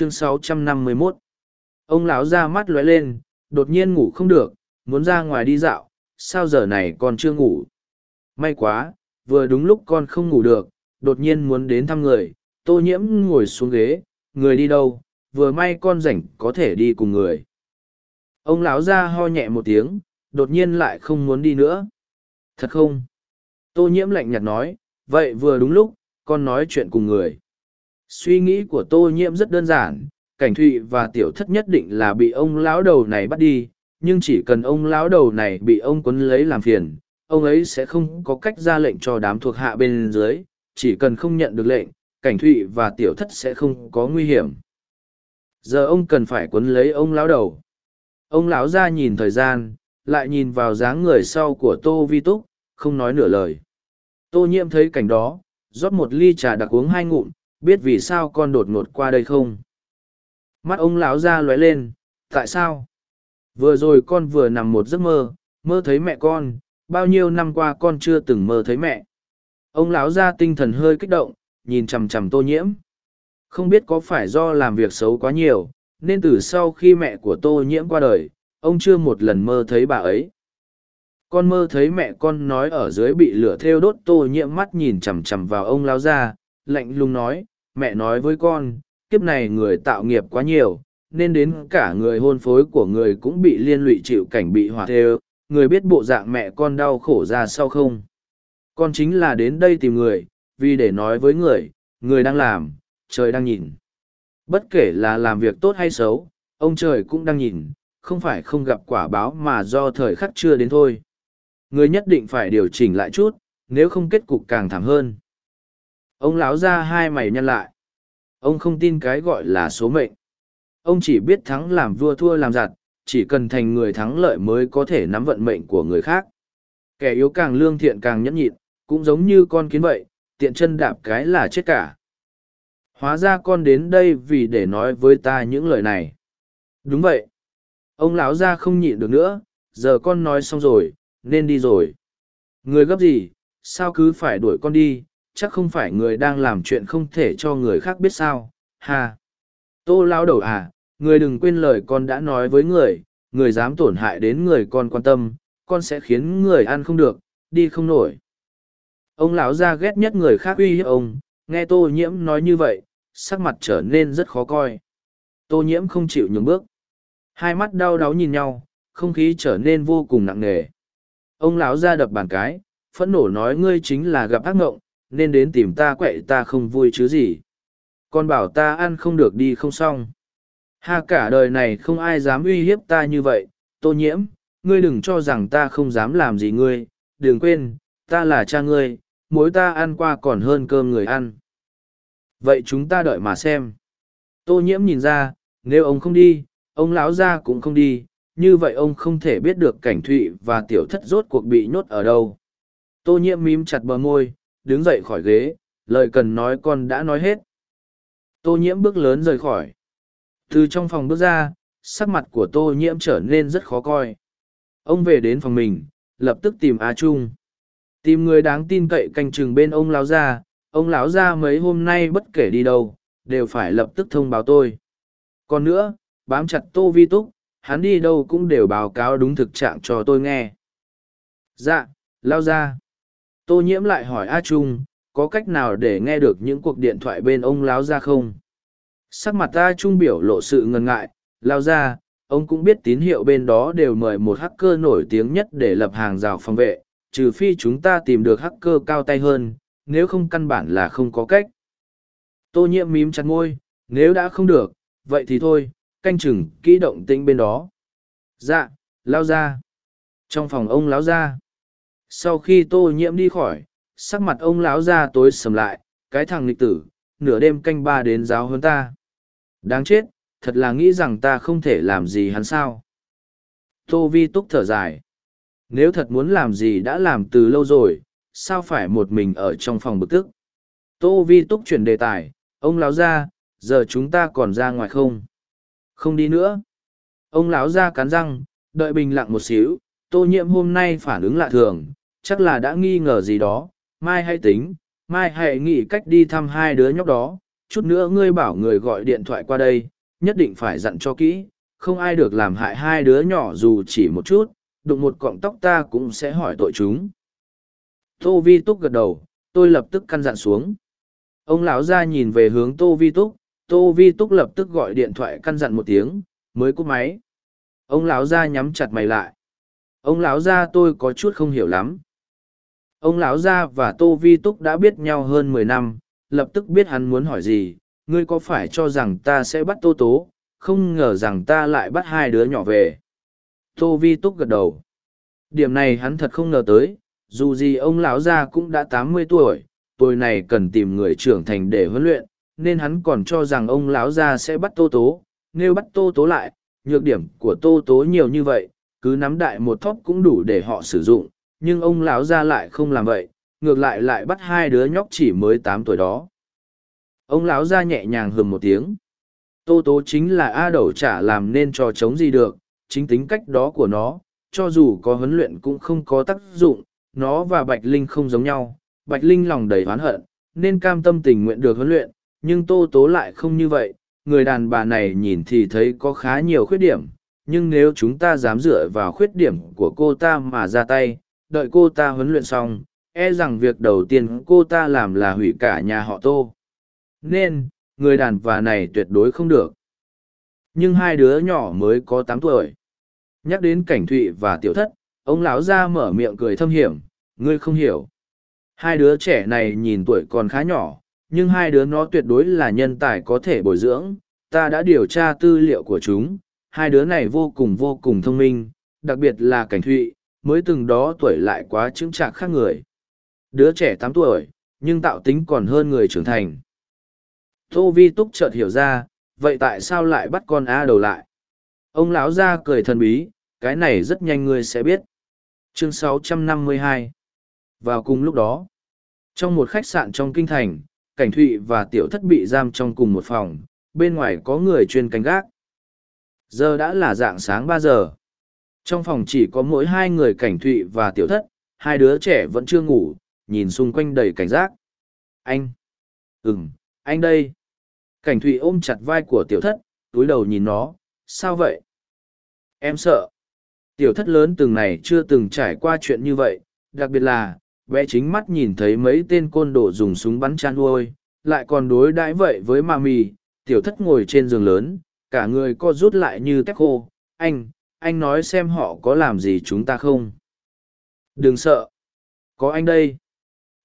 chương 651 ông lão ra mắt lóe lên, đột nhiên ngủ không được, muốn ra ngoài đi dạo, sao giờ này còn chưa ngủ? May quá, vừa đúng lúc con không ngủ được, đột nhiên muốn đến thăm người, tô nhiễm ngồi xuống ghế, người đi đâu, vừa may con rảnh có thể đi cùng người. Ông lão ra ho nhẹ một tiếng, đột nhiên lại không muốn đi nữa. Thật không? Tô nhiễm lạnh nhạt nói, vậy vừa đúng lúc, con nói chuyện cùng người suy nghĩ của tô nhiễm rất đơn giản, cảnh thụy và tiểu thất nhất định là bị ông lão đầu này bắt đi, nhưng chỉ cần ông lão đầu này bị ông quấn lấy làm phiền, ông ấy sẽ không có cách ra lệnh cho đám thuộc hạ bên dưới, chỉ cần không nhận được lệnh, cảnh thụy và tiểu thất sẽ không có nguy hiểm. Giờ ông cần phải quấn lấy ông lão đầu. Ông lão ra nhìn thời gian, lại nhìn vào dáng người sau của tô vi túc, không nói nửa lời. Tô nhiễm thấy cảnh đó, rót một ly trà đặc uống hai ngụm biết vì sao con đột ngột qua đây không? Mắt ông lão ra lóe lên, tại sao? Vừa rồi con vừa nằm một giấc mơ mơ thấy mẹ con, bao nhiêu năm qua con chưa từng mơ thấy mẹ. Ông lão ra tinh thần hơi kích động, nhìn chằm chằm tô nhiễm. Không biết có phải do làm việc xấu quá nhiều, nên từ sau khi mẹ của tô nhiễm qua đời, ông chưa một lần mơ thấy bà ấy. Con mơ thấy mẹ con nói ở dưới bị lửa thêu đốt, tô nhiễm mắt nhìn chằm chằm vào ông lao ra, lạnh lùng nói mẹ nói với con, kiếp này người tạo nghiệp quá nhiều, nên đến cả người hôn phối của người cũng bị liên lụy chịu cảnh bị hỏa thêu người biết bộ dạng mẹ con đau khổ ra sao không? Con chính là đến đây tìm người, vì để nói với người người đang làm, trời đang nhìn. Bất kể là làm việc tốt hay xấu, ông trời cũng đang nhìn, không phải không gặp quả báo mà do thời khắc chưa đến thôi. Người nhất định phải điều chỉnh lại chút, nếu không kết cục càng thảm hơn ông láo ra hai mày nhăn lại. Ông không tin cái gọi là số mệnh. Ông chỉ biết thắng làm vua thua làm giặt chỉ cần thành người thắng lợi mới có thể nắm vận mệnh của người khác. Kẻ yếu càng lương thiện càng nhẫn nhịn, cũng giống như con kiến vậy, tiện chân đạp cái là chết cả. Hóa ra con đến đây vì để nói với ta những lời này. Đúng vậy. Ông lão ra không nhịn được nữa, giờ con nói xong rồi, nên đi rồi. Người gấp gì, sao cứ phải đuổi con đi chắc không phải người đang làm chuyện không thể cho người khác biết sao hà tô lao đầu à người đừng quên lời con đã nói với người người dám tổn hại đến người con quan tâm, con sẽ khiến người ăn không được, đi không nổi. Ông lão ra ghét nhất người khác uy hiếp ông, nghe tô nhiễm nói như vậy, sắc mặt trở nên rất khó coi. Tô nhiễm không chịu nhường bước. Hai mắt đau đáu nhìn nhau, không khí trở nên vô cùng nặng nề. Ông lão ra đập bàn cái, phẫn nộ nói ngươi chính là gặp ác ngộng nên đến tìm ta quậy ta không vui chứ gì. Con bảo ta ăn không được đi không xong. Ha cả đời này không ai dám uy hiếp ta như vậy. Tô nhiễm, ngươi đừng cho rằng ta không dám làm gì ngươi. Đừng quên, ta là cha ngươi mối ta ăn qua còn hơn cơm người ăn. Vậy chúng ta đợi mà xem. Tô nhiễm nhìn ra, nếu ông không đi, ông lão gia cũng không đi. Như vậy ông không thể biết được cảnh thụy và tiểu thất rốt cuộc bị nhốt ở đâu. Tô nhiễm mím chặt bờ môi đứng dậy khỏi ghế, lời cần nói con đã nói hết. Tô nhiễm bước lớn rời khỏi. Từ trong phòng bước ra, sắc mặt của tô nhiễm trở nên rất khó coi. Ông về đến phòng mình, lập tức tìm a trung. Tìm người đáng tin cậy canh chừng bên ông lão gia, ông lão gia mấy hôm nay bất kể đi đâu, đều phải lập tức thông báo tôi. Còn nữa, bám chặt tô vi túc, hắn đi đâu cũng đều báo cáo đúng thực trạng cho tôi nghe. Dạ lao ra tô nhiễm lại hỏi a trung, có cách nào để nghe được những cuộc điện thoại bên ông lão ra không? Sắc mặt a trung biểu lộ sự ngần ngại, lao ra, ông cũng biết tín hiệu bên đó đều mời một hacker nổi tiếng nhất để lập hàng rào phòng vệ, trừ phi chúng ta tìm được hacker cao tay hơn, nếu không căn bản là không có cách. Tô nhiễm mím chặt môi. nếu đã không được, vậy thì thôi, canh chừng, kỹ động tĩnh bên đó. Dạ lao ra. Trong phòng ông lão ra sau khi tô nhiễm đi khỏi, sắc mặt ông lão ra tối sầm lại, cái thằng nghịch tử, nửa đêm canh ba đến giáo hơn ta. Đáng chết, thật là nghĩ rằng ta không thể làm gì hắn sao. Tô vi túc thở dài. Nếu thật muốn làm gì đã làm từ lâu rồi, sao phải một mình ở trong phòng bực tức? Tô vi túc chuyển đề tài. Ông lão ra giờ chúng ta còn ra ngoài không? Không đi nữa. Ông lão ra cắn răng, đợi bình lặng một xíu. Tô nhiễm hôm nay phản ứng lạ thường chắc là đã nghi ngờ gì đó mai hãy tính mai hãy nghĩ cách đi thăm hai đứa nhóc đó chút nữa ngươi bảo người gọi điện thoại qua đây, nhất định phải dặn cho kỹ, không ai được làm hại hai đứa nhỏ dù chỉ một chút, đụng một cọng tóc ta cũng sẽ hỏi tội chúng. Tô Vi Túc gật đầu, tôi lập tức căn dặn xuống. Ông lão ra nhìn về hướng Tô Vi Túc, Tô Vi Túc lập tức gọi điện thoại căn dặn một tiếng, mới cúp máy. Ông lão ra nhắm chặt mày lại. Ông lão ra tôi có chút không hiểu lắm. Ông lão gia và Tô Vi Túc đã biết nhau hơn mười năm, lập tức biết hắn muốn hỏi gì. Ngươi có phải cho rằng ta sẽ bắt Tô Tố, không ngờ rằng ta lại bắt hai đứa nhỏ về. Tô Vi Túc gật đầu. Điểm này hắn thật không ngờ tới, dù gì ông lão gia cũng đã tám mươi tuổi, tuổi này cần tìm người trưởng thành để huấn luyện, nên hắn còn cho rằng ông lão gia sẽ bắt Tô Tố. Nếu bắt Tô Tố lại, nhược điểm của Tô Tố nhiều như vậy, cứ nắm đại một thóp cũng đủ để họ sử dụng, nhưng ông lão gia lại không làm vậy, ngược lại lại bắt hai đứa nhóc chỉ mới tám tuổi đó. Ông lão gia nhẹ nhàng hừm một tiếng. Tô tố chính là A đầu chả làm nên trò chống gì được, chính tính cách đó của nó, cho dù có huấn luyện cũng không có tác dụng, nó và Bạch Linh không giống nhau. Bạch Linh lòng đầy oán hận, nên cam tâm tình nguyện được huấn luyện, nhưng Tô Tố lại không như vậy. Người đàn bà này nhìn thì thấy có khá nhiều khuyết điểm, nhưng nếu chúng ta dám dựa vào khuyết điểm của cô ta mà ra tay, đợi cô ta huấn luyện xong, e rằng việc đầu tiên cô ta làm là hủy cả nhà họ Tô. Nên, người đàn bà này tuyệt đối không được. Nhưng hai đứa nhỏ mới có tám tuổi. Nhắc đến cảnh thụy và tiểu thất, ông lão ra mở miệng cười thâm hiểm, ngươi không hiểu. Hai đứa trẻ này nhìn tuổi còn khá nhỏ, nhưng hai đứa nó tuyệt đối là nhân tài có thể bồi dưỡng. Ta đã điều tra tư liệu của chúng, hai đứa này vô cùng vô cùng thông minh, đặc biệt là cảnh thụy, mới từng đó tuổi lại quá chứng trạng khác người. Đứa trẻ tám tuổi, nhưng tạo tính còn hơn người trưởng thành. Tô Vi Túc chợt hiểu ra, vậy tại sao lại bắt con A đầu lại? Ông lão ra cười thần bí, cái này rất nhanh ngươi sẽ biết. Chương 652 Vào cùng lúc đó, trong một khách sạn trong kinh thành, Cảnh Thụy và Tiểu Thất bị giam trong cùng một phòng, bên ngoài có người chuyên canh gác. Giờ đã là dạng sáng ba giờ. Trong phòng chỉ có mỗi hai người Cảnh Thụy và Tiểu Thất, hai đứa trẻ vẫn chưa ngủ, nhìn xung quanh đầy cảnh giác. Anh! Ừm, anh đây! Cảnh Thụy ôm chặt vai của Tiểu Thất, túi đầu nhìn nó, sao vậy? Em sợ. Tiểu thất lớn từng này chưa từng trải qua chuyện như vậy, đặc biệt là, bé chính mắt nhìn thấy mấy tên côn đồ dùng súng bắn chan uôi, lại còn đối đãi vậy với ma mì, tiểu thất ngồi trên giường lớn, cả người co rút lại như tép khô, anh, anh nói xem họ có làm gì chúng ta không? Đừng sợ. Có anh đây.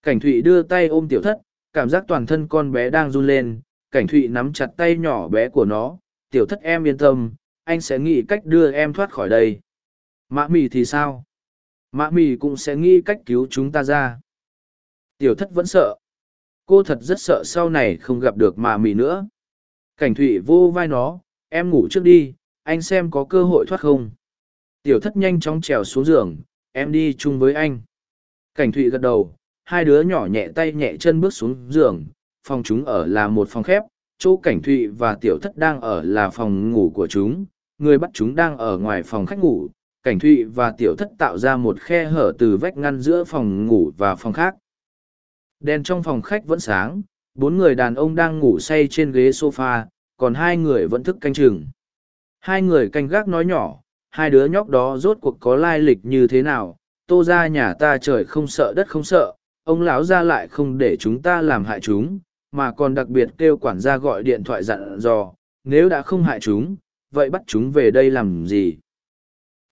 Cảnh thụy đưa tay ôm tiểu thất, cảm giác toàn thân con bé đang run lên, cảnh thụy nắm chặt tay nhỏ bé của nó, tiểu thất em yên tâm, anh sẽ nghĩ cách đưa em thoát khỏi đây. Mã mì thì sao? Mã mì cũng sẽ nghĩ cách cứu chúng ta ra. Tiểu thất vẫn sợ. Cô thật rất sợ sau này không gặp được mã mì nữa. Cảnh thụy vô vai nó, em ngủ trước đi, anh xem có cơ hội thoát không. Tiểu thất nhanh chóng trèo xuống giường, em đi chung với anh. Cảnh thụy gật đầu, hai đứa nhỏ nhẹ tay nhẹ chân bước xuống giường, phòng chúng ở là một phòng khép, chỗ cảnh thụy và tiểu thất đang ở là phòng ngủ của chúng, người bắt chúng đang ở ngoài phòng khách ngủ, cảnh thụy và tiểu thất tạo ra một khe hở từ vách ngăn giữa phòng ngủ và phòng khác. Đèn trong phòng khách vẫn sáng, bốn người đàn ông đang ngủ say trên ghế sofa, còn hai người vẫn thức canh chừng. Hai người canh gác nói nhỏ, hai đứa nhóc đó rốt cuộc có lai lịch như thế nào, tô ra nhà ta trời không sợ đất không sợ, ông lão ra lại không để chúng ta làm hại chúng, mà còn đặc biệt kêu quản gia gọi điện thoại dặn dò, nếu đã không hại chúng, vậy bắt chúng về đây làm gì?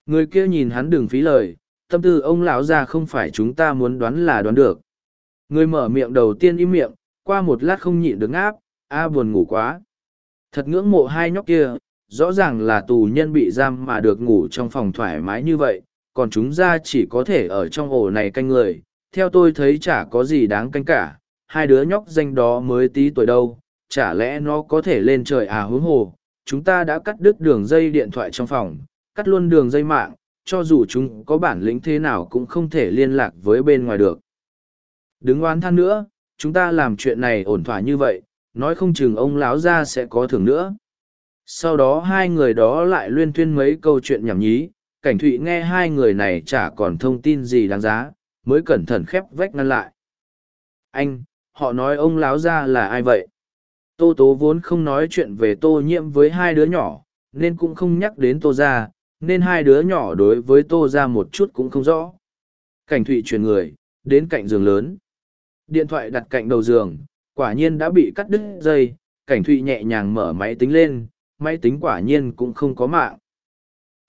Người kia nhìn hắn đừng phí lời, tâm tư ông lão ra không phải chúng ta muốn đoán là đoán được. Người mở miệng đầu tiên im miệng, qua một lát không nhịn được áp, a buồn ngủ quá. Thật ngưỡng mộ hai nhóc kia, rõ ràng là tù nhân bị giam mà được ngủ trong phòng thoải mái như vậy, còn chúng ra chỉ có thể ở trong ổ này canh người. Theo tôi thấy chả có gì đáng canh cả, hai đứa nhóc danh đó mới tí tuổi đâu, chả lẽ nó có thể lên trời à huống hồ. Chúng ta đã cắt đứt đường dây điện thoại trong phòng, cắt luôn đường dây mạng, cho dù chúng có bản lĩnh thế nào cũng không thể liên lạc với bên ngoài được. Đứng oán than nữa, chúng ta làm chuyện này ổn thỏa như vậy, nói không chừng ông láo ra sẽ có thưởng nữa. Sau đó hai người đó lại luyên thuyên mấy câu chuyện nhảm nhí, cảnh thụy nghe hai người này chả còn thông tin gì đáng giá, mới cẩn thận khép vách ngăn lại. Anh, họ nói ông láo ra là ai vậy? tô tố vốn không nói chuyện về tô nhiễm với hai đứa nhỏ nên cũng không nhắc đến tô ra nên hai đứa nhỏ đối với tô ra một chút cũng không rõ cảnh thụy chuyển người đến cạnh giường lớn điện thoại đặt cạnh đầu giường quả nhiên đã bị cắt đứt dây cảnh thụy nhẹ nhàng mở máy tính lên máy tính quả nhiên cũng không có mạng.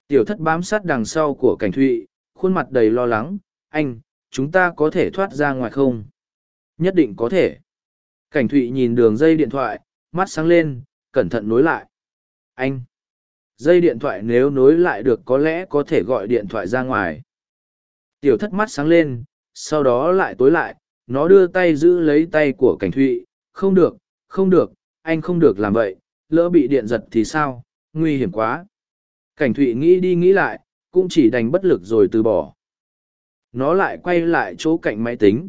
Tiểu thất bám sát đằng sau của cảnh thụy, khuôn mặt đầy lo lắng, anh, chúng ta có thể thoát ra ngoài không? Nhất định có thể. Cảnh thụy nhìn đường dây điện thoại, mắt sáng lên, cẩn thận nối lại. Anh. Dây điện thoại nếu nối lại được có lẽ có thể gọi điện thoại ra ngoài. Tiểu thất mắt sáng lên, sau đó lại tối lại, nó đưa tay giữ lấy tay của cảnh thụy, không được không được, anh không được làm vậy lỡ bị điện giật thì sao? Nguy hiểm quá. Cảnh thụy nghĩ đi nghĩ lại, cũng chỉ đành bất lực rồi từ bỏ. Nó lại quay lại chỗ cạnh máy tính.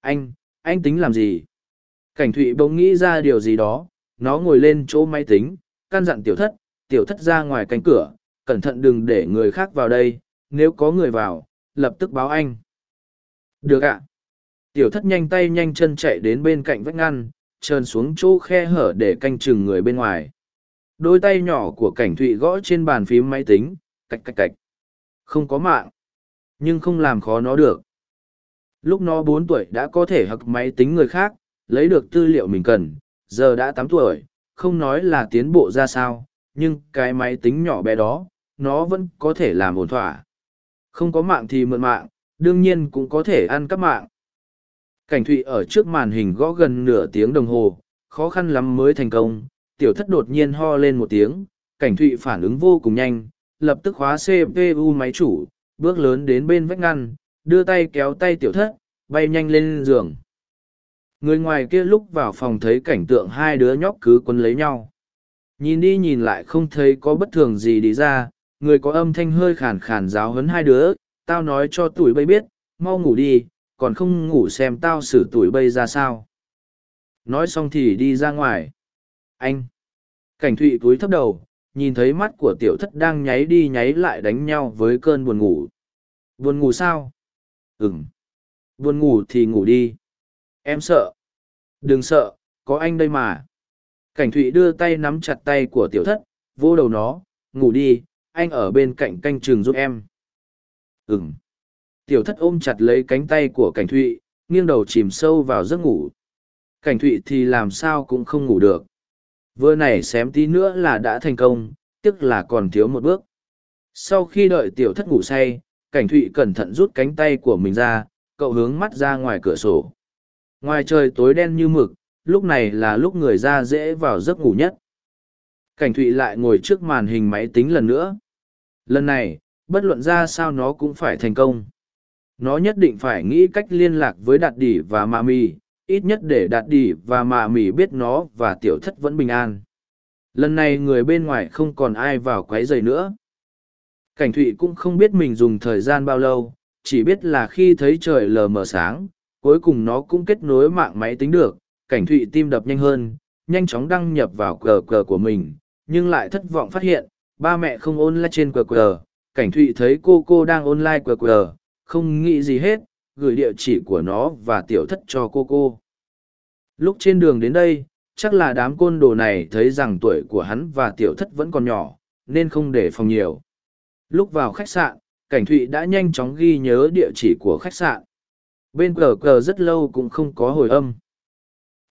Anh anh tính làm gì? Cảnh thụy bỗng nghĩ ra điều gì đó. Nó ngồi lên chỗ máy tính, căn dặn tiểu thất tiểu thất ra ngoài cánh cửa, cẩn thận đừng để người khác vào đây. Nếu có người vào, lập tức báo anh. Được ạ. Tiểu thất nhanh tay nhanh chân chạy đến bên cạnh vách ngăn trơn xuống chỗ khe hở để canh chừng người bên ngoài. Đôi tay nhỏ của cảnh thụy gõ trên bàn phím máy tính, cạch cạch cạch. Không có mạng, nhưng không làm khó nó được. Lúc nó bốn tuổi đã có thể học máy tính người khác, lấy được tư liệu mình cần, giờ đã tám tuổi, không nói là tiến bộ ra sao, nhưng cái máy tính nhỏ bé đó, nó vẫn có thể làm ổn thỏa. Không có mạng thì mượn mạng, đương nhiên cũng có thể ăn cắp mạng cảnh thụy ở trước màn hình gõ gần nửa tiếng đồng hồ, khó khăn lắm mới thành công. Tiểu thất đột nhiên ho lên một tiếng, cảnh thụy phản ứng vô cùng nhanh, lập tức khóa cpu máy chủ, bước lớn đến bên vách ngăn, đưa tay kéo tay tiểu thất, bay nhanh lên giường. Người ngoài kia lúc vào phòng thấy cảnh tượng hai đứa nhóc cứ quấn lấy nhau. Nhìn đi nhìn lại không thấy có bất thường gì đi ra, người có âm thanh hơi khàn khàn giáo hấn hai đứa, tao nói cho tuổi bây biết, mau ngủ đi còn không ngủ xem tao xử tuổi bây ra sao. Nói xong thì đi ra ngoài. Anh. Cảnh thụy cúi thấp đầu, nhìn thấy mắt của tiểu thất đang nháy đi nháy lại đánh nhau với cơn buồn ngủ. Buồn ngủ sao? Ừng buồn ngủ thì ngủ đi. Em sợ. Đừng sợ, có anh đây mà. Cảnh thụy đưa tay nắm chặt tay của tiểu thất, vô đầu nó, ngủ đi, anh ở bên cạnh canh trường giúp em. Ừng tiểu thất ôm chặt lấy cánh tay của cảnh thụy, nghiêng đầu chìm sâu vào giấc ngủ. Cảnh thụy thì làm sao cũng không ngủ được. Vừa nảy xém tí nữa là đã thành công tức là còn thiếu một bước. Sau khi đợi tiểu thất ngủ say, cảnh thụy cẩn thận rút cánh tay của mình ra, cậu hướng mắt ra ngoài cửa sổ. Ngoài trời tối đen như mực, lúc này là lúc người ra dễ vào giấc ngủ nhất. Cảnh thụy lại ngồi trước màn hình máy tính lần nữa. Lần này, bất luận ra sao nó cũng phải thành công nó nhất định phải nghĩ cách liên lạc với đạt đỉ và mạ mì ít nhất để đạt đỉ và mạ mì biết nó và tiểu thất vẫn bình an. Lần này người bên ngoài không còn ai vào q u ấ y dày nữa. Cảnh thụy cũng không biết mình dùng thời gian bao lâu, chỉ biết là khi thấy trời lờ mờ sáng, cuối cùng nó cũng kết nối mạng máy tính được. Cảnh thụy tim đập nhanh hơn, nhanh chóng đăng nhập vào cờ cờ của mình, nhưng lại thất vọng phát hiện, ba mẹ không online trên cờ cờ. Cảnh thụy thấy cô cô đang online cờ cờ không nghĩ gì hết, gửi địa chỉ của nó và tiểu thất cho cô cô. Lúc trên đường đến đây, chắc là đám côn đồ này thấy rằng tuổi của hắn và tiểu thất vẫn còn nhỏ, nên không để phòng nhiều. Lúc vào khách sạn, cảnh thụy đã nhanh chóng ghi nhớ địa chỉ của khách sạn. Bên cờ cờ rất lâu cũng không có hồi âm.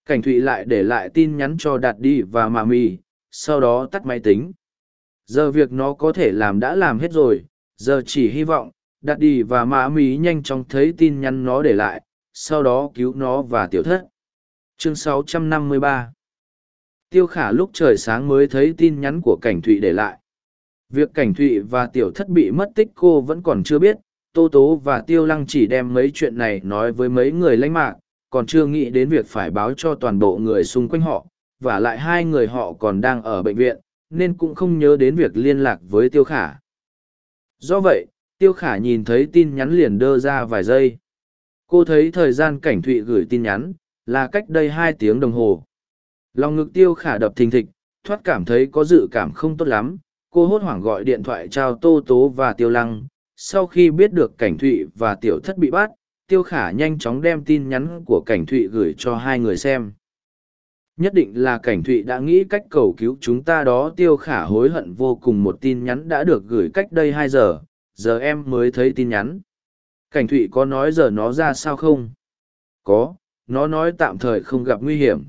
Cảnh thụy lại để lại tin nhắn cho đạt đi và mà mì sau đó tắt máy tính. Giờ việc nó có thể làm đã làm hết rồi, giờ chỉ hy vọng đạt đi và mã mì nhanh chóng thấy tin nhắn nó để lại, sau đó cứu nó và tiểu thất. Chương 653 tiêu khả lúc trời sáng mới thấy tin nhắn của cảnh thụy để lại. Việc cảnh thụy và tiểu thất bị mất tích cô vẫn còn chưa biết, tô tố và tiêu lăng chỉ đem mấy chuyện này nói với mấy người lãnh mạc, còn chưa nghĩ đến việc phải báo cho toàn bộ người xung quanh họ, và lại hai người họ còn đang ở bệnh viện, nên cũng không nhớ đến việc liên lạc với tiêu khả. Do vậy tiêu khả nhìn thấy tin nhắn liền đơ ra vài giây. Cô thấy thời gian cảnh thụy gửi tin nhắn, là cách đây hai tiếng đồng hồ. Lòng ngực tiêu khả đập thình thịch, thoát cảm thấy có dự cảm không tốt lắm. Cô hốt hoảng gọi điện thoại trao tô tố và tiêu lăng. Sau khi biết được cảnh thụy và tiểu thất bị bắt, tiêu khả nhanh chóng đem tin nhắn của cảnh thụy gửi cho hai người xem. Nhất định là cảnh thụy đã nghĩ cách cầu cứu chúng ta đó. Tiêu khả hối hận vô cùng một tin nhắn đã được gửi cách đây hai giờ giờ em mới thấy tin nhắn. Cảnh thụy có nói giờ nó ra sao không? Có, nó nói tạm thời không gặp nguy hiểm.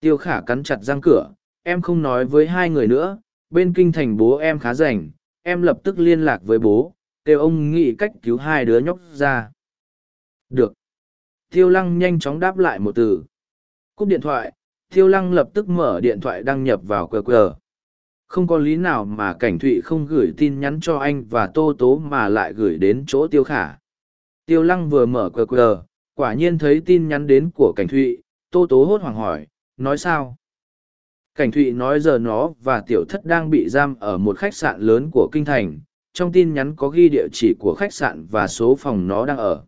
Tiêu khả cắn chặt răng cửa, em không nói với hai người nữa, bên kinh thành bố em khá rảnh, em lập tức liên lạc với bố, kêu ông nghĩ cách cứu hai đứa nhóc ra. Được. Tiêu lăng nhanh chóng đáp lại một từ. Cúp điện thoại, tiêu lăng lập tức mở điện thoại đăng nhập vào qr không có lý nào mà cảnh thụy không gửi tin nhắn cho anh và tô tố mà lại gửi đến chỗ tiêu khả. Tiêu lăng vừa mở qr quả nhiên thấy tin nhắn đến của cảnh thụy, tô tố hốt hoảng hỏi, nói sao? Cảnh thụy nói giờ nó và tiểu thất đang bị giam ở một khách sạn lớn của kinh thành, trong tin nhắn có ghi địa chỉ của khách sạn và số phòng nó đang ở.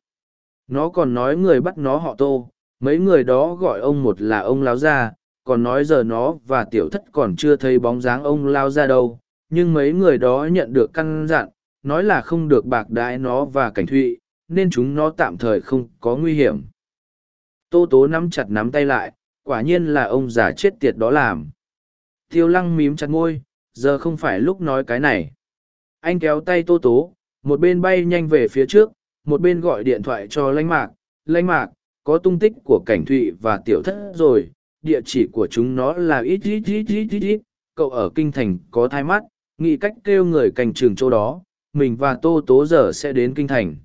Nó còn nói người bắt nó họ tô, mấy người đó gọi ông một là ông láo gia còn nói giờ nó và tiểu thất còn chưa thấy bóng dáng ông lao ra đâu, nhưng mấy người đó nhận được căn dặn, nói là không được bạc đãi nó và cảnh thụy, nên chúng nó tạm thời không có nguy hiểm. Tô tố nắm chặt nắm tay lại, quả nhiên là ông già chết tiệt đó làm. Tiêu lăng mím chặt ngôi giờ không phải lúc nói cái này. Anh kéo tay tô tố, một bên bay nhanh về phía trước, một bên gọi điện thoại cho lãnh mạc. Lãnh mạc, có tung tích của cảnh thụy và tiểu thất rồi địa chỉ của chúng nó là ít ít ít ít ít ít. Cậu ở kinh thành có thai mắt, nghĩ cách kêu người cành trường chỗ đó, mình và tô tố giờ sẽ đến kinh thành.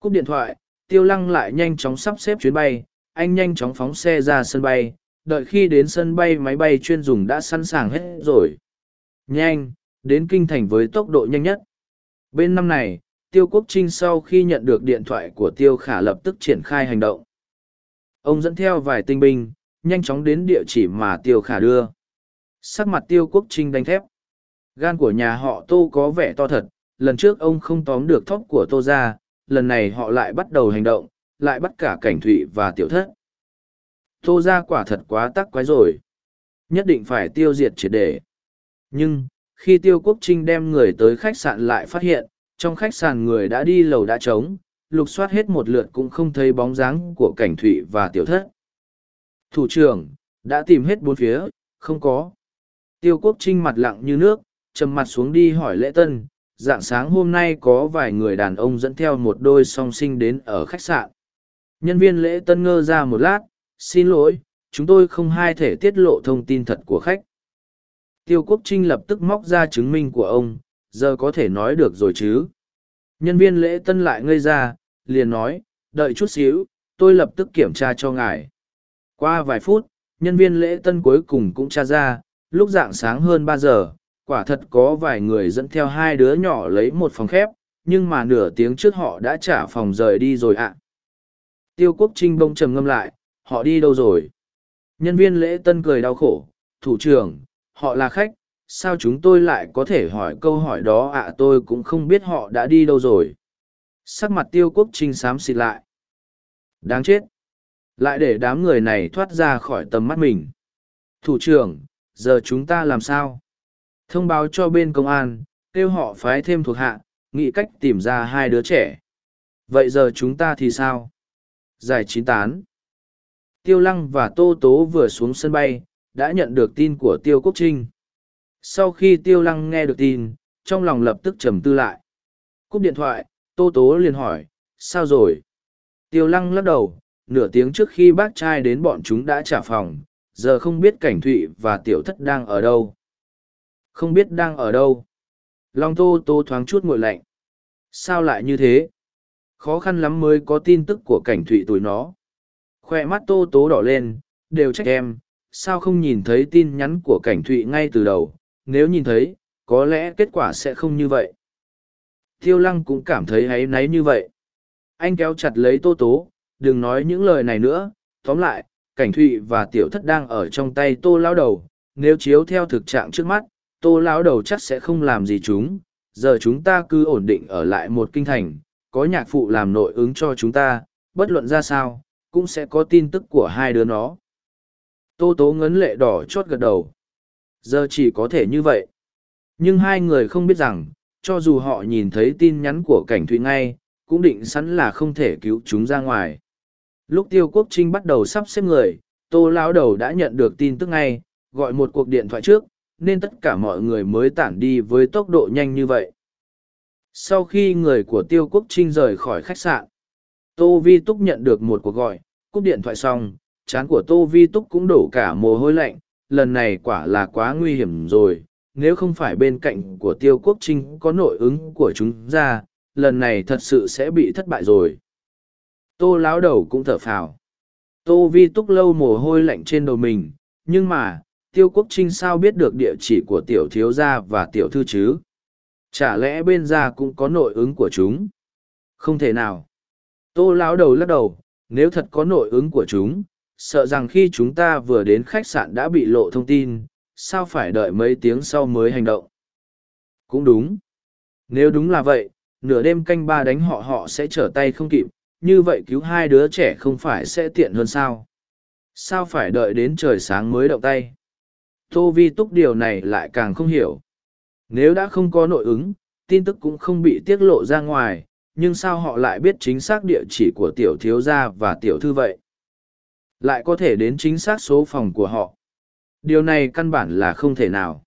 Cúp điện thoại, tiêu lăng lại nhanh chóng sắp xếp chuyến bay. Anh nhanh chóng phóng xe ra sân bay. Đợi khi đến sân bay, máy bay chuyên dùng đã sẵn sàng hết rồi. Nhanh, đến kinh thành với tốc độ nhanh nhất. Bên năm này, tiêu quốc trinh sau khi nhận được điện thoại của tiêu khả lập tức triển khai hành động. Ông dẫn theo vài tinh binh nhanh chóng đến địa chỉ mà tiêu khả đưa. Sắc mặt tiêu quốc trinh đánh thép. Gan của nhà họ tô có vẻ to thật, lần trước ông không tóm được thóc của tô ra, lần này họ lại bắt đầu hành động, lại bắt cả cảnh thụy và tiểu thất. Tô ra quả thật quá tắc quái rồi. Nhất định phải tiêu diệt triệt để. nhưng, khi tiêu quốc trinh đem người tới khách sạn lại phát hiện, trong khách sạn người đã đi lầu đã trống, lục soát hết một lượt cũng không thấy bóng dáng của cảnh thụy và tiểu thất thủ trưởng, đã tìm hết bốn phía, không có. Tiêu quốc trinh mặt lặng như nước, trầm mặt xuống đi hỏi lễ tân, dạng sáng hôm nay có vài người đàn ông dẫn theo một đôi song sinh đến ở khách sạn? Nhân viên lễ tân ngơ ra một lát, xin lỗi, chúng tôi không hai thể tiết lộ thông tin thật của khách. Tiêu quốc trinh lập tức móc ra chứng minh của ông, giờ có thể nói được rồi chứ? Nhân viên lễ tân lại ngây ra, liền nói, đợi chút xíu, tôi lập tức kiểm tra cho ngài qua vài phút, nhân viên lễ tân cuối cùng cũng tra ra, lúc dạng sáng hơn ba giờ, quả thật có vài người dẫn theo hai đứa nhỏ lấy một phòng khép, nhưng mà nửa tiếng trước họ đã trả phòng rời đi rồi ạ. Tiêu quốc trinh bông trầm ngâm lại, họ đi đâu rồi? Nhân viên lễ tân cười đau khổ, thủ trưởng, họ là khách, sao chúng tôi lại có thể hỏi câu hỏi đó ạ? Tôi cũng không biết họ đã đi đâu rồi. Sắc mặt tiêu quốc trinh xám xịt lại. Đáng chết lại để đám người này thoát ra khỏi tầm mắt mình. Thủ trưởng, giờ chúng ta làm sao? Thông báo cho bên công an, kêu họ phái thêm thuộc hạ, nghĩ cách tìm ra hai đứa trẻ. Vậy giờ chúng ta thì sao? Giải chín tán. Tiêu lăng và tô tố vừa xuống sân bay, đã nhận được tin của tiêu quốc trinh. Sau khi tiêu lăng nghe được tin, trong lòng lập tức trầm tư lại. Cúp điện thoại, tô tố liền hỏi, sao rồi? Tiêu lăng lắc đầu nửa tiếng trước khi bác trai đến bọn chúng đã trả phòng, giờ không biết cảnh thụy và tiểu thất đang ở đâu. Không biết đang ở đâu. Long tô tô thoáng chút ngội lạnh. Sao lại như thế? Khó khăn lắm mới có tin tức của cảnh thụy tụi nó. Khoe mắt tô tố đỏ lên, đều trách em. Sao không nhìn thấy tin nhắn của cảnh thụy ngay từ đầu? Nếu nhìn thấy, có lẽ kết quả sẽ không như vậy. Tiêu lăng cũng cảm thấy áy náy như vậy. Anh kéo chặt lấy tô tố đừng nói những lời này nữa. Tóm lại, cảnh thụy và tiểu thất đang ở trong tay tô lao đầu. Nếu chiếu theo thực trạng trước mắt, tô lao đầu chắc sẽ không làm gì chúng. Giờ chúng ta cứ ổn định ở lại một kinh thành. Có nhạc phụ làm nội ứng cho chúng ta. Bất luận ra sao, cũng sẽ có tin tức của hai đứa nó. Tô tố ngấn lệ đỏ chót gật đầu. Giờ chỉ có thể như vậy. Nhưng hai người không biết rằng, cho dù họ nhìn thấy tin nhắn của cảnh thụy ngay, cũng định sẵn là không thể cứu chúng ra ngoài lúc tiêu quốc trinh bắt đầu sắp xếp người, tô lão đầu đã nhận được tin tức ngay, gọi một cuộc điện thoại trước, nên tất cả mọi người mới tản đi với tốc độ nhanh như vậy. Sau khi người của tiêu quốc trinh rời khỏi khách sạn, tô vi túc nhận được một cuộc gọi, cúp điện thoại xong, chán của tô vi túc cũng đổ cả mồ hôi lạnh, lần này quả là quá nguy hiểm rồi, nếu không phải bên cạnh của tiêu quốc trinh có nội ứng của chúng ra, lần này thật sự sẽ bị thất bại rồi tô láo đầu cũng thở phào. Tô vi túc lâu mồ hôi lạnh trên đầu mình, nhưng mà, tiêu quốc trinh sao biết được địa chỉ của tiểu thiếu gia và tiểu thư chứ? Chả lẽ bên gia cũng có nội ứng của chúng? Không thể nào. Tô láo đầu lắc đầu, nếu thật có nội ứng của chúng, sợ rằng khi chúng ta vừa đến khách sạn đã bị lộ thông tin, sao phải đợi mấy tiếng sau mới hành động? Cũng đúng. Nếu đúng là vậy, nửa đêm canh ba đánh họ họ sẽ trở tay không kịp như vậy cứu hai đứa trẻ không phải sẽ tiện hơn sao? Sao phải đợi đến trời sáng mới động tay? Tô vi túc điều này lại càng không hiểu. Nếu đã không có nội ứng, tin tức cũng không bị tiết lộ ra ngoài, nhưng sao họ lại biết chính xác địa chỉ của tiểu thiếu gia và tiểu thư vậy? Lại có thể đến chính xác số phòng của họ. Điều này căn bản là không thể nào.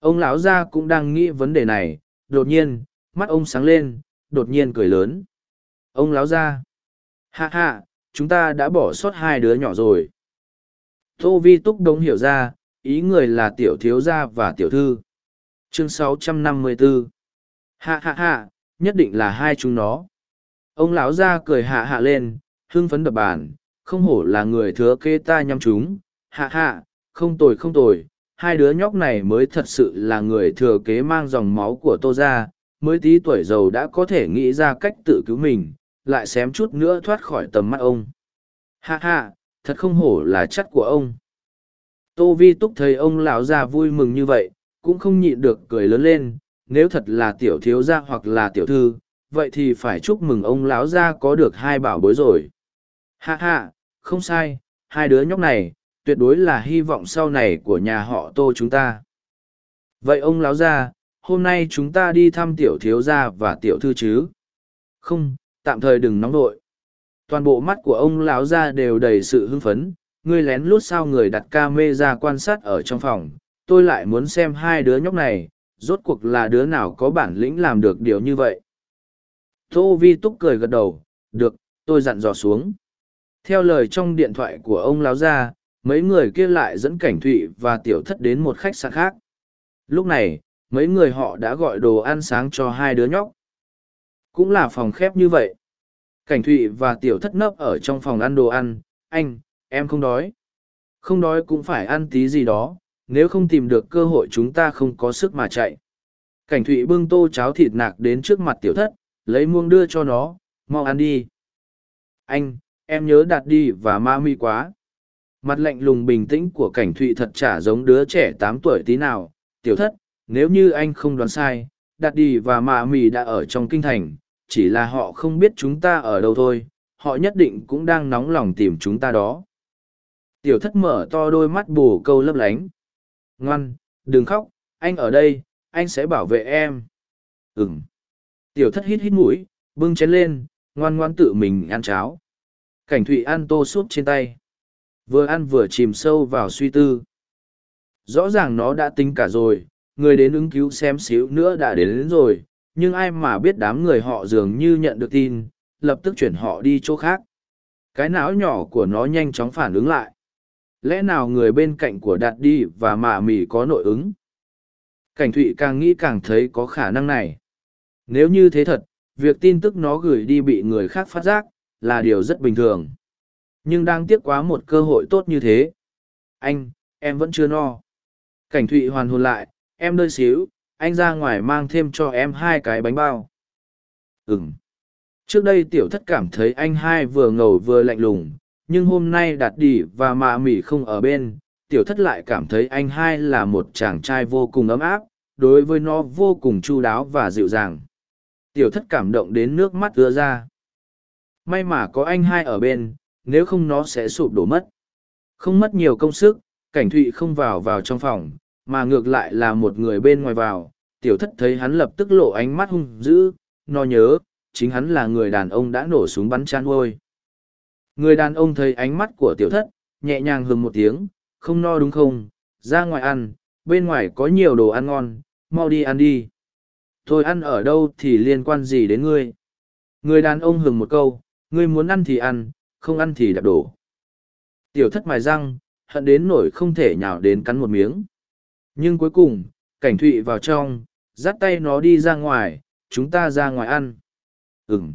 Ông lão gia cũng đang nghĩ vấn đề này. Đột nhiên, mắt ông sáng lên, đột nhiên cười lớn ông lão ra, hạ hạ chúng ta đã bỏ sót hai đứa nhỏ rồi. Tô vi túc đống hiểu ra ý người là tiểu thiếu gia và tiểu thư. Chương 654 hạ hạ hạ nhất định là hai chúng nó. Ông lão ra cười hạ hạ lên hưng phấn đập bàn. Không hổ là người thừa kê ta nhắm chúng. Hạ hạ không tồi không tồi. Hai đứa nhóc này mới thật sự là người thừa kế mang dòng máu của tô ra mới tí tuổi giàu đã có thể nghĩ ra cách tự cứu mình lại xém chút nữa thoát khỏi tầm mắt ông. Ha ha, thật không hổ là chất của ông. Tô vi túc thấy ông lão già vui mừng như vậy cũng không nhịn được cười lớn lên nếu thật là tiểu thiếu gia hoặc là tiểu thư vậy thì phải chúc mừng ông lão gia có được hai bảo bối rồi. Ha ha, không sai hai đứa nhóc này tuyệt đối là hy vọng sau này của nhà họ tô chúng ta. Vậy ông lão gia hôm nay chúng ta đi thăm tiểu thiếu gia và tiểu thư chứ? Không tạm thời đừng nóng vội. Toàn bộ mắt của ông lão ra đều đầy sự hưng phấn, ngươi lén lút sao người đặt ca mê ra quan sát ở trong phòng, tôi lại muốn xem hai đứa nhóc này, rốt cuộc là đứa nào có bản lĩnh làm được điều như vậy. Tô vi túc cười gật đầu, được, tôi dặn dò xuống. Theo lời trong điện thoại của ông láo ra mấy người kia lại dẫn cảnh thụy và tiểu thất đến một khách sạn khác. Lúc này, mấy người họ đã gọi đồ ăn sáng cho hai đứa nhóc cũng là phòng khép như vậy. Cảnh thụy và tiểu thất nấp ở trong phòng ăn đồ ăn, anh, em không đói. Không đói cũng phải ăn tí gì đó, nếu không tìm được cơ hội chúng ta không có sức mà chạy. Cảnh thụy bưng tô cháo thịt nạc đến trước mặt tiểu thất, lấy muông đưa cho nó, mau ăn đi. Anh, em nhớ đạt đi và ma mi quá. Mặt lạnh lùng bình tĩnh của cảnh thụy thật chả giống đứa trẻ tám tuổi tí nào. Tiểu thất, nếu như anh không đoán sai đạt đi và mạ mì đã ở trong kinh thành chỉ là họ không biết chúng ta ở đâu thôi họ nhất định cũng đang nóng lòng tìm chúng ta đó. Tiểu thất mở to đôi mắt bù câu lấp lánh. Ngoan đừng khóc anh ở đây anh sẽ bảo vệ em. Ừng tiểu thất hít hít mũi bưng chén lên ngoan ngoan tự mình ăn cháo. Cảnh thụy ăn tô súp trên tay. Vừa ăn vừa chìm sâu vào suy tư. Rõ ràng nó đã tính cả rồi người đến ứng cứu xem xíu nữa đã đến, đến rồi nhưng ai mà biết đám người họ dường như nhận được tin, lập tức chuyển họ đi chỗ khác. Cái não nhỏ của nó nhanh chóng phản ứng lại. Lẽ nào người bên cạnh của đạt đi và mạ mì có nội ứng? Cảnh thụy càng nghĩ càng thấy có khả năng này. Nếu như thế thật, việc tin tức nó gửi đi bị người khác phát giác là điều rất bình thường. Nhưng đang tiếc quá một cơ hội tốt như thế. Anh, em vẫn chưa no. Cảnh thụy hoàn hồn lại, em đơi xíu anh ra ngoài mang thêm cho em hai cái bánh bao. Ừ m trước đây tiểu thất cảm thấy anh hai vừa ngầu vừa lạnh lùng, nhưng hôm nay đạt đi và mạ mỉ không ở bên, tiểu thất lại cảm thấy anh hai là một chàng trai vô cùng ấm áp, đối với nó vô cùng chu đáo và dịu dàng. Tiểu thất cảm động đến nước mắt ứa ra. May mà có anh hai ở bên, nếu không nó sẽ sụp đổ mất. Không mất nhiều công sức, cảnh thụy không vào vào trong phòng mà ngược lại là một người bên ngoài vào tiểu thất thấy hắn lập tức lộ ánh mắt hung dữ nó nhớ chính hắn là người đàn ông đã nổ súng bắn chan ngôi người đàn ông thấy ánh mắt của tiểu thất nhẹ nhàng hừng một tiếng, không no đúng không, ra ngoài ăn, bên ngoài có nhiều đồ ăn ngon, mau đi ăn đi. Thôi ăn ở đâu thì liên quan gì đến ngươi? Người đàn ông hừng một câu, ngươi muốn ăn thì ăn, không ăn thì đạp đổ. Tiểu thất mài răng, hận đến nổi không thể nhào đến cắn một miếng. Nhưng cuối cùng, cảnh thụy vào trong, dắt tay nó đi ra ngoài, chúng ta ra ngoài ăn. Ừm.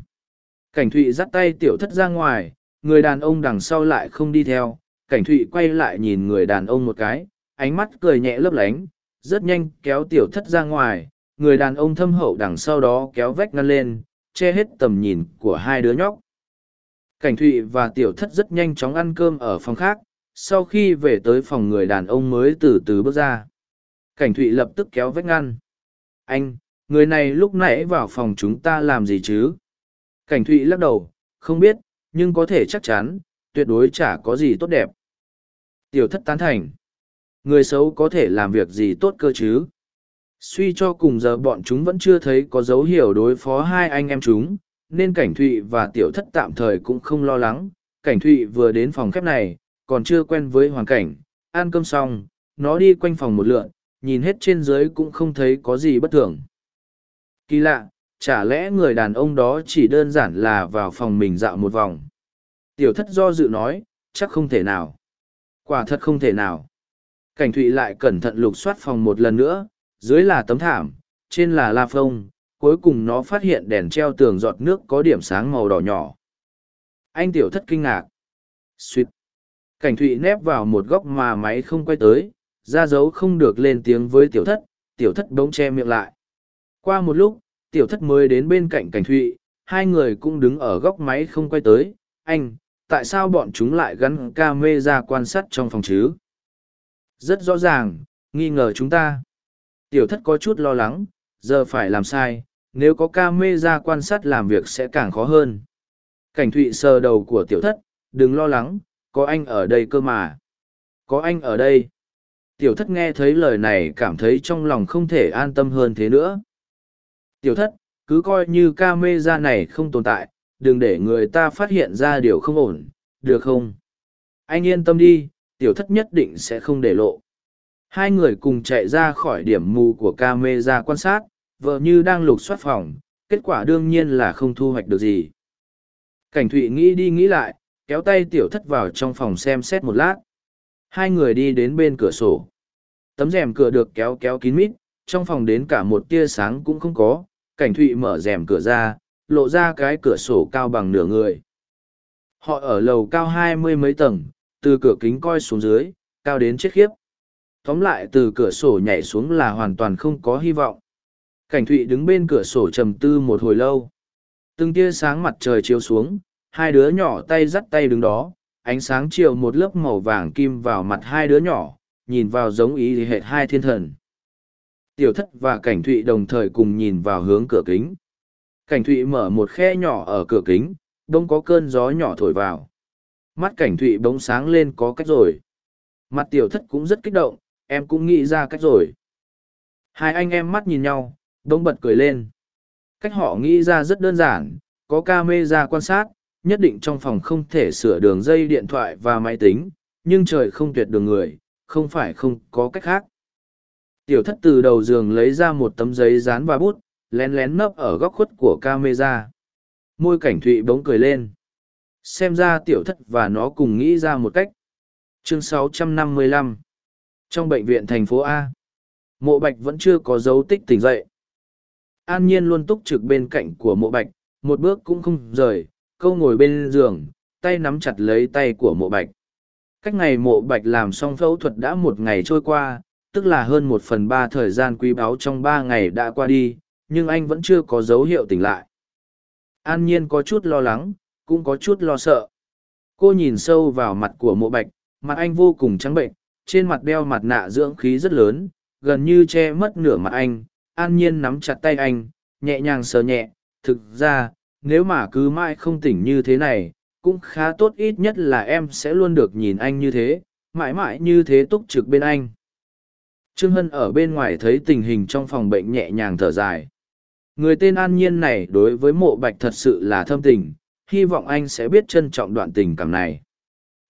Cảnh thụy dắt tay tiểu thất ra ngoài, người đàn ông đằng sau lại không đi theo. Cảnh thụy quay lại nhìn người đàn ông một cái, ánh mắt cười nhẹ lấp lánh, rất nhanh kéo tiểu thất ra ngoài. Người đàn ông thâm hậu đằng sau đó kéo vách ngăn lên, che hết tầm nhìn của hai đứa nhóc. Cảnh thụy và tiểu thất rất nhanh chóng ăn cơm ở phòng khác, sau khi về tới phòng người đàn ông mới từ từ bước ra. Cảnh thụy lập tức kéo vách ngăn. Anh, người này lúc nãy vào phòng chúng ta làm gì chứ? Cảnh thụy lắc đầu, không biết, nhưng có thể chắc chắn, tuyệt đối chả có gì tốt đẹp. Tiểu thất tán thành. Người xấu có thể làm việc gì tốt cơ chứ? Suy cho cùng giờ bọn chúng vẫn chưa thấy có dấu hiệu đối phó hai anh em chúng, nên cảnh thụy và tiểu thất tạm thời cũng không lo lắng. Cảnh thụy vừa đến phòng khép này, còn chưa quen với hoàn cảnh, ăn cơm xong, nó đi quanh phòng một lượn, nhìn hết trên dưới cũng không thấy có gì bất thường. Kỳ lạ, chả lẽ người đàn ông đó chỉ đơn giản là vào phòng mình dạo một vòng. Tiểu thất do dự nói, chắc không thể nào. Quả thật không thể nào. Cảnh thụy lại cẩn thận lục soát phòng một lần nữa, dưới là tấm thảm, trên là la phông, cuối cùng nó phát hiện đèn treo tường giọt nước có điểm sáng màu đỏ nhỏ. Anh tiểu thất kinh ngạc. Xuyệt. Cảnh thụy nép vào một góc mà máy không quay tới, ra dấu không được lên tiếng với tiểu thất, tiểu thất bỗng che miệng lại. Qua một lúc, tiểu thất mới đến bên cạnh cảnh thụy, hai người cũng đứng ở góc máy không quay tới. Anh, tại sao bọn chúng lại gắn ca mê ra quan sát trong phòng chứ? Rất rõ ràng, nghi ngờ chúng ta. Tiểu thất có chút lo lắng, giờ phải làm sai, nếu có ca mê ra quan sát làm việc sẽ càng khó hơn. Cảnh thụy sờ đầu của tiểu thất, đừng lo lắng, có anh ở đây cơ mà. Có anh ở đây. Tiểu thất nghe thấy lời này cảm thấy trong lòng không thể an tâm hơn thế nữa. Tiểu thất, cứ coi như ca mê ra này không tồn tại, đừng để người ta phát hiện ra điều không ổn, được không? Anh yên tâm đi, tiểu thất nhất định sẽ không để lộ. Hai người cùng chạy ra khỏi điểm mù của ca mê ra quan sát, vợ như đang lục soát phòng, kết quả đương nhiên là không thu hoạch được gì. Cảnh thụy nghĩ đi nghĩ lại, kéo tay tiểu thất vào trong phòng xem xét một lát. Hai người đi đến bên cửa sổ. Tấm rèm cửa được kéo kéo kín mít, trong phòng đến cả một tia sáng cũng không có, cảnh thụy mở rèm cửa ra, lộ ra cái cửa sổ cao bằng nửa người. Họ ở lầu cao hai mươi mấy tầng, từ cửa kính coi xuống dưới, cao đến chết khiếp. Tóm lại từ cửa sổ nhảy xuống là hoàn toàn không có hy vọng. Cảnh thụy đứng bên cửa sổ trầm tư một hồi lâu. Từng tia sáng mặt trời chiếu xuống, hai đứa nhỏ tay dắt tay đứng đó, ánh sáng chiều một lớp màu vàng kim vào mặt hai đứa nhỏ, nhìn vào giống ý hệt hai thiên thần. Tiểu thất và cảnh thụy đồng thời cùng nhìn vào hướng cửa kính. Cảnh thụy mở một khe nhỏ ở cửa kính, đông có cơn gió nhỏ thổi vào. Mắt cảnh thụy bỗng sáng lên có cách rồi. Mặt tiểu thất cũng rất kích động, em cũng nghĩ ra cách rồi. Hai anh em mắt nhìn nhau, bỗng bật cười lên. Cách họ nghĩ ra rất đơn giản, có ca mê ra quan sát, nhất định trong phòng không thể sửa đường dây điện thoại và máy tính, nhưng trời không tuyệt đường người, không phải không có cách khác. Tiểu thất từ đầu giường lấy ra một tấm giấy dán và bút, lén lén nấp ở góc khuất của camera. Môi cảnh thụy bỗng cười lên. Xem ra tiểu thất và nó cùng nghĩ ra một cách. Chương 655 Trong bệnh viện thành phố A, mộ bạch vẫn chưa có dấu tích tỉnh dậy. An nhiên luôn túc trực bên cạnh của mộ bạch, một bước cũng không rời, câu ngồi bên giường, tay nắm chặt lấy tay của mộ bạch. Cách ngày mộ bạch làm xong phẫu thuật đã một ngày trôi qua, tức là hơn một phần ba thời gian quý báu trong ba ngày đã qua đi, nhưng anh vẫn chưa có dấu hiệu tỉnh lại. An nhiên có chút lo lắng, cũng có chút lo sợ. Cô nhìn sâu vào mặt của mộ bạch, mặt anh vô cùng trắng bệnh, trên mặt đeo mặt nạ dưỡng khí rất lớn, gần như che mất nửa mặt anh. An nhiên nắm chặt tay anh, nhẹ nhàng sờ nhẹ, thực ra, nếu mà cứ mãi không tỉnh như thế này, cũng khá tốt ít nhất là em sẽ luôn được nhìn anh như thế, mãi mãi như thế túc trực bên anh. Trương Hân ở bên ngoài thấy tình hình trong phòng bệnh nhẹ nhàng thở dài. Người tên an nhiên này đối với mộ bạch thật sự là thâm tình, hy vọng anh sẽ biết trân trọng đoạn tình cảm này.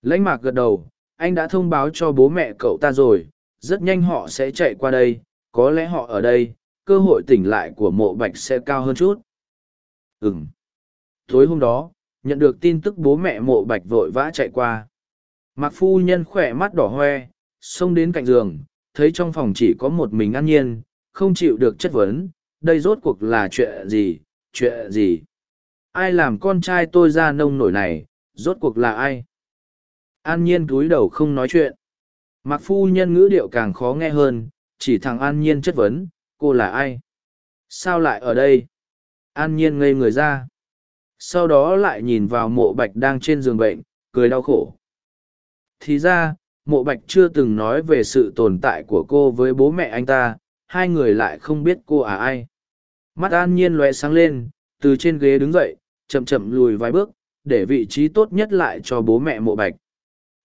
Lãnh mạc gật đầu, anh đã thông báo cho bố mẹ cậu ta rồi rất nhanh họ sẽ chạy qua đây có lẽ họ ở đây cơ hội tỉnh lại của mộ bạch sẽ cao hơn chút Ừm tối hôm đó, nhận được tin tức bố mẹ mộ bạch vội vã chạy qua. Mặc phu nhân khỏe mắt đỏ hoe, xông đến cạnh giường, thấy trong phòng chỉ có một mình an nhiên, không chịu được chất vấn, đây rốt cuộc là chuyện gì chuyện gì? Ai làm con trai tôi ra nông nổi này, rốt cuộc là ai? An nhiên cúi đầu không nói chuyện. Mặc phu nhân ngữ điệu càng khó nghe hơn, chỉ thằng an nhiên chất vấn, cô là ai? Sao lại ở đây? An nhiên ngây người ra sau đó lại nhìn vào mộ bạch đang trên giường bệnh, cười đau khổ. Thì ra, mộ bạch chưa từng nói về sự tồn tại của cô với bố mẹ anh ta, hai người lại không biết cô à ai. Mắt an nhiên loe sáng lên, từ trên ghế đứng dậy, chậm chậm lùi vài bước, để vị trí tốt nhất lại cho bố mẹ mộ bạch.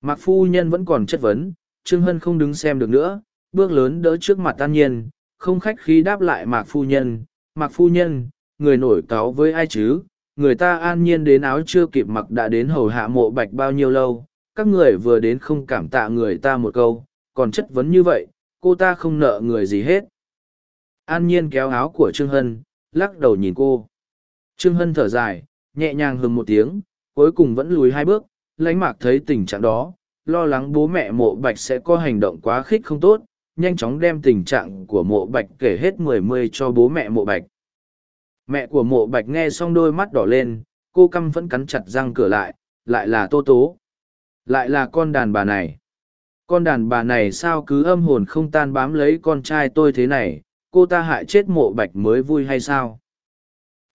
Mặc phu nhân vẫn còn chất vấn, trương hân không đứng xem được nữa, bước lớn đỡ trước mặt an nhiên, không khách khí đáp lại mạc phu nhân, mạc phu nhân, người nổi cáu với ai chứ? Người ta an nhiên đến áo chưa kịp mặc đã đến hầu hạ mộ bạch bao nhiêu lâu, các người vừa đến không cảm tạ người ta một câu, còn chất vấn như vậy, cô ta không nợ người gì hết. An nhiên kéo áo của trương hân, lắc đầu nhìn cô. Trương hân thở dài, nhẹ nhàng hừng một tiếng, cuối cùng vẫn lùi hai bước, lãnh mạc thấy tình trạng đó, lo lắng bố mẹ mộ bạch sẽ có hành động quá khích không tốt, nhanh chóng đem tình trạng của mộ bạch kể hết mười mươi cho bố mẹ mộ bạch mẹ của mộ bạch nghe xong đôi mắt đỏ lên, cô căm vẫn cắn chặt răng cửa lại lại là tô tố. Lại là con đàn bà này. Con đàn bà này sao cứ âm hồn không tan bám lấy con trai tôi thế này, cô ta hại chết mộ bạch mới vui hay sao?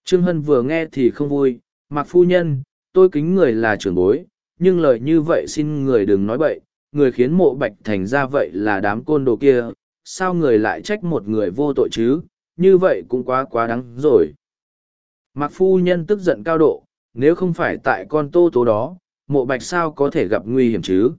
Trương hân vừa nghe thì không vui mặc phu nhân, tôi kính người là trưởng bối, nhưng lời như vậy xin người đừng nói bậy, người khiến mộ bạch thành ra vậy là đám côn đồ kia, sao người lại trách một người vô tội chứ? Như vậy cũng quá quá đáng rồi. Mạc phu nhân tức giận cao độ, nếu không phải tại con tô tố đó, mộ bạch sao có thể gặp nguy hiểm chứ?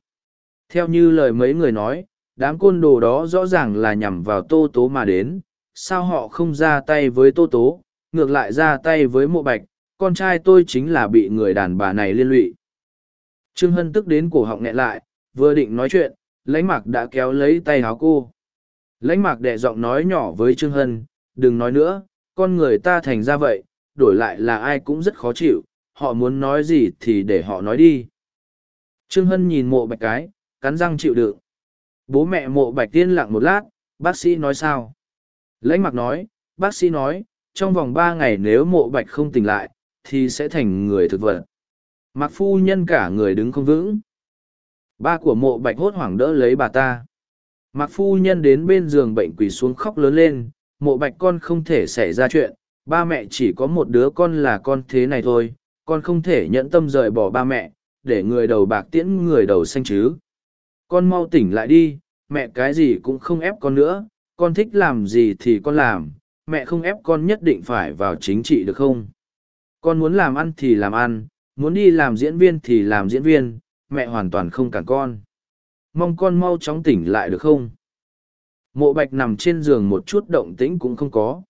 Theo như lời mấy người nói, đám côn đồ đó rõ ràng là nhằm vào tô tố mà đến, sao họ không ra tay với tô tố, ngược lại ra tay với mộ bạch, con trai tôi chính là bị người đàn bà này liên lụy. Trương hân tức đến cổ họng nghẹn lại, vừa định nói chuyện, lãnh mạc đã kéo lấy tay háo cô. Lãnh mạc đệ giọng nói nhỏ với trương hân, đừng nói nữa, con người ta thành ra vậy đổi lại là ai cũng rất khó chịu, họ muốn nói gì thì để họ nói đi. Trương hân nhìn mộ bạch cái, cắn răng chịu đựng. Bố mẹ mộ bạch tiên lặng một lát, bác sĩ nói sao? Lãnh mặc nói, bác sĩ nói, trong vòng ba ngày nếu mộ bạch không tỉnh lại, thì sẽ thành người thực vật. Mặc phu nhân cả người đứng không vững. Ba của mộ bạch hốt hoảng đỡ lấy bà ta. Mặc phu nhân đến bên giường bệnh quỳ xuống khóc lớn lên, mộ bạch con không thể xảy ra chuyện ba mẹ chỉ có một đứa con là con thế này thôi, con không thể nhẫn tâm rời bỏ ba mẹ, để người đầu bạc tiễn người đầu xanh chứ. Con mau tỉnh lại đi, mẹ cái gì cũng không ép con nữa, con thích làm gì thì con làm, mẹ không ép con nhất định phải vào chính trị được không? Con muốn làm ăn thì làm ăn, muốn đi làm diễn viên thì làm diễn viên, mẹ hoàn toàn không cản con. Mong con mau chóng tỉnh lại được không? Mộ bạch nằm trên giường một chút động tĩnh cũng không có.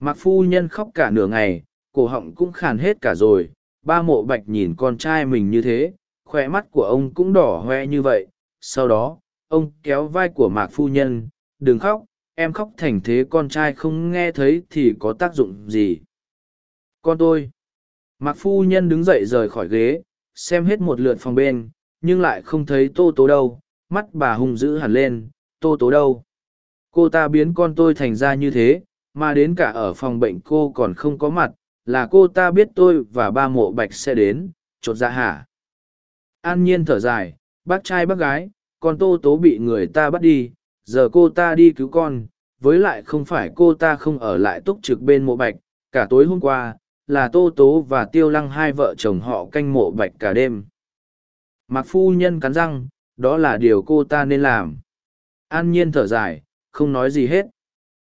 Mạc phu nhân khóc cả nửa ngày, cổ họng cũng khàn hết cả rồi. Ba mộ bạch nhìn con trai mình như thế, khỏe mắt của ông cũng đỏ hoe như vậy. Sau đó, ông kéo vai của mạc phu nhân. Đừng khóc, em khóc thành thế con trai không nghe thấy thì có tác dụng gì? Con tôi. Mạc phu nhân đứng dậy rời khỏi ghế, xem hết một lượt phòng bên, nhưng lại không thấy tô tố đâu. Mắt bà hung dữ hẳn lên. Tô tố đâu? Cô ta biến con tôi thành ra như thế mà đến cả ở phòng bệnh cô còn không có mặt, là cô ta biết tôi và ba mộ bạch sẽ đến, chột dạ hả? An nhiên thở dài, bác trai bác gái, con tô tố bị người ta bắt đi, giờ cô ta đi cứu con, với lại không phải cô ta không ở lại túc trực bên mộ bạch, cả tối hôm qua, là tô tố và tiêu lăng hai vợ chồng họ canh mộ bạch cả đêm. Mặc phu nhân cắn răng, đó là điều cô ta nên làm. An nhiên thở dài, không nói gì hết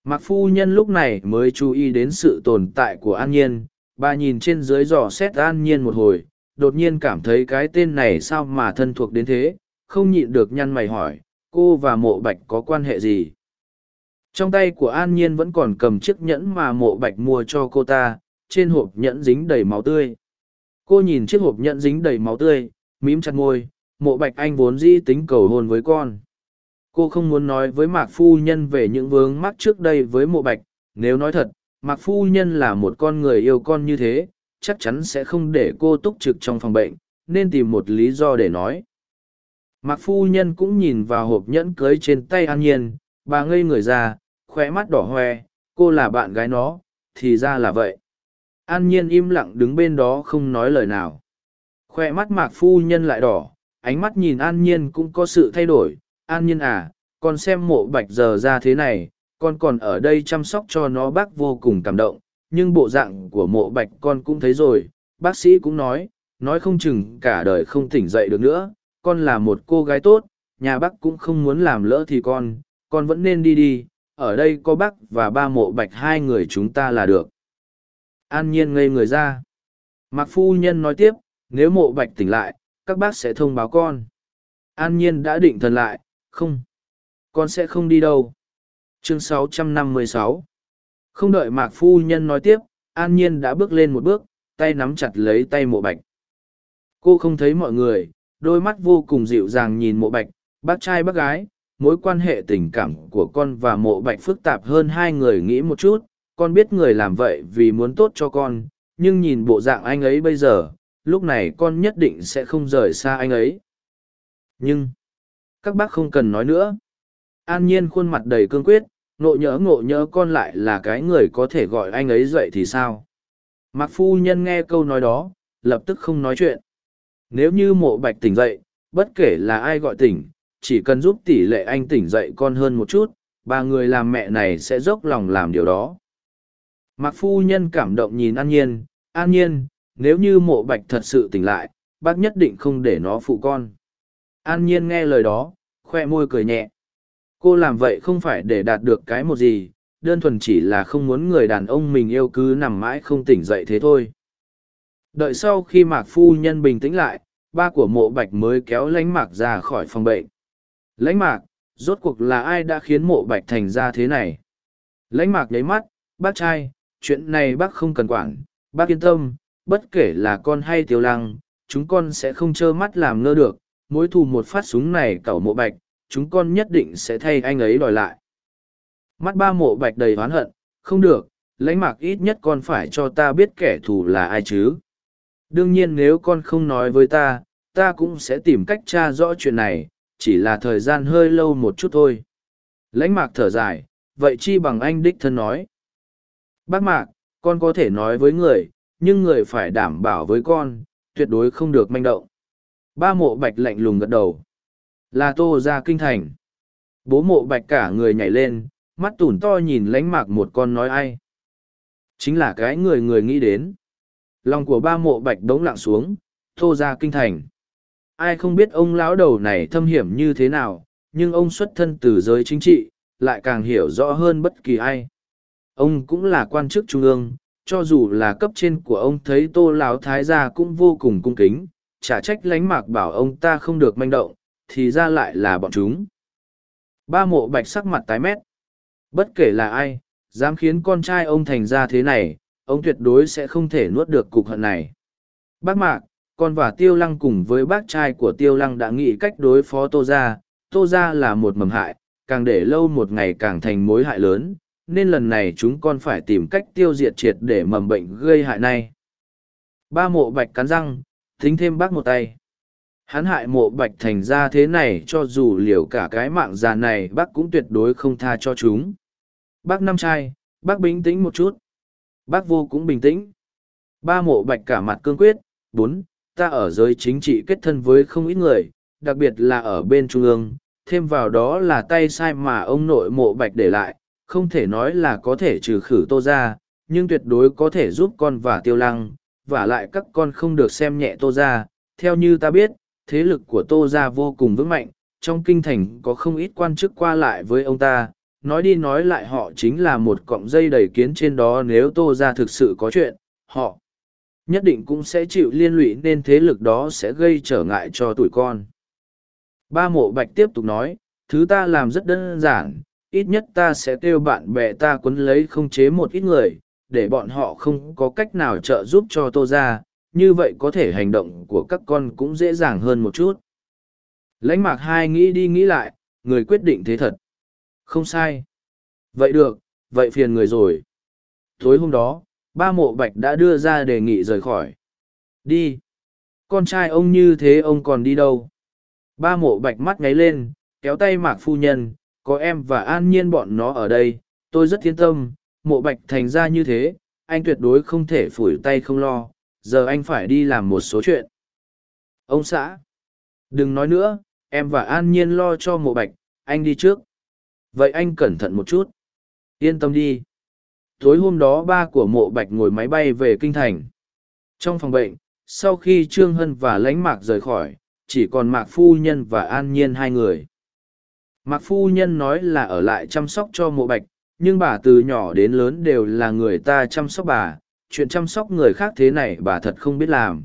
mặc phu nhân lúc này mới chú ý đến sự tồn tại của an nhiên. Bà nhìn trên dưới dò xét an nhiên một hồi, đột nhiên cảm thấy cái tên này sao mà thân thuộc đến thế, không nhịn được nhăn mày hỏi, cô và mộ bạch có quan hệ gì? Trong tay của an nhiên vẫn còn cầm chiếc nhẫn mà mộ bạch mua cho cô ta, trên hộp nhẫn dính đầy máu tươi. Cô nhìn chiếc hộp nhẫn dính đầy máu tươi, mím chặt môi, mộ bạch, anh vốn dĩ tính cầu hôn với con cô không muốn nói với mạc phu nhân về những vướng mắc trước đây với mộ bạch. Nếu nói thật, mạc phu nhân là một con người yêu con như thế, chắc chắn sẽ không để cô túc trực trong phòng bệnh, nên tìm một lý do để nói. Mạc phu nhân cũng nhìn vào hộp nhẫn cưới trên tay an nhiên. Bà ngây người ra khoe mắt đỏ hoe. Cô là bạn gái nó, thì ra là vậy. An nhiên im lặng đứng bên đó không nói lời nào. Khoe mắt mạc phu nhân lại đỏ, ánh mắt nhìn an nhiên cũng có sự thay đổi an nhiên à con xem mộ bạch giờ ra thế này, con còn ở đây chăm sóc cho nó bác vô cùng cảm động, nhưng bộ dạng của mộ bạch con cũng thấy rồi. Bác sĩ cũng nói nói không chừng cả đời không tỉnh dậy được nữa, con là một cô gái tốt, nhà bác cũng không muốn làm lỡ thì con con vẫn nên đi đi, ở đây có bác và ba mộ bạch hai người chúng ta là được. An nhiên ngây người ra. Mặc phu nhân nói tiếp, nếu mộ bạch tỉnh lại, các bác sẽ thông báo con. An nhiên đã định thần lại không. Con sẽ không đi đâu. Chương 656 không đợi mạc phu nhân nói tiếp, an nhiên đã bước lên một bước, tay nắm chặt lấy tay mộ bạch. Cô không thấy mọi người, đôi mắt vô cùng dịu dàng nhìn mộ bạch, bác trai bác gái, mối quan hệ tình cảm của con và mộ bạch phức tạp hơn hai người nghĩ một chút, con biết người làm vậy vì muốn tốt cho con, nhưng nhìn bộ dạng anh ấy bây giờ, lúc này con nhất định sẽ không rời xa anh ấy. Nhưng các bác không cần nói nữa. An nhiên khuôn mặt đầy cương quyết, ngộ nhỡ ngộ nhỡ con lại là cái người có thể gọi anh ấy dậy thì sao? Mặc phu nhân nghe câu nói đó, lập tức không nói chuyện. Nếu như mộ bạch tỉnh dậy, bất kể là ai gọi tỉnh, chỉ cần giúp tỷ lệ anh tỉnh dậy con hơn một chút ba người làm mẹ này sẽ dốc lòng làm điều đó. Mặc phu nhân cảm động nhìn an nhiên an nhiên, nếu như mộ bạch thật sự tỉnh lại, bác nhất định không để nó phụ con an nhiên nghe lời đó, khoe môi cười nhẹ. Cô làm vậy không phải để đạt được cái một gì, đơn thuần chỉ là không muốn người đàn ông mình yêu cứ nằm mãi không tỉnh dậy thế thôi. Đợi sau khi mạc phu nhân bình tĩnh lại, ba của mộ bạch mới kéo lánh mạc ra khỏi phòng bệnh. Lãnh mạc, rốt cuộc là ai đã khiến mộ bạch thành ra thế này? Lãnh mạc nháy mắt, bác trai, chuyện này bác không cần quản, bác yên tâm, bất kể là con hay tiêu lăng, chúng con sẽ không trơ mắt làm ngơ được mỗi thù một phát súng này cẩu mộ bạch, chúng con nhất định sẽ thay anh ấy đòi lại. Mắt ba mộ bạch đầy oán hận, không được, lãnh mạc ít nhất con phải cho ta biết kẻ thù là ai chứ. Đương nhiên nếu con không nói với ta ta cũng sẽ tìm cách tra rõ chuyện này, chỉ là thời gian hơi lâu một chút thôi. Lãnh mạc thở dài, vậy chi bằng anh đích thân nói. Bác mạc, con có thể nói với người, nhưng người phải đảm bảo với con, tuyệt đối không được manh động ba mộ bạch lạnh lùng gật đầu là tô ra kinh thành. Bố mộ bạch cả người nhảy lên, mắt tủn to nhìn lánh mạc một con nói ai. Chính là cái người người nghĩ đến. Lòng của ba mộ bạch đống lặng xuống, tô ra kinh thành. Ai không biết ông lão đầu này thâm hiểm như thế nào, nhưng ông xuất thân từ giới chính trị, lại càng hiểu rõ hơn bất kỳ ai. Ông cũng là quan chức trung ương, cho dù là cấp trên của ông thấy tô lão thái gia cũng vô cùng cung kính, chả trách lánh mạc bảo ông ta không được manh động, thì ra lại là bọn chúng. Ba mộ bạch sắc mặt tái mét. Bất kể là ai, dám khiến con trai ông thành ra thế này, ông tuyệt đối sẽ không thể nuốt được cục hận này. Bác Mạc, con và Tiêu Lăng cùng với bác trai của Tiêu Lăng đã nghĩ cách đối phó Tô Gia. Tô Gia là một mầm hại, càng để lâu một ngày càng thành mối hại lớn, nên lần này chúng con phải tìm cách tiêu diệt triệt để mầm bệnh gây hại này. Ba mộ bạch cắn răng, tính thêm bác một tay. Hắn hại mộ bạch thành ra thế này cho dù liều cả cái mạng già này, bác cũng tuyệt đối không tha cho chúng. Bác năm trai, bác bình tĩnh một chút. Bác vô cũng bình tĩnh. Ba mộ bạch cả mặt cương quyết. Bốn, ta ở giới chính trị kết thân với không ít người, đặc biệt là ở bên trung ương. Thêm vào đó là tay sai mà ông nội mộ bạch để lại. Không thể nói là có thể trừ khử tô ra, nhưng tuyệt đối có thể giúp con và tiêu lăng và lại các con không được xem nhẹ tô ra theo như ta biết, thế lực của tô ra vô cùng vững mạnh. Trong kinh thành có không ít quan chức qua lại với ông ta. Nói đi nói lại họ chính là một cọng dây đầy kiến trên đó nếu tô ra thực sự có chuyện, họ nhất định cũng sẽ chịu liên lụy nên thế lực đó sẽ gây trở ngại cho tuổi con. Ba mộ bạch tiếp tục nói, thứ ta làm rất đơn giản, ít nhất ta sẽ kêu bạn bè ta quấn lấy không chế một ít người để bọn họ không có cách nào trợ giúp cho tô ra như vậy có thể hành động của các con cũng dễ dàng hơn một chút. Lãnh mạc hai nghĩ đi nghĩ lại, người quyết định thế thật. Không sai. Vậy được, vậy phiền người rồi. Tối hôm đó, ba mộ bạch đã đưa ra đề nghị rời khỏi. Đi. Con trai ông như thế ông còn đi đâu? Ba mộ bạch mắt ngáy lên, kéo tay mạc phu nhân, có em và an nhiên bọn nó ở đây, tôi rất yên tâm mộ bạch thành ra như thế, anh tuyệt đối không thể phủi tay không lo, giờ anh phải đi làm một số chuyện. Ông xã, đừng nói nữa, em và an nhiên lo cho mộ bạch, anh đi trước. Vậy anh cẩn thận một chút. Yên tâm đi. Tối hôm đó ba của mộ bạch ngồi máy bay về kinh thành. Trong phòng bệnh, sau khi trương hân và lãnh mạc rời khỏi, chỉ còn mạc phu nhân và an nhiên hai người. Mạc phu nhân nói là ở lại chăm sóc cho mộ bạch nhưng bà từ nhỏ đến lớn đều là người ta chăm sóc bà, chuyện chăm sóc người khác thế này bà thật không biết làm.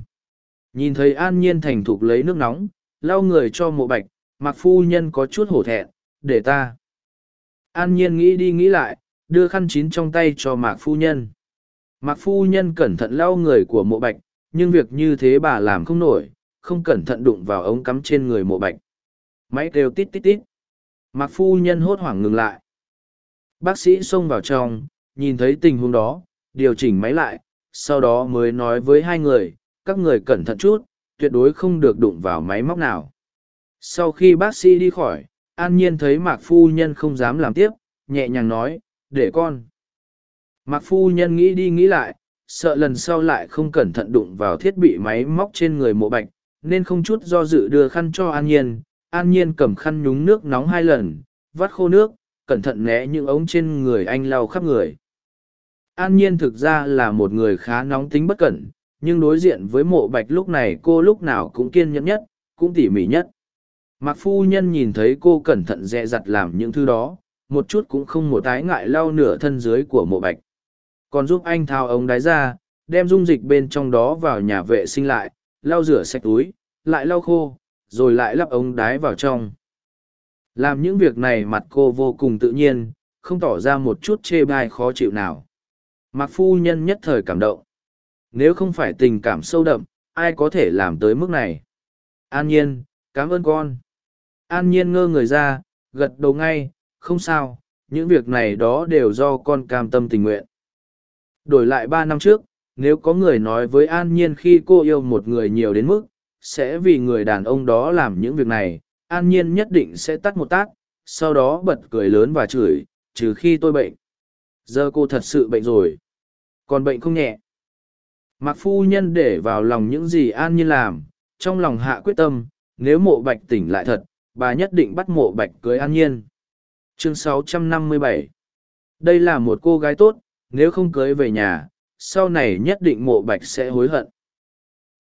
Nhìn thấy an nhiên thành thục lấy nước nóng, lau người cho mộ bạch, mặc phu nhân có chút hổ thẹn, để ta. An nhiên nghĩ đi nghĩ lại, đưa khăn chín trong tay cho mạc phu nhân. Mạc phu nhân cẩn thận lau người của mộ bạch, nhưng việc như thế bà làm không nổi, không cẩn thận đụng vào ống cắm trên người mộ bạch. Máy kêu tít tít tít. Mạc phu nhân hốt hoảng ngừng lại bác sĩ xông vào trong, nhìn thấy tình huống đó, điều chỉnh máy lại, sau đó mới nói với hai người, các người cẩn thận chút, tuyệt đối không được đụng vào máy móc nào. Sau khi bác sĩ đi khỏi, an nhiên thấy mạc phu nhân không dám làm tiếp, nhẹ nhàng nói, để con. Mạc phu nhân nghĩ đi nghĩ lại, sợ lần sau lại không cẩn thận đụng vào thiết bị máy móc trên người mộ bạch, nên không chút do dự đưa khăn cho an nhiên. An nhiên cầm khăn nhúng nước nóng hai lần, vắt khô nước cẩn thận né những ống trên người anh lau khắp người an nhiên thực ra là một người khá nóng tính bất cẩn nhưng đối diện với mộ bạch lúc này cô lúc nào cũng kiên nhẫn nhất cũng tỉ mỉ nhất Mạc phu nhân nhìn thấy cô cẩn thận dè dặt làm những thứ đó, một chút cũng không một tái ngại lau nửa thân dưới của mộ bạch. Còn giúp anh thao ống đáy ra, đem dung dịch bên trong đó vào nhà vệ sinh lại, lau rửa sạch túi, lại lau khô, rồi lại lắp ống đáy vào trong. Làm những việc này mặt cô vô cùng tự nhiên, không tỏ ra một chút chê bai khó chịu nào. Mạc phu nhân nhất thời cảm động. Nếu không phải tình cảm sâu đậm, ai có thể làm tới mức này? An nhiên, cảm ơn con. An nhiên ngơ người ra, gật đầu ngay, không sao, những việc này đó đều do con cam tâm tình nguyện. Đổi lại ba năm trước, nếu có người nói với An Nhiên khi cô yêu một người nhiều đến mức, sẽ vì người đàn ông đó làm những việc này, An Nhiên nhất định sẽ tắt một tát, sau đó bật cười lớn và chửi, trừ khi tôi bệnh. Giờ cô thật sự bệnh rồi. Còn bệnh không nhẹ. Mặc phu nhân để vào lòng những gì An Nhiên làm, trong lòng hạ quyết tâm, nếu mộ bạch tỉnh lại thật, bà nhất định bắt mộ bạch cưới an nhiên chương 657 đây là một cô gái tốt nếu không cưới về nhà sau này nhất định mộ bạch sẽ hối hận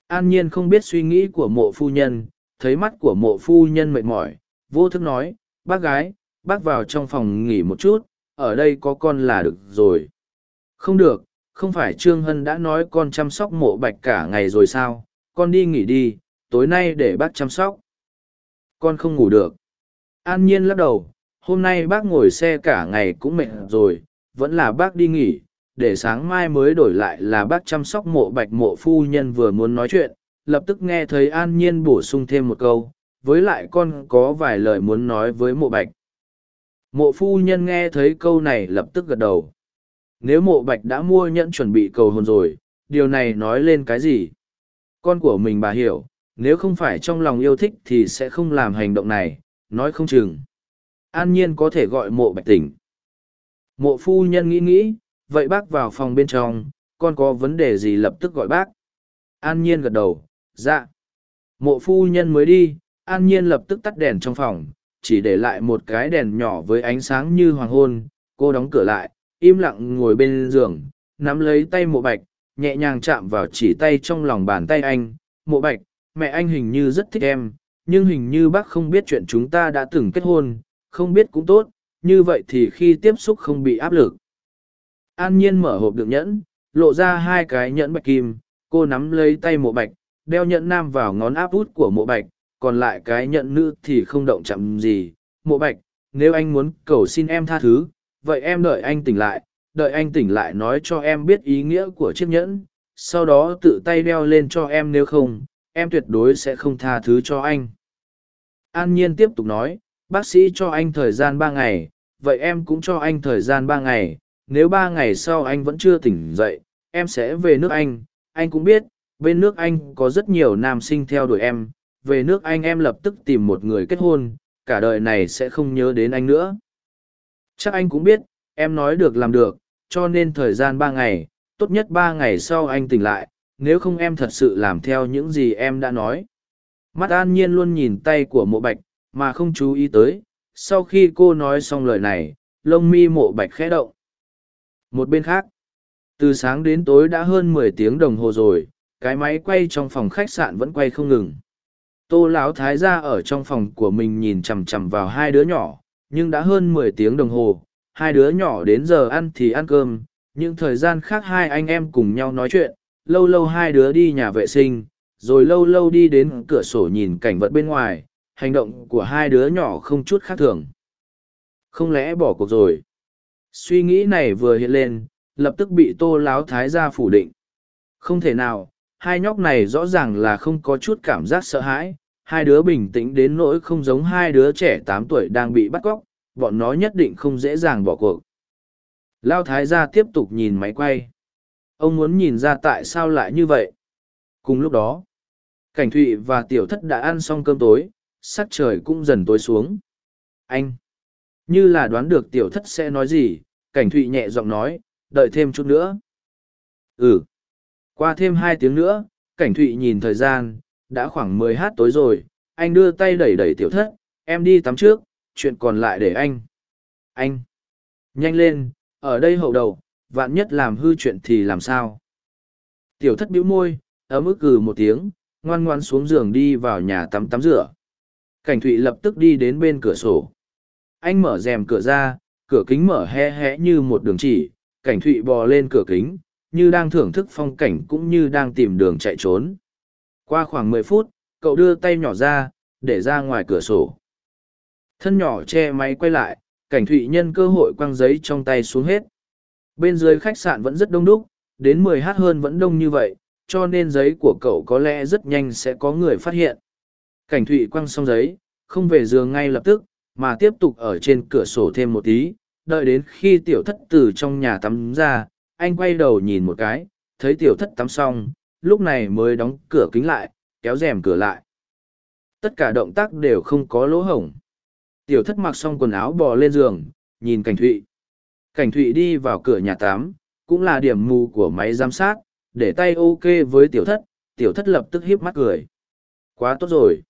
an nhiên không biết suy nghĩ của mộ phu nhân thấy mắt của mộ phu nhân mệt mỏi vô thức nói bác gái bác vào trong phòng nghỉ một chút ở đây có con là được rồi. Không được không phải trương hân đã nói con chăm sóc mộ bạch cả ngày rồi sao? Con đi nghỉ đi tối nay để bác chăm sóc. Con không ngủ được. An nhiên lắc đầu, hôm nay bác ngồi xe cả ngày cũng mệt rồi, vẫn là bác đi nghỉ, để sáng mai mới đổi lại là bác chăm sóc mộ bạch mộ phu nhân vừa muốn nói chuyện, lập tức nghe thấy an nhiên bổ sung thêm một câu, với lại con có vài lời muốn nói với mộ bạch. Mộ phu nhân nghe thấy câu này lập tức gật đầu. Nếu mộ bạch đã mua nhẫn chuẩn bị cầu hồn rồi, điều này nói lên cái gì? Con của mình bà hiểu, nếu không phải trong lòng yêu thích thì sẽ không làm hành động này, nói không chừng. An nhiên có thể gọi mộ bạch tỉnh. Mộ phu nhân nghĩ nghĩ, vậy bác vào phòng bên trong, con có vấn đề gì lập tức gọi bác. An nhiên gật đầu, dạ. Mộ phu nhân mới đi, an nhiên lập tức tắt đèn trong phòng, chỉ để lại một cái đèn nhỏ với ánh sáng như hoàng hôn. Cô đóng cửa lại, im lặng ngồi bên giường, nắm lấy tay mộ bạch, nhẹ nhàng chạm vào chỉ tay trong lòng bàn tay anh. Mộ bạch, mẹ anh hình như rất thích em nhưng hình như bác không biết chuyện chúng ta đã từng kết hôn không biết cũng tốt như vậy thì khi tiếp xúc không bị áp lực an nhiên mở hộp đựng nhẫn lộ ra hai cái nhẫn bạch kim cô nắm lấy tay mộ bạch đeo nhẫn nam vào ngón áp út của mộ bạch còn lại cái nhẫn nữ thì không động chậm gì mộ bạch nếu anh muốn cầu xin em tha thứ vậy em đợi anh tỉnh lại đợi anh tỉnh lại nói cho em biết ý nghĩa của chiếc nhẫn sau đó tự tay đeo lên cho em nếu không em tuyệt đối sẽ không tha thứ cho anh An Nhiên tiếp tục nói, bác sĩ cho anh thời gian ba ngày, vậy em cũng cho anh thời gian ba ngày, nếu ba ngày sau anh vẫn chưa tỉnh dậy, em sẽ về nước Anh. Anh cũng biết, bên nước Anh có rất nhiều nam sinh theo đuổi em, về nước Anh em lập tức tìm một người kết hôn, cả đời này sẽ không nhớ đến anh nữa. Chắc anh cũng biết, em nói được làm được, cho nên thời gian ba ngày, tốt nhất ba ngày sau anh tỉnh lại, nếu không em thật sự làm theo những gì em đã nói. Mắt an nhiên luôn nhìn tay của mộ bạch, mà không chú ý tới. Sau khi cô nói xong lời này, lông mi mộ bạch khẽ động. Một bên khác, từ sáng đến tối đã hơn mười tiếng đồng hồ rồi, cái máy quay trong phòng khách sạn vẫn quay không ngừng. Tô Lão thái ra ở trong phòng của mình nhìn chằm chằm vào hai đứa nhỏ, nhưng đã hơn mười tiếng đồng hồ, hai đứa nhỏ đến giờ ăn thì ăn cơm, nhưng thời gian khác hai anh em cùng nhau nói chuyện, lâu lâu hai đứa đi nhà vệ sinh, rồi lâu lâu đi đến cửa sổ nhìn cảnh vật bên ngoài, hành động của hai đứa nhỏ không chút khác thường. Không lẽ bỏ cuộc rồi? Suy nghĩ này vừa hiện lên, lập tức bị tô láo thái ra phủ định. Không thể nào, hai nhóc này rõ ràng là không có chút cảm giác sợ hãi, hai đứa bình tĩnh đến nỗi không giống hai đứa trẻ tám tuổi đang bị bắt cóc, bọn nó nhất định không dễ dàng bỏ cuộc. Lao thái gia tiếp tục nhìn máy quay. Ông muốn nhìn ra tại sao lại như vậy. Cùng lúc đó, Cảnh Thụy và Tiểu Thất đã ăn xong cơm tối, sắc trời cũng dần tối xuống. Anh! Như là đoán được Tiểu Thất sẽ nói gì, Cảnh Thụy nhẹ giọng nói, đợi thêm chút nữa. Ừ! Qua thêm hai tiếng nữa, Cảnh Thụy nhìn thời gian, đã khoảng mười h tối rồi, anh đưa tay đẩy đẩy Tiểu Thất, em đi tắm trước, chuyện còn lại để anh. Anh! Nhanh lên, ở đây hậu đầu, vạn nhất làm hư chuyện thì làm sao? Tiểu thất bĩu môi, ấm ức cừ một tiếng, ngoan ngoan xuống giường đi vào nhà tắm tắm rửa. Cảnh Thụy lập tức đi đến bên cửa sổ. Anh mở rèm cửa ra, cửa kính mở hé hé như một đường chỉ, Cảnh Thụy bò lên cửa kính, như đang thưởng thức phong cảnh cũng như đang tìm đường chạy trốn. Qua khoảng mười phút, cậu đưa tay nhỏ ra, để ra ngoài cửa sổ. Thân nhỏ che máy quay lại, Cảnh Thụy nhân cơ hội quăng giấy trong tay xuống hết. Bên dưới khách sạn vẫn rất đông đúc, đến mười h hơn vẫn đông như vậy, cho nên giấy của cậu có lẽ rất nhanh sẽ có người phát hiện. Cảnh Thụy quăng xong giấy, không về giường ngay lập tức, mà tiếp tục ở trên cửa sổ thêm một tí, đợi đến khi tiểu thất từ trong nhà tắm ra, anh quay đầu nhìn một cái, thấy tiểu thất tắm xong, lúc này mới đóng cửa kính lại, kéo rèm cửa lại. Tất cả động tác đều không có lỗ hổng. Tiểu thất mặc xong quần áo bò lên giường, nhìn cảnh thụy. Cảnh thụy đi vào cửa nhà tắm, cũng là điểm mù của máy giám sát, để tay ok với tiểu thất, tiểu thất lập tức hiếp mắt cười. Quá tốt rồi.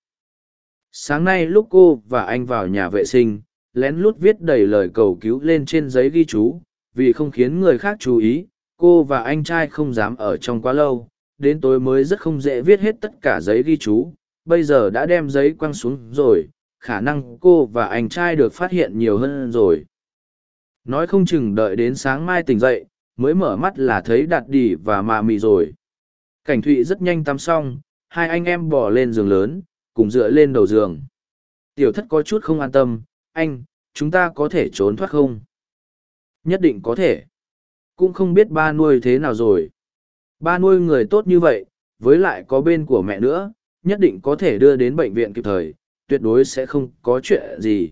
Sáng nay lúc cô và anh vào nhà vệ sinh, lén lút viết đầy lời cầu cứu lên trên giấy ghi chú, vì không khiến người khác chú ý, cô và anh trai không dám ở trong quá lâu, đến tối mới rất không dễ viết hết tất cả giấy ghi chú, bây giờ đã đem giấy quăng xuống rồi, khả năng cô và anh trai được phát hiện nhiều hơn rồi. Nói không chừng đợi đến sáng mai tỉnh dậy, mới mở mắt là thấy đạt đỉ và mạ mị rồi. Cảnh thụy rất nhanh tắm xong, hai anh em bỏ lên giường lớn, cùng dựa lên đầu giường. Tiểu thất có chút không an tâm, anh, chúng ta có thể trốn thoát không? Nhất định có thể. Cũng không biết ba nuôi thế nào rồi. Ba nuôi người tốt như vậy, với lại có bên của mẹ nữa, nhất định có thể đưa đến bệnh viện kịp thời, tuyệt đối sẽ không có chuyện gì.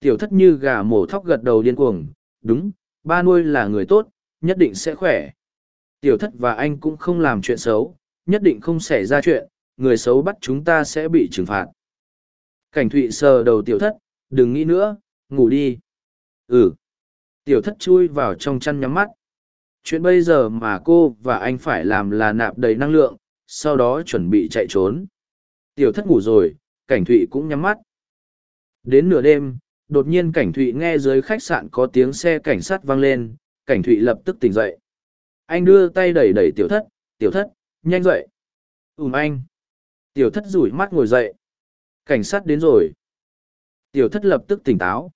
Tiểu thất như gà mổ thóc gật đầu điên cuồng, đúng, ba nuôi là người tốt, nhất định sẽ khỏe. Tiểu thất và anh cũng không làm chuyện xấu, nhất định không xảy ra chuyện, người xấu bắt chúng ta sẽ bị trừng phạt. Cảnh thụy sờ đầu tiểu thất, đừng nghĩ nữa, ngủ đi. Ừ. Tiểu thất chui vào trong chăn nhắm mắt. Chuyện bây giờ mà cô và anh phải làm là nạp đầy năng lượng, sau đó chuẩn bị chạy trốn. Tiểu thất ngủ rồi, cảnh thụy cũng nhắm mắt. Đến nửa đêm, đột nhiên cảnh thụy nghe dưới khách sạn có tiếng xe cảnh sát vang lên, cảnh thụy lập tức tỉnh dậy. Anh đưa tay đẩy đẩy tiểu thất, tiểu thất, nhanh dậy. Ừm anh. Tiểu thất rủi mắt ngồi dậy. Cảnh sát đến rồi. Tiểu thất lập tức tỉnh táo.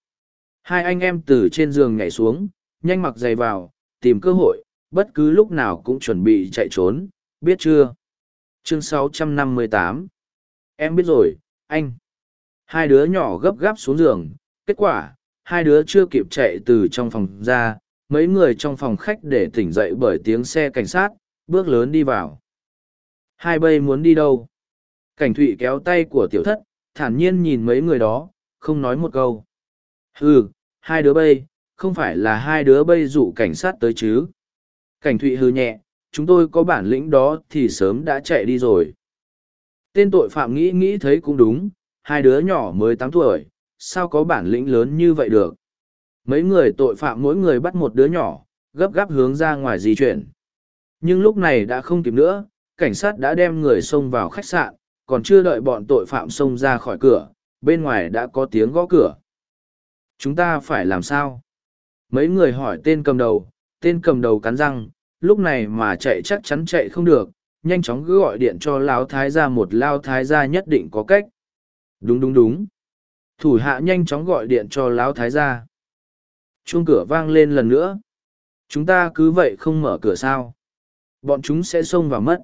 Hai anh em từ trên giường nhảy xuống, nhanh mặc giày vào, tìm cơ hội, bất cứ lúc nào cũng chuẩn bị chạy trốn, biết chưa? Chương 658 Em biết rồi, anh. Hai đứa nhỏ gấp gáp xuống giường, kết quả, hai đứa chưa kịp chạy từ trong phòng ra, mấy người trong phòng khách để tỉnh dậy bởi tiếng xe cảnh sát, bước lớn đi vào. Hai bây muốn đi đâu? Cảnh thụy kéo tay của tiểu thất, thản nhiên nhìn mấy người đó, không nói một câu. Hừ, hai đứa bây, không phải là hai đứa bây dụ cảnh sát tới chứ. Cảnh thụy hừ nhẹ, chúng tôi có bản lĩnh đó thì sớm đã chạy đi rồi. Tên tội phạm nghĩ nghĩ thấy cũng đúng, hai đứa nhỏ mới tám tuổi, sao có bản lĩnh lớn như vậy được. Mấy người tội phạm mỗi người bắt một đứa nhỏ, gấp gáp hướng ra ngoài di chuyển. Nhưng lúc này đã không kịp nữa, cảnh sát đã đem người xông vào khách sạn, còn chưa đợi bọn tội phạm xông ra khỏi cửa, bên ngoài đã có tiếng gõ cửa. Chúng ta phải làm sao? Mấy người hỏi tên cầm đầu, tên cầm đầu cắn răng, lúc này mà chạy chắc chắn chạy không được, nhanh chóng cứ gọi điện cho Lão Thái gia một Lao Thái gia nhất định có cách. Đúng đúng đúng. Thủ hạ nhanh chóng gọi điện cho Lão Thái gia. Chuông cửa vang lên lần nữa. Chúng ta cứ vậy không mở cửa sao? Bọn chúng sẽ xông vào mất.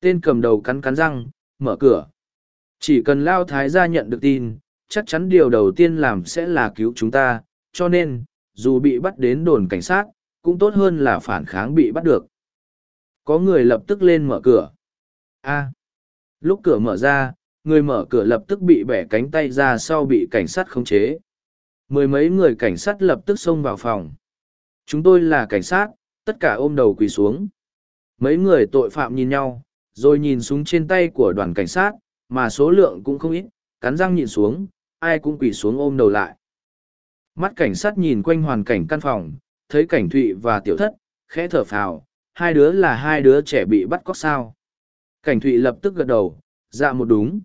Tên cầm đầu cắn cắn răng, mở cửa. Chỉ cần Lao Thái gia nhận được tin, chắc chắn điều đầu tiên làm sẽ là cứu chúng ta, cho nên, dù bị bắt đến đồn cảnh sát, cũng tốt hơn là phản kháng bị bắt được. Có người lập tức lên mở cửa. A. lúc cửa mở ra, người mở cửa lập tức bị bẻ cánh tay ra sau bị cảnh sát khống chế. Mười mấy người cảnh sát lập tức xông vào phòng. Chúng tôi là cảnh sát, tất cả ôm đầu quỳ xuống. Mấy người tội phạm nhìn nhau, rồi nhìn súng trên tay của đoàn cảnh sát, mà số lượng cũng không ít, cắn răng nhìn xuống, ai cũng quỳ xuống ôm đầu lại. Mắt cảnh sát nhìn quanh hoàn cảnh căn phòng, thấy cảnh thụy và tiểu thất, khẽ thở phào, hai đứa là hai đứa trẻ bị bắt cóc sao. Cảnh thụy lập tức gật đầu, dạ một đúng.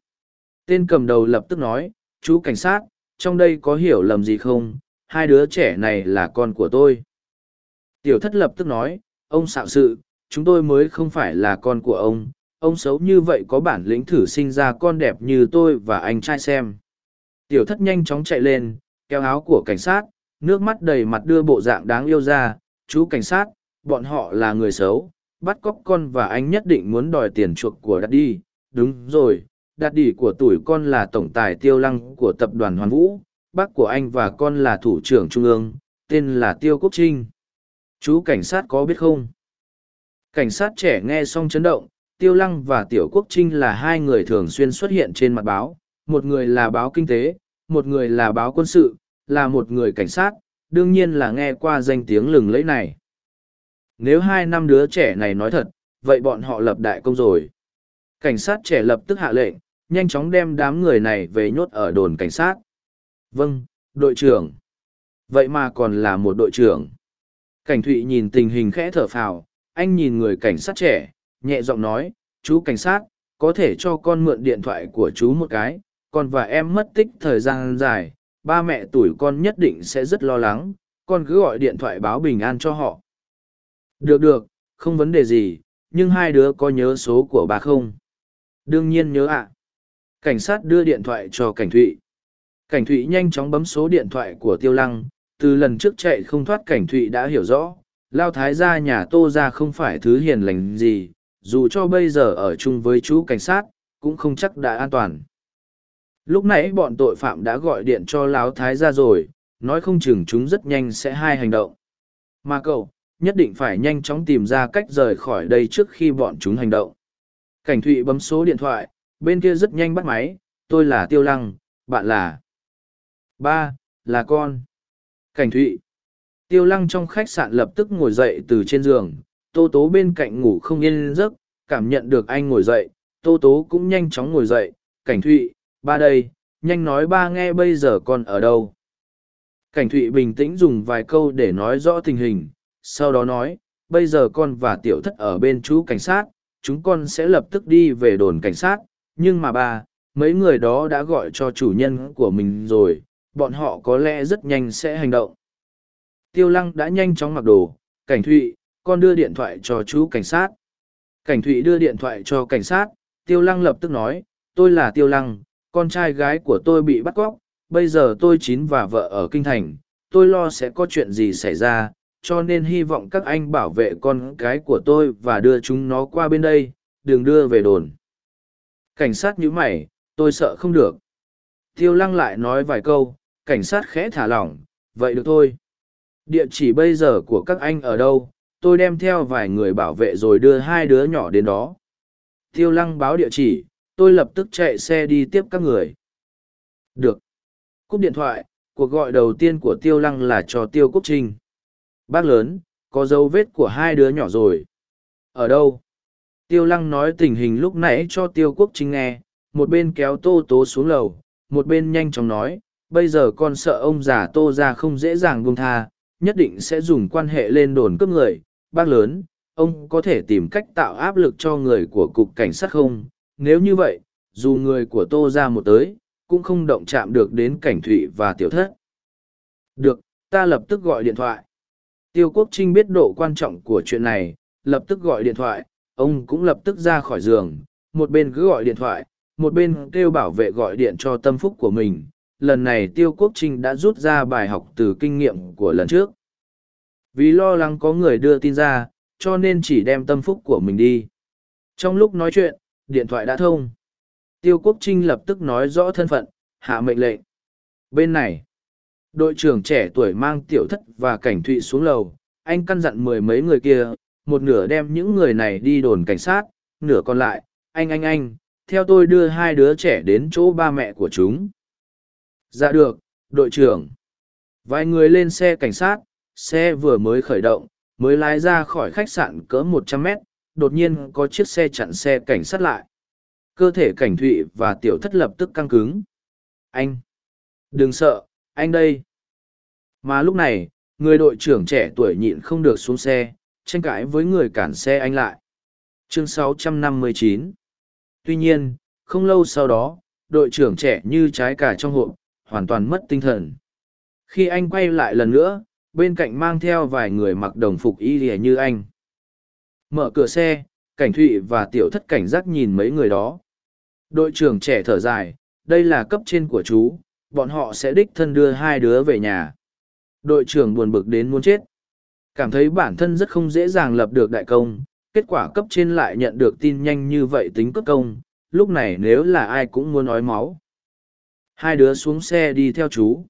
Tên cầm đầu lập tức nói, chú cảnh sát, trong đây có hiểu lầm gì không, hai đứa trẻ này là con của tôi. Tiểu thất lập tức nói, ông xạo sự, chúng tôi mới không phải là con của ông, ông xấu như vậy có bản lĩnh thử sinh ra con đẹp như tôi và anh trai xem. Tiểu thất nhanh chóng chạy lên, kéo áo của cảnh sát, nước mắt đầy mặt đưa bộ dạng đáng yêu ra, chú cảnh sát, bọn họ là người xấu, bắt cóc con và anh nhất định muốn đòi tiền chuộc của đặt đi, đúng rồi, đặt đi của tuổi con là tổng tài tiêu lăng của tập đoàn Hoàn Vũ, bác của anh và con là thủ trưởng trung ương, tên là Tiêu Quốc Trinh. Chú cảnh sát có biết không? Cảnh sát trẻ nghe xong chấn động, Tiêu Lăng và Tiểu Quốc Trinh là hai người thường xuyên xuất hiện trên mặt báo, một người là báo kinh tế, một người là báo quân sự, là một người cảnh sát, đương nhiên là nghe qua danh tiếng lừng lẫy này. Nếu hai năm đứa trẻ này nói thật, vậy bọn họ lập đại công rồi. Cảnh sát trẻ lập tức hạ lệnh, nhanh chóng đem đám người này về nhốt ở đồn cảnh sát. Vâng, đội trưởng. Vậy mà còn là một đội trưởng. Cảnh thụy nhìn tình hình khẽ thở phào, anh nhìn người cảnh sát trẻ, nhẹ giọng nói, chú cảnh sát, có thể cho con mượn điện thoại của chú một cái, con và em mất tích thời gian dài, ba mẹ tuổi con nhất định sẽ rất lo lắng, con cứ gọi điện thoại báo bình an cho họ. Được được, không vấn đề gì, nhưng hai đứa có nhớ số của bà không? Đương nhiên nhớ ạ. Cảnh sát đưa điện thoại cho Cảnh Thụy. Cảnh Thụy nhanh chóng bấm số điện thoại của Tiêu Lăng, từ lần trước chạy không thoát Cảnh Thụy đã hiểu rõ, Lao Thái gia nhà Tô ra không phải thứ hiền lành gì, dù cho bây giờ ở chung với chú cảnh sát, cũng không chắc đã an toàn. Lúc nãy bọn tội phạm đã gọi điện cho Lão Thái ra rồi, nói không chừng chúng rất nhanh sẽ hai hành động. Mà cậu, nhất định phải nhanh chóng tìm ra cách rời khỏi đây trước khi bọn chúng hành động. Cảnh Thụy bấm số điện thoại, bên kia rất nhanh bắt máy, tôi là Tiêu Lăng, bạn là... Ba, là con. Cảnh Thụy. Tiêu Lăng trong khách sạn lập tức ngồi dậy từ trên giường, Tô Tố bên cạnh ngủ không yên giấc, cảm nhận được anh ngồi dậy, Tô Tố cũng nhanh chóng ngồi dậy, Cảnh Thụy, ba đây, nhanh nói ba nghe bây giờ con ở đâu. Cảnh Thụy bình tĩnh dùng vài câu để nói rõ tình hình, sau đó nói, bây giờ con và tiểu thất ở bên chú cảnh sát, chúng con sẽ lập tức đi về đồn cảnh sát, nhưng mà ba, mấy người đó đã gọi cho chủ nhân của mình rồi, bọn họ có lẽ rất nhanh sẽ hành động. Tiêu lăng đã nhanh chóng mặc đồ, cảnh thụy, con đưa điện thoại cho chú cảnh sát. Cảnh thụy đưa điện thoại cho cảnh sát, tiêu lăng lập tức nói, tôi là tiêu lăng, con trai gái của tôi bị bắt cóc, bây giờ tôi chín và vợ ở kinh thành, tôi lo sẽ có chuyện gì xảy ra, cho nên hy vọng các anh bảo vệ con cái của tôi và đưa chúng nó qua bên đây, đừng đưa về đồn. Cảnh sát nhíu mày, tôi sợ không được. Tiêu lăng lại nói vài câu, cảnh sát khẽ thả lỏng, vậy được thôi. Địa chỉ bây giờ của các anh ở đâu, tôi đem theo vài người bảo vệ rồi đưa hai đứa nhỏ đến đó. Tiêu lăng báo địa chỉ, tôi lập tức chạy xe đi tiếp các người. Được. Cúp điện thoại, cuộc gọi đầu tiên của Tiêu Lăng là cho Tiêu Quốc Trinh. Bác lớn, có dấu vết của hai đứa nhỏ rồi. Ở đâu? Tiêu Lăng nói tình hình lúc nãy cho Tiêu Quốc Trinh nghe, một bên kéo Tô Tố xuống lầu, một bên nhanh chóng nói, bây giờ con sợ ông già Tô ra không dễ dàng buông tha, nhất định sẽ dùng quan hệ lên đồn cướp người. Bác lớn, ông có thể tìm cách tạo áp lực cho người của cục cảnh sát không? Nếu như vậy, dù người của Tô ra một tới, cũng không động chạm được đến cảnh thụy và tiểu thất. Được, ta lập tức gọi điện thoại. Tiêu Quốc Trinh biết độ quan trọng của chuyện này, lập tức gọi điện thoại, ông cũng lập tức ra khỏi giường, một bên cứ gọi điện thoại, một bên kêu bảo vệ gọi điện cho tâm phúc của mình. Lần này Tiêu Quốc Trinh đã rút ra bài học từ kinh nghiệm của lần trước. Vì lo lắng có người đưa tin ra, cho nên chỉ đem tâm phúc của mình đi. Trong lúc nói chuyện, điện thoại đã thông. Tiêu Quốc Trinh lập tức nói rõ thân phận, hạ mệnh lệnh. Bên này, đội trưởng trẻ tuổi mang tiểu thất và cảnh thụy xuống lầu, anh căn dặn mười mấy người kia, một nửa đem những người này đi đồn cảnh sát, nửa còn lại, anh anh anh, theo tôi đưa hai đứa trẻ đến chỗ ba mẹ của chúng. Dạ được, đội trưởng. Vài người lên xe cảnh sát, xe vừa mới khởi động, mới lái ra khỏi khách sạn cỡ một trăm mét, đột nhiên có chiếc xe chặn xe cảnh sát lại. Cơ thể cảnh thụy và tiểu thất lập tức căng cứng. Anh! Đừng sợ, anh đây! Mà lúc này, người đội trưởng trẻ tuổi nhịn không được xuống xe, tranh cãi với người cản xe anh lại. Chương 659 Tuy nhiên, không lâu sau đó, đội trưởng trẻ như trái cả trong hộp, hoàn toàn mất tinh thần. Khi anh quay lại lần nữa, bên cạnh mang theo vài người mặc đồng phục y lìa như anh. Mở cửa xe, cảnh thụy và tiểu thất cảnh giác nhìn mấy người đó. Đội trưởng trẻ thở dài, đây là cấp trên của chú, bọn họ sẽ đích thân đưa hai đứa về nhà. Đội trưởng buồn bực đến muốn chết. Cảm thấy bản thân rất không dễ dàng lập được đại công, kết quả cấp trên lại nhận được tin nhanh như vậy tính cấp công, lúc này nếu là ai cũng muốn nói máu. Hai đứa xuống xe đi theo chú.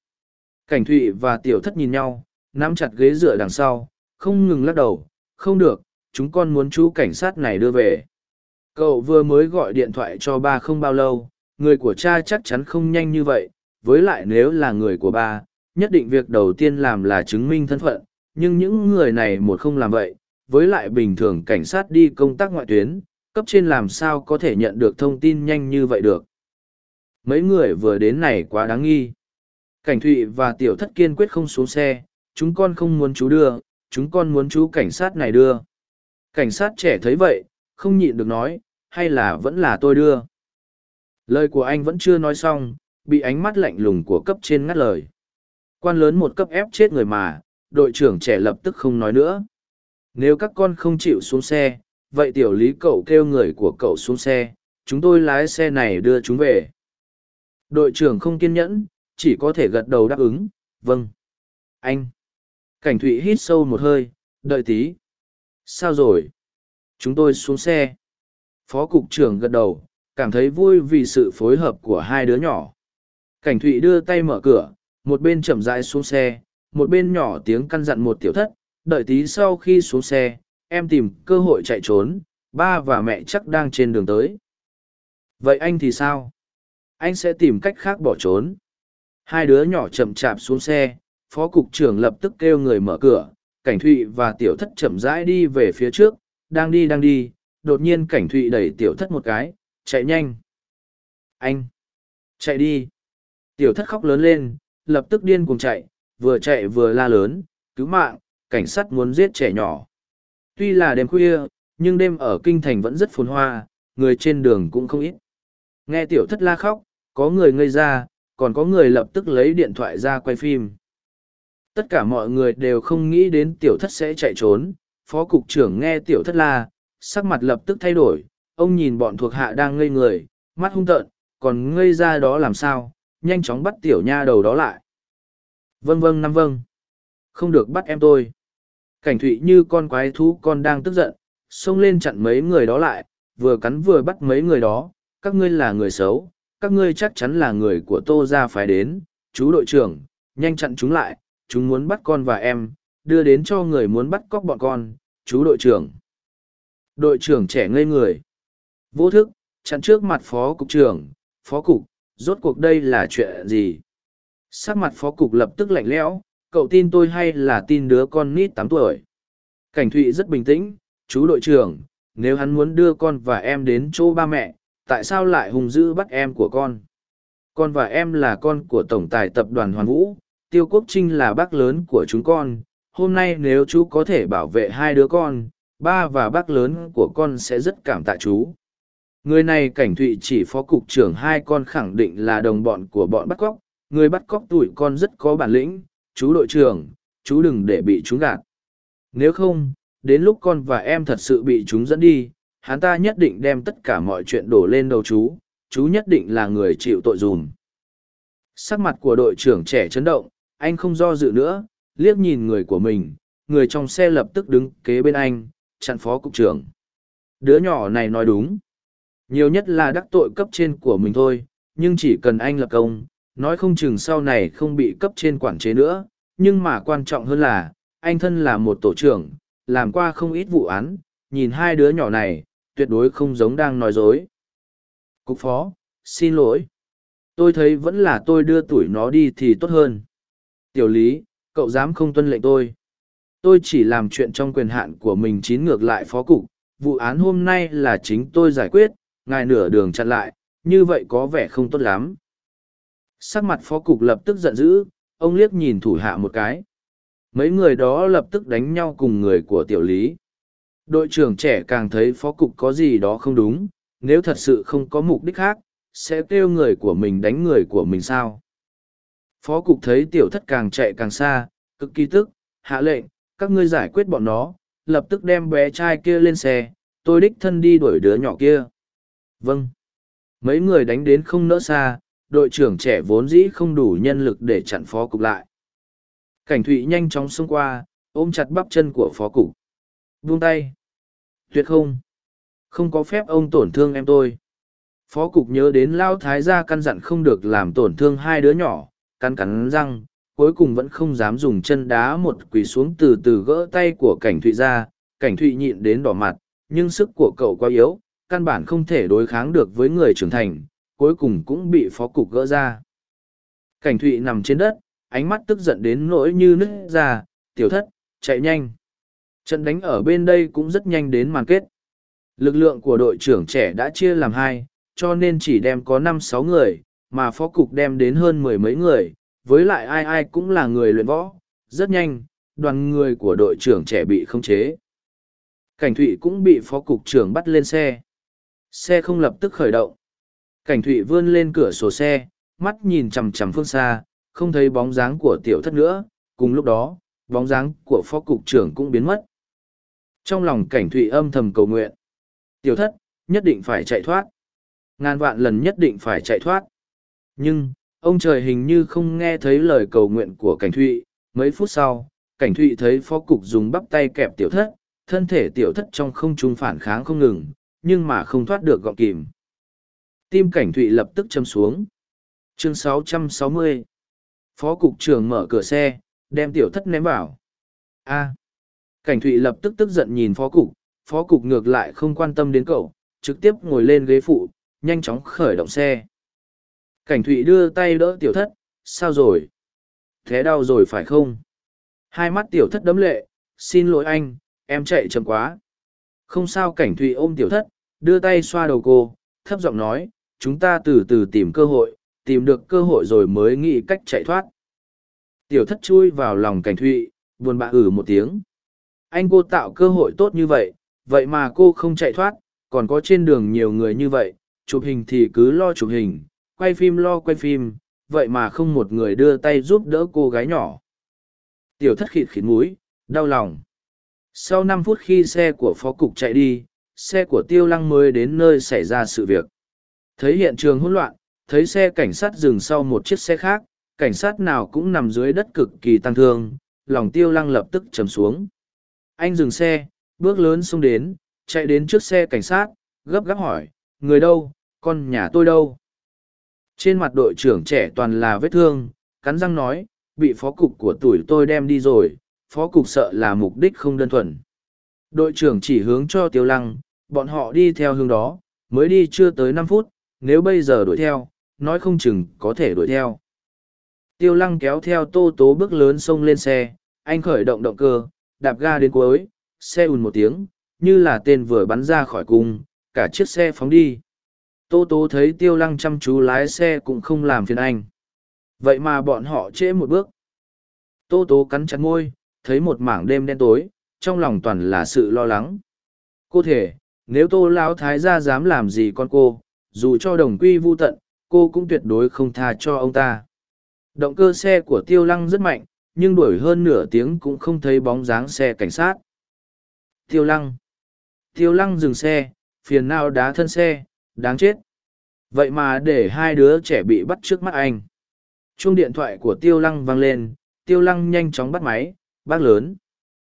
Cảnh Thụy và Tiểu Thất nhìn nhau, nắm chặt ghế dựa đằng sau, không ngừng lắc đầu, không được, chúng con muốn chú cảnh sát này đưa về. Cậu vừa mới gọi điện thoại cho ba không bao lâu, người của cha chắc chắn không nhanh như vậy, với lại nếu là người của ba, nhất định việc đầu tiên làm là chứng minh thân phận, nhưng những người này một không làm vậy, với lại bình thường cảnh sát đi công tác ngoại tuyến, cấp trên làm sao có thể nhận được thông tin nhanh như vậy được. Mấy người vừa đến này quá đáng nghi. Cảnh Thụy và Tiểu Thất kiên quyết không xuống xe, chúng con không muốn chú đưa, chúng con muốn chú cảnh sát này đưa. Cảnh sát trẻ thấy vậy, không nhịn được nói, hay là vẫn là tôi đưa. Lời của anh vẫn chưa nói xong, bị ánh mắt lạnh lùng của cấp trên ngắt lời. Quan lớn một cấp ép chết người mà, đội trưởng trẻ lập tức không nói nữa. Nếu các con không chịu xuống xe, vậy tiểu lý cậu kêu người của cậu xuống xe, chúng tôi lái xe này đưa chúng về. Đội trưởng không kiên nhẫn, chỉ có thể gật đầu đáp ứng, vâng. Anh. Cảnh thụy hít sâu một hơi, đợi tí. Sao rồi? Chúng tôi xuống xe. Phó cục trưởng gật đầu, cảm thấy vui vì sự phối hợp của hai đứa nhỏ. Cảnh thụy đưa tay mở cửa, một bên chậm rãi xuống xe, một bên nhỏ tiếng căn dặn một tiểu thất, đợi tí sau khi xuống xe, em tìm cơ hội chạy trốn, ba và mẹ chắc đang trên đường tới. Vậy anh thì sao? Anh sẽ tìm cách khác bỏ trốn. Hai đứa nhỏ chậm chạp xuống xe, phó cục trưởng lập tức kêu người mở cửa, cảnh thụy và tiểu thất chậm rãi đi về phía trước, đang đi đang đi, đột nhiên cảnh thụy đẩy tiểu thất một cái, chạy nhanh. Anh! Chạy đi! Tiểu thất khóc lớn lên, lập tức điên cuồng chạy, vừa chạy vừa la lớn, cứu mạng, cảnh sát muốn giết trẻ nhỏ. Tuy là đêm khuya, nhưng đêm ở kinh thành vẫn rất phồn hoa, người trên đường cũng không ít. Nghe tiểu thất la khóc, có người ngây ra, còn có người lập tức lấy điện thoại ra quay phim. Tất cả mọi người đều không nghĩ đến tiểu thất sẽ chạy trốn, phó cục trưởng nghe tiểu thất la, sắc mặt lập tức thay đổi, ông nhìn bọn thuộc hạ đang ngây người, mắt hung tợn, còn ngây ra đó làm sao, nhanh chóng bắt tiểu nha đầu đó lại. Vâng vâng năm vâng. Không được bắt em tôi. Cảnh thụy như con quái thú con đang tức giận, xông lên chặn mấy người đó lại, vừa cắn vừa bắt mấy người đó, các ngươi là người xấu, các ngươi chắc chắn là người của tô ra phải đến, chú đội trưởng, nhanh chặn chúng lại, chúng muốn bắt con và em, đưa đến cho người muốn bắt cóc bọn con, chú đội trưởng. Đội trưởng trẻ ngây người. Vô thức, chặn trước mặt phó cục trưởng, phó cục, rốt cuộc đây là chuyện gì? Sắc mặt phó cục lập tức lạnh lẽo, cậu tin tôi hay là tin đứa con nít tám tuổi? Cảnh Thụy rất bình tĩnh, chú đội trưởng, nếu hắn muốn đưa con và em đến chỗ ba mẹ, tại sao lại hung dữ bắt em của con? Con và em là con của tổng tài tập đoàn Hoàn Vũ, Tiêu Quốc Trinh là bác lớn của chúng con. Hôm nay nếu chú có thể bảo vệ hai đứa con, ba và bác lớn của con sẽ rất cảm tạ chú. Người này cảnh thụy chỉ phó cục trưởng hai con khẳng định là đồng bọn của bọn bắt cóc, người bắt cóc tuổi con rất có bản lĩnh, chú đội trưởng, chú đừng để bị chúng gạt. Nếu không, đến lúc con và em thật sự bị chúng dẫn đi, hắn ta nhất định đem tất cả mọi chuyện đổ lên đầu chú, chú nhất định là người chịu tội dùm. Sắc mặt của đội trưởng trẻ chấn động, anh không do dự nữa, liếc nhìn người của mình, người trong xe lập tức đứng kế bên anh, chặn phó cục trưởng. Đứa nhỏ này nói đúng. Nhiều nhất là đắc tội cấp trên của mình thôi, nhưng chỉ cần anh lập công, nói không chừng sau này không bị cấp trên quản chế nữa, nhưng mà quan trọng hơn là, anh thân là một tổ trưởng, làm qua không ít vụ án, nhìn hai đứa nhỏ này, tuyệt đối không giống đang nói dối. Cục phó, xin lỗi. Tôi thấy vẫn là tôi đưa tuổi nó đi thì tốt hơn. Tiểu lý, cậu dám không tuân lệnh tôi. Tôi chỉ làm chuyện trong quyền hạn của mình chín ngược lại phó cục, vụ án hôm nay là chính tôi giải quyết, ngài nửa đường chặn lại, như vậy có vẻ không tốt lắm. Sắc mặt phó cục lập tức giận dữ, ông liếc nhìn thủ hạ một cái. Mấy người đó lập tức đánh nhau cùng người của tiểu lý. Đội trưởng trẻ càng thấy phó cục có gì đó không đúng, nếu thật sự không có mục đích khác, sẽ kêu người của mình đánh người của mình sao. Phó cục thấy tiểu thất càng chạy càng xa, cực kỳ tức, hạ lệnh, các ngươi giải quyết bọn nó, lập tức đem bé trai kia lên xe, tôi đích thân đi đuổi đứa nhỏ kia. Vâng. Mấy người đánh đến không nỡ xa, đội trưởng trẻ vốn dĩ không đủ nhân lực để chặn phó cục lại. Cảnh thụy nhanh chóng xông qua, ôm chặt bắp chân của phó cục. Buông tay. Tuyệt không. Không có phép ông tổn thương em tôi. Phó cục nhớ đến Lao Thái gia căn dặn không được làm tổn thương hai đứa nhỏ, cắn cắn răng, cuối cùng vẫn không dám dùng chân đá một quỳ xuống từ từ gỡ tay của cảnh thụy ra, cảnh thụy nhịn đến đỏ mặt, nhưng sức của cậu quá yếu, căn bản không thể đối kháng được với người trưởng thành, cuối cùng cũng bị phó cục gỡ ra. Cảnh thụy nằm trên đất, ánh mắt tức giận đến nỗi như nứt ra, tiểu thất, chạy nhanh. Trận đánh ở bên đây cũng rất nhanh đến màn kết. Lực lượng của đội trưởng trẻ đã chia làm hai, cho nên chỉ đem có năm sáu người, mà phó cục đem đến hơn mười mấy người, với lại ai ai cũng là người luyện võ. Rất nhanh, đoàn người của đội trưởng trẻ bị khống chế. Cảnh Thụy cũng bị phó cục trưởng bắt lên xe. Xe không lập tức khởi động. Cảnh Thụy vươn lên cửa sổ xe, mắt nhìn chằm chằm phương xa, không thấy bóng dáng của tiểu thất nữa. Cùng lúc đó, bóng dáng của phó cục trưởng cũng biến mất. Trong lòng cảnh Thụy âm thầm cầu nguyện. Tiểu thất, nhất định phải chạy thoát. Ngàn vạn lần nhất định phải chạy thoát. Nhưng, ông trời hình như không nghe thấy lời cầu nguyện của cảnh thụy. Mấy phút sau, cảnh thụy thấy phó cục dùng bắp tay kẹp tiểu thất, thân thể tiểu thất trong không trung phản kháng không ngừng, nhưng mà không thoát được gọng kìm. Tim cảnh thụy lập tức châm xuống. Chương 660 Phó cục trưởng mở cửa xe, đem tiểu thất ném vào. A. Cảnh thụy lập tức tức giận nhìn phó cục, phó cục ngược lại không quan tâm đến cậu, trực tiếp ngồi lên ghế phụ, nhanh chóng khởi động xe. Cảnh thụy đưa tay đỡ tiểu thất, sao rồi? Thế đau rồi phải không? Hai mắt tiểu thất đấm lệ, xin lỗi anh, em chạy chậm quá. Không sao cảnh thụy ôm tiểu thất, đưa tay xoa đầu cô, thấp giọng nói, chúng ta từ từ tìm cơ hội, tìm được cơ hội rồi mới nghĩ cách chạy thoát. Tiểu thất chui vào lòng cảnh thụy, buồn bã ử một tiếng. Anh cô tạo cơ hội tốt như vậy, vậy mà cô không chạy thoát, còn có trên đường nhiều người như vậy, chụp hình thì cứ lo chụp hình, quay phim lo quay phim, vậy mà không một người đưa tay giúp đỡ cô gái nhỏ. Tiểu thất khịt khịt mũi, đau lòng. Sau năm phút khi xe của phó cục chạy đi, xe của tiêu lăng mới đến nơi xảy ra sự việc. Thấy hiện trường hỗn loạn, thấy xe cảnh sát dừng sau một chiếc xe khác, cảnh sát nào cũng nằm dưới đất cực kỳ tăng thương, lòng tiêu lăng lập tức chầm xuống. Anh dừng xe, bước lớn xông đến, chạy đến trước xe cảnh sát, gấp gáp hỏi, người đâu, con nhà tôi đâu? Trên mặt đội trưởng trẻ toàn là vết thương, cắn răng nói, bị phó cục của tuổi tôi đem đi rồi, phó cục sợ là mục đích không đơn thuần. Đội trưởng chỉ hướng cho tiêu lăng, bọn họ đi theo hướng đó, mới đi chưa tới năm phút, nếu bây giờ đuổi theo, nói không chừng có thể đuổi theo. Tiêu lăng kéo theo tô tố bước lớn xông lên xe, anh khởi động động cơ, đạp ga đến cuối, xe ùn một tiếng, như là tên vừa bắn ra khỏi cung, cả chiếc xe phóng đi. Tô tố thấy tiêu lăng chăm chú lái xe cũng không làm phiền anh. Vậy mà bọn họ trễ một bước. Tô tố cắn chặt môi, thấy một mảng đêm đen tối, trong lòng toàn là sự lo lắng. Cô thể, nếu tô lão thái gia dám làm gì con cô, dù cho đồng quy vu tận, cô cũng tuyệt đối không tha cho ông ta. Động cơ xe của tiêu lăng rất mạnh, nhưng đuổi hơn nửa tiếng cũng không thấy bóng dáng xe cảnh sát. Tiêu lăng. Tiêu lăng dừng xe, phiền nao đá thân xe, đáng chết. Vậy mà để hai đứa trẻ bị bắt trước mắt anh. Chuông điện thoại của tiêu lăng vang lên, tiêu lăng nhanh chóng bắt máy, bác lớn.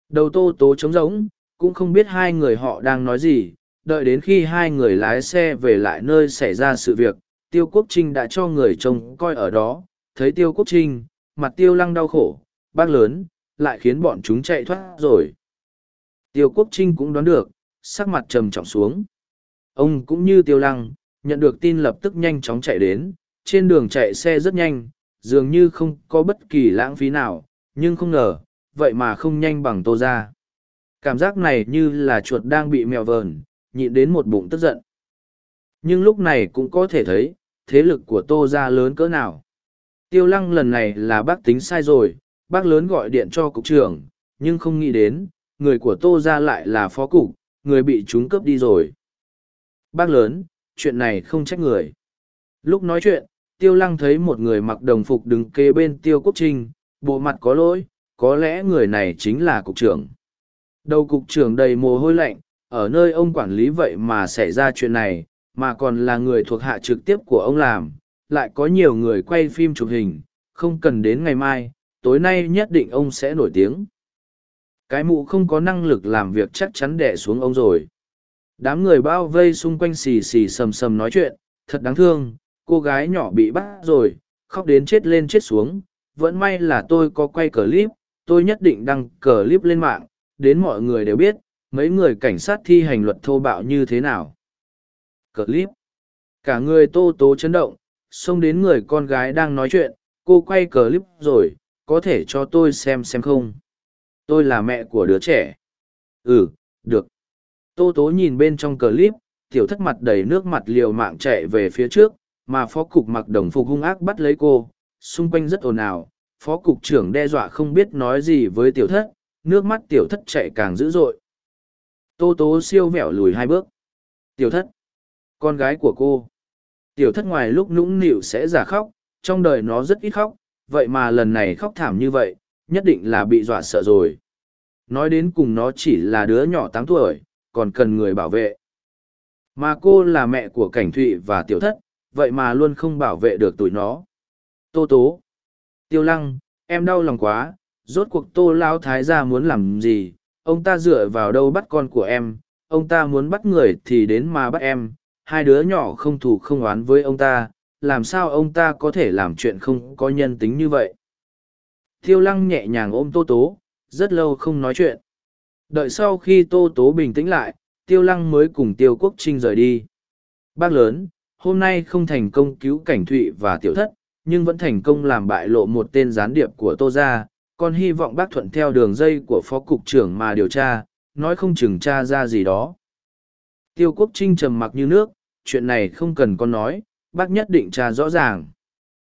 Đầu tô tố trống rỗng, cũng không biết hai người họ đang nói gì, đợi đến khi hai người lái xe về lại nơi xảy ra sự việc, tiêu quốc trinh đã cho người trông coi ở đó, thấy tiêu quốc trinh, mặt tiêu lăng đau khổ, bác lớn, lại khiến bọn chúng chạy thoát rồi. Tiêu quốc trinh cũng đoán được, sắc mặt trầm trọng xuống. Ông cũng như tiêu lăng, nhận được tin lập tức nhanh chóng chạy đến, trên đường chạy xe rất nhanh, dường như không có bất kỳ lãng phí nào, nhưng không ngờ, vậy mà không nhanh bằng tô ra. Cảm giác này như là chuột đang bị mèo vờn, nhịn đến một bụng tức giận. Nhưng lúc này cũng có thể thấy, thế lực của tô ra lớn cỡ nào. Tiêu lăng lần này là bác tính sai rồi, bác lớn gọi điện cho cục trưởng, nhưng không nghĩ đến, người của tô ra lại là phó cục, người bị chúng cướp đi rồi. Bác lớn, chuyện này không trách người. Lúc nói chuyện, tiêu lăng thấy một người mặc đồng phục đứng kế bên tiêu quốc trinh, bộ mặt có lỗi, có lẽ người này chính là cục trưởng. Đầu cục trưởng đầy mồ hôi lạnh, ở nơi ông quản lý vậy mà xảy ra chuyện này, mà còn là người thuộc hạ trực tiếp của ông làm, lại có nhiều người quay phim chụp hình, không cần đến ngày mai, tối nay nhất định ông sẽ nổi tiếng. Cái mụ không có năng lực làm việc chắc chắn đẻ xuống ông rồi. Đám người bao vây xung quanh xì xì sầm sầm nói chuyện, thật đáng thương, cô gái nhỏ bị bắt rồi, khóc đến chết lên chết xuống. Vẫn may là tôi có quay clip, tôi nhất định đăng clip lên mạng, đến mọi người đều biết, mấy người cảnh sát thi hành luật thô bạo như thế nào. Clip. Cả người tô tố chấn động, xông đến người con gái đang nói chuyện, cô quay clip rồi, có thể cho tôi xem xem không? Tôi là mẹ của đứa trẻ. Ừ, được. Tô tố nhìn bên trong clip, tiểu thất mặt đầy nước mặt liều mạng chạy về phía trước, mà phó cục mặc đồng phục hung ác bắt lấy cô, xung quanh rất ồn ào. Phó cục trưởng đe dọa không biết nói gì với tiểu thất, nước mắt tiểu thất chạy càng dữ dội. Tô tố siêu vẹo lùi hai bước. Tiểu thất, con gái của cô. Tiểu thất ngoài lúc nũng nịu sẽ giả khóc, trong đời nó rất ít khóc, vậy mà lần này khóc thảm như vậy, nhất định là bị dọa sợ rồi. Nói đến cùng nó chỉ là đứa nhỏ tám tuổi, còn cần người bảo vệ. Mà cô là mẹ của Cảnh Thụy và Tiểu Thất, vậy mà luôn không bảo vệ được tụi nó. Tô Tố. Tiêu Lăng, em đau lòng quá, rốt cuộc Tô Lao Thái gia muốn làm gì, ông ta dựa vào đâu bắt con của em, ông ta muốn bắt người thì đến mà bắt em, hai đứa nhỏ không thù không oán với ông ta, làm sao ông ta có thể làm chuyện không có nhân tính như vậy. Tiêu Lăng nhẹ nhàng ôm Tô Tố, rất lâu không nói chuyện. Đợi sau khi Tô Tố bình tĩnh lại, Tiêu Lăng mới cùng Tiêu Quốc Trinh rời đi. Bác lớn, hôm nay không thành công cứu Cảnh Thụy và Tiểu Thất, nhưng vẫn thành công làm bại lộ một tên gián điệp của Tô Gia, còn hy vọng bác thuận theo đường dây của Phó Cục trưởng mà điều tra, nói không chừng tra ra gì đó. Tiêu Quốc Trinh trầm mặc như nước, chuyện này không cần con nói, bác nhất định tra rõ ràng.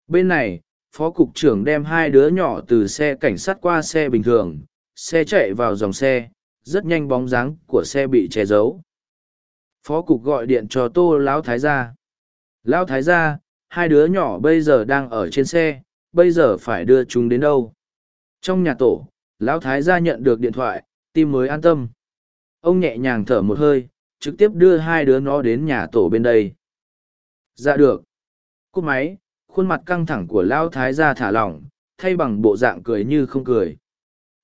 Bên này, Phó Cục trưởng đem hai đứa nhỏ từ xe cảnh sát qua xe bình thường, xe chạy vào dòng xe, rất nhanh bóng dáng của xe bị che giấu. Phó Cục gọi điện cho Tô Lão Thái Gia. Lão Thái Gia, hai đứa nhỏ bây giờ đang ở trên xe, bây giờ phải đưa chúng đến đâu? Trong nhà tổ, Lão Thái Gia nhận được điện thoại, tim mới an tâm. Ông nhẹ nhàng thở một hơi, trực tiếp đưa hai đứa nó đến nhà tổ bên đây. Dạ được. Cúp máy, khuôn mặt căng thẳng của Lão Thái gia thả lỏng, thay bằng bộ dạng cười như không cười.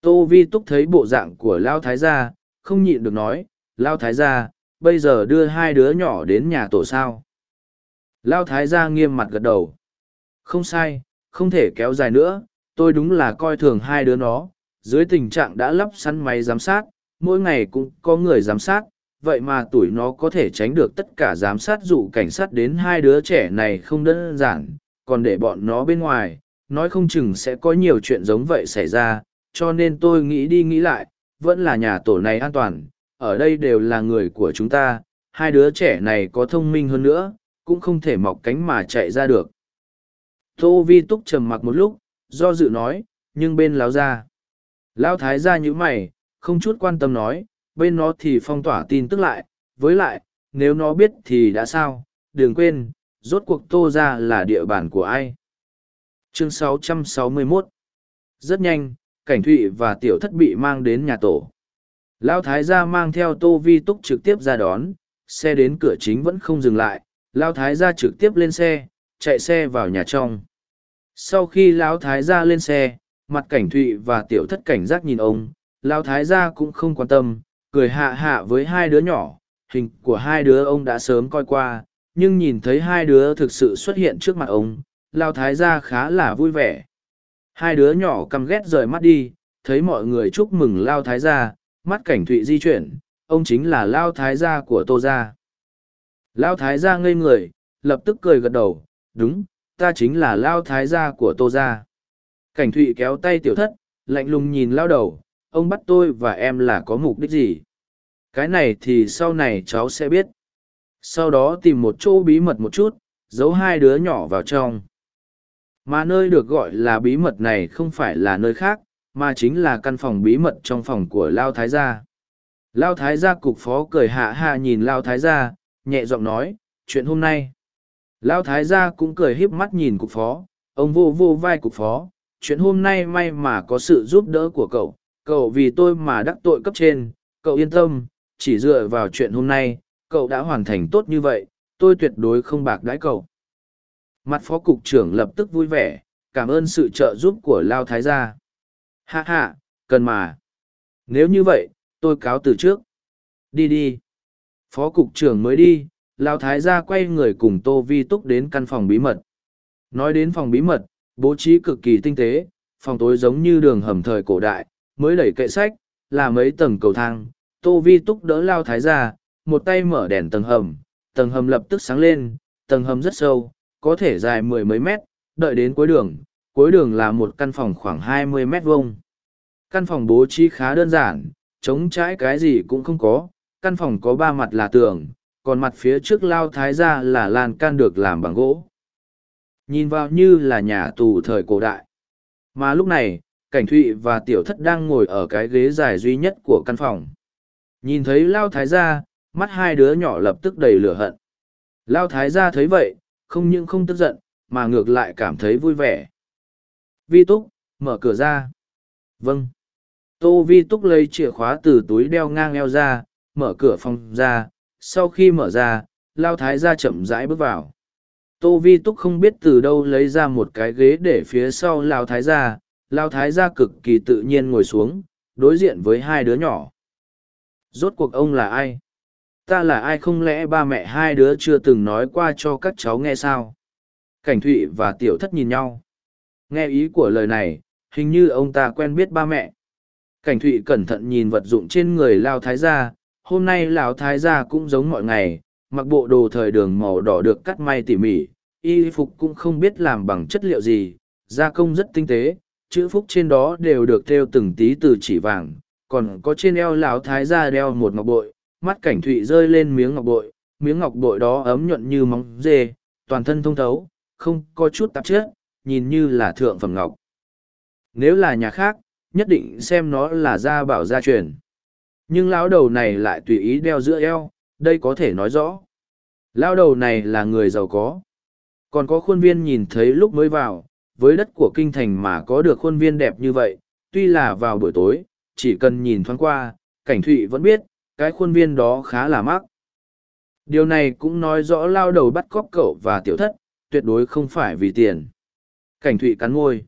Tô Vi Túc thấy bộ dạng của Lão Thái gia, không nhịn được nói, Lão Thái gia, bây giờ đưa hai đứa nhỏ đến nhà tổ sao. Lão Thái gia nghiêm mặt gật đầu. Không sai, không thể kéo dài nữa, tôi đúng là coi thường hai đứa nó, dưới tình trạng đã lắp sẵn máy giám sát, mỗi ngày cũng có người giám sát, vậy mà tuổi nó có thể tránh được tất cả giám sát dụ cảnh sát đến hai đứa trẻ này không đơn giản, còn để bọn nó bên ngoài, nói không chừng sẽ có nhiều chuyện giống vậy xảy ra, cho nên tôi nghĩ đi nghĩ lại, vẫn là nhà tổ này an toàn, ở đây đều là người của chúng ta, hai đứa trẻ này có thông minh hơn nữa, cũng không thể mọc cánh mà chạy ra được. Tô Vi Túc trầm mặc một lúc, do dự nói, nhưng bên láo ra. Lão thái ra như mày, không chút quan tâm nói, bên nó thì phong tỏa tin tức lại, với lại, nếu nó biết thì đã sao, đừng quên, rốt cuộc tô ra là địa bàn của ai. Chương 661 Rất nhanh, cảnh thụy và tiểu thất bị mang đến nhà tổ. Lão thái gia mang theo tô vi túc trực tiếp ra đón, xe đến cửa chính vẫn không dừng lại, Lão thái gia trực tiếp lên xe, chạy xe vào nhà trong. Sau khi Lão thái gia lên xe, mặt cảnh thụy và tiểu thất cảnh giác nhìn ông, Lão thái gia cũng không quan tâm, cười hạ hạ với hai đứa nhỏ, hình của hai đứa ông đã sớm coi qua, nhưng nhìn thấy hai đứa thực sự xuất hiện trước mặt ông, Lão thái gia khá là vui vẻ. Hai đứa nhỏ căm ghét rời mắt đi, thấy mọi người chúc mừng Lao thái gia, mắt cảnh thụy di chuyển, ông chính là Lao thái gia của Tô gia. Lao thái gia ngây người, lập tức cười gật đầu, đúng, ta chính là Lao thái gia của Tô gia. Cảnh thụy kéo tay tiểu thất, lạnh lùng nhìn Lao đầu, ông bắt tôi và em là có mục đích gì? Cái này thì sau này cháu sẽ biết. Sau đó tìm một chỗ bí mật một chút, giấu hai đứa nhỏ vào trong. Mà nơi được gọi là bí mật này không phải là nơi khác, mà chính là căn phòng bí mật trong phòng của Lao Thái Gia. Lao Thái Gia cục phó cười hạ hạ nhìn Lao Thái Gia, nhẹ giọng nói, chuyện hôm nay. Lao Thái Gia cũng cười híp mắt nhìn cục phó, ông vô vô vai cục phó, chuyện hôm nay may mà có sự giúp đỡ của cậu, cậu vì tôi mà đắc tội cấp trên, cậu yên tâm, chỉ dựa vào chuyện hôm nay, cậu đã hoàn thành tốt như vậy, tôi tuyệt đối không bạc đãi cậu. Mặt phó cục trưởng lập tức vui vẻ, cảm ơn sự trợ giúp của Lao Thái gia. Hạ hạ, cần mà. Nếu như vậy, tôi cáo từ trước. Đi đi. Phó cục trưởng mới đi, Lao Thái gia quay người cùng Tô Vi Túc đến căn phòng bí mật. Nói đến phòng bí mật, bố trí cực kỳ tinh tế, phòng tối giống như đường hầm thời cổ đại, mới đẩy kệ sách, là mấy tầng cầu thang. Tô Vi Túc đỡ Lao Thái gia, một tay mở đèn tầng hầm, tầng hầm lập tức sáng lên, tầng hầm rất sâu, có thể dài mười mấy mét, đợi đến cuối đường, cuối đường là một căn phòng khoảng hai mươi mét vuông. Căn phòng bố trí khá đơn giản, chống trái cái gì cũng không có, căn phòng có ba mặt là tường, còn mặt phía trước lao thái ra là lan can được làm bằng gỗ. Nhìn vào như là nhà tù thời cổ đại. Mà lúc này, Cảnh Thụy và Tiểu Thất đang ngồi ở cái ghế dài duy nhất của căn phòng. Nhìn thấy Lao Thái gia, mắt hai đứa nhỏ lập tức đầy lửa hận. Lao Thái gia thấy vậy, không những không tức giận, mà ngược lại cảm thấy vui vẻ. Vi Túc, mở cửa ra. Vâng. Tô Vi Túc lấy chìa khóa từ túi đeo ngang eo ra, mở cửa phòng ra, sau khi mở ra, Lao Thái ra chậm rãi bước vào. Tô Vi Túc không biết từ đâu lấy ra một cái ghế để phía sau Lao Thái ra, Lao Thái ra cực kỳ tự nhiên ngồi xuống, đối diện với hai đứa nhỏ. Rốt cuộc ông là ai? Ta là ai không lẽ ba mẹ hai đứa chưa từng nói qua cho các cháu nghe sao? Cảnh thụy và tiểu thất nhìn nhau. Nghe ý của lời này, hình như ông ta quen biết ba mẹ. Cảnh thụy cẩn thận nhìn vật dụng trên người lao thái gia. Hôm nay lão thái gia cũng giống mọi ngày, mặc bộ đồ thời đường màu đỏ được cắt may tỉ mỉ, y phục cũng không biết làm bằng chất liệu gì, gia công rất tinh tế, chữ phúc trên đó đều được thêu từng tí từ chỉ vàng, còn có trên eo lão thái gia đeo một ngọc bội mắt cảnh thụy rơi lên miếng ngọc bội, miếng ngọc bội đó ấm nhuận như móng dê, toàn thân thông thấu, không có chút tạp chất, nhìn như là thượng phẩm ngọc. Nếu là nhà khác, nhất định xem nó là gia bảo gia truyền. Nhưng lão đầu này lại tùy ý đeo giữa eo, đây có thể nói rõ. Lão đầu này là người giàu có. Còn có khuôn viên nhìn thấy lúc mới vào, với đất của kinh thành mà có được khuôn viên đẹp như vậy, tuy là vào buổi tối, chỉ cần nhìn thoáng qua, cảnh thụy vẫn biết, cái khuôn viên đó khá là mắc. Điều này cũng nói rõ lao đầu bắt cóc cậu và tiểu thất, tuyệt đối không phải vì tiền. Cảnh thụy cắn môi.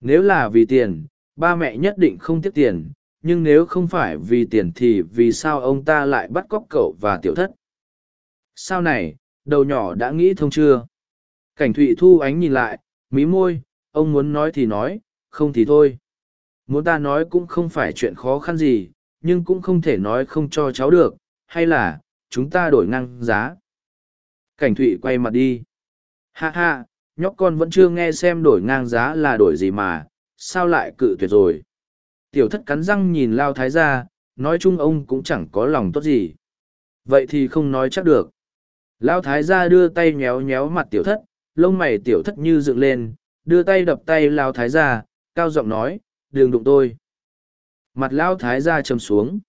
Nếu là vì tiền, ba mẹ nhất định không tiếc tiền, nhưng nếu không phải vì tiền thì vì sao ông ta lại bắt cóc cậu và tiểu thất? Sao này, đầu nhỏ đã nghĩ thông chưa? Cảnh thụy thu ánh nhìn lại, mí môi, ông muốn nói thì nói, không thì thôi. Muốn ta nói cũng không phải chuyện khó khăn gì, nhưng cũng không thể nói không cho cháu được, hay là, chúng ta đổi ngang giá. Cảnh thụy quay mặt đi. Ha ha, nhóc con vẫn chưa nghe xem đổi ngang giá là đổi gì mà, sao lại cự tuyệt rồi. Tiểu thất cắn răng nhìn lao thái ra, nói chung ông cũng chẳng có lòng tốt gì. Vậy thì không nói chắc được. Lao thái ra đưa tay nhéo nhéo mặt tiểu thất, lông mày tiểu thất như dựng lên, đưa tay đập tay lao thái ra, cao giọng nói, đừng đụng tôi. Mặt lao thái ra châm xuống.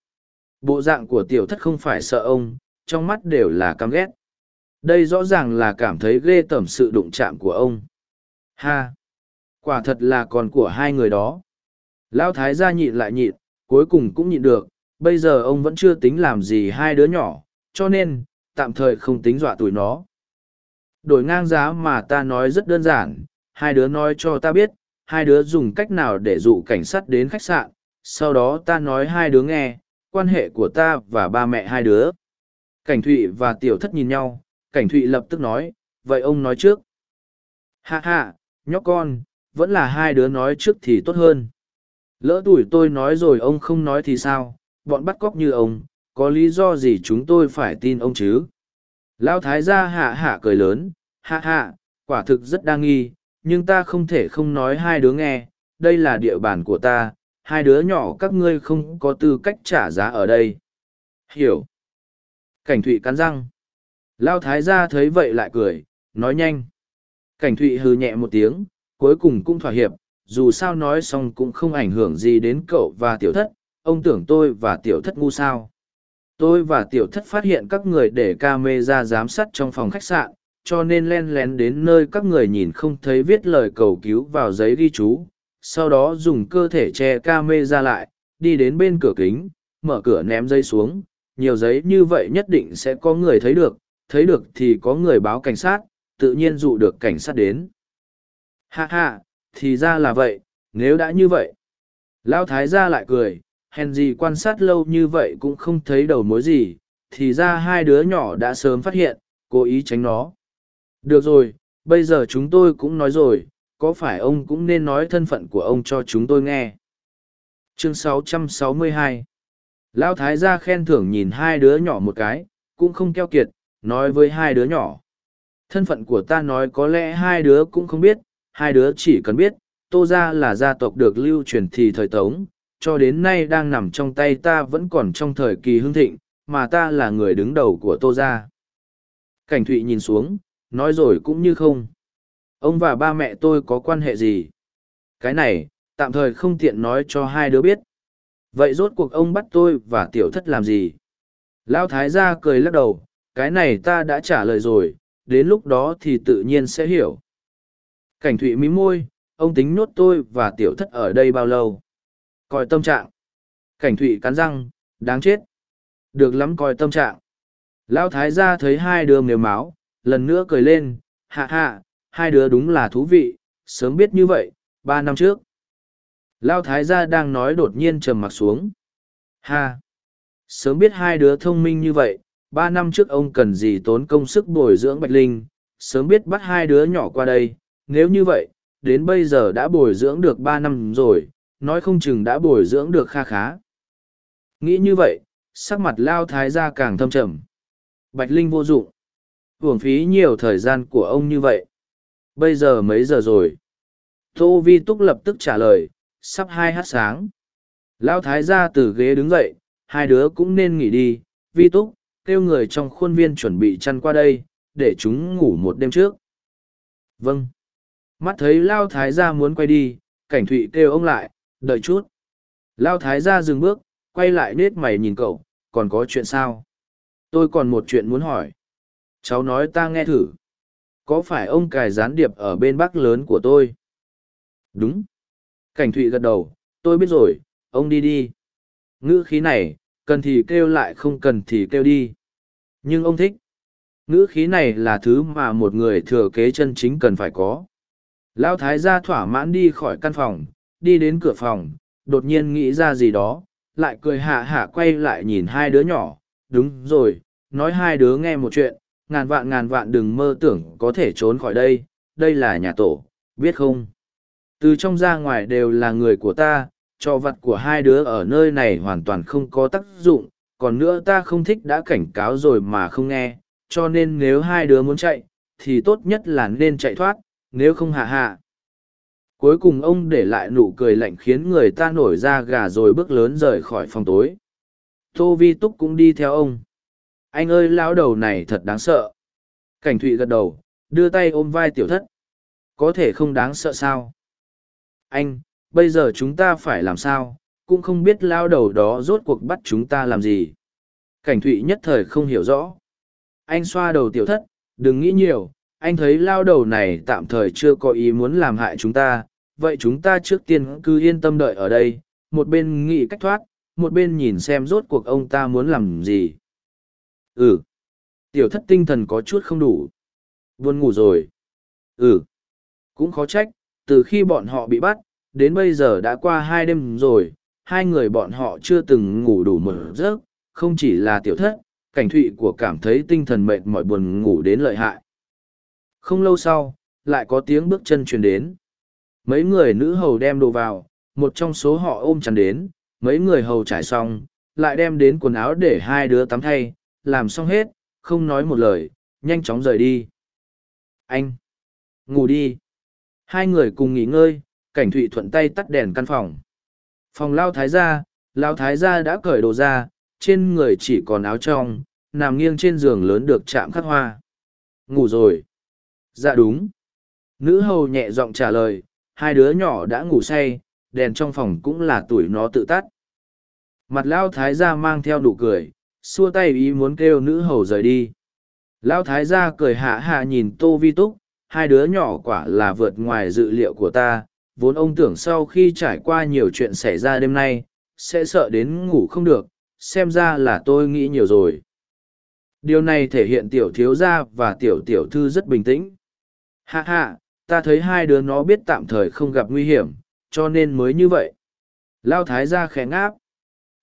Bộ dạng của tiểu thất không phải sợ ông, trong mắt đều là căm ghét. Đây rõ ràng là cảm thấy ghê tởm sự đụng chạm của ông. Ha! Quả thật là còn của hai người đó. Lão thái gia nhịn lại nhịn, cuối cùng cũng nhịn được, bây giờ ông vẫn chưa tính làm gì hai đứa nhỏ, cho nên, tạm thời không tính dọa tụi nó. Đổi ngang giá mà ta nói rất đơn giản, hai đứa nói cho ta biết, hai đứa dùng cách nào để dụ cảnh sát đến khách sạn, sau đó ta nói hai đứa nghe, quan hệ của ta và ba mẹ hai đứa. Cảnh Thụy và Tiểu Thất nhìn nhau, Cảnh Thụy lập tức nói, vậy ông nói trước. Ha ha, nhóc con, vẫn là hai đứa nói trước thì tốt hơn. Lỡ tuổi tôi nói rồi ông không nói thì sao, bọn bắt cóc như ông, có lý do gì chúng tôi phải tin ông chứ? Lão thái gia hạ hạ cười lớn, hạ hạ, quả thực rất đa nghi, nhưng ta không thể không nói hai đứa nghe, đây là địa bàn của ta, hai đứa nhỏ các ngươi không có tư cách trả giá ở đây. Hiểu. Cảnh thụy cắn răng. Lao thái gia thấy vậy lại cười, nói nhanh. Cảnh thụy hừ nhẹ một tiếng, cuối cùng cũng thỏa hiệp, dù sao nói xong cũng không ảnh hưởng gì đến cậu và tiểu thất, ông tưởng tôi và tiểu thất ngu sao. Tôi và tiểu thất phát hiện các người để ca mê ra giám sát trong phòng khách sạn, cho nên len lén đến nơi các người nhìn không thấy viết lời cầu cứu vào giấy ghi chú, sau đó dùng cơ thể che ca mê ra lại, đi đến bên cửa kính, mở cửa ném giấy xuống, nhiều giấy như vậy nhất định sẽ có người thấy được, thấy được thì có người báo cảnh sát, tự nhiên dụ được cảnh sát đến. Ha ha, thì ra là vậy, nếu đã như vậy. Lão Thái gia lại cười, hèn gì quan sát lâu như vậy cũng không thấy đầu mối gì, thì ra hai đứa nhỏ đã sớm phát hiện, cố ý tránh nó. Được rồi, bây giờ chúng tôi cũng nói rồi, có phải ông cũng nên nói thân phận của ông cho chúng tôi nghe. Chương 662 Lão Thái gia khen thưởng nhìn hai đứa nhỏ một cái, cũng không keo kiệt, nói với hai đứa nhỏ. Thân phận của ta nói có lẽ hai đứa cũng không biết, hai đứa chỉ cần biết, Tô Gia là gia tộc được lưu truyền thì thời Tống, cho đến nay đang nằm trong tay ta vẫn còn trong thời kỳ hưng thịnh, mà ta là người đứng đầu của Tô Gia. Cảnh Thụy nhìn xuống, nói rồi cũng như không. Ông và ba mẹ tôi có quan hệ gì? Cái này, tạm thời không tiện nói cho hai đứa biết. Vậy rốt cuộc ông bắt tôi và tiểu thất làm gì? Lão Thái gia cười lắc đầu, cái này ta đã trả lời rồi, đến lúc đó thì tự nhiên sẽ hiểu. Cảnh thụy mí môi, ông tính nhốt tôi và tiểu thất ở đây bao lâu? Coi tâm trạng. Cảnh thụy cắn răng, đáng chết. Được lắm coi tâm trạng. Lão thái gia thấy hai đứa mềm máu, lần nữa cười lên, hạ hạ, hai đứa đúng là thú vị, sớm biết như vậy, ba năm trước. Lão thái gia đang nói đột nhiên trầm mặc xuống. Ha! Sớm biết hai đứa thông minh như vậy, ba năm trước ông cần gì tốn công sức bồi dưỡng Bạch Linh, sớm biết bắt hai đứa nhỏ qua đây, nếu như vậy, đến bây giờ đã bồi dưỡng được ba năm rồi, nói không chừng đã bồi dưỡng được kha khá. Nghĩ như vậy, sắc mặt lao thái gia càng thâm trầm. Bạch Linh vô dụng. Hưởng phí nhiều thời gian của ông như vậy. Bây giờ mấy giờ rồi? Tô Vi Túc lập tức trả lời, sắp hai hát sáng. Lao thái ra từ ghế đứng dậy, hai đứa cũng nên nghỉ đi. Vi Túc, kêu người trong khuôn viên chuẩn bị chăn qua đây, để chúng ngủ một đêm trước. Vâng. Mắt thấy Lao Thái gia muốn quay đi, cảnh thụy kêu ông lại, đợi chút. Lao Thái gia dừng bước, quay lại nết mày nhìn cậu, còn có chuyện sao? Tôi còn một chuyện muốn hỏi. Cháu nói ta nghe thử. Có phải ông cài gián điệp ở bên bắc lớn của tôi? Đúng. Cảnh thụy gật đầu, tôi biết rồi, ông đi đi. Ngữ khí này, cần thì kêu lại không cần thì kêu đi. Nhưng ông thích. Ngữ khí này là thứ mà một người thừa kế chân chính cần phải có. Lão thái gia thỏa mãn đi khỏi căn phòng, đi đến cửa phòng, đột nhiên nghĩ ra gì đó, lại cười hạ hạ quay lại nhìn hai đứa nhỏ. Đúng rồi, nói hai đứa nghe một chuyện, ngàn vạn ngàn vạn đừng mơ tưởng có thể trốn khỏi đây, đây là nhà tổ, biết không? Từ trong ra ngoài đều là người của ta, cho vật của hai đứa ở nơi này hoàn toàn không có tác dụng, còn nữa ta không thích đã cảnh cáo rồi mà không nghe, cho nên nếu hai đứa muốn chạy, thì tốt nhất là nên chạy thoát, nếu không hạ hạ. Cuối cùng ông để lại nụ cười lạnh khiến người ta nổi da gà rồi bước lớn rời khỏi phòng tối. Tô Vi Túc cũng đi theo ông. Anh ơi lão đầu này thật đáng sợ. Cảnh Thụy gật đầu, đưa tay ôm vai tiểu thất. Có thể không đáng sợ sao? Anh, bây giờ chúng ta phải làm sao? Cũng không biết lao đầu đó rốt cuộc bắt chúng ta làm gì. Cảnh Thụy nhất thời không hiểu rõ. Anh xoa đầu tiểu thất, đừng nghĩ nhiều, anh thấy lao đầu này tạm thời chưa có ý muốn làm hại chúng ta, vậy chúng ta trước tiên cứ yên tâm đợi ở đây, một bên nghĩ cách thoát, một bên nhìn xem rốt cuộc ông ta muốn làm gì. Ừ. Tiểu thất tinh thần có chút không đủ. Buồn ngủ rồi. Ừ. Cũng khó trách, từ khi bọn họ bị bắt, đến bây giờ đã qua hai đêm rồi, hai người bọn họ chưa từng ngủ đủ một giấc, không chỉ là tiểu thất, cảnh thụy của cảm thấy tinh thần mệt mỏi buồn ngủ đến lợi hại. Không lâu sau, lại có tiếng bước chân truyền đến. Mấy người nữ hầu đem đồ vào, một trong số họ ôm chắn đến, mấy người hầu trải xong, lại đem đến quần áo để hai đứa tắm thay, làm xong hết, không nói một lời, nhanh chóng rời đi. Anh! Ngủ đi! Hai người cùng nghỉ ngơi, cảnh thụy thuận tay tắt đèn căn phòng. Phòng lao thái gia, lao thái gia đã cởi đồ ra, trên người chỉ còn áo trong, nằm nghiêng trên giường lớn được chạm khắc hoa. Ngủ rồi. Dạ đúng. Nữ hầu nhẹ giọng trả lời, hai đứa nhỏ đã ngủ say, đèn trong phòng cũng là tuổi nó tự tắt. Mặt lao thái gia mang theo nụ cười, xua tay ý muốn kêu nữ hầu rời đi. Lão thái gia cười hạ hạ nhìn tô vi túc, hai đứa nhỏ quả là vượt ngoài dự liệu của ta, vốn ông tưởng sau khi trải qua nhiều chuyện xảy ra đêm nay, sẽ sợ đến ngủ không được, xem ra là tôi nghĩ nhiều rồi. Điều này thể hiện tiểu thiếu gia và tiểu tiểu thư rất bình tĩnh. Hạ hạ, ta thấy hai đứa nó biết tạm thời không gặp nguy hiểm, cho nên mới như vậy. Lao thái gia khẽ ngáp.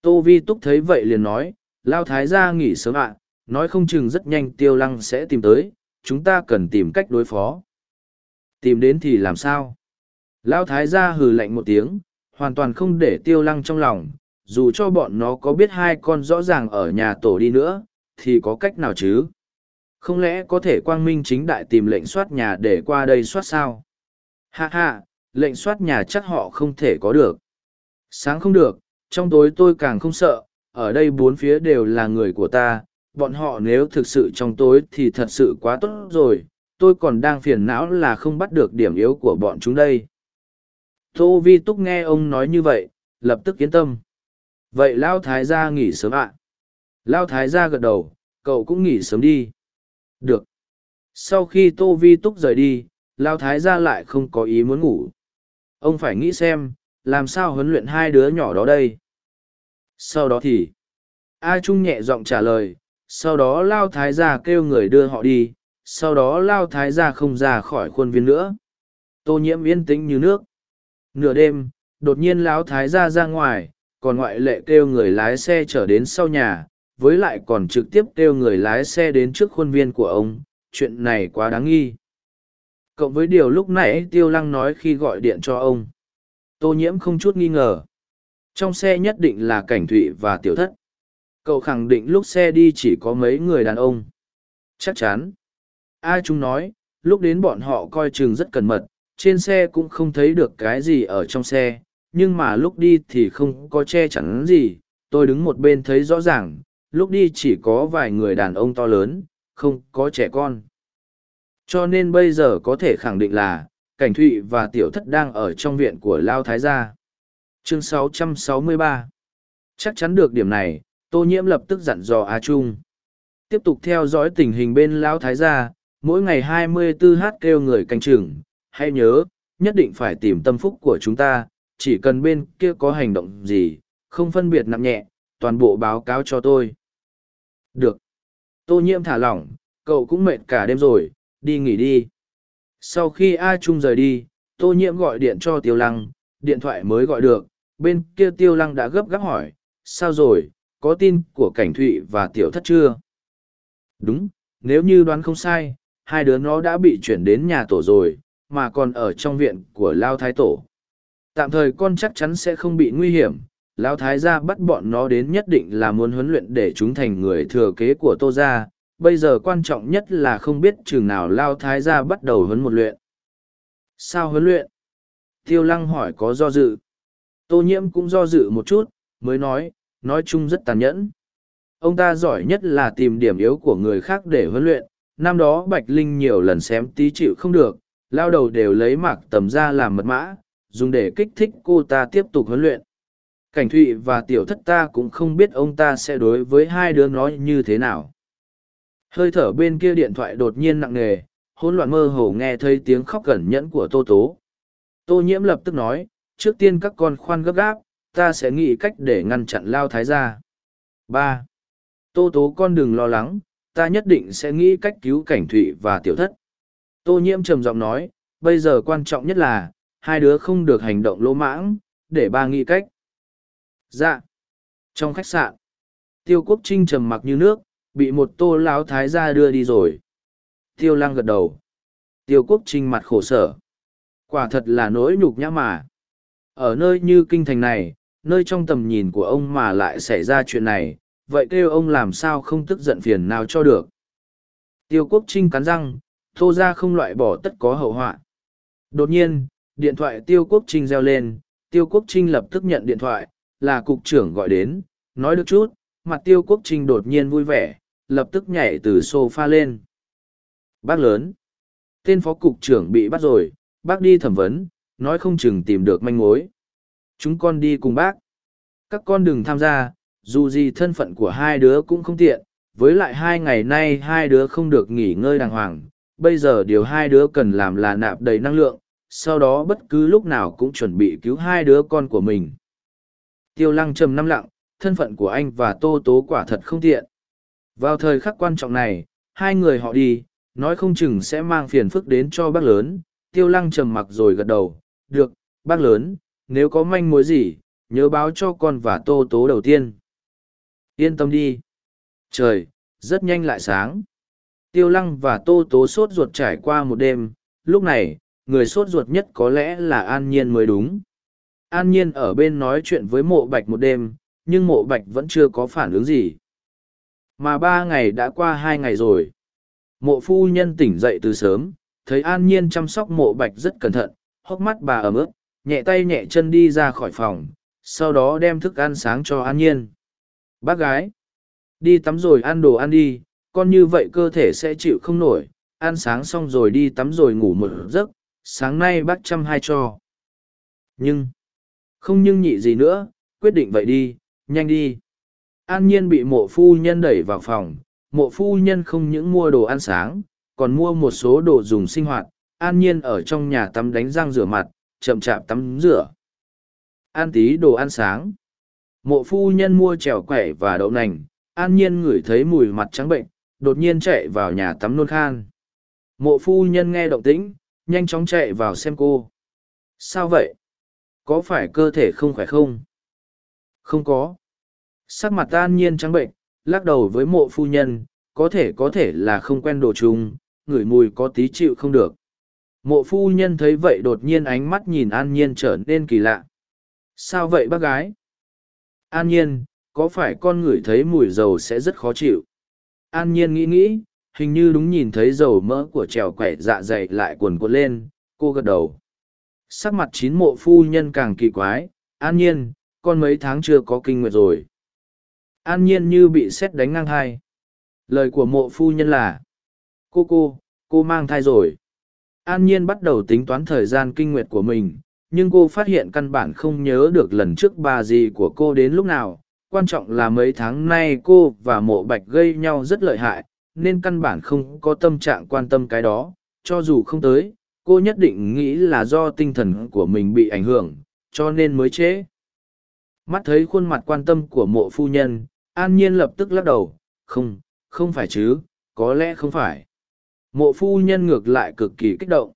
Tô Vi Túc thấy vậy liền nói, Lao thái gia nghỉ sớm ạ, nói không chừng rất nhanh tiêu lăng sẽ tìm tới, chúng ta cần tìm cách đối phó. Tìm đến thì làm sao? Lao thái gia hừ lạnh một tiếng, hoàn toàn không để tiêu lăng trong lòng, dù cho bọn nó có biết hai con rõ ràng ở nhà tổ đi nữa, thì có cách nào chứ? Không lẽ có thể quang minh chính đại tìm lệnh soát nhà để qua đây soát sao? Ha ha, lệnh soát nhà chắc họ không thể có được. Sáng không được, trong tối tôi càng không sợ, ở đây bốn phía đều là người của ta, bọn họ nếu thực sự trong tối thì thật sự quá tốt rồi, tôi còn đang phiền não là không bắt được điểm yếu của bọn chúng đây. Tô Vi Túc nghe ông nói như vậy, lập tức yên tâm. Vậy Lao Thái gia nghỉ sớm ạ. À? Lao Thái gia gật đầu, cậu cũng nghỉ sớm đi. Được. Sau khi Tô Vi Túc rời đi, Lao Thái gia lại không có ý muốn ngủ. Ông phải nghĩ xem, làm sao huấn luyện hai đứa nhỏ đó đây. Sau đó thì, A Trung nhẹ giọng trả lời, sau đó Lao Thái gia kêu người đưa họ đi, sau đó Lao Thái gia không ra khỏi khuôn viên nữa. Tô nhiễm yên tĩnh như nước. Nửa đêm, đột nhiên Lão Thái gia ra ngoài, còn ngoại lệ kêu người lái xe trở đến sau nhà, với lại còn trực tiếp kêu người lái xe đến trước khuôn viên của ông, chuyện này quá đáng nghi. Cộng với điều lúc nãy Tiêu Lăng nói khi gọi điện cho ông. Tô nhiễm không chút nghi ngờ. Trong xe nhất định là cảnh thụy và tiểu thất. Cậu khẳng định lúc xe đi chỉ có mấy người đàn ông. Chắc chắn. A Trung nói, lúc đến bọn họ coi chừng rất cẩn mật, trên xe cũng không thấy được cái gì ở trong xe, nhưng mà lúc đi thì không có che chắn gì, tôi đứng một bên thấy rõ ràng, lúc đi chỉ có vài người đàn ông to lớn, không có trẻ con. Cho nên bây giờ có thể khẳng định là, Cảnh Thụy và Tiểu Thất đang ở trong viện của Lao Thái Gia. Chương 663 Chắc chắn được điểm này, Tô Nhiễm lập tức dặn dò A Trung. Tiếp tục theo dõi tình hình bên Lão Thái Gia, mỗi ngày 24h kêu người canh chừng, hãy nhớ, nhất định phải tìm tâm phúc của chúng ta, chỉ cần bên kia có hành động gì, không phân biệt nặng nhẹ, toàn bộ báo cáo cho tôi. Được. Tô nhiễm thả lỏng, cậu cũng mệt cả đêm rồi, đi nghỉ đi. Sau khi A Trung rời đi, Tô nhiễm gọi điện cho Tiêu Lăng, điện thoại mới gọi được, bên kia Tiêu Lăng đã gấp gáp hỏi, sao rồi, có tin của Cảnh Thụy và Tiểu Thất chưa? Đúng, nếu như đoán không sai, hai đứa nó đã bị chuyển đến nhà tổ rồi, mà còn ở trong viện của Lao Thái Tổ. Tạm thời con chắc chắn sẽ không bị nguy hiểm, lao thái gia bắt bọn nó đến nhất định là muốn huấn luyện để chúng thành người thừa kế của tô gia. Bây giờ quan trọng nhất là không biết chừng nào lao thái gia bắt đầu huấn một luyện. Sao huấn luyện? Tiêu lăng hỏi có do dự tô nhiễm cũng do dự một chút, mới nói nói chung rất tàn nhẫn. Ông ta giỏi nhất là tìm điểm yếu của người khác để huấn luyện, năm đó bạch linh nhiều lần xém tí chịu không được, lao đầu đều lấy mạc tầm ra làm mật mã, dùng để kích thích cô ta tiếp tục huấn luyện. Cảnh thụy và tiểu thất ta cũng không biết ông ta sẽ đối với hai đứa nó như thế nào. Hơi thở bên kia điện thoại đột nhiên nặng nề, hỗn loạn mơ hồ nghe thấy tiếng khóc cẩn nhẫn của tô tố. Tô nhiễm lập tức nói trước tiên các con khoan gấp gáp, ta sẽ nghĩ cách để ngăn chặn lao thái gia. ba. Tô tố con đừng lo lắng, ta nhất định sẽ nghĩ cách cứu cảnh thụy và tiểu thất. Tô nhiễm trầm giọng nói, bây giờ quan trọng nhất là, hai đứa không được hành động lỗ mãng, để ba nghĩ cách. Dạ. Trong khách sạn, tiêu quốc trinh trầm mặc như nước, bị một tô lão thái gia đưa đi rồi. Tiêu lăng gật đầu. Tiêu quốc trinh mặt khổ sở. Quả thật là nỗi nhục nhã mà ở nơi như kinh thành này, nơi trong tầm nhìn của ông mà lại xảy ra chuyện này, vậy kêu ông làm sao không tức giận phiền nào cho được? Tiêu quốc trinh cắn răng tô ra không loại bỏ tất có hậu họa. Đột nhiên, điện thoại tiêu quốc trinh reo lên, tiêu quốc trinh lập tức nhận điện thoại, là cục trưởng gọi đến, nói được chút, mặt tiêu quốc trinh đột nhiên vui vẻ, lập tức nhảy từ s o f a lên. Bác lớn, tên phó cục trưởng bị bắt rồi, bác đi thẩm vấn nói không chừng tìm được manh mối. Chúng con đi cùng bác. Các con đừng tham gia, dù gì thân phận của hai đứa cũng không tiện. Với lại hai ngày nay hai đứa không được nghỉ ngơi đàng hoàng. Bây giờ điều hai đứa cần làm là nạp đầy năng lượng, sau đó bất cứ lúc nào cũng chuẩn bị cứu hai đứa con của mình. Tiêu lăng trầm năm lặng, thân phận của anh và tô tố quả thật không tiện. Vào thời khắc quan trọng này, hai người họ đi, nói không chừng sẽ mang phiền phức đến cho bác lớn. Tiêu lăng trầm mặc rồi gật đầu được, bác lớn, nếu có manh mối gì, nhớ báo cho con và tô tố đầu tiên. Yên tâm đi. Trời, rất nhanh lại sáng. Tiêu lăng và tô tố sốt ruột trải qua một đêm. Lúc này, người sốt ruột nhất có lẽ là an nhiên mới đúng. An nhiên ở bên nói chuyện với mộ bạch một đêm, nhưng mộ bạch vẫn chưa có phản ứng gì. Mà ba ngày đã qua hai ngày rồi. Mộ phu nhân tỉnh dậy từ sớm, thấy an nhiên chăm sóc mộ bạch rất cẩn thận hốc mắt bà ấm ướt, nhẹ tay nhẹ chân đi ra khỏi phòng, sau đó đem thức ăn sáng cho an nhiên. Bác gái, đi tắm rồi ăn đồ ăn đi, con như vậy cơ thể sẽ chịu không nổi, ăn sáng xong rồi đi tắm rồi ngủ một giấc, sáng nay bác chăm hai cho. Nhưng, không nhưng nhị gì nữa, quyết định vậy đi, nhanh đi. An nhiên bị mộ phu nhân đẩy vào phòng, mộ phu nhân không những mua đồ ăn sáng, còn mua một số đồ dùng sinh hoạt an nhiên ở trong nhà tắm đánh răng rửa mặt, chậm chạp tắm rửa. Ăn tí đồ ăn sáng. Mộ phu nhân mua trèo quẻ và đậu nành, an nhiên ngửi thấy mùi mặt trắng bệnh, đột nhiên chạy vào nhà tắm nôn khan. Mộ phu nhân nghe động tĩnh, nhanh chóng chạy vào xem cô. Sao vậy? Có phải cơ thể không khỏe không? Không có. Sắc mặt an nhiên trắng bệnh, lắc đầu với mộ phu nhân, có thể có thể là không quen đồ chung, ngửi mùi có tí chịu không được mộ phu nhân thấy vậy đột nhiên ánh mắt nhìn an nhiên trở nên kỳ lạ. Sao vậy bác gái? An nhiên, có phải con ngửi thấy mùi dầu sẽ rất khó chịu? An nhiên nghĩ nghĩ, hình như đúng nhìn thấy dầu mỡ của trèo quẻ dạ dày lại cuồn cuộn lên, cô gật đầu. Sắc mặt chín mộ phu nhân càng kỳ quái, an nhiên, con mấy tháng chưa có kinh nguyệt rồi. An nhiên như bị xét đánh ngang thai lời của mộ phu nhân là, cô cô cô mang thai rồi an nhiên bắt đầu tính toán thời gian kinh nguyệt của mình, nhưng cô phát hiện căn bản không nhớ được lần trước bà gì của cô đến lúc nào. Quan trọng là mấy tháng nay cô và mộ bạch gây nhau rất lợi hại, nên căn bản không có tâm trạng quan tâm cái đó. Cho dù không tới, cô nhất định nghĩ là do tinh thần của mình bị ảnh hưởng, cho nên mới chế mắt thấy khuôn mặt quan tâm của mộ phu nhân, an nhiên lập tức lắc đầu. Không không phải chứ, có lẽ không phải mộ phu nhân ngược lại cực kỳ kích động.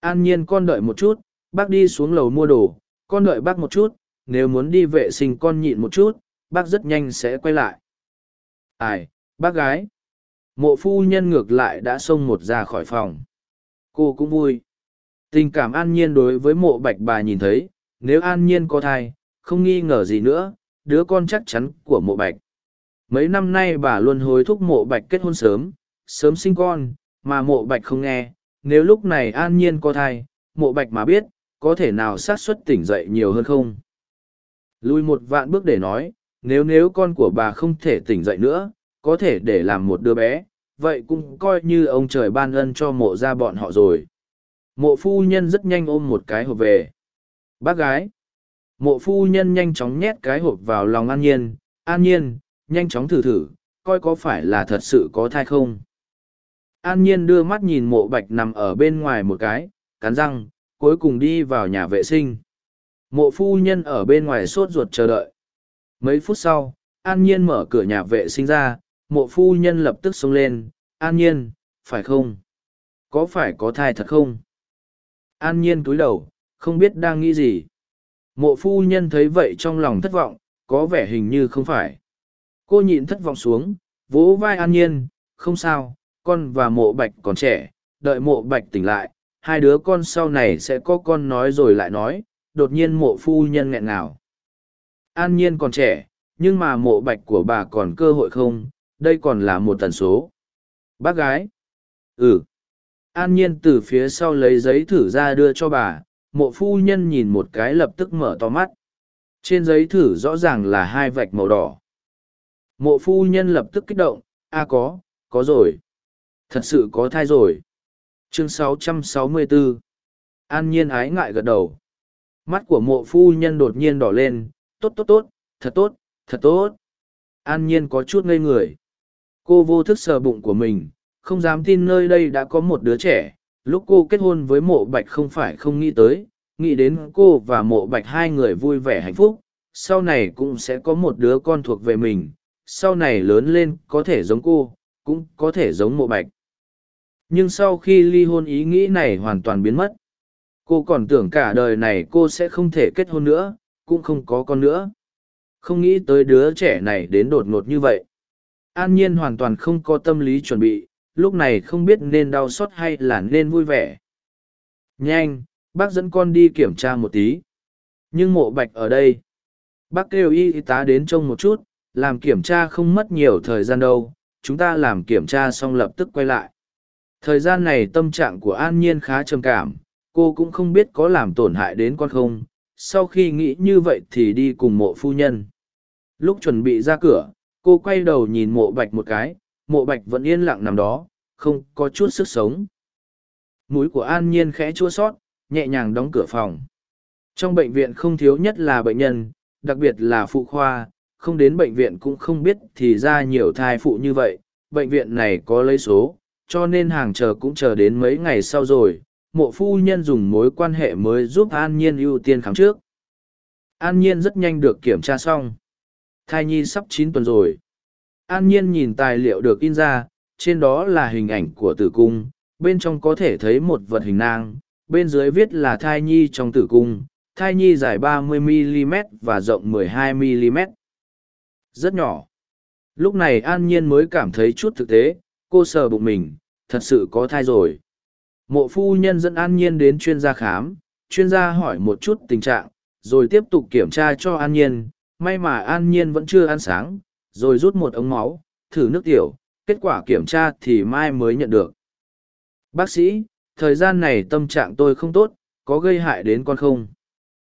An nhiên con đợi một chút bác đi xuống lầu mua đồ con đợi bác một chút nếu muốn đi vệ sinh con nhịn một chút bác rất nhanh sẽ quay lại. Ai bác gái? Mộ phu nhân ngược lại đã xông một ra khỏi phòng. Cô cũng vui. Tình cảm an nhiên đối với mộ bạch bà nhìn thấy nếu an nhiên có thai không nghi ngờ gì nữa, đứa con chắc chắn của mộ bạch. Mấy năm nay bà luôn hối thúc mộ bạch kết hôn sớm, sớm sinh con, mà mộ bạch không nghe. Nếu lúc này an nhiên có thai, mộ bạch mà biết, có thể nào sát suất tỉnh dậy nhiều hơn không? Lùi một vạn bước để nói, nếu nếu con của bà không thể tỉnh dậy nữa, có thể để làm một đứa bé, vậy cũng coi như ông trời ban ân cho mộ ra bọn họ rồi. Mộ phu nhân rất nhanh ôm một cái hộp về. Bác gái. Mộ phu nhân nhanh chóng nhét cái hộp vào lòng an nhiên. An nhiên, nhanh chóng thử thử, coi có phải là thật sự có thai không. An nhiên đưa mắt nhìn mộ bạch nằm ở bên ngoài một cái, cắn răng, cuối cùng đi vào nhà vệ sinh. Mộ phu nhân ở bên ngoài sốt ruột chờ đợi. Mấy phút sau, an nhiên mở cửa nhà vệ sinh ra, mộ phu nhân lập tức xông lên, an nhiên, phải không? Có phải có thai thật không? An nhiên cúi đầu, không biết đang nghĩ gì. Mộ phu nhân thấy vậy trong lòng thất vọng, có vẻ hình như không phải. Cô nhịn thất vọng xuống, vỗ vai an nhiên, không sao, con và mộ bạch còn trẻ, đợi mộ bạch tỉnh lại, hai đứa con sau này sẽ có con nói rồi lại nói, đột nhiên mộ phu nhân nghẹn ngào. An nhiên còn trẻ, nhưng mà mộ bạch của bà còn cơ hội không, đây còn là một tần số. Bác gái. Ừ. An nhiên từ phía sau lấy giấy thử ra đưa cho bà, mộ phu nhân nhìn một cái lập tức mở to mắt. Trên giấy thử rõ ràng là hai vạch màu đỏ. Mộ phu nhân lập tức kích động, a có, có rồi. Thật sự có thai rồi. Chương 664 An nhiên ái ngại gật đầu. Mắt của mộ phu nhân đột nhiên đỏ lên, tốt tốt tốt, thật tốt, thật tốt. An nhiên có chút ngây người. Cô vô thức sờ bụng của mình, không dám tin nơi đây đã có một đứa trẻ. Lúc cô kết hôn với mộ bạch không phải không nghĩ tới, nghĩ đến cô và mộ bạch hai người vui vẻ hạnh phúc, sau này cũng sẽ có một đứa con thuộc về mình, sau này lớn lên có thể giống cô, cũng có thể giống mộ bạch. Nhưng sau khi ly hôn ý nghĩ này hoàn toàn biến mất. Cô còn tưởng cả đời này cô sẽ không thể kết hôn nữa, cũng không có con nữa. Không nghĩ tới đứa trẻ này đến đột ngột như vậy. An nhiên hoàn toàn không có tâm lý chuẩn bị, lúc này không biết nên đau xót hay là nên vui vẻ. Nhanh, bác dẫn con đi kiểm tra một tí. Nhưng mộ bạch ở đây. Bác kêu y tá đến trông một chút, làm kiểm tra không mất nhiều thời gian đâu, chúng ta làm kiểm tra xong lập tức quay lại. Thời gian này tâm trạng của An Nhiên khá trầm cảm, cô cũng không biết có làm tổn hại đến con không, sau khi nghĩ như vậy thì đi cùng mộ phu nhân. Lúc chuẩn bị ra cửa, cô quay đầu nhìn mộ bạch một cái, mộ bạch vẫn yên lặng nằm đó, không có chút sức sống. Mũi của An Nhiên khẽ chua sót, nhẹ nhàng đóng cửa phòng. Trong bệnh viện không thiếu nhất là bệnh nhân, đặc biệt là phụ khoa, không đến bệnh viện cũng không biết thì ra nhiều thai phụ như vậy. Bệnh viện này có lấy số, cho nên hàng chờ cũng chờ đến mấy ngày sau rồi. Mộ phu nhân dùng mối quan hệ mới giúp An Nhiên ưu tiên khám trước. An Nhiên rất nhanh được kiểm tra xong. Thai nhi sắp chín tuần rồi. An Nhiên nhìn tài liệu được in ra, trên đó là hình ảnh của tử cung, bên trong có thể thấy một vật hình nang, bên dưới viết là thai nhi trong tử cung, thai nhi dài 30mm và rộng 12mm. Rất nhỏ. Lúc này An Nhiên mới cảm thấy chút thực tế, cô sờ bụng mình, thật sự có thai rồi. Mộ phu nhân dẫn An Nhiên đến chuyên gia khám, chuyên gia hỏi một chút tình trạng, rồi tiếp tục kiểm tra cho An Nhiên, may mà An Nhiên vẫn chưa ăn sáng, rồi rút một ống máu, thử nước tiểu, kết quả kiểm tra thì mai mới nhận được. Bác sĩ, thời gian này tâm trạng tôi không tốt, có gây hại đến con không?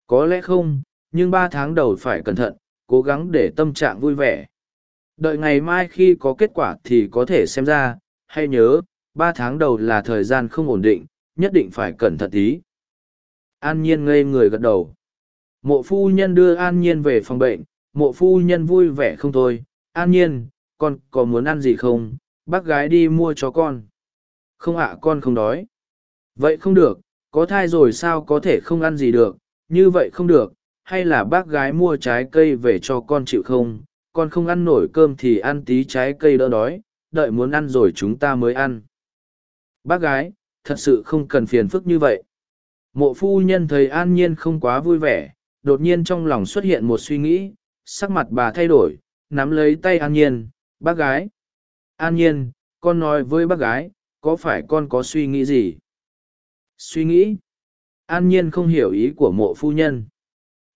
Có lẽ không, nhưng ba tháng đầu phải cẩn thận, cố gắng để tâm trạng vui vẻ. Đợi ngày mai khi có kết quả thì có thể xem ra, hay nhớ, ba tháng đầu là thời gian không ổn định, nhất định phải cẩn thận tí. An Nhiên ngây người gật đầu. Mộ phu nhân đưa An Nhiên về phòng bệnh, mộ phu nhân vui vẻ không thôi. An Nhiên, con có muốn ăn gì không? Bác gái đi mua cho con. Không ạ con không đói. Vậy không được, có thai rồi sao có thể không ăn gì được, như vậy không được, hay là bác gái mua trái cây về cho con chịu không, con không ăn nổi cơm thì ăn tí trái cây đỡ đói, đợi muốn ăn rồi chúng ta mới ăn. Bác gái, thật sự không cần phiền phức như vậy. Mộ phu nhân thấy an nhiên không quá vui vẻ, đột nhiên trong lòng xuất hiện một suy nghĩ, sắc mặt bà thay đổi, nắm lấy tay an nhiên, bác gái. An nhiên, con nói với bác gái, có phải con có suy nghĩ gì? Suy nghĩ? An nhiên không hiểu ý của mộ phu nhân.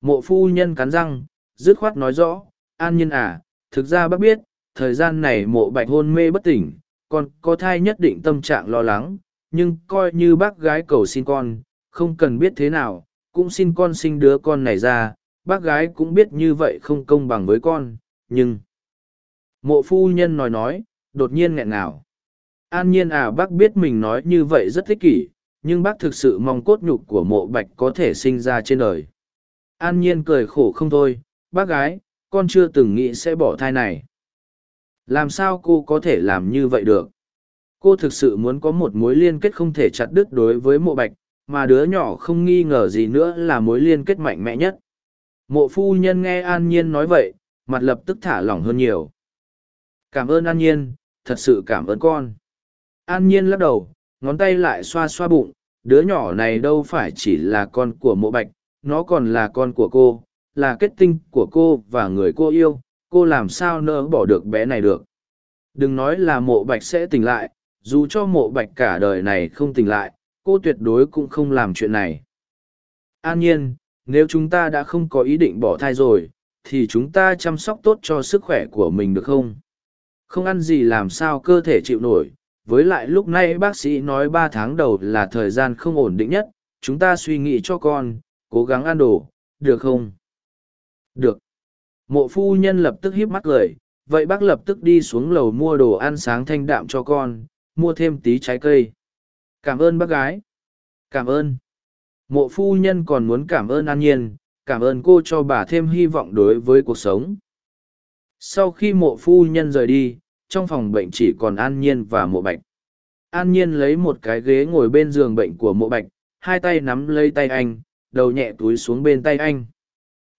Mộ phu nhân cắn răng, dứt khoát nói rõ, an nhiên à, thực ra bác biết, thời gian này mộ bạch hôn mê bất tỉnh, còn có thai nhất định tâm trạng lo lắng, nhưng coi như bác gái cầu xin con, không cần biết thế nào, cũng xin con sinh đứa con này ra, bác gái cũng biết như vậy không công bằng với con, nhưng... Mộ phu nhân nói nói, đột nhiên nghẹn ngào. An nhiên à bác biết mình nói như vậy rất thích kỷ, nhưng bác thực sự mong cốt nhục của mộ bạch có thể sinh ra trên đời. An nhiên cười khổ không thôi, bác gái, con chưa từng nghĩ sẽ bỏ thai này. Làm sao cô có thể làm như vậy được? Cô thực sự muốn có một mối liên kết không thể chặt đứt đối với mộ bạch, mà đứa nhỏ không nghi ngờ gì nữa là mối liên kết mạnh mẽ nhất. Mộ phu nhân nghe An Nhiên nói vậy, mặt lập tức thả lỏng hơn nhiều. Cảm ơn An Nhiên, thật sự cảm ơn con. An Nhiên lắc đầu, ngón tay lại xoa xoa bụng, đứa nhỏ này đâu phải chỉ là con của mộ bạch, nó còn là con của cô, là kết tinh của cô và người cô yêu, cô làm sao nỡ bỏ được bé này được. Đừng nói là mộ bạch sẽ tỉnh lại, dù cho mộ bạch cả đời này không tỉnh lại, cô tuyệt đối cũng không làm chuyện này. An nhiên, nếu chúng ta đã không có ý định bỏ thai rồi, thì chúng ta chăm sóc tốt cho sức khỏe của mình được không? Không ăn gì làm sao cơ thể chịu nổi, với lại lúc này bác sĩ nói ba tháng đầu là thời gian không ổn định nhất, chúng ta suy nghĩ cho con, cố gắng ăn đồ, được không? Được. Mộ phu nhân lập tức híp mắt cười, vậy bác lập tức đi xuống lầu mua đồ ăn sáng thanh đạm cho con, mua thêm tí trái cây. Cảm ơn bác gái. Cảm ơn. Mộ phu nhân còn muốn cảm ơn An Nhiên, cảm ơn cô cho bà thêm hy vọng đối với cuộc sống. Sau khi mộ phu nhân rời đi, trong phòng bệnh chỉ còn An Nhiên và mộ bạch. An Nhiên lấy một cái ghế ngồi bên giường bệnh của mộ bạch, hai tay nắm lấy tay anh, đầu nhẹ túi xuống bên tay anh.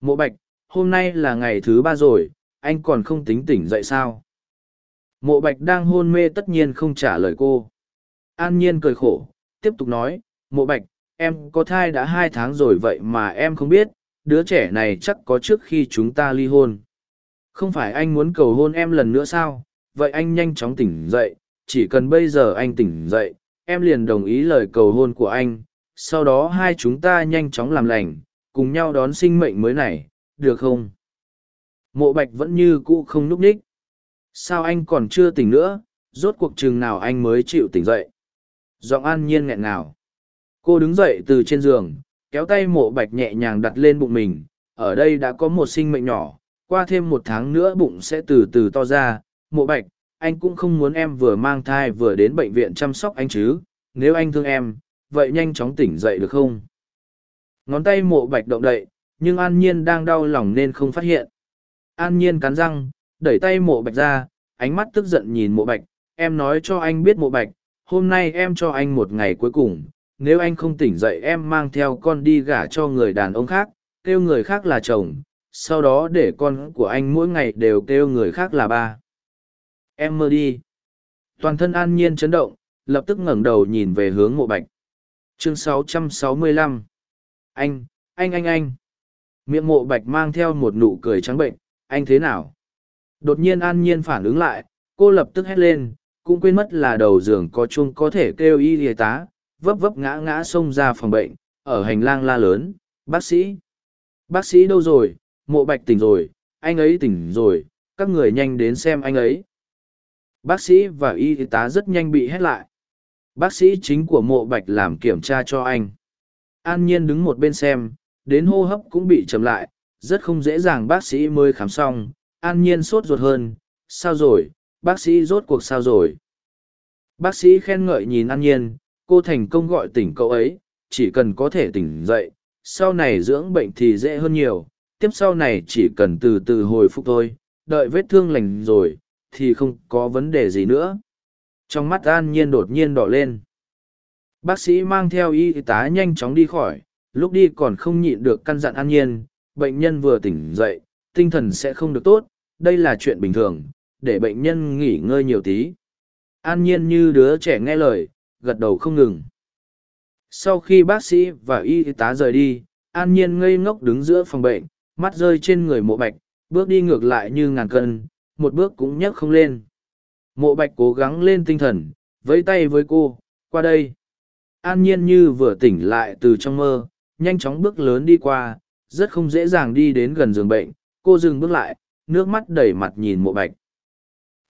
Mộ bạch, hôm nay là ngày thứ ba rồi, anh còn không tính tỉnh dậy sao? Mộ bạch đang hôn mê tất nhiên không trả lời cô. An Nhiên cười khổ, tiếp tục nói, mộ bạch, em có thai đã hai tháng rồi vậy mà em không biết, đứa trẻ này chắc có trước khi chúng ta ly hôn. Không phải anh muốn cầu hôn em lần nữa sao, vậy anh nhanh chóng tỉnh dậy, chỉ cần bây giờ anh tỉnh dậy, em liền đồng ý lời cầu hôn của anh, sau đó hai chúng ta nhanh chóng làm lành, cùng nhau đón sinh mệnh mới này, được không? Mộ bạch vẫn như cũ không núp ních. Sao anh còn chưa tỉnh nữa, rốt cuộc chừng nào anh mới chịu tỉnh dậy? Giọng an nhiên nghẹn ngào. Cô đứng dậy từ trên giường, kéo tay mộ bạch nhẹ nhàng đặt lên bụng mình. Ở đây đã có một sinh mệnh nhỏ, qua thêm một tháng nữa bụng sẽ từ từ to ra. Mộ bạch, anh cũng không muốn em vừa mang thai vừa đến bệnh viện chăm sóc anh chứ. Nếu anh thương em, vậy nhanh chóng tỉnh dậy được không? Ngón tay mộ bạch động đậy, nhưng an nhiên đang đau lòng nên không phát hiện. An nhiên cắn răng, đẩy tay mộ bạch ra, ánh mắt tức giận nhìn mộ bạch, em nói cho anh biết mộ bạch, hôm nay em cho anh một ngày cuối cùng, nếu anh không tỉnh dậy em mang theo con đi gả cho người đàn ông khác, kêu người khác là chồng, sau đó để con của anh mỗi ngày đều kêu người khác là ba. Em mơ đi. Toàn thân an nhiên chấn động, lập tức ngẩng đầu nhìn về hướng mộ bạch. Chương 665 Anh, anh anh anh. Miệng mộ bạch mang theo một nụ cười trắng bệnh, anh thế nào? Đột nhiên an nhiên phản ứng lại, cô lập tức hét lên, cũng quên mất là đầu giường có chuông có thể kêu y y tá, vấp vấp ngã ngã xông ra phòng bệnh, ở hành lang la lớn, bác sĩ. Bác sĩ đâu rồi, mộ bạch tỉnh rồi, anh ấy tỉnh rồi, các người nhanh đến xem anh ấy. Bác sĩ và y tá rất nhanh bị hét lại. Bác sĩ chính của mộ bạch làm kiểm tra cho anh. An nhiên đứng một bên xem, đến hô hấp cũng bị chậm lại, rất không dễ dàng bác sĩ mới khám xong, an nhiên sốt ruột hơn, sao rồi, bác sĩ rốt cuộc sao rồi. Bác sĩ khen ngợi nhìn an nhiên, cô thành công gọi tỉnh cậu ấy, chỉ cần có thể tỉnh dậy, sau này dưỡng bệnh thì dễ hơn nhiều, tiếp sau này chỉ cần từ từ hồi phục thôi, đợi vết thương lành rồi, thì không có vấn đề gì nữa. Trong mắt an nhiên đột nhiên đỏ lên. Bác sĩ mang theo y tá nhanh chóng đi khỏi, lúc đi còn không nhịn được căn dặn an nhiên, bệnh nhân vừa tỉnh dậy, tinh thần sẽ không được tốt, đây là chuyện bình thường, để bệnh nhân nghỉ ngơi nhiều tí. An nhiên như đứa trẻ nghe lời, gật đầu không ngừng. Sau khi bác sĩ và y tá rời đi, an nhiên ngây ngốc đứng giữa phòng bệnh, mắt rơi trên người mộ bạch, bước đi ngược lại như ngàn cân, một bước cũng nhấc không lên. Mộ bạch cố gắng lên tinh thần, vẫy tay với cô, qua đây. An nhiên như vừa tỉnh lại từ trong mơ, nhanh chóng bước lớn đi qua, rất không dễ dàng đi đến gần giường bệnh, cô dừng bước lại, nước mắt đẩy mặt nhìn mộ bạch.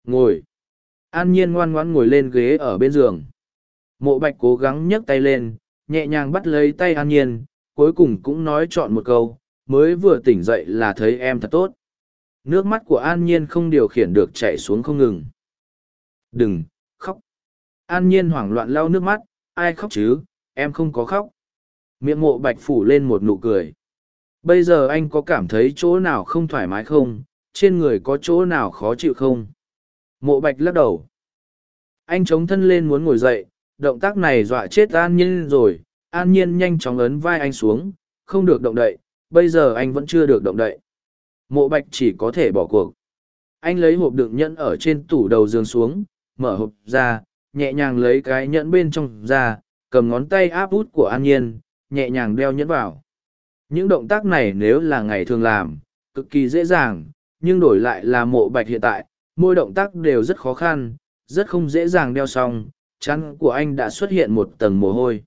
Ngồi. An nhiên ngoan ngoãn ngồi lên ghế ở bên giường. Mộ bạch cố gắng nhấc tay lên, nhẹ nhàng bắt lấy tay an nhiên, cuối cùng cũng nói chọn một câu, mới vừa tỉnh dậy là thấy em thật tốt. Nước mắt của an nhiên không điều khiển được chảy xuống không ngừng. Đừng, khóc. An nhiên hoảng loạn lau nước mắt, ai khóc chứ, em không có khóc. Miệng mộ bạch phủ lên một nụ cười. Bây giờ anh có cảm thấy chỗ nào không thoải mái không, trên người có chỗ nào khó chịu không? Mộ bạch lắc đầu. Anh chống thân lên muốn ngồi dậy, động tác này dọa chết an nhiên rồi. An nhiên nhanh chóng ấn vai anh xuống, không được động đậy, bây giờ anh vẫn chưa được động đậy. Mộ bạch chỉ có thể bỏ cuộc. Anh lấy hộp đựng nhẫn ở trên tủ đầu giường xuống, mở hộp ra, nhẹ nhàng lấy cái nhẫn bên trong ra, cầm ngón tay áp út của an nhiên, nhẹ nhàng đeo nhẫn vào. Những động tác này nếu là ngày thường làm, cực kỳ dễ dàng, nhưng đổi lại là mộ bạch hiện tại, mỗi động tác đều rất khó khăn, rất không dễ dàng đeo xong, chắn của anh đã xuất hiện một tầng mồ hôi.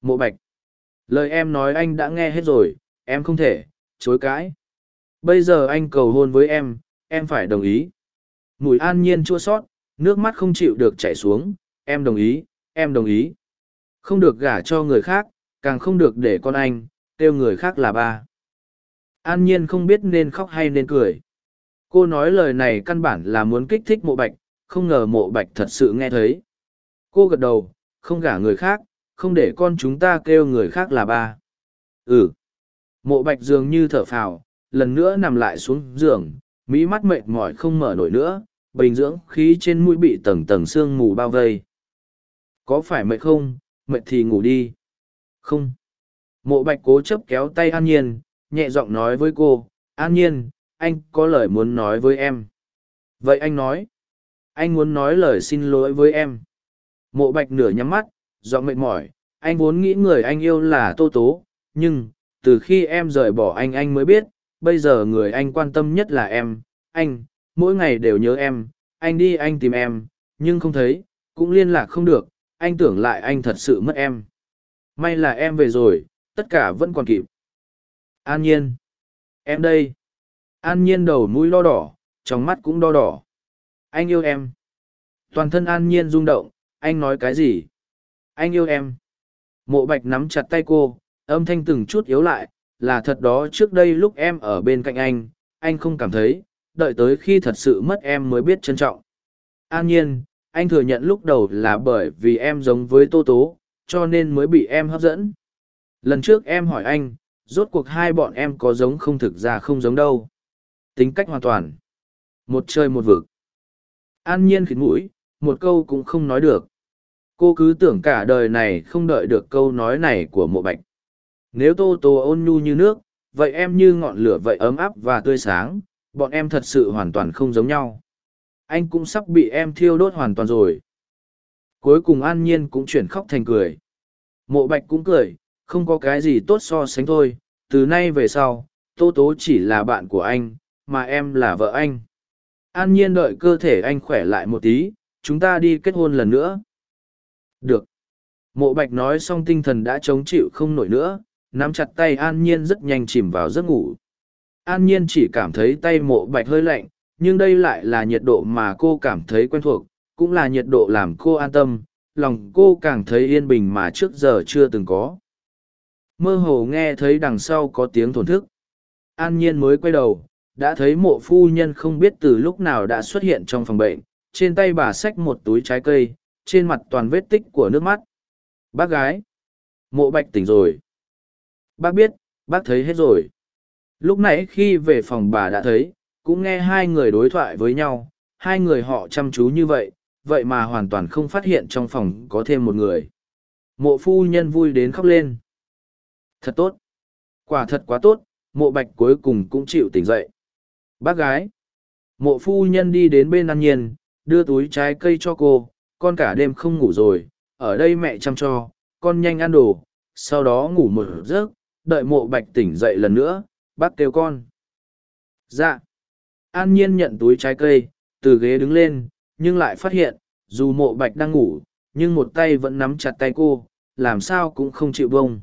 Mộ bạch. Lời em nói anh đã nghe hết rồi, em không thể, chối cãi. Bây giờ anh cầu hôn với em, em phải đồng ý. Mùi an nhiên chua sót, nước mắt không chịu được chảy xuống, em đồng ý, em đồng ý. Không được gả cho người khác, càng không được để con anh, kêu người khác là ba. An nhiên không biết nên khóc hay nên cười. Cô nói lời này căn bản là muốn kích thích mộ bạch, không ngờ mộ bạch thật sự nghe thấy. Cô gật đầu, không gả người khác, không để con chúng ta kêu người khác là ba. Ừ. Mộ bạch dường như thở phào, lần nữa nằm lại xuống giường, mỹ mắt mệt mỏi không mở nổi nữa, bình dưỡng khí trên mũi bị tầng tầng sương mù bao vây. Có phải mệt không, mệt thì ngủ đi. Không. Mộ bạch cố chấp kéo tay An Nhiên, nhẹ giọng nói với cô, An Nhiên, anh có lời muốn nói với em. Vậy anh nói. Anh muốn nói lời xin lỗi với em. Mộ bạch nửa nhắm mắt, giọng mệt mỏi, anh vốn nghĩ người anh yêu là Tô Tố, nhưng, từ khi em rời bỏ anh anh mới biết, bây giờ người anh quan tâm nhất là em, anh, mỗi ngày đều nhớ em, anh đi anh tìm em, nhưng không thấy, cũng liên lạc không được, anh tưởng lại anh thật sự mất em. May là em về rồi, tất cả vẫn còn kịp. An nhiên. Em đây. An nhiên đầu mũi đo đỏ, trong mắt cũng đo đỏ. Anh yêu em. Toàn thân an nhiên rung động, anh nói cái gì? Anh yêu em. Mộ bạch nắm chặt tay cô, âm thanh từng chút yếu lại, là thật đó trước đây lúc em ở bên cạnh anh, anh không cảm thấy, đợi tới khi thật sự mất em mới biết trân trọng. An nhiên, anh thừa nhận lúc đầu là bởi vì em giống với Tô Tố, cho nên mới bị em hấp dẫn. Lần trước em hỏi anh, rốt cuộc hai bọn em có giống không thực ra không giống đâu. Tính cách hoàn toàn. Một chơi một vực. An nhiên khít mũi, một câu cũng không nói được. Cô cứ tưởng cả đời này không đợi được câu nói này của mộ bạch. Nếu tô tô ôn nhu như nước, vậy em như ngọn lửa vậy ấm áp và tươi sáng, bọn em thật sự hoàn toàn không giống nhau. Anh cũng sắp bị em thiêu đốt hoàn toàn rồi. Cuối cùng an nhiên cũng chuyển khóc thành cười. Mộ bạch cũng cười, không có cái gì tốt so sánh thôi, từ nay về sau, Tô Tố chỉ là bạn của anh, mà em là vợ anh. An nhiên đợi cơ thể anh khỏe lại một tí, chúng ta đi kết hôn lần nữa. Được. Mộ bạch nói xong tinh thần đã chống chịu không nổi nữa, nắm chặt tay an nhiên rất nhanh chìm vào giấc ngủ. An nhiên chỉ cảm thấy tay mộ bạch hơi lạnh, nhưng đây lại là nhiệt độ mà cô cảm thấy quen thuộc, cũng là nhiệt độ làm cô an tâm, lòng cô càng thấy yên bình mà trước giờ chưa từng có. Mơ hồ nghe thấy đằng sau có tiếng thổn thức. An nhiên mới quay đầu đã thấy mộ phu nhân không biết từ lúc nào đã xuất hiện trong phòng bệnh trên tay bà xách một túi trái cây trên mặt toàn vết tích của nước mắt. Bác gái mộ bạch tỉnh rồi. Bác biết bác thấy hết rồi. Lúc nãy khi về phòng bà đã thấy cũng nghe hai người đối thoại với nhau hai người họ chăm chú như vậy vậy mà hoàn toàn không phát hiện trong phòng có thêm một người mộ phu nhân vui đến khóc lên Thật tốt. Quả thật quá tốt, mộ bạch cuối cùng cũng chịu tỉnh dậy. Bác gái. Mộ phu nhân đi đến bên an nhiên, đưa túi trái cây cho cô, con cả đêm không ngủ rồi, ở đây mẹ chăm cho, con nhanh ăn đồ, sau đó ngủ một giấc, đợi mộ bạch tỉnh dậy lần nữa, bác kêu con. Dạ. An nhiên nhận túi trái cây, từ ghế đứng lên, nhưng lại phát hiện, dù mộ bạch đang ngủ, nhưng một tay vẫn nắm chặt tay cô, làm sao cũng không chịu bông.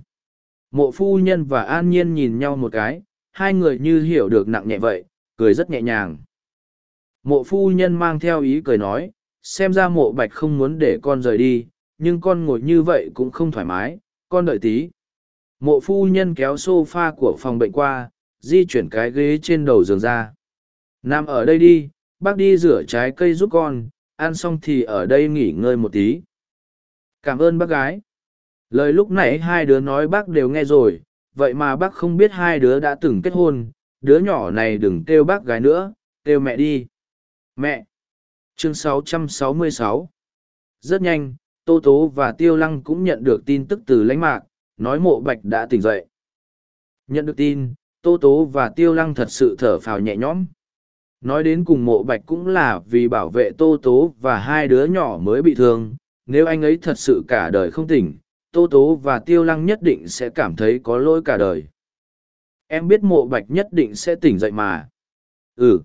Mộ phu nhân và an nhiên nhìn nhau một cái, hai người như hiểu được nặng nhẹ vậy, cười rất nhẹ nhàng. Mộ phu nhân mang theo ý cười nói, xem ra mộ bạch không muốn để con rời đi, nhưng con ngồi như vậy cũng không thoải mái, con đợi tí. Mộ phu nhân kéo sofa của phòng bệnh qua, di chuyển cái ghế trên đầu giường ra. Nằm ở đây đi, bác đi rửa trái cây giúp con, ăn xong thì ở đây nghỉ ngơi một tí. Cảm ơn bác gái. Lời lúc nãy hai đứa nói bác đều nghe rồi, vậy mà bác không biết hai đứa đã từng kết hôn, đứa nhỏ này đừng kêu bác gái nữa, kêu mẹ đi. Mẹ! Chương 666 Rất nhanh, Tô Tố và Tiêu Lăng cũng nhận được tin tức từ lãnh mạc, nói mộ bạch đã tỉnh dậy. Nhận được tin, Tô Tố và Tiêu Lăng thật sự thở phào nhẹ nhõm. Nói đến cùng mộ bạch cũng là vì bảo vệ Tô Tố và hai đứa nhỏ mới bị thương, nếu anh ấy thật sự cả đời không tỉnh, Tô Tố và Tiêu Lăng nhất định sẽ cảm thấy có lỗi cả đời. Em biết mộ bạch nhất định sẽ tỉnh dậy mà. Ừ.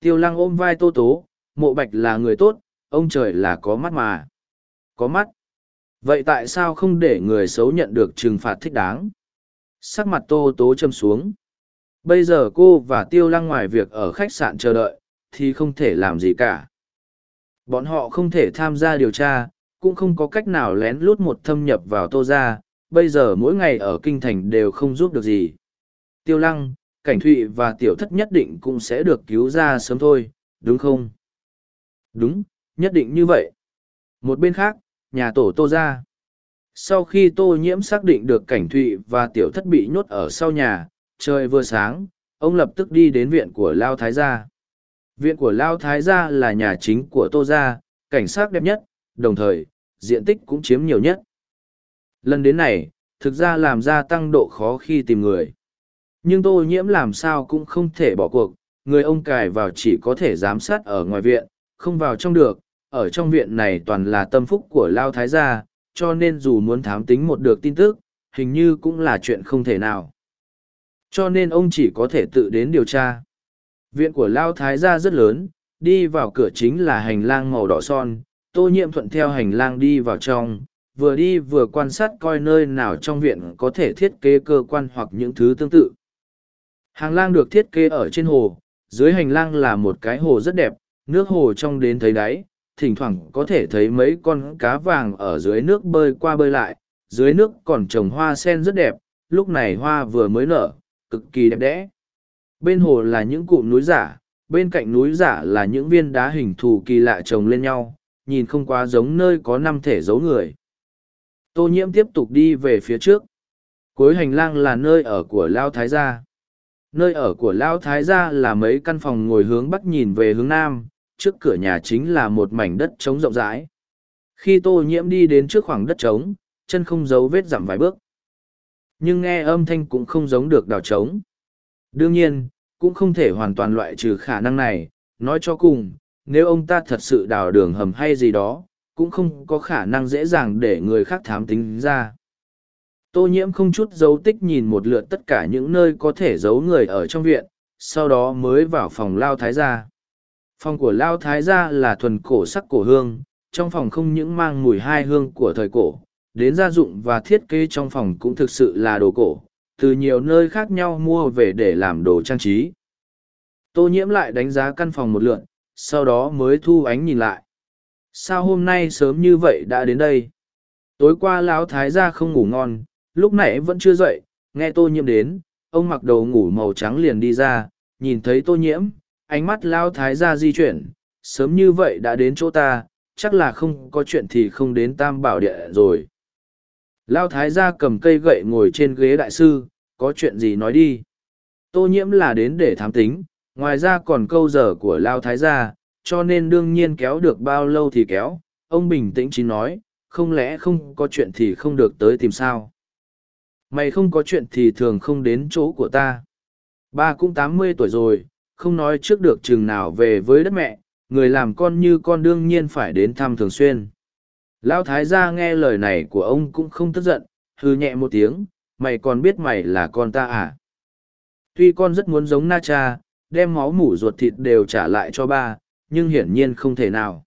Tiêu Lăng ôm vai Tô Tố, mộ bạch là người tốt, ông trời là có mắt mà. Có mắt. Vậy tại sao không để người xấu nhận được trừng phạt thích đáng? Sắc mặt Tô Tố châm xuống. Bây giờ cô và Tiêu Lăng ngoài việc ở khách sạn chờ đợi, thì không thể làm gì cả. Bọn họ không thể tham gia điều tra, cũng không có cách nào lén lút một thâm nhập vào tô ra, bây giờ mỗi ngày ở kinh thành đều không giúp được gì. Tiêu lăng, cảnh thụy và tiểu thất nhất định cũng sẽ được cứu ra sớm thôi, đúng không? Đúng, nhất định như vậy. Một bên khác, nhà tổ tô ra. Sau khi tô nhiễm xác định được cảnh thụy và tiểu thất bị nhốt ở sau nhà, trời vừa sáng, ông lập tức đi đến viện của Lao Thái Gia. Viện của Lao Thái Gia là nhà chính của tô gia, cảnh sát đẹp nhất, đồng thời, diện tích cũng chiếm nhiều nhất. Lần đến này, thực ra làm gia tăng độ khó khi tìm người. Nhưng tô nhiễm làm sao cũng không thể bỏ cuộc, người ông cài vào chỉ có thể giám sát ở ngoài viện, không vào trong được, ở trong viện này toàn là tâm phúc của Lao Thái gia, cho nên dù muốn thám tính một được tin tức, hình như cũng là chuyện không thể nào. Cho nên ông chỉ có thể tự đến điều tra. Viện của Lao Thái gia rất lớn, đi vào cửa chính là hành lang màu đỏ son, tô nhiễm thuận theo hành lang đi vào trong vừa đi vừa quan sát coi nơi nào trong viện có thể thiết kế cơ quan hoặc những thứ tương tự hàng lang được thiết kế ở trên hồ dưới hành lang là một cái hồ rất đẹp nước hồ trong đến thấy đáy thỉnh thoảng có thể thấy mấy con cá vàng ở dưới nước bơi qua bơi lại dưới nước còn trồng hoa sen rất đẹp lúc này hoa vừa mới nở cực kỳ đẹp đẽ bên hồ là những cụm núi giả bên cạnh núi giả là những viên đá hình thù kỳ lạ trồng lên nhau nhìn không quá giống nơi có năm thể giấu người. Tô nhiễm tiếp tục đi về phía trước. Cuối hành lang là nơi ở của Lao Thái Gia. Nơi ở của Lao Thái Gia là mấy căn phòng ngồi hướng bắc nhìn về hướng nam, trước cửa nhà chính là một mảnh đất trống rộng rãi. Khi tô nhiễm đi đến trước khoảng đất trống, chân không giấu vết giảm vài bước. Nhưng nghe âm thanh cũng không giống được đào trống. Đương nhiên, cũng không thể hoàn toàn loại trừ khả năng này, nói cho cùng, nếu ông ta thật sự đào đường hầm hay gì đó, cũng không có khả năng dễ dàng để người khác thám tính ra. Tô nhiễm không chút dấu tích nhìn một lượt tất cả những nơi có thể giấu người ở trong viện, sau đó mới vào phòng Lao Thái Gia. Phòng của Lao Thái Gia là thuần cổ sắc cổ hương, trong phòng không những mang mùi hai hương của thời cổ, đến gia dụng và thiết kế trong phòng cũng thực sự là đồ cổ, từ nhiều nơi khác nhau mua về để làm đồ trang trí. Tô nhiễm lại đánh giá căn phòng một lượt, sau đó mới thu ánh nhìn lại. Sao hôm nay sớm như vậy đã đến đây? Tối qua lão thái gia không ngủ ngon lúc nãy vẫn chưa dậy nghe tô nhiễm đến ông mặc đồ ngủ màu trắng liền đi ra nhìn thấy tô nhiễm ánh mắt lão thái gia di chuyển. Sớm như vậy đã đến chỗ ta chắc là không có chuyện thì không đến tam bảo địa rồi lão thái gia cầm cây gậy ngồi trên ghế đại sư, có chuyện gì nói đi. Tô nhiễm là đến để thám tính, ngoài ra còn câu giờ của lao thái gia, cho nên đương nhiên kéo được bao lâu thì kéo. Ông bình tĩnh chỉ nói, không lẽ không có chuyện thì không được tới tìm sao? Mày không có chuyện thì thường không đến chỗ của ta. Ba cũng tám mươi tuổi rồi, không nói trước được chừng nào về với đất mẹ, người làm con như con đương nhiên phải đến thăm thường xuyên lão thái gia nghe lời này của ông cũng không tức giận hư nhẹ một tiếng mày còn biết mày là con ta à tuy con rất muốn giống na cha đem máu mủ ruột thịt đều trả lại cho ba, nhưng hiển nhiên không thể nào.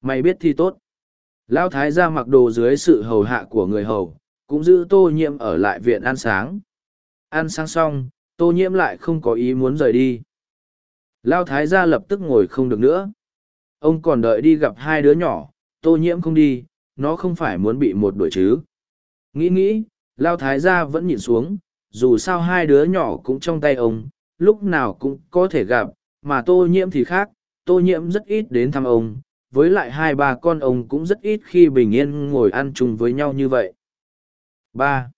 Mày biết thì tốt. Lão thái gia mặc đồ dưới sự hầu hạ của người hầu, cũng giữ tô nhiễm ở lại viện ăn sáng. Ăn sáng xong, tô nhiễm lại không có ý muốn rời đi. Lao thái gia lập tức ngồi không được nữa. Ông còn đợi đi gặp hai đứa nhỏ, tô nhiễm không đi, nó không phải muốn bị một đuổi chứ. Nghĩ nghĩ, Lao thái gia vẫn nhìn xuống, dù sao hai đứa nhỏ cũng trong tay ông, lúc nào cũng có thể gặp, mà tô nhiễm thì khác, tô nhiễm rất ít đến thăm ông, với lại hai ba con ông cũng rất ít khi bình yên ngồi ăn chung với nhau như vậy. ba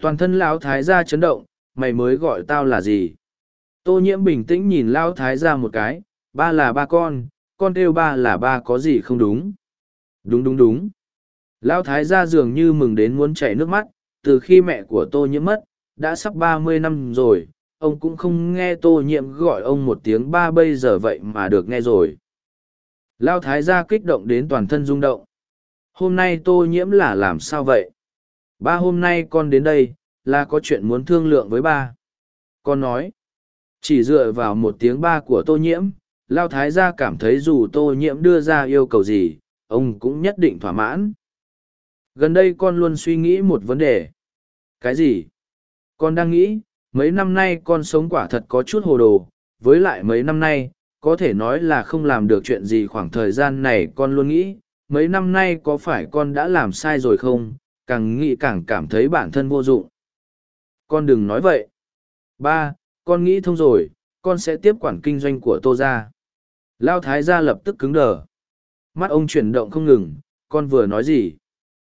Toàn thân Lão Thái gia chấn động, mày mới gọi tao là gì? Tô nhiễm bình tĩnh nhìn Lão Thái gia một cái, ba là ba con, con kêu ba là ba có gì không đúng? Đúng đúng đúng. Lão Thái gia dường như mừng đến muốn chảy nước mắt, từ khi mẹ của Tô nhiễm mất, đã sắp ba mươi năm rồi, ông cũng không nghe Tô nhiễm gọi ông một tiếng ba bây giờ vậy mà được nghe rồi. Lão thái gia kích động đến toàn thân rung động. Hôm nay tô nhiễm là làm sao vậy? Ba hôm nay con đến đây, là có chuyện muốn thương lượng với ba. Con nói, chỉ dựa vào một tiếng ba của tô nhiễm, Lao thái gia cảm thấy dù tô nhiễm đưa ra yêu cầu gì, ông cũng nhất định thỏa mãn. Gần đây con luôn suy nghĩ một vấn đề. Cái gì? Con đang nghĩ, mấy năm nay con sống quả thật có chút hồ đồ, với lại mấy năm nay, có thể nói là không làm được chuyện gì khoảng thời gian này con luôn nghĩ mấy năm nay có phải con đã làm sai rồi không càng nghĩ càng cảm thấy bản thân vô dụng con đừng nói vậy ba con nghĩ thông rồi con sẽ tiếp quản kinh doanh của tô gia lao thái gia lập tức cứng đờ mắt ông chuyển động không ngừng, con vừa nói gì?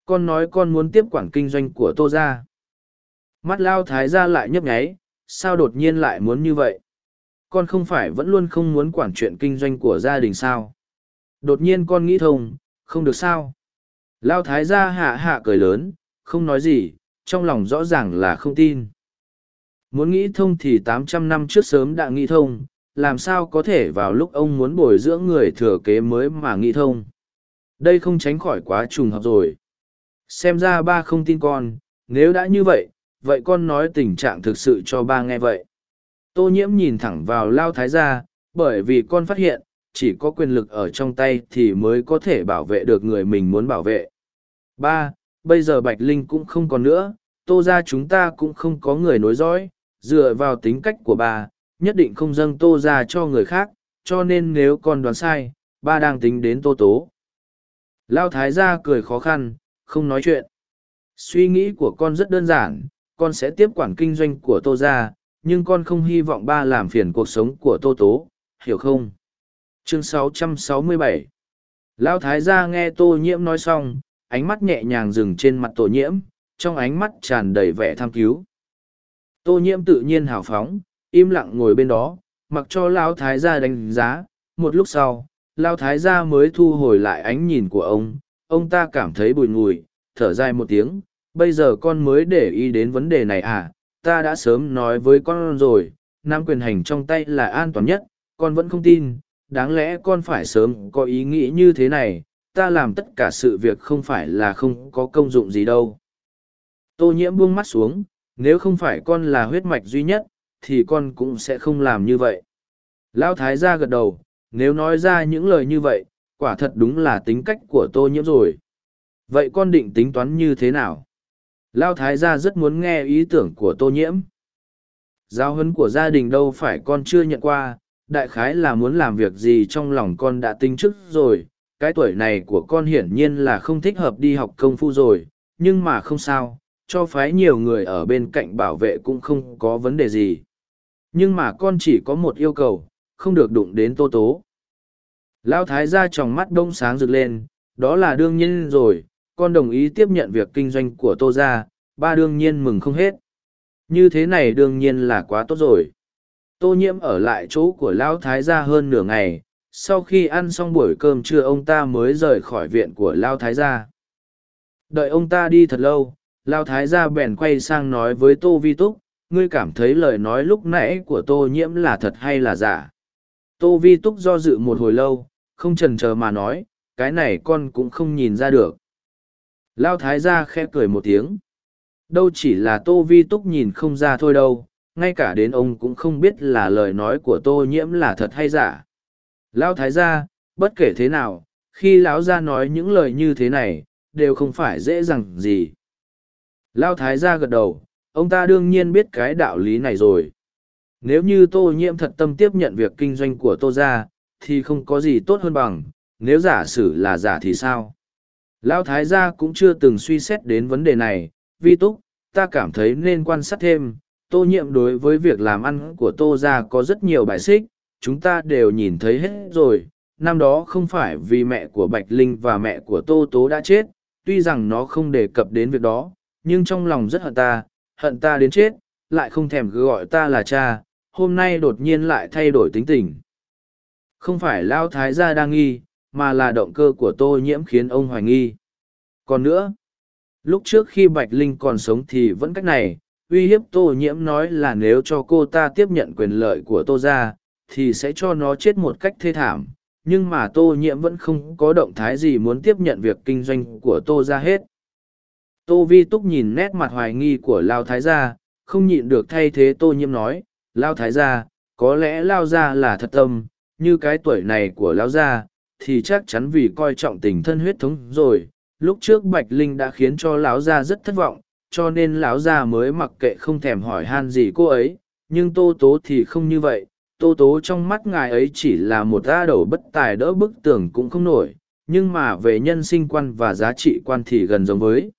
Con nói con muốn tiếp quản kinh doanh của tô gia. Mắt lao thái gia lại nhấp nháy, sao đột nhiên lại muốn như vậy? Con không phải vẫn luôn không muốn quản chuyện kinh doanh của gia đình sao? Đột nhiên con nghĩ thông, không được sao? Lao thái gia hạ hạ cười lớn, không nói gì, trong lòng rõ ràng là không tin. Muốn nghĩ thông thì tám trăm năm trước sớm đã nghĩ thông làm sao có thể vào lúc ông muốn bồi dưỡng người thừa kế mới mà nghĩ thông? Đây không tránh khỏi quá trùng hợp rồi. Xem ra ba không tin con nếu đã như vậy vậy con nói tình trạng thực sự cho ba nghe vậy. Tô nhiễm nhìn thẳng vào Lao Thái gia, bởi vì con phát hiện, chỉ có quyền lực ở trong tay thì mới có thể bảo vệ được người mình muốn bảo vệ. Ba, Bây giờ Bạch Linh cũng không còn nữa, tô ra chúng ta cũng không có người nối dõi, dựa vào tính cách của bà, nhất định không dâng tô ra cho người khác, cho nên nếu con đoán sai, ba đang tính đến tô tố. Lao Thái gia cười khó khăn, không nói chuyện. Suy nghĩ của con rất đơn giản, con sẽ tiếp quản kinh doanh của tô ra, nhưng con không hy vọng ba làm phiền cuộc sống của tô tố hiểu không chương 667 lão thái gia nghe tô nhiễm nói xong ánh mắt nhẹ nhàng dừng trên mặt tô nhiễm trong ánh mắt tràn đầy vẻ tham cứu tô nhiễm tự nhiên hào phóng im lặng ngồi bên đó mặc cho lão thái gia đánh giá. Một lúc sau lão thái gia mới thu hồi lại ánh nhìn của ông. Ông ta cảm thấy bùi ngùi thở dài một tiếng. Bây giờ con mới để ý đến vấn đề này à? Ta đã sớm nói với con rồi, Nam quyền hành trong tay là an toàn nhất, con vẫn không tin, đáng lẽ con phải sớm có ý nghĩ như thế này, ta làm tất cả sự việc không phải là không có công dụng gì đâu. Tô nhiễm buông mắt xuống, nếu không phải con là huyết mạch duy nhất, thì con cũng sẽ không làm như vậy. Lão Thái gia gật đầu, nếu nói ra những lời như vậy, quả thật đúng là tính cách của tô nhiễm rồi. Vậy con định tính toán như thế nào? Lão Thái gia rất muốn nghe ý tưởng của tô nhiễm. Giáo huấn của gia đình đâu phải con chưa nhận qua, đại khái là muốn làm việc gì trong lòng con đã tính trước rồi. Cái tuổi này của con hiển nhiên là không thích hợp đi học công phu rồi, nhưng mà không sao, cho phái nhiều người ở bên cạnh bảo vệ cũng không có vấn đề gì. Nhưng mà con chỉ có một yêu cầu, không được đụng đến tô tố. Lão thái gia tròng mắt đông sáng rực lên, đó là đương nhiên rồi, con đồng ý tiếp nhận việc kinh doanh của tô ra ba đương nhiên mừng không hết. Như thế này đương nhiên là quá tốt rồi. Tô nhiễm ở lại chỗ của lão thái gia hơn nửa ngày sau khi ăn xong buổi cơm trưa ông ta mới rời khỏi viện của lão thái gia. Đợi ông ta đi thật lâu lão thái gia bèn quay sang nói với tô vi túc ngươi cảm thấy lời nói lúc nãy của tô nhiễm là thật hay là giả tô vi túc do dự một hồi lâu không chần chờ mà nói cái này con cũng không nhìn ra được Lao thái gia khẽ cười một tiếng. Đâu chỉ là tô vi túc nhìn không ra thôi đâu, ngay cả đến ông cũng không biết là lời nói của tô nhiễm là thật hay giả. Lao thái gia, bất kể thế nào, khi lão gia nói những lời như thế này, đều không phải dễ dàng gì. Lao Thái gia gật đầu, ông ta đương nhiên biết cái đạo lý này rồi. Nếu như tô nhiễm thật tâm tiếp nhận việc kinh doanh của tô gia, thì không có gì tốt hơn bằng, nếu giả sử là giả thì sao? Lão Thái gia cũng chưa từng suy xét đến vấn đề này, vi túc, ta cảm thấy nên quan sát thêm, tô nhiễm đối với việc làm ăn của tô gia có rất nhiều bài xích, chúng ta đều nhìn thấy hết rồi. Năm đó không phải vì mẹ của Bạch Linh và mẹ của Tô Tố đã chết, tuy rằng nó không đề cập đến việc đó, nhưng trong lòng rất hận ta, hận ta đến chết, lại không thèm gọi ta là cha, hôm nay đột nhiên lại thay đổi tính tình. Không phải Lao Thái gia đang nghi, mà là động cơ của tô nhiễm khiến ông hoài nghi. Còn nữa, lúc trước khi Bạch Linh còn sống thì vẫn cách này, uy hiếp tô nhiễm nói là nếu cho cô ta tiếp nhận quyền lợi của tô gia, thì sẽ cho nó chết một cách thê thảm. Nhưng mà tô nhiễm vẫn không có động thái gì muốn tiếp nhận việc kinh doanh của tô gia hết. Tô Vi Túc nhìn nét mặt hoài nghi của Lao Thái gia, không nhịn được thay thế tô nhiễm nói, Lao Thái gia, có lẽ Lao gia là thật tâm, như cái tuổi này của Lao gia, thì chắc chắn vì coi trọng tình thân huyết thống rồi. Lúc trước bạch linh đã khiến cho lão gia rất thất vọng cho nên lão gia mới mặc kệ không thèm hỏi han gì cô ấy. Nhưng tô tố thì không như vậy. Tô tố trong mắt ngài ấy chỉ là một a đầu bất tài đỡ bức tường cũng không nổi. Nhưng mà về nhân sinh quan và giá trị quan thì gần giống với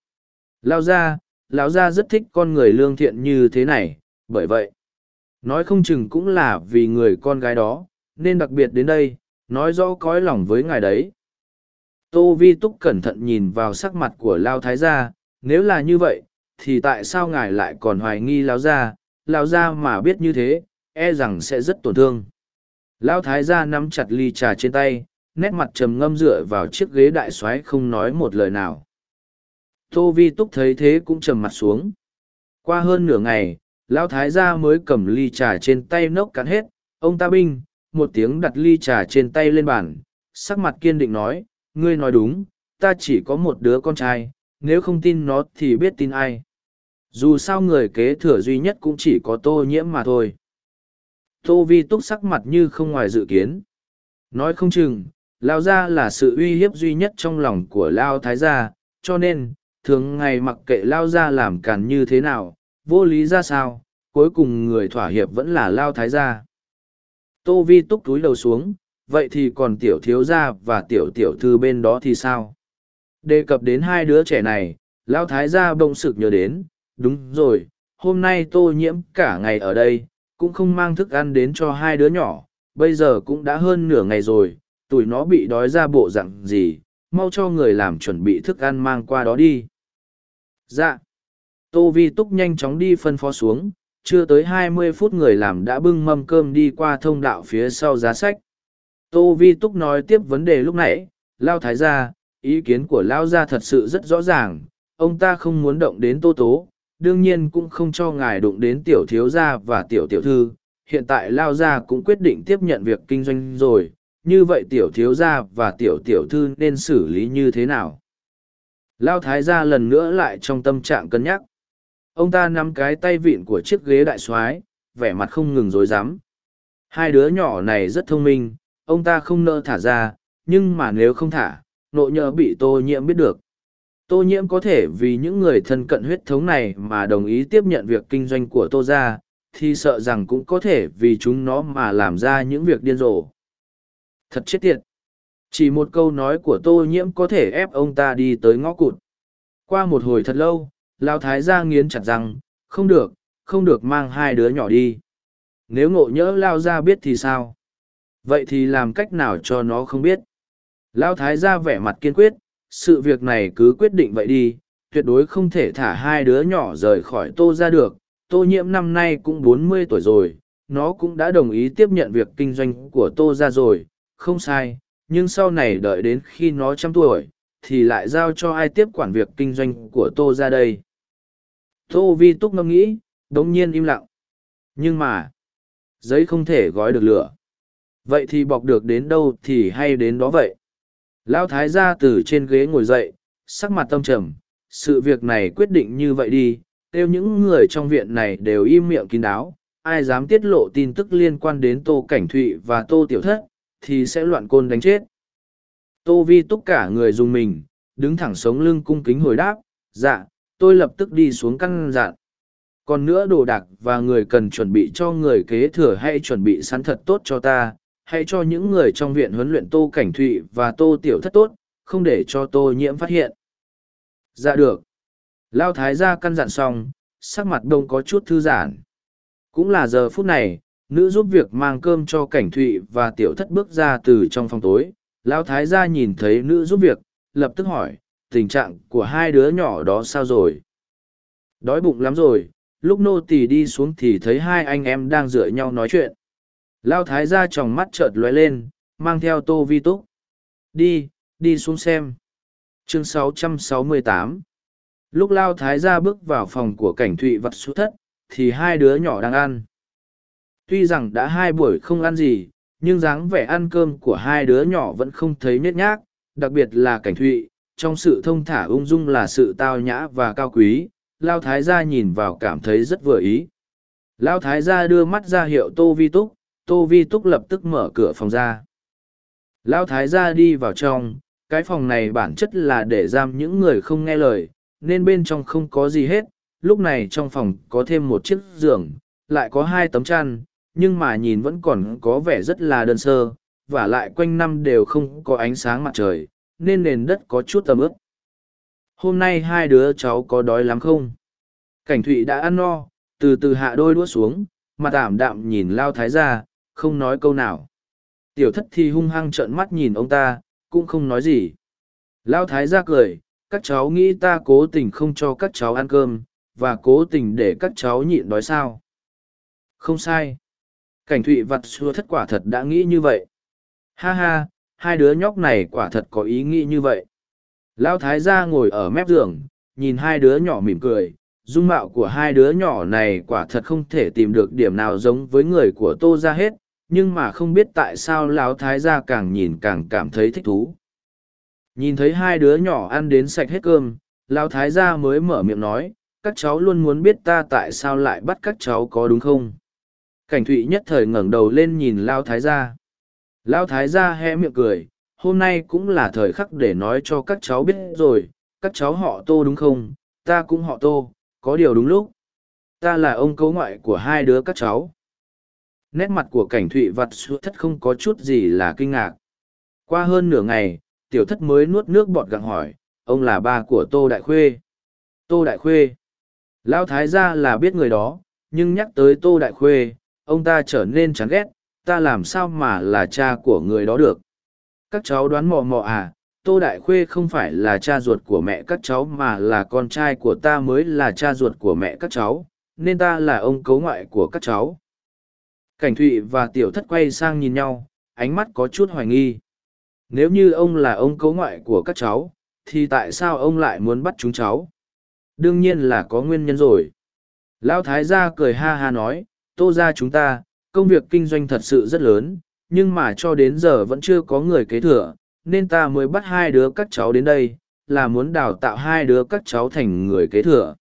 lao gia, lão gia rất thích con người lương thiện như thế này, bởi vậy. Nói không chừng cũng là vì người con gái đó, nên đặc biệt đến đây, nói rõ cõi lòng với ngài đấy. Tô vi túc cẩn thận nhìn vào sắc mặt của lao thái gia, nếu là như vậy, thì tại sao ngài lại còn hoài nghi lao gia? Lao gia mà biết như thế e rằng sẽ rất tổn thương. Lao thái gia nắm chặt ly trà trên tay, nét mặt trầm ngâm dựa vào chiếc ghế đại soái không nói một lời nào tô vi túc thấy thế cũng trầm mặt xuống qua hơn nửa ngày lão thái gia mới cầm ly trà trên tay nốc cắn hết ông ta binh một tiếng đặt ly trà trên tay lên bàn, sắc mặt kiên định nói, ngươi nói đúng, ta chỉ có một đứa con trai, nếu không tin nó thì biết tin ai. Dù sao người kế thừa duy nhất cũng chỉ có tô nhiễm mà thôi. Tô vi túc sắc mặt như không ngoài dự kiến. Nói không chừng, Lao gia là sự uy hiếp duy nhất trong lòng của Lao Thái gia, cho nên, thường ngày mặc kệ Lao gia làm càn như thế nào, vô lý ra sao, cuối cùng người thỏa hiệp vẫn là Lao Thái gia. Tô Vi túc túi đầu xuống, vậy thì còn tiểu thiếu gia và tiểu tiểu thư bên đó thì sao? Đề cập đến hai đứa trẻ này, lao Thái gia bỗng sực nhớ đến, đúng rồi, hôm nay tô nhiễm cả ngày ở đây, cũng không mang thức ăn đến cho hai đứa nhỏ, bây giờ cũng đã hơn nửa ngày rồi, tụi nó bị đói ra bộ dạng gì, mau cho người làm chuẩn bị thức ăn mang qua đó đi. Dạ. Tô Vi Túc nhanh chóng đi phân phó xuống, chưa tới hai mươi phút người làm đã bưng mâm cơm đi qua thông đạo phía sau giá sách tô vi túc nói tiếp vấn đề lúc nãy lao thái gia ý kiến của lao gia thật sự rất rõ ràng ông ta không muốn động đến tô tố đương nhiên cũng không cho ngài đụng đến tiểu thiếu gia và tiểu tiểu thư hiện tại lao gia cũng quyết định tiếp nhận việc kinh doanh rồi như vậy tiểu thiếu gia và tiểu tiểu thư nên xử lý như thế nào lao thái gia lần nữa lại trong tâm trạng cân nhắc. Ông ta nắm cái tay vịn của chiếc ghế đại soái, vẻ mặt không ngừng rối rắm. Hai đứa nhỏ này rất thông minh, ông ta không nỡ thả ra, nhưng mà nếu không thả, nộ nhỡ bị tô nhiễm biết được. Tô nhiễm có thể vì những người thân cận huyết thống này mà đồng ý tiếp nhận việc kinh doanh của tô gia, thì sợ rằng cũng có thể vì chúng nó mà làm ra những việc điên rồ. Thật chết tiệt chỉ một câu nói của tô nhiễm có thể ép ông ta đi tới ngõ cụt. Qua một hồi thật lâu lao thái gia nghiến chặt rằng không được không được mang hai đứa nhỏ đi. Nếu ngộ nhỡ lao ra biết thì sao? Vậy thì làm cách nào cho nó không biết? Lao thái gia vẻ mặt kiên quyết, sự việc này cứ quyết định vậy đi, tuyệt đối không thể thả hai đứa nhỏ rời khỏi tô ra được. Tô nhiễm năm nay cũng bốn mươi tuổi rồi, nó cũng đã đồng ý tiếp nhận việc kinh doanh của tô ra rồi, không sai nhưng sau này đợi đến khi nó trăm tuổi, thì lại giao cho ai tiếp quản việc kinh doanh của tô ra đây. Tô vi túc ngẫm nghĩ đ ỗ n g nhiên im lặng. Nhưng mà, giấy không thể gói được lửa. Vậy thì bọc được đến đâu thì hay đến đó vậy? Lão thái gia từ trên ghế ngồi dậy, sắc mặt tâm trầm. Sự việc này quyết định như vậy đi, kêu những người trong viện này đều im miệng kín đáo. Ai dám tiết lộ tin tức liên quan đến tô cảnh thụy và tô tiểu thất thì sẽ loạn côn đánh chết. Tô Vi túc cả người dùng mình, đứng thẳng sống lưng cung kính hồi đáp, dạ, tôi lập tức đi xuống căn dặn. Còn nữa đồ đạc và người cần chuẩn bị cho người kế thừa hay chuẩn bị sẵn thật tốt cho ta hãy cho những người trong viện huấn luyện tô cảnh thụy và tô tiểu thất tốt không để cho tô nhiễm phát hiện. Dạ được. Lao thái gia căn dặn xong sắc mặt đông có chút thư giãn. Cũng là giờ phút này nữ giúp việc mang cơm cho cảnh thụy và tiểu thất bước ra từ trong phòng tối. Lão thái gia nhìn thấy nữ giúp việc, lập tức hỏi, tình trạng của hai đứa nhỏ đó sao rồi? Đói bụng lắm rồi, lúc nô tỳ đi xuống thì thấy hai anh em đang dựa nhau nói chuyện. Lao thái gia tròng mắt chợt lóe lên, mang theo tô vi túc. Đi đi xuống xem. Chương 668 lúc lao thái gia bước vào phòng của cảnh thụy vặt xuất thất, thì hai đứa nhỏ đang ăn tuy rằng đã hai buổi không ăn gì, nhưng dáng vẻ ăn cơm của hai đứa nhỏ vẫn không thấy nhét nhác, đặc biệt là cảnh thụy, trong sự thông thả ung dung là sự tao nhã và cao quý. Lao thái gia nhìn vào cảm thấy rất vừa ý. Lao thái gia đưa mắt ra hiệu tô vi túc, tô vi túc lập tức mở cửa phòng ra. Lao thái gia đi vào trong, cái phòng này bản chất là để giam những người không nghe lời, nên bên trong không có gì hết. Lúc này trong phòng có thêm một chiếc giường, lại có hai tấm chăn nhưng mà nhìn vẫn còn có vẻ rất là đơn sơ, và lại quanh năm đều không có ánh sáng mặt trời, nên nền đất có chút tầm ướp hôm nay hai đứa cháu có đói lắm không? Cảnh thụy đã ăn no, từ từ hạ đôi đũa xuống, mặt ảm đạm nhìn lao thái ra không nói câu nào. Tiểu thất thì hung hăng trợn mắt nhìn ông ta, cũng không nói gì. Lao thái ra cười, các cháu nghĩ ta cố tình không cho các cháu ăn cơm, và cố tình để các cháu nhịn đói sao? Không sai cảnh thụy vặt xua thất quả thật đã nghĩ như vậy. Ha ha, hai đứa nhóc này quả thật có ý nghĩ như vậy. Lão thái gia ngồi ở mép giường, nhìn hai đứa nhỏ mỉm cười. Dung mạo của hai đứa nhỏ này quả thật không thể tìm được điểm nào giống với người của tô ra hết, nhưng mà không biết tại sao lão thái gia càng nhìn càng cảm thấy thích thú. Nhìn thấy hai đứa nhỏ ăn đến sạch hết cơm, lão thái gia mới mở miệng nói, các cháu luôn muốn biết ta tại sao lại bắt các cháu có đúng không? Cảnh thụy nhất thời ngẩng đầu lên nhìn lao thái gia. Lao thái gia hé miệng cười, hôm nay cũng là thời khắc để nói cho các cháu biết rồi, các cháu họ tô đúng không? Ta cũng họ tô, có điều đúng lúc. Ta là ông cấu ngoại của hai đứa các cháu. Nét mặt của cảnh thụy vặt xuất thất không có chút gì là kinh ngạc. Qua hơn nửa ngày, tiểu thất mới nuốt nước bọt gặng hỏi, ông là ba của tô đại khuê. Tô đại khuê. Lão thái gia là biết người đó, nhưng nhắc tới tô đại khuê ông ta trở nên chán ghét, ta làm sao mà là cha của người đó được? Các cháu đoán mò mò à tô đại khuê không phải là cha ruột của mẹ các cháu mà là con trai của ta mới là cha ruột của mẹ các cháu, nên ta là ông cấu ngoại của các cháu. Cảnh thụy và tiểu thất quay sang nhìn nhau, ánh mắt có chút hoài nghi. Nếu như ông là ông cấu ngoại của các cháu, thì tại sao ông lại muốn bắt chúng cháu? Đương nhiên là có nguyên nhân rồi. Lão thái gia cười ha ha nói tô ra chúng ta, công việc kinh doanh thật sự rất lớn, nhưng mà cho đến giờ vẫn chưa có người kế thừa, nên ta mới bắt hai đứa các cháu đến đây, là muốn đào tạo hai đứa các cháu thành người kế thừa.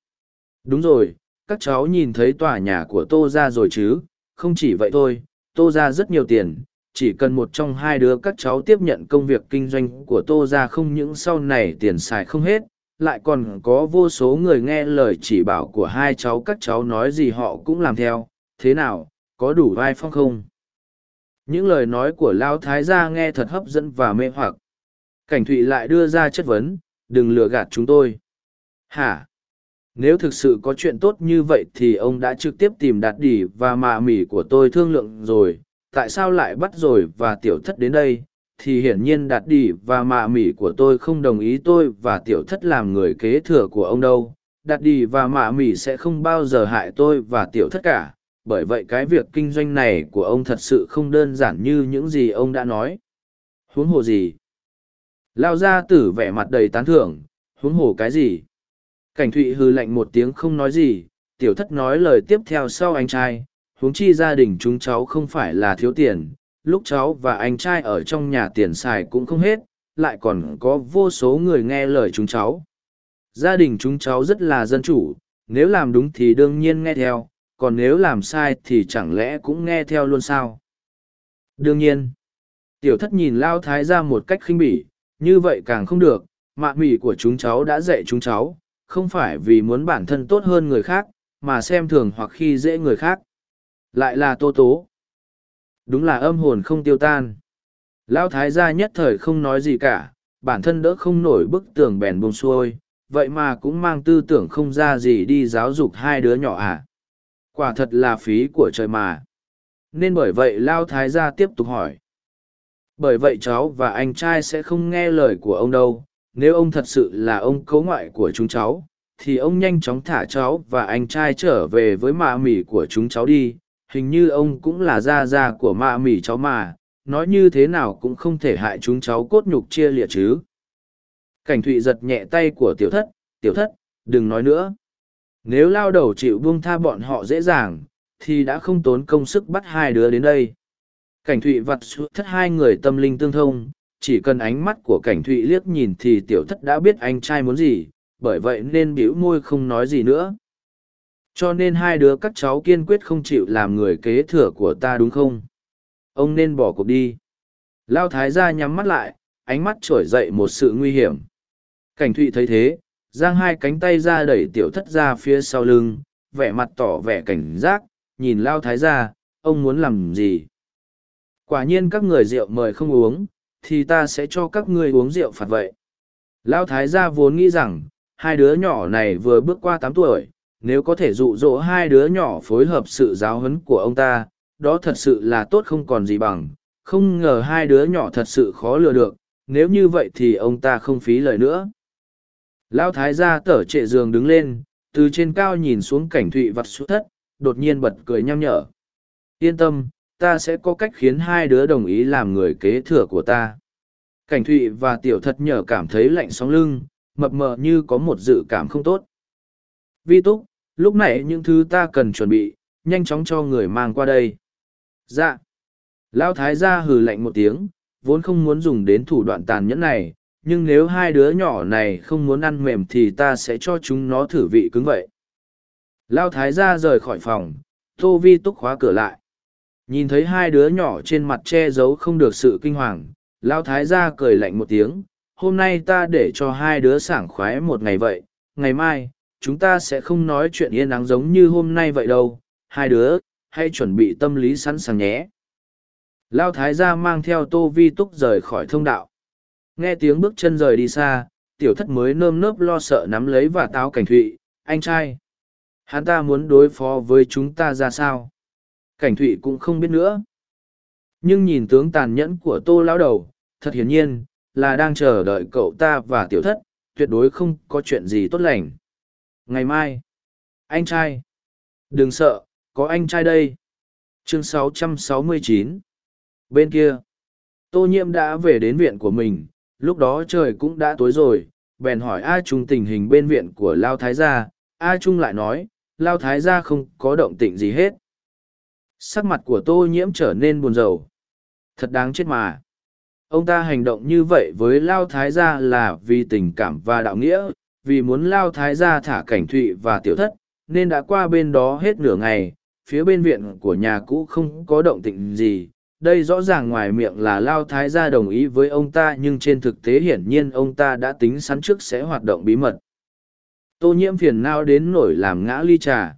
Đúng rồi, các cháu nhìn thấy tòa nhà của tô ra rồi chứ? Không chỉ vậy thôi, tô ra rất nhiều tiền, chỉ cần một trong hai đứa các cháu tiếp nhận công việc kinh doanh của tô ra không những sau này tiền xài không hết, lại còn có vô số người nghe lời chỉ bảo của hai cháu các cháu nói gì họ cũng làm theo thế nào, có đủ vai phong không? Những lời nói của lao thái gia nghe thật hấp dẫn và mê hoặc. Cảnh thụy lại đưa ra chất vấn, đừng lừa gạt chúng tôi. Hả? Nếu thực sự có chuyện tốt như vậy thì ông đã trực tiếp tìm đạt đỉ và mạ mỉ của tôi thương lượng rồi. Tại sao lại bắt rồi và tiểu thất đến đây? Thì hiển nhiên đạt đỉ và mạ mỉ của tôi không đồng ý tôi và tiểu thất làm người kế thừa của ông đâu. Đạt đỉ và mạ mỉ sẽ không bao giờ hại tôi và tiểu thất cả bởi vậy cái việc kinh doanh này của ông thật sự không đơn giản như những gì ông đã nói. Huống hồ gì? Lao gia tử vẻ mặt đầy tán thưởng, huống hồ cái gì? Cảnh thụy hư lạnh một tiếng không nói gì, tiểu thất nói lời tiếp theo sau anh trai, huống chi gia đình chúng cháu không phải là thiếu tiền, lúc cháu và anh trai ở trong nhà tiền xài cũng không hết, lại còn có vô số người nghe lời chúng cháu. Gia đình chúng cháu rất là dân chủ, nếu làm đúng thì đương nhiên nghe theo còn nếu làm sai thì chẳng lẽ cũng nghe theo luôn sao đương nhiên tiểu thất nhìn lao thái ra một cách khinh bỉ như vậy càng không được mạ mỉ của chúng cháu đã dạy chúng cháu không phải vì muốn bản thân tốt hơn người khác, mà xem thường hoặc khi dễ người khác. Lại là tô tố. Đúng là âm hồn không tiêu tan. Lão thái gia nhất thời không nói gì cả, bản thân đỡ không nổi bức tường bèn bông xuôi, vậy mà cũng mang tư tưởng không ra gì đi giáo dục hai đứa nhỏ à. Quả thật là phí của trời mà. Nên bởi vậy Lao Thái gia tiếp tục hỏi. Bởi vậy cháu và anh trai sẽ không nghe lời của ông đâu. Nếu ông thật sự là ông cấu ngoại của chúng cháu, thì ông nhanh chóng thả cháu và anh trai trở về với mạ mỉ của chúng cháu đi. Hình như ông cũng là gia gia của mạ mỉ cháu mà, nói như thế nào cũng không thể hại chúng cháu cốt nhục chia liệt chứ. Cảnh thụy giật nhẹ tay của tiểu thất, tiểu thất, đừng nói nữa. Nếu lao đầu chịu buông tha bọn họ dễ dàng, thì đã không tốn công sức bắt hai đứa đến đây. Cảnh thụy vặt thất hai người tâm linh tương thông, chỉ cần ánh mắt của cảnh thụy liếc nhìn thì tiểu thất đã biết anh trai muốn gì, bởi vậy nên bĩu môi không nói gì nữa. Cho nên hai đứa các cháu kiên quyết không chịu làm người kế thừa của ta đúng không? Ông nên bỏ cuộc đi. Lao thái gia nhắm mắt lại, ánh mắt trổi dậy một sự nguy hiểm. Cảnh thụy thấy thế, giang hai cánh tay ra đẩy tiểu thất ra phía sau lưng, vẻ mặt tỏ vẻ cảnh giác, nhìn lao thái gia, ông muốn làm gì? Quả nhiên các người rượu mời không uống, thì ta sẽ cho các ngươi uống rượu phạt vậy. Lao thái gia vốn nghĩ rằng, hai đứa nhỏ này vừa bước qua tám tuổi, nếu có thể dụ dỗ hai đứa nhỏ phối hợp sự giáo huấn của ông ta, đó thật sự là tốt không còn gì bằng, không ngờ hai đứa nhỏ thật sự khó lừa được, nếu như vậy thì ông ta không phí lời nữa. Lão thái gia tở trệ giường đứng lên, từ trên cao nhìn xuống cảnh thụy vặt xuất thất, đột nhiên bật cười nhăm nhở. Yên tâm, ta sẽ có cách khiến hai đứa đồng ý làm người kế thừa của ta. Cảnh thụy và tiểu thật nhở cảm thấy lạnh sóng lưng, mập mờ như có một dự cảm không tốt. Vi túc, lúc này những thứ ta cần chuẩn bị, nhanh chóng cho người mang qua đây. Dạ. Lão thái gia hừ lạnh một tiếng, vốn không muốn dùng đến thủ đoạn tàn nhẫn này, nhưng nếu hai đứa nhỏ này không muốn ăn mềm thì ta sẽ cho chúng nó thử vị cứng vậy. Lão thái gia rời khỏi phòng, Tô Vi túc khóa cửa lại. Nhìn thấy hai đứa nhỏ trên mặt che giấu không được sự kinh hoàng, Lão thái gia cười lạnh một tiếng, hôm nay ta để cho hai đứa sảng khoái một ngày vậy, ngày mai, chúng ta sẽ không nói chuyện yên ắng giống như hôm nay vậy đâu, hai đứa, hãy chuẩn bị tâm lý sẵn sàng nhé. Lao thái gia mang theo tô vi túc rời khỏi thông đạo. Nghe tiếng bước chân rời đi xa, tiểu thất mới nơm nớp lo sợ nắm lấy và táo cảnh thụy, anh trai. Hắn ta muốn đối phó với chúng ta ra sao? Cảnh thụy cũng không biết nữa. Nhưng nhìn tướng tàn nhẫn của tô lão đầu, thật hiển nhiên, là đang chờ đợi cậu ta và tiểu thất, tuyệt đối không có chuyện gì tốt lành. Ngày mai, anh trai, đừng sợ, có anh trai đây. Chương 669 Bên kia, Tô Nhiễm đã về đến viện của mình, lúc đó trời cũng đã tối rồi, bèn hỏi A Trung tình hình bên viện của Lao Thái Gia, A Trung lại nói, Lao Thái Gia không có động tĩnh gì hết. Sắc mặt của Tô Nhiễm trở nên buồn rầu. Thật đáng chết mà. Ông ta hành động như vậy với Lao Thái Gia là vì tình cảm và đạo nghĩa, vì muốn Lao Thái Gia thả cảnh thụy và tiểu thất, nên đã qua bên đó hết nửa ngày, phía bên viện của nhà cũ không có động tĩnh gì. Đây rõ ràng ngoài miệng là Lao Thái gia đồng ý với ông ta nhưng trên thực tế hiển nhiên ông ta đã tính sẵn trước sẽ hoạt động bí mật. Tô nhiễm phiền nao đến nổi làm ngã ly trà.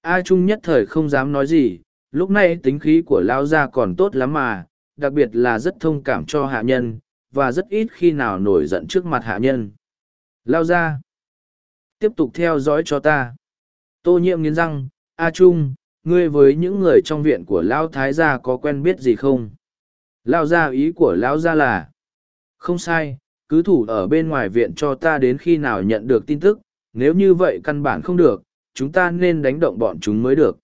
A Trung nhất thời không dám nói gì, lúc này tính khí của Lao gia còn tốt lắm mà, đặc biệt là rất thông cảm cho hạ nhân, và rất ít khi nào nổi giận trước mặt hạ nhân. Lao gia, tiếp tục theo dõi cho ta. Tô nhiễm nghiến răng, A Trung, ngươi với những người trong viện của Lão Thái gia có quen biết gì không? Lão gia ý của Lão gia là, không sai, cứ thủ ở bên ngoài viện cho ta đến khi nào nhận được tin tức, nếu như vậy căn bản không được, chúng ta nên đánh động bọn chúng mới được.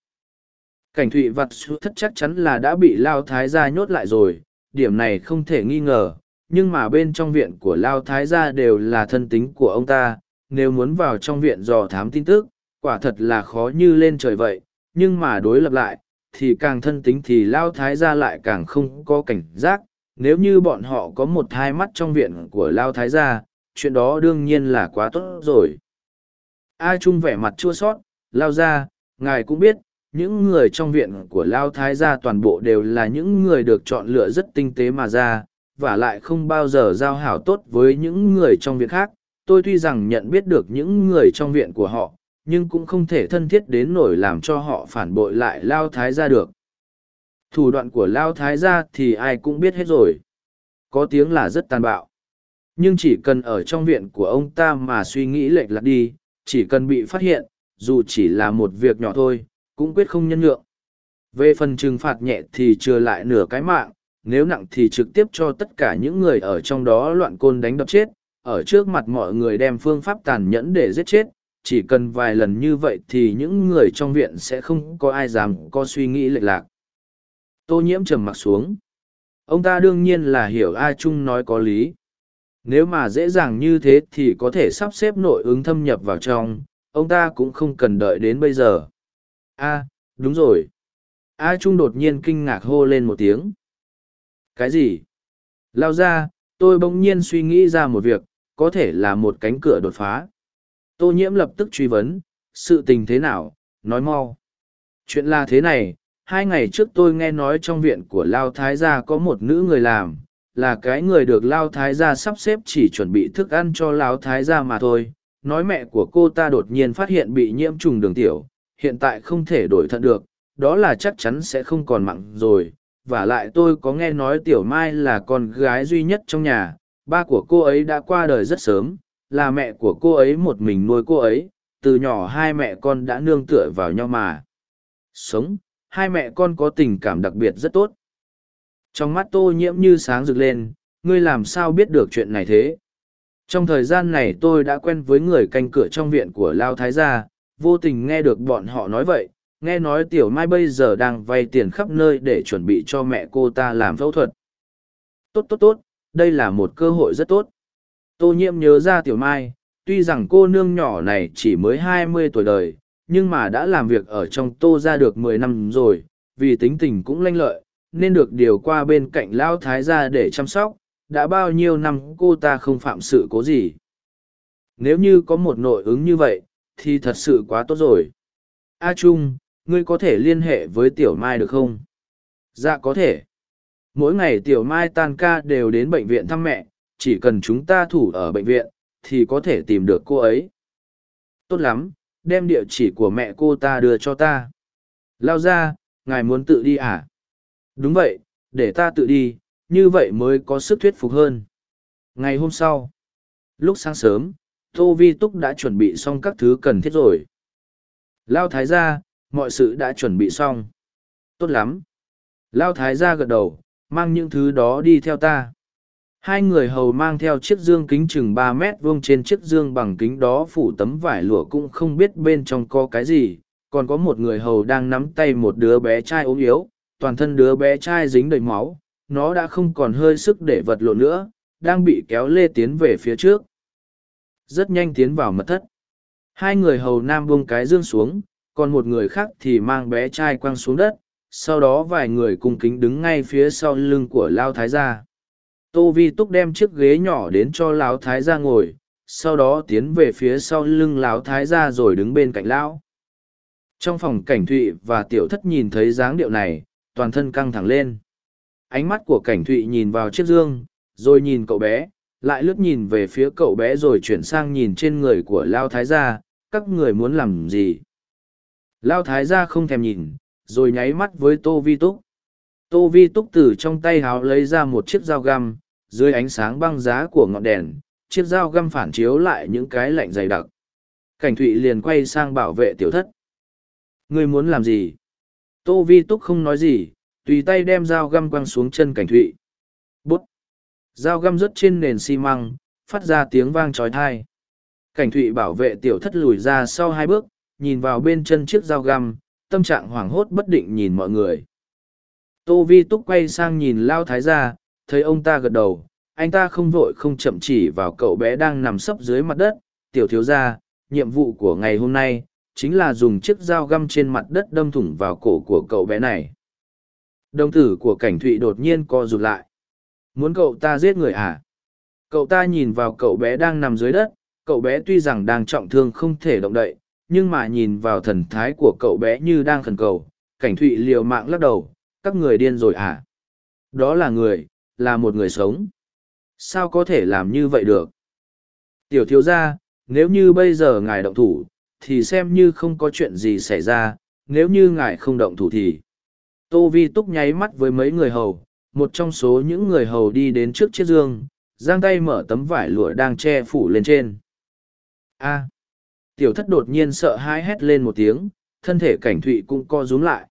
Cảnh thụy vặt thất chắc chắn là đã bị Lao Thái gia nhốt lại rồi, điểm này không thể nghi ngờ, nhưng mà bên trong viện của Lao Thái gia đều là thân tính của ông ta, nếu muốn vào trong viện dò thám tin tức, quả thật là khó như lên trời vậy, nhưng mà đối lập lại, thì càng thân tính thì Lao Thái gia lại càng không có cảnh giác. Nếu như bọn họ có một hai mắt trong viện của Lao Thái gia, chuyện đó đương nhiên là quá tốt rồi. A Trung vẻ mặt chua sót, Lao gia, ngài cũng biết, những người trong viện của Lao Thái gia toàn bộ đều là những người được chọn lựa rất tinh tế mà ra, và lại không bao giờ giao hảo tốt với những người trong viện khác, tôi tuy rằng nhận biết được những người trong viện của họ nhưng cũng không thể thân thiết đến nổi làm cho họ phản bội lại lao thái gia được. Thủ đoạn của lao thái gia thì ai cũng biết hết rồi. Có tiếng là rất tàn bạo. Nhưng chỉ cần ở trong viện của ông ta mà suy nghĩ lệch lạc đi, chỉ cần bị phát hiện, dù chỉ là một việc nhỏ thôi, cũng quyết không nhân nhượng. Về phần trừng phạt nhẹ thì trừ lại nửa cái mạng, nếu nặng thì trực tiếp cho tất cả những người ở trong đó loạn côn đánh đập chết, ở trước mặt mọi người đem phương pháp tàn nhẫn để giết chết chỉ cần vài lần như vậy thì những người trong viện sẽ không có ai dám có suy nghĩ lệch lạc. Tô nhiễm trầm mặc xuống. Ông ta đương nhiên là hiểu a trung nói có lý. Nếu mà dễ dàng như thế thì có thể sắp xếp nội ứng thâm nhập vào trong, ông ta cũng không cần đợi đến bây giờ. A, đúng rồi. A trung đột nhiên kinh ngạc hô lên một tiếng. Cái gì? Lao ra, tôi bỗng nhiên suy nghĩ ra một việc, có thể là một cánh cửa đột phá tô nhiễm lập tức truy vấn, sự tình thế nào? Nói mau. Chuyện là thế này, hai ngày trước tôi nghe nói trong viện của lao thái gia có một nữ người làm, là cái người được lao thái gia sắp xếp chỉ chuẩn bị thức ăn cho lao thái gia mà thôi. Nói mẹ của cô ta đột nhiên phát hiện bị nhiễm trùng đường tiểu, hiện tại không thể đổi thận được, đó là chắc chắn sẽ không còn mặn rồi. Và lại tôi có nghe nói tiểu mai là con gái duy nhất trong nhà, ba của cô ấy đã qua đời rất sớm là mẹ của cô ấy một mình nuôi cô ấy, từ nhỏ hai mẹ con đã nương tựa vào nhau mà. Sống, hai mẹ con có tình cảm đặc biệt rất tốt. Trong mắt tô nhiễm như sáng rực lên, ngươi làm sao biết được chuyện này thế? Trong thời gian này tôi đã quen với người canh cửa trong viện của lao thái gia, vô tình nghe được bọn họ nói vậy, nghe nói tiểu mai bây giờ đang vay tiền khắp nơi để chuẩn bị cho mẹ cô ta làm phẫu thuật. Tốt tốt tốt, đây là một cơ hội rất tốt tô nhiễm nhớ ra tiểu mai, tuy rằng cô nương nhỏ này chỉ mới hai mươi tuổi đời, nhưng mà đã làm việc ở trong tô ra được mười năm rồi, vì tính tình cũng lanh lợi, nên được điều qua bên cạnh lão thái gia để chăm sóc, đã bao nhiêu năm cô ta không phạm sự cố gì. Nếu như có một nội ứng như vậy, thì thật sự quá tốt rồi. A trung, ngươi có thể liên hệ với tiểu mai được không? Dạ có thể. Mỗi ngày tiểu mai tan ca đều đến bệnh viện thăm mẹ chỉ cần chúng ta thủ ở bệnh viện, thì có thể tìm được cô ấy. Tốt lắm, đem địa chỉ của mẹ cô ta đưa cho ta. Lao ra, ngài muốn tự đi à? Đúng vậy, để ta tự đi, như vậy mới có sức thuyết phục hơn. Ngày hôm sau, lúc sáng sớm, tô vi túc đã chuẩn bị xong các thứ cần thiết rồi. Lao thái gia, mọi sự đã chuẩn bị xong. Tốt lắm. Lao thái gia gật đầu, mang những thứ đó đi theo ta hai người hầu mang theo chiếc dương kính chừng ba mét vuông trên chiếc dương bằng kính đó phủ tấm vải lụa cũng không biết bên trong có cái gì. Còn có một người hầu đang nắm tay một đứa bé trai ốm yếu, toàn thân đứa bé trai dính đầy máu. Nó đã không còn hơi sức để vật lộn nữa, đang bị kéo lê tiến về phía trước. Rất nhanh tiến vào mật thất. Hai người hầu nam buông cái dương xuống, còn một người khác thì mang bé trai quăng xuống đất. Sau đó vài người cung kính đứng ngay phía sau lưng của lao thái gia tô vi túc đem chiếc ghế nhỏ đến cho lão thái gia ngồi, sau đó tiến về phía sau lưng lão thái gia rồi đứng bên cạnh lão. Trong phòng cảnh thụy và tiểu thất nhìn thấy dáng điệu này, toàn thân căng thẳng lên. Ánh mắt của cảnh thụy nhìn vào chiếc dương, rồi nhìn cậu bé, lại lướt nhìn về phía cậu bé rồi chuyển sang nhìn trên người của lao thái gia, các người muốn làm gì? Lao thái gia không thèm nhìn, rồi nháy mắt với tô vi túc tô vi túc từ trong tay háo lấy ra một chiếc dao găm, dưới ánh sáng băng giá của ngọn đèn, chiếc dao găm phản chiếu lại những cái lạnh dày đặc. Cảnh thụy liền quay sang bảo vệ tiểu thất. Ngươi muốn làm gì? Tô vi túc không nói gì, tùy tay đem dao găm quăng xuống chân cảnh thụy. Bút. Dao găm rớt trên nền xi măng, phát ra tiếng vang trói thai cảnh thụy bảo vệ tiểu thất lùi ra sau hai bước, nhìn vào bên chân chiếc dao găm, tâm trạng hoảng hốt bất định nhìn mọi người tô vi túc quay sang nhìn lao thái gia, thấy ông ta gật đầu, anh ta không vội không chậm chỉ vào cậu bé đang nằm sấp dưới mặt đất. Tiểu thiếu gia, nhiệm vụ của ngày hôm nay chính là dùng chiếc dao găm trên mặt đất đâm thủng vào cổ của cậu bé này. Đồng tử của cảnh thụy đột nhiên co rụt lại. Muốn cậu ta giết người à? Cậu ta nhìn vào cậu bé đang nằm dưới đất, cậu bé tuy rằng đang trọng thương không thể động đậy, nhưng mà nhìn vào thần thái của cậu bé như đang khẩn cầu. Cảnh thụy liều mạng lắc đầu các người điên rồi à đó là người là một người sống sao có thể làm như vậy được Tiểu thiếu gia, nếu như bây giờ ngài động thủ, thì xem như không có chuyện gì xảy ra, nếu như ngài không động thủ thì. Tô Vi Túc nháy mắt với mấy người hầu, một trong số những người hầu đi đến trước chiếc giường, giang tay mở tấm vải lụa đang che phủ lên trên. A. tiểu thất đột nhiên sợ hãi hét lên một tiếng, thân thể cảnh thụy cũng co rúm lại.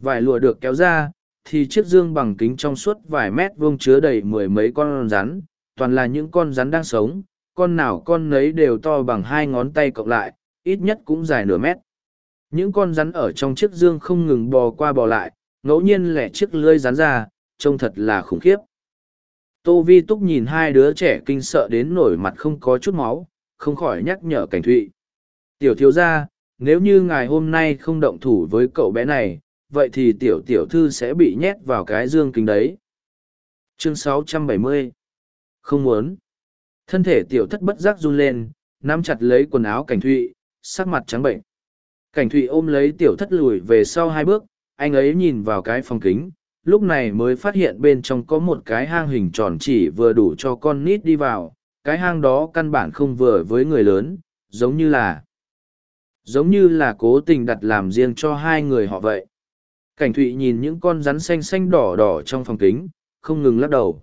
Vải lụa được kéo ra, thì chiếc dương bằng kính trong suốt vài mét vuông chứa đầy mười mấy con rắn, toàn là những con rắn đang sống, con nào con nấy đều to bằng hai ngón tay cộng lại, ít nhất cũng dài nửa mét. Những con rắn ở trong chiếc dương không ngừng bò qua bò lại, ngẫu nhiên lẻ chiếc lưới rắn ra, trông thật là khủng khiếp. Tô Vi Túc nhìn hai đứa trẻ kinh sợ đến nổi mặt không có chút máu, không khỏi nhắc nhở cảnh thụy. Tiểu thiếu gia, nếu như ngài hôm nay không động thủ với cậu bé này, vậy thì tiểu tiểu thư sẽ bị nhét vào cái dương kính đấy. Chương 670 Không muốn. Thân thể tiểu thất bất giác run lên, nắm chặt lấy quần áo cảnh thụy, sắc mặt trắng bệnh. Cảnh thụy ôm lấy tiểu thất lùi về sau hai bước, anh ấy nhìn vào cái phòng kính, lúc này mới phát hiện bên trong có một cái hang hình tròn chỉ vừa đủ cho con nít đi vào. Cái hang đó căn bản không vừa với người lớn, giống như là giống như là cố tình đặt làm riêng cho hai người họ vậy. Cảnh thụy nhìn những con rắn xanh xanh đỏ đỏ trong phòng kính, không ngừng lắc đầu.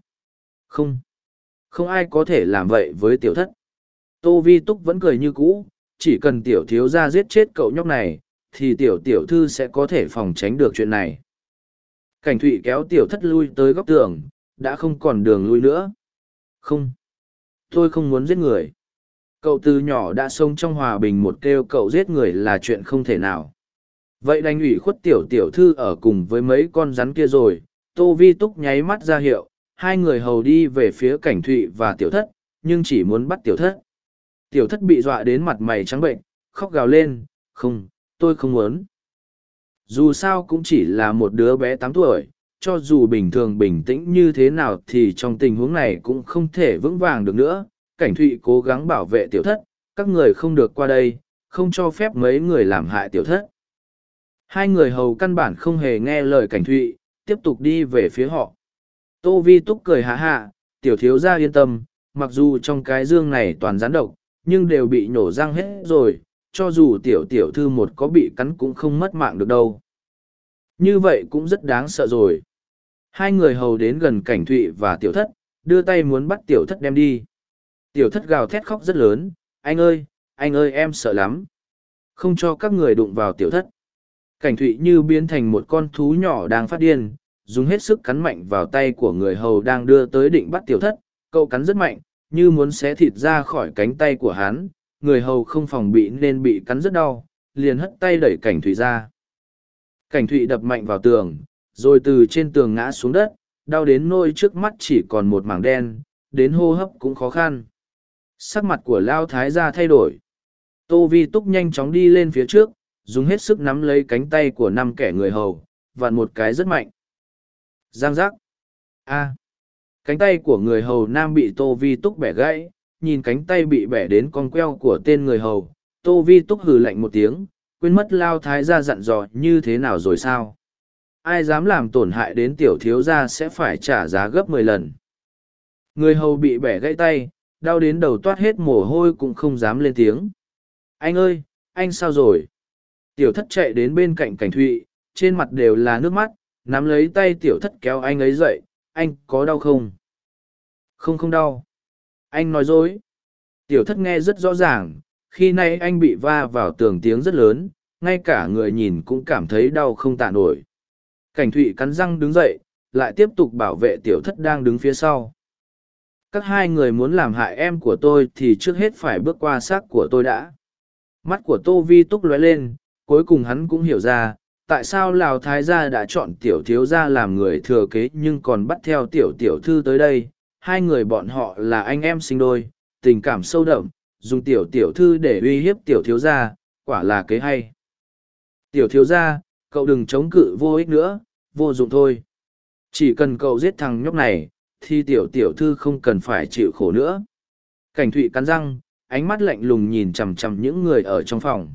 Không, không ai có thể làm vậy với tiểu thất. Tô Vi Túc vẫn cười như cũ, chỉ cần tiểu thiếu ra giết chết cậu nhóc này, thì tiểu tiểu thư sẽ có thể phòng tránh được chuyện này. Cảnh thụy kéo tiểu thất lui tới góc tường, đã không còn đường lui nữa. Không, tôi không muốn giết người. Cậu từ nhỏ đã sống trong hòa bình một kêu cậu giết người là chuyện không thể nào. Vậy đành ủy khuất tiểu tiểu thư ở cùng với mấy con rắn kia rồi, Tô Vi Túc nháy mắt ra hiệu, hai người hầu đi về phía cảnh thụy và tiểu thất, nhưng chỉ muốn bắt tiểu thất. Tiểu thất bị dọa đến mặt mày trắng bệnh, khóc gào lên, không, tôi không muốn. Dù sao cũng chỉ là một đứa bé tám tuổi, cho dù bình thường bình tĩnh như thế nào thì trong tình huống này cũng không thể vững vàng được nữa. Cảnh thụy cố gắng bảo vệ tiểu thất, các người không được qua đây, không cho phép mấy người làm hại tiểu thất. Hai người hầu căn bản không hề nghe lời cảnh thụy, tiếp tục đi về phía họ. Tô Vi Túc cười hạ hạ, tiểu thiếu gia yên tâm, mặc dù trong cái dương này toàn rắn độc, nhưng đều bị nhổ răng hết rồi, cho dù tiểu tiểu thư một có bị cắn cũng không mất mạng được đâu. Như vậy cũng rất đáng sợ rồi. Hai người hầu đến gần cảnh thụy và tiểu thất, đưa tay muốn bắt tiểu thất đem đi. Tiểu thất gào thét khóc rất lớn, anh ơi, anh ơi em sợ lắm. Không cho các người đụng vào tiểu thất. Cảnh thụy như biến thành một con thú nhỏ đang phát điên, dùng hết sức cắn mạnh vào tay của người hầu đang đưa tới định bắt tiểu thất. Cậu cắn rất mạnh, như muốn xé thịt ra khỏi cánh tay của hắn. Người hầu không phòng bị nên bị cắn rất đau, liền hất tay đẩy cảnh thụy ra. Cảnh thụy đập mạnh vào tường, rồi từ trên tường ngã xuống đất, đau đến nôi trước mắt chỉ còn một mảng đen, đến hô hấp cũng khó khăn. Sắc mặt của Lao Thái gia thay đổi. Tô Vi Túc nhanh chóng đi lên phía trước, dùng hết sức nắm lấy cánh tay của năm kẻ người hầu, vặn một cái rất mạnh. Giang giác. A. Cánh tay của người hầu nam bị Tô Vi Túc bẻ gãy, nhìn cánh tay bị bẻ đến con queo của tên người hầu, Tô Vi Túc hừ lạnh một tiếng, quên mất Lao Thái gia dặn dò như thế nào rồi sao? Ai dám làm tổn hại đến tiểu thiếu gia sẽ phải trả giá gấp mười lần. Người hầu bị bẻ gãy tay, đau đến đầu toát hết mồ hôi cũng không dám lên tiếng. Anh ơi, anh sao rồi? Tiểu thất chạy đến bên cạnh cảnh thụy, trên mặt đều là nước mắt, nắm lấy tay tiểu thất kéo anh ấy dậy, anh có đau không? Không không đau. Anh nói dối. Tiểu thất nghe rất rõ ràng, khi nay anh bị va vào tường tiếng rất lớn, ngay cả người nhìn cũng cảm thấy đau không tạ nổi. Cảnh thụy cắn răng đứng dậy, lại tiếp tục bảo vệ tiểu thất đang đứng phía sau. Các hai người muốn làm hại em của tôi thì trước hết phải bước qua xác của tôi đã. Mắt của Tô Vi túc lóe lên, cuối cùng hắn cũng hiểu ra, tại sao Lào Thái gia đã chọn tiểu thiếu gia làm người thừa kế nhưng còn bắt theo tiểu tiểu thư tới đây. Hai người bọn họ là anh em sinh đôi, tình cảm sâu đậm, dùng tiểu tiểu thư để uy hiếp tiểu thiếu gia, quả là kế hay. Tiểu thiếu gia, cậu đừng chống cự vô ích nữa, vô dụng thôi. Chỉ cần cậu giết thằng nhóc này, thì tiểu tiểu thư không cần phải chịu khổ nữa. Cảnh thụy cắn răng, ánh mắt lạnh lùng nhìn chằm chằm những người ở trong phòng.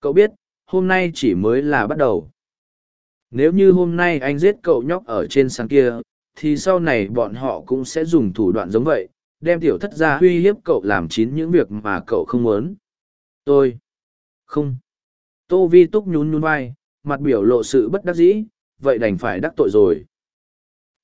Cậu biết, hôm nay chỉ mới là bắt đầu. Nếu như hôm nay anh giết cậu nhóc ở trên sàn kia, thì sau này bọn họ cũng sẽ dùng thủ đoạn giống vậy, đem tiểu thất ra uy hiếp cậu làm chín những việc mà cậu không muốn. Tôi. Không. Tô Vi Túc nhún nhún vai, mặt biểu lộ sự bất đắc dĩ, vậy đành phải đắc tội rồi.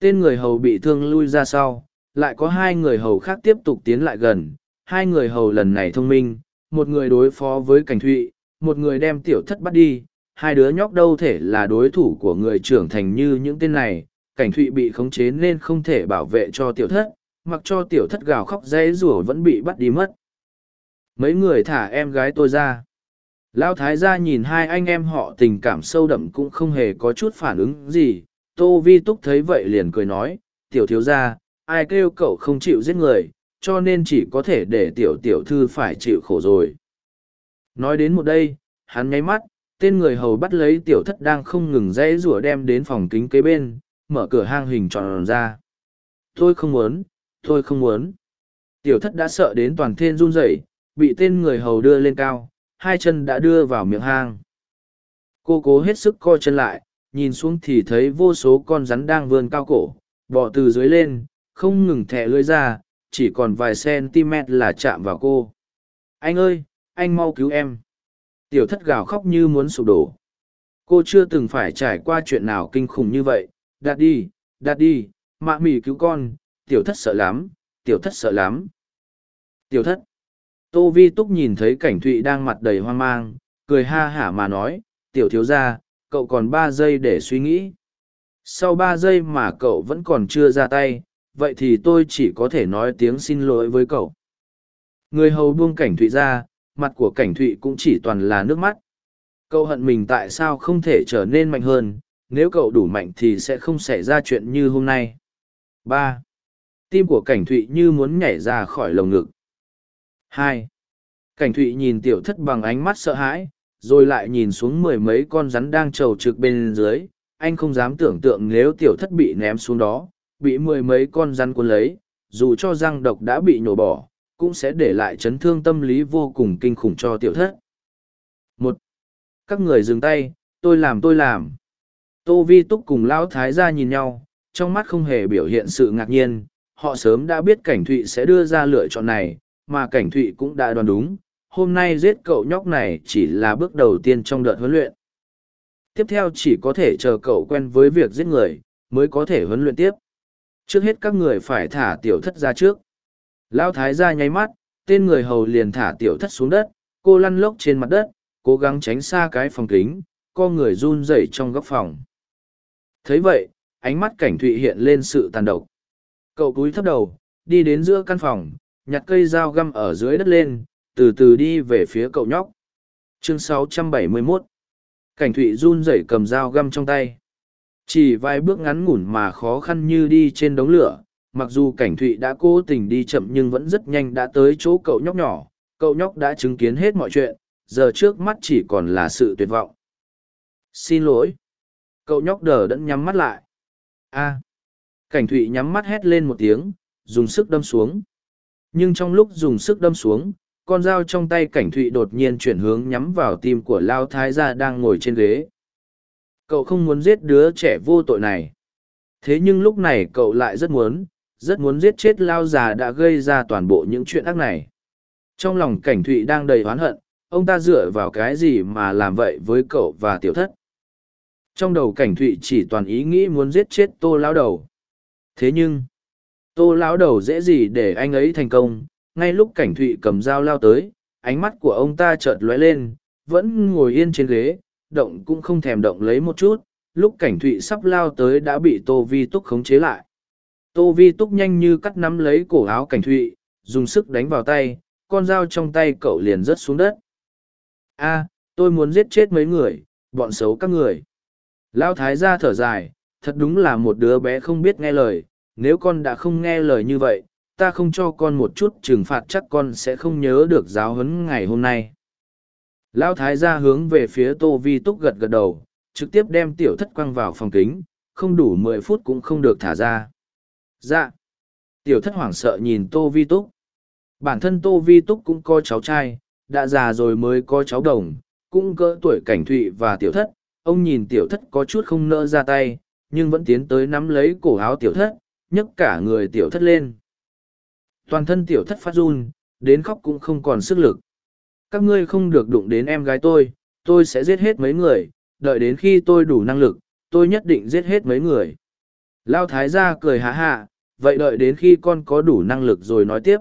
Tên người hầu bị thương lui ra sau, lại có hai người hầu khác tiếp tục tiến lại gần. Hai người hầu lần này thông minh, một người đối phó với cảnh thụy, một người đem tiểu thất bắt đi. Hai đứa nhóc đâu thể là đối thủ của người trưởng thành như những tên này, cảnh thụy bị khống chế nên không thể bảo vệ cho tiểu thất, mặc cho tiểu thất gào khóc dãy rủa vẫn bị bắt đi mất. Mấy người thả em gái tôi ra. Lão thái gia nhìn hai anh em họ tình cảm sâu đậm cũng không hề có chút phản ứng gì. Tô Vi Túc thấy vậy liền cười nói, tiểu thiếu gia, ai kêu cậu không chịu giết người, cho nên chỉ có thể để tiểu tiểu thư phải chịu khổ rồi. Nói đến một đây, hắn nháy mắt, tên người hầu bắt lấy tiểu thất đang không ngừng dãy rủa đem đến phòng kính kế bên, mở cửa hang hình tròn ra. Tôi không muốn, tôi không muốn. Tiểu thất đã sợ đến toàn thiên run rẩy, bị tên người hầu đưa lên cao, hai chân đã đưa vào miệng hang. Cô cố hết sức co chân lại, nhìn xuống thì thấy vô số con rắn đang vươn cao cổ, bò từ dưới lên, không ngừng thẻ lưỡi ra, chỉ còn vài cm là chạm vào cô. Anh ơi, anh mau cứu em. Tiểu thất gào khóc như muốn sụp đổ. Cô chưa từng phải trải qua chuyện nào kinh khủng như vậy. Đạt đi, đạt đi, mạ mì cứu con, tiểu thất sợ lắm, tiểu thất sợ lắm. Tiểu thất. Tô Vi Túc nhìn thấy cảnh thụy đang mặt đầy hoang mang, cười ha hả mà nói, tiểu thiếu gia, cậu còn ba giây để suy nghĩ. Sau ba giây mà cậu vẫn còn chưa ra tay, vậy thì tôi chỉ có thể nói tiếng xin lỗi với cậu. Người hầu buông cảnh thụy ra, mặt của cảnh thụy cũng chỉ toàn là nước mắt. Cậu hận mình tại sao không thể trở nên mạnh hơn, nếu cậu đủ mạnh thì sẽ không xảy ra chuyện như hôm nay. ba Tim của cảnh thụy như muốn nhảy ra khỏi lồng ngực hai cảnh thụy nhìn tiểu thất bằng ánh mắt sợ hãi rồi lại nhìn xuống mười mấy con rắn đang trầu trực bên dưới anh không dám tưởng tượng nếu tiểu thất bị ném xuống đó bị mười mấy con rắn cuốn lấy dù cho răng độc đã bị nhổ bỏ cũng sẽ để lại chấn thương tâm lý vô cùng kinh khủng cho tiểu thất. Một, các người dừng tay, tôi làm tôi làm. Tô vi túc cùng lão thái gia nhìn nhau, trong mắt không hề biểu hiện sự ngạc nhiên, họ sớm đã biết cảnh thụy sẽ đưa ra lựa chọn này, mà cảnh thụy cũng đã đoán đúng, hôm nay giết cậu nhóc này chỉ là bước đầu tiên trong đợt huấn luyện. Tiếp theo chỉ có thể chờ cậu quen với việc giết người, mới có thể huấn luyện tiếp. Trước hết các người phải thả tiểu thất ra trước lão thái gia nháy mắt tên người hầu liền thả tiểu thất xuống đất cô lăn lốc trên mặt đất cố gắng tránh xa cái phòng kính co người run rẩy trong góc phòng thấy vậy ánh mắt cảnh thụy hiện lên sự tàn độc cậu cúi thấp đầu đi đến giữa căn phòng nhặt cây dao găm ở dưới đất lên, từ từ đi về phía cậu nhóc. Chương 671 Cảnh thụy run rẩy cầm dao găm trong tay. Chỉ vài bước ngắn ngủn mà khó khăn như đi trên đống lửa, mặc dù cảnh thụy đã cố tình đi chậm nhưng vẫn rất nhanh đã tới chỗ cậu nhóc nhỏ. Cậu nhóc đã chứng kiến hết mọi chuyện, giờ trước mắt chỉ còn là sự tuyệt vọng. Xin lỗi. Cậu nhóc đờ đẫn nhắm mắt lại. a Cảnh thụy nhắm mắt hét lên một tiếng, dùng sức đâm xuống nhưng trong lúc dùng sức đâm xuống con dao trong tay cảnh thụy đột nhiên chuyển hướng nhắm vào tim của lao thái gia đang ngồi trên ghế cậu không muốn giết đứa trẻ vô tội này thế nhưng lúc này cậu lại rất muốn rất muốn giết chết lao già đã gây ra toàn bộ những chuyện ác này. Trong lòng cảnh thụy đang đầy oán hận, ông ta dựa vào cái gì mà làm vậy với cậu và tiểu thất? Trong đầu cảnh thụy chỉ toàn ý nghĩ muốn giết chết tô lao đầu. Thế nhưng, tô lão đầu dễ gì để anh ấy thành công? Ngay lúc cảnh thụy cầm dao lao tới, ánh mắt của ông ta chợt lóe lên, vẫn ngồi yên trên ghế, động cũng không thèm động lấy một chút. Lúc cảnh thụy sắp lao tới đã bị tô vi túc khống chế lại tô vi túc nhanh như cắt nắm lấy cổ áo cảnh thụy, dùng sức đánh vào tay, con dao trong tay cậu liền rớt xuống đất. A, tôi muốn giết chết mấy người, bọn xấu các người. Lao thái ra thở dài, thật đúng là một đứa bé không biết nghe lời, nếu con đã không nghe lời như vậy, ta không cho con một chút trừng phạt chắc con sẽ không nhớ được giáo huấn ngày hôm nay. Lão thái ra hướng về phía tô vi túc gật gật đầu, trực tiếp đem tiểu thất quăng vào phòng kính, không đủ mười phút cũng không được thả ra dạ. Tiểu thất hoảng sợ nhìn tô vi túc. Bản thân tô vi túc cũng có cháu trai, đã già rồi mới có cháu đồng, cũng cỡ tuổi cảnh thụy và tiểu thất. Ông nhìn tiểu thất có chút không nỡ ra tay, nhưng vẫn tiến tới nắm lấy cổ áo tiểu thất, nhấc cả người tiểu thất lên. toàn thân tiểu thất phát run, đến khóc cũng không còn sức lực. Các ngươi không được đụng đến em gái tôi tôi sẽ giết hết mấy người, đợi đến khi tôi đủ năng lực, tôi nhất định giết hết mấy người lao thái gia cười hạ hạ vậy đợi đến khi con có đủ năng lực rồi nói tiếp.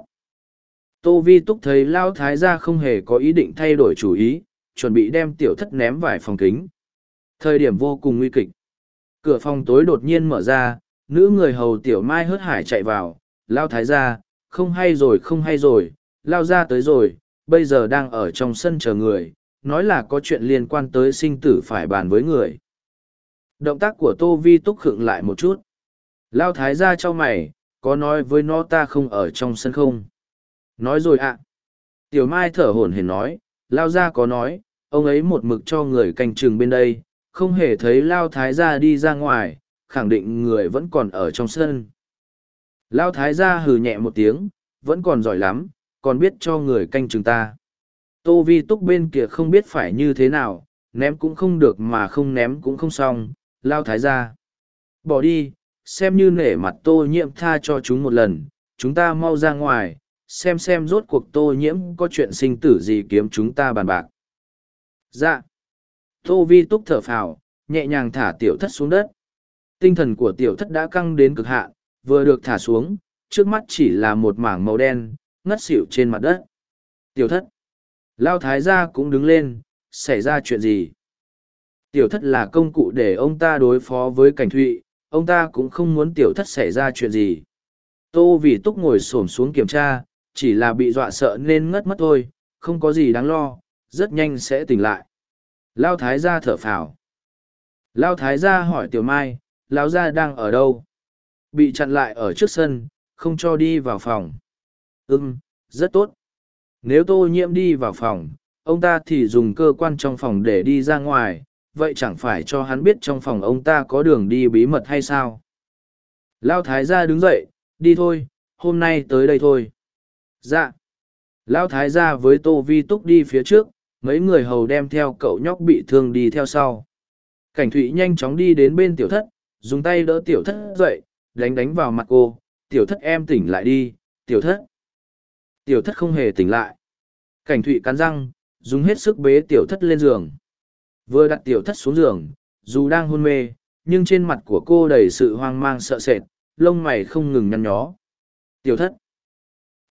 Tô vi túc thấy lao thái gia không hề có ý định thay đổi chủ ý, chuẩn bị đem tiểu thất ném vải phòng kính. Thời điểm vô cùng nguy kịch. Cửa phòng tối đột nhiên mở ra, nữ người hầu tiểu mai hớt hải chạy vào. Lao thái gia, không hay rồi, không hay rồi, lao ra tới rồi, bây giờ đang ở trong sân chờ người, nói là có chuyện liên quan tới sinh tử phải bàn với người. Động tác của tô vi túc khựng lại một chút lao thái gia cho mày, có nói với nó ta không ở trong sân không? Nói rồi ạ. Tiểu mai thở hổn hển nói, lao gia có nói, ông ấy một mực cho người canh chừng bên đây, không hề thấy lao thái gia đi ra ngoài, khẳng định người vẫn còn ở trong sân. Lao thái gia hừ nhẹ một tiếng, vẫn còn giỏi lắm, còn biết cho người canh chừng ta. Tô vi túc bên kia không biết phải như thế nào, ném cũng không được mà không ném cũng không xong, lao thái gia. Bỏ đi xem như nể mặt tô nhiễm tha cho chúng một lần, chúng ta mau ra ngoài, xem xem rốt cuộc tô nhiễm có chuyện sinh tử gì kiếm chúng ta bàn bạc. Dạ. Tô vi túc thở phào, nhẹ nhàng thả tiểu thất xuống đất. Tinh thần của tiểu thất đã căng đến cực hạn, vừa được thả xuống, trước mắt chỉ là một mảng màu đen, ngất xỉu trên mặt đất. Tiểu thất. Lao thái gia cũng đứng lên, xảy ra chuyện gì? Tiểu thất là công cụ để ông ta đối phó với cảnh thụy ông ta cũng không muốn tiểu thất xảy ra chuyện gì. Tô vì túc ngồi s ổ m xuống kiểm tra, chỉ là bị dọa sợ nên ngất mất thôi, không có gì đáng lo, rất nhanh sẽ tỉnh lại. Lao thái gia thở phào. Lao thái gia hỏi tiểu mai lao gia đang ở đâu? Bị chặn lại ở trước sân, không cho đi vào phòng. Ưng rất tốt. Nếu tô nhiễm đi vào phòng, ông ta thì dùng cơ quan trong phòng để đi ra ngoài vậy chẳng phải cho hắn biết trong phòng ông ta có đường đi bí mật hay sao? Lao thái gia đứng dậy, đi thôi, hôm nay tới đây thôi. Dạ. Lao thái gia với tô vi túc đi phía trước, mấy người hầu đem theo cậu nhóc bị thương đi theo sau. Cảnh thụy nhanh chóng đi đến bên tiểu thất, dùng tay đỡ tiểu thất dậy, đánh đánh vào mặt cô. Tiểu thất em tỉnh lại đi, tiểu thất. Tiểu thất không hề tỉnh lại. Cảnh thụy cắn răng, dùng hết sức bế tiểu thất lên giường vừa đặt tiểu thất xuống giường dù đang hôn mê nhưng trên mặt của cô đầy sự hoang mang sợ sệt lông mày không ngừng nhăn nhó. Tiểu thất.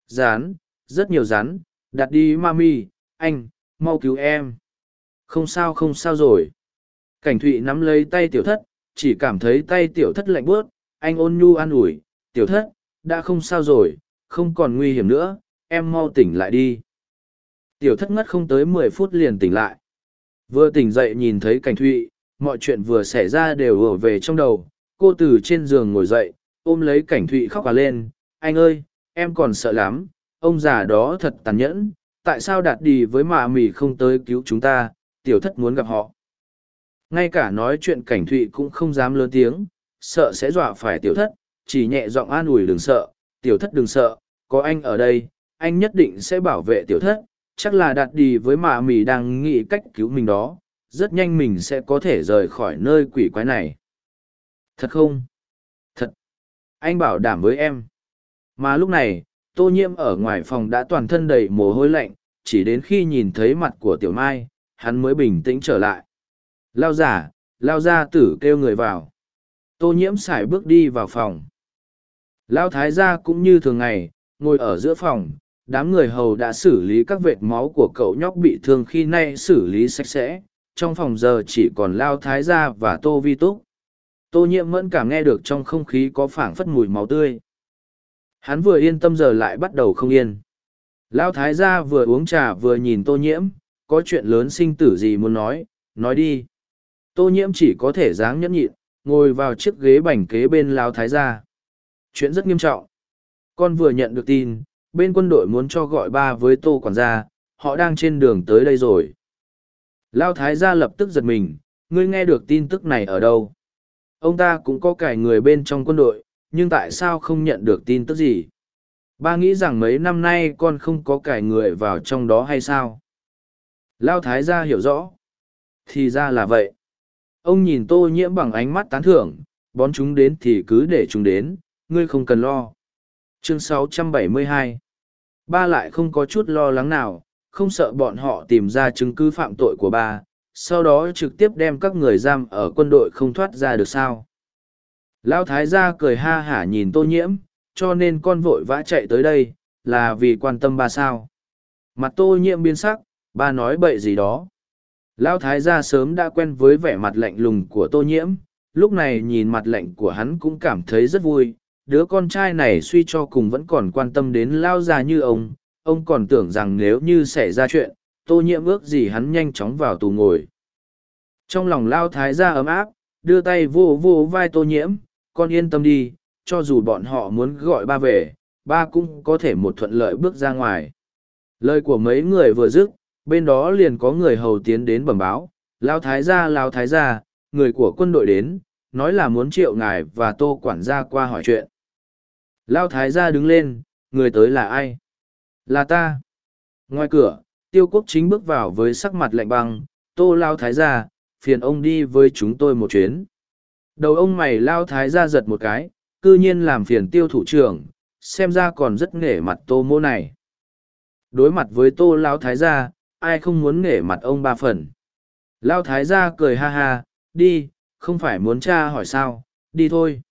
Rán rất nhiều rán đặt đi mami anh mau cứu em. Không sao không sao rồi. Cảnh thụy nắm lấy tay tiểu thất chỉ cảm thấy tay tiểu thất lạnh bớt, anh ôn nhu an ủi tiểu thất đã không sao rồi không còn nguy hiểm nữa em mau tỉnh lại đi. Tiểu thất ngất không tới mười phút liền tỉnh lại vừa tỉnh dậy nhìn thấy cảnh thụy, mọi chuyện vừa xảy ra đều ùa về trong đầu. Cô từ trên giường ngồi dậy, ôm lấy cảnh thụy khóc cả lên. Anh ơi, em còn sợ lắm. Ông già đó thật tàn nhẫn. Tại sao đạt đi với mạ mì không tới cứu chúng ta? Tiểu thất muốn gặp họ. Ngay cả nói chuyện cảnh thụy cũng không dám lớn tiếng. Sợ sẽ dọa phải tiểu thất. Chỉ nhẹ giọng an ủi đừng sợ. Tiểu thất đừng sợ. Có anh ở đây, anh nhất định sẽ bảo vệ tiểu thất chắc là đạt đi với mạ mì đang nghĩ cách cứu mình đó, rất nhanh mình sẽ có thể rời khỏi nơi quỷ quái này. Thật không? Thật. Anh bảo đảm với em. Mà lúc này, tô nhiễm ở ngoài phòng đã toàn thân đầy mồ hôi lạnh, chỉ đến khi nhìn thấy mặt của tiểu mai, hắn mới bình tĩnh trở lại. Lao giả, lao ra tử kêu người vào. Tô nhiễm sải bước đi vào phòng. Lao thái gia cũng như thường ngày, ngồi ở giữa phòng đám người hầu đã xử lý các vệt máu của cậu nhóc bị thương khi nay xử lý sạch sẽ, trong phòng giờ chỉ còn lao thái gia và tô vi túc. Tô nhiễm mẫn cảm nghe được trong không khí có phảng phất mùi máu tươi. Hắn vừa yên tâm giờ lại bắt đầu không yên. Lao thái gia vừa uống trà vừa nhìn tô nhiễm có chuyện lớn sinh tử gì muốn nói nói đi. Tô nhiễm chỉ có thể dáng nhẫn nhịn, ngồi vào chiếc ghế bành kế bên lao thái gia. Chuyện rất nghiêm trọng. Con vừa nhận được tin bên quân đội muốn cho gọi ba với tô quản gia, họ đang trên đường tới đây rồi. Lao thái gia lập tức giật mình, ngươi nghe được tin tức này ở đâu? Ông ta cũng có cải người bên trong quân đội, nhưng tại sao không nhận được tin tức gì? Ba nghĩ rằng mấy năm nay con không có cải người vào trong đó hay sao? Lao thái gia hiểu rõ. Thì ra là vậy. Ông nhìn tô nhiễm bằng ánh mắt tán thưởng bón chúng đến thì cứ để chúng đến, ngươi không cần lo. Chương 672 ba lại không có chút lo lắng nào, không sợ bọn họ tìm ra chứng cứ phạm tội của ba, sau đó trực tiếp đem các người giam ở quân đội không thoát ra được sao. Lão thái gia cười ha hả nhìn tô nhiễm, cho nên con vội vã chạy tới đây, là vì quan tâm ba sao. Mặt tô nhiễm biến sắc, ba nói bậy gì đó. Lão thái gia sớm đã quen với vẻ mặt lạnh lùng của tô nhiễm, lúc này nhìn mặt lạnh của hắn cũng cảm thấy rất vui đứa con trai này suy cho cùng vẫn còn quan tâm đến lao già như ông ông còn tưởng rằng nếu như xảy ra chuyện, tô nhiễm ước gì hắn nhanh chóng vào tù ngồi. Trong lòng lao thái gia ấm áp, đưa tay vô vô vai tô nhiễm, con yên tâm đi, cho dù bọn họ muốn gọi ba về, ba cũng có thể một thuận lợi bước ra ngoài. Lời của mấy người vừa dứt, bên đó liền có người hầu tiến đến bẩm báo, lao thái gia, lao thái gia, người của quân đội đến, nói là muốn triệu ngài và tô quản gia qua hỏi chuyện lao thái gia đứng lên, người tới là ai? Là ta. Ngoài cửa, tiêu quốc chính bước vào với sắc mặt lạnh băng, tô lao thái gia, phiền ông đi với chúng tôi một chuyến. Đầu ông mày lao thái gia giật một cái, cư nhiên làm phiền tiêu thủ trưởng, xem ra còn rất nghề mặt tô mô này. Đối mặt với tô lao thái gia, ai không muốn nghề mặt ông ba phần? Lao thái gia cười ha ha, đi, không phải muốn cha hỏi sao? Đi thôi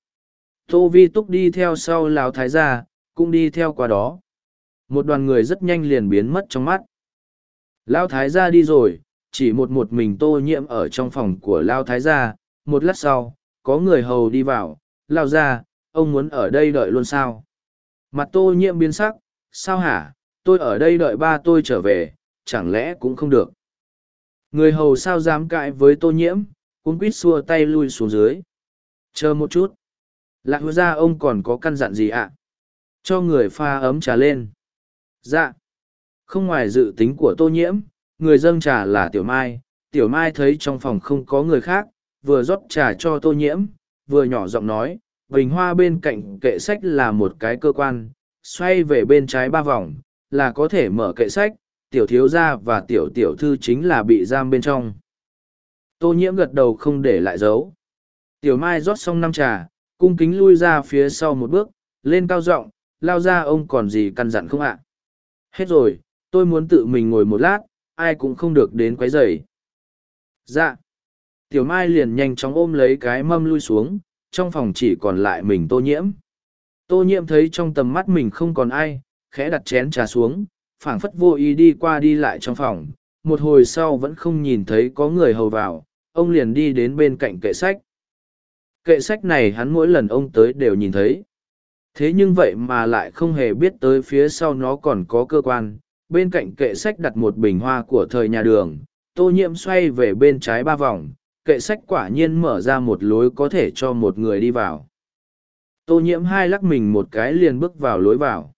tô vi túc đi theo sau Lão thái gia, cũng đi theo qua đó. Một đoàn người rất nhanh liền biến mất trong mắt. Lao thái gia đi rồi, chỉ một một mình tô nhiễm ở trong phòng của lao thái gia. Một lát sau, có người hầu đi vào. Lao ra ông muốn ở đây đợi luôn sao? Mặt tô nhiễm biến sắc. Sao hả? Tôi ở đây đợi ba tôi trở về. Chẳng lẽ cũng không được? Người hầu sao dám cãi với tô nhiễm? Cuốn quít xua tay lui xuống dưới. Chờ một chút lạc hứa ra ông còn có căn dặn gì ạ? Cho người pha ấm trà lên. Dạ. Không ngoài dự tính của tô nhiễm, người dâng trà là tiểu mai. Tiểu mai thấy trong phòng không có người khác, vừa rót trà cho tô nhiễm, vừa nhỏ giọng nói, bình hoa bên cạnh kệ sách là một cái cơ quan, xoay về bên trái ba vòng, là có thể mở kệ sách, tiểu thiếu gia và tiểu tiểu thư chính là bị giam bên trong. Tô nhiễm gật đầu không để lại dấu. Tiểu mai rót xong năm trà cung kính lui ra phía sau một bước, lên cao giọng, lao ra ông còn gì căn dặn không ạ? Hết rồi, tôi muốn tự mình ngồi một lát, ai cũng không được đến quấy rầy. Dạ. Tiểu mai liền nhanh chóng ôm lấy cái mâm lui xuống, trong phòng chỉ còn lại mình tô nhiễm. Tô nhiễm thấy trong tầm mắt mình không còn ai, khẽ đặt chén trà xuống, phảng phất vô ý đi qua đi lại trong phòng. Một hồi sau vẫn không nhìn thấy có người hầu vào, ông liền đi đến bên cạnh kệ sách kệ sách này hắn mỗi lần ông tới đều nhìn thấy. Thế nhưng vậy mà lại không hề biết tới phía sau nó còn có cơ quan. Bên cạnh kệ sách đặt một bình hoa của thời nhà đường, tô nhiễm xoay về bên trái ba vòng. Kệ sách quả nhiên mở ra một lối có thể cho một người đi vào. Tô nhiễm hai lắc mình một cái liền bước vào lối vào.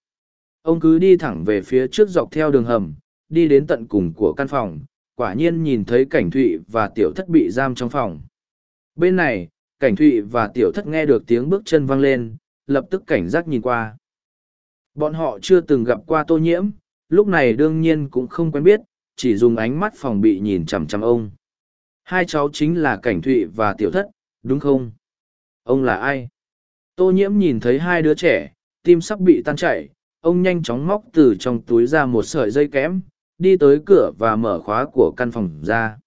Ông cứ đi thẳng về phía trước dọc theo đường hầm, đi đến tận cùng của căn phòng. Quả nhiên nhìn thấy cảnh thụy và tiểu thất bị giam trong phòng. Bên này cảnh thụy và tiểu thất nghe được tiếng bước chân vang lên, lập tức cảnh giác nhìn qua. Bọn họ chưa từng gặp qua tô nhiễm, lúc này đương nhiên cũng không quen biết, chỉ dùng ánh mắt phòng bị nhìn chằm chằm ông. Hai cháu chính là cảnh thụy và tiểu thất, đúng không? Ông là ai? Tô nhiễm nhìn thấy hai đứa trẻ, tim sắp bị tan chảy, ông nhanh chóng móc từ trong túi ra một sợi dây kẽm, đi tới cửa và mở khóa của căn phòng ra.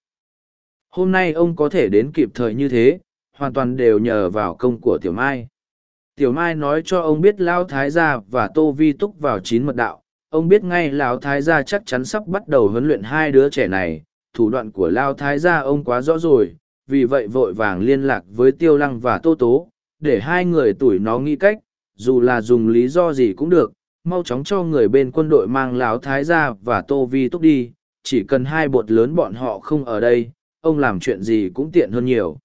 Hôm nay ông có thể đến kịp thời như thế hoàn toàn đều nhờ vào công của tiểu mai. Tiểu mai nói cho ông biết Lão thái gia và tô vi túc vào chín mật đạo. Ông biết ngay lão thái gia chắc chắn sắp bắt đầu huấn luyện hai đứa trẻ này. Thủ đoạn của Lão thái gia ông quá rõ rồi, vì vậy vội vàng liên lạc với tiêu lăng và tô tố, để hai người tuổi nó nghĩ cách, dù là dùng lý do gì cũng được. Mau chóng cho người bên quân đội mang lão thái gia và tô vi túc đi, chỉ cần hai bột lớn bọn họ không ở đây, ông làm chuyện gì cũng tiện hơn nhiều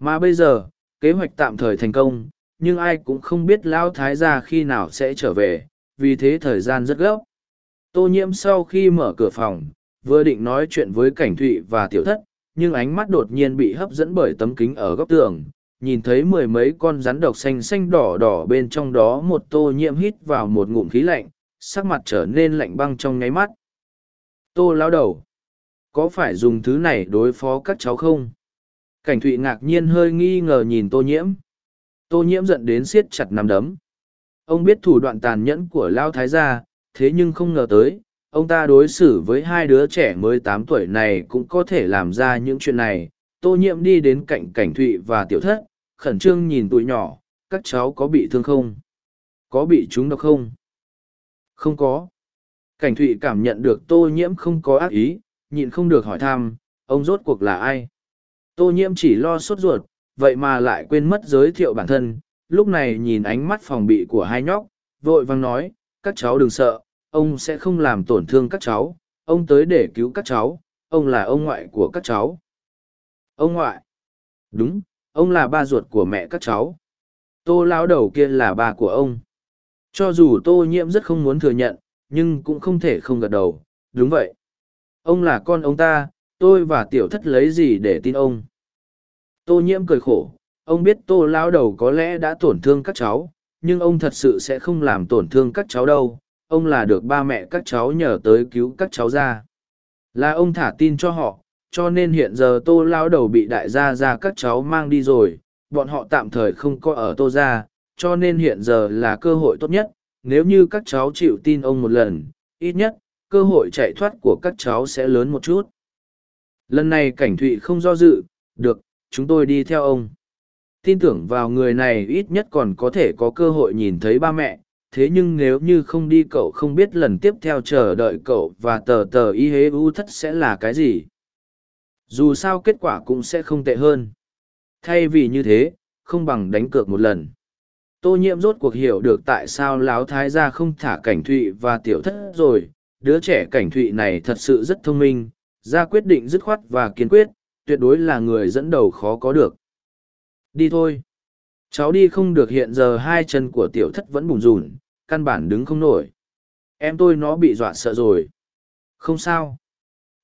mà bây giờ, kế hoạch tạm thời thành công, nhưng ai cũng không biết lão thái gia khi nào sẽ trở về, vì thế thời gian rất gấp. Tô nhiễm sau khi mở cửa phòng, vừa định nói chuyện với cảnh thụy và tiểu thất, nhưng ánh mắt đột nhiên bị hấp dẫn bởi tấm kính ở góc tường, nhìn thấy mười mấy con rắn độc xanh xanh đỏ đỏ bên trong đó một tô nhiễm hít vào một ngụm khí lạnh, sắc mặt trở nên lạnh băng trong ngáy mắt. Tô lao đầu, có phải dùng thứ này đối phó các cháu không? Cảnh thụy ngạc nhiên hơi nghi ngờ nhìn tô nhiễm. Tô nhiễm giận đến siết chặt nằm đấm. Ông biết thủ đoạn tàn nhẫn của lao thái gia, thế nhưng không ngờ tới, ông ta đối xử với hai đứa trẻ mới tám tuổi này cũng có thể làm ra những chuyện này. Tô nhiễm đi đến cạnh cảnh thụy và tiểu thất, khẩn trương nhìn tụi nhỏ, các cháu có bị thương không? Có bị trúng độc không? Không có. Cảnh thụy cảm nhận được tô nhiễm không có ác ý, nhịn không được hỏi thăm, ông rốt cuộc là ai? Tô nhiễm chỉ lo sốt ruột, vậy mà lại quên mất giới thiệu bản thân, lúc này nhìn ánh mắt phòng bị của hai nhóc, vội vang nói, các cháu đừng sợ, ông sẽ không làm tổn thương các cháu, ông tới để cứu các cháu, ông là ông ngoại của các cháu. Ông ngoại? Đúng, ông là ba ruột của mẹ các cháu. Tô lao đầu kia là ba của ông. Cho dù tô nhiễm rất không muốn thừa nhận, nhưng cũng không thể không gật đầu. Đúng vậy. Ông là con ông ta tôi và tiểu thất lấy gì để tin ông? Tô nhiễm cười khổ, ông biết tô lao đầu có lẽ đã tổn thương các cháu, nhưng ông thật sự sẽ không làm tổn thương các cháu đâu. Ông là được ba mẹ các cháu nhờ tới cứu các cháu ra. Là ông thả tin cho họ, cho nên hiện giờ tô lao đầu bị đại gia ra các cháu mang đi rồi. Bọn họ tạm thời không có ở tô ra cho nên hiện giờ là cơ hội tốt nhất. Nếu như các cháu chịu tin ông một lần, ít nhất, cơ hội chạy thoát của các cháu sẽ lớn một chút lần này cảnh thụy không do dự, được, chúng tôi đi theo ông. Tin tưởng vào người này ít nhất còn có thể có cơ hội nhìn thấy ba mẹ, thế nhưng nếu như không đi cậu không biết lần tiếp theo chờ đợi cậu và tờ tờ y hế u thất sẽ là cái gì. Dù sao kết quả cũng sẽ không tệ hơn. Thay vì như thế, không bằng đánh cược một lần. Tô nhiễm rốt cuộc hiểu được tại sao láo thái gia không thả cảnh thụy và tiểu thất rồi. Đứa trẻ cảnh thụy này thật sự rất thông minh ra quyết định dứt khoát và kiên quyết, tuyệt đối là người dẫn đầu khó có được. Đi thôi. Cháu đi không được hiện giờ hai chân của tiểu thất vẫn bùn rùn, căn bản đứng không nổi. Em tôi nó bị dọa sợ rồi. Không sao.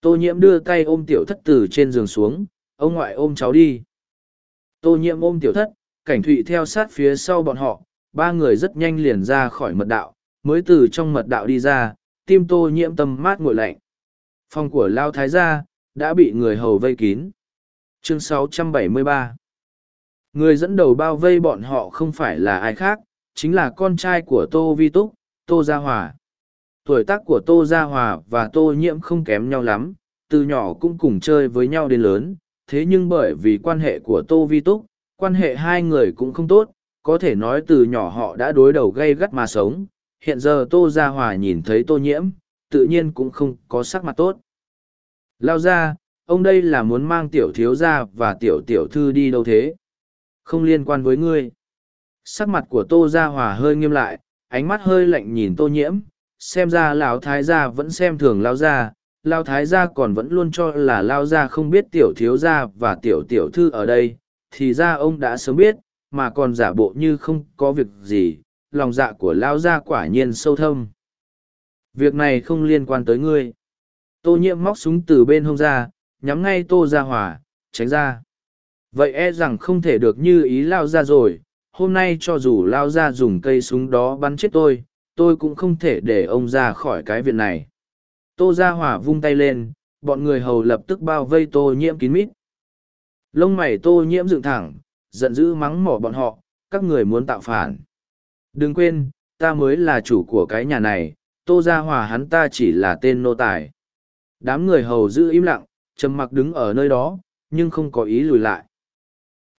Tô nhiễm đưa tay ôm tiểu thất từ trên giường xuống, ông ngoại ôm cháu đi. Tô nhiễm ôm tiểu thất, cảnh thụy theo sát phía sau bọn họ, ba người rất nhanh liền ra khỏi mật đạo, mới từ trong mật đạo đi ra, tim tô nhiễm tâm mát ngồi lạnh phòng của lao thái gia đã bị người hầu vây kín. Chương 673 người dẫn đầu bao vây bọn họ không phải là ai khác, chính là con trai của tô vi túc, tô gia hòa. Tuổi tác của tô gia hòa và tô nhiễm không kém nhau lắm, từ nhỏ cũng cùng chơi với nhau đến lớn. Thế nhưng bởi vì quan hệ của tô vi túc, quan hệ hai người cũng không tốt, có thể nói từ nhỏ họ đã đối đầu gây gắt mà sống. Hiện giờ tô gia hòa nhìn thấy tô nhiễm tự nhiên cũng không có sắc mặt tốt. Lao ra, ông đây là muốn mang tiểu thiếu gia và tiểu tiểu thư đi đâu thế? Không liên quan với ngươi. Sắc mặt của tô gia hòa hơi nghiêm lại, ánh mắt hơi lạnh nhìn tô nhiễm, xem ra lão thái gia vẫn xem thường lao gia lao thái gia còn vẫn luôn cho là lao gia không biết tiểu thiếu gia và tiểu tiểu thư ở đây, thì ra ông đã sớm biết, mà còn giả bộ như không có việc gì, lòng dạ của lao gia quả nhiên sâu thâm việc này không liên quan tới ngươi. Tô nhiễm móc súng từ bên hông ra, nhắm ngay tô gia hòa, tránh ra. Vậy e rằng không thể được như ý lao ra rồi, hôm nay cho dù lao ra dùng cây súng đó bắn chết tôi tôi cũng không thể để ông ra khỏi cái viện này. Tô gia hỏa vung tay lên, bọn người hầu lập tức bao vây tô nhiễm kín mít. Lông mày tô nhiễm dựng thẳng, giận dữ mắng mỏ bọn họ, các người muốn tạo phản. Đừng quên, ta mới là chủ của cái nhà này tô gia hòa hắn ta chỉ là tên nô tài. Đám người hầu giữ im lặng, trầm mặc đứng ở nơi đó, nhưng không có ý lùi lại.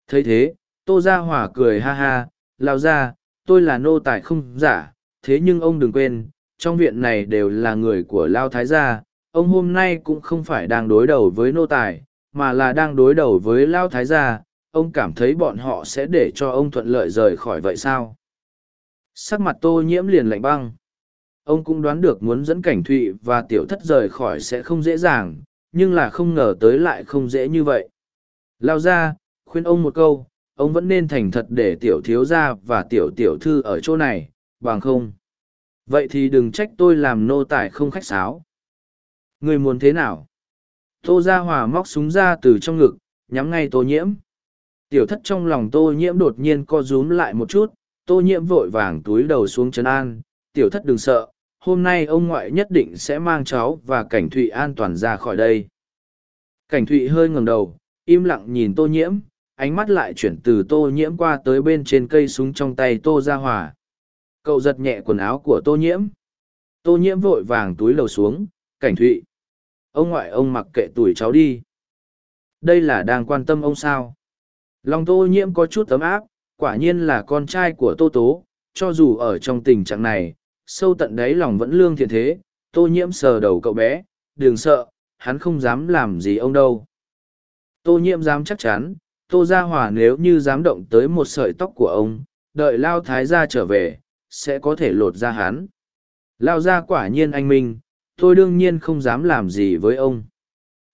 Thấy thế, tô gia hòa cười ha ha lao ra tôi là nô tài không giả, thế nhưng ông đừng quên, trong viện này đều là người của lao thái gia, ông hôm nay cũng không phải đang đối đầu với nô tài, mà là đang đối đầu với lao thái gia, ông cảm thấy bọn họ sẽ để cho ông thuận lợi rời khỏi vậy sao? Sắc mặt tô nhiễm liền lạnh băng ông cũng đoán được muốn dẫn cảnh thụy và tiểu thất rời khỏi sẽ không dễ dàng, nhưng là không ngờ tới lại không dễ như vậy. Lao ra, khuyên ông một câu, ông vẫn nên thành thật để tiểu thiếu gia và tiểu tiểu thư ở chỗ này, bằng không? Vậy thì đừng trách tôi làm nô tài không khách sáo. Người muốn thế nào? Tô gia hòa móc súng ra từ trong ngực, nhắm ngay tô nhiễm. Tiểu thất trong lòng tô nhiễm đột nhiên co rúm lại một chút, tô nhiễm vội vàng túi đầu xuống trấn an. Tiểu thất đừng sợ hôm nay ông ngoại nhất định sẽ mang cháu và cảnh thụy an toàn ra khỏi đây. Cảnh thụy hơi ngẩng đầu, im lặng nhìn tô nhiễm, ánh mắt lại chuyển từ tô nhiễm qua tới bên trên cây súng trong tay tô gia hòa. Cậu giật nhẹ quần áo của tô nhiễm. Tô nhiễm vội vàng túi lầu xuống, cảnh thụy. Ông ngoại ông mặc kệ tuổi cháu đi. Đây là đang quan tâm ông sao? Lòng tô nhiễm có chút ấm áp, quả nhiên là con trai của tô tố, cho dù ở trong tình trạng này sâu tận đáy lòng vẫn lương thiện thế tô nhiễm sờ đầu cậu bé đừng sợ hắn không dám làm gì ông đâu. Tô nhiễm dám chắc chắn tô gia hòa nếu như dám động tới một sợi tóc của ông đợi lao thái gia trở về sẽ có thể lột ra hắn. Lao gia quả nhiên anh minh tôi đương nhiên không dám làm gì với ông.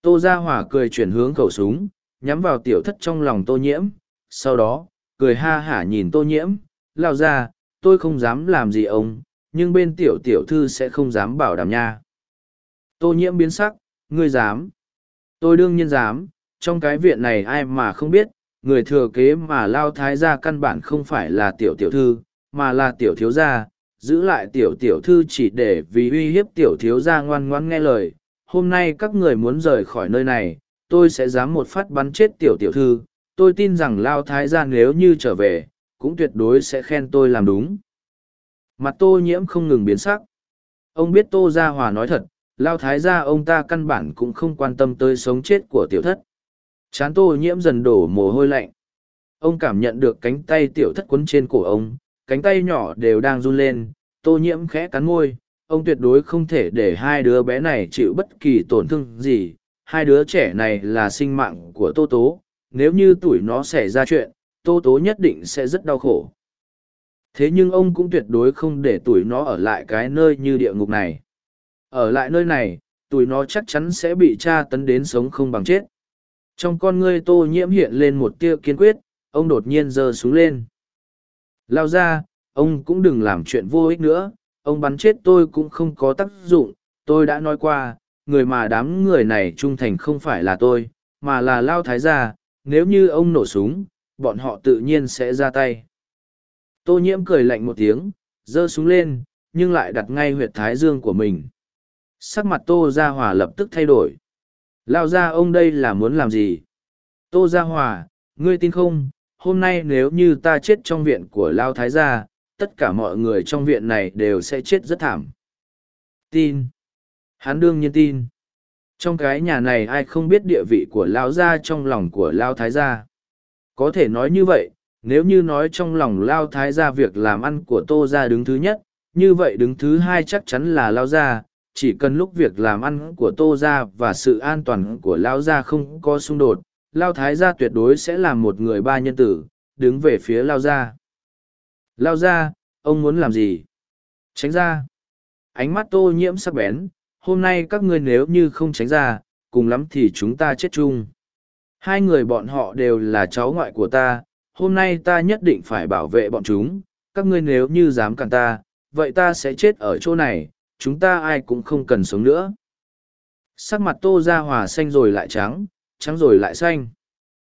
Tô gia hòa cười chuyển hướng khẩu súng nhắm vào tiểu thất trong lòng tô nhiễm sau đó cười ha hả nhìn tô nhiễm lao gia, tôi không dám làm gì ông nhưng bên tiểu tiểu thư sẽ không dám bảo đảm nha. Tô nhiễm biến sắc, ngươi dám. Tôi đương nhiên dám, trong cái viện này ai mà không biết, người thừa kế mà lao thái gia căn bản không phải là tiểu tiểu thư, mà là tiểu thiếu gia. Giữ lại tiểu tiểu thư chỉ để vì uy hiếp tiểu thiếu gia ngoan ngoãn nghe lời. Hôm nay các người muốn rời khỏi nơi này, tôi sẽ dám một phát bắn chết tiểu tiểu thư. Tôi tin rằng lao thái gia nếu như trở về, cũng tuyệt đối sẽ khen tôi làm đúng mặt tô nhiễm không ngừng biến sắc. Ông biết tô gia hòa nói thật, lao thái gia ông ta căn bản cũng không quan tâm tới sống chết của tiểu thất. Chán tô nhiễm dần đổ mồ hôi lạnh. Ông cảm nhận được cánh tay tiểu thất quấn trên cổ ông, cánh tay nhỏ đều đang run lên, tô nhiễm khẽ cắn môi. Ông tuyệt đối không thể để hai đứa bé này chịu bất kỳ tổn thương gì. Hai đứa trẻ này là sinh mạng của tô tố. Nếu như tuổi nó xảy ra chuyện, tô tố nhất định sẽ rất đau khổ thế nhưng ông cũng tuyệt đối không để tuổi nó ở lại cái nơi như địa ngục này. Ở lại nơi này tuổi nó chắc chắn sẽ bị tra tấn đến sống không bằng chết. Trong con ngươi tô nhiễm hiện lên một tia kiên quyết, ông đột nhiên giơ súng lên. Lao ra, ông cũng đừng làm chuyện vô ích nữa, ông bắn chết tôi cũng không có tác dụng, tôi đã nói qua, người mà đám người này trung thành không phải là tôi, mà là lao thái gia, nếu như ông nổ súng, bọn họ tự nhiên sẽ ra tay tô nhiễm cười lạnh một tiếng, giơ súng lên, nhưng lại đặt ngay huyệt thái dương của mình. Sắc mặt tô gia hòa lập tức thay đổi. Lao ra ông đây là muốn làm gì? Tô gia hòa, ngươi tin không? Hôm nay nếu như ta chết trong viện của lao thái gia, tất cả mọi người trong viện này đều sẽ chết rất thảm. Tin. Hắn đương nhiên tin. Trong cái nhà này ai không biết địa vị của lao gia trong lòng của lao thái gia. Có thể nói như vậy nếu như nói trong lòng lao thái gia việc làm ăn của tô gia đứng thứ nhất, như vậy đứng thứ hai chắc chắn là lao gia, chỉ cần lúc việc làm ăn của tô gia và sự an toàn của lao gia không có xung đột, lao thái gia tuyệt đối sẽ là một người ba nhân tử, đứng về phía lao gia. Lao gia, ông muốn làm gì? Tránh ra. Ánh mắt tô nhiễm sắc bén, hôm nay các ngươi nếu như không tránh ra, cùng lắm thì chúng ta chết chung. Hai người bọn họ đều là cháu ngoại của ta hôm nay ta nhất định phải bảo vệ bọn chúng, các ngươi nếu như dám cản ta, vậy ta sẽ chết ở chỗ này, chúng ta ai cũng không cần sống nữa. Sắc mặt tô ra hòa xanh rồi lại trắng trắng rồi lại xanh.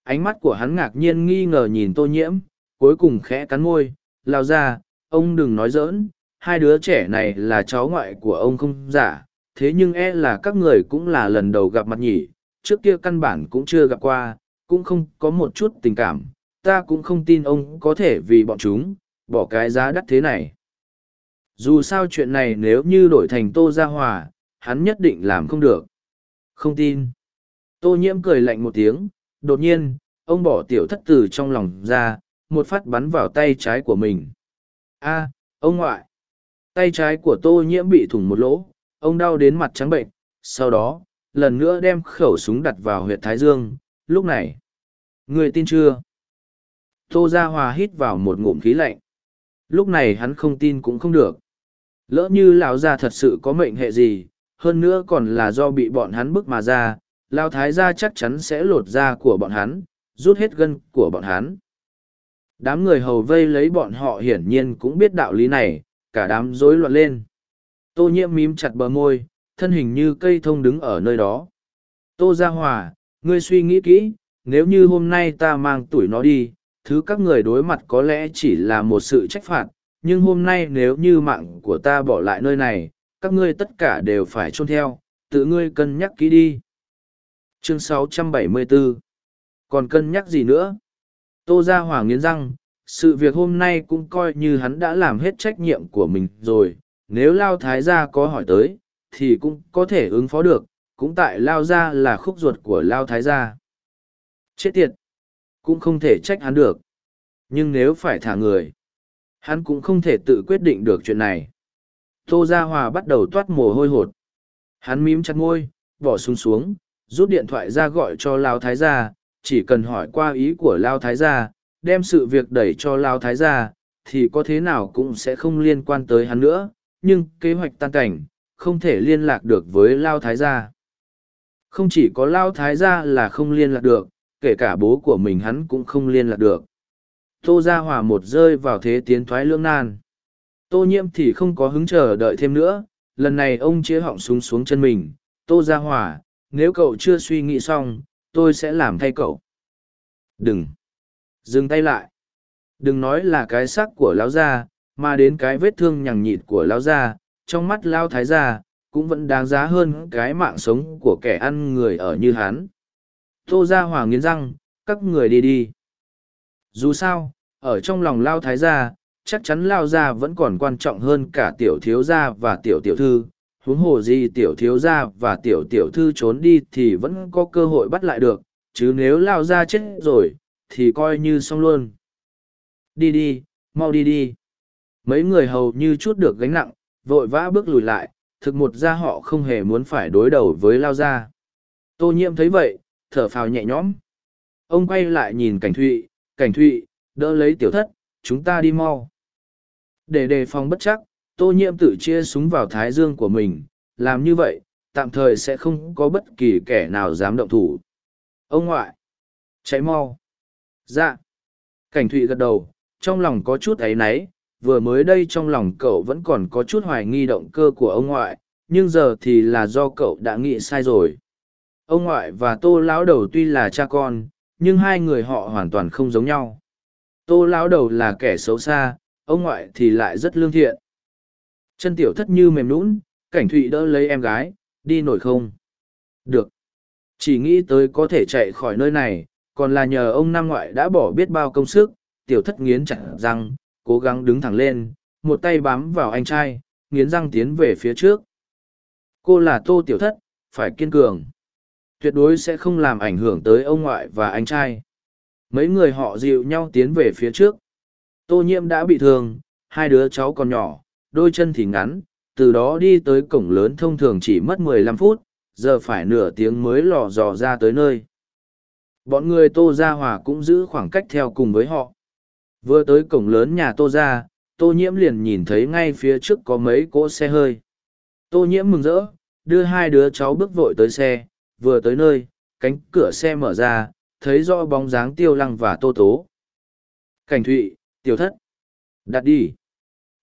Ánh mắt của hắn ngạc nhiên nghi ngờ nhìn tô nhiễm, cuối cùng khẽ cắn môi, lao ra ông đừng nói dỡn hai đứa trẻ này là cháu ngoại của ông không giả, thế nhưng e là các người cũng là lần đầu gặp mặt nhỉ, trước kia căn bản cũng chưa gặp qua, cũng không có một chút tình cảm ta cũng không tin ông có thể vì bọn chúng, bỏ cái giá đắt thế này. Dù sao chuyện này nếu như đổi thành tô gia hòa, hắn nhất định làm không được. Không tin. Tô nhiễm cười lạnh một tiếng, đột nhiên, ông bỏ tiểu thất tử trong lòng ra, một phát bắn vào tay trái của mình. A, ông ngoại. Tay trái của tô nhiễm bị thủng một lỗ, ông đau đến mặt trắng bệnh, sau đó, lần nữa đem khẩu súng đặt vào huyệt thái dương, lúc này. Người tin chưa? Tô gia hòa hít vào một ngụm khí lạnh. Lúc này hắn không tin cũng không được. Lỡ như lão gia thật sự có mệnh hệ gì, hơn nữa còn là do bị bọn hắn bức mà ra, Lão thái gia chắc chắn sẽ lột da của bọn hắn, rút hết gân của bọn hắn. Đám người hầu vây lấy bọn họ hiển nhiên cũng biết đạo lý này, cả đám rối loạn lên. Tô nhiễm mím chặt bờ môi, thân hình như cây thông đứng ở nơi đó. Tô gia hòa, ngươi suy nghĩ kỹ, nếu như hôm nay ta mang tuổi nó đi thứ các người đối mặt có lẽ chỉ là một sự trách phạt, nhưng hôm nay nếu như mạng của ta bỏ lại nơi này, các ngươi tất cả đều phải chôn theo, tự ngươi cân nhắc kỹ đi. Chương 674 còn cân nhắc gì nữa? Tô gia hòa nghiến răng, sự việc hôm nay cũng coi như hắn đã làm hết trách nhiệm của mình rồi, nếu lao thái gia có hỏi tới, thì cũng có thể ứng phó được, cũng tại lao gia là khúc ruột của lao thái gia. Chết tiệt! Cũng không thể trách hắn được. Nhưng nếu phải thả người hắn cũng không thể tự quyết định được chuyện này. Tô gia hòa bắt đầu toát mồ hôi hột. Hắn mím chặt ngôi bỏ súng xuống, xuống rút điện thoại ra gọi cho lao thái gia chỉ cần hỏi qua ý của lao thái gia đem sự việc đẩy cho lao thái gia thì có thế nào cũng sẽ không liên quan tới hắn nữa nhưng kế hoạch tan cảnh không thể liên lạc được với lao thái gia. Không chỉ có lao thái gia là không liên lạc được kể cả bố của mình hắn cũng không liên lạc được. Tô gia hòa một rơi vào thế tiến thoái lưỡng nan. Tô nhiễm thì không có hứng chờ đợi thêm nữa, lần này ông chia họng súng xuống chân mình. Tô gia hòa, nếu cậu chưa suy nghĩ xong, tôi sẽ làm thay cậu. Đừng. Dừng tay lại. Đừng nói là cái xác của lão gia, mà đến cái vết thương nhằng nhịt của lão gia, trong mắt lao thái gia, cũng vẫn đáng giá hơn cái mạng sống của kẻ ăn người ở như hắn tô gia hòa nghiến răng, các người đi đi. Dù sao, ở trong lòng lao thái gia, chắc chắn lao gia vẫn còn quan trọng hơn cả tiểu thiếu gia và tiểu tiểu thư. Huống hồ gì tiểu thiếu gia và tiểu tiểu thư trốn đi thì vẫn có cơ hội bắt lại được, chứ nếu lao gia chết rồi, thì coi như xong luôn. Đi đi, mau đi đi. Mấy người hầu như chút được gánh nặng, vội vã bước lùi lại, thực một gia họ không hề muốn phải đối đầu với lao gia. Tô nhiễm thấy vậy thở phào nhẹ nhõm. Ông quay lại nhìn cảnh thụy cảnh thụy, đỡ lấy tiểu thất, chúng ta đi mau. Để đề phòng bất chắc, tô nhiễm tự chia súng vào thái dương của mình, làm như vậy, tạm thời sẽ không có bất kỳ kẻ nào dám động thủ. Ông ngoại, chạy mau. Dạ. Cảnh thụy gật đầu, trong lòng có chút áy náy, vừa mới đây trong lòng cậu vẫn còn có chút hoài nghi động cơ của ông ngoại, nhưng giờ thì là do cậu đã nghĩ sai rồi ông ngoại và tô lão đầu tuy là cha con, nhưng hai người họ hoàn toàn không giống nhau. Tô lão đầu là kẻ xấu xa, ông ngoại thì lại rất lương thiện. Chân tiểu thất như mềm lũn cảnh thụy đỡ lấy em gái, đi nổi không? Được. Chỉ nghĩ tới có thể chạy khỏi nơi này, còn là nhờ ông nam ngoại đã bỏ biết bao công sức, tiểu thất nghiến chặt răng, cố gắng đứng thẳng lên, một tay bám vào anh trai, nghiến răng tiến về phía trước. Cô là tô tiểu thất, phải kiên cường tuyệt đối sẽ không làm ảnh hưởng tới ông ngoại và anh trai. Mấy người họ dịu nhau tiến về phía trước. Tô nhiễm đã bị thương, hai đứa cháu còn nhỏ, đôi chân thì ngắn, từ đó đi tới cổng lớn thông thường chỉ mất mười lăm phút, giờ phải nửa tiếng mới lò dò ra tới nơi. Bọn người tô gia hòa cũng giữ khoảng cách theo cùng với họ. Vừa tới cổng lớn nhà tô gia, tô nhiễm liền nhìn thấy ngay phía trước có mấy cỗ xe hơi. Tô nhiễm mừng rỡ, đưa hai đứa cháu bước vội tới xe vừa tới nơi, cánh cửa xe mở ra, thấy rõ bóng dáng tiêu lăng và tô tố. Cảnh thụy, tiểu thất. Đặt đi.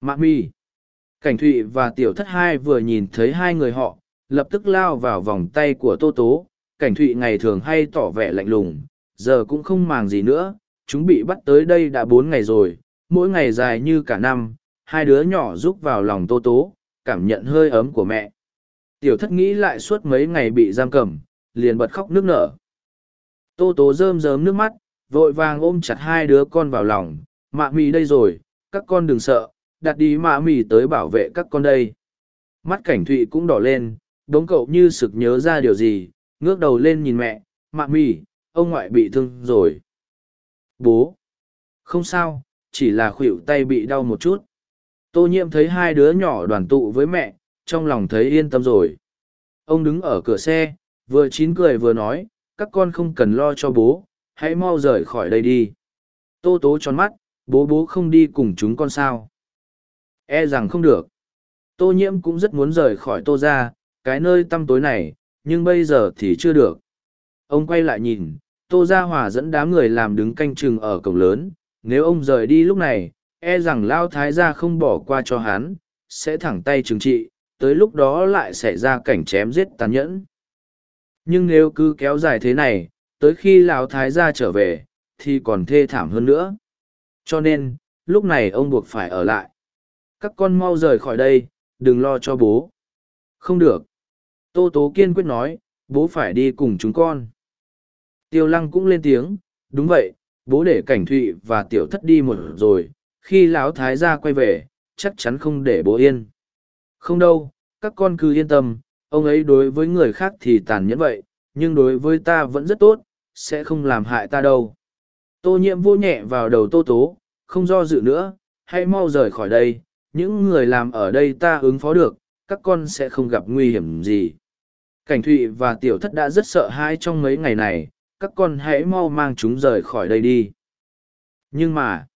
Mạ mi. Cảnh thụy và tiểu thất hai vừa nhìn thấy hai người họ, lập tức lao vào vòng tay của tô tố. Cảnh thụy ngày thường hay tỏ vẻ lạnh lùng, giờ cũng không màng gì nữa, chúng bị bắt tới đây đã bốn ngày rồi, mỗi ngày dài như cả năm, hai đứa nhỏ rúc vào lòng tô tố, cảm nhận hơi ấm của mẹ tiểu thất nghĩ lại suốt mấy ngày bị giam cầm, liền bật khóc nước nở. Tô tố rơm rớm nước mắt, vội vàng ôm chặt hai đứa con vào lòng. Mạ mì đây rồi, các con đừng sợ, đặt đi mạ mì tới bảo vệ các con đây. Mắt cảnh thụy cũng đỏ lên, đống cậu như sực nhớ ra điều gì, ngước đầu lên nhìn mẹ, mạ mì ông ngoại bị thương rồi. Bố. Không sao, chỉ là khuỵu tay bị đau một chút. Tô nhiễm thấy hai đứa nhỏ đoàn tụ với mẹ trong lòng thấy yên tâm rồi. Ông đứng ở cửa xe, vừa chín cười vừa nói, các con không cần lo cho bố, hãy mau rời khỏi đây đi. Tô tố tròn mắt, bố bố không đi cùng chúng con sao? E rằng không được. Tô nhiễm cũng rất muốn rời khỏi tô ra cái nơi tăm tối này, nhưng bây giờ thì chưa được. Ông quay lại nhìn, tô gia hòa dẫn đám người làm đứng canh chừng ở cổng lớn, nếu ông rời đi lúc này e rằng lao thái gia không bỏ qua cho hắn, sẽ thẳng tay trừng trị tới lúc đó lại xảy ra cảnh chém giết tàn nhẫn. Nhưng nếu cứ kéo dài thế này, tới khi lão thái gia trở về, thì còn thê thảm hơn nữa. Cho nên, lúc này ông buộc phải ở lại. Các con mau rời khỏi đây, đừng lo cho bố. Không được. Tô tố kiên quyết nói, bố phải đi cùng chúng con. Tiêu lăng cũng lên tiếng, đúng vậy, bố để cảnh thụy và tiểu thất đi một rồi, khi lão thái gia quay về, chắc chắn không để bố yên. Không đâu các con cứ yên tâm, ông ấy đối với người khác thì tàn nhẫn vậy, nhưng đối với ta vẫn rất tốt, sẽ không làm hại ta đâu. Tô nhiễm vô nhẹ vào đầu tô tố, không do dự nữa, hãy mau rời khỏi đây, những người làm ở đây ta ứng phó được, các con sẽ không gặp nguy hiểm gì. Cảnh thụy và tiểu thất đã rất sợ hãi trong mấy ngày này, các con hãy mau mang chúng rời khỏi đây đi. Nhưng mà,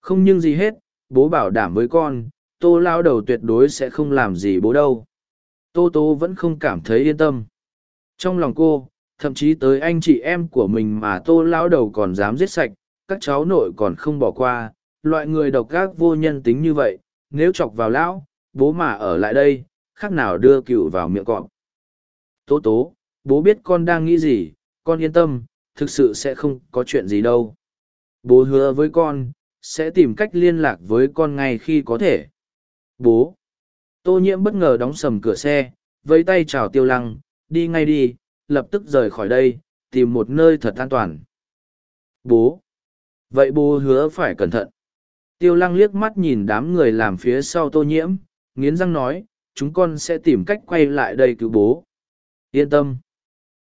không nhưng gì hết, bố bảo đảm với con tô lao đầu tuyệt đối sẽ không làm gì bố đâu. Tô tố vẫn không cảm thấy yên tâm. Trong lòng cô, thậm chí tới anh chị em của mình mà tô lao đầu còn dám giết sạch, các cháu nội còn không bỏ qua. Loại người độc gác vô nhân tính như vậy, nếu chọc vào lão, bố mà ở lại đây, khác nào đưa cựu vào miệng cọp. Tố tố bố biết con đang nghĩ gì, con yên tâm, thực sự sẽ không có chuyện gì đâu. Bố hứa với con, sẽ tìm cách liên lạc với con ngay khi có thể bố. Tô nhiễm bất ngờ đóng sầm cửa xe, vẫy tay chào tiêu lăng, đi ngay đi, lập tức rời khỏi đây, tìm một nơi thật an toàn. Bố. Vậy bố hứa phải cẩn thận. Tiêu lăng liếc mắt nhìn đám người làm phía sau tô nhiễm, nghiến răng nói, chúng con sẽ tìm cách quay lại đây cứu bố. Yên tâm.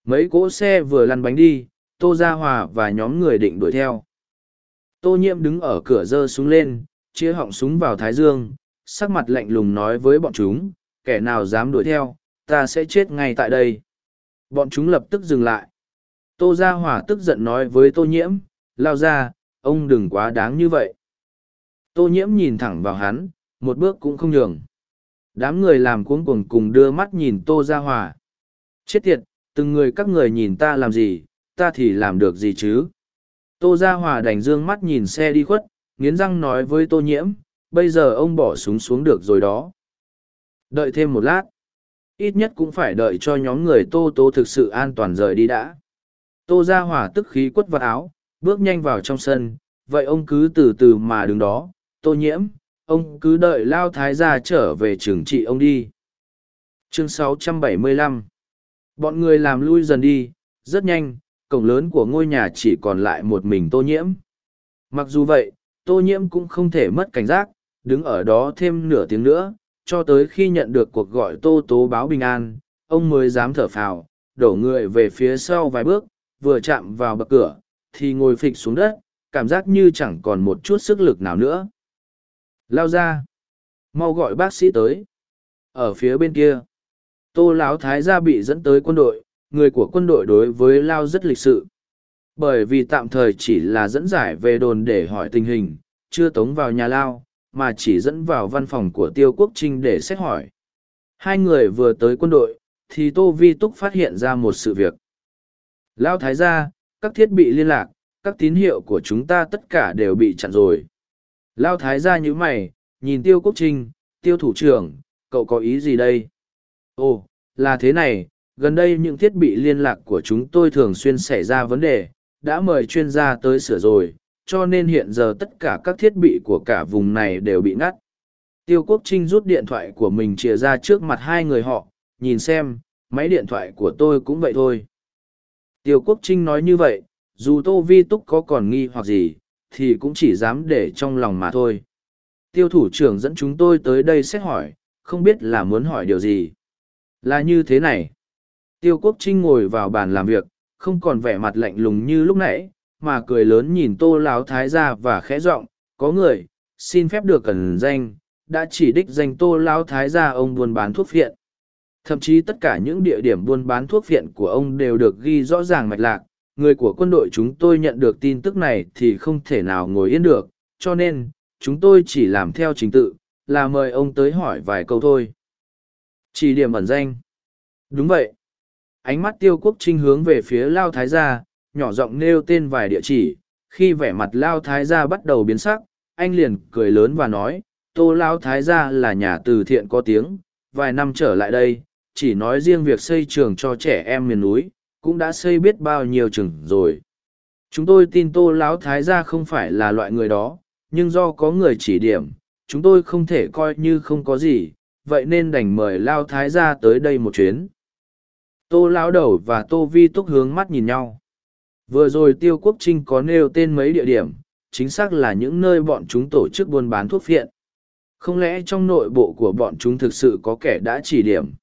Mấy cỗ xe vừa lăn bánh đi, tô gia hòa và nhóm người định đuổi theo. Tô nhiễm đứng ở cửa giơ súng lên chia họng súng vào thái dương sắc mặt lạnh lùng nói với bọn chúng, kẻ nào dám đuổi theo, ta sẽ chết ngay tại đây. Bọn chúng lập tức dừng lại. Tô gia hòa tức giận nói với tô nhiễm, lao ra, ông đừng quá đáng như vậy. Tô nhiễm nhìn thẳng vào hắn, một bước cũng không nhường. Đám người làm cuống cuồng cùng đưa mắt nhìn tô gia hòa chết tiệt, từng người các người nhìn ta làm gì, ta thì làm được gì chứ? Tô gia hòa đành dương mắt nhìn xe đi khuất, nghiến răng nói với tô nhiễm bây giờ ông bỏ súng xuống được rồi đó. Đợi thêm một lát. Ít nhất cũng phải đợi cho nhóm người tô tô thực sự an toàn rời đi đã. Tô gia hỏa tức khí quất vào áo, bước nhanh vào trong sân. Vậy ông cứ từ từ mà đứng đó. Tô nhiễm, ông cứ đợi lao thái gia trở về trường trị ông đi. Chương 675 bọn người làm lui dần đi. Rất nhanh, cổng lớn của ngôi nhà chỉ còn lại một mình tô nhiễm. Mặc dù vậy, tô nhiễm cũng không thể mất cảnh giác đứng ở đó thêm nửa tiếng nữa, cho tới khi nhận được cuộc gọi tô tố báo bình an, ông mới dám thở phào, đổ người về phía sau vài bước, vừa chạm vào bậc cửa, thì ngồi phịch xuống đất, cảm giác như chẳng còn một chút sức lực nào nữa. Lao ra, mau gọi bác sĩ tới. Ở phía bên kia, tô lão thái gia bị dẫn tới quân đội, người của quân đội đối với lao rất lịch sự. Bởi vì tạm thời chỉ là dẫn giải về đồn để hỏi tình hình, chưa tống vào nhà lao mà chỉ dẫn vào văn phòng của tiêu quốc trinh để xét hỏi. Hai người vừa tới quân đội, thì tô vi túc phát hiện ra một sự việc. Lao thái gia, các thiết bị liên lạc, các tín hiệu của chúng ta tất cả đều bị chặn rồi. Lao thái gia nhữ mày, nhìn tiêu quốc trinh, tiêu thủ trưởng, cậu có ý gì đây? Ồ, là thế này, gần đây những thiết bị liên lạc của chúng tôi thường xuyên xảy ra vấn đề, đã mời chuyên gia tới sửa rồi cho nên hiện giờ tất cả các thiết bị của cả vùng này đều bị ngắt. Tiêu quốc trinh rút điện thoại của mình chia ra trước mặt hai người họ, nhìn xem, máy điện thoại của tôi cũng vậy thôi. Tiêu quốc trinh nói như vậy, dù tô vi túc có còn nghi hoặc gì, thì cũng chỉ dám để trong lòng mà thôi. Tiêu thủ trưởng dẫn chúng tôi tới đây xét hỏi, không biết là muốn hỏi điều gì. Là như thế này. Tiêu quốc trinh ngồi vào bàn làm việc, không còn vẻ mặt lạnh lùng như lúc nãy mà cười lớn nhìn tô láo thái ra và khẽ giọng, có người, xin phép được cần danh, đã chỉ đích danh tô lão thái ra ông buôn bán thuốc phiện. Thậm chí tất cả những địa điểm buôn bán thuốc phiện của ông đều được ghi rõ ràng mạch lạc. Người của quân đội chúng tôi nhận được tin tức này thì không thể nào ngồi yên được, cho nên, chúng tôi chỉ làm theo trình tự, là mời ông tới hỏi vài câu thôi. Chỉ điểm ẩn danh. Đúng vậy. Ánh mắt tiêu quốc trinh hướng về phía lao thái gia nhỏ giọng nêu tên vài địa chỉ, khi vẻ mặt lao thái gia bắt đầu biến sắc, anh liền cười lớn và nói, tô lao thái gia là nhà từ thiện có tiếng, vài năm trở lại đây, chỉ nói riêng việc xây trường cho trẻ em miền núi, cũng đã xây biết bao nhiêu trường rồi. Chúng tôi tin tô lão thái gia không phải là loại người đó, nhưng do có người chỉ điểm, chúng tôi không thể coi như không có gì, vậy nên đành mời lao thái gia tới đây một chuyến. Tô lão đầu và tô vi túc hướng mắt nhìn nhau. Vừa rồi Tiêu Quốc Trinh có nêu tên mấy địa điểm, chính xác là những nơi bọn chúng tổ chức buôn bán thuốc phiện. Không lẽ trong nội bộ của bọn chúng thực sự có kẻ đã chỉ điểm?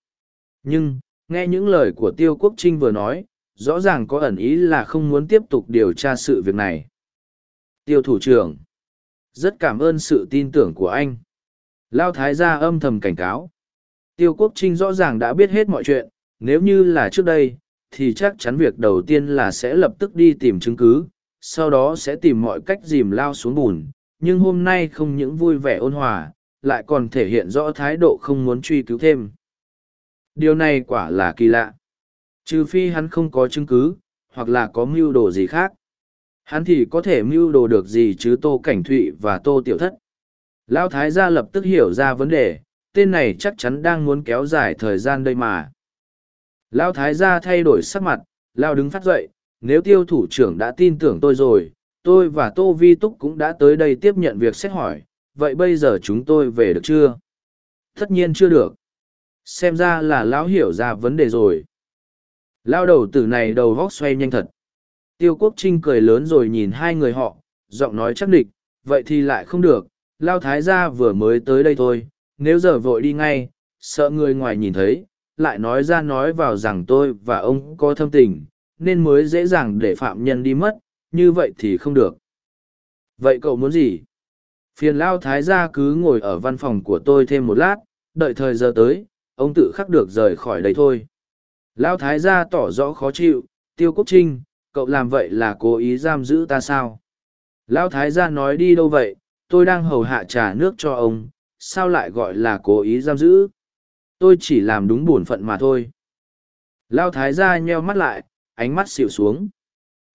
Nhưng, nghe những lời của Tiêu Quốc Trinh vừa nói, rõ ràng có ẩn ý là không muốn tiếp tục điều tra sự việc này. Tiêu thủ trưởng, rất cảm ơn sự tin tưởng của anh. Lao Thái gia âm thầm cảnh cáo. Tiêu Quốc Trinh rõ ràng đã biết hết mọi chuyện, nếu như là trước đây, thì chắc chắn việc đầu tiên là sẽ lập tức đi tìm chứng cứ, sau đó sẽ tìm mọi cách dìm lao xuống bùn. Nhưng hôm nay không những vui vẻ ôn hòa, lại còn thể hiện rõ thái độ không muốn truy cứu thêm. Điều này quả là kỳ lạ. Trừ phi hắn không có chứng cứ, hoặc là có mưu đồ gì khác. Hắn thì có thể mưu đồ được gì chứ Tô Cảnh Thụy và Tô Tiểu Thất. Lão Thái gia lập tức hiểu ra vấn đề, tên này chắc chắn đang muốn kéo dài thời gian đây mà. Lão Thái gia thay đổi sắc mặt, Lão đứng phát dậy, nếu tiêu thủ trưởng đã tin tưởng tôi rồi, tôi và Tô Vi Túc cũng đã tới đây tiếp nhận việc xét hỏi, vậy bây giờ chúng tôi về được chưa? Tất nhiên chưa được. Xem ra là Lão hiểu ra vấn đề rồi. Lao đầu tử này đầu vóc xoay nhanh thật. Tiêu Quốc Trinh cười lớn rồi nhìn hai người họ, giọng nói chắc địch, vậy thì lại không được, Lao Thái gia vừa mới tới đây thôi, nếu giờ vội đi ngay, sợ người ngoài nhìn thấy, lại nói ra nói vào rằng tôi và ông có thâm tình, nên mới dễ dàng để phạm nhân đi mất, như vậy thì không được. Vậy cậu muốn gì? Phiền Lao Thái gia cứ ngồi ở văn phòng của tôi thêm một lát, đợi thời giờ tới, ông tự khắc được rời khỏi đây thôi. Lao Thái gia tỏ rõ khó chịu, Tiêu Quốc Trinh, cậu làm vậy là cố ý giam giữ ta sao? Lao Thái gia nói đi đâu vậy, tôi đang hầu hạ trà nước cho ông, sao lại gọi là cố ý giam giữ? Tôi chỉ làm đúng bổn phận mà thôi. Lao Thái gia nheo mắt lại, ánh mắt xịu xuống.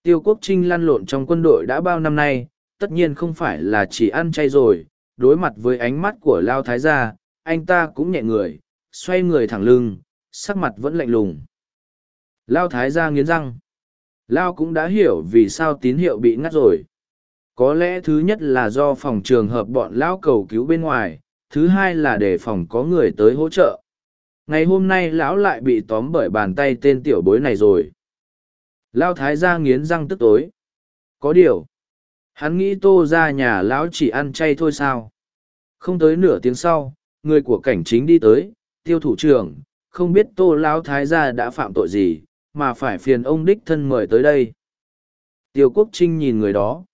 Tiêu Quốc Trinh lăn lộn trong quân đội đã bao năm nay, tất nhiên không phải là chỉ ăn chay rồi. Đối mặt với ánh mắt của Lao Thái gia, anh ta cũng nhẹ người, xoay người thẳng lưng, sắc mặt vẫn lạnh lùng. Lao Thái gia nghiến răng. Lao cũng đã hiểu vì sao tín hiệu bị ngắt rồi. Có lẽ thứ nhất là do phòng trường hợp bọn Lão cầu cứu bên ngoài, thứ hai là để phòng có người tới hỗ trợ. Ngày hôm nay lão lại bị tóm bởi bàn tay tên tiểu bối này rồi. Lao Thái gia nghiến răng tức tối. Có điều. Hắn nghĩ tô ra nhà lão chỉ ăn chay thôi sao. Không tới nửa tiếng sau, người của cảnh chính đi tới, tiêu thủ trưởng, không biết tô lão thái gia đã phạm tội gì, mà phải phiền ông đích thân mời tới đây. Tiêu quốc trinh nhìn người đó.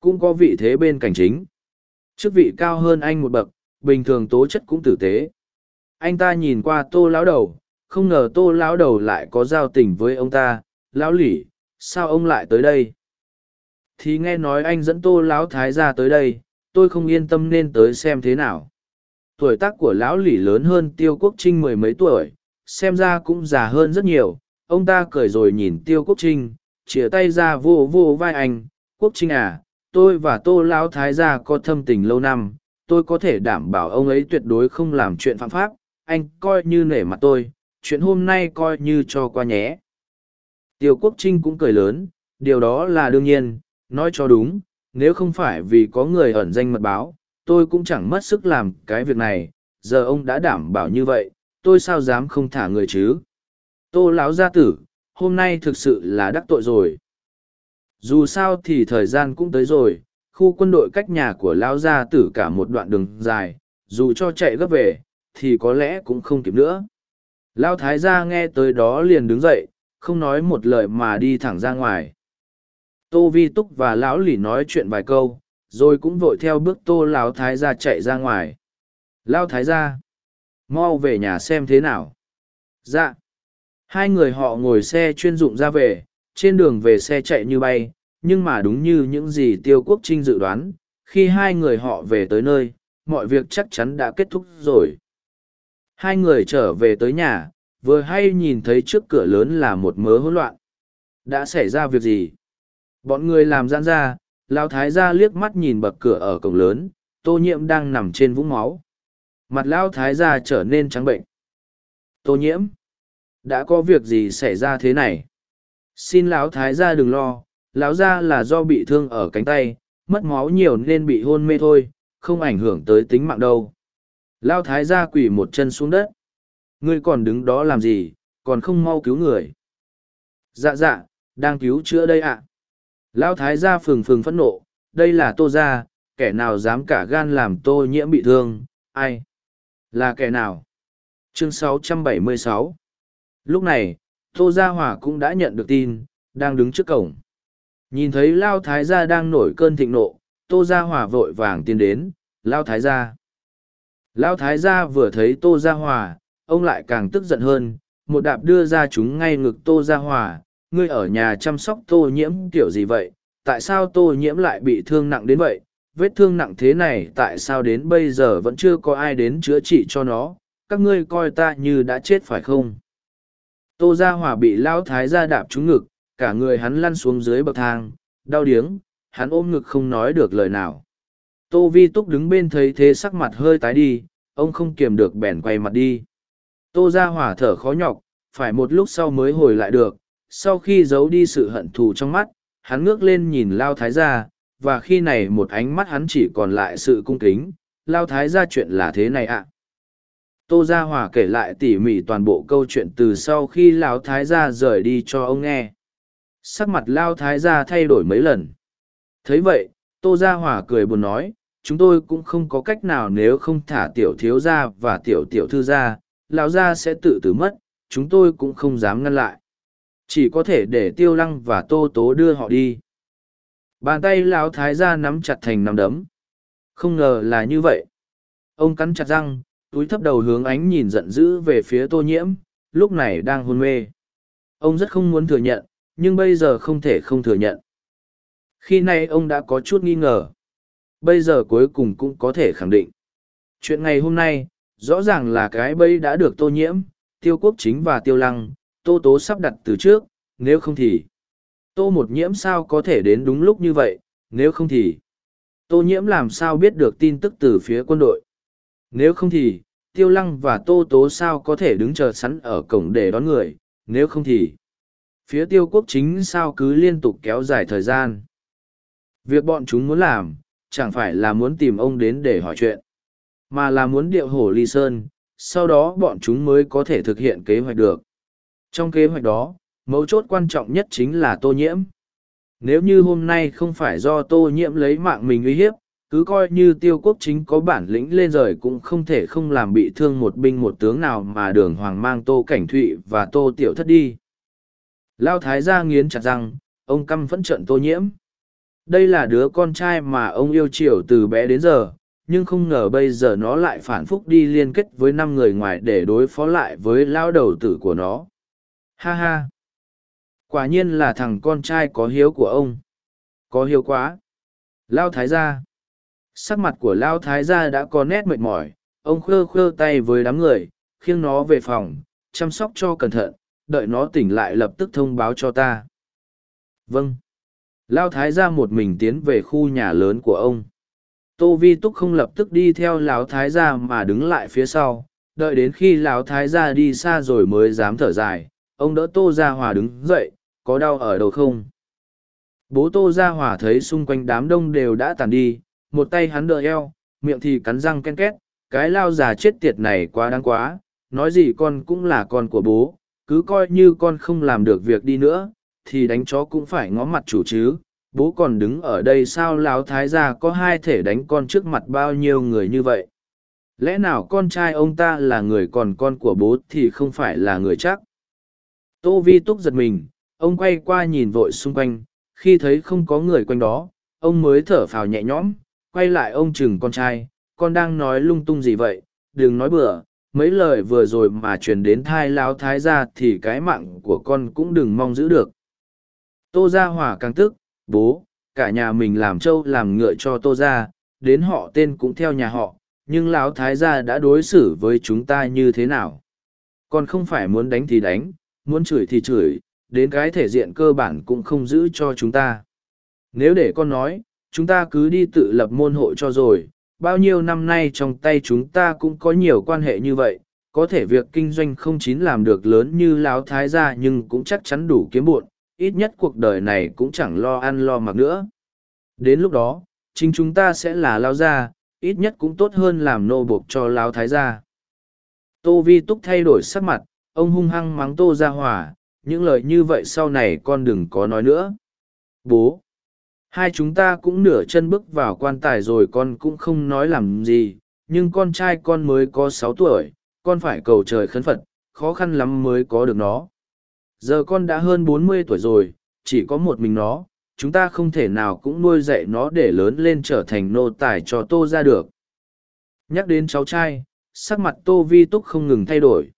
Cũng có vị thế bên cảnh chính. Chức vị cao hơn anh một bậc, bình thường tố chất cũng tử tế. Anh ta nhìn qua tô lão đầu, không ngờ tô lão đầu lại có giao tình với ông ta. Lão lỉ, sao ông lại tới đây? Thì nghe nói anh dẫn tô lão thái gia tới đây, tôi không yên tâm nên tới xem thế nào tuổi tác của lão lỉ lớn hơn tiêu quốc trinh mười mấy tuổi xem ra cũng già hơn rất nhiều ông ta cười rồi nhìn tiêu quốc trinh chìa tay ra vô vô vai anh quốc trinh à tôi và tô lão thái gia có thâm tình lâu năm tôi có thể đảm bảo ông ấy tuyệt đối không làm chuyện phạm pháp anh coi như nể mặt tôi, chuyện hôm nay coi như cho qua nhé. Tiêu quốc trinh cũng cười lớn, điều đó là đương nhiên, nói cho đúng, nếu không phải vì có người ẩn danh mật báo, tôi cũng chẳng mất sức làm cái việc này, giờ ông đã đảm bảo như vậy, tôi sao dám không thả người chứ? Tô lão gia tử, hôm nay thực sự là đắc tội rồi. Dù sao thì thời gian cũng tới rồi, khu quân đội cách nhà của lão gia tử cả một đoạn đường dài, dù cho chạy gấp về thì có lẽ cũng không kịp nữa. Lão thái gia nghe tới đó liền đứng dậy, không nói một lời mà đi thẳng ra ngoài. Tô vi túc và lão lỉ nói chuyện vài câu, rồi cũng vội theo bước tô lão thái gia chạy ra ngoài. Lao thái gia, mau về nhà xem thế nào? Dạ. Hai người họ ngồi xe chuyên dụng ra về, trên đường về xe chạy như bay, nhưng mà đúng như những gì tiêu quốc trinh dự đoán, khi hai người họ về tới nơi, mọi việc chắc chắn đã kết thúc rồi hai người trở về tới nhà vừa hay nhìn thấy trước cửa lớn là một mớ hỗn loạn đã xảy ra việc gì bọn người làm gian ra Lão thái gia liếc mắt nhìn bậc cửa ở cổng lớn, tô nhiễm đang nằm trên vũng máu. Mặt lão thái gia trở nên trắng bệnh. Tô nhiễm, đã có việc gì xảy ra thế này? Xin lão thái gia đừng lo, lão gia là do bị thương ở cánh tay, mất máu nhiều nên bị hôn mê thôi, không ảnh hưởng tới tính mạng đâu. Lão thái gia quỳ một chân xuống đất. Ngươi còn đứng đó làm gì, còn không mau cứu người. Dạ dạ, đang cứu chữa đây ạ. Lão thái gia phừng phừng phẫn nộ đây là tô gia kẻ nào dám cả gan làm tô nhiễm bị thương ai? Là kẻ nào? Chương 676 lúc này tô gia hòa cũng đã nhận được tin đang đứng trước cổng. Nhìn thấy lao thái gia đang nổi cơn thịnh nộ tô gia hòa vội vàng tiến đến lao thái gia. Lão thái gia vừa thấy tô gia hòa, ông lại càng tức giận hơn, một đạp đưa ra chúng ngay ngực tô gia hòa, ngươi ở nhà chăm sóc tô nhiễm kiểu gì vậy? Tại sao tô nhiễm lại bị thương nặng đến vậy? Vết thương nặng thế này tại sao đến bây giờ vẫn chưa có ai đến chữa trị cho nó? Các ngươi coi ta như đã chết phải không? Tô gia hòa bị lão thái gia đạp trúng ngực, cả người hắn lăn xuống dưới bậc thang, đau điếng, hắn ôm ngực không nói được lời nào tô vi túc đứng bên thấy thế sắc mặt hơi tái đi, ông không kiềm được bèn quay mặt đi. Tô gia hỏa thở khó nhọc, phải một lúc sau mới hồi lại được, sau khi giấu đi sự hận thù trong mắt, hắn ngước lên nhìn lao thái gia, và khi này một ánh mắt hắn chỉ còn lại sự cung kính, lao thái gia chuyện là thế này ạ? Tô gia hòa kể lại tỉ mỉ toàn bộ câu chuyện từ sau khi lao thái gia rời đi cho ông nghe. Sắc mặt lao thái gia thay đổi mấy lần. Thấy vậy, tô gia hòa cười buồn nói chúng tôi cũng không có cách nào nếu không thả tiểu thiếu gia và tiểu tiểu thư gia lão gia sẽ tự tử mất, chúng tôi cũng không dám ngăn lại. Chỉ có thể để tiêu lăng và tô tố đưa họ đi. Bàn tay lão thái gia nắm chặt thành nắm đấm. Không ngờ là như vậy. Ông cắn chặt răng, túi thấp đầu hướng ánh nhìn giận dữ về phía tô nhiễm, lúc này đang hôn mê. Ông rất không muốn thừa nhận, nhưng bây giờ không thể không thừa nhận. Khi nay ông đã có chút nghi ngờ bây giờ cuối cùng cũng có thể khẳng định. Chuyện ngày hôm nay, rõ ràng là cái bẫy đã được tô nhiễm, tiêu quốc chính và tiêu lăng, tô tố sắp đặt từ trước, nếu không thì. Tô một nhiễm sao có thể đến đúng lúc như vậy, nếu không thì. Tô nhiễm làm sao biết được tin tức từ phía quân đội? Nếu không thì, tiêu lăng và tô tố sao có thể đứng chờ sẵn ở cổng để đón người, nếu không thì. Phía tiêu quốc chính sao cứ liên tục kéo dài thời gian? Việc bọn chúng muốn làm chẳng phải là muốn tìm ông đến để hỏi chuyện mà là muốn điệu hổ ly sơn sau đó bọn chúng mới có thể thực hiện kế hoạch được. Trong kế hoạch đó mấu chốt quan trọng nhất chính là tô nhiễm. Nếu như hôm nay không phải do tô nhiễm lấy mạng mình uy hiếp cứ coi như tiêu quốc chính có bản lĩnh lên rời cũng không thể không làm bị thương một binh một tướng nào mà đường hoàng mang tô cảnh thụy và tô tiểu thất đi. Lao thái gia nghiến chặt rằng, ông căm phẫn trận tô nhiễm đây là đứa con trai mà ông yêu chiều từ bé đến giờ, nhưng không ngờ bây giờ nó lại phản phúc đi liên kết với năm người ngoài để đối phó lại với lao đầu tử của nó. Ha ha. Quả nhiên là thằng con trai có hiếu của ông. Có hiếu quá. Lao thái gia. Sắc mặt của lao thái gia đã có nét mệt mỏi. Ông khơ khơ tay với đám người, khiêng nó về phòng, chăm sóc cho cẩn thận, đợi nó tỉnh lại lập tức thông báo cho ta. Vâng lao thái gia một mình tiến về khu nhà lớn của ông. Tô vi túc không lập tức đi theo lão thái gia mà đứng lại phía sau. Đợi đến khi lão thái gia đi xa rồi mới dám thở dài. Ông đỡ tô gia hòa đứng dậy, có đau ở đâu không? Bố tô gia hòa thấy xung quanh đám đông đều đã tàn đi, một tay hắn đỡ eo, miệng thì cắn răng ken két, cái lao già chết tiệt này quá đáng quá, nói gì con cũng là con của bố, cứ coi như con không làm được việc đi nữa thì đánh chó cũng phải ngó mặt chủ chứ. Bố còn đứng ở đây sao lão thái gia có hai thể đánh con trước mặt bao nhiêu người như vậy? Lẽ nào con trai ông ta là người còn con của bố thì không phải là người chắc? Tô vi túc giật mình, ông quay qua nhìn vội xung quanh, khi thấy không có người quanh đó, ông mới thở phào nhẹ nhõm, quay lại ông chừng con trai, con đang nói lung tung gì vậy? Đừng nói bừa, mấy lời vừa rồi mà truyền đến thai lão thái gia thì cái mạng của con cũng đừng mong giữ được tô gia hòa càng tức, bố, cả nhà mình làm trâu làm ngựa cho tô gia, đến họ tên cũng theo nhà họ, nhưng lão thái gia đã đối xử với chúng ta như thế nào? Còn không phải muốn đánh thì đánh, muốn chửi thì chửi, đến cái thể diện cơ bản cũng không giữ cho chúng ta. Nếu để con nói, chúng ta cứ đi tự lập môn hộ cho rồi, bao nhiêu năm nay trong tay chúng ta cũng có nhiều quan hệ như vậy, có thể việc kinh doanh không chín làm được lớn như lão thái gia nhưng cũng chắc chắn đủ kiếm buộn ít nhất cuộc đời này cũng chẳng lo ăn lo mặc nữa đến lúc đó chính chúng ta sẽ là lao gia ít nhất cũng tốt hơn làm nô buộc cho lao thái gia tô vi túc thay đổi sắc mặt ông hung hăng mắng tô gia hòa, những lời như vậy sau này con đừng có nói nữa. Bố! Hai chúng ta cũng nửa chân bước vào quan tài rồi con cũng không nói làm gì, nhưng con trai con mới có sáu tuổi, con phải cầu trời khấn Phật, khó khăn lắm mới có được nó. Giờ con đã hơn bốn mươi tuổi rồi, chỉ có một mình nó, chúng ta không thể nào cũng nuôi dạy nó để lớn lên trở thành nô tài cho tô ra được. Nhắc đến cháu trai, sắc mặt tô vi túc không ngừng thay đổi.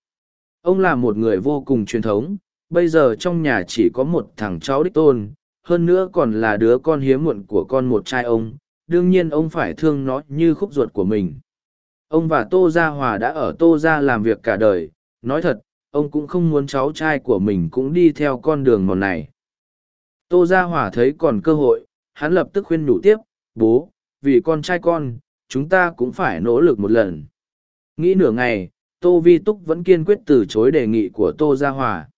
Ông là một người vô cùng truyền thống, bây giờ trong nhà chỉ có một thằng cháu đích tôn, hơn nữa còn là đứa con hiếm muộn của con một trai ông, đương nhiên ông phải thương nó như khúc ruột của mình. Ông và Tô Gia Hòa đã ở Tô Gia làm việc cả đời, nói thật, ông cũng không muốn cháu trai của mình cũng đi theo con đường mòn này. Tô Gia Hòa thấy còn cơ hội, hắn lập tức khuyên nhủ tiếp, bố, vì con trai con, chúng ta cũng phải nỗ lực một lần. Nghĩ nửa ngày, Tô Vi Túc vẫn kiên quyết từ chối đề nghị của Tô Gia Hòa.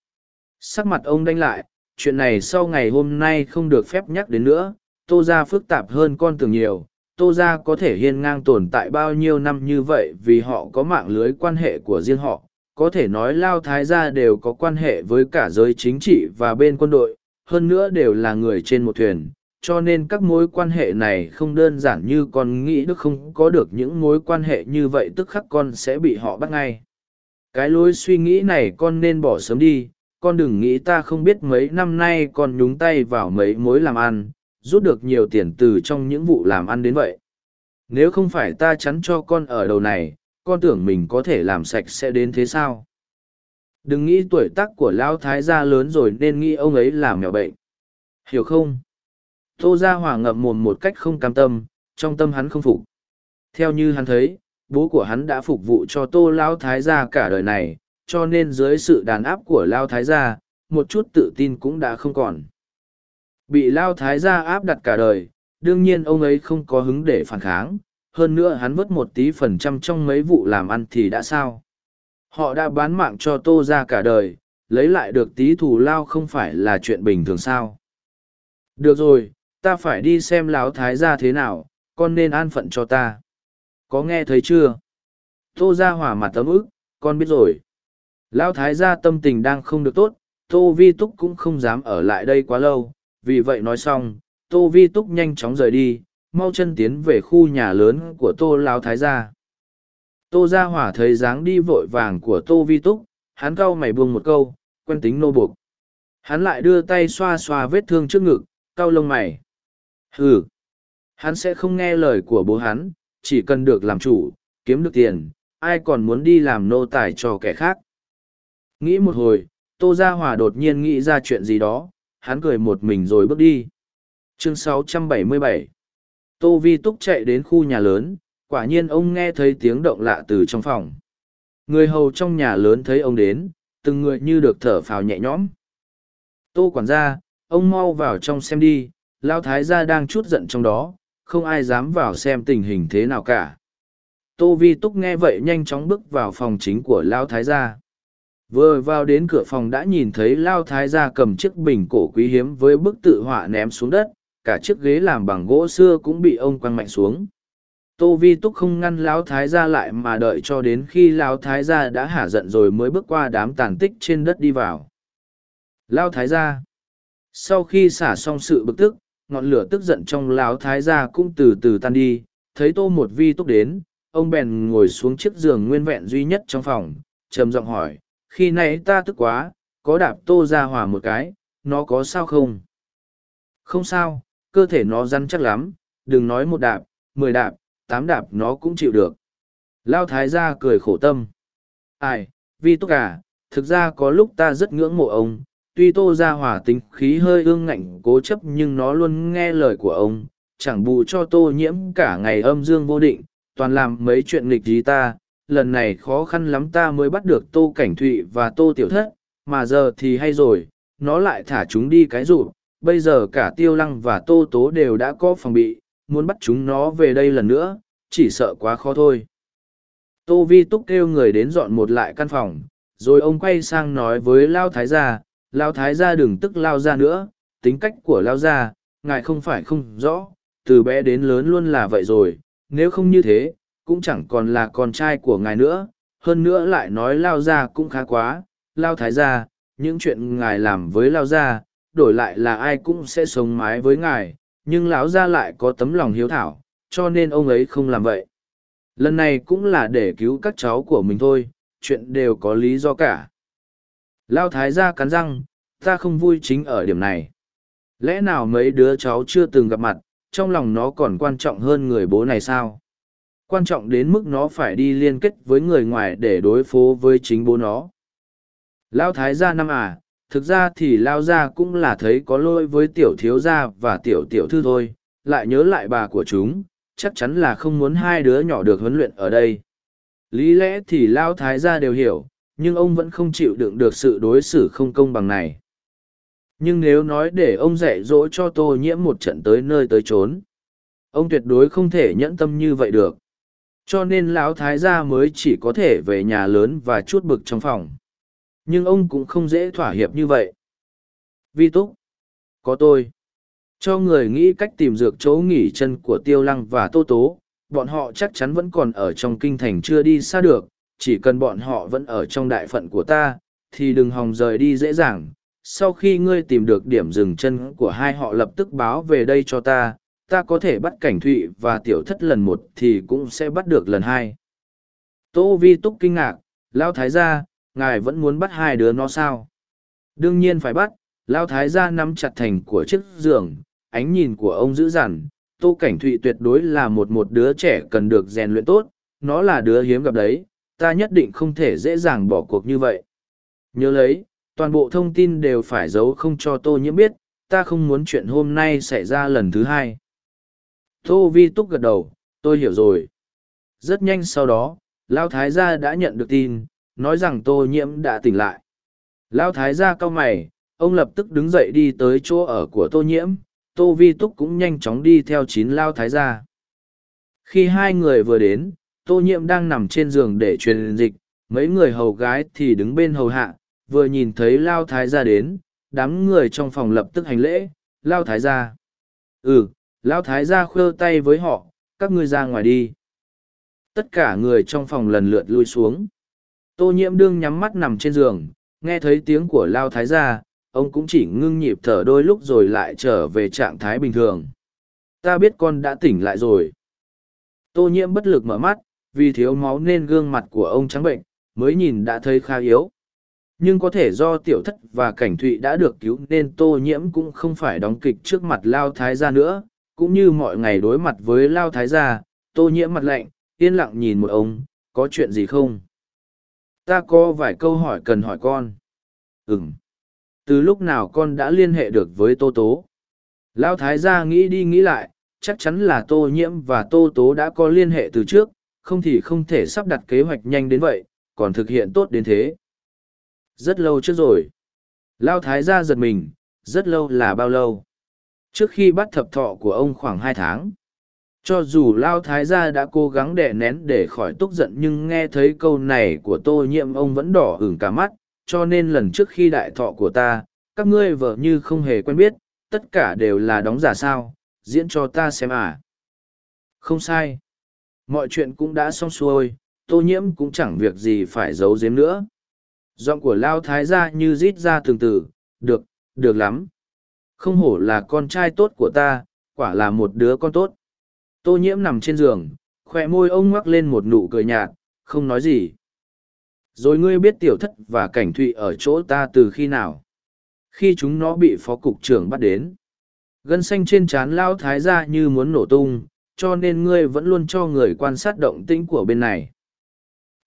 Sắc mặt ông đanh lại, chuyện này sau ngày hôm nay không được phép nhắc đến nữa, Tô Gia phức tạp hơn con tưởng nhiều. Tô Gia có thể hiên ngang tồn tại bao nhiêu năm như vậy vì họ có mạng lưới quan hệ của riêng họ, có thể nói Lao Thái Gia đều có quan hệ với cả giới chính trị và bên quân đội, hơn nữa đều là người trên một thuyền, cho nên các mối quan hệ này không đơn giản như con nghĩ được không có được những mối quan hệ như vậy tức khắc con sẽ bị họ bắt ngay. Cái lối suy nghĩ này con nên bỏ sớm đi, con đừng nghĩ ta không biết mấy năm nay con nhúng tay vào mấy mối làm ăn, rút được nhiều tiền từ trong những vụ làm ăn đến vậy. Nếu không phải ta chắn cho con ở đầu này, con tưởng mình có thể làm sạch sẽ đến thế sao? Đừng nghĩ tuổi tác của lão thái gia lớn rồi nên nghĩ ông ấy là mèo bệnh. Hiểu không? Tô Gia hỏa ngậm mồm một cách không cam tâm, trong tâm hắn không phục. Theo như hắn thấy, bố của hắn đã phục vụ cho Tô Lão Thái gia cả đời này, cho nên dưới sự đàn áp của Lão Thái gia, một chút tự tin cũng đã không còn. Bị Lão Thái gia áp đặt cả đời, đương nhiên ông ấy không có hứng để phản kháng, hơn nữa hắn vớt một tí phần trăm trong mấy vụ làm ăn thì đã sao. Họ đã bán mạng cho Tô gia cả đời, lấy lại được tí thù lao không phải là chuyện bình thường sao. Được rồi, ta phải đi xem lão thái gia thế nào con nên an phận cho ta có nghe thấy chưa tô ra hỏa mặt tấm ức con biết rồi lão thái gia tâm tình đang không được tốt tô vi túc cũng không dám ở lại đây quá lâu vì vậy nói xong tô vi túc nhanh chóng rời đi mau chân tiến về khu nhà lớn của tô lao thái gia tô gia hỏa thấy dáng đi vội vàng của tô vi túc hắn cau mày buông một câu quen tính nô buộc hắn lại đưa tay xoa xoa vết thương trước ngực cau lông mày Hừ, hắn sẽ không nghe lời của bố hắn, chỉ cần được làm chủ, kiếm được tiền, ai còn muốn đi làm nô tài cho kẻ khác. Nghĩ một hồi, Tô Gia hỏa đột nhiên nghĩ ra chuyện gì đó, hắn cười một mình rồi bước đi. Chương 677 Tô Vi Túc chạy đến khu nhà lớn, quả nhiên ông nghe thấy tiếng động lạ từ trong phòng. Người hầu trong nhà lớn thấy ông đến, từng người như được thở phào nhẹ nhõm. Tô quản gia, ông mau vào trong xem đi, lao thái gia đang chút giận trong đó không ai dám vào xem tình hình thế nào cả tô vi túc nghe vậy nhanh chóng bước vào phòng chính của lao thái gia vừa vào đến cửa phòng đã nhìn thấy lao thái gia cầm chiếc bình cổ quý hiếm với bức tự họa ném xuống đất cả chiếc ghế làm bằng gỗ xưa cũng bị ông quăng mạnh xuống. Tô vi túc không ngăn lão thái gia lại mà đợi cho đến khi lão thái gia đã hả giận rồi mới bước qua đám tàn tích trên đất đi vào. Lão thái gia. Sau khi xả xong sự bực tức, ngọn lửa tức giận trong lão thái gia cũng từ từ tan đi. Thấy tô một vi túc đến, ông bèn ngồi xuống chiếc giường nguyên vẹn duy nhất trong phòng, trầm giọng hỏi, khi nãy ta tức quá, có đạp tô ra hòa một cái, nó có sao không? Không sao cơ thể nó răn chắc lắm, đừng nói một đạp, mười đạp, tám đạp nó cũng chịu được. Lao thái gia cười khổ tâm. Ai, vi túc à thực ra có lúc ta rất ngưỡng mộ ông, tuy tô ra hỏa tính khí hơi ương ngạnh, cố chấp nhưng nó luôn nghe lời của ông, chẳng bù cho tô nhiễm cả ngày âm dương vô định, toàn làm mấy chuyện nghịch gì ta, lần này khó khăn lắm ta mới bắt được tô cảnh thụy và tô tiểu thất, mà giờ thì hay rồi, nó lại thả chúng đi cái rụt bây giờ cả tiêu lăng và tô tố đều đã có phòng bị, muốn bắt chúng nó về đây lần nữa, chỉ sợ quá khó thôi. Tô vi túc kêu người đến dọn một lại căn phòng, rồi ông quay sang nói với lao thái gia, lao thái gia đừng tức lao ra nữa, tính cách của lao gia, ngài không phải không rõ, từ bé đến lớn luôn là vậy rồi, nếu không như thế, cũng chẳng còn là con trai của ngài nữa, hơn nữa lại nói lao gia cũng khá quá. Lao thái gia, những chuyện ngài làm với lao gia đổi lại là ai cũng sẽ sống mái với ngài, nhưng lão gia lại có tấm lòng hiếu thảo, cho nên ông ấy không làm vậy. Lần này cũng là để cứu các cháu của mình thôi, chuyện đều có lý do cả. Lao thái gia cắn răng, ta không vui chính ở điểm này. Lẽ nào mấy đứa cháu chưa từng gặp mặt, trong lòng nó còn quan trọng hơn người bố này sao? Quan trọng đến mức nó phải đi liên kết với người ngoài để đối phó với chính bố nó. Lão thái gia năm à thực ra thì lao gia cũng là thấy có lỗi với tiểu thiếu gia và tiểu tiểu thư thôi, lại nhớ lại bà của chúng, chắc chắn là không muốn hai đứa nhỏ được huấn luyện ở đây. Lý lẽ thì lao thái gia đều hiểu, nhưng ông vẫn không chịu đựng được sự đối xử không công bằng này. Nhưng nếu nói để ông dạy dỗ cho tô nhiễm một trận tới nơi tới chốn, ông tuyệt đối không thể nhẫn tâm như vậy được. Cho nên lão thái gia mới chỉ có thể về nhà lớn và chút bực trong phòng nhưng ông cũng không dễ thỏa hiệp như vậy. Vi túc, có tôi. Cho người nghĩ cách tìm dược chỗ nghỉ chân của tiêu lăng và tô tố, bọn họ chắc chắn vẫn còn ở trong kinh thành chưa đi xa được, chỉ cần bọn họ vẫn ở trong đại phận của ta, thì đừng hòng rời đi dễ dàng. Sau khi ngươi tìm được điểm dừng chân của hai họ lập tức báo về đây cho ta ta có thể bắt cảnh thụy và tiểu thất lần một thì cũng sẽ bắt được lần hai. Tô vi túc kinh ngạc, lão thái gia ngài vẫn muốn bắt hai đứa nó sao? Đương nhiên phải bắt, lão thái gia nắm chặt thành của chiếc giường, ánh nhìn của ông dữ dằn, tô cảnh thụy tuyệt đối là một một đứa trẻ cần được rèn luyện tốt, nó là đứa hiếm gặp đấy, ta nhất định không thể dễ dàng bỏ cuộc như vậy. Nhớ lấy, toàn bộ thông tin đều phải giấu không cho tô nhiễm biết, ta không muốn chuyện hôm nay xảy ra lần thứ hai. Tô vi túc gật đầu, tôi hiểu rồi. Rất nhanh sau đó lao thái gia đã nhận được tin nói rằng tô nhiễm đã tỉnh lại. Lao thái gia cao mày, ông lập tức đứng dậy đi tới chỗ ở của tô nhiễm, tô vi túc cũng nhanh chóng đi theo chín lao thái gia. Khi hai người vừa đến, tô nhiễm đang nằm trên giường để truyền dịch, mấy người hầu gái thì đứng bên hầu hạ, vừa nhìn thấy lao thái gia đến, đám người trong phòng lập tức hành lễ lao thái gia. Ừ lao thái gia khuơ tay với họ, các ngươi ra ngoài đi. Tất cả người trong phòng lần lượt lui xuống tô nhiễm đương nhắm mắt nằm trên giường, nghe thấy tiếng của lao thái gia, ông cũng chỉ ngưng nhịp thở đôi lúc rồi lại trở về trạng thái bình thường. Ta biết con đã tỉnh lại rồi. Tô nhiễm bất lực mở mắt, vì thiếu máu nên gương mặt của ông trắng bệnh, mới nhìn đã thấy khá yếu. Nhưng có thể do tiểu thất và cảnh thụy đã được cứu nên tô nhiễm cũng không phải đóng kịch trước mặt lao thái gia nữa. Cũng như mọi ngày đối mặt với lao thái gia, tô nhiễm mặt lạnh, yên lặng nhìn một ông, có chuyện gì không? Ta có vài câu hỏi cần hỏi con. Ừm. Từ lúc nào con đã liên hệ được với tô tố? Lão thái gia nghĩ đi nghĩ lại, chắc chắn là tô nhiễm và tô tố đã có liên hệ từ trước, không thì không thể sắp đặt kế hoạch nhanh đến vậy, còn thực hiện tốt đến thế. Rất lâu trước rồi. Lao thái gia giật mình, rất lâu là bao lâu? Trước khi bắt thập thọ của ông khoảng hai tháng cho dù lao thái gia đã cố gắng đè nén để khỏi tức giận nhưng nghe thấy câu này của tô nhiễm ông vẫn đỏ hửng cả mắt, cho nên lần trước khi đại thọ của ta, các ngươi vợ như không hề quen biết, tất cả đều là đóng giả sao, diễn cho ta xem à. Không sai. Mọi chuyện cũng đã xong xuôi, tô nhiễm cũng chẳng việc gì phải giấu giếm nữa. Giọng của lao thái gia như rít ra từng từ, được được lắm. Không hổ là con trai tốt của ta, quả là một đứa con tốt tô nhiễm nằm trên giường, khỏe môi ông ngoắc lên một nụ cười nhạt, không nói gì. Rồi ngươi biết tiểu thất và cảnh thụy ở chỗ ta từ khi nào? Khi chúng nó bị phó cục trưởng bắt đến. Gân xanh trên trán lao thái gia như muốn nổ tung, cho nên ngươi vẫn luôn cho người quan sát động tĩnh của bên này.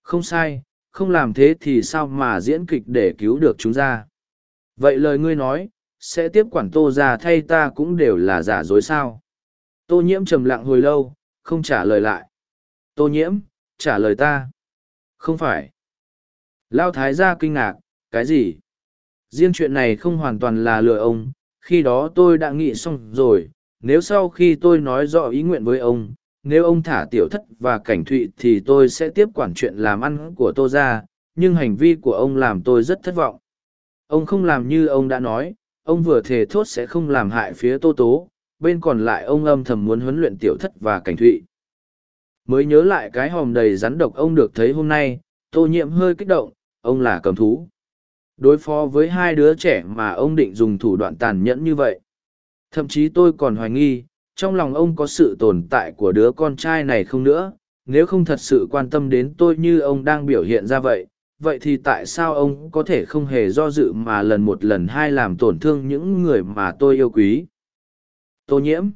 Không sai, không làm thế thì sao mà diễn kịch để cứu được chúng ra? Vậy lời ngươi nói, sẽ tiếp quản tô ra thay ta cũng đều là giả dối sao? Tô nhiễm trầm lặng hồi lâu, không trả lời lại. Tô nhiễm, trả lời ta. Không phải. Lao thái gia kinh ngạc, cái gì? Riêng chuyện này không hoàn toàn là lừa ông, khi đó tôi đã nghĩ xong rồi, nếu sau khi tôi nói rõ ý nguyện với ông, nếu ông thả tiểu thất và cảnh thụy thì tôi sẽ tiếp quản chuyện làm ăn của tô ra nhưng hành vi của ông làm tôi rất thất vọng. Ông không làm như ông đã nói, ông vừa thề thốt sẽ không làm hại phía tô tố bên còn lại ông âm thầm muốn huấn luyện tiểu thất và cảnh thụy. Mới nhớ lại cái hòm đầy rắn độc ông được thấy hôm nay, tô nhiệm hơi kích động, ông là cầm thú. Đối phó với hai đứa trẻ mà ông định dùng thủ đoạn tàn nhẫn như vậy. Thậm chí tôi còn hoài nghi, trong lòng ông có sự tồn tại của đứa con trai này không nữa, nếu không thật sự quan tâm đến tôi như ông đang biểu hiện ra vậy vậy thì tại sao ông có thể không hề do dự mà lần một lần hai làm tổn thương những người mà tôi yêu quý? Tô nhiễm.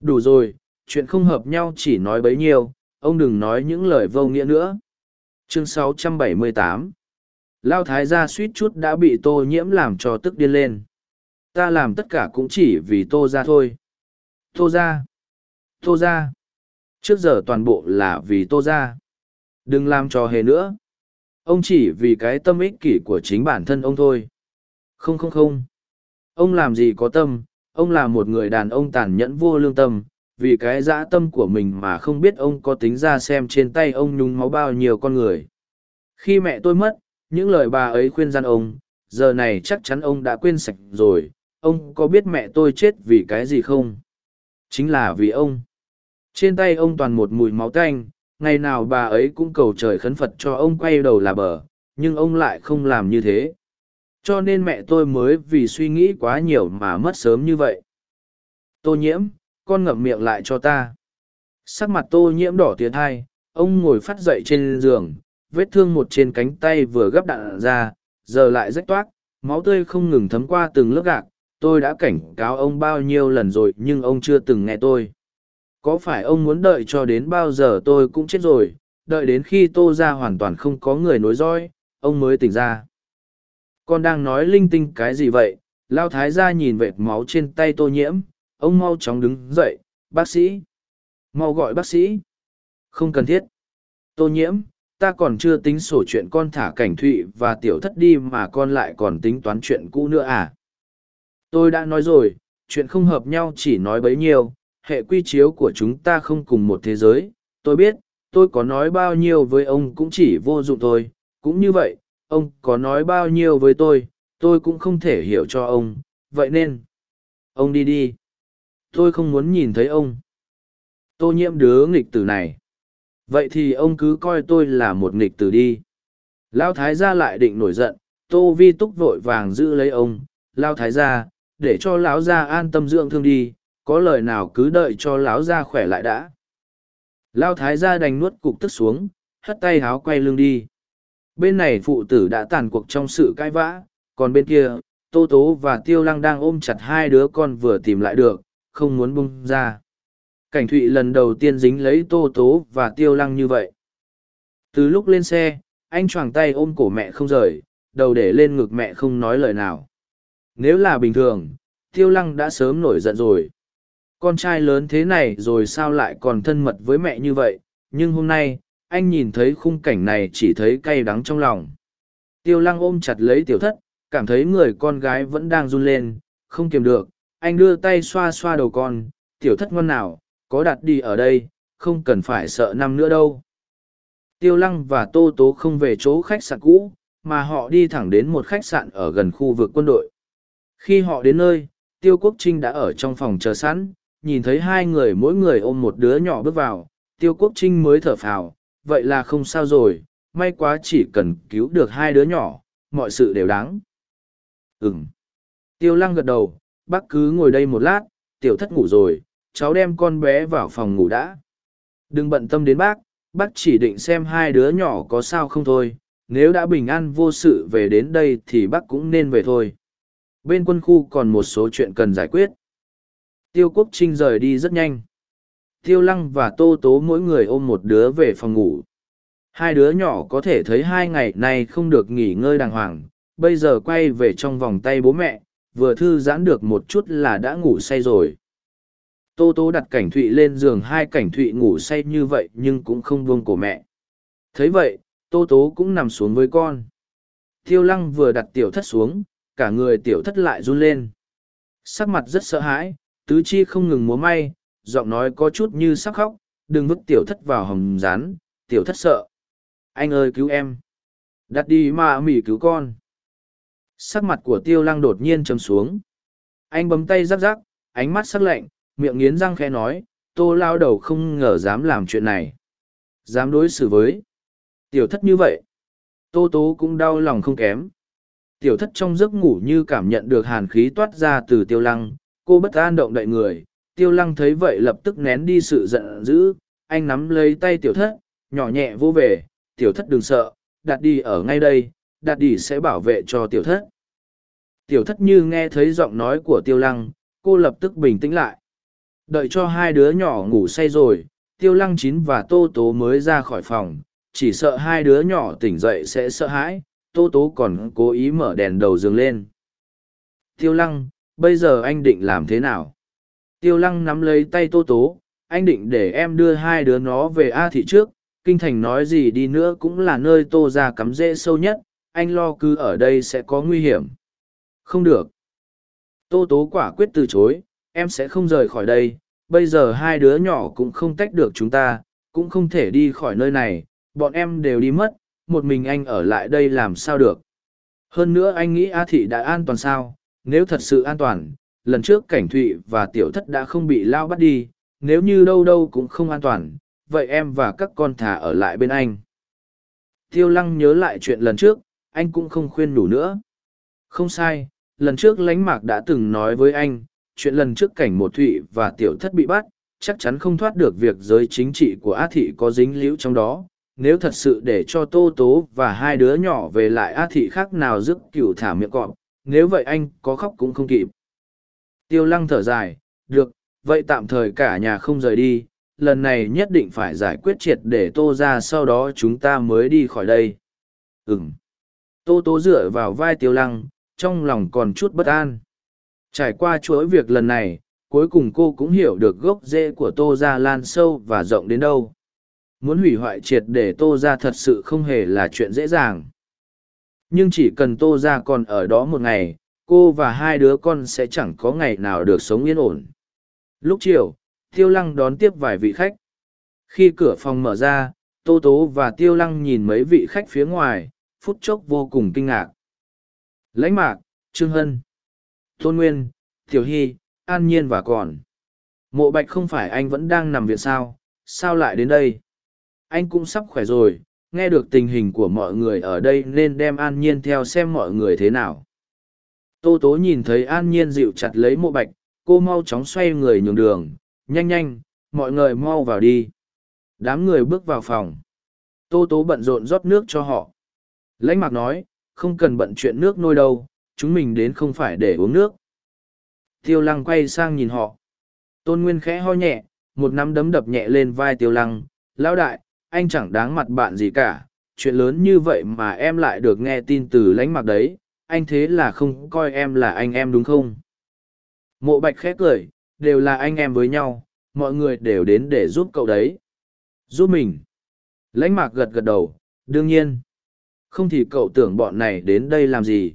Đủ rồi, chuyện không hợp nhau chỉ nói bấy nhiêu, ông đừng nói những lời vô nghĩa nữa. Chương 678 lao thái gia suýt chút đã bị tô nhiễm làm cho tức điên lên. Ta làm tất cả cũng chỉ vì tô ra thôi. Tô ra tô ra trước giờ toàn bộ là vì tô ra đừng làm trò hề nữa. Ông chỉ vì cái tâm ích kỷ của chính bản thân ông thôi. Không không không. Ông làm gì có tâm ông là một người đàn ông tàn nhẫn vô lương tâm, vì cái dã tâm của mình mà không biết ông có tính ra xem trên tay ông nhúng máu bao nhiêu con người. Khi mẹ tôi mất, những lời bà ấy khuyên gian ông, giờ này chắc chắn ông đã quên sạch rồi, ông có biết mẹ tôi chết vì cái gì không? Chính là vì ông. Trên tay ông toàn một mùi máu tanh, ngày nào bà ấy cũng cầu trời khấn phật cho ông quay đầu là bờ, nhưng ông lại không làm như thế cho nên mẹ tôi mới vì suy nghĩ quá nhiều mà mất sớm như vậy. Tô nhiễm con ngậm miệng lại cho ta. Sắc mặt tô nhiễm đỏ tiến hai ông ngồi phát dậy trên giường vết thương một trên cánh tay vừa gấp đạn ra giờ lại rách toác máu tươi không ngừng thấm qua từng lớp gạc. Tôi đã cảnh cáo ông bao nhiêu lần rồi nhưng ông chưa từng nghe tôi. Có phải ông muốn đợi cho đến bao giờ tôi cũng chết rồi? Đợi đến khi tô ra hoàn toàn không có người nối dõi, ông mới tỉnh ra con đang nói linh tinh cái gì vậy? Lao thái ra nhìn vệt máu trên tay tô nhiễm, ông mau chóng đứng dậy, bác sĩ, mau gọi bác sĩ. Không cần thiết. Tô nhiễm, ta còn chưa tính sổ chuyện con thả cảnh thụy và tiểu thất đi mà con lại còn tính toán chuyện cũ nữa à? Tôi đã nói rồi, chuyện không hợp nhau chỉ nói bấy nhiêu, hệ quy chiếu của chúng ta không cùng một thế giới. Tôi biết, tôi có nói bao nhiêu với ông cũng chỉ vô dụng thôi, cũng như vậy ông có nói bao nhiêu với tôi tôi cũng không thể hiểu cho ông, vậy nên, ông đi đi. Tôi không muốn nhìn thấy ông. Tô nhiễm đứa nghịch tử này. Vậy thì ông cứ coi tôi là một nghịch tử đi. Lao thái gia lại định nổi giận, tô vi túc vội vàng giữ lấy ông. Lao thái gia, để cho lão gia an tâm dưỡng thương đi, có lời nào cứ đợi cho lão gia khỏe lại đã. Lao thái gia đành nuốt cục tức xuống, hất tay háo quay lưng đi bên này phụ tử đã tàn cuộc trong sự cãi vã, còn bên kia, tô tố và tiêu lăng đang ôm chặt hai đứa con vừa tìm lại được, không muốn bung ra. Cảnh thụy lần đầu tiên dính lấy tô tố và tiêu lăng như vậy. Từ lúc lên xe, anh choàng tay ôm cổ mẹ không rời, đầu để lên ngực mẹ không nói lời nào. Nếu là bình thường, tiêu lăng đã sớm nổi giận rồi. Con trai lớn thế này rồi sao lại còn thân mật với mẹ như vậy? Nhưng hôm nay anh nhìn thấy khung cảnh này chỉ thấy cay đắng trong lòng. Tiêu lăng ôm chặt lấy tiểu thất, cảm thấy người con gái vẫn đang run lên, không kiềm được, anh đưa tay xoa xoa đầu con, tiểu thất ngon nào, có đặt đi ở đây, không cần phải sợ năm nữa đâu. Tiêu lăng và tô tố không về chỗ khách sạn cũ, mà họ đi thẳng đến một khách sạn ở gần khu vực quân đội. Khi họ đến nơi, tiêu quốc trinh đã ở trong phòng chờ sẵn, nhìn thấy hai người mỗi người ôm một đứa nhỏ bước vào, tiêu quốc trinh mới thở phào vậy là không sao rồi, may quá chỉ cần cứu được hai đứa nhỏ, mọi sự đều đáng. Ừng tiêu lăng gật đầu, bác cứ ngồi đây một lát, tiểu thất ngủ rồi, cháu đem con bé vào phòng ngủ đã. Đừng bận tâm đến bác bác chỉ định xem hai đứa nhỏ có sao không thôi, nếu đã bình an vô sự về đến đây thì bác cũng nên về thôi. Bên quân khu còn một số chuyện cần giải quyết. Tiêu quốc trinh rời đi rất nhanh tiêu lăng và tô tố mỗi người ôm một đứa về phòng ngủ. Hai đứa nhỏ có thể thấy hai ngày nay không được nghỉ ngơi đàng hoàng, bây giờ quay về trong vòng tay bố mẹ, vừa thư giãn được một chút là đã ngủ say rồi. Tô tố đặt cảnh thụy lên giường, hai cảnh thụy ngủ say như vậy nhưng cũng không vương cổ mẹ. Thấy vậy, tô tố cũng nằm xuống với con. Tiêu lăng vừa đặt tiểu thất xuống, cả người tiểu thất lại run lên. Sắc mặt rất sợ hãi, tứ chi không ngừng múa may giọng nói có chút như sắc khóc đừng vứt tiểu thất vào hồng rán tiểu thất sợ. Anh ơi cứu em. Đặt đi mà mỉ cứu con. Sắc mặt của tiêu lăng đột nhiên trầm xuống. Anh bấm tay rắc rắc ánh mắt sắc lạnh miệng nghiến răng khẽ nói tô lao đầu không ngờ dám làm chuyện này. Dám đối xử với tiểu thất như vậy. Tô tố cũng đau lòng không kém. Tiểu thất trong giấc ngủ như cảm nhận được hàn khí toát ra từ tiêu lăng, cô bất an động đậy người, tiêu lăng thấy vậy lập tức nén đi sự giận dữ, anh nắm lấy tay tiểu thất, nhỏ nhẹ vô về, tiểu thất đừng sợ, đặt đi ở ngay đây, đặt đi sẽ bảo vệ cho tiểu thất. Tiểu thất như nghe thấy giọng nói của tiêu lăng, cô lập tức bình tĩnh lại. Đợi cho hai đứa nhỏ ngủ say rồi, tiêu lăng chín và tô tố mới ra khỏi phòng, chỉ sợ hai đứa nhỏ tỉnh dậy sẽ sợ hãi, tô tố còn cố ý mở đèn đầu giường lên. Tiêu lăng, bây giờ anh định làm thế nào? Tiêu lăng nắm lấy tay tô tố, anh định để em đưa hai đứa nó về A thị trước, kinh thành nói gì đi nữa cũng là nơi tô ra cắm rễ sâu nhất, anh lo cứ ở đây sẽ có nguy hiểm. Không được. Tô tố quả quyết từ chối, em sẽ không rời khỏi đây, bây giờ hai đứa nhỏ cũng không tách được chúng ta, cũng không thể đi khỏi nơi này, bọn em đều đi mất, một mình anh ở lại đây làm sao được. Hơn nữa anh nghĩ A Thị đã an toàn sao, nếu thật sự an toàn, lần trước Cảnh Thụy và Tiểu Thất đã không bị lao bắt đi, nếu như đâu đâu cũng không an toàn, vậy em và các con thả ở lại bên anh. Tiêu Lăng nhớ lại chuyện lần trước, anh cũng không khuyên đủ nữa. Không sai, lần trước lánh mạc đã từng nói với anh, chuyện lần trước cảnh một thụy và tiểu thất bị bắt, chắc chắn không thoát được việc giới chính trị của Á Thị có dính líu trong đó. Nếu thật sự để cho Tô Tố và hai đứa nhỏ về lại Á Thị khác nào dứt cửu thả miệng cọp, nếu vậy anh có khóc cũng không kịp. Tiêu lăng thở dài, được, vậy tạm thời cả nhà không rời đi, lần này nhất định phải giải quyết triệt để Tô ra sau đó chúng ta mới đi khỏi đây. Ừm. Tô Tố dựa vào vai Tiêu lăng, trong lòng còn chút bất an. Trải qua chuỗi việc lần này, cuối cùng cô cũng hiểu được gốc rễ của Tô Gia lan sâu và rộng đến đâu. Muốn hủy hoại triệt để Tô Gia thật sự không hề là chuyện dễ dàng. Nhưng chỉ cần Tô Gia còn ở đó một ngày, cô và hai đứa con sẽ chẳng có ngày nào được sống yên ổn. Lúc chiều, Tiêu Lăng đón tiếp vài vị khách. Khi cửa phòng mở ra, Tô Tố và Tiêu Lăng nhìn mấy vị khách phía ngoài, phút chốc vô cùng kinh ngạc. Lãnh mạc, Trương Hân. Tôn Nguyên, Tiểu Hy, An Nhiên và còn. Mộ Bạch không phải anh vẫn đang nằm viện sao, sao lại đến đây? Anh cũng sắp khỏe rồi, nghe được tình hình của mọi người ở đây nên đem An Nhiên theo xem mọi người thế nào. Tô Tố nhìn thấy An Nhiên dịu chặt lấy mộ Bạch, cô mau chóng xoay người nhường đường, nhanh nhanh, mọi người mau vào đi. Đám người bước vào phòng. Tô Tố bận rộn rót nước cho họ. Lãnh Mạc nói, không cần bận chuyện nước nôi đâu, chúng mình đến không phải để uống nước. Tiêu lăng quay sang nhìn họ. Tôn Nguyên khẽ ho nhẹ, một nắm đấm đập nhẹ lên vai tiêu lăng. Lão đại, anh chẳng đáng mặt bạn gì cả, chuyện lớn như vậy mà em lại được nghe tin từ lãnh mặc đấy, anh thế là không coi em là anh em đúng không? Mộ bạch khẽ cười, đều là anh em với nhau, mọi người đều đến để giúp cậu đấy. Giúp mình. Lãnh mạc gật gật đầu, đương nhiên. Không thì cậu tưởng bọn này đến đây làm gì?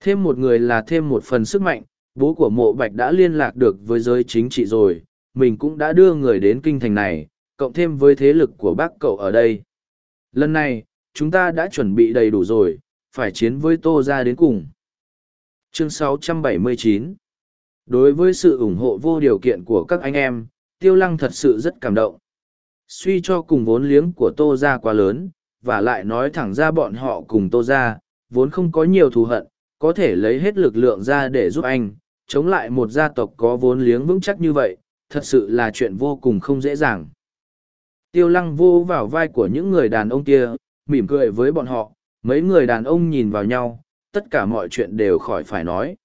Thêm một người là thêm một phần sức mạnh, bố của mộ bạch đã liên lạc được với giới chính trị rồi, mình cũng đã đưa người đến kinh thành này, cộng thêm với thế lực của bác cậu ở đây. Lần này, chúng ta đã chuẩn bị đầy đủ rồi, phải chiến với Tô ra đến cùng. Chương 679 Đối với sự ủng hộ vô điều kiện của các anh em, Tiêu Lăng thật sự rất cảm động. Suy cho cùng vốn liếng của Tô ra quá lớn, và lại nói thẳng ra bọn họ cùng Tô ra, vốn không có nhiều thù hận, có thể lấy hết lực lượng ra để giúp anh, chống lại một gia tộc có vốn liếng vững chắc như vậy, thật sự là chuyện vô cùng không dễ dàng. Tiêu lăng vô vào vai của những người đàn ông kia, mỉm cười với bọn họ, mấy người đàn ông nhìn vào nhau, tất cả mọi chuyện đều khỏi phải nói.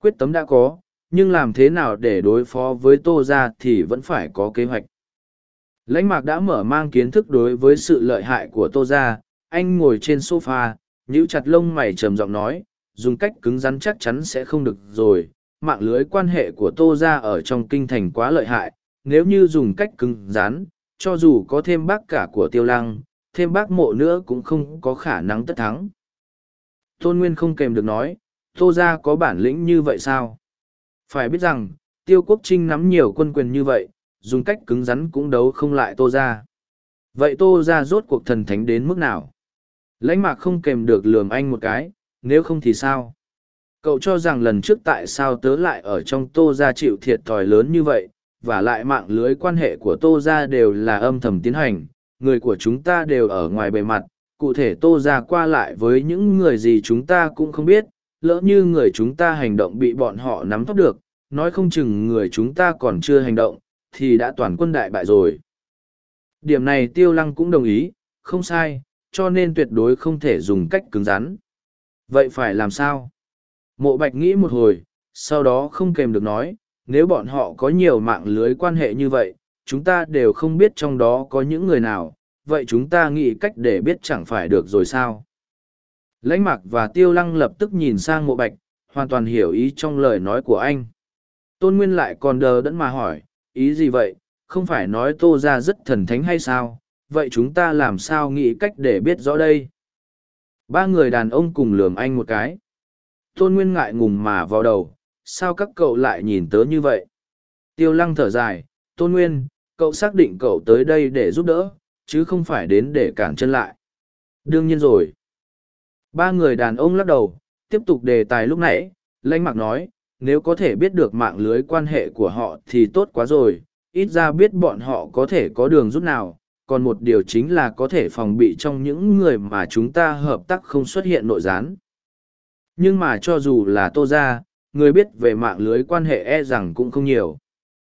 Quyết tấm đã có, nhưng làm thế nào để đối phó với tô ra thì vẫn phải có kế hoạch. Lãnh mạc đã mở mang kiến thức đối với sự lợi hại của tô ra, anh ngồi trên sofa, nhíu chặt lông mày trầm giọng nói, dùng cách cứng rắn chắc chắn sẽ không được rồi. Mạng lưới quan hệ của Tô Gia ở trong kinh thành quá lợi hại, nếu như dùng cách cứng rắn, cho dù có thêm bác cả của tiêu lăng, thêm bác mộ nữa cũng không có khả năng tất thắng. Tôn Nguyên không kèm được nói, Tô Gia có bản lĩnh như vậy sao? Phải biết rằng, tiêu quốc trinh nắm nhiều quân quyền như vậy, dùng cách cứng rắn cũng đấu không lại Tô Gia. Vậy Tô Gia rốt cuộc thần thánh đến mức nào? Lãnh mạc không kèm được lườm anh một cái, nếu không thì sao? Cậu cho rằng lần trước tại sao tớ lại ở trong tô gia chịu thiệt thòi lớn như vậy, và lại mạng lưới quan hệ của tô gia đều là âm thầm tiến hành, người của chúng ta đều ở ngoài bề mặt, cụ thể tô ra qua lại với những người gì chúng ta cũng không biết, lỡ như người chúng ta hành động bị bọn họ nắm thóc được, nói không chừng người chúng ta còn chưa hành động, thì đã toàn quân đại bại rồi. Điểm này tiêu lăng cũng đồng ý, không sai, cho nên tuyệt đối không thể dùng cách cứng rắn. Vậy phải làm sao? Mộ bạch nghĩ một hồi, sau đó không kèm được nói, nếu bọn họ có nhiều mạng lưới quan hệ như vậy, chúng ta đều không biết trong đó có những người nào, vậy chúng ta nghĩ cách để biết chẳng phải được rồi sao? Lãnh mặc và tiêu lăng lập tức nhìn sang mộ bạch, hoàn toàn hiểu ý trong lời nói của anh. Tôn Nguyên lại còn đờ đẫn mà hỏi, ý gì vậy, không phải nói tô ra rất thần thánh hay sao, vậy chúng ta làm sao nghĩ cách để biết rõ đây? Ba người đàn ông cùng lườm anh một cái. Tôn Nguyên ngại ngùng mà vào đầu, sao các cậu lại nhìn tớ như vậy? Tiêu lăng thở dài, Tôn Nguyên, cậu xác định cậu tới đây để giúp đỡ, chứ không phải đến để cản chân lại. Đương nhiên rồi. Ba người đàn ông lắc đầu, tiếp tục đề tài lúc nãy, lãnh mặc nói, nếu có thể biết được mạng lưới quan hệ của họ thì tốt quá rồi, ít ra biết bọn họ có thể có đường rút nào, còn một điều chính là có thể phòng bị trong những người mà chúng ta hợp tác không xuất hiện nội gián. Nhưng mà cho dù là tô ra, người biết về mạng lưới quan hệ e rằng cũng không nhiều.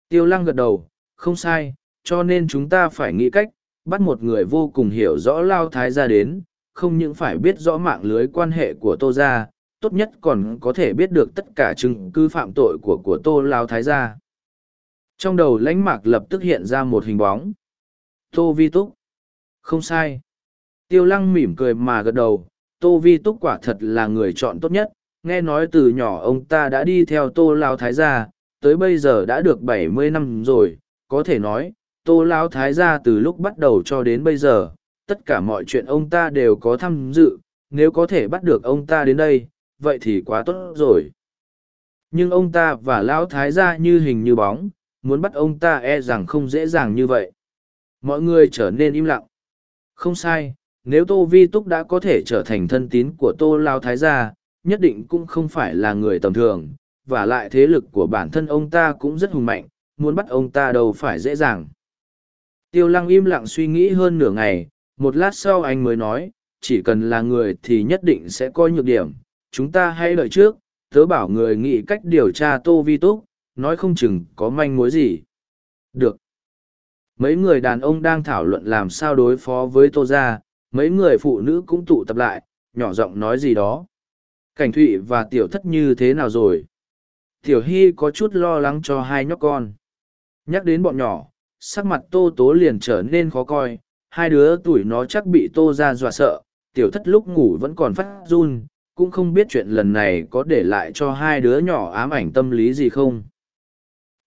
Tiêu lăng gật đầu, không sai, cho nên chúng ta phải nghĩ cách, bắt một người vô cùng hiểu rõ Lao Thái gia đến, không những phải biết rõ mạng lưới quan hệ của Tô gia, tốt nhất còn có thể biết được tất cả chứng cứ phạm tội của của Tô Lao Thái gia. Trong đầu lãnh mạc lập tức hiện ra một hình bóng. Tô Vi Túc. Không sai. Tiêu lăng mỉm cười mà gật đầu, Tô Vi Túc quả thật là người chọn tốt nhất, nghe nói từ nhỏ ông ta đã đi theo Tô Lao Thái gia, tới bây giờ đã được bảy mươi năm rồi, có thể nói, Tô Lao Thái gia từ lúc bắt đầu cho đến bây giờ, tất cả mọi chuyện ông ta đều có tham dự, nếu có thể bắt được ông ta đến đây, vậy thì quá tốt rồi. Nhưng ông ta và Lão Thái gia như hình như bóng, muốn bắt ông ta e rằng không dễ dàng như vậy. Mọi người trở nên im lặng. Không sai, nếu Tô Vi Túc đã có thể trở thành thân tín của Tô Lao Thái gia, nhất định cũng không phải là người tầm thường, và lại thế lực của bản thân ông ta cũng rất hùng mạnh, muốn bắt ông ta đâu phải dễ dàng. Tiêu lăng im lặng suy nghĩ hơn nửa ngày, một lát sau anh mới nói, chỉ cần là người thì nhất định sẽ có nhược điểm, chúng ta hãy đợi trước, tớ bảo người nghĩ cách điều tra Tô Vi Túc, nói không chừng có manh mối gì. Được. Mấy người đàn ông đang thảo luận làm sao đối phó với Tô Gia, mấy người phụ nữ cũng tụ tập lại, nhỏ giọng nói gì đó. Cảnh Thụy và Tiểu Thất như thế nào rồi? Tiểu Hy có chút lo lắng cho hai nhóc con. Nhắc đến bọn nhỏ, sắc mặt Tô Tố liền trở nên khó coi, hai đứa tuổi nó chắc bị Tô Gia dọa sợ, Tiểu Thất lúc ngủ vẫn còn phát run, cũng không biết chuyện lần này có để lại cho hai đứa nhỏ ám ảnh tâm lý gì không.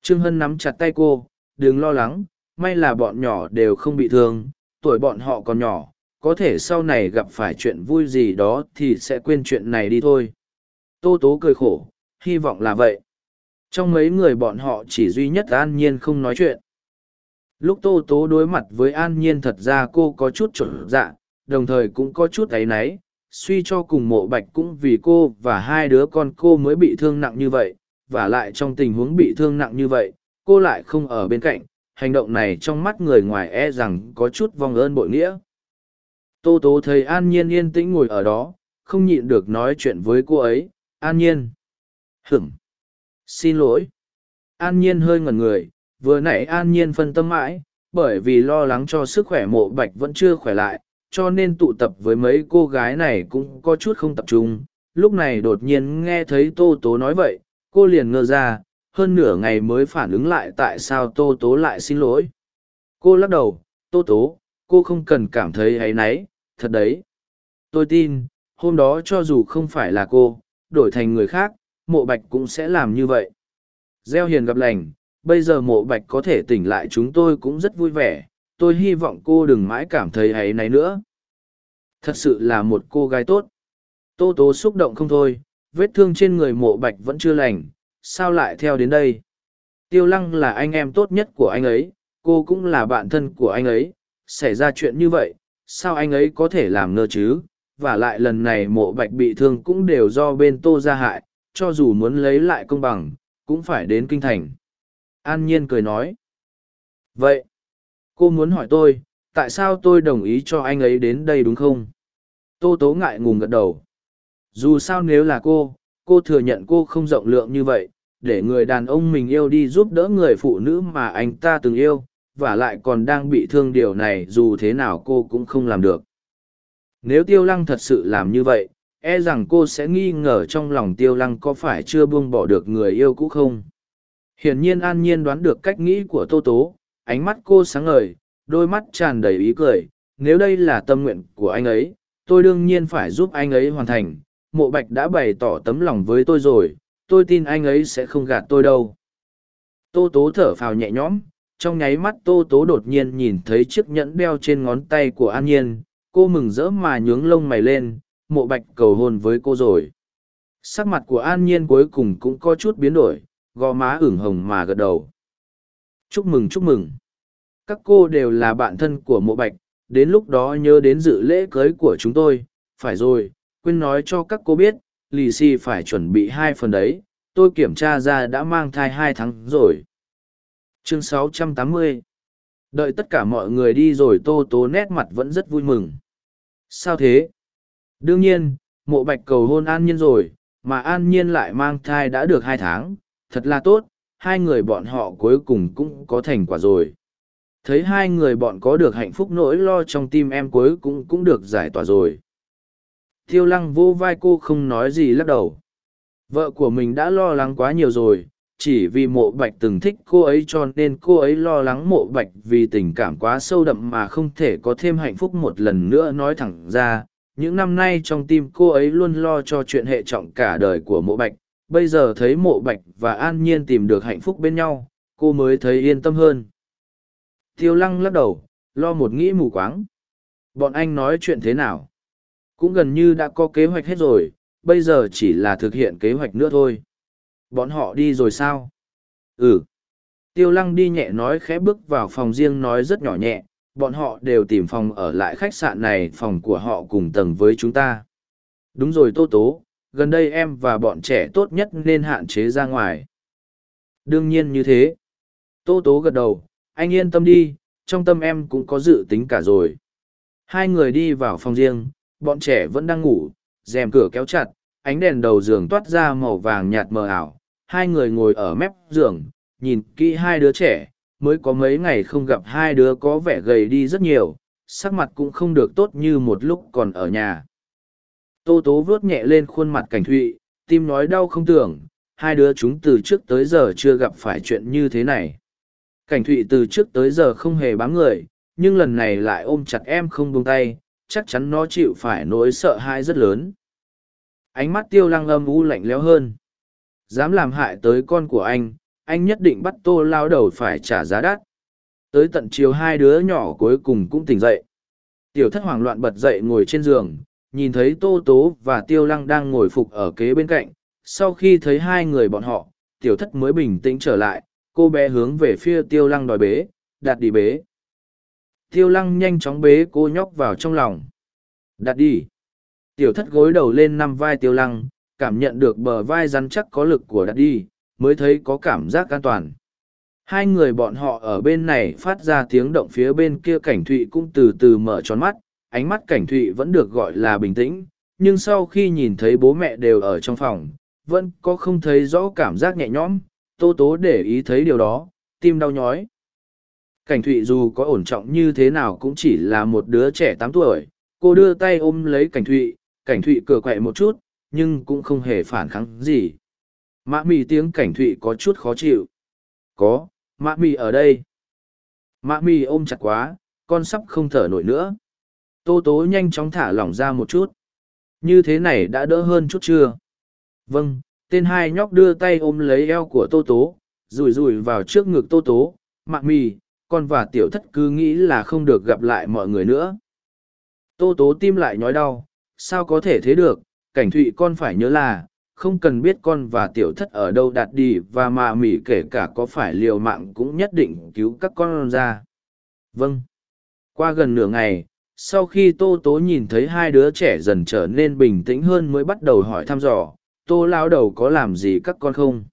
Trương Hân nắm chặt tay cô, đừng lo lắng, may là bọn nhỏ đều không bị thương, tuổi bọn họ còn nhỏ, có thể sau này gặp phải chuyện vui gì đó thì sẽ quên chuyện này đi thôi. Tô Tố cười khổ, hy vọng là vậy. Trong mấy người bọn họ chỉ duy nhất An Nhiên không nói chuyện. Lúc Tô Tố đối mặt với An Nhiên thật ra cô có chút chuẩn dạ, đồng thời cũng có chút ấy náy, suy cho cùng mộ bạch cũng vì cô và hai đứa con cô mới bị thương nặng như vậy, và lại trong tình huống bị thương nặng như vậy, cô lại không ở bên cạnh, hành động này trong mắt người ngoài e rằng có chút vong ơn bội nghĩa. Tô tố thấy an nhiên yên tĩnh ngồi ở đó, không nhịn được nói chuyện với cô ấy, an nhiên. Hửng. Xin lỗi. An nhiên hơi ngẩn người, vừa nãy an nhiên phân tâm mãi, bởi vì lo lắng cho sức khỏe mộ bạch vẫn chưa khỏe lại, cho nên tụ tập với mấy cô gái này cũng có chút không tập trung. Lúc này đột nhiên nghe thấy Tô Tố nói vậy, cô liền ngơ ra, hơn nửa ngày mới phản ứng lại tại sao Tô Tố lại xin lỗi. Cô lắc đầu, Tô Tố, cô không cần cảm thấy áy náy, thật đấy. Tôi tin, hôm đó cho dù không phải là cô, đổi thành người khác, mộ bạch cũng sẽ làm như vậy. Gieo hiền gặp lành, bây giờ mộ bạch có thể tỉnh lại chúng tôi cũng rất vui vẻ, tôi hy vọng cô đừng mãi cảm thấy ấy này nữa. Thật sự là một cô gái tốt. Tô tố xúc động không thôi, vết thương trên người mộ bạch vẫn chưa lành, sao lại theo đến đây? Tiêu lăng là anh em tốt nhất của anh ấy, cô cũng là bạn thân của anh ấy, xảy ra chuyện như vậy, sao anh ấy có thể làm ngơ chứ? Và lại lần này mộ bạch bị thương cũng đều do bên tô ra hại, cho dù muốn lấy lại công bằng, cũng phải đến kinh thành. An Nhiên cười nói. Vậy, cô muốn hỏi tôi, tại sao tôi đồng ý cho anh ấy đến đây đúng không? tô tố ngại ngùng gật đầu dù sao nếu là cô cô thừa nhận cô không rộng lượng như vậy để người đàn ông mình yêu đi giúp đỡ người phụ nữ mà anh ta từng yêu và lại còn đang bị thương điều này dù thế nào cô cũng không làm được nếu tiêu lăng thật sự làm như vậy e rằng cô sẽ nghi ngờ trong lòng tiêu lăng có phải chưa buông bỏ được người yêu cũ không? Hiển nhiên an nhiên đoán được cách nghĩ của tô tố, ánh mắt cô sáng ngời, đôi mắt tràn đầy ý cười, nếu đây là tâm nguyện của anh ấy, tôi đương nhiên phải giúp anh ấy hoàn thành, mộ bạch đã bày tỏ tấm lòng với tôi rồi, tôi tin anh ấy sẽ không gạt tôi đâu. Tô tố thở phào nhẹ nhõm, trong nháy mắt tô tố đột nhiên nhìn thấy chiếc nhẫn đeo trên ngón tay của an nhiên, cô mừng rỡ mà nhướng lông mày lên mộ bạch cầu hôn với cô rồi. Sắc mặt của an nhiên cuối cùng cũng có chút biến đổi, gò má ửng hồng mà gật đầu. Chúc mừng chúc mừng. Các cô đều là bạn thân của mộ bạch, đến lúc đó nhớ đến dự lễ cưới của chúng tôi. Phải rồi, quên nói cho các cô biết, lì xì phải chuẩn bị hai phần đấy. Tôi kiểm tra ra đã mang thai hai tháng rồi. Chương 680 đợi tất cả mọi người đi rồi tô tố nét mặt vẫn rất vui mừng. Sao thế? Đương nhiên, mộ bạch cầu hôn an nhiên rồi, mà an nhiên lại mang thai đã được hai tháng, thật là tốt, hai người bọn họ cuối cùng cũng có thành quả rồi. Thấy hai người bọn có được hạnh phúc nỗi lo trong tim em cuối cũng cũng được giải tỏa rồi. Thiêu lăng vô vai cô không nói gì lắc đầu. Vợ của mình đã lo lắng quá nhiều rồi, chỉ vì mộ bạch từng thích cô ấy cho nên cô ấy lo lắng mộ bạch vì tình cảm quá sâu đậm mà không thể có thêm hạnh phúc một lần nữa nói thẳng ra những năm nay trong tim cô ấy luôn lo cho chuyện hệ trọng cả đời của mộ bạch. Bây giờ thấy mộ bạch và an nhiên tìm được hạnh phúc bên nhau, cô mới thấy yên tâm hơn. Tiêu lăng lắc đầu, lo một nghĩ mù quáng. Bọn anh nói chuyện thế nào? Cũng gần như đã có kế hoạch hết rồi, bây giờ chỉ là thực hiện kế hoạch nữa thôi. Bọn họ đi rồi sao? Ừ. Tiêu lăng đi nhẹ nói khẽ bước vào phòng riêng nói rất nhỏ nhẹ bọn họ đều tìm phòng ở lại khách sạn này, phòng của họ cùng tầng với chúng ta. Đúng rồi tô tố, gần đây em và bọn trẻ tốt nhất nên hạn chế ra ngoài. Đương nhiên như thế. Tô tố gật đầu, anh yên tâm đi, trong tâm em cũng có dự tính cả rồi. Hai người đi vào phòng riêng, bọn trẻ vẫn đang ngủ, rèm cửa kéo chặt, ánh đèn đầu giường toát ra màu vàng nhạt mờ ảo. Hai người ngồi ở mép giường, nhìn kỹ hai đứa trẻ mới có mấy ngày không gặp hai đứa có vẻ gầy đi rất nhiều, sắc mặt cũng không được tốt như một lúc còn ở nhà. Tô tố vớt nhẹ lên khuôn mặt cảnh thụy, tim nói đau không tưởng, hai đứa chúng từ trước tới giờ chưa gặp phải chuyện như thế này. Cảnh thụy từ trước tới giờ không hề bám người, nhưng lần này lại ôm chặt em không buông tay, chắc chắn nó chịu phải nỗi sợ hãi rất lớn. Ánh mắt tiêu lăng âm u lạnh lẽo hơn. Dám làm hại tới con của anh anh nhất định bắt tô lao đầu phải trả giá đắt. Tới tận chiều hai đứa nhỏ cuối cùng cũng tỉnh dậy. Tiểu thất hoảng loạn bật dậy ngồi trên giường, nhìn thấy tô tố và tiêu lăng đang ngồi phục ở kế bên cạnh. Sau khi thấy hai người bọn họ, tiểu thất mới bình tĩnh trở lại. Cô bé hướng về phía tiêu lăng đòi bế, đặt đi bế. Tiêu lăng nhanh chóng bế cô nhóc vào trong lòng. Đặt đi. Tiểu thất gối đầu lên năm vai tiêu lăng, cảm nhận được bờ vai rắn chắc có lực của đặt đi mới thấy có cảm giác an toàn. Hai người bọn họ ở bên này phát ra tiếng động phía bên kia cảnh thụy cũng từ từ mở tròn mắt, ánh mắt cảnh thụy vẫn được gọi là bình tĩnh, nhưng sau khi nhìn thấy bố mẹ đều ở trong phòng, vẫn có không thấy rõ cảm giác nhẹ nhõm, tô tố để ý thấy điều đó, tim đau nhói. Cảnh thụy dù có ổn trọng như thế nào cũng chỉ là một đứa trẻ tám tuổi, cô đưa tay ôm lấy cảnh thụy cảnh thụy cửa quậy một chút, nhưng cũng không hề phản kháng gì mã mì tiếng cảnh thụy có chút khó chịu. Có, mã mì ở đây. Mã mì ôm chặt quá, con sắp không thở nổi nữa. Tô tố nhanh chóng thả lỏng ra một chút. Như thế này đã đỡ hơn chút chưa? Vâng tên hai nhóc đưa tay ôm lấy eo của tô tố rùi rùi vào trước ngực tô tố. Mạ mì con và tiểu thất cứ nghĩ là không được gặp lại mọi người nữa. Tô tố tim lại nhói đau. Sao có thể thế được? Cảnh thụy con phải nhớ là không cần biết con và tiểu thất ở đâu đạt đi và mạ mỉ kể cả có phải liều mạng cũng nhất định cứu các con ra. Vâng. Qua gần nửa ngày, sau khi tô tố nhìn thấy hai đứa trẻ dần trở nên bình tĩnh hơn mới bắt đầu hỏi thăm dò, tô lao đầu có làm gì các con không?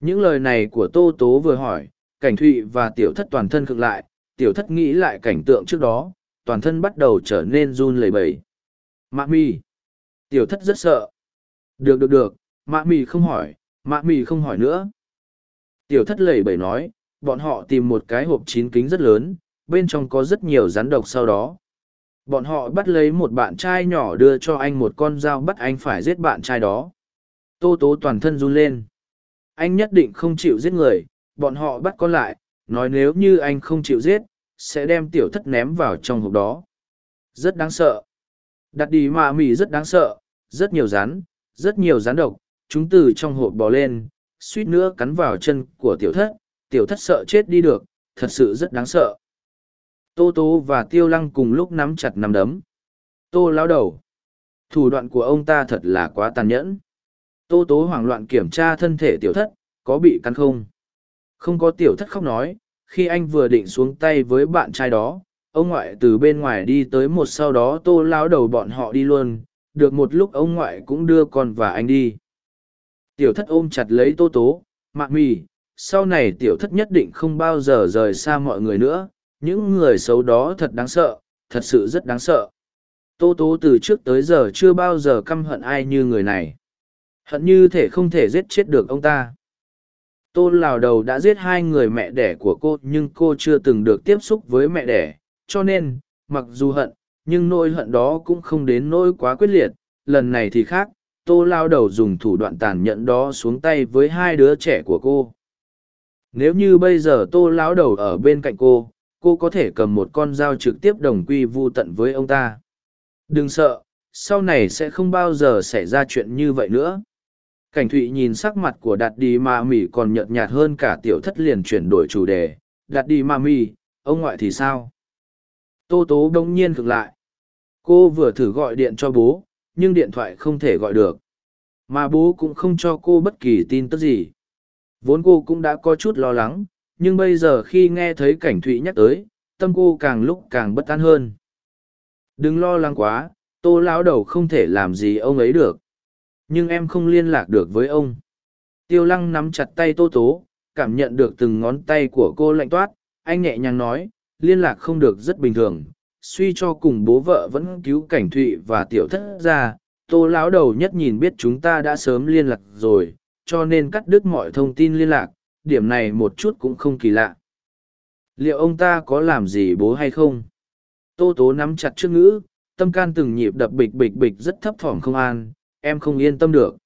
Những lời này của tô tố vừa hỏi, cảnh thụy và tiểu thất toàn thân cực lại, tiểu thất nghĩ lại cảnh tượng trước đó, toàn thân bắt đầu trở nên run lẩy bẩy. Mạ mi. Tiểu thất rất sợ. Được được được, mạ mì không hỏi, mạ mì không hỏi nữa. Tiểu thất lẩy bẩy nói, bọn họ tìm một cái hộp chín kính rất lớn, bên trong có rất nhiều rắn độc sau đó. Bọn họ bắt lấy một bạn trai nhỏ đưa cho anh một con dao bắt anh phải giết bạn trai đó. Tô tố toàn thân run lên. Anh nhất định không chịu giết người, bọn họ bắt con lại, nói nếu như anh không chịu giết, sẽ đem tiểu thất ném vào trong hộp đó. Rất đáng sợ. Đặt đi mà mì rất đáng sợ, rất nhiều rắn, rất nhiều rắn độc, chúng từ trong hộp bò lên, suýt nữa cắn vào chân của tiểu thất, tiểu thất sợ chết đi được, thật sự rất đáng sợ. Tô Tố và Tiêu Lăng cùng lúc nắm chặt nắm đấm. Tô lao đầu. Thủ đoạn của ông ta thật là quá tàn nhẫn. Tô Tố hoảng loạn kiểm tra thân thể tiểu thất, có bị cắn không? Không có tiểu thất khóc nói, khi anh vừa định xuống tay với bạn trai đó, ông ngoại từ bên ngoài đi tới một sau đó tô lao đầu bọn họ đi luôn, được một lúc ông ngoại cũng đưa con và anh đi. Tiểu thất ôm chặt lấy tô tố, mạc mì, sau này tiểu thất nhất định không bao giờ rời xa mọi người nữa, những người xấu đó thật đáng sợ, thật sự rất đáng sợ. Tô tố từ trước tới giờ chưa bao giờ căm hận ai như người này. Hận như thể không thể giết chết được ông ta. Tô Lào Đầu đã giết hai người mẹ đẻ của cô nhưng cô chưa từng được tiếp xúc với mẹ đẻ, cho nên, mặc dù hận, nhưng nỗi hận đó cũng không đến nỗi quá quyết liệt. Lần này thì khác, Tô Lao Đầu dùng thủ đoạn tàn nhẫn đó xuống tay với hai đứa trẻ của cô. Nếu như bây giờ Tô Lão Đầu ở bên cạnh cô, cô có thể cầm một con dao trực tiếp đồng quy vu tận với ông ta. Đừng sợ, sau này sẽ không bao giờ xảy ra chuyện như vậy nữa. Cảnh thụy nhìn sắc mặt của đạt đi ma mì còn nhợt nhạt hơn cả tiểu thất liền chuyển đổi chủ đề. Đạt đi ma mì, ông ngoại thì sao? Tô tố đông nhiên cực lại. Cô vừa thử gọi điện cho bố, nhưng điện thoại không thể gọi được. Mà bố cũng không cho cô bất kỳ tin tức gì. Vốn cô cũng đã có chút lo lắng, nhưng bây giờ khi nghe thấy cảnh thụy nhắc tới, tâm cô càng lúc càng bất an hơn. Đừng lo lắng quá, tô lão đầu không thể làm gì ông ấy được nhưng em không liên lạc được với ông tiêu lăng nắm chặt tay tô tố cảm nhận được từng ngón tay của cô lạnh toát anh nhẹ nhàng nói liên lạc không được rất bình thường, suy cho cùng bố vợ vẫn cứu cảnh thụy và tiểu thất ra, tô lão đầu nhất nhìn biết chúng ta đã sớm liên lạc rồi, cho nên cắt đứt mọi thông tin liên lạc, điểm này một chút cũng không kỳ lạ. Liệu ông ta có làm gì bố hay không? Tô tố nắm chặt trước ngữ, tâm can từng nhịp đập bịch bịch bịch rất thấp thỏm không an, em không yên tâm được.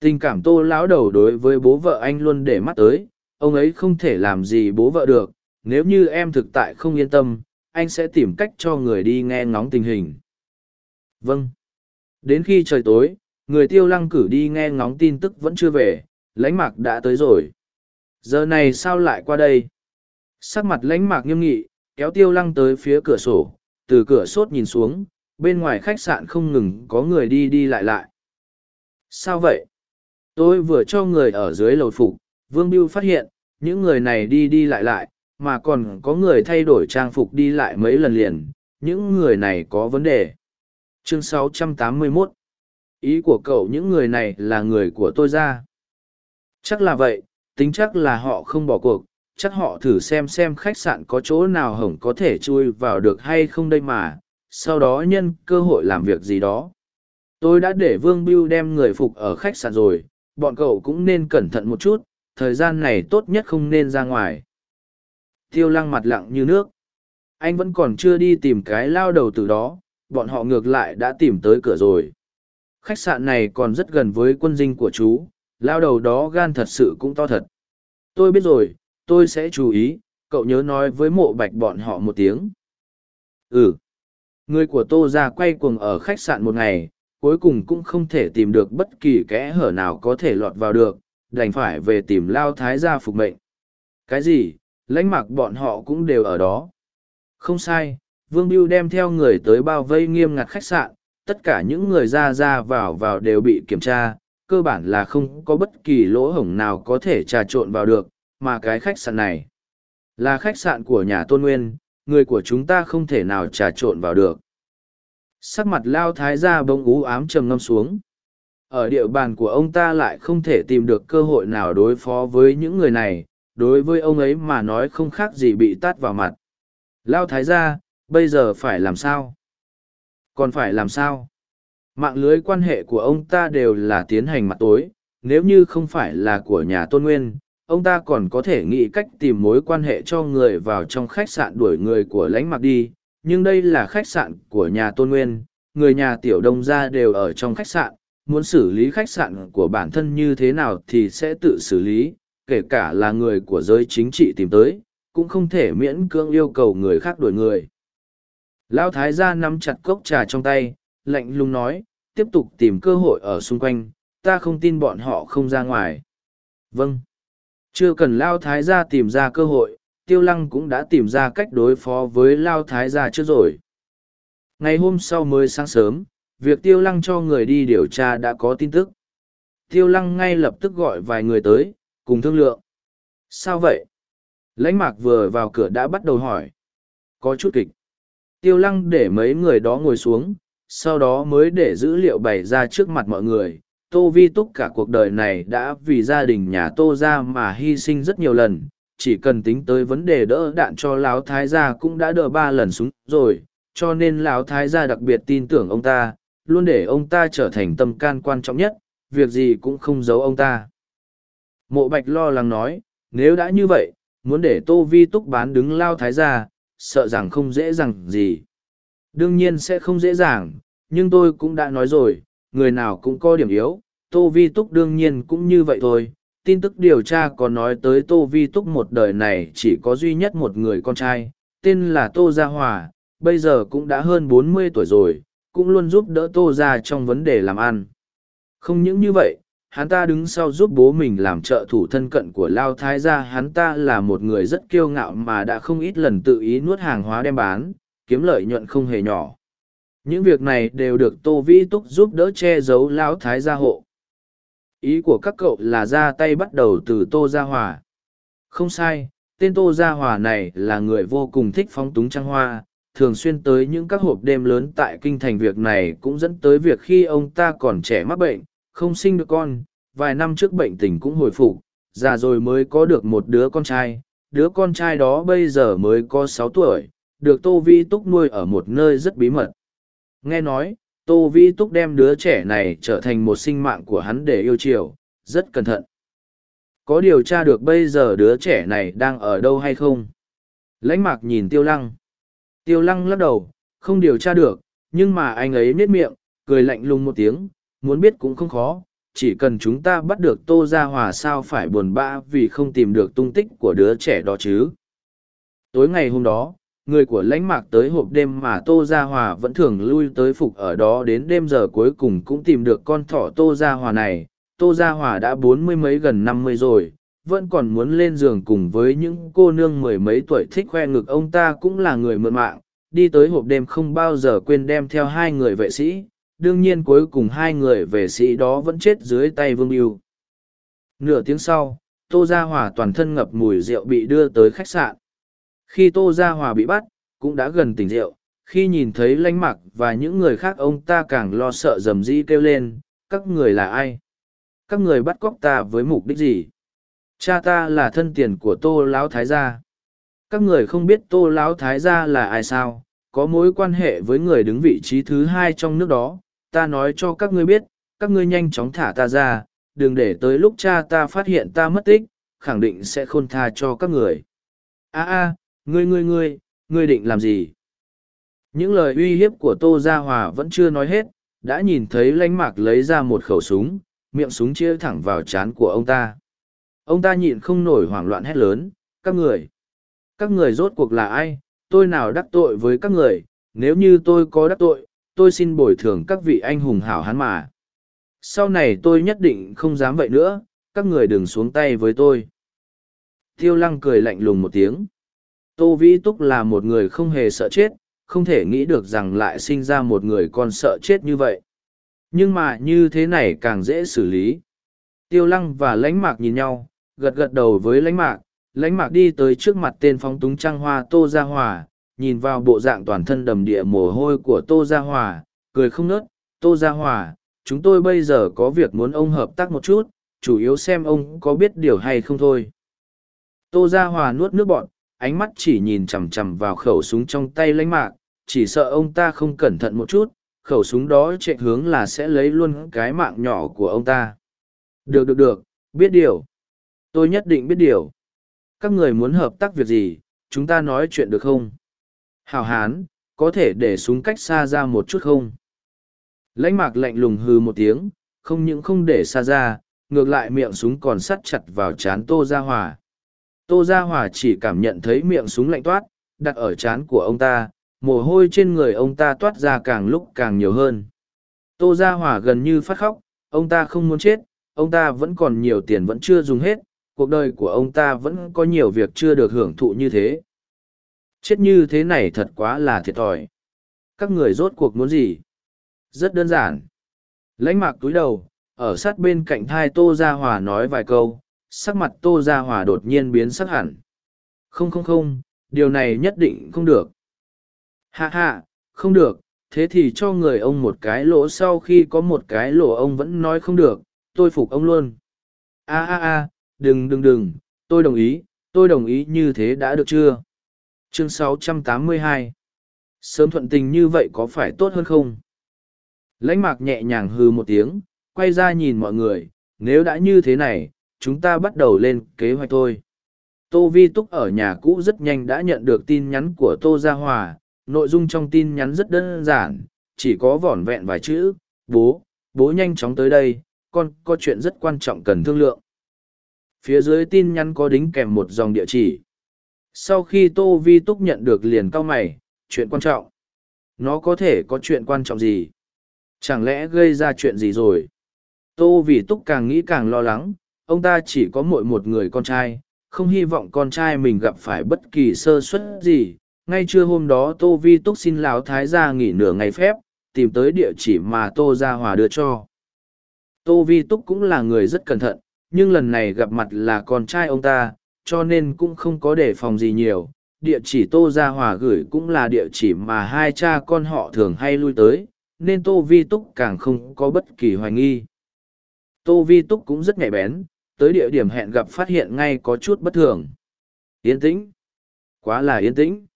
Tình cảm tô lão đầu đối với bố vợ anh luôn để mắt tới, ông ấy không thể làm gì bố vợ được nếu như em thực tại không yên tâm anh sẽ tìm cách cho người đi nghe ngóng tình hình. Vâng. Đến khi trời tối người tiêu lăng cử đi nghe ngóng tin tức vẫn chưa về lãnh mạc đã tới rồi. Giờ này sao lại qua đây? Sắc mặt lãnh mạc nghiêm nghị kéo tiêu lăng tới phía cửa sổ. Từ cửa sốt nhìn xuống bên ngoài khách sạn không ngừng có người đi đi lại lại. Sao vậy? Tôi vừa cho người ở dưới lầu phục, Vương Biêu phát hiện, những người này đi đi lại lại, mà còn có người thay đổi trang phục đi lại mấy lần liền, những người này có vấn đề. Chương 681 Ý của cậu những người này là người của tôi ra. Chắc là vậy, tính chắc là họ không bỏ cuộc, chắc họ thử xem xem khách sạn có chỗ nào hổng có thể chui vào được hay không đây mà, sau đó nhân cơ hội làm việc gì đó tôi đã để vương biêu đem người phục ở khách sạn rồi bọn cậu cũng nên cẩn thận một chút thời gian này tốt nhất không nên ra ngoài tiêu lăng mặt lặng như nước. Anh vẫn còn chưa đi tìm cái lao đầu từ đó bọn họ ngược lại đã tìm tới cửa rồi. Khách sạn này còn rất gần với quân dinh của chú lao đầu đó gan thật sự cũng to thật. Tôi biết rồi tôi sẽ chú ý cậu nhớ nói với mộ bạch bọn họ một tiếng. Ừ. Người của tô ra quay cuồng ở khách sạn một ngày cuối cùng cũng không thể tìm được bất kỳ kẽ hở nào có thể lọt vào được, đành phải về tìm lao thái gia phục mệnh. Cái gì, lãnh mặc bọn họ cũng đều ở đó. Không sai, Vương Biêu đem theo người tới bao vây nghiêm ngặt khách sạn, tất cả những người ra ra vào vào đều bị kiểm tra, cơ bản là không có bất kỳ lỗ hổng nào có thể trà trộn vào được, mà cái khách sạn này là khách sạn của nhà tôn nguyên, người của chúng ta không thể nào trà trộn vào được sắc mặt lao thái gia bông ú ám trầm ngâm xuống ở địa bàn của ông ta lại không thể tìm được cơ hội nào đối phó với những người này đối với ông ấy mà nói không khác gì bị tát vào mặt. Lao thái gia bây giờ phải làm sao? Còn phải làm sao? Mạng lưới quan hệ của ông ta đều là tiến hành mặt tối, nếu như không phải là của nhà tôn nguyên, ông ta còn có thể nghĩ cách tìm mối quan hệ cho người vào trong khách sạn đuổi người của lãnh mặc đi, nhưng đây là khách sạn của nhà tôn nguyên, người nhà tiểu đông gia đều ở trong khách sạn, muốn xử lý khách sạn của bản thân như thế nào thì sẽ tự xử lý, kể cả là người của giới chính trị tìm tới, cũng không thể miễn cưỡng yêu cầu người khác đuổi người. Lão Thái gia nắm chặt cốc trà trong tay, lạnh lùng nói, tiếp tục tìm cơ hội ở xung quanh, ta không tin bọn họ không ra ngoài. Vâng. Chưa cần Lao Thái gia tìm ra cơ hội, Tiêu Lăng cũng đã tìm ra cách đối phó với Lao Thái gia trước rồi. Ngày hôm sau mới sáng sớm, việc Tiêu Lăng cho người đi điều tra đã có tin tức. Tiêu Lăng ngay lập tức gọi vài người tới, cùng thương lượng. Sao vậy? Lãnh mạc vừa vào cửa đã bắt đầu hỏi. Có chút kịch. Tiêu Lăng để mấy người đó ngồi xuống, sau đó mới để dữ liệu bày ra trước mặt mọi người. Tô Vi Túc cả cuộc đời này đã vì gia đình nhà Tô ra mà hy sinh rất nhiều lần, chỉ cần tính tới vấn đề đỡ đạn cho Lão Thái gia cũng đã đỡ ba lần xuống rồi, cho nên Lão Thái gia đặc biệt tin tưởng ông ta, luôn để ông ta trở thành tâm can quan trọng nhất, việc gì cũng không giấu ông ta. Mộ Bạch lo lắng nói, nếu đã như vậy, muốn để Tô Vi Túc bán đứng Lao Thái gia, sợ rằng không dễ dàng gì. Đương nhiên sẽ không dễ dàng, nhưng tôi cũng đã nói rồi, người nào cũng có điểm yếu, Tô Vi Túc đương nhiên cũng như vậy thôi. Tin tức điều tra có nói tới Tô Vi Túc một đời này chỉ có duy nhất một người con trai, tên là Tô Gia Hòa, bây giờ cũng đã hơn bốn mươi tuổi rồi, cũng luôn giúp đỡ Tô Gia trong vấn đề làm ăn. Không những như vậy, hắn ta đứng sau giúp bố mình làm trợ thủ thân cận của Lao Thái gia hắn ta là một người rất kiêu ngạo mà đã không ít lần tự ý nuốt hàng hóa đem bán, kiếm lợi nhuận không hề nhỏ. Những việc này đều được Tô Vĩ Túc giúp đỡ che giấu Lão Thái gia hộ. Ý của các cậu là ra tay bắt đầu từ Tô Gia Hòa. Không sai, tên Tô Gia Hòa này là người vô cùng thích phóng túng trăng hoa, thường xuyên tới những các hộp đêm lớn tại kinh thành việc này cũng dẫn tới việc khi ông ta còn trẻ mắc bệnh, không sinh được con, vài năm trước bệnh tình cũng hồi phục, già rồi mới có được một đứa con trai, đứa con trai đó bây giờ mới có sáu tuổi, được Tô Vi Túc nuôi ở một nơi rất bí mật. Nghe nói, Tô Vi Túc đem đứa trẻ này trở thành một sinh mạng của hắn để yêu chiều, rất cẩn thận. Có điều tra được bây giờ đứa trẻ này đang ở đâu hay không? Lãnh mạc nhìn Tiêu Lăng. Tiêu Lăng lắc đầu, không điều tra được, nhưng mà anh ấy nết miệng, cười lạnh lùng một tiếng, muốn biết cũng không khó, chỉ cần chúng ta bắt được Tô Gia Hòa sao phải buồn bã vì không tìm được tung tích của đứa trẻ đó chứ. Tối ngày hôm đó, người của lãnh mạc tới hộp đêm mà Tô Gia Hòa vẫn thường lui tới phục ở đó đến đêm giờ cuối cùng cũng tìm được con thỏ Tô Gia Hòa này. Tô Gia Hòa đã bốn mươi mấy gần năm mươi rồi, vẫn còn muốn lên giường cùng với những cô nương mười mấy tuổi thích khoe ngực ông ta cũng là người mượn mạng, đi tới hộp đêm không bao giờ quên đem theo hai người vệ sĩ, đương nhiên cuối cùng hai người vệ sĩ đó vẫn chết dưới tay vương mưu nửa tiếng sau, tô gia hòa toàn thân ngập mùi rượu bị đưa tới khách sạn. Khi tô gia hòa bị bắt, cũng đã gần tỉnh rượu, khi nhìn thấy lanh mặc và những người khác ông ta càng lo sợ dầm rĩ kêu lên, các người là ai? Các người bắt cóc ta với mục đích gì? Cha ta là thân tiền của tô lão thái gia. Các người không biết tô lão thái gia là ai sao, có mối quan hệ với người đứng vị trí thứ hai trong nước đó ta nói cho các ngươi biết, các ngươi nhanh chóng thả ta ra, đừng để tới lúc cha ta phát hiện ta mất tích, khẳng định sẽ khôn tha cho các người. a a ngươi ngươi ngươi, ngươi định làm gì? Những lời uy hiếp của Tô Gia Hòa vẫn chưa nói hết, đã nhìn thấy lánh mạc lấy ra một khẩu súng, miệng súng chia thẳng vào trán của ông ta. Ông ta nhịn không nổi hoảng loạn hét lớn, các người. Các người rốt cuộc là ai, tôi nào đắc tội với các người, nếu như tôi có đắc tội, tôi xin bồi thường các vị anh hùng hảo hán mà. Sau này tôi nhất định không dám vậy nữa, các người đừng xuống tay với tôi. Tiêu lăng cười lạnh lùng một tiếng. Tô Vĩ Túc là một người không hề sợ chết, không thể nghĩ được rằng lại sinh ra một người còn sợ chết như vậy. Nhưng mà như thế này càng dễ xử lý. Tiêu lăng và lãnh mạc nhìn nhau, gật gật đầu với lãnh mạc, lãnh mạc đi tới trước mặt tên phóng túng trăng hoa Tô Gia Hòa, nhìn vào bộ dạng toàn thân đầm địa mồ hôi của Tô Gia Hòa, cười không nớt, Tô Gia Hòa, chúng tôi bây giờ có việc muốn ông hợp tác một chút, chủ yếu xem ông có biết điều hay không thôi. Tô Gia Hòa nuốt nước bọn, ánh mắt chỉ nhìn chằm chằm vào khẩu súng trong tay lãnh mạc, chỉ sợ ông ta không cẩn thận một chút, khẩu súng đó chạy hướng là sẽ lấy luôn cái mạng nhỏ của ông ta. Được được được, biết điều. Tôi nhất định biết điều. Các người muốn hợp tác việc gì, chúng ta nói chuyện được không? Hảo hán, có thể để súng cách xa ra một chút không? Lãnh mạc lạnh lùng hừ một tiếng, không những không để xa ra, ngược lại miệng súng còn sắt chặt vào chán Tô Gia Hòa. Tô Gia Hòa chỉ cảm nhận thấy miệng súng lạnh toát, đặt ở chán của ông ta, mồ hôi trên người ông ta toát ra càng lúc càng nhiều hơn. Tô Gia Hòa gần như phát khóc, ông ta không muốn chết, ông ta vẫn còn nhiều tiền vẫn chưa dùng hết, cuộc đời của ông ta vẫn có nhiều việc chưa được hưởng thụ như thế. Chết như thế này thật quá là thiệt thòi. Các người rốt cuộc muốn gì? Rất đơn giản. Lãnh mạc túi đầu, ở sát bên cạnh thai Tô Gia Hòa nói vài câu, sắc mặt Tô Gia Hòa đột nhiên biến sắc hẳn. Không không không, điều này nhất định không được. Hạ hạ, không được, thế thì cho người ông một cái lỗ sau khi có một cái lỗ ông vẫn nói không được, tôi phục ông luôn. A a a, đừng đừng đừng, tôi đồng ý, tôi đồng ý như thế đã được chưa? Chương 682 Sớm thuận tình như vậy có phải tốt hơn không? Lãnh mạc nhẹ nhàng hư một tiếng, quay ra nhìn mọi người, nếu đã như thế này, chúng ta bắt đầu lên kế hoạch thôi. Tô Vi Túc ở nhà cũ rất nhanh đã nhận được tin nhắn của Tô Gia Hòa, nội dung trong tin nhắn rất đơn giản, chỉ có vỏn vẹn vài chữ, bố, bố nhanh chóng tới đây, con có chuyện rất quan trọng cần thương lượng. Phía dưới tin nhắn có đính kèm một dòng địa chỉ. Sau khi Tô Vi Túc nhận được liền cao mày, chuyện quan trọng. Nó có thể có chuyện quan trọng gì? Chẳng lẽ gây ra chuyện gì rồi? Tô Vi Túc càng nghĩ càng lo lắng, ông ta chỉ có mỗi một người con trai, không hy vọng con trai mình gặp phải bất kỳ sơ suất gì. Ngay trưa hôm đó Tô Vi Túc xin Lão Thái ra nghỉ nửa ngày phép, tìm tới địa chỉ mà Tô Gia Hòa đưa cho. Tô Vi Túc cũng là người rất cẩn thận, nhưng lần này gặp mặt là con trai ông ta, cho nên cũng không có đề phòng gì nhiều. Địa chỉ Tô Gia Hòa gửi cũng là địa chỉ mà hai cha con họ thường hay lui tới, nên Tô Vi Túc càng không có bất kỳ hoài nghi. Tô Vi Túc cũng rất nhạy bén, tới địa điểm hẹn gặp phát hiện ngay có chút bất thường. Yên tĩnh. Quá là yên tĩnh.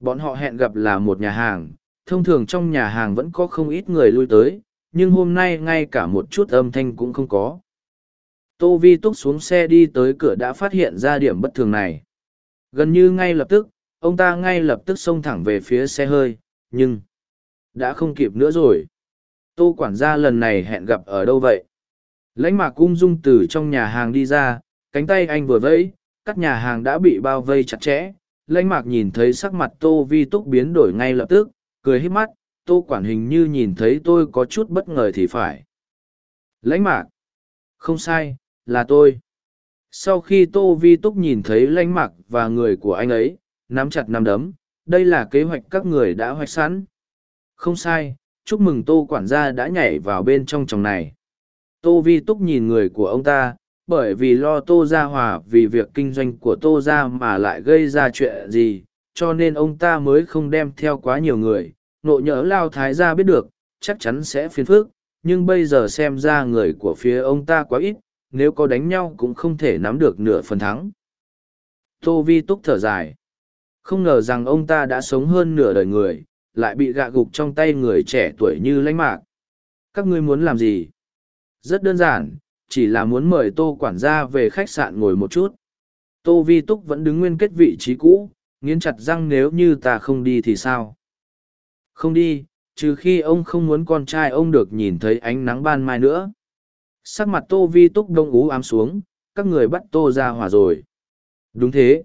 Bọn họ hẹn gặp là một nhà hàng, thông thường trong nhà hàng vẫn có không ít người lui tới, nhưng hôm nay ngay cả một chút âm thanh cũng không có. Tô Vi Túc xuống xe đi tới cửa đã phát hiện ra điểm bất thường này. Gần như ngay lập tức, ông ta ngay lập tức xông thẳng về phía xe hơi, nhưng đã không kịp nữa rồi. Tô quản gia lần này hẹn gặp ở đâu vậy? Lãnh mạc cung dung từ trong nhà hàng đi ra, cánh tay anh vừa vẫy, các nhà hàng đã bị bao vây chặt chẽ. Lãnh mạc nhìn thấy sắc mặt Tô Vi Túc biến đổi ngay lập tức, cười hít mắt, Tô quản hình như nhìn thấy tôi có chút bất ngờ thì phải. Lãnh mạc. Không sai, là tôi. Sau khi Tô Vi Túc nhìn thấy lãnh mạc và người của anh ấy, nắm chặt nắm đấm, đây là kế hoạch các người đã hoạch sẵn. Không sai, chúc mừng Tô quản gia đã nhảy vào bên trong chồng này. Tô Vi Túc nhìn người của ông ta, bởi vì lo Tô Gia Hòa vì việc kinh doanh của Tô Gia mà lại gây ra chuyện gì, cho nên ông ta mới không đem theo quá nhiều người. Nộ nhỡ Lao Thái gia biết được, chắc chắn sẽ phiền phức, nhưng bây giờ xem ra người của phía ông ta quá ít, nếu có đánh nhau cũng không thể nắm được nửa phần thắng. Tô Vi Túc thở dài. Không ngờ rằng ông ta đã sống hơn nửa đời người, lại bị gạ gục trong tay người trẻ tuổi như lãnh mạc. Các ngươi muốn làm gì? Rất đơn giản, chỉ là muốn mời tô quản gia về khách sạn ngồi một chút. Tô Vi Túc vẫn đứng nguyên kết vị trí cũ, nghiến chặt răng nếu như ta không đi thì sao? Không đi, trừ khi ông không muốn con trai ông được nhìn thấy ánh nắng ban mai nữa. Sắc mặt Tô Vi Túc đông ú ám xuống, các người bắt Tô ra hòa rồi. Đúng thế.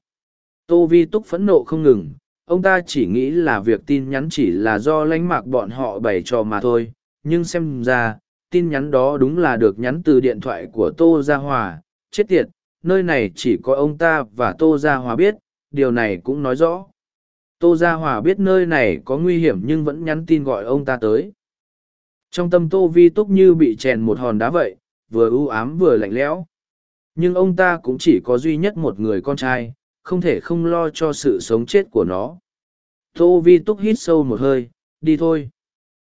Tô Vi Túc phẫn nộ không ngừng, ông ta chỉ nghĩ là việc tin nhắn chỉ là do lánh mạc bọn họ bày trò mà thôi, nhưng xem ra, tin nhắn đó đúng là được nhắn từ điện thoại của tô gia hòa chết tiệt nơi này chỉ có ông ta và tô gia hòa biết điều này cũng nói rõ tô gia hòa biết nơi này có nguy hiểm nhưng vẫn nhắn tin gọi ông ta tới trong tâm tô vi túc như bị chèn một hòn đá vậy vừa ưu ám vừa lạnh lẽo. Nhưng ông ta cũng chỉ có duy nhất một người con trai không thể không lo cho sự sống chết của nó. Tô vi túc hít sâu một hơi đi thôi.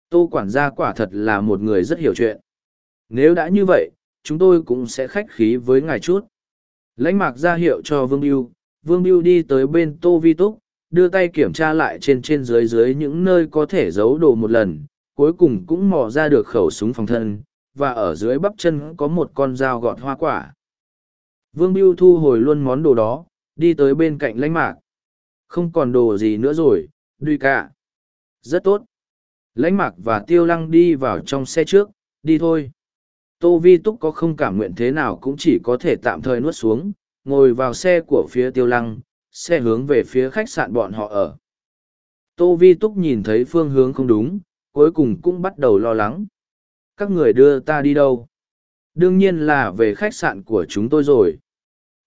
Tô quản gia quả thật là một người rất hiểu chuyện. Nếu đã như vậy, chúng tôi cũng sẽ khách khí với ngài chút. Lãnh mạc ra hiệu cho Vương Biêu, Vương Biêu đi tới bên Tô Vi Túc, đưa tay kiểm tra lại trên trên dưới dưới những nơi có thể giấu đồ một lần, cuối cùng cũng mò ra được khẩu súng phòng thân, và ở dưới bắp chân có một con dao gọt hoa quả. Vương Biêu thu hồi luôn món đồ đó, đi tới bên cạnh lãnh mạc. Không còn đồ gì nữa rồi, đuôi cả. Rất tốt. Lãnh mạc và tiêu lăng đi vào trong xe trước, đi thôi. Tô Vi Túc có không cảm nguyện thế nào cũng chỉ có thể tạm thời nuốt xuống, ngồi vào xe của phía tiêu lăng, xe hướng về phía khách sạn bọn họ ở. Tô Vi Túc nhìn thấy phương hướng không đúng, cuối cùng cũng bắt đầu lo lắng. Các người đưa ta đi đâu? Đương nhiên là về khách sạn của chúng tôi rồi.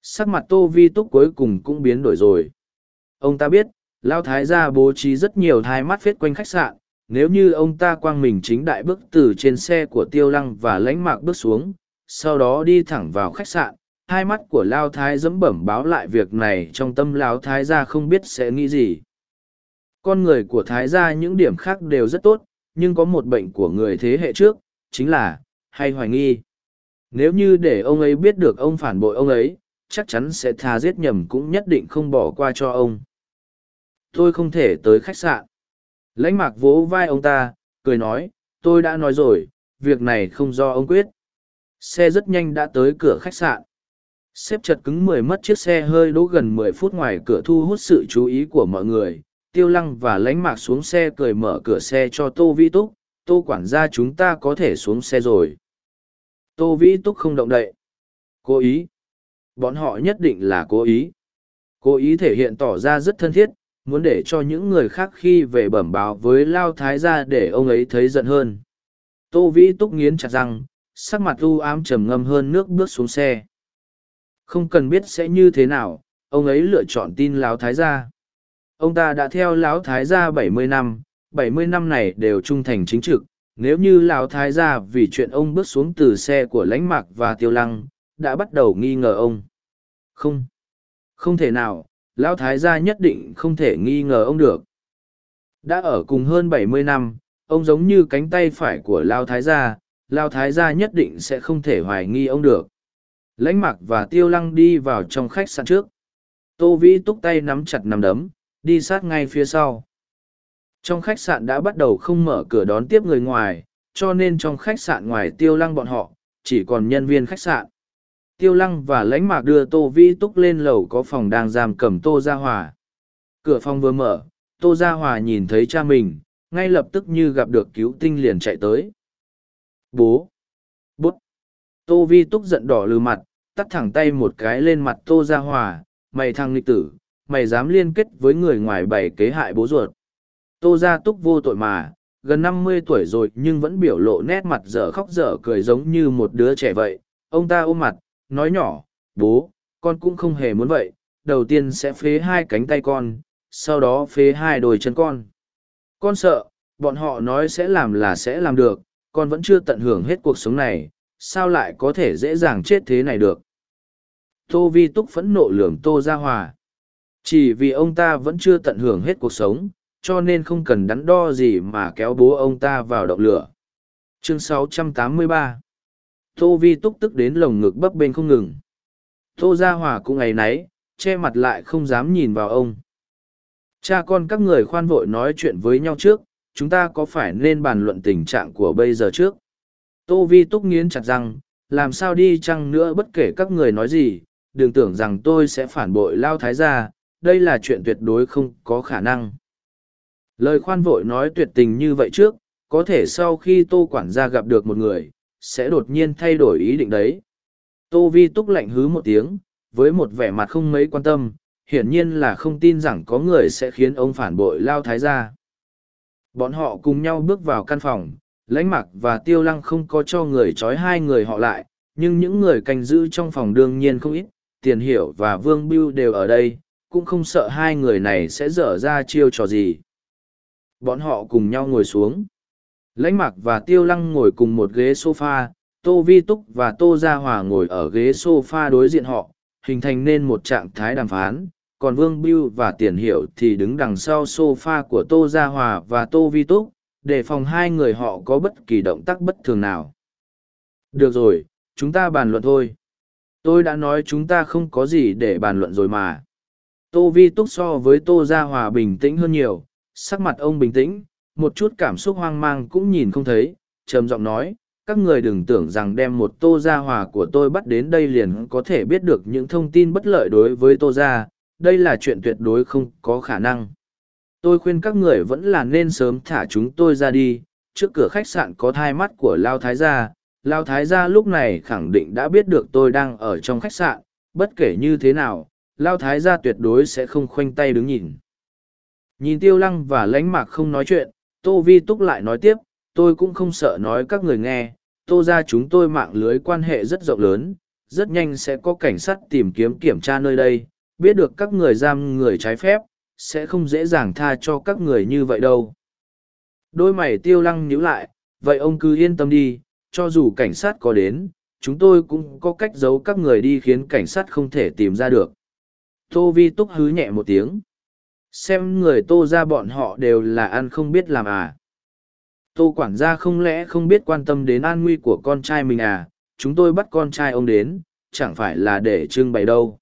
Sắc mặt Tô Vi Túc cuối cùng cũng biến đổi rồi. Ông ta biết, Lao Thái gia bố trí rất nhiều thai mắt phết quanh khách sạn, nếu như ông ta quang mình chính đại bước từ trên xe của tiêu lăng và lánh mạc bước xuống sau đó đi thẳng vào khách sạn hai mắt của lao thái dẫm bẩm báo lại việc này trong tâm lao thái gia không biết sẽ nghĩ gì con người của thái gia những điểm khác đều rất tốt nhưng có một bệnh của người thế hệ trước chính là, hay hoài nghi. Nếu như để ông ấy biết được ông phản bội ông ấy, chắc chắn sẽ tha giết nhầm cũng nhất định không bỏ qua cho ông. Tôi không thể tới khách sạn. Lãnh mạc vỗ vai ông ta, cười nói, tôi đã nói rồi, việc này không do ông quyết. Xe rất nhanh đã tới cửa khách sạn. Xếp chật cứng mười mất chiếc xe hơi đỗ gần mười phút ngoài cửa thu hút sự chú ý của mọi người. Tiêu lăng và lãnh mạc xuống xe cười mở cửa xe cho tô vĩ túc tô quản gia chúng ta có thể xuống xe rồi. Tô vĩ túc không động đậy. Cố ý. Bọn họ nhất định là cố ý. Cố ý thể hiện tỏ ra rất thân thiết, muốn để cho những người khác khi về bẩm báo với lao thái gia để ông ấy thấy giận hơn. Tô vĩ túc nghiến chặt răng, sắc mặt u ám trầm ngâm hơn nước bước xuống xe. Không cần biết sẽ như thế nào, ông ấy lựa chọn tin lão thái gia. Ông ta đã theo lão thái gia bảy mươi năm bảy mươi năm này đều trung thành chính trực, nếu như lão thái gia vì chuyện ông bước xuống từ xe của lãnh mạc và tiêu lăng, đã bắt đầu nghi ngờ ông. Không. Không thể nào, lão thái gia nhất định không thể nghi ngờ ông được. Đã ở cùng hơn bảy mươi năm, ông giống như cánh tay phải của Lão thái gia, Lão thái gia nhất định sẽ không thể hoài nghi ông được. Lãnh mặc và tiêu lăng đi vào trong khách sạn trước. Tô vĩ túc tay nắm chặt nắm đấm, đi sát ngay phía sau trong khách sạn đã bắt đầu không mở cửa đón tiếp người ngoài, cho nên trong khách sạn ngoài tiêu lăng bọn họ, chỉ còn nhân viên khách sạn. Tiêu lăng và lãnh mạc đưa tô vĩ túc lên lầu có phòng đang giam cầm tô gia hòa. Cửa phòng vừa mở, tô gia hòa nhìn thấy cha mình, ngay lập tức như gặp được cứu tinh liền chạy tới. Bố! Bút! Tô vi túc giận đỏ lừ mặt, tắt thẳng tay một cái lên mặt tô gia hòa, mày thằng nghịch tử, mày dám liên kết với người ngoài bày kế hại bố ruột tô gia túc vô tội mà gần năm mươi tuổi rồi nhưng vẫn biểu lộ nét mặt dở khóc dở cười giống như một đứa trẻ vậy ông ta ôm mặt nói nhỏ, bố, con cũng không hề muốn vậy, đầu tiên sẽ phế hai cánh tay con, sau đó phế hai đôi chân con. Con sợ, bọn họ nói sẽ làm là sẽ làm được, con vẫn chưa tận hưởng hết cuộc sống này, sao lại có thể dễ dàng chết thế này được. Tô Vi Túc phẫn nộ lường Tô Gia Hòa. Chỉ vì ông ta vẫn chưa tận hưởng hết cuộc sống, cho nên không cần đắn đo gì mà kéo bố ông ta vào động lửa. Chương 683 Tô Vi túc tức đến lồng ngực bấp bên không ngừng. Tô Gia Hòa cũng ngày nấy, che mặt lại không dám nhìn vào ông. Cha con các người khoan vội nói chuyện với nhau trước, chúng ta có phải nên bàn luận tình trạng của bây giờ trước? Tô Vi túc nghiến chặt răng, làm sao đi chăng nữa bất kể các người nói gì, đừng tưởng rằng tôi sẽ phản bội Lao Thái gia, đây là chuyện tuyệt đối không có khả năng. Lời khoan vội nói tuyệt tình như vậy trước, có thể sau khi Tô quản gia gặp được một người, sẽ đột nhiên thay đổi ý định đấy. Tô Vi túc lạnh hứ một tiếng, với một vẻ mặt không mấy quan tâm, hiển nhiên là không tin rằng có người sẽ khiến ông phản bội lao thái gia. Bọn họ cùng nhau bước vào căn phòng, lãnh mặc và tiêu lăng không có cho người trói hai người họ lại, nhưng những người canh giữ trong phòng đương nhiên không ít, tiền hiểu và vương bưu đều ở đây, cũng không sợ hai người này sẽ dở ra chiêu trò gì. Bọn họ cùng nhau ngồi xuống. Lãnh mạc và tiêu lăng ngồi cùng một ghế sofa, tô vi túc và tô gia hòa ngồi ở ghế sofa đối diện họ, hình thành nên một trạng thái đàm phán, còn vương biêu và tiền hiệu thì đứng đằng sau sofa của tô gia hòa và tô vi túc, để phòng hai người họ có bất kỳ động tác bất thường nào. Được rồi, chúng ta bàn luận thôi. Tôi đã nói chúng ta không có gì để bàn luận rồi mà. Tô vi túc so với tô gia hòa bình tĩnh hơn nhiều sắc mặt ông bình tĩnh một chút cảm xúc hoang mang cũng nhìn không thấy, trầm giọng nói, các người đừng tưởng rằng đem một tô gia hòa của tôi bắt đến đây liền có thể biết được những thông tin bất lợi đối với tô gia, đây là chuyện tuyệt đối không có khả năng. Tôi khuyên các người vẫn là nên sớm thả chúng tôi ra đi, trước cửa khách sạn có thai mắt của Lao Thái Gia. Lao Thái Gia lúc này khẳng định đã biết được tôi đang ở trong khách sạn, bất kể như thế nào, Lao Thái Gia tuyệt đối sẽ không khoanh tay đứng nhìn. Nhìn Tiêu Lăng và lánh mạc không nói chuyện, Tô Vi Túc lại nói tiếp, tôi cũng không sợ nói các người nghe, Tô ra chúng tôi mạng lưới quan hệ rất rộng lớn, rất nhanh sẽ có cảnh sát tìm kiếm kiểm tra nơi đây, biết được các người giam người trái phép, sẽ không dễ dàng tha cho các người như vậy đâu. Đôi mày tiêu lăng nhíu lại, vậy ông cứ yên tâm đi, cho dù cảnh sát có đến, chúng tôi cũng có cách giấu các người đi khiến cảnh sát không thể tìm ra được. Tô Vi túc hứ nhẹ một tiếng. Xem người tô ra bọn họ đều là ăn không biết làm à. Tô quản gia không lẽ không biết quan tâm đến an nguy của con trai mình à, chúng tôi bắt con trai ông đến, chẳng phải là để trưng bày đâu.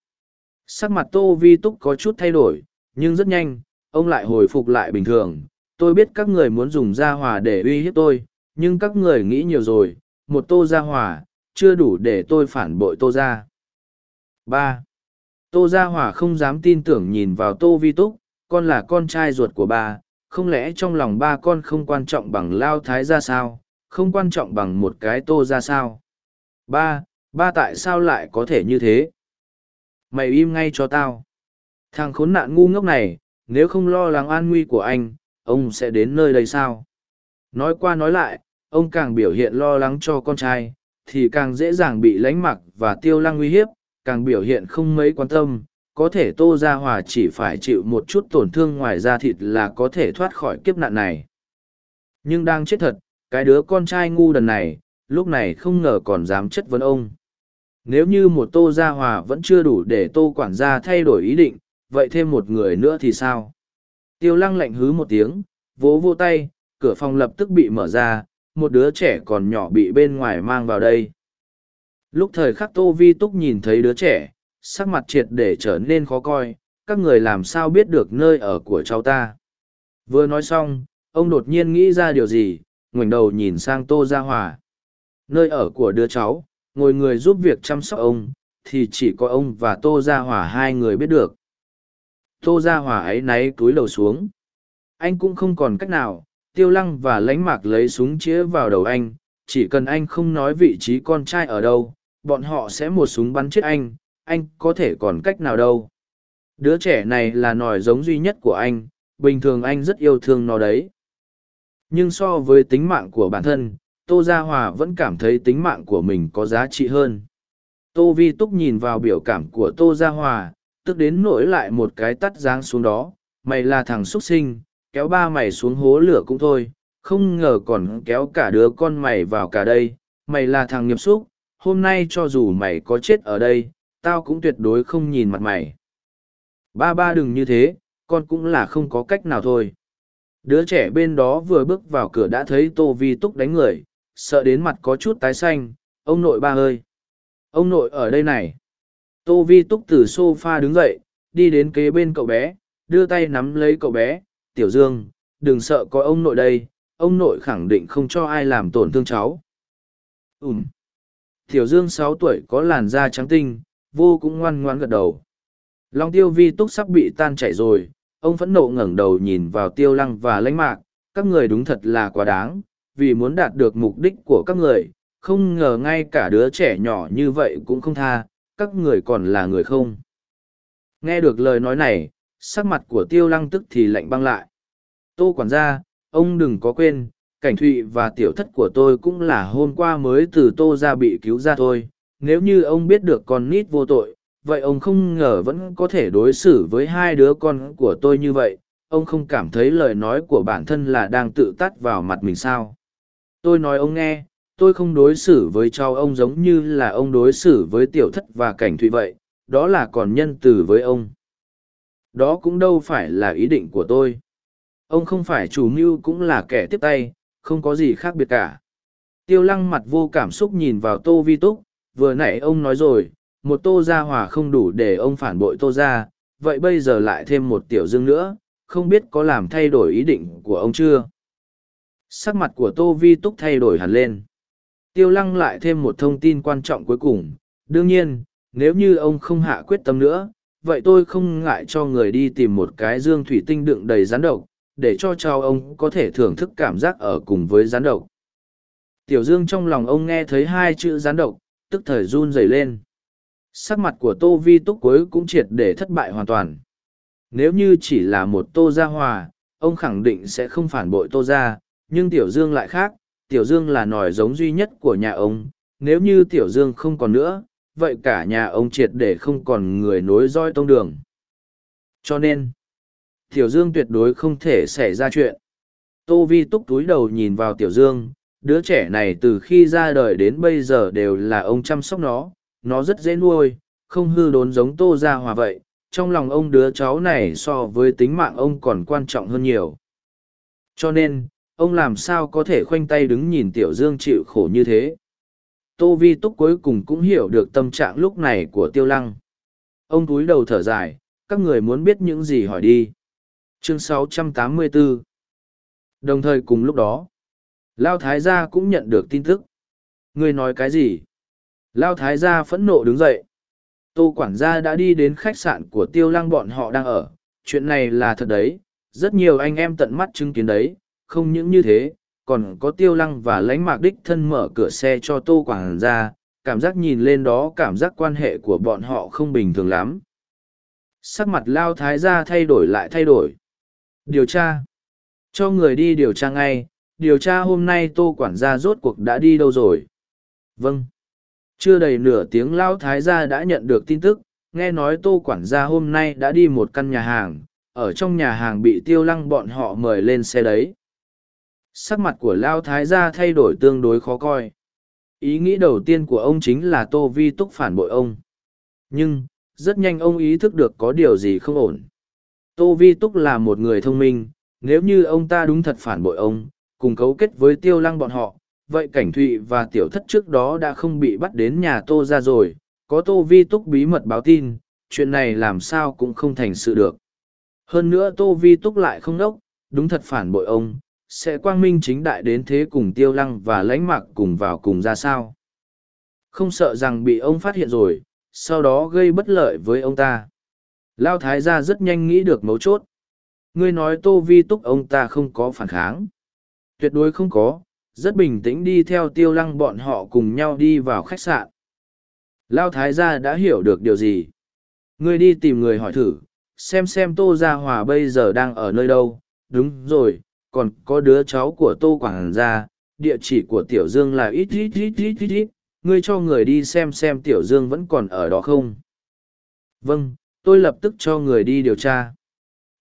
Sắc mặt Tô Vi Túc có chút thay đổi, nhưng rất nhanh, ông lại hồi phục lại bình thường. Tôi biết các người muốn dùng gia hòa để uy hiếp tôi, nhưng các người nghĩ nhiều rồi, một tô gia hòa, chưa đủ để tôi phản bội tô gia. ba Tô gia hòa không dám tin tưởng nhìn vào tô vi túc, con là con trai ruột của ba, không lẽ trong lòng ba con không quan trọng bằng lao thái ra sao, không quan trọng bằng một cái tô ra sao? Ba, ba tại sao lại có thể như thế? Mày im ngay cho tao. Thằng khốn nạn ngu ngốc này, nếu không lo lắng an nguy của anh, ông sẽ đến nơi đây sao? Nói qua nói lại, ông càng biểu hiện lo lắng cho con trai, thì càng dễ dàng bị lánh mặc và tiêu lăng uy hiếp, càng biểu hiện không mấy quan tâm. Có thể Tô Gia Hòa chỉ phải chịu một chút tổn thương ngoài da thịt là có thể thoát khỏi kiếp nạn này. Nhưng đang chết thật, cái đứa con trai ngu đần này, lúc này không ngờ còn dám chất vấn ông. Nếu như một Tô Gia Hòa vẫn chưa đủ để Tô quản gia thay đổi ý định, vậy thêm một người nữa thì sao? Tiêu lăng lạnh hứ một tiếng, vỗ vô tay, cửa phòng lập tức bị mở ra, một đứa trẻ còn nhỏ bị bên ngoài mang vào đây. Lúc thời khắc Tô Vi Túc nhìn thấy đứa trẻ, sắc mặt triệt để trở nên khó coi, các người làm sao biết được nơi ở của cháu ta. Vừa nói xong, ông đột nhiên nghĩ ra điều gì, ngoảnh đầu nhìn sang Tô Gia Hòa. Nơi ở của đứa cháu, ngồi người giúp việc chăm sóc ông, thì chỉ có ông và Tô Gia Hòa hai người biết được. Tô Gia Hòa ấy náy túi lầu xuống. Anh cũng không còn cách nào, tiêu lăng và lánh mạc lấy súng chĩa vào đầu anh, chỉ cần anh không nói vị trí con trai ở đâu, bọn họ sẽ một súng bắn chết anh, anh có thể còn cách nào đâu. Đứa trẻ này là nòi giống duy nhất của anh, bình thường anh rất yêu thương nó đấy. Nhưng so với tính mạng của bản thân, Tô Gia Hòa vẫn cảm thấy tính mạng của mình có giá trị hơn. Tô Vi Túc nhìn vào biểu cảm của Tô Gia Hòa, tức đến nỗi lại một cái tắt giáng xuống đó, mày là thằng xuất sinh, kéo ba mày xuống hố lửa cũng thôi, không ngờ còn kéo cả đứa con mày vào cả đây, mày là thằng nghiệp xúc, hôm nay cho dù mày có chết ở đây, tao cũng tuyệt đối không nhìn mặt mày. Ba ba đừng như thế, con cũng là không có cách nào thôi. Đứa trẻ bên đó vừa bước vào cửa đã thấy Tô Vi Túc đánh người, sợ đến mặt có chút tái xanh, ông nội ba ơi. Ông nội ở đây này. Tô Vi Túc từ sofa đứng dậy, đi đến kế bên cậu bé, đưa tay nắm lấy cậu bé, Tiểu Dương, đừng sợ có ông nội đây, ông nội khẳng định không cho ai làm tổn thương cháu. Ừm. Tiểu Dương sáu tuổi có làn da trắng tinh, vô cũng ngoan ngoãn gật đầu. Long tiêu vi túc sắp bị tan chảy rồi, ông phẫn nộ ngẩng đầu nhìn vào tiêu lăng và lãnh mạc, các người đúng thật là quá đáng, vì muốn đạt được mục đích của các người, không ngờ ngay cả đứa trẻ nhỏ như vậy cũng không tha, các người còn là người không. Nghe được lời nói này, sắc mặt của tiêu lăng tức thì lạnh băng lại. Tô quản gia, ông đừng có quên, cảnh thụy và tiểu thất của tôi cũng là hôm qua mới từ tô ra bị cứu ra thôi. Nếu như ông biết được con nít vô tội, vậy ông không ngờ vẫn có thể đối xử với hai đứa con của tôi như vậy. Ông không cảm thấy lời nói của bản thân là đang tự tắt vào mặt mình sao. Tôi nói ông nghe, tôi không đối xử với cháu ông giống như là ông đối xử với tiểu thất và cảnh thụy vậy, đó là còn nhân từ với ông. Đó cũng đâu phải là ý định của tôi. Ông không phải chủ mưu cũng là kẻ tiếp tay, không có gì khác biệt cả. Tiêu lăng mặt vô cảm xúc nhìn vào tô vi túc, vừa nãy ông nói rồi, một tô gia hòa không đủ để ông phản bội tô gia, vậy bây giờ lại thêm một tiểu dương nữa, không biết có làm thay đổi ý định của ông chưa? Sắc mặt của Tô Vi Túc thay đổi hẳn lên. Tiêu lăng lại thêm một thông tin quan trọng cuối cùng. Đương nhiên, nếu như ông không hạ quyết tâm nữa, vậy tôi không ngại cho người đi tìm một cái dương thủy tinh đựng đầy rắn độc, để cho cháu ông có thể thưởng thức cảm giác ở cùng với rắn độc. Tiểu dương trong lòng ông nghe thấy hai chữ rắn độc, tức thời run rẩy lên. Sắc mặt của Tô Vi Túc cuối cũng triệt để thất bại hoàn toàn. Nếu như chỉ là một Tô Gia Hòa, ông khẳng định sẽ không phản bội Tô Gia, nhưng Tiểu Dương lại khác, Tiểu Dương là nòi giống duy nhất của nhà ông. Nếu như Tiểu Dương không còn nữa, vậy cả nhà ông triệt để không còn người nối roi tông đường. Cho nên, Tiểu Dương tuyệt đối không thể xảy ra chuyện. Tô Vi túc túi đầu nhìn vào Tiểu Dương, đứa trẻ này từ khi ra đời đến bây giờ đều là ông chăm sóc nó, nó rất dễ nuôi, không hư đốn giống Tô Gia Hòa vậy. Trong lòng ông đứa cháu này so với tính mạng ông còn quan trọng hơn nhiều. Cho nên, ông làm sao có thể khoanh tay đứng nhìn Tiểu Dương chịu khổ như thế. Tô Vi Túc cuối cùng cũng hiểu được tâm trạng lúc này của Tiêu Lăng. Ông túi đầu thở dài, các người muốn biết những gì hỏi đi. Chương 684 Đồng thời cùng lúc đó, Lao Thái Gia cũng nhận được tin tức. Người nói cái gì? Lao Thái Gia phẫn nộ đứng dậy. Tô quản gia đã đi đến khách sạn của Tiêu Lăng bọn họ đang ở. Chuyện này là thật đấy, rất nhiều anh em tận mắt chứng kiến đấy, không những như thế, còn có tiêu lăng và lãnh mạc đích thân mở cửa xe cho tô quảng gia. cảm giác nhìn lên đó cảm giác quan hệ của bọn họ không bình thường lắm sắc mặt lao thái gia thay đổi lại thay đổi điều tra cho người đi điều tra ngay điều tra hôm nay tô quản gia rốt cuộc đã đi đâu rồi? Vâng. Chưa đầy nửa tiếng Lão thái gia đã nhận được tin tức, nghe nói tô quản gia hôm nay đã đi một căn nhà hàng, ở trong nhà hàng bị tiêu lăng bọn họ mời lên xe đấy. Sắc mặt của lao thái gia thay đổi tương đối khó coi. Ý nghĩ đầu tiên của ông chính là tô vi túc phản bội ông. Nhưng, rất nhanh ông ý thức được có điều gì không ổn. Tô vi túc là một người thông minh, nếu như ông ta đúng thật phản bội ông cùng cấu kết với tiêu lăng bọn họ, vậy cảnh thụy và tiểu thất trước đó đã không bị bắt đến nhà tô ra rồi, có tô vi túc bí mật báo tin, chuyện này làm sao cũng không thành sự được. Hơn nữa tô vi túc lại không đốc, đúng thật phản bội ông, sẽ quang minh chính đại đến thế cùng tiêu lăng và lãnh mặc cùng vào cùng ra sao? Không sợ rằng bị ông phát hiện rồi, sau đó gây bất lợi với ông ta. Lao thái gia rất nhanh nghĩ được mấu chốt. Ngươi nói tô vi túc ông ta không có phản kháng tuyệt đối không có, rất bình tĩnh đi theo tiêu lăng bọn họ cùng nhau đi vào khách sạn. Lao thái gia đã hiểu được điều gì? Ngươi đi tìm người hỏi thử, xem xem tô gia hòa bây giờ đang ở nơi đâu. Đúng rồi, còn có đứa cháu của tô quảng gia, địa chỉ của tiểu dương là ít ít ít ít ít ít. Ngươi cho người đi xem xem tiểu dương vẫn còn ở đó không? Vâng tôi lập tức cho người đi điều tra.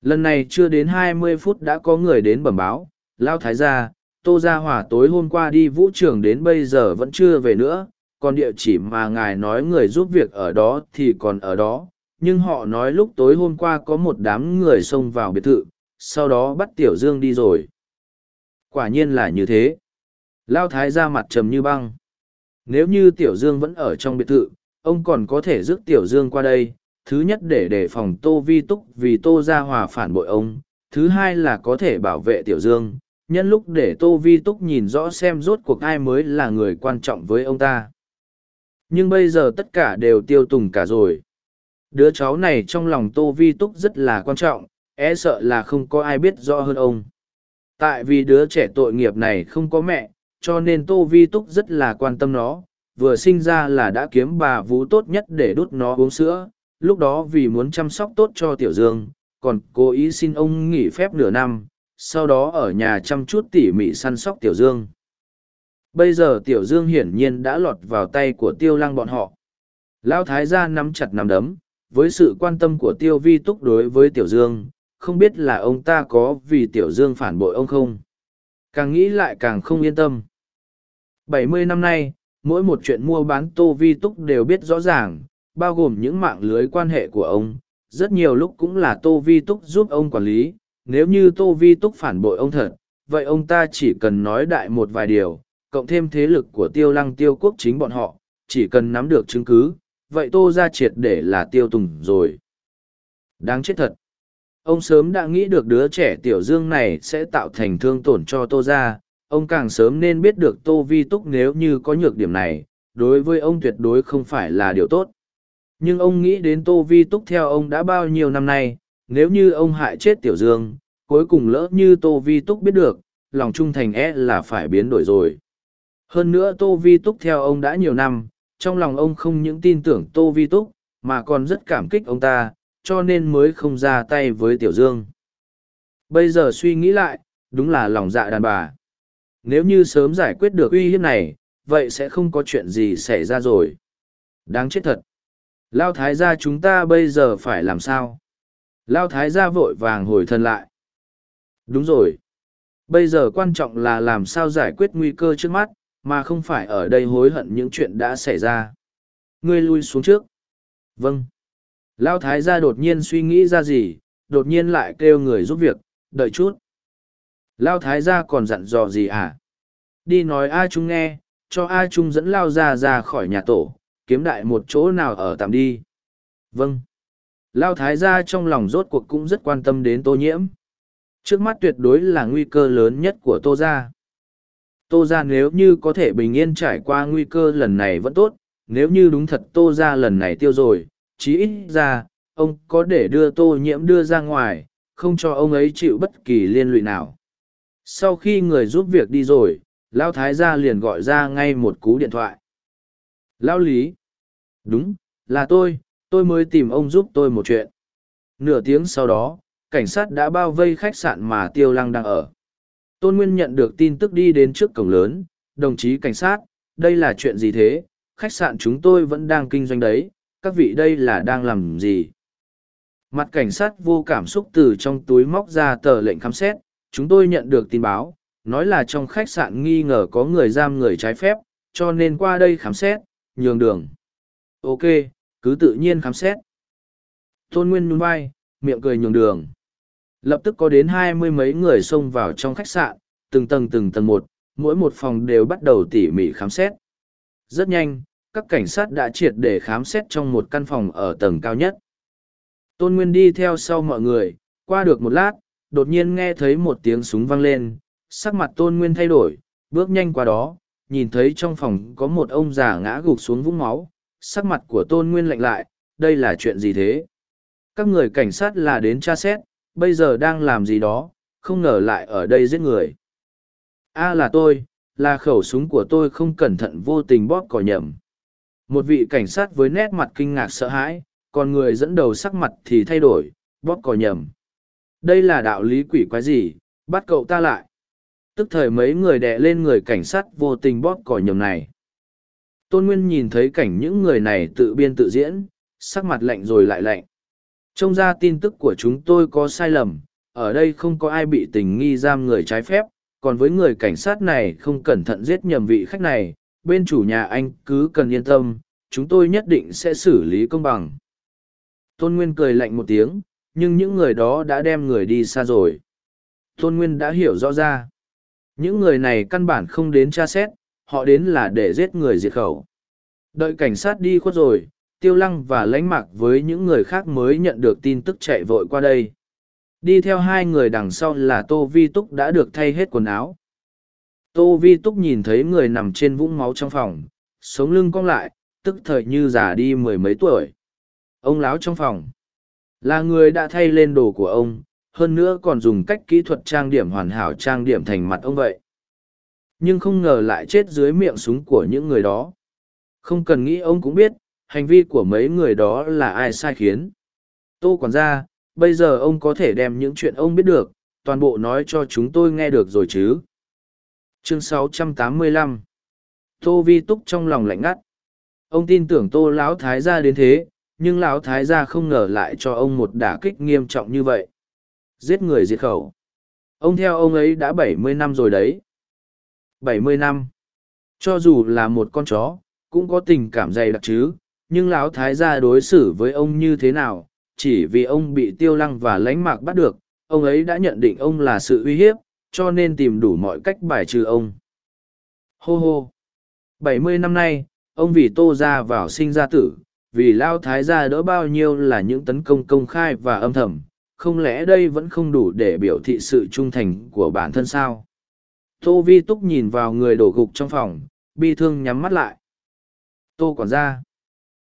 Lần này chưa đến hai mươi phút đã có người đến bẩm báo lao thái gia, tô gia hỏa tối hôm qua đi vũ trường đến bây giờ vẫn chưa về nữa, còn địa chỉ mà ngài nói người giúp việc ở đó thì còn ở đó. Nhưng họ nói lúc tối hôm qua có một đám người xông vào biệt thự, sau đó bắt tiểu dương đi rồi. Quả nhiên là như thế. Lao thái ra mặt trầm như băng. Nếu như tiểu dương vẫn ở trong biệt thự, ông còn có thể rước tiểu dương qua đây. Thứ nhất để đề phòng tô vi túc vì tô gia hòa phản bội ông. Thứ hai là có thể bảo vệ tiểu dương nhân lúc để tô vi túc nhìn rõ xem rốt cuộc ai mới là người quan trọng với ông ta nhưng bây giờ tất cả đều tiêu tùng cả rồi đứa cháu này trong lòng tô vi túc rất là quan trọng e sợ là không có ai biết rõ hơn ông. Tại vì đứa trẻ tội nghiệp này không có mẹ, cho nên Tô Vi Túc rất là quan tâm nó, vừa sinh ra là đã kiếm bà vú tốt nhất để đút nó uống sữa, lúc đó vì muốn chăm sóc tốt cho Tiểu Dương, còn cố ý xin ông nghỉ phép nửa năm, sau đó ở nhà chăm chút tỉ mỉ săn sóc Tiểu Dương. Bây giờ Tiểu Dương hiển nhiên đã lọt vào tay của Tiêu Lăng bọn họ. Lão Thái gia nắm chặt nắm đấm, với sự quan tâm của Tiêu Vi Túc đối với Tiểu Dương, không biết là ông ta có vì tiểu dương phản bội ông không càng nghĩ lại càng không yên tâm bảy mươi năm nay mỗi một chuyện mua bán tô vi túc đều biết rõ ràng bao gồm những mạng lưới quan hệ của ông rất nhiều lúc cũng là tô vi túc giúp ông quản lý nếu như tô vi túc phản bội ông thật, vậy ông ta chỉ cần nói đại một vài điều, cộng thêm thế lực của tiêu lăng tiêu quốc chính bọn họ, chỉ cần nắm được chứng cứ, vậy tô ra triệt để là tiêu tùng rồi. Đáng chết thật. Ông sớm đã nghĩ được đứa trẻ tiểu dương này sẽ tạo thành thương tổn cho tô ra ông càng sớm nên biết được tô vi túc nếu như có nhược điểm này, đối với ông tuyệt đối không phải là điều tốt. Nhưng ông nghĩ đến tô vi túc theo ông đã bao nhiêu năm nay nếu như ông hại chết tiểu dương, cuối cùng lỡ như tô vi túc biết được, lòng trung thành e là phải biến đổi rồi. Hơn nữa tô vi túc theo ông đã nhiều năm, trong lòng ông không những tin tưởng tô vi túc, mà còn rất cảm kích ông ta, cho nên mới không ra tay với tiểu dương. Bây giờ suy nghĩ lại, đúng là lòng dạ đàn bà. Nếu như sớm giải quyết được uy hiếp này, vậy sẽ không có chuyện gì xảy ra rồi. Đáng chết thật. Lao thái gia chúng ta bây giờ phải làm sao? Lao thái gia vội vàng hồi thân lại. Đúng rồi. Bây giờ quan trọng là làm sao giải quyết nguy cơ trước mắt, mà không phải ở đây hối hận những chuyện đã xảy ra. Ngươi lui xuống trước. Vâng. Lao thái gia đột nhiên suy nghĩ ra gì, đột nhiên lại kêu người giúp việc, đợi chút. Lao thái gia còn dặn dò gì à? Đi nói a trung nghe, cho a trung dẫn lao ra ra khỏi nhà tổ, kiếm đại một chỗ nào ở tạm đi. Vâng lao thái gia trong lòng rốt cuộc cũng rất quan tâm đến tô nhiễm. Trước mắt tuyệt đối là nguy cơ lớn nhất của tô gia. Tô gia nếu như có thể bình yên trải qua nguy cơ lần này vẫn tốt, nếu như đúng thật tô gia lần này tiêu rồi, chí ít ra, ông có để đưa tô nhiễm đưa ra ngoài, không cho ông ấy chịu bất kỳ liên lụy nào. Sau khi người giúp việc đi rồi lão thái gia liền gọi ra ngay một cú điện thoại. Lão lý. Đúng, là tôi tôi mới tìm ông giúp tôi một chuyện. Nửa tiếng sau đó, cảnh sát đã bao vây khách sạn mà tiêu lăng đang ở. Tôn nguyên nhận được tin tức đi đến trước cổng lớn, đồng chí cảnh sát, đây là chuyện gì thế? Khách sạn chúng tôi vẫn đang kinh doanh đấy, các vị đây là đang làm gì? Mặt cảnh sát vô cảm xúc từ trong túi móc ra tờ lệnh khám xét, chúng tôi nhận được tin báo, nói là trong khách sạn nghi ngờ có người giam người trái phép, cho nên qua đây khám xét, nhường đường. Ok cứ tự nhiên khám xét. Tôn nguyên nhún vai, miệng cười nhường đường. Lập tức có đến hai mươi mấy người xông vào trong khách sạn, từng tầng từng tầng một, mỗi một phòng đều bắt đầu tỉ mỉ khám xét. Rất nhanh, các cảnh sát đã triệt để khám xét trong một căn phòng ở tầng cao nhất. Tôn nguyên đi theo sau mọi người, qua được một lát, đột nhiên nghe thấy một tiếng súng vang lên, sắc mặt tôn nguyên thay đổi, bước nhanh qua đó, nhìn thấy trong phòng có một ông già ngã gục xuống vũng máu sắc mặt của tôn nguyên lạnh lại, đây là chuyện gì thế? Các người cảnh sát là đến tra xét, bây giờ đang làm gì đó, không ngờ lại ở đây giết người. A là tôi, là khẩu súng của tôi không cẩn thận vô tình bóp cỏ nhầm. Một vị cảnh sát với nét mặt kinh ngạc sợ hãi, còn người dẫn đầu sắc mặt thì thay đổi, bóp cỏ nhầm. Đây là đạo lý quỷ quái gì? Bắt cậu ta lại. Tức thời mấy người đè lên người cảnh sát vô tình bóp cỏ nhầm này tôn nguyên nhìn thấy cảnh những người này tự biên tự diễn, sắc mặt lạnh rồi lại lạnh. Trông ra tin tức của chúng tôi có sai lầm, ở đây không có ai bị tình nghi giam người trái phép, còn với người cảnh sát này không cẩn thận giết nhầm vị khách này, bên chủ nhà anh cứ cần yên tâm, chúng tôi nhất định sẽ xử lý công bằng. Tôn nguyên cười lạnh một tiếng, nhưng những người đó đã đem người đi xa rồi. Tôn nguyên đã hiểu rõ ra. Những người này căn bản không đến tra xét họ đến là để giết người diệt khẩu. Đợi cảnh sát đi khuất rồi, tiêu lăng và lánh mặc với những người khác mới nhận được tin tức chạy vội qua đây. Đi theo hai người đằng sau là tô vi túc đã được thay hết quần áo. Tô vi túc nhìn thấy người nằm trên vũng máu trong phòng, sống lưng cong lại, tức thời như già đi mười mấy tuổi. Ông láo trong phòng. Là người đã thay lên đồ của ông, hơn nữa còn dùng cách kỹ thuật trang điểm hoàn hảo trang điểm thành mặt ông vậy nhưng không ngờ lại chết dưới miệng súng của những người đó. Không cần nghĩ ông cũng biết, hành vi của mấy người đó là ai sai khiến. Tô quản gia, bây giờ ông có thể đem những chuyện ông biết được, toàn bộ nói cho chúng tôi nghe được rồi chứ. Chương 685 tô vi túc trong lòng lạnh ngắt. Ông tin tưởng tô lão thái gia đến thế, nhưng lão thái gia không ngờ lại cho ông một đả kích nghiêm trọng như vậy. Giết người diệt khẩu. Ông theo ông ấy đã bảy mươi năm rồi đấy bảy mươi năm. Cho dù là một con chó, cũng có tình cảm dày đặc chứ, nhưng lão thái gia đối xử với ông như thế nào, chỉ vì ông bị tiêu lăng và lánh mạc bắt được, ông ấy đã nhận định ông là sự uy hiếp, cho nên tìm đủ mọi cách bài trừ ông. Hô hô. bảy mươi năm nay, ông vì tô ra vào sinh ra tử, vì lao thái gia đỡ bao nhiêu là những tấn công công khai và âm thầm, không lẽ đây vẫn không đủ để biểu thị sự trung thành của bản thân sao? Tô vi túc nhìn vào người đổ gục trong phòng, bi thương nhắm mắt lại. Tô quản gia,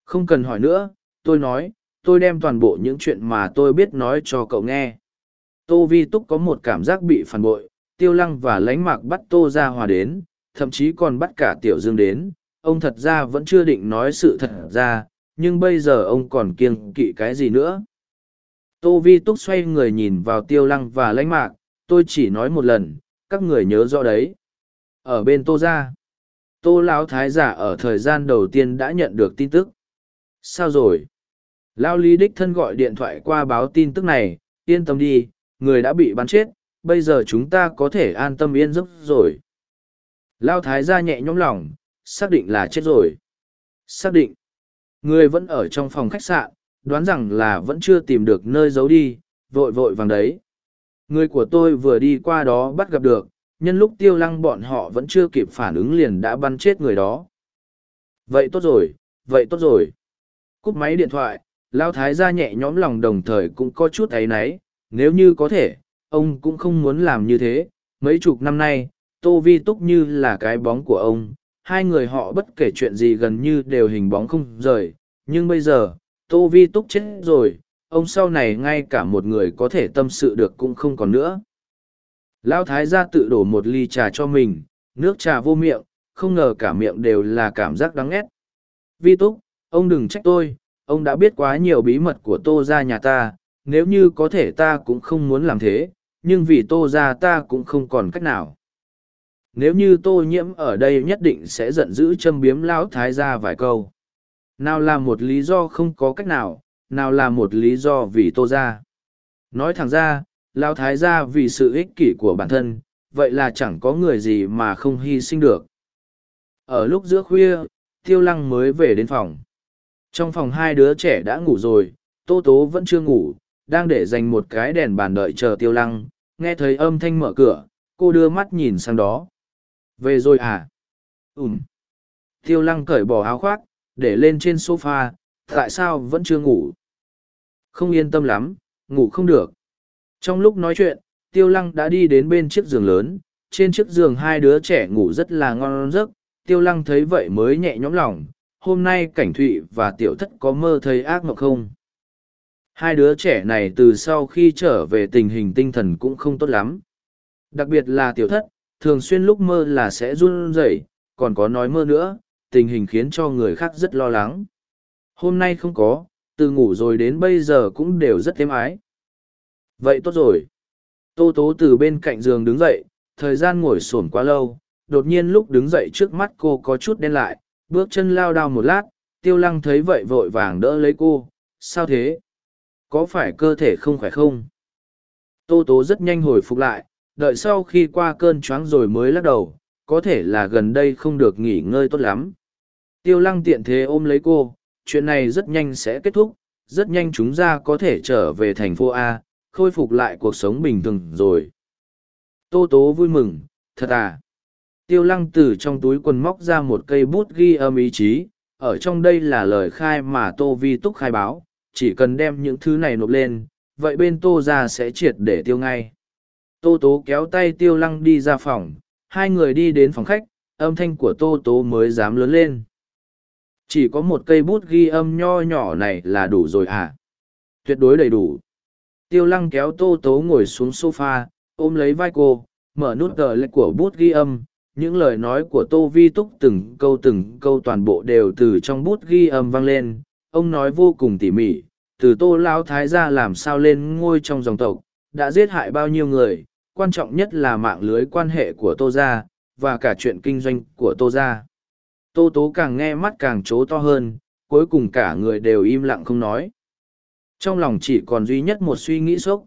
không cần hỏi nữa, tôi nói, tôi đem toàn bộ những chuyện mà tôi biết nói cho cậu nghe. Tô vi túc có một cảm giác bị phản bội, tiêu lăng và lánh mạc bắt tô ra hòa đến, thậm chí còn bắt cả tiểu dương đến. Ông thật ra vẫn chưa định nói sự thật ra, nhưng bây giờ ông còn kiêng kỵ cái gì nữa? Tô vi túc xoay người nhìn vào tiêu lăng và Lánh mạc, tôi chỉ nói một lần các người nhớ rõ đấy. Ở bên tô ra tô lão thái giả ở thời gian đầu tiên đã nhận được tin tức. Sao rồi? Lao lý đích thân gọi điện thoại qua báo tin tức này, yên tâm đi, người đã bị bắn chết, bây giờ chúng ta có thể an tâm yên giấc rồi. Lao thái ra nhẹ nhõm lòng, xác định là chết rồi. Xác định. Người vẫn ở trong phòng khách sạn, đoán rằng là vẫn chưa tìm được nơi giấu đi, vội vội vàng đấy người của tôi vừa đi qua đó bắt gặp được, nhân lúc tiêu lăng bọn họ vẫn chưa kịp phản ứng liền đã bắn chết người đó. Vậy tốt rồi, vậy tốt rồi. Cúp máy điện thoại, lao thái ra nhẹ nhõm lòng đồng thời cũng có chút ấy náy, nếu như có thể, ông cũng không muốn làm như thế. Mấy chục năm nay, tô vi túc như là cái bóng của ông, hai người họ bất kể chuyện gì gần như đều hình bóng không rời. Nhưng bây giờ, tô vi túc chết rồi ông sau này ngay cả một người có thể tâm sự được cũng không còn nữa. Lão thái gia tự đổ một ly trà cho mình, nước trà vô miệng, không ngờ cả miệng đều là cảm giác đắng ghét vi túc, ông đừng trách tôi, ông đã biết quá nhiều bí mật của tô ra nhà ta, nếu như có thể ta cũng không muốn làm thế, nhưng vì tô ra ta cũng không còn cách nào. Nếu như tô nhiễm ở đây nhất định sẽ giận dữ châm biếm lão thái gia vài câu. Nào là một lý do không có cách nào nào là một lý do vì tô ra. Nói thẳng ra, lão thái ra vì sự ích kỷ của bản thân, vậy là chẳng có người gì mà không hy sinh được. Ở lúc giữa khuya, tiêu lăng mới về đến phòng. Trong phòng hai đứa trẻ đã ngủ rồi, tô tố vẫn chưa ngủ, đang để dành một cái đèn bàn đợi chờ tiêu lăng, nghe thấy âm thanh mở cửa, cô đưa mắt nhìn sang đó. Về rồi à? Ừm. tiêu lăng cởi bỏ áo khoác, để lên trên sofa, tại sao vẫn chưa ngủ? Không yên tâm lắm, ngủ không được. Trong lúc nói chuyện, tiêu lăng đã đi đến bên chiếc giường lớn. Trên chiếc giường hai đứa trẻ ngủ rất là ngon giấc. Tiêu lăng thấy vậy mới nhẹ nhõm lòng. Hôm nay cảnh thụy và tiểu thất có mơ thấy ác mộng không? Hai đứa trẻ này từ sau khi trở về tình hình tinh thần cũng không tốt lắm. Đặc biệt là tiểu thất, thường xuyên lúc mơ là sẽ run rẩy, còn có nói mơ nữa, tình hình khiến cho người khác rất lo lắng. Hôm nay không có từ ngủ rồi đến bây giờ cũng đều rất êm ái. Vậy tốt rồi. Tô tố từ bên cạnh giường đứng dậy, thời gian ngồi s quá lâu, đột nhiên lúc đứng dậy trước mắt cô có chút đen lại, bước chân lao đao một lát, tiêu lăng thấy vậy vội vàng đỡ lấy cô, sao thế? Có phải cơ thể không khỏe không? Tô tố rất nhanh hồi phục lại, đợi sau khi qua cơn choáng rồi mới lắc đầu, có thể là gần đây không được nghỉ ngơi tốt lắm. Tiêu lăng tiện thế ôm lấy cô chuyện này rất nhanh sẽ kết thúc, rất nhanh chúng ta có thể trở về thành phố a, khôi phục lại cuộc sống bình thường rồi. Tô tố vui mừng, thật à? Tiêu lăng từ trong túi quần móc ra một cây bút ghi âm ý chí, ở trong đây là lời khai mà tô vi túc khai báo, chỉ cần đem những thứ này nộp lên, vậy bên tô ra sẽ triệt để tiêu ngay. Tô tố kéo tay tiêu lăng đi ra phòng, hai người đi đến phòng khách, âm thanh của tô tố mới dám lớn lên chỉ có một cây bút ghi âm nho nhỏ này là đủ rồi à? Tuyệt đối đầy đủ. Tiêu lăng kéo tô tố ngồi xuống sofa, ôm lấy vai cô, mở nút tờ lệch của bút ghi âm. Những lời nói của tô vi túc từng câu từng câu toàn bộ đều từ trong bút ghi âm vang lên. Ông nói vô cùng tỉ mỉ, từ tô lao thái ra làm sao lên ngôi trong dòng tộc, đã giết hại bao nhiêu người, quan trọng nhất là mạng lưới quan hệ của tô gia và cả chuyện kinh doanh của tô gia tô tố càng nghe mắt càng trố to hơn cuối cùng cả người đều im lặng không nói. Trong lòng chỉ còn duy nhất một suy nghĩ sốc.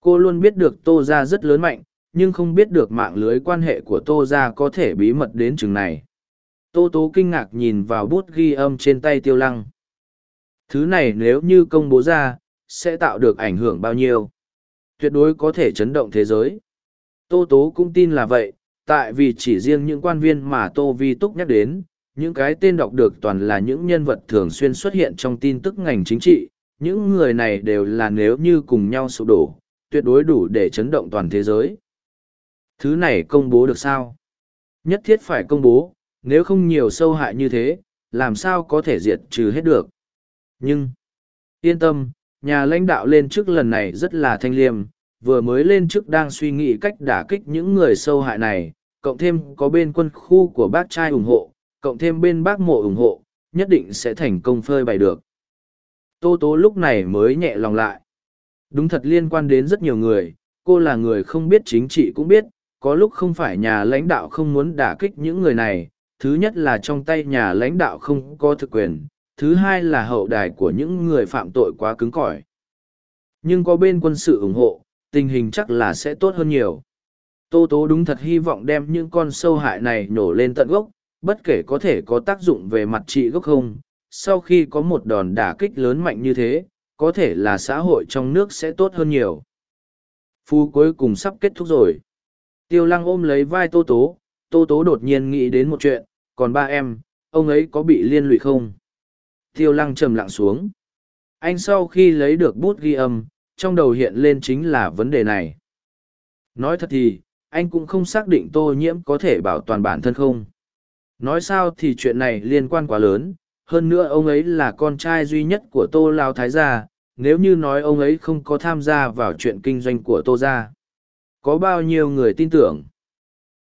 Cô luôn biết được tô gia rất lớn mạnh nhưng không biết được mạng lưới quan hệ của tô gia có thể bí mật đến chừng này. Tô tố kinh ngạc nhìn vào bút ghi âm trên tay tiêu lăng. Thứ này nếu như công bố ra sẽ tạo được ảnh hưởng bao nhiêu? Tuyệt đối có thể chấn động thế giới. Tô Tố cũng tin là vậy, tại vì chỉ riêng những quan viên mà Tô Vi Túc nhắc đến, những cái tên đọc được toàn là những nhân vật thường xuyên xuất hiện trong tin tức ngành chính trị, những người này đều là nếu như cùng nhau sụp đổ, tuyệt đối đủ để chấn động toàn thế giới. Thứ này công bố được sao? Nhất thiết phải công bố, nếu không nhiều sâu hại như thế, làm sao có thể diệt trừ hết được. Nhưng, yên tâm, nhà lãnh đạo lên chức lần này rất là thanh liêm, vừa mới lên chức đang suy nghĩ cách đả kích những người sâu hại này, cộng thêm có bên quân khu của bác trai ủng hộ, cộng thêm bên bác mộ ủng hộ, nhất định sẽ thành công phơi bày được. Tô Tố lúc này mới nhẹ lòng lại. Đúng thật liên quan đến rất nhiều người, cô là người không biết chính trị cũng biết, có lúc không phải nhà lãnh đạo không muốn đả kích những người này, thứ nhất là trong tay nhà lãnh đạo không có thực quyền, thứ hai là hậu đài của những người phạm tội quá cứng cỏi. Nhưng có bên quân sự ủng hộ, tình hình chắc là sẽ tốt hơn nhiều. Tô Tố đúng thật hy vọng đem những con sâu hại này nổ lên tận gốc, bất kể có thể có tác dụng về mặt trị gốc không. Sau khi có một đòn đả kích lớn mạnh như thế, có thể là xã hội trong nước sẽ tốt hơn nhiều. Phu cuối cùng sắp kết thúc rồi. Tiêu lăng ôm lấy vai Tô Tố, Tô Tố đột nhiên nghĩ đến một chuyện, còn ba em, ông ấy có bị liên lụy không? Tiêu lăng trầm lặng xuống. Anh sau khi lấy được bút ghi âm, trong đầu hiện lên chính là vấn đề này. Nói thật thì, anh cũng không xác định tô nhiễm có thể bảo toàn bản thân không. Nói sao thì chuyện này liên quan quá lớn, hơn nữa ông ấy là con trai duy nhất của tô lao thái gia, nếu như nói ông ấy không có tham gia vào chuyện kinh doanh của tô gia. Có bao nhiêu người tin tưởng?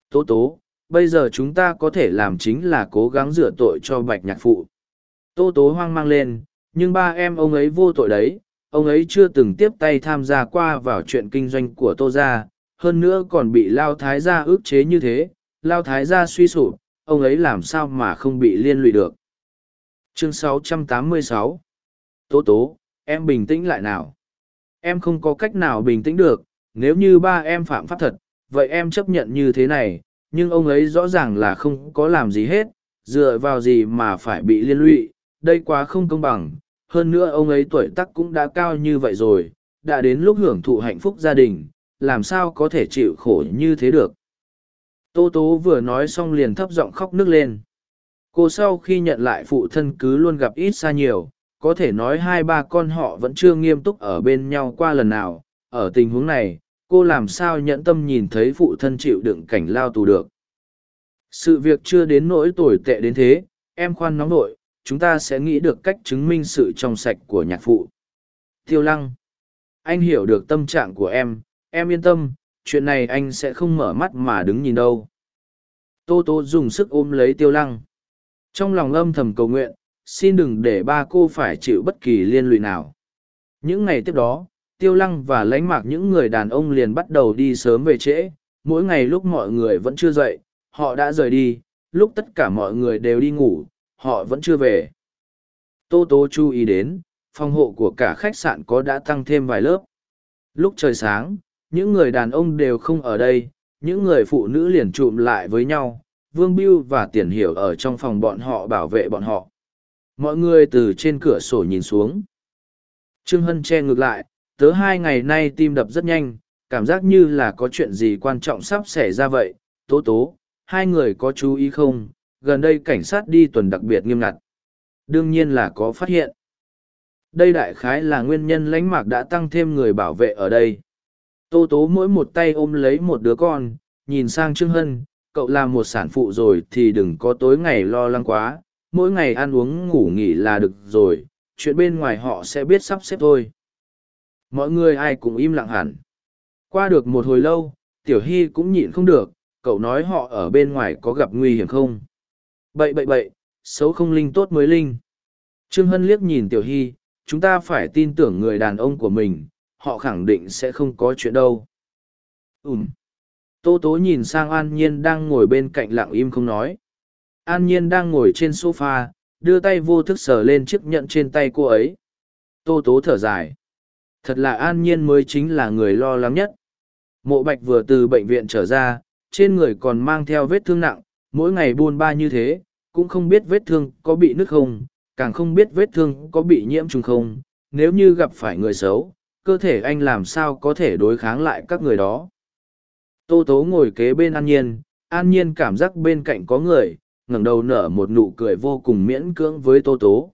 Tố tố, bây giờ chúng ta có thể làm chính là cố gắng rửa tội cho bạch nhạc phụ. Tô tố hoang mang lên, nhưng ba em ông ấy vô tội đấy, ông ấy chưa từng tiếp tay tham gia qua vào chuyện kinh doanh của tô gia, hơn nữa còn bị lao thái gia ước chế như thế, lao thái gia suy sụp, ông ấy làm sao mà không bị liên lụy được. Chương 686 Tố tố, em bình tĩnh lại nào. Em không có cách nào bình tĩnh được, nếu như ba em phạm pháp thật, vậy em chấp nhận như thế này, nhưng ông ấy rõ ràng là không có làm gì hết, dựa vào gì mà phải bị liên lụy, đây quá không công bằng. Hơn nữa ông ấy tuổi tác cũng đã cao như vậy rồi, đã đến lúc hưởng thụ hạnh phúc gia đình, làm sao có thể chịu khổ như thế được. Tô Tố vừa nói xong liền thấp giọng khóc nức lên. Cô sau khi nhận lại phụ thân cứ luôn gặp ít xa nhiều, có thể nói hai ba con họ vẫn chưa nghiêm túc ở bên nhau qua lần nào. Ở tình huống này, cô làm sao nhẫn tâm nhìn thấy phụ thân chịu đựng cảnh lao tù được. Sự việc chưa đến nỗi tồi tệ đến thế, em khoan nóng nổi chúng ta sẽ nghĩ được cách chứng minh sự trong sạch của nhạc phụ. Tiêu lăng. Anh hiểu được tâm trạng của em, em yên tâm, chuyện này anh sẽ không mở mắt mà đứng nhìn đâu. Tô Tô dùng sức ôm lấy tiêu lăng. Trong lòng âm thầm cầu nguyện, xin đừng để ba cô phải chịu bất kỳ liên lụy nào. Những ngày tiếp đó, tiêu lăng và lánh mạc những người đàn ông liền bắt đầu đi sớm về trễ. Mỗi ngày lúc mọi người vẫn chưa dậy, họ đã rời đi, lúc tất cả mọi người đều đi ngủ, họ vẫn chưa về. Tô Tô chú ý đến, phòng hộ của cả khách sạn có đã tăng thêm vài lớp. Lúc trời sáng, những người đàn ông đều không ở đây, những người phụ nữ liền trụm lại với nhau, Vương Biêu và Tiền Hiểu ở trong phòng bọn họ bảo vệ bọn họ. Mọi người từ trên cửa sổ nhìn xuống. Trương Hân che ngược lại, tớ hai ngày nay tim đập rất nhanh, cảm giác như là có chuyện gì quan trọng sắp xảy ra vậy. Tố tố, hai người có chú ý không? Gần đây cảnh sát đi tuần đặc biệt nghiêm ngặt. Đương nhiên là có phát hiện. Đây đại khái là nguyên nhân lãnh mạc đã tăng thêm người bảo vệ ở đây. Tô tố mỗi một tay ôm lấy một đứa con, nhìn sang Trương Hân, cậu là một sản phụ rồi thì đừng có tối ngày lo lắng quá, mỗi ngày ăn uống ngủ nghỉ là được rồi, chuyện bên ngoài họ sẽ biết sắp xếp thôi. Mọi người ai cũng im lặng hẳn. Qua được một hồi lâu, Tiểu Hy cũng nhịn không được, cậu nói họ ở bên ngoài có gặp nguy hiểm không? Bậy bậy bậy, xấu không linh tốt mới linh. Trương Hân liếc nhìn Tiểu Hy, chúng ta phải tin tưởng người đàn ông của mình, họ khẳng định sẽ không có chuyện đâu. Ừm. Tô Tố nhìn sang An Nhiên đang ngồi bên cạnh lặng im không nói. An Nhiên đang ngồi trên sofa, đưa tay vô thức sờ lên chiếc nhẫn trên tay cô ấy. Tô Tố thở dài. Thật là An Nhiên mới chính là người lo lắng nhất. Mộ Bạch vừa từ bệnh viện trở ra, trên người còn mang theo vết thương nặng, mỗi ngày buôn ba như thế, cũng không biết vết thương có bị nứt không, càng không biết vết thương có bị nhiễm trùng không. Nếu như gặp phải người xấu, cơ thể anh làm sao có thể đối kháng lại các người đó. Tô Tố ngồi kế bên An Nhiên, An Nhiên cảm giác bên cạnh có người, ngẩng đầu nở một nụ cười vô cùng miễn cưỡng với Tô Tố.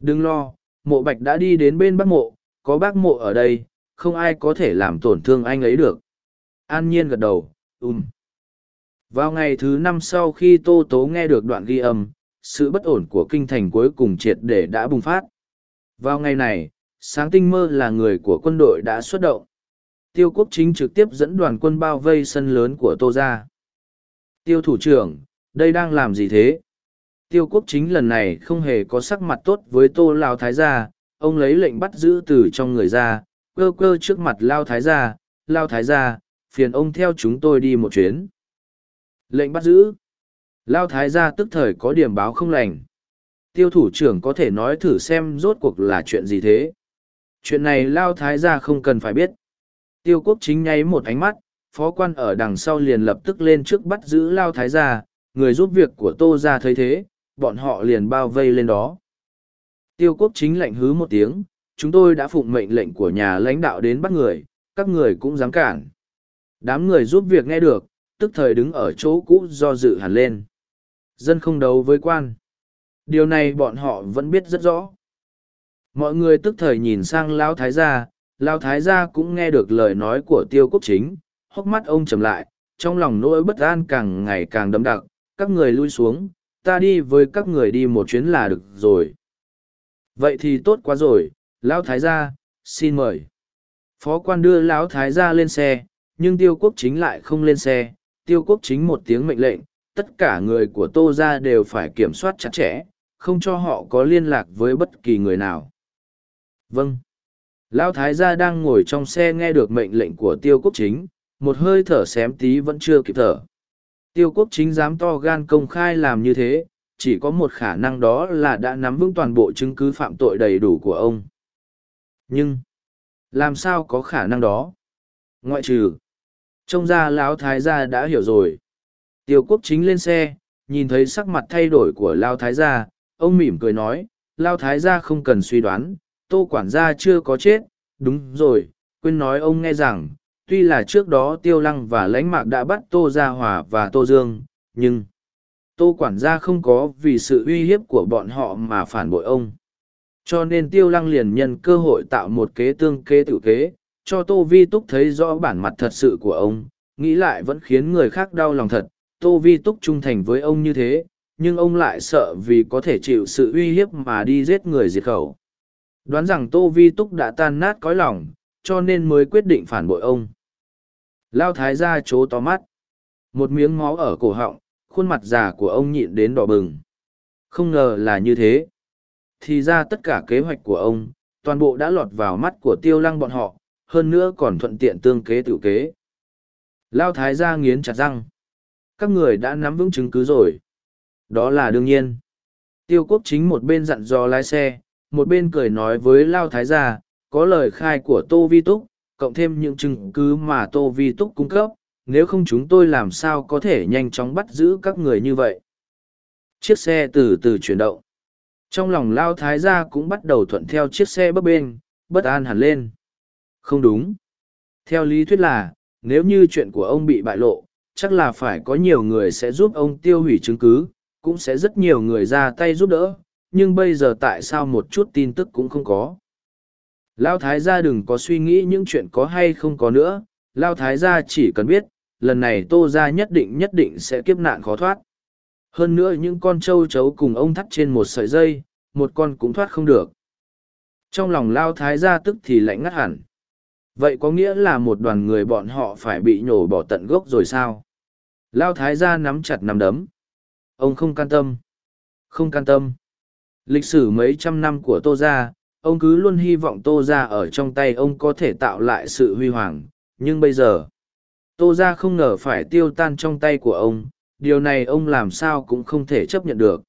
Đừng lo, mộ bạch đã đi đến bên bác mộ, có bác mộ ở đây, không ai có thể làm tổn thương anh ấy được. An Nhiên gật đầu, ùm、um. vào ngày thứ năm sau khi tô tố nghe được đoạn ghi âm sự bất ổn của kinh thành cuối cùng triệt để đã bùng phát vào ngày này sáng tinh mơ là người của quân đội đã xuất động. Tiêu quốc chính trực tiếp dẫn đoàn quân bao vây sân lớn của tô ra tiêu thủ trưởng, đây đang làm gì thế? Tiêu quốc chính lần này không hề có sắc mặt tốt với tô lao thái gia. Ông lấy lệnh bắt giữ từ trong người ra cơ cơ trước mặt lao thái gia. Lao thái gia, phiền ông theo chúng tôi đi một chuyến. Lệnh bắt giữ. Lao thái gia tức thời có điểm báo không lành. Tiêu thủ trưởng có thể nói thử xem rốt cuộc là chuyện gì thế? Chuyện này lao thái gia không cần phải biết. Tiêu quốc chính nháy một ánh mắt, phó quan ở đằng sau liền lập tức lên trước bắt giữ lao thái gia, người giúp việc của tô ra thấy thế, bọn họ liền bao vây lên đó. Tiêu quốc chính lạnh hứ một tiếng, chúng tôi đã phụng mệnh lệnh của nhà lãnh đạo đến bắt người, các người cũng dám cản. Đám người giúp việc nghe được, tức thời đứng ở chỗ cũ do dự hẳn lên. Dân không đấu với quan. Điều này bọn họ vẫn biết rất rõ mọi người tức thời nhìn sang lão thái gia, lão thái gia cũng nghe được lời nói của tiêu quốc chính, hốc mắt ông trầm lại, trong lòng nỗi bất an càng ngày càng đậm đặc, các người lui xuống, ta đi với các người đi một chuyến là được rồi. Vậy thì tốt quá rồi, lão thái gia, xin mời. Phó quan đưa lão thái gia lên xe, nhưng tiêu quốc chính lại không lên xe. Tiêu quốc chính một tiếng mệnh lệnh, tất cả người của tô ra đều phải kiểm soát chặt chẽ, không cho họ có liên lạc với bất kỳ người nào vâng. Lão thái gia đang ngồi trong xe nghe được mệnh lệnh của tiêu quốc chính, một hơi thở xém tí vẫn chưa kịp thở. Tiêu quốc chính dám to gan công khai làm như thế, chỉ có một khả năng đó là đã nắm vững toàn bộ chứng cứ phạm tội đầy đủ của ông. Nhưng, làm sao có khả năng đó? Ngoại trừ, trông ra lão thái gia đã hiểu rồi. Tiêu quốc chính lên xe, nhìn thấy sắc mặt thay đổi của lao thái gia, ông mỉm cười nói lao thái gia không cần suy đoán tô quản gia chưa có chết, đúng rồi, quên nói ông nghe rằng, tuy là trước đó tiêu lăng và lãnh mạc đã bắt tô gia hòa và tô dương, nhưng tô quản gia không có vì sự uy hiếp của bọn họ mà phản bội ông. Cho nên tiêu lăng liền nhân cơ hội tạo một kế tương kế tự kế, cho tô vi túc thấy rõ bản mặt thật sự của ông, nghĩ lại vẫn khiến người khác đau lòng thật. Tô vi túc trung thành với ông như thế, nhưng ông lại sợ vì có thể chịu sự uy hiếp mà đi giết người diệt khẩu đoán rằng tô vi túc đã tan nát cõi lòng, cho nên mới quyết định phản bội ông. Lao thái ra chố to mắt. Một miếng máu ở cổ họng, khuôn mặt già của ông nhịn đến đỏ bừng. Không ngờ là như thế. Thì ra tất cả kế hoạch của ông, toàn bộ đã lọt vào mắt của tiêu lăng bọn họ, hơn nữa còn thuận tiện tương kế tự kế. Lao thái ra nghiến chặt răng. Các người đã nắm vững chứng cứ rồi. Đó là đương nhiên. Tiêu quốc chính một bên dặn dò lái xe một bên cười nói với lao thái gia, có lời khai của tô vi túc, cộng thêm những chứng cứ mà tô vi túc cung cấp, nếu không chúng tôi làm sao có thể nhanh chóng bắt giữ các người như vậy? Chiếc xe từ từ chuyển động. Trong lòng lao thái gia cũng bắt đầu thuận theo chiếc xe bấp bênh, bất an hẳn lên. Không đúng. Theo lý thuyết là, nếu như chuyện của ông bị bại lộ, chắc là phải có nhiều người sẽ giúp ông tiêu hủy chứng cứ, cũng sẽ rất nhiều người ra tay giúp đỡ nhưng bây giờ tại sao một chút tin tức cũng không có? Lao thái gia đừng có suy nghĩ những chuyện có hay không có nữa. Lao thái gia chỉ cần biết, lần này tô gia nhất định nhất định sẽ kiếp nạn khó thoát. Hơn nữa những con trâu chấu cùng ông thắt trên một sợi dây, một con cũng thoát không được. Trong lòng lao thái gia tức thì lạnh ngắt hẳn. Vậy có nghĩa là một đoàn người bọn họ phải bị nhổ bỏ tận gốc rồi sao? Lao thái gia nắm chặt nắm đấm. Ông không can tâm. Không can tâm lịch sử mấy trăm năm của tô gia, ông cứ luôn hy vọng tô gia ở trong tay ông có thể tạo lại sự huy hoàng, nhưng bây giờ, tô gia không ngờ phải tiêu tan trong tay của ông, điều này ông làm sao cũng không thể chấp nhận được.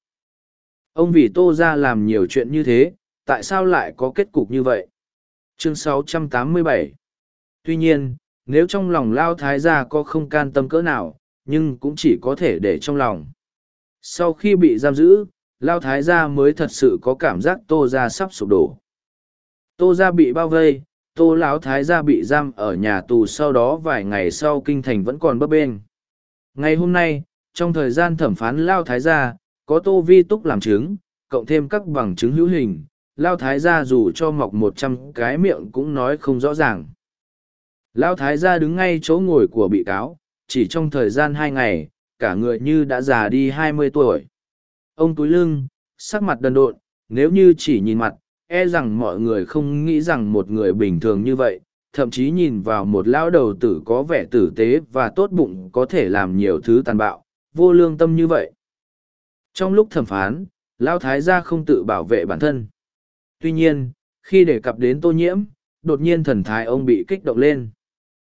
Ông vì tô gia làm nhiều chuyện như thế, tại sao lại có kết cục như vậy? Chương 687 tuy nhiên, nếu trong lòng lao thái gia có không can tâm cỡ nào, nhưng cũng chỉ có thể để trong lòng. Sau khi bị giam giữ lao thái gia mới thật sự có cảm giác tô gia sắp sụp đổ. Tô gia bị bao vây tô lão thái gia bị giam ở nhà tù sau đó vài ngày sau kinh thành vẫn còn bấp bênh. Ngày hôm nay trong thời gian thẩm phán lao thái gia có tô vi túc làm chứng cộng thêm các bằng chứng hữu hình lao thái gia dù cho mọc một trăm cái miệng cũng nói không rõ ràng. Lao thái gia đứng ngay chỗ ngồi của bị cáo chỉ trong thời gian hai ngày, cả người như đã già đi hai mươi tuổi. Ông túi lưng, sắc mặt đần độn, nếu như chỉ nhìn mặt, e rằng mọi người không nghĩ rằng một người bình thường như vậy, thậm chí nhìn vào một lão đầu tử có vẻ tử tế và tốt bụng có thể làm nhiều thứ tàn bạo, vô lương tâm như vậy. Trong lúc thẩm phán, lão thái gia không tự bảo vệ bản thân. Tuy nhiên, khi đề cập đến tô nhiễm, đột nhiên thần thái ông bị kích động lên.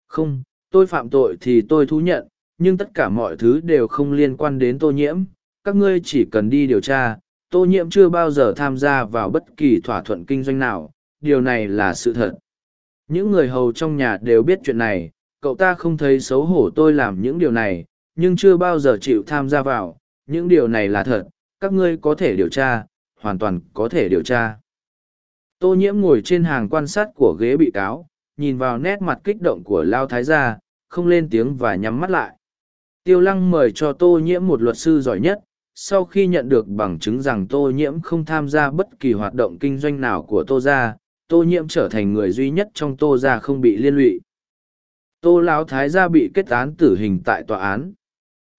Không, tôi phạm tội thì tôi thú nhận, nhưng tất cả mọi thứ đều không liên quan đến tô nhiễm. Các ngươi chỉ cần đi điều tra, tô nhiễm chưa bao giờ tham gia vào bất kỳ thỏa thuận kinh doanh nào, điều này là sự thật. Những người hầu trong nhà đều biết chuyện này, cậu ta không thấy xấu hổ tôi làm những điều này, nhưng chưa bao giờ chịu tham gia vào, những điều này là thật, các ngươi có thể điều tra, hoàn toàn có thể điều tra. Tô nhiễm ngồi trên hàng quan sát của ghế bị cáo, nhìn vào nét mặt kích động của Lao Thái gia, không lên tiếng và nhắm mắt lại. Tiêu lăng mời cho tô nhiễm một luật sư giỏi nhất, sau khi nhận được bằng chứng rằng tô nhiễm không tham gia bất kỳ hoạt động kinh doanh nào của tô gia, tô nhiễm trở thành người duy nhất trong tô gia không bị liên lụy. Tô Lão Thái gia bị kết án tử hình tại tòa án.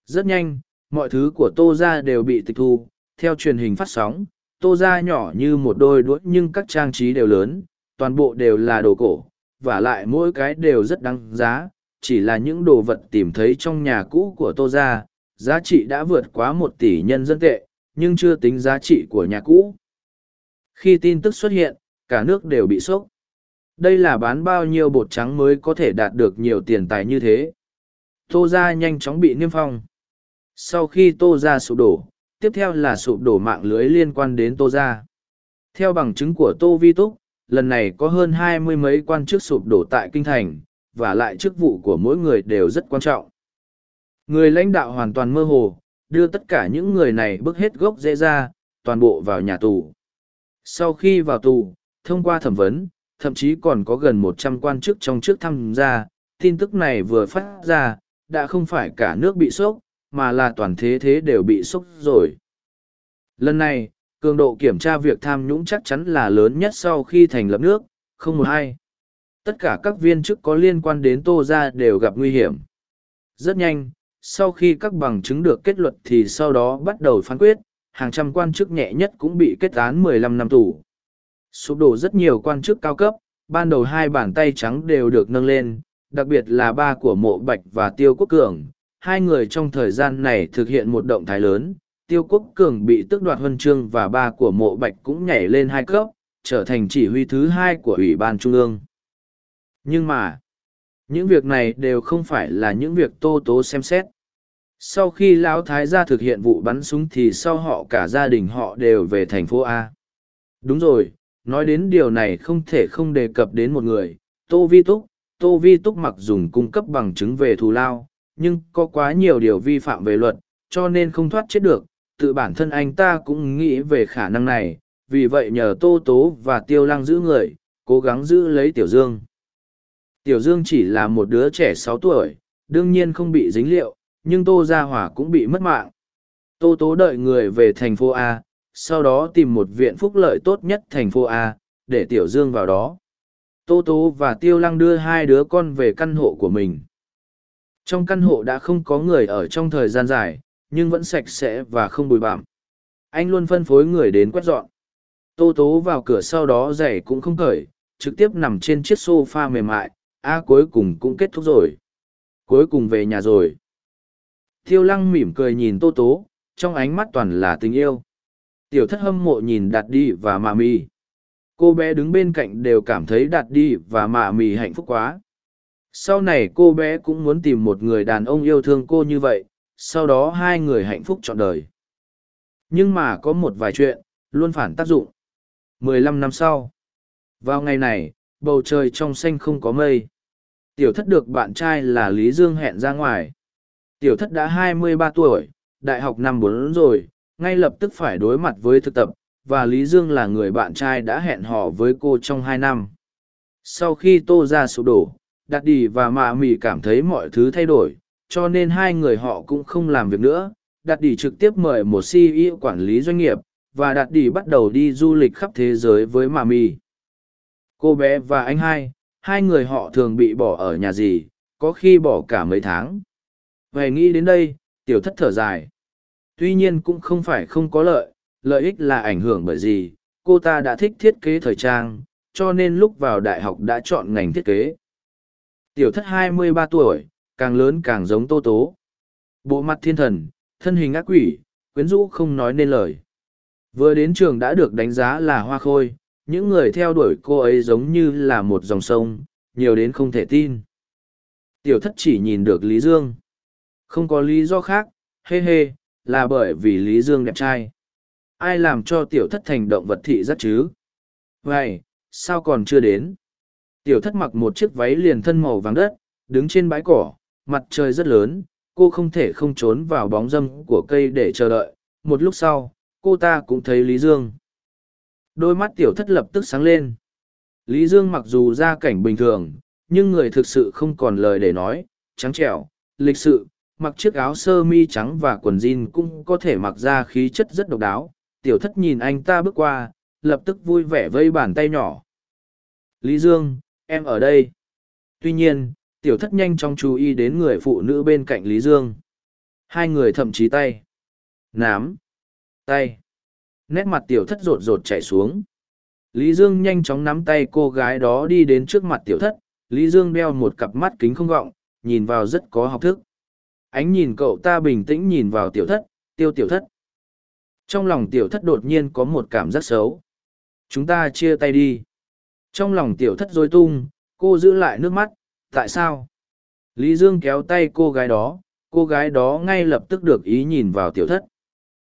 Rất nhanh, mọi thứ của tô gia đều bị tịch thu, theo truyền hình phát sóng, tô gia nhỏ như một đôi đuốc nhưng các trang trí đều lớn, toàn bộ đều là đồ cổ, và lại mỗi cái đều rất đáng giá, chỉ là những đồ vật tìm thấy trong nhà cũ của tô gia, giá trị đã vượt quá một tỷ nhân dân tệ, nhưng chưa tính giá trị của nhà cũ. Khi tin tức xuất hiện, cả nước đều bị sốc. Đây là bán bao nhiêu bột trắng mới có thể đạt được nhiều tiền tài như thế. Tô gia nhanh chóng bị niêm phong. Sau khi tô gia sụp đổ, tiếp theo là sụp đổ mạng lưới liên quan đến tô gia. Theo bằng chứng của tô vi túc, lần này có hơn hai mươi mấy quan chức sụp đổ tại kinh thành, và lại chức vụ của mỗi người đều rất quan trọng. Người lãnh đạo hoàn toàn mơ hồ, đưa tất cả những người này bước hết gốc dễ ra, toàn bộ vào nhà tù. Sau khi vào tù, thông qua thẩm vấn, thậm chí còn có gần một trăm quan chức trong trước tham gia, tin tức này vừa phát ra, đã không phải cả nước bị sốc, mà là toàn thế thế đều bị sốc rồi. Lần này, cường độ kiểm tra việc tham nhũng chắc chắn là lớn nhất sau khi thành lập nước, không một ai. Tất cả các viên chức có liên quan đến Tô Gia đều gặp nguy hiểm. Rất nhanh, sau khi các bằng chứng được kết luận thì sau đó bắt đầu phán quyết, hàng trăm quan chức nhẹ nhất cũng bị kết án 15 năm tù. Sụp đổ rất nhiều quan chức cao cấp, ban đầu hai bàn tay trắng đều được nâng lên, đặc biệt là ba của mộ bạch và tiêu quốc cường. Hai người trong thời gian này thực hiện một động thái lớn, tiêu quốc cường bị tước đoạt huân chương và ba của mộ bạch cũng nhảy lên hai cấp, trở thành chỉ huy thứ hai của Ủy ban Trung ương. Nhưng mà, những việc này đều không phải là những việc tô tố xem xét sau khi lão thái gia thực hiện vụ bắn súng thì sau họ cả gia đình họ đều về thành phố a. Đúng rồi, nói đến điều này không thể không đề cập đến một người, tô vi túc. Tô vi túc mặc dùng cung cấp bằng chứng về thù lao, nhưng có quá nhiều điều vi phạm về luật, cho nên không thoát chết được. Tự bản thân anh ta cũng nghĩ về khả năng này, vì vậy nhờ tô tố và tiêu lăng giữ người, cố gắng giữ lấy tiểu dương. Tiểu dương chỉ là một đứa trẻ sáu tuổi, đương nhiên không bị dính liệu nhưng tô gia hỏa cũng bị mất mạng. Tô tố đợi người về thành phố a, sau đó tìm một viện phúc lợi tốt nhất thành phố a, để tiểu dương vào đó. Tô tố và tiêu lăng đưa hai đứa con về căn hộ của mình. Trong căn hộ đã không có người ở trong thời gian dài, nhưng vẫn sạch sẽ và không bụi bặm. Anh luôn phân phối người đến quét dọn. Tô tố vào cửa sau đó giày cũng không cởi, trực tiếp nằm trên chiếc s o f a mềm mại, a cuối cùng cũng kết thúc rồi. Cuối cùng về nhà rồi. Tiêu lăng mỉm cười nhìn tô tố, trong ánh mắt toàn là tình yêu. Tiểu thất hâm mộ nhìn đạt đi và mạ mì. Cô bé đứng bên cạnh đều cảm thấy đạt đi và mạ mì hạnh phúc quá. Sau này cô bé cũng muốn tìm một người đàn ông yêu thương cô như vậy, sau đó hai người hạnh phúc trọn đời. Nhưng mà có một vài chuyện, luôn phản tác dụng. Mười lăm năm sau. Vào ngày này, bầu trời trong xanh không có mây. Tiểu thất được bạn trai là Lý Dương hẹn ra ngoài. Tiểu thất đã 23 tuổi, đại học năm bốn rồi, ngay lập tức phải đối mặt với thực tập, và Lý Dương là người bạn trai đã hẹn hò với cô trong hai năm. Sau khi tô ra sụp đổ, Đạt Đi và Mạ Mì cảm thấy mọi thứ thay đổi, cho nên hai người họ cũng không làm việc nữa. Đạt Đi trực tiếp mời một CEO quản lý doanh nghiệp, và Đạt Đi bắt đầu đi du lịch khắp thế giới với Mạ Mì. Cô bé và anh hai, hai người họ thường bị bỏ ở nhà gì, có khi bỏ cả mấy tháng. Về nghĩ đến đây, tiểu thất thở dài. Tuy nhiên cũng không phải không có lợi, lợi ích là ảnh hưởng bởi gì, cô ta đã thích thiết kế thời trang, cho nên lúc vào đại học đã chọn ngành thiết kế. Tiểu thất 23 tuổi, càng lớn càng giống tô tố. Bộ mặt thiên thần, thân hình ác quỷ, quyến rũ không nói nên lời. Vừa đến trường đã được đánh giá là hoa khôi, những người theo đuổi cô ấy giống như là một dòng sông, nhiều đến không thể tin. Tiểu thất chỉ nhìn được Lý Dương. Không có lý do khác, hê hê, là bởi vì Lý Dương đẹp trai. Ai làm cho tiểu thất thành động vật thị rất chứ? Vậy, sao còn chưa đến? Tiểu thất mặc một chiếc váy liền thân màu vàng đất, đứng trên bãi cỏ, mặt trời rất lớn, cô không thể không trốn vào bóng râm của cây để chờ đợi. Một lúc sau, cô ta cũng thấy Lý Dương. Đôi mắt tiểu thất lập tức sáng lên. Lý Dương mặc dù ra cảnh bình thường, nhưng người thực sự không còn lời để nói, trắng trẻo, lịch sự, mặc chiếc áo sơ mi trắng và quần jean cũng có thể mặc ra khí chất rất độc đáo. Tiểu thất nhìn anh ta bước qua, lập tức vui vẻ vây bàn tay nhỏ. Lý Dương, em ở đây. Tuy nhiên, tiểu thất nhanh chóng chú ý đến người phụ nữ bên cạnh Lý Dương. Hai người thậm chí tay. Nám. Tay. Nét mặt tiểu thất rột rột chảy xuống. Lý Dương nhanh chóng nắm tay cô gái đó đi đến trước mặt tiểu thất. Lý Dương đeo một cặp mắt kính không gọng, nhìn vào rất có học thức. Ánh nhìn cậu ta bình tĩnh nhìn vào tiểu thất, tiêu tiểu thất. Trong lòng tiểu thất đột nhiên có một cảm giác xấu. Chúng ta chia tay đi. Trong lòng tiểu thất dối tung, cô giữ lại nước mắt, tại sao? Lý Dương kéo tay cô gái đó, cô gái đó ngay lập tức được ý nhìn vào tiểu thất.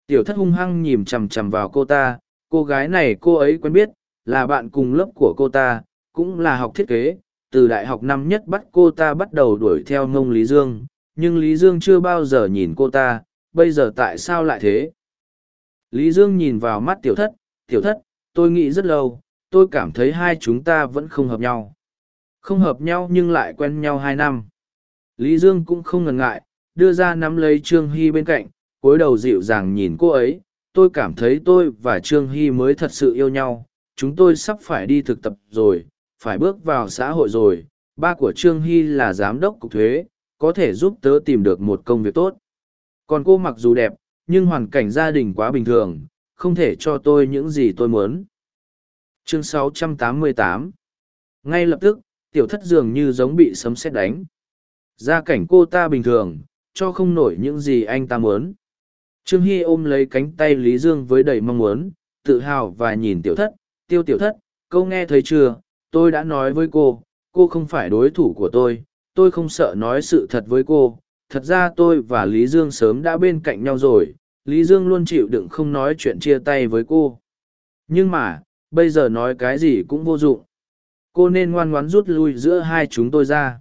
Tiểu thất hung hăng nhìn chằm chằm vào cô ta, cô gái này cô ấy quen biết, là bạn cùng lớp của cô ta, cũng là học thiết kế. Từ đại học năm nhất bắt cô ta bắt đầu đuổi theo ngông Lý Dương, nhưng Lý Dương chưa bao giờ nhìn cô ta, bây giờ tại sao lại thế? Lý Dương nhìn vào mắt tiểu thất, tiểu thất, tôi nghĩ rất lâu, tôi cảm thấy hai chúng ta vẫn không hợp nhau. Không hợp nhau nhưng lại quen nhau hai năm. Lý Dương cũng không ngần ngại, đưa ra nắm lấy Trương Hy bên cạnh, cúi đầu dịu dàng nhìn cô ấy. Tôi cảm thấy tôi và Trương Hy mới thật sự yêu nhau. Chúng tôi sắp phải đi thực tập rồi, phải bước vào xã hội rồi. Ba của Trương Hy là giám đốc cục thuế, có thể giúp tớ tìm được một công việc tốt. Còn cô mặc dù đẹp, nhưng hoàn cảnh gia đình quá bình thường, không thể cho tôi những gì tôi muốn. Chương 688 Ngay lập tức, tiểu thất dường như giống bị sấm sét đánh. Gia cảnh cô ta bình thường, cho không nổi những gì anh ta muốn. Trương Hy ôm lấy cánh tay Lý Dương với đầy mong muốn, tự hào và nhìn tiểu thất, tiêu tiểu thất, câu nghe thấy chưa, tôi đã nói với cô, cô không phải đối thủ của tôi, tôi không sợ nói sự thật với cô. Thật ra tôi và Lý Dương sớm đã bên cạnh nhau rồi, Lý Dương luôn chịu đựng không nói chuyện chia tay với cô. Nhưng mà, bây giờ nói cái gì cũng vô dụng. Cô nên ngoan ngoãn rút lui giữa hai chúng tôi ra.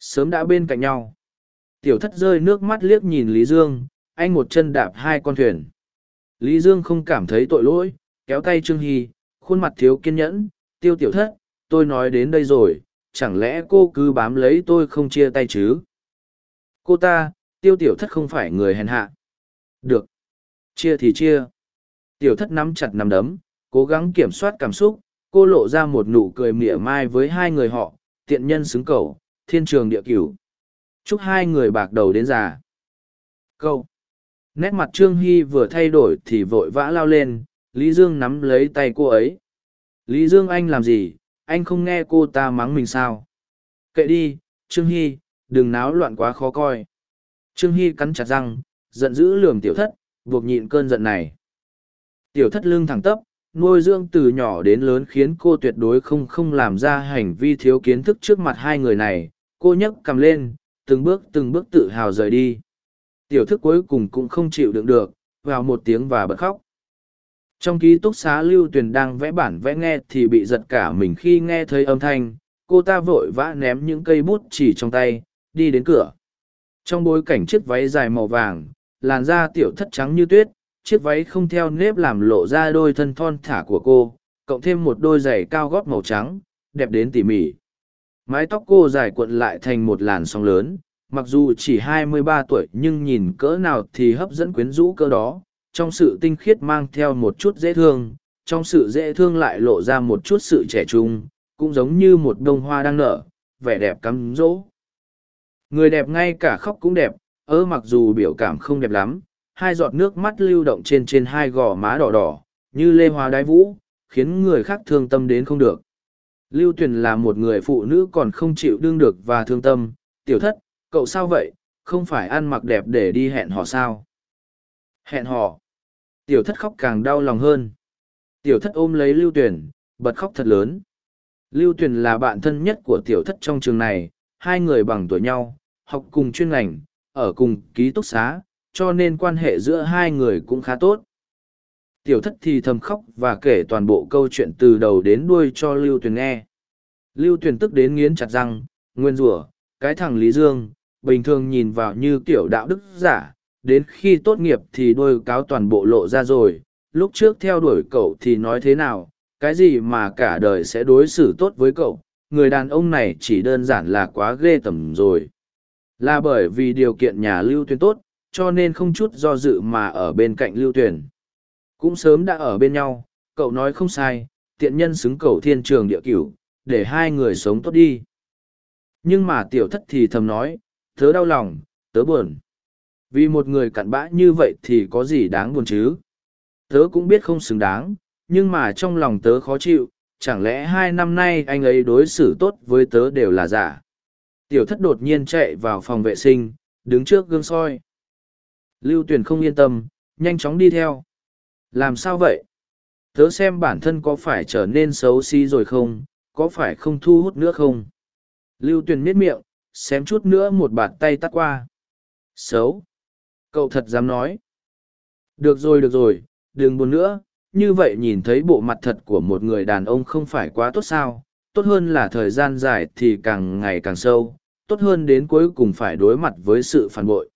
Sớm đã bên cạnh nhau. Tiểu thất rơi nước mắt liếc nhìn Lý Dương, anh một chân đạp hai con thuyền. Lý Dương không cảm thấy tội lỗi, kéo tay Trương Hy, khuôn mặt thiếu kiên nhẫn, tiêu tiểu thất, tôi nói đến đây rồi, chẳng lẽ cô cứ bám lấy tôi không chia tay chứ? Cô ta, tiêu tiểu thất không phải người hèn hạ. Được. Chia thì chia. Tiểu thất nắm chặt nắm đấm, cố gắng kiểm soát cảm xúc, cô lộ ra một nụ cười mỉa mai với hai người họ, tiện nhân xứng cầu, thiên trường địa cửu. Chúc hai người bạc đầu đến già. Câu. Nét mặt Trương Hy vừa thay đổi thì vội vã lao lên, Lý Dương nắm lấy tay cô ấy. Lý Dương anh làm gì, anh không nghe cô ta mắng mình sao? Kệ đi, Trương Hy, đừng náo loạn quá khó coi. Trương Hy cắn chặt răng, giận dữ lườm tiểu thất, buộc nhịn cơn giận này. Tiểu thất lưng thẳng tắp, nuôi dưỡng từ nhỏ đến lớn khiến cô tuyệt đối không không làm ra hành vi thiếu kiến thức trước mặt hai người này. Cô nhấc cầm lên, từng bước từng bước tự hào rời đi. Tiểu thức cuối cùng cũng không chịu đựng được, vào một tiếng và bật khóc. Trong ký túc xá Lưu Tuyền đang vẽ bản vẽ nghe thì bị giật cả mình khi nghe thấy âm thanh, cô ta vội vã ném những cây bút chỉ trong tay, đi đến cửa. Trong bối cảnh chiếc váy dài màu vàng, làn da tiểu thất trắng như tuyết, chiếc váy không theo nếp làm lộ ra đôi thân thon thả của cô, cộng thêm một đôi giày cao gót màu trắng, đẹp đến tỉ mỉ. Mái tóc cô dài cuộn lại thành một làn sóng lớn, mặc dù chỉ 23 tuổi nhưng nhìn cỡ nào thì hấp dẫn quyến rũ cỡ đó, trong sự tinh khiết mang theo một chút dễ thương, trong sự dễ thương lại lộ ra một chút sự trẻ trung, cũng giống như một đông hoa đang nở, vẻ đẹp cắm rỗ. Người đẹp ngay cả khóc cũng đẹp, ơ mặc dù biểu cảm không đẹp lắm, hai giọt nước mắt lưu động trên trên hai gò má đỏ đỏ, như lê hoa đái vũ, khiến người khác thương tâm đến không được. Lưu Tuyền là một người phụ nữ còn không chịu đương được và thương tâm, tiểu thất, cậu sao vậy, không phải ăn mặc đẹp để đi hẹn hò sao? Hẹn hò. Tiểu thất khóc càng đau lòng hơn. Tiểu thất ôm lấy Lưu Tuyền, bật khóc thật lớn. Lưu Tuyền là bạn thân nhất của tiểu thất trong trường này, hai người bằng tuổi nhau, học cùng chuyên ngành, ở cùng ký túc xá, cho nên quan hệ giữa hai người cũng khá tốt. Tiểu thất thì thầm khóc và kể toàn bộ câu chuyện từ đầu đến đuôi cho Lưu Tuyền nghe. Lưu Tuyền tức đến nghiến chặt răng, nguyên rủa cái thằng Lý Dương, bình thường nhìn vào như kiểu đạo đức giả, đến khi tốt nghiệp thì đôi cáo toàn bộ lộ ra rồi, lúc trước theo đuổi cậu thì nói thế nào, cái gì mà cả đời sẽ đối xử tốt với cậu, người đàn ông này chỉ đơn giản là quá ghê tởm rồi. Là bởi vì điều kiện nhà Lưu Tuyền tốt, cho nên không chút do dự mà ở bên cạnh Lưu Tuyền. Cũng sớm đã ở bên nhau, cậu nói không sai, tiện nhân xứng cầu thiên trường địa cửu, để hai người sống tốt đi. Nhưng mà tiểu thất thì thầm nói, tớ đau lòng, tớ buồn. Vì một người cặn bã như vậy thì có gì đáng buồn chứ? Tớ cũng biết không xứng đáng, nhưng mà trong lòng tớ khó chịu, chẳng lẽ hai năm nay anh ấy đối xử tốt với tớ đều là giả? Tiểu thất đột nhiên chạy vào phòng vệ sinh, đứng trước gương soi. Lưu Tuyền không yên tâm, nhanh chóng đi theo. Làm sao vậy? Tớ xem bản thân có phải trở nên xấu xí rồi không, có phải không thu hút nữa không? Lưu Tuyền miết miệng, xém chút nữa một bàn tay tắt qua. Xấu. Cậu thật dám nói. Được rồi được rồi, đừng buồn nữa, như vậy nhìn thấy bộ mặt thật của một người đàn ông không phải quá tốt sao, tốt hơn là thời gian dài thì càng ngày càng sâu, tốt hơn đến cuối cùng phải đối mặt với sự phản bội.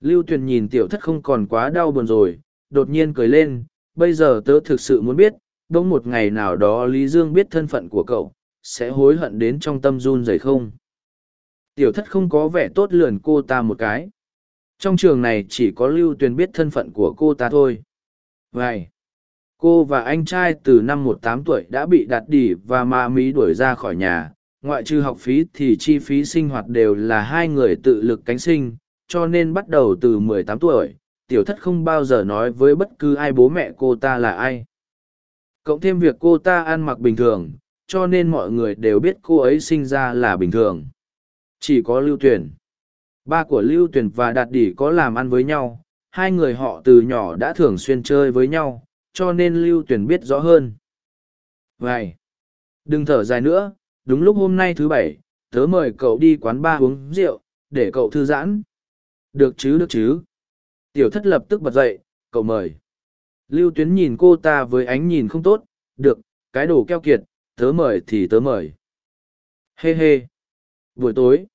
Lưu Tuyền nhìn tiểu thất không còn quá đau buồn rồi, đột nhiên cười lên, bây giờ tớ thực sự muốn biết, đông một ngày nào đó Lý Dương biết thân phận của cậu, sẽ hối hận đến trong tâm run rẩy không? Tiểu thất không có vẻ tốt lườn cô ta một cái. Trong trường này chỉ có Lưu Tuyền biết thân phận của cô ta thôi. Vậy, cô và anh trai từ năm một tám tuổi đã bị đặt đỉ và ma mỹ đuổi ra khỏi nhà. Ngoại trừ học phí thì chi phí sinh hoạt đều là hai người tự lực cánh sinh, cho nên bắt đầu từ mười tám tuổi, tiểu thất không bao giờ nói với bất cứ ai bố mẹ cô ta là ai. Cộng thêm việc cô ta ăn mặc bình thường, cho nên mọi người đều biết cô ấy sinh ra là bình thường. Chỉ có Lưu Tuyền. Ba của Lưu Tuyền và Đạt Đỉ có làm ăn với nhau, hai người họ từ nhỏ đã thường xuyên chơi với nhau, cho nên Lưu Tuyền biết rõ hơn. Vậy, đừng thở dài nữa, đúng lúc hôm nay thứ bảy, tớ mời cậu đi quán bar uống rượu, để cậu thư giãn. Được chứ được chứ. Tiểu thất lập tức bật dậy, cậu mời. Lưu Tuyến nhìn cô ta với ánh nhìn không tốt, được, cái đồ keo kiệt, tớ mời thì tớ mời. Hê hê. Buổi tối,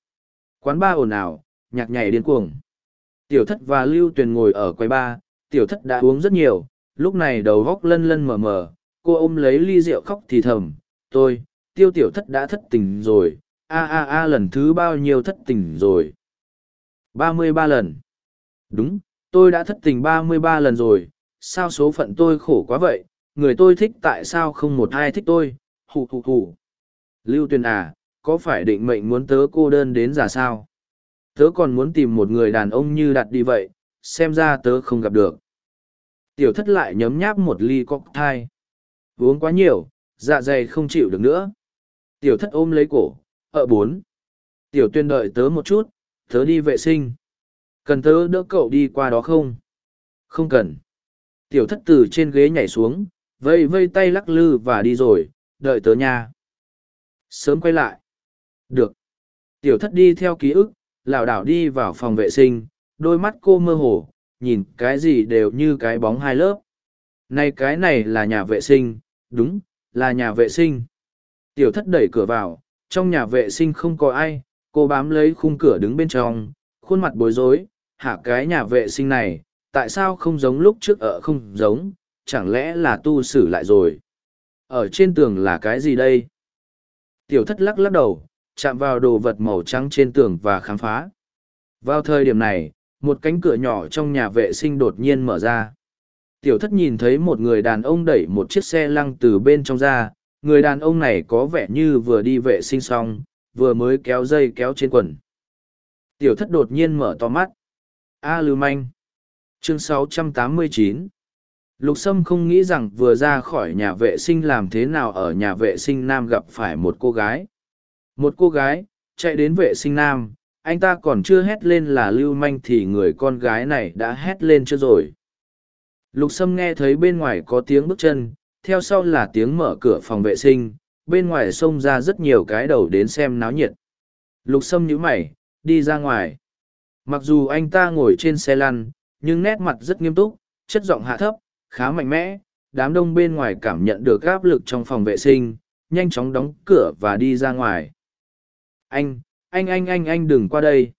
quán ba ồn ào, nhạc nhảy điên cuồng. Tiểu thất và Lưu Tuyền ngồi ở quầy ba, tiểu thất đã uống rất nhiều, lúc này đầu góc lân lân mờ mờ, cô ôm lấy ly rượu khóc thì thầm, tôi, tiêu tiểu thất đã thất tình rồi, a a a lần thứ bao nhiêu thất tình rồi. ba mươi ba lần. Đúng, tôi đã thất tình ba mươi ba lần rồi, sao số phận tôi khổ quá vậy, người tôi thích tại sao không một ai thích tôi, hù hù hù. Lưu Tuyền à, có phải định mệnh muốn tớ cô đơn đến già sao? Tớ còn muốn tìm một người đàn ông như đặt đi vậy, xem ra tớ không gặp được. Tiểu thất lại nhấm nháp một ly cocktail. Uống quá nhiều, dạ dày không chịu được nữa. Tiểu thất ôm lấy cổ, ở bốn. Tiểu tuyên đợi tớ một chút, tớ đi vệ sinh. Cần tớ đỡ cậu đi qua đó không? Không cần. Tiểu thất từ trên ghế nhảy xuống, vây vây tay lắc lư và đi rồi, đợi tớ nha. Sớm quay lại. Được. Tiểu thất đi theo ký ức, lảo đảo đi vào phòng vệ sinh, đôi mắt cô mơ hồ, nhìn cái gì đều như cái bóng hai lớp. Này cái này là nhà vệ sinh, đúng, là nhà vệ sinh. Tiểu thất đẩy cửa vào, trong nhà vệ sinh không có ai, cô bám lấy khung cửa đứng bên trong, khuôn mặt bối rối, hạ cái nhà vệ sinh này, tại sao không giống lúc trước ở không giống, chẳng lẽ là tu sửa lại rồi. Ở trên tường là cái gì đây? Tiểu thất lắc lắc đầu, chạm vào đồ vật màu trắng trên tường và khám phá. Vào thời điểm này, một cánh cửa nhỏ trong nhà vệ sinh đột nhiên mở ra. Tiểu thất nhìn thấy một người đàn ông đẩy một chiếc xe lăng từ bên trong ra, người đàn ông này có vẻ như vừa đi vệ sinh xong, vừa mới kéo dây kéo trên quần. Tiểu thất đột nhiên mở to mắt. A Lưu Manh Chương 689 Lục Sâm không nghĩ rằng vừa ra khỏi nhà vệ sinh làm thế nào ở nhà vệ sinh nam gặp phải một cô gái. Một cô gái, chạy đến vệ sinh nam, anh ta còn chưa hét lên là lưu manh thì người con gái này đã hét lên chưa rồi. Lục Sâm nghe thấy bên ngoài có tiếng bước chân, theo sau là tiếng mở cửa phòng vệ sinh, bên ngoài xông ra rất nhiều cái đầu đến xem náo nhiệt. Lục Sâm nhíu mày, đi ra ngoài. Mặc dù anh ta ngồi trên xe lăn, nhưng nét mặt rất nghiêm túc, chất giọng hạ thấp, khá mạnh mẽ. Đám đông bên ngoài cảm nhận được áp lực trong phòng vệ sinh, nhanh chóng đóng cửa và đi ra ngoài. Anh, anh anh anh anh đừng qua đây.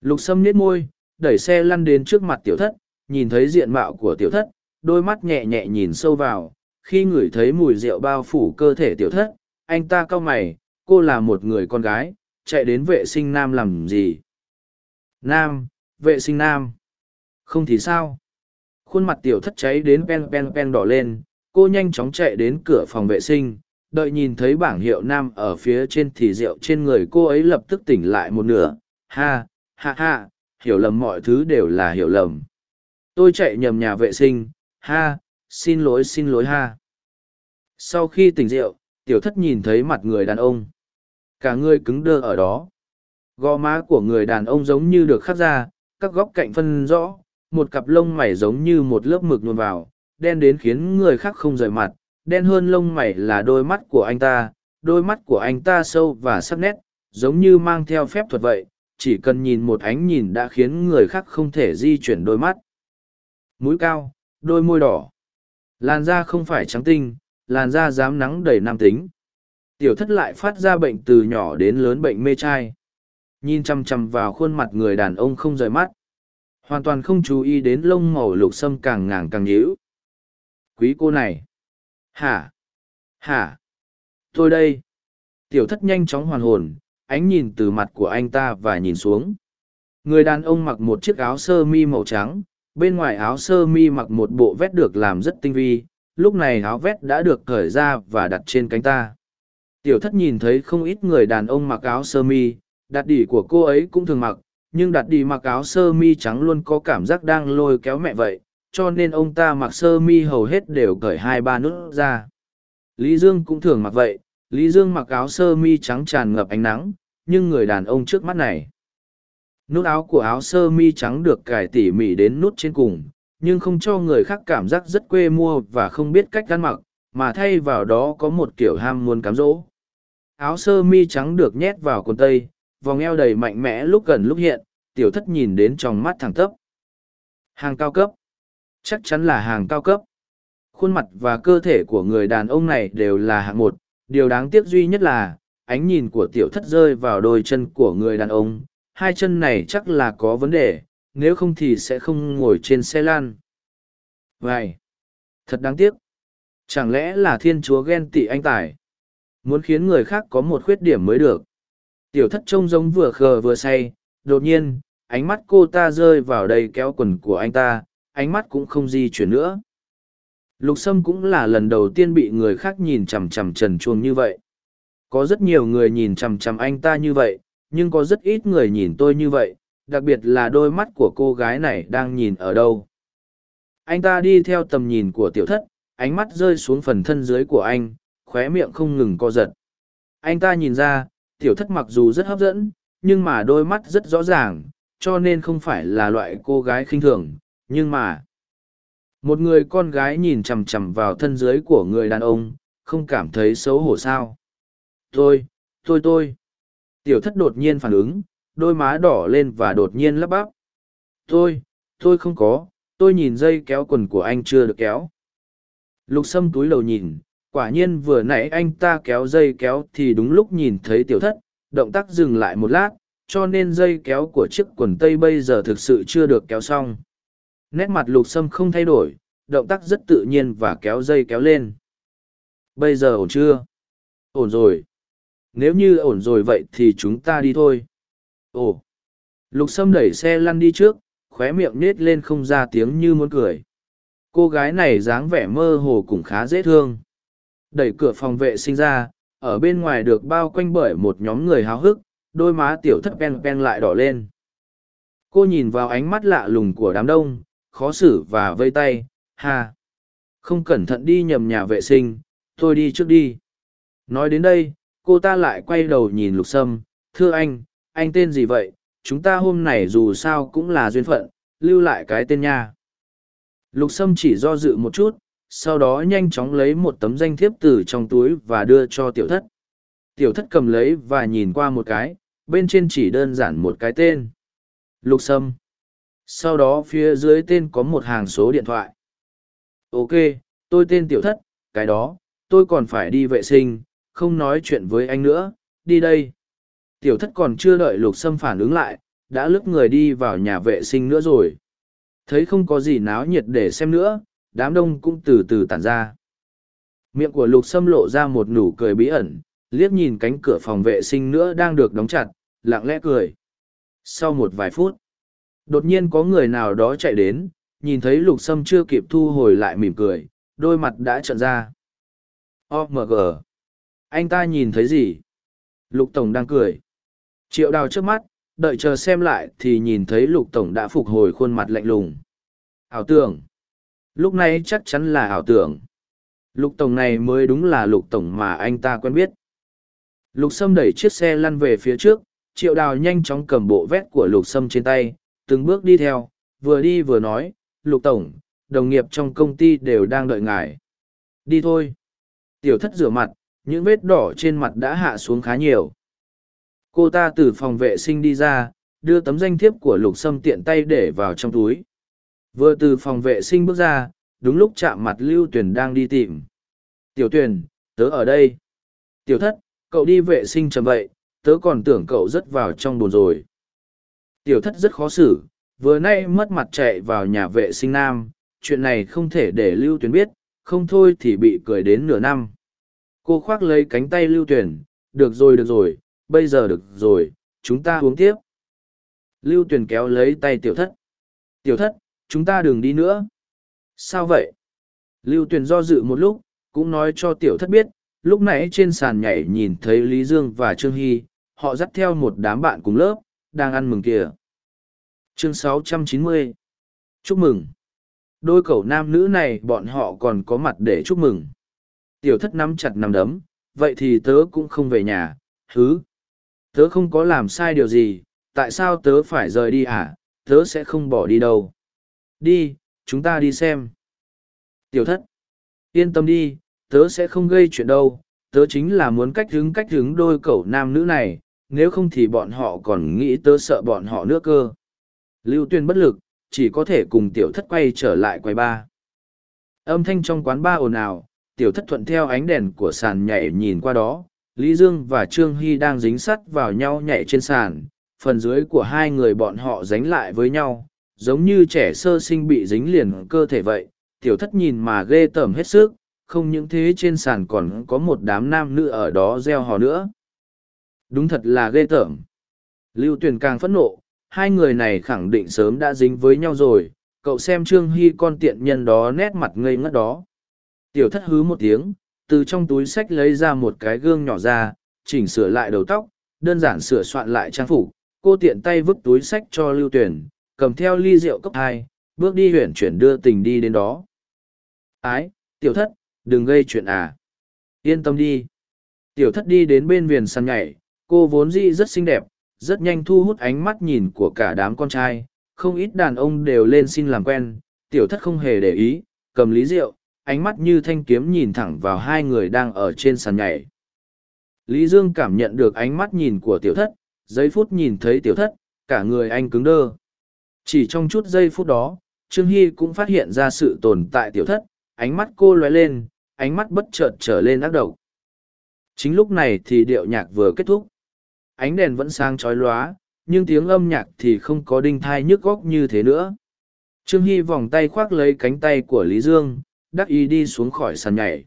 Lục Sâm nhếch môi, đẩy xe lăn đến trước mặt tiểu thất, nhìn thấy diện mạo của tiểu thất, đôi mắt nhẹ nhẹ nhìn sâu vào, khi ngửi thấy mùi rượu bao phủ cơ thể tiểu thất, anh ta cau mày, cô là một người con gái, chạy đến vệ sinh nam làm gì? Nam, vệ sinh nam. Không thì sao? Khuôn mặt tiểu thất cháy đến pen pen pen đỏ lên, cô nhanh chóng chạy đến cửa phòng vệ sinh, đợi nhìn thấy bảng hiệu nam ở phía trên thì rượu trên người cô ấy lập tức tỉnh lại một nửa. Ha, ha ha, hiểu lầm mọi thứ đều là hiểu lầm. Tôi chạy nhầm nhà vệ sinh, ha, xin lỗi xin lỗi ha. Sau khi tỉnh rượu, tiểu thất nhìn thấy mặt người đàn ông. Cả người cứng đơ ở đó. Gò má của người đàn ông giống như được khắc ra, các góc cạnh phân rõ, một cặp lông mày giống như một lớp mực nhuộm vào, đen đến khiến người khác không rời mặt, đen hơn lông mày là đôi mắt của anh ta, đôi mắt của anh ta sâu và sắc nét, giống như mang theo phép thuật vậy, chỉ cần nhìn một ánh nhìn đã khiến người khác không thể di chuyển đôi mắt. Mũi cao, đôi môi đỏ. Làn da không phải trắng tinh, làn da dám nắng đầy nam tính. Tiểu thất lại phát ra bệnh từ nhỏ đến lớn bệnh mê trai. Nhìn chăm chăm vào khuôn mặt người đàn ông không rời mắt. Hoàn toàn không chú ý đến lông màu lục sâm càng ngàng càng nhíu. Quý cô này. Hả? Hả? Tôi đây. Tiểu thất nhanh chóng hoàn hồn, ánh nhìn từ mặt của anh ta và nhìn xuống. Người đàn ông mặc một chiếc áo sơ mi màu trắng, bên ngoài áo sơ mi mặc một bộ vét được làm rất tinh vi, lúc này áo vét đã được cởi ra và đặt trên cánh ta. Tiểu thất nhìn thấy không ít người đàn ông mặc áo sơ mi, đặt đỉ của cô ấy cũng thường mặc, nhưng đặt đỉ mặc áo sơ mi trắng luôn có cảm giác đang lôi kéo mẹ vậy, cho nên ông ta mặc sơ mi hầu hết đều cởi hai ba nút ra. Lý Dương cũng thường mặc vậy, Lý Dương mặc áo sơ mi trắng tràn ngập ánh nắng, nhưng người đàn ông trước mắt này. Nút áo của áo sơ mi trắng được cài tỉ mỉ đến nút trên cùng, nhưng không cho người khác cảm giác rất quê mua và không biết cách ăn mặc, mà thay vào đó có một kiểu ham muốn cám dỗ. Áo sơ mi trắng được nhét vào quần tây, vòng eo đầy mạnh mẽ lúc gần lúc hiện, tiểu thất nhìn đến trong mắt thẳng tấp. Hàng cao cấp. Chắc chắn là hàng cao cấp. Khuôn mặt và cơ thể của người đàn ông này đều là hạng một, điều đáng tiếc duy nhất là, ánh nhìn của tiểu thất rơi vào đôi chân của người đàn ông, hai chân này chắc là có vấn đề, nếu không thì sẽ không ngồi trên xe lan. Vậy, thật đáng tiếc. Chẳng lẽ là thiên chúa ghen tị anh tài? Muốn khiến người khác có một khuyết điểm mới được. Tiểu thất trông giống vừa khờ vừa say, đột nhiên, ánh mắt cô ta rơi vào đây kéo quần của anh ta, ánh mắt cũng không di chuyển nữa. Lục Sâm cũng là lần đầu tiên bị người khác nhìn chằm chằm trần chuồng như vậy. Có rất nhiều người nhìn chằm chằm anh ta như vậy, nhưng có rất ít người nhìn tôi như vậy, đặc biệt là đôi mắt của cô gái này đang nhìn ở đâu. Anh ta đi theo tầm nhìn của tiểu thất, ánh mắt rơi xuống phần thân dưới của anh, khóe miệng không ngừng co giật. Anh ta nhìn ra, tiểu thất mặc dù rất hấp dẫn, nhưng mà đôi mắt rất rõ ràng, cho nên không phải là loại cô gái khinh thường, nhưng mà. Một người con gái nhìn chằm chằm vào thân dưới của người đàn ông, không cảm thấy xấu hổ sao? Tôi tôi tôi. Tiểu thất đột nhiên phản ứng, đôi má đỏ lên và đột nhiên lắp bắp. Tôi tôi không có, tôi nhìn dây kéo quần của anh chưa được kéo. Lục sâm túi lầu nhìn, quả nhiên vừa nãy anh ta kéo dây kéo thì đúng lúc nhìn thấy tiểu thất, động tác dừng lại một lát, cho nên dây kéo của chiếc quần tây bây giờ thực sự chưa được kéo xong nét mặt lục sâm không thay đổi, động tác rất tự nhiên và kéo dây kéo lên. Bây giờ ổn chưa? Ổn rồi. Nếu như ổn rồi vậy thì chúng ta đi thôi. Ồ. Lục sâm đẩy xe lăn đi trước, khóe miệng nết lên không ra tiếng như muốn cười. Cô gái này dáng vẻ mơ hồ cũng khá dễ thương. Đẩy cửa phòng vệ sinh ra, ở bên ngoài được bao quanh bởi một nhóm người háo hức, đôi má tiểu thất pen pen lại đỏ lên. Cô nhìn vào ánh mắt lạ lùng của đám đông khó xử và vây tay, ha. Không cẩn thận đi nhầm nhà vệ sinh, tôi đi trước đi. Nói đến đây, cô ta lại quay đầu nhìn lục sâm. Thưa anh anh tên gì vậy? Chúng ta hôm này dù sao cũng là duyên phận, lưu lại cái tên nha. Lục sâm chỉ do dự một chút, sau đó nhanh chóng lấy một tấm danh thiếp từ trong túi và đưa cho tiểu thất. Tiểu thất cầm lấy và nhìn qua một cái, bên trên chỉ đơn giản một cái tên. Lục sâm sau đó phía dưới tên có một hàng số điện thoại. Ok, tôi tên tiểu thất, cái đó, tôi còn phải đi vệ sinh, không nói chuyện với anh nữa, đi đây. Tiểu thất còn chưa đợi lục sâm phản ứng lại, đã lướt người đi vào nhà vệ sinh nữa rồi. Thấy không có gì náo nhiệt để xem nữa, đám đông cũng từ từ tản ra. Miệng của lục sâm lộ ra một nụ cười bí ẩn, liếc nhìn cánh cửa phòng vệ sinh nữa đang được đóng chặt, lặng lẽ cười. Sau một vài phút đột nhiên có người nào đó chạy đến, nhìn thấy lục sâm chưa kịp thu hồi lại mỉm cười, đôi mặt đã trợn ra. Omg anh ta nhìn thấy gì? Lục tổng đang cười. Triệu đào trước mắt, đợi chờ xem lại thì nhìn thấy lục tổng đã phục hồi khuôn mặt lạnh lùng. Ảo tưởng. Lúc này chắc chắn là ảo tưởng. Lục tổng này mới đúng là lục tổng mà anh ta quen biết. Lục sâm đẩy chiếc xe lăn về phía trước, triệu đào nhanh chóng cầm bộ vét của lục sâm trên tay từng bước đi theo, vừa đi vừa nói, lục tổng, đồng nghiệp trong công ty đều đang đợi ngài. Đi thôi. Tiểu thất rửa mặt, những vết đỏ trên mặt đã hạ xuống khá nhiều. Cô ta từ phòng vệ sinh đi ra, đưa tấm danh thiếp của lục sâm tiện tay để vào trong túi. Vừa từ phòng vệ sinh bước ra, đúng lúc chạm mặt lưu tuyền đang đi tìm. Tiểu tuyền, tớ ở đây. Tiểu thất, cậu đi vệ sinh chầm vậy, tớ còn tưởng cậu rất vào trong bồn rồi tiểu thất rất khó xử, vừa nay mất mặt chạy vào nhà vệ sinh nam, chuyện này không thể để lưu tuyền biết, không thôi thì bị cười đến nửa năm. Cô khoác lấy cánh tay lưu tuyền, được rồi được rồi, bây giờ được rồi, chúng ta uống tiếp. Lưu tuyền kéo lấy tay tiểu thất. Tiểu thất, chúng ta đừng đi nữa. Sao vậy? Lưu tuyền do dự một lúc, cũng nói cho tiểu thất biết, lúc nãy trên sàn nhảy nhìn thấy lý dương và trương hy, họ dắt theo một đám bạn cùng lớp đang ăn mừng kìa. Chương 690 chúc mừng. Đôi cậu nam nữ này, bọn họ còn có mặt để chúc mừng. Tiểu thất nắm chặt nằm đấm, vậy thì tớ cũng không về nhà, hứ? Tớ không có làm sai điều gì, tại sao tớ phải rời đi hả tớ sẽ không bỏ đi đâu. Đi, chúng ta đi xem. Tiểu thất. Yên tâm đi, tớ sẽ không gây chuyện đâu. Tớ chính là muốn cách hướng cách hướng đôi cậu nam nữ này nếu không thì bọn họ còn nghĩ tớ sợ bọn họ nữa cơ. Lưu tuyên bất lực, chỉ có thể cùng tiểu thất quay trở lại quầy ba. Âm thanh trong quán ba ồn ào, tiểu thất thuận theo ánh đèn của sàn nhảy nhìn qua đó. Lý dương và trương hy đang dính sắt vào nhau nhảy trên sàn, phần dưới của hai người bọn họ dánh lại với nhau, giống như trẻ sơ sinh bị dính liền cơ thể vậy. Tiểu thất nhìn mà ghê tởm hết sức, không những thế trên sàn còn có một đám nam nữ ở đó gieo hò nữa đúng thật là ghê tởm. Lưu tuyền càng phẫn nộ hai người này khẳng định sớm đã dính với nhau rồi cậu xem trương hy con tiện nhân đó nét mặt ngây ngất đó. Tiểu thất hứ một tiếng từ trong túi sách lấy ra một cái gương nhỏ ra chỉnh sửa lại đầu tóc đơn giản sửa soạn lại trang phục. Cô tiện tay vứt túi sách cho lưu Tuyền, cầm theo ly rượu cấp hai bước đi huyện chuyển đưa tình đi đến đó. Ái tiểu thất đừng gây chuyện à. Yên tâm đi. Tiểu thất đi đến bên viền săn nhảy cô vốn dĩ rất xinh đẹp, rất nhanh thu hút ánh mắt nhìn của cả đám con trai. Không ít đàn ông đều lên xin làm quen. Tiểu thất không hề để ý, cầm lý rượu, ánh mắt như thanh kiếm nhìn thẳng vào hai người đang ở trên sàn nhảy. Lý dương cảm nhận được ánh mắt nhìn của tiểu thất, giây phút nhìn thấy tiểu thất, cả người anh cứng đơ. Chỉ trong chút giây phút đó, trương hy cũng phát hiện ra sự tồn tại tiểu thất, ánh mắt cô lóe lên, ánh mắt bất chợt trở lên ác độc. Chính lúc này thì điệu nhạc vừa kết thúc ánh đèn vẫn sáng chói lóa, nhưng tiếng âm nhạc thì không có đinh thai nhức góc như thế nữa. Trương hy vòng tay khoác lấy cánh tay của lý dương, đắc ý đi xuống khỏi sàn nhảy.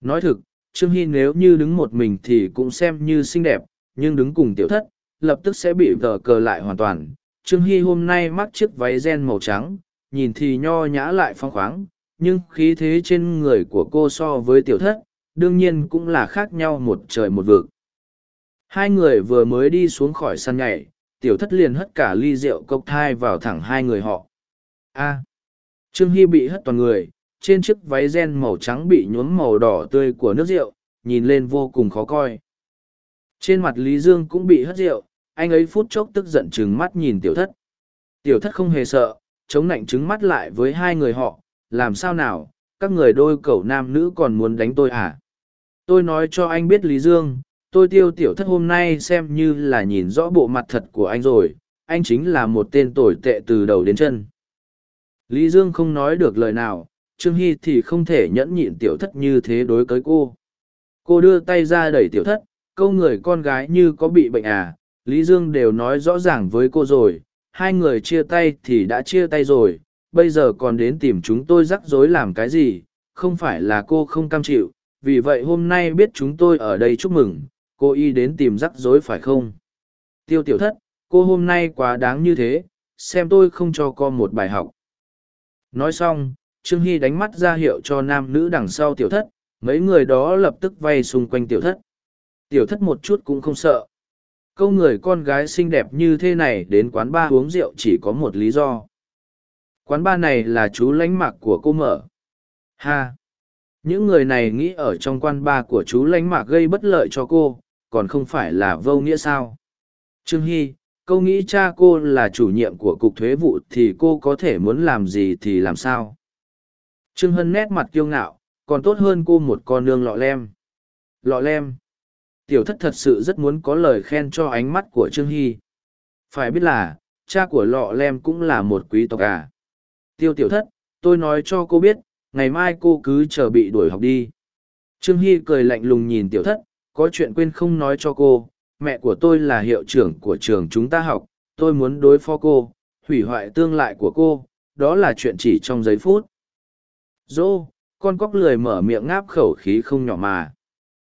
Nói thực, trương hy nếu như đứng một mình thì cũng xem như xinh đẹp, nhưng đứng cùng tiểu thất, lập tức sẽ bị vờ cờ lại hoàn toàn. Trương hy hôm nay mắc chiếc váy ren màu trắng, nhìn thì nho nhã lại phong khoáng, nhưng khí thế trên người của cô so với tiểu thất, đương nhiên cũng là khác nhau một trời một vực hai người vừa mới đi xuống khỏi sân nhảy tiểu thất liền hất cả ly rượu cốc thai vào thẳng hai người họ. A. Trương Hy bị hất toàn người, trên chiếc váy ren màu trắng bị nhuốm màu đỏ tươi của nước rượu, nhìn lên vô cùng khó coi. Trên mặt Lý Dương cũng bị hất rượu, anh ấy phút chốc tức giận trừng mắt nhìn tiểu thất. Tiểu thất không hề sợ, chống nạnh trứng mắt lại với hai người họ, làm sao nào, các người đôi cậu nam nữ còn muốn đánh tôi à? Tôi nói cho anh biết Lý Dương, tôi tiêu tiểu thất hôm nay xem như là nhìn rõ bộ mặt thật của anh rồi, anh chính là một tên tồi tệ từ đầu đến chân. Lý Dương không nói được lời nào, Trương Hy thì không thể nhẫn nhịn tiểu thất như thế đối với cô. Cô đưa tay ra đẩy tiểu thất, câu người con gái như có bị bệnh à, Lý Dương đều nói rõ ràng với cô rồi, hai người chia tay thì đã chia tay rồi, bây giờ còn đến tìm chúng tôi rắc rối làm cái gì, không phải là cô không cam chịu, vì vậy hôm nay biết chúng tôi ở đây chúc mừng, cô y đến tìm rắc rối phải không? Tiêu tiểu thất, cô hôm nay quá đáng như thế, xem tôi không cho con một bài học. Nói xong, Trương Hy đánh mắt ra hiệu cho nam nữ đằng sau tiểu thất, mấy người đó lập tức vây xung quanh tiểu thất. Tiểu thất một chút cũng không sợ. Câu người con gái xinh đẹp như thế này đến quán ba uống rượu chỉ có một lý do. Quán ba này là chú lánh mạc của cô mở. Ha! Những người này nghĩ ở trong quan ba của chú lánh mạc gây bất lợi cho cô, còn không phải là vô nghĩa sao. Trương Hy, câu nghĩ cha cô là chủ nhiệm của cục thuế vụ thì cô có thể muốn làm gì thì làm sao. Trương Hân nét mặt kiêu ngạo, còn tốt hơn cô một con nương lọ lem. Lọ lem. Tiểu thất thật sự rất muốn có lời khen cho ánh mắt của Trương Hy. Phải biết là, cha của lọ lem cũng là một quý tộc à. Tiêu tiểu thất, tôi nói cho cô biết, ngày mai cô cứ chờ bị đuổi học đi. Trương Hy cười lạnh lùng nhìn tiểu thất, có chuyện quên không nói cho cô, mẹ của tôi là hiệu trưởng của trường chúng ta học, tôi muốn đối phó cô, hủy hoại tương lai của cô, đó là chuyện chỉ trong giây phút. Dô, con cóc lười mở miệng ngáp khẩu khí không nhỏ mà.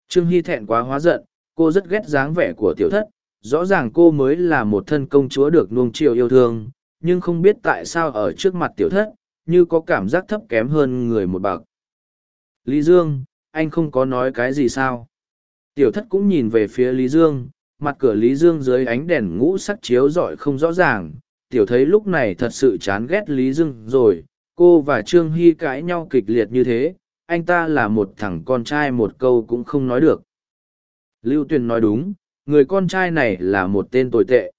Trương Hy thẹn quá hóa giận, cô rất ghét dáng vẻ của tiểu thất, rõ ràng cô mới là một thân công chúa được nuông chiều yêu thương, nhưng không biết tại sao ở trước mặt tiểu thất, như có cảm giác thấp kém hơn người một bậc. Lý Dương, anh không có nói cái gì sao? Tiểu thất cũng nhìn về phía Lý Dương, mặt cửa Lý Dương dưới ánh đèn ngũ sắc chiếu rọi không rõ ràng. Tiểu thấy lúc này thật sự chán ghét Lý Dương rồi, cô và Trương Hy cãi nhau kịch liệt như thế, anh ta là một thằng con trai một câu cũng không nói được. Lưu Tuyền nói đúng, người con trai này là một tên tồi tệ.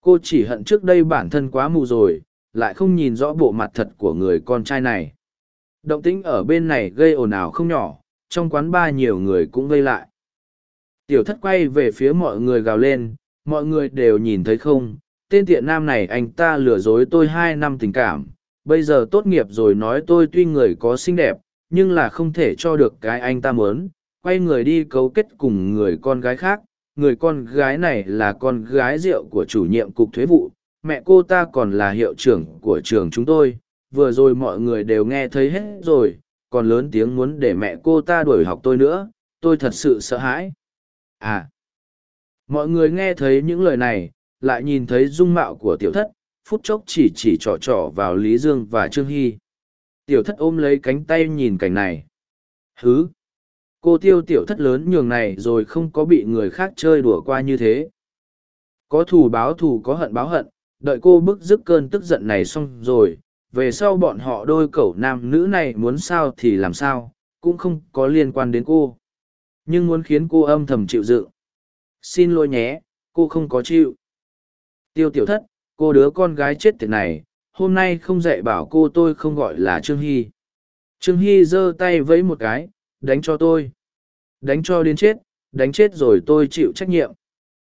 Cô chỉ hận trước đây bản thân quá mù rồi, lại không nhìn rõ bộ mặt thật của người con trai này. Động tĩnh ở bên này gây ồn ào không nhỏ, trong quán ba nhiều người cũng vây lại. Tiểu thất quay về phía mọi người gào lên, mọi người đều nhìn thấy không, tên tiện nam này anh ta lừa dối tôi hai năm tình cảm, bây giờ tốt nghiệp rồi nói tôi tuy người có xinh đẹp, nhưng là không thể cho được cái anh ta muốn, quay người đi cấu kết cùng người con gái khác. Người con gái này là con gái rượu của chủ nhiệm cục thuế vụ, mẹ cô ta còn là hiệu trưởng của trường chúng tôi, vừa rồi mọi người đều nghe thấy hết rồi, còn lớn tiếng muốn để mẹ cô ta đuổi học tôi nữa, tôi thật sự sợ hãi. À, mọi người nghe thấy những lời này, lại nhìn thấy dung mạo của tiểu thất, phút chốc chỉ chỉ trỏ trỏ vào Lý Dương và Trương Hy. Tiểu thất ôm lấy cánh tay nhìn cảnh này. Hứ! Cô tiêu tiểu thất lớn nhường này rồi không có bị người khác chơi đùa qua như thế. Có thù báo thù có hận báo hận, đợi cô bức dứt cơn tức giận này xong rồi, về sau bọn họ đôi cậu nam nữ này muốn sao thì làm sao, cũng không có liên quan đến cô. Nhưng muốn khiến cô âm thầm chịu dự. Xin lỗi nhé, cô không có chịu. Tiêu tiểu thất, cô đứa con gái chết tiệt này, hôm nay không dạy bảo cô tôi không gọi là Trương Hy. Trương Hy giơ tay vẫy một cái, đánh cho tôi. Đánh cho đến chết, đánh chết rồi tôi chịu trách nhiệm.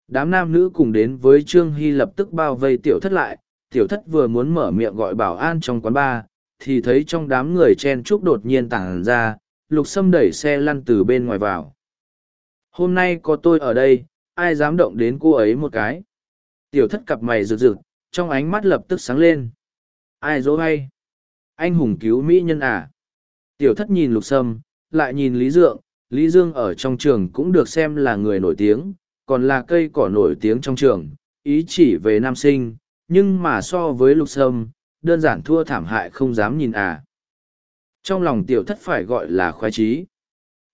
Đám nam nữ cùng đến với Trương Hy lập tức bao vây tiểu thất lại, tiểu thất vừa muốn mở miệng gọi bảo an trong quán bar, thì thấy trong đám người chen trúc đột nhiên tàng ra, lục sâm đẩy xe lăn từ bên ngoài vào. Hôm nay có tôi ở đây, ai dám động đến cô ấy một cái. Tiểu thất cặp mày rực rực, trong ánh mắt lập tức sáng lên. Ai dỗ hay? Anh hùng cứu mỹ nhân à? Tiểu thất nhìn lục sâm, lại nhìn Lý Dượng, Lý Dương ở trong trường cũng được xem là người nổi tiếng, còn là cây cỏ nổi tiếng trong trường, ý chỉ về nam sinh, nhưng mà so với lục sâm, đơn giản thua thảm hại không dám nhìn à. Trong lòng tiểu thất phải gọi là khoái trí.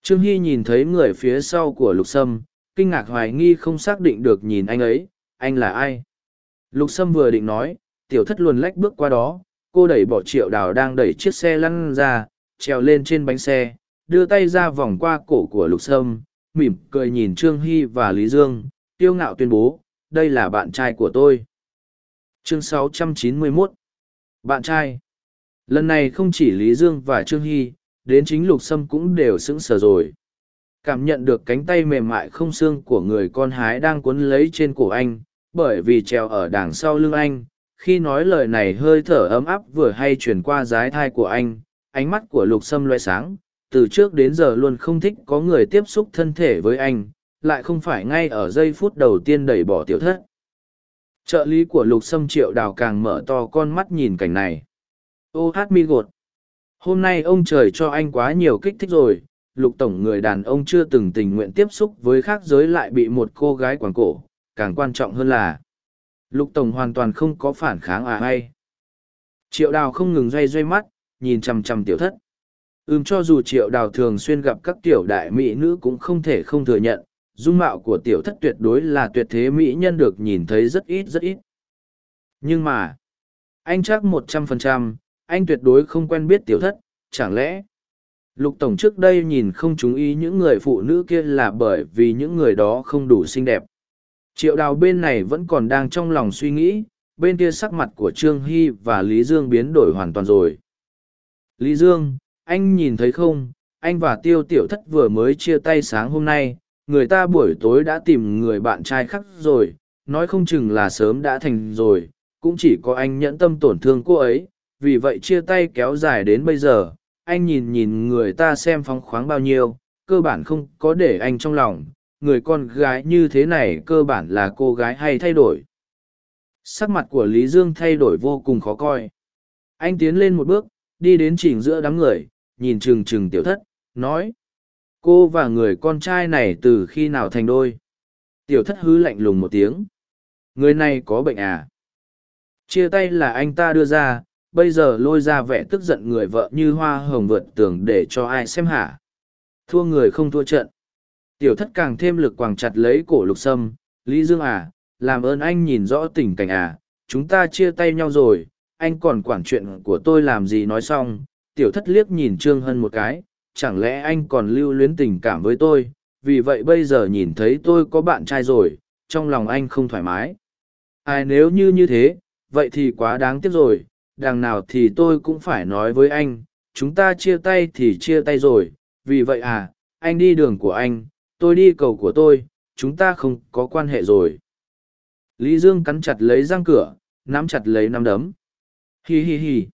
Trương Hy nhìn thấy người phía sau của lục sâm, kinh ngạc hoài nghi không xác định được nhìn anh ấy, anh là ai? Lục Sâm vừa định nói, tiểu thất luồn lách bước qua đó, cô đẩy bỏ triệu đào đang đẩy chiếc xe lăn ra, trèo lên trên bánh xe, đưa tay ra vòng qua cổ của Lục Sâm, mỉm cười nhìn Trương Hy và Lý Dương, tiêu ngạo tuyên bố, đây là bạn trai của tôi. Chương 691 Bạn trai Lần này không chỉ Lý Dương và Trương Hy, đến chính Lục Sâm cũng đều sững sờ rồi. Cảm nhận được cánh tay mềm mại không xương của người con hái đang cuốn lấy trên cổ anh, bởi vì treo ở đằng sau lưng anh, khi nói lời này hơi thở ấm áp vừa hay chuyển qua dái thai của anh, ánh mắt của Lục Sâm loe sáng, từ trước đến giờ luôn không thích có người tiếp xúc thân thể với anh, lại không phải ngay ở giây phút đầu tiên đẩy bỏ tiểu thất. Trợ lý của Lục Sâm Triệu Đào càng mở to con mắt nhìn cảnh này. Ô hát mi gột. Hôm nay ông trời cho anh quá nhiều kích thích rồi, lục tổng người đàn ông chưa từng tình nguyện tiếp xúc với khác giới lại bị một cô gái quảng cổ, càng quan trọng hơn là lục tổng hoàn toàn không có phản kháng à hay. Triệu đào không ngừng doay doay mắt, nhìn chằm chằm tiểu thất. Ừm cho dù triệu đào thường xuyên gặp các tiểu đại mỹ nữ cũng không thể không thừa nhận, dung mạo của tiểu thất tuyệt đối là tuyệt thế mỹ nhân được nhìn thấy rất ít rất ít. Nhưng mà, anh chắc một trăm phần trăm anh tuyệt đối không quen biết tiểu thất, chẳng lẽ? Lục tổng trước đây nhìn không chú ý những người phụ nữ kia là bởi vì những người đó không đủ xinh đẹp. Triệu đào bên này vẫn còn đang trong lòng suy nghĩ bên kia sắc mặt của trương hy và lý dương biến đổi hoàn toàn rồi. Lý dương anh nhìn thấy không? Anh và tiêu tiểu thất vừa mới chia tay sáng hôm nay người ta buổi tối đã tìm người bạn trai khác rồi nói không chừng là sớm đã thành rồi cũng chỉ có anh nhẫn tâm tổn thương cô ấy vì vậy chia tay kéo dài đến bây giờ, anh nhìn nhìn người ta xem phóng khoáng bao nhiêu, cơ bản không có để anh trong lòng, người con gái như thế này cơ bản là cô gái hay thay đổi. Sắc mặt của lý dương thay đổi vô cùng khó coi. Anh tiến lên một bước, đi đến chỉnh giữa đám người, nhìn trừng trừng tiểu thất, nói, cô và người con trai này từ khi nào thành đôi? Tiểu thất hứ lạnh lùng một tiếng, người này có bệnh à? Chia tay là anh ta đưa ra bây giờ lôi ra vẻ tức giận người vợ như hoa hồng vượt tường để cho ai xem hả? Thua người không thua trận. Tiểu thất càng thêm lực quàng chặt lấy cổ lục sâm. Lý dương à làm ơn anh nhìn rõ tình cảnh à chúng ta chia tay nhau rồi, anh còn quản chuyện của tôi làm gì nói xong? Tiểu thất liếc nhìn trương hân một cái, chẳng lẽ anh còn lưu luyến tình cảm với tôi? Vì vậy bây giờ nhìn thấy tôi có bạn trai rồi, trong lòng anh không thoải mái. Ai nếu như như thế, vậy thì quá đáng tiếc rồi đằng nào thì tôi cũng phải nói với anh, chúng ta chia tay thì chia tay rồi, vì vậy à anh đi đường của anh, tôi đi cầu của tôi, chúng ta không có quan hệ rồi. Lý dương cắn chặt lấy răng cửa, nắm chặt lấy nắm đấm. Hi hi hi.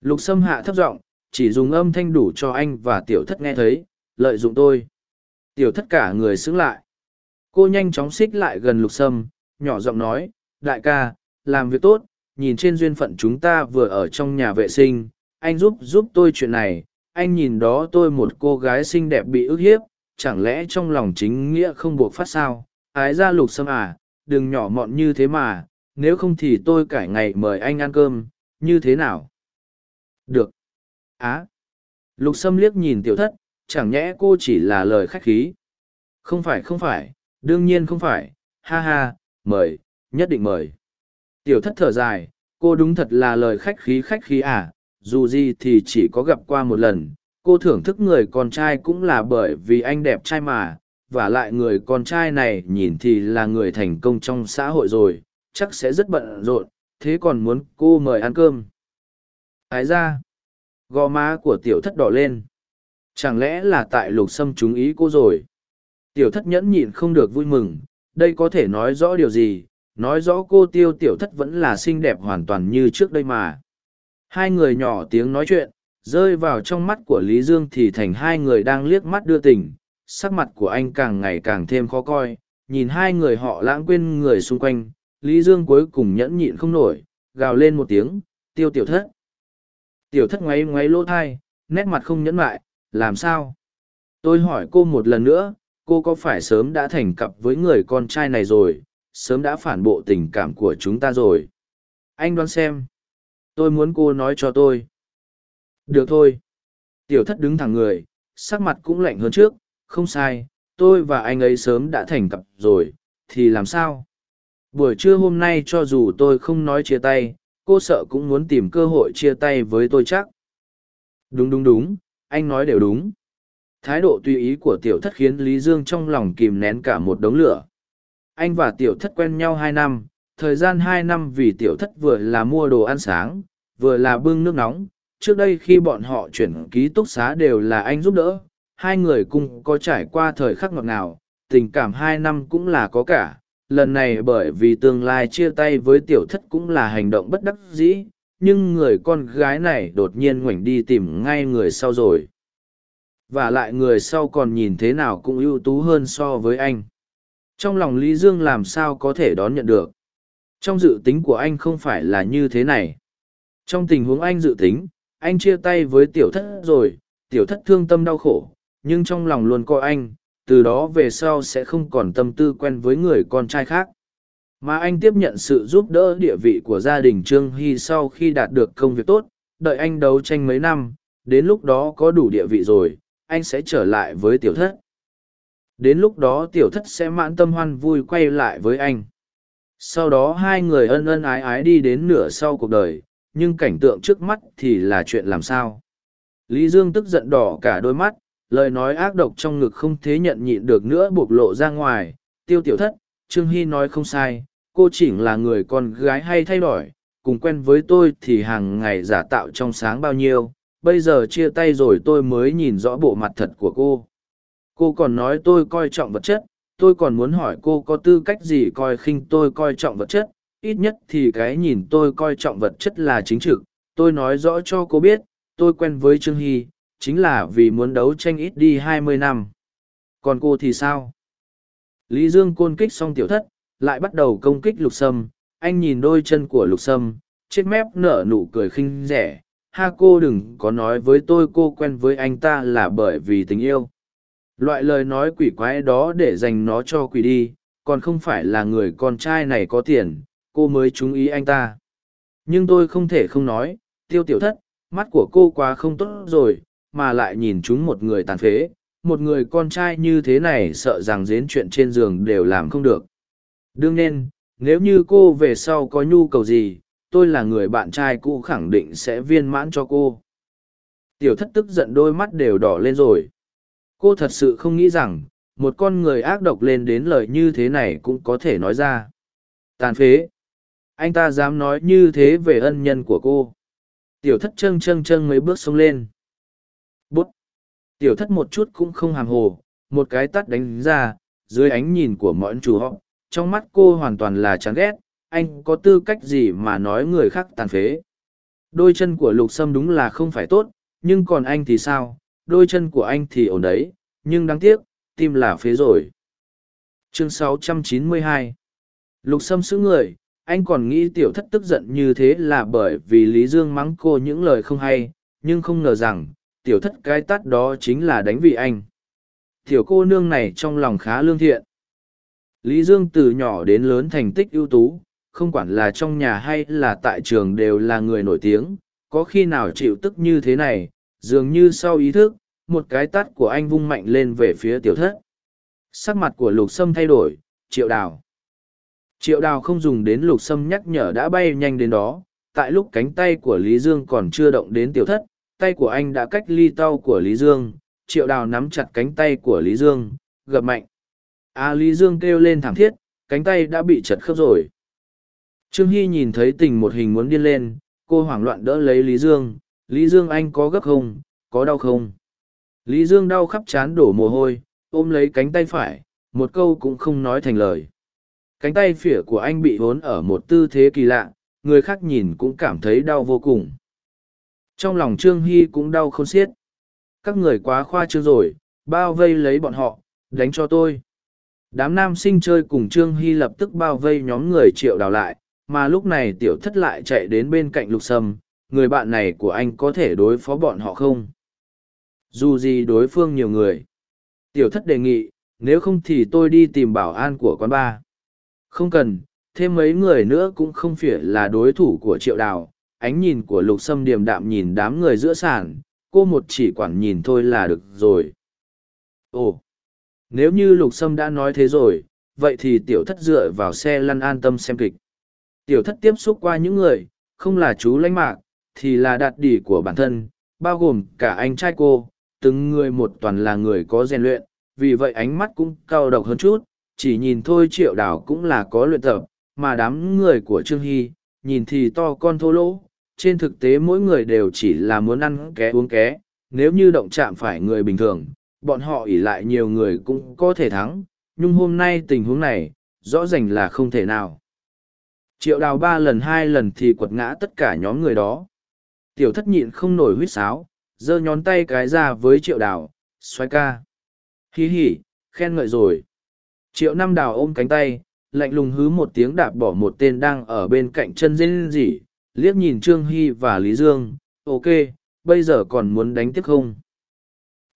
Lục sâm hạ thấp giọng, chỉ dùng âm thanh đủ cho anh và tiểu thất nghe thấy, lợi dụng tôi. Tiểu thất cả người xứng lại. Cô nhanh chóng xích lại gần lục sâm, nhỏ giọng nói, đại ca, làm việc tốt nhìn trên duyên phận chúng ta vừa ở trong nhà vệ sinh, anh giúp giúp tôi chuyện này, anh nhìn đó tôi một cô gái xinh đẹp bị ức hiếp, chẳng lẽ trong lòng chính nghĩa không buộc phát sao, ái ra lục sâm à, đừng nhỏ mọn như thế mà, nếu không thì tôi cải ngày mời anh ăn cơm, như thế nào? Được. Á. lục sâm liếc nhìn tiểu thất, chẳng nhẽ cô chỉ là lời khách khí. Không phải không phải, đương nhiên không phải, ha ha, mời, nhất định mời. Tiểu thất thở dài, cô đúng thật là lời khách khí khách khí à, dù gì thì chỉ có gặp qua một lần, cô thưởng thức người con trai cũng là bởi vì anh đẹp trai mà, và lại người con trai này nhìn thì là người thành công trong xã hội rồi, chắc sẽ rất bận rộn, thế còn muốn cô mời ăn cơm. Ái ra, gò má của tiểu thất đỏ lên. Chẳng lẽ là tại lục sâm trúng ý cô rồi? Tiểu thất nhẫn nhịn không được vui mừng, đây có thể nói rõ điều gì, nói rõ cô tiêu tiểu thất vẫn là xinh đẹp hoàn toàn như trước đây mà. Hai người nhỏ tiếng nói chuyện, rơi vào trong mắt của lý dương thì thành hai người đang liếc mắt đưa tình, sắc mặt của anh càng ngày càng thêm khó coi, nhìn hai người họ lãng quên người xung quanh, lý dương cuối cùng nhẫn nhịn không nổi, gào lên một tiếng, tiêu tiểu thất. Tiểu thất ngoáy ngoáy lỗ thai, nét mặt không nhẫn lại, làm sao? Tôi hỏi cô một lần nữa, cô có phải sớm đã thành cặp với người con trai này rồi? Sớm đã phản bộ tình cảm của chúng ta rồi. Anh đoán xem. Tôi muốn cô nói cho tôi. Được thôi. Tiểu thất đứng thẳng người, sắc mặt cũng lạnh hơn trước, không sai, tôi và anh ấy sớm đã thành cặp rồi, thì làm sao? buổi trưa hôm nay cho dù tôi không nói chia tay cô sợ cũng muốn tìm cơ hội chia tay với tôi chắc đúng đúng đúng anh nói đều đúng thái độ tùy ý của tiểu thất khiến lý dương trong lòng kìm nén cả một đống lửa anh và tiểu thất quen nhau hai năm, thời gian hai năm vì tiểu thất vừa là mua đồ ăn sáng, vừa là bưng nước nóng, trước đây khi bọn họ chuyển ký túc xá đều là anh giúp đỡ, hai người cùng có trải qua thời khắc ngọt ngào, tình cảm hai năm cũng là có cả, lần này bởi vì tương lai chia tay với tiểu thất cũng là hành động bất đắc dĩ, nhưng người con gái này đột nhiên ngoảnh đi tìm ngay người sau rồi. Và lại người sau còn nhìn thế nào cũng ưu tú hơn so với anh trong lòng lý dương làm sao có thể đón nhận được? Trong dự tính của anh không phải là như thế này. Trong tình huống anh dự tính, anh chia tay với tiểu thất rồi, tiểu thất thương tâm đau khổ, nhưng trong lòng luôn coi anh, từ đó về sau sẽ không còn tâm tư quen với người con trai khác. Mà anh tiếp nhận sự giúp đỡ địa vị của gia đình trương hy sau khi đạt được công việc tốt, đợi anh đấu tranh mấy năm, đến lúc đó có đủ địa vị rồi, anh sẽ trở lại với tiểu thất đến lúc đó tiểu thất sẽ mãn tâm hoan vui quay lại với anh. Sau đó hai người ân ân ái ái đi đến nửa sau cuộc đời, nhưng cảnh tượng trước mắt thì là chuyện làm sao? Lý dương tức giận đỏ cả đôi mắt, lời nói ác độc trong ngực không thế nhận nhịn được nữa bộc lộ ra ngoài. Tiêu tiểu thất, trương hy nói không sai, cô chỉ là người con gái hay thay đổi, cùng quen với tôi thì hàng ngày giả tạo trong sáng bao nhiêu. Bây giờ chia tay rồi tôi mới nhìn rõ bộ mặt thật của cô cô còn nói tôi coi trọng vật chất, tôi còn muốn hỏi cô có tư cách gì coi khinh tôi coi trọng vật chất, ít nhất thì cái nhìn tôi coi trọng vật chất là chính trực. Tôi nói rõ cho cô biết, tôi quen với trương hy, chính là vì muốn đấu tranh ít đi hai mươi năm. Còn cô thì sao? Lý dương côn kích xong tiểu thất, lại bắt đầu công kích lục sâm. Anh nhìn đôi chân của lục sâm chết mép nở nụ cười khinh rẻ. Ha, cô đừng có nói với tôi cô quen với anh ta là bởi vì tình yêu loại lời nói quỷ quái đó để dành nó cho quỷ đi, còn không phải là người con trai này có tiền, cô mới chú ý anh ta. Nhưng tôi không thể không nói, tiêu tiểu thất, mắt của cô quá không tốt rồi, mà lại nhìn chúng một người tàn phế. Một người con trai như thế này sợ rằng dến chuyện trên giường đều làm không được. Đương nhiên, nếu như cô về sau có nhu cầu gì, tôi là người bạn trai cũ khẳng định sẽ viên mãn cho cô. Tiểu thất tức giận đôi mắt đều đỏ lên rồi cô thật sự không nghĩ rằng, một con người ác độc lên đến lời như thế này cũng có thể nói ra. Tàn phế. Anh ta dám nói như thế về ân nhân của cô. Tiểu thất trâng trâng trâng mấy bước xông lên. Bút. Tiểu thất một chút cũng không hàm hồ, một cái tắt đánh ra, dưới ánh nhìn của mọi chủ họ, trong mắt cô hoàn toàn là chán ghét, anh có tư cách gì mà nói người khác tàn phế? Đôi chân của lục sâm đúng là không phải tốt, nhưng còn anh thì sao? Đôi chân của anh thì ổn đấy, nhưng đáng tiếc, tim là phế rồi. Chương 692 lục sâm xứ người, anh còn nghĩ tiểu thất tức giận như thế là bởi vì lý dương mắng cô những lời không hay, nhưng không ngờ rằng, tiểu thất cái tắt đó chính là đánh vị anh. Tiểu cô nương này trong lòng khá lương thiện. Lý dương từ nhỏ đến lớn thành tích ưu tú, không quản là trong nhà hay là tại trường đều là người nổi tiếng, có khi nào chịu tức như thế này dường như sau ý thức, một cái tắt của anh vung mạnh lên về phía tiểu thất. Sắc mặt của lục sâm thay đổi, triệu đào. Triệu đào không dùng đến lục sâm nhắc nhở đã bay nhanh đến đó, tại lúc cánh tay của lý dương còn chưa động đến tiểu thất, tay của anh đã cách ly tau của lý dương, triệu đào nắm chặt cánh tay của lý dương, gập mạnh. À lý dương kêu lên thảm thiết, cánh tay đã bị chật khớp rồi. Trương hy nhìn thấy tình một hình muốn điên lên, cô hoảng loạn đỡ lấy lý dương lý dương anh có gấp không, có đau không? Lý dương đau khắp chán đổ mồ hôi, ôm lấy cánh tay phải, một câu cũng không nói thành lời. Cánh tay phỉa của anh bị hốn ở một tư thế kỳ lạ, người khác nhìn cũng cảm thấy đau vô cùng. Trong lòng trương hy cũng đau không xiết. Các người quá khoa trương rồi, bao vây lấy bọn họ, đánh cho tôi. Đám nam sinh chơi cùng trương hy lập tức bao vây nhóm người triệu đào lại, mà lúc này tiểu thất lại chạy đến bên cạnh lục sâm người bạn này của anh có thể đối phó bọn họ không? Dù gì đối phương nhiều người. Tiểu thất đề nghị nếu không thì tôi đi tìm bảo an của quán bar. Không cần thêm mấy người nữa cũng không phải là đối thủ của triệu đào. Ánh nhìn của lục sâm điềm đạm nhìn đám người giữa sàn cô một chỉ quản nhìn thôi là được rồi. Ồ nếu như lục sâm đã nói thế rồi vậy thì tiểu thất dựa vào xe lăn an tâm xem kịch. Tiểu thất tiếp xúc qua những người, không là chú lãnh mạc, thì là đạt đỉ của bản thân, bao gồm cả anh trai cô, từng người một toàn là người có rèn luyện, vì vậy ánh mắt cũng cao độc hơn chút, chỉ nhìn thôi triệu đảo cũng là có luyện tập, mà đám người của Trương Hy, nhìn thì to con thô lỗ, trên thực tế mỗi người đều chỉ là muốn ăn ké uống ké, nếu như động chạm phải người bình thường, bọn họ ỉ lại nhiều người cũng có thể thắng, nhưng hôm nay tình huống này, rõ ràng là không thể nào. Triệu đào ba lần hai lần thì quật ngã tất cả nhóm người đó. Tiểu thất nhịn không nổi huýt sáo, giơ nhón tay cái ra với triệu đào, xoay ca. Hí hỉ, khen ngợi rồi. Triệu năm đào ôm cánh tay, lạnh lùng hứ một tiếng đạp bỏ một tên đang ở bên cạnh chân dên dỉ, liếc nhìn Trương Hy và Lý Dương, ok, bây giờ còn muốn đánh tiếp không?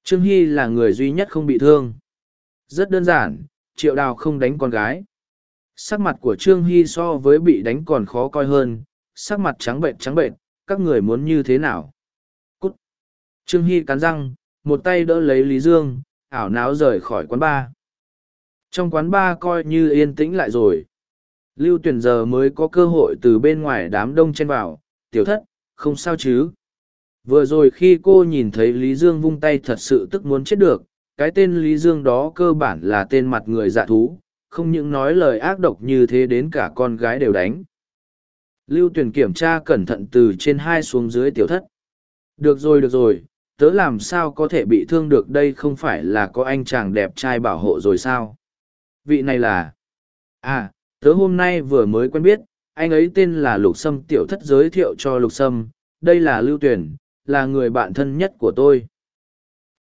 Trương Hy là người duy nhất không bị thương. Rất đơn giản, triệu đào không đánh con gái. Sắc mặt của Trương Hy so với bị đánh còn khó coi hơn, sắc mặt trắng bệnh trắng bệnh, các người muốn như thế nào? Cút! Trương Hy cắn răng, một tay đỡ lấy Lý Dương, ảo náo rời khỏi quán bar. Trong quán bar coi như yên tĩnh lại rồi. Lưu tuyển giờ mới có cơ hội từ bên ngoài đám đông chen vào, tiểu thất, không sao chứ. Vừa rồi khi cô nhìn thấy Lý Dương vung tay thật sự tức muốn chết được, cái tên Lý Dương đó cơ bản là tên mặt người dạ thú, không những nói lời ác độc như thế đến cả con gái đều đánh. Lưu tuyển kiểm tra cẩn thận từ trên hai xuống dưới tiểu thất. Được rồi được rồi, tớ làm sao có thể bị thương được đây không phải là có anh chàng đẹp trai bảo hộ rồi sao? Vị này là... À, tớ hôm nay vừa mới quen biết, anh ấy tên là Lục Sâm tiểu thất giới thiệu cho Lục Sâm, đây là Lưu Tuyển, là người bạn thân nhất của tôi.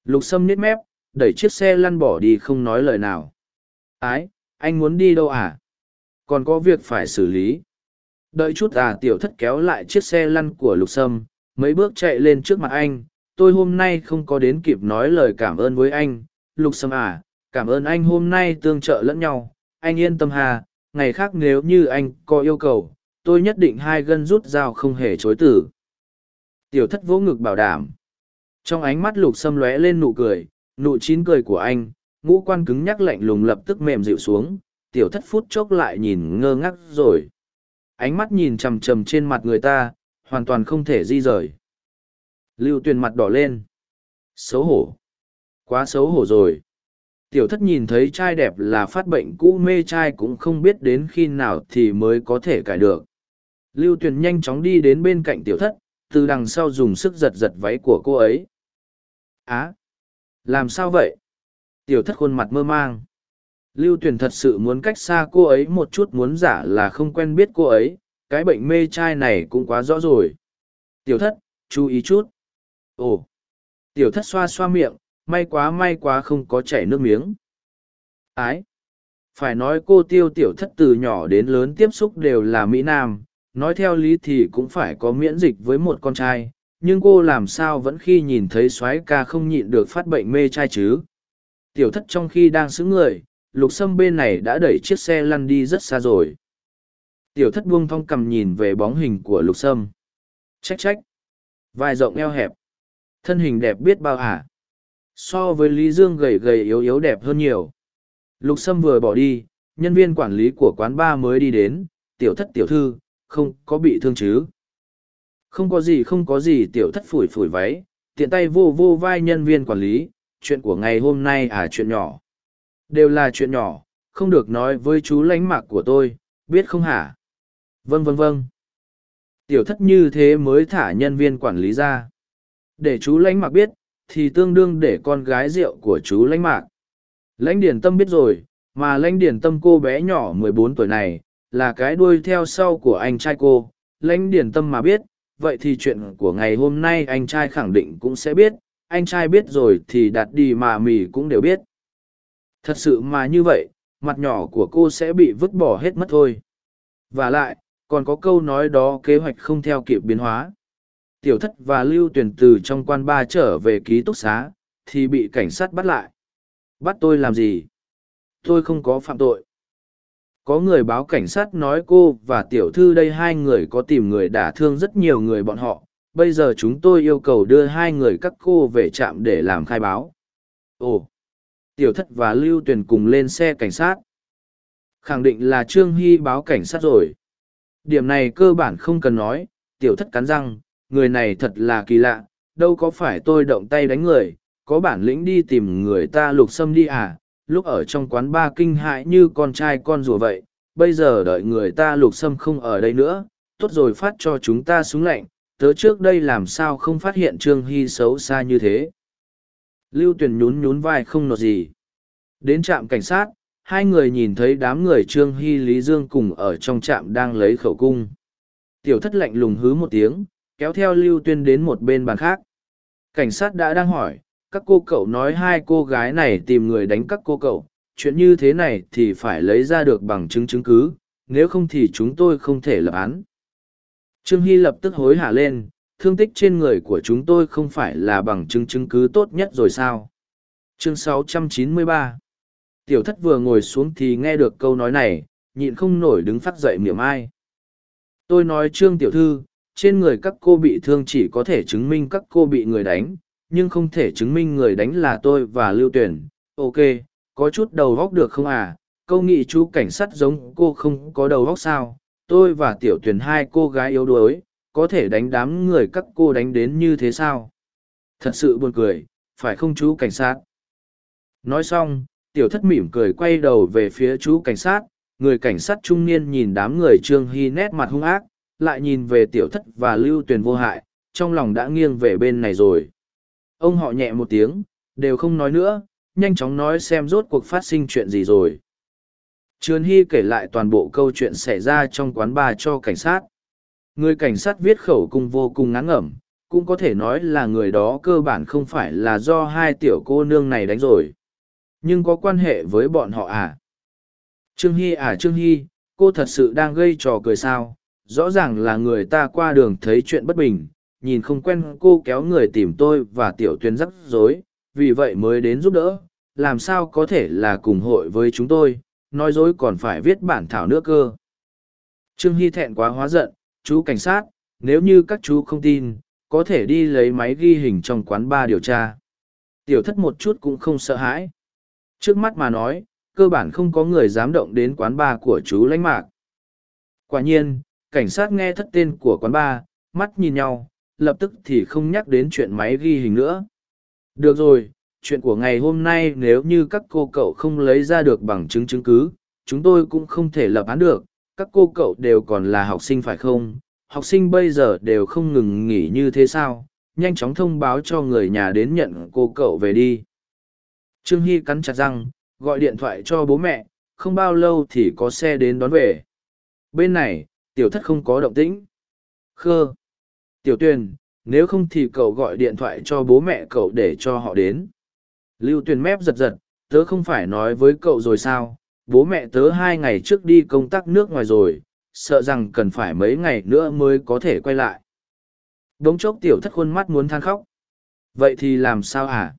Lục Sâm nít mép, đẩy chiếc xe lăn bỏ đi không nói lời nào. Ái, anh muốn đi đâu à? Còn có việc phải xử lý. Đợi chút à tiểu thất kéo lại chiếc xe lăn của Lục Sâm, mấy bước chạy lên trước mặt anh. Tôi hôm nay không có đến kịp nói lời cảm ơn với anh. Lục Sâm à, cảm ơn anh hôm nay tương trợ lẫn nhau. Anh yên tâm hà, ngày khác nếu như anh có yêu cầu, tôi nhất định hai gân rút dao không hề chối tử. Tiểu thất vỗ ngực bảo đảm. Trong ánh mắt lục sâm lóe lên nụ cười, nụ chín cười của anh, ngũ quan cứng nhắc lạnh lùng lập tức mềm dịu xuống, tiểu thất phút chốc lại nhìn ngơ ngác rồi. Ánh mắt nhìn chầm chầm trên mặt người ta, hoàn toàn không thể di rời. Lưu tuyền mặt đỏ lên. Xấu hổ. Quá xấu hổ rồi. Tiểu thất nhìn thấy trai đẹp là phát bệnh cũ mê trai cũng không biết đến khi nào thì mới có thể cải được. Lưu tuyền nhanh chóng đi đến bên cạnh tiểu thất, từ đằng sau dùng sức giật giật váy của cô ấy. Á! làm sao vậy? Tiểu thất khuôn mặt mơ mang. Lưu tuyển thật sự muốn cách xa cô ấy một chút muốn giả là không quen biết cô ấy, cái bệnh mê trai này cũng quá rõ rồi. Tiểu thất, chú ý chút. Ồ! Tiểu thất xoa xoa miệng, may quá may quá không có chảy nước miếng. Ái! Phải nói cô tiêu tiểu thất từ nhỏ đến lớn tiếp xúc đều là Mỹ Nam, nói theo lý thì cũng phải có miễn dịch với một con trai nhưng cô làm sao vẫn khi nhìn thấy soái ca không nhịn được phát bệnh mê trai chứ tiểu thất trong khi đang xứng người lục sâm bên này đã đẩy chiếc xe lăn đi rất xa rồi. Tiểu thất buông thong cầm nhìn về bóng hình của lục sâm. Trách trách vai rộng eo hẹp. Thân hình đẹp biết bao hả so với lý dương gầy gầy yếu yếu đẹp hơn nhiều. Lục sâm vừa bỏ đi nhân viên quản lý của quán ba mới đi đến. Tiểu thất tiểu thư không có bị thương chứ. Không có gì không có gì tiểu thất phủi phủi váy, tiện tay vô vô vai nhân viên quản lý, chuyện của ngày hôm nay à chuyện nhỏ. Đều là chuyện nhỏ, không được nói với chú lánh mạc của tôi, biết không hả? Vâng vâng vâng. Tiểu thất như thế mới thả nhân viên quản lý ra. Để chú lánh mạc biết, thì tương đương để con gái rượu của chú lánh mạc. Lãnh điển tâm biết rồi, mà lãnh điển tâm cô bé nhỏ mười bốn tuổi này, là cái đuôi theo sau của anh trai cô lãnh điển tâm mà biết vậy thì chuyện của ngày hôm nay anh trai khẳng định cũng sẽ biết anh trai biết rồi thì đặt đi mà mì cũng đều biết thật sự mà như vậy, mặt nhỏ của cô sẽ bị vứt bỏ hết mất thôi. V à lại, còn có câu nói đó kế hoạch không theo kịp biến hóa. Tiểu thất và lưu tuyển từ trong quan ba trở về ký túc xá, thì bị cảnh sát bắt lại. Bắt tôi làm gì? Tôi không có phạm tội. Có người báo cảnh sát nói cô và tiểu thư đây hai người có tìm người đả thương rất nhiều người bọn họ. Bây giờ chúng tôi yêu cầu đưa hai người các cô về trạm để làm khai báo. Ồ tiểu thất và lưu tuyền cùng lên xe cảnh sát. Khẳng định là trương hy báo cảnh sát rồi. Điểm này cơ bản không cần nói, tiểu thất cắn răng, người này thật là kỳ lạ, đâu có phải tôi động tay đánh người, có bản lĩnh đi tìm người ta lục xâm đi à lúc ở trong quán ba kinh hại như con trai con rùa vậy, bây giờ đợi người ta lục xâm không ở đây nữa, tốt rồi phát cho chúng ta súng lạnh, tớ trước đây làm sao không phát hiện trương hy xấu xa như thế lưu tuyền nhún nhún vai không nọt gì. Đến trạm cảnh sát, hai người nhìn thấy đám người trương hy, lý dương cùng ở trong trạm đang lấy khẩu cung. Tiểu thất lạnh lùng hứ một tiếng, kéo theo lưu tuyên đến một bên bàn khác. Cảnh sát đã đang hỏi, các cô cậu nói hai cô gái này tìm người đánh các cô cậu, chuyện như thế này thì phải lấy ra được bằng chứng chứng cứ, nếu không thì chúng tôi không thể lập án. Trương hy lập tức hối hả lên thương tích trên người của chúng tôi không phải là bằng chứng chứng cứ tốt nhất rồi sao? Chương 693 tiểu thất vừa ngồi xuống thì nghe được câu nói này, nhịn không nổi đứng phát dậy miệng ai. Tôi nói, trương tiểu thư, trên người các cô bị thương chỉ có thể chứng minh các cô bị người đánh, nhưng không thể chứng minh người đánh là tôi và lưu tuyển. Ok, có chút đầu góc được không à? Câu nghị chú cảnh sát giống cô không có đầu góc sao? Tôi và tiểu tuyển hai cô gái yếu đuối có thể đánh đám người các cô đánh đến như thế sao? Thật sự buồn cười, phải không chú cảnh sát? Nói xong, tiểu thất mỉm cười quay đầu về phía chú cảnh sát, người cảnh sát trung niên nhìn đám người trương hy nét mặt hung ác, lại nhìn về tiểu thất và lưu tuyền vô hại, trong lòng đã nghiêng về bên này rồi. Ông họ nhẹ một tiếng, đều không nói nữa, nhanh chóng nói xem rốt cuộc phát sinh chuyện gì rồi. Trương hy kể lại toàn bộ câu chuyện xảy ra trong quán bar cho cảnh sát người cảnh sát viết khẩu cung vô cùng ngắn ngẩm, cũng có thể nói là người đó cơ bản không phải là do hai tiểu cô nương này đánh rồi. Nhưng có quan hệ với bọn họ à? Trương hy à trương hy, cô thật sự đang gây trò cười sao? Rõ ràng là người ta qua đường thấy chuyện bất bình, nhìn không quen cô kéo người tìm tôi và tiểu tuyến rắc rối, vì vậy mới đến giúp đỡ. Làm sao có thể là cùng hội với chúng tôi? Nói dối còn phải viết bản thảo nữa cơ. Trương hy thẹn quá hóa giận chú cảnh sát nếu như các chú không tin có thể đi lấy máy ghi hình trong quán bar điều tra. Tiểu thất một chút cũng không sợ hãi. Trước mắt mà nói cơ bản không có người dám động đến quán bar của chú lãnh mạc. Quả nhiên cảnh sát nghe thất tên của quán bar, mắt nhìn nhau lập tức thì không nhắc đến chuyện máy ghi hình nữa. Được rồi chuyện của ngày hôm nay nếu như các cô cậu không lấy ra được bằng chứng chứng cứ chúng tôi cũng không thể lập án được các cô cậu đều còn là học sinh phải không? Học sinh bây giờ đều không ngừng nghỉ như thế sao? Nhanh chóng thông báo cho người nhà đến nhận cô cậu về đi. Trương hy cắn chặt răng, gọi điện thoại cho bố mẹ, không bao lâu thì có xe đến đón về. Bên này, tiểu thất không có động tĩnh. Khơ. Tiểu tuyền, nếu không thì cậu gọi điện thoại cho bố mẹ cậu để cho họ đến. Lưu tuyền mép giật giật, tớ không phải nói với cậu rồi sao? Bố mẹ tớ hai ngày trước đi công tác nước ngoài rồi, sợ rằng cần phải mấy ngày nữa mới có thể quay lại. Đống chốc tiểu thất khuôn mắt muốn than khóc. Vậy thì làm sao hả?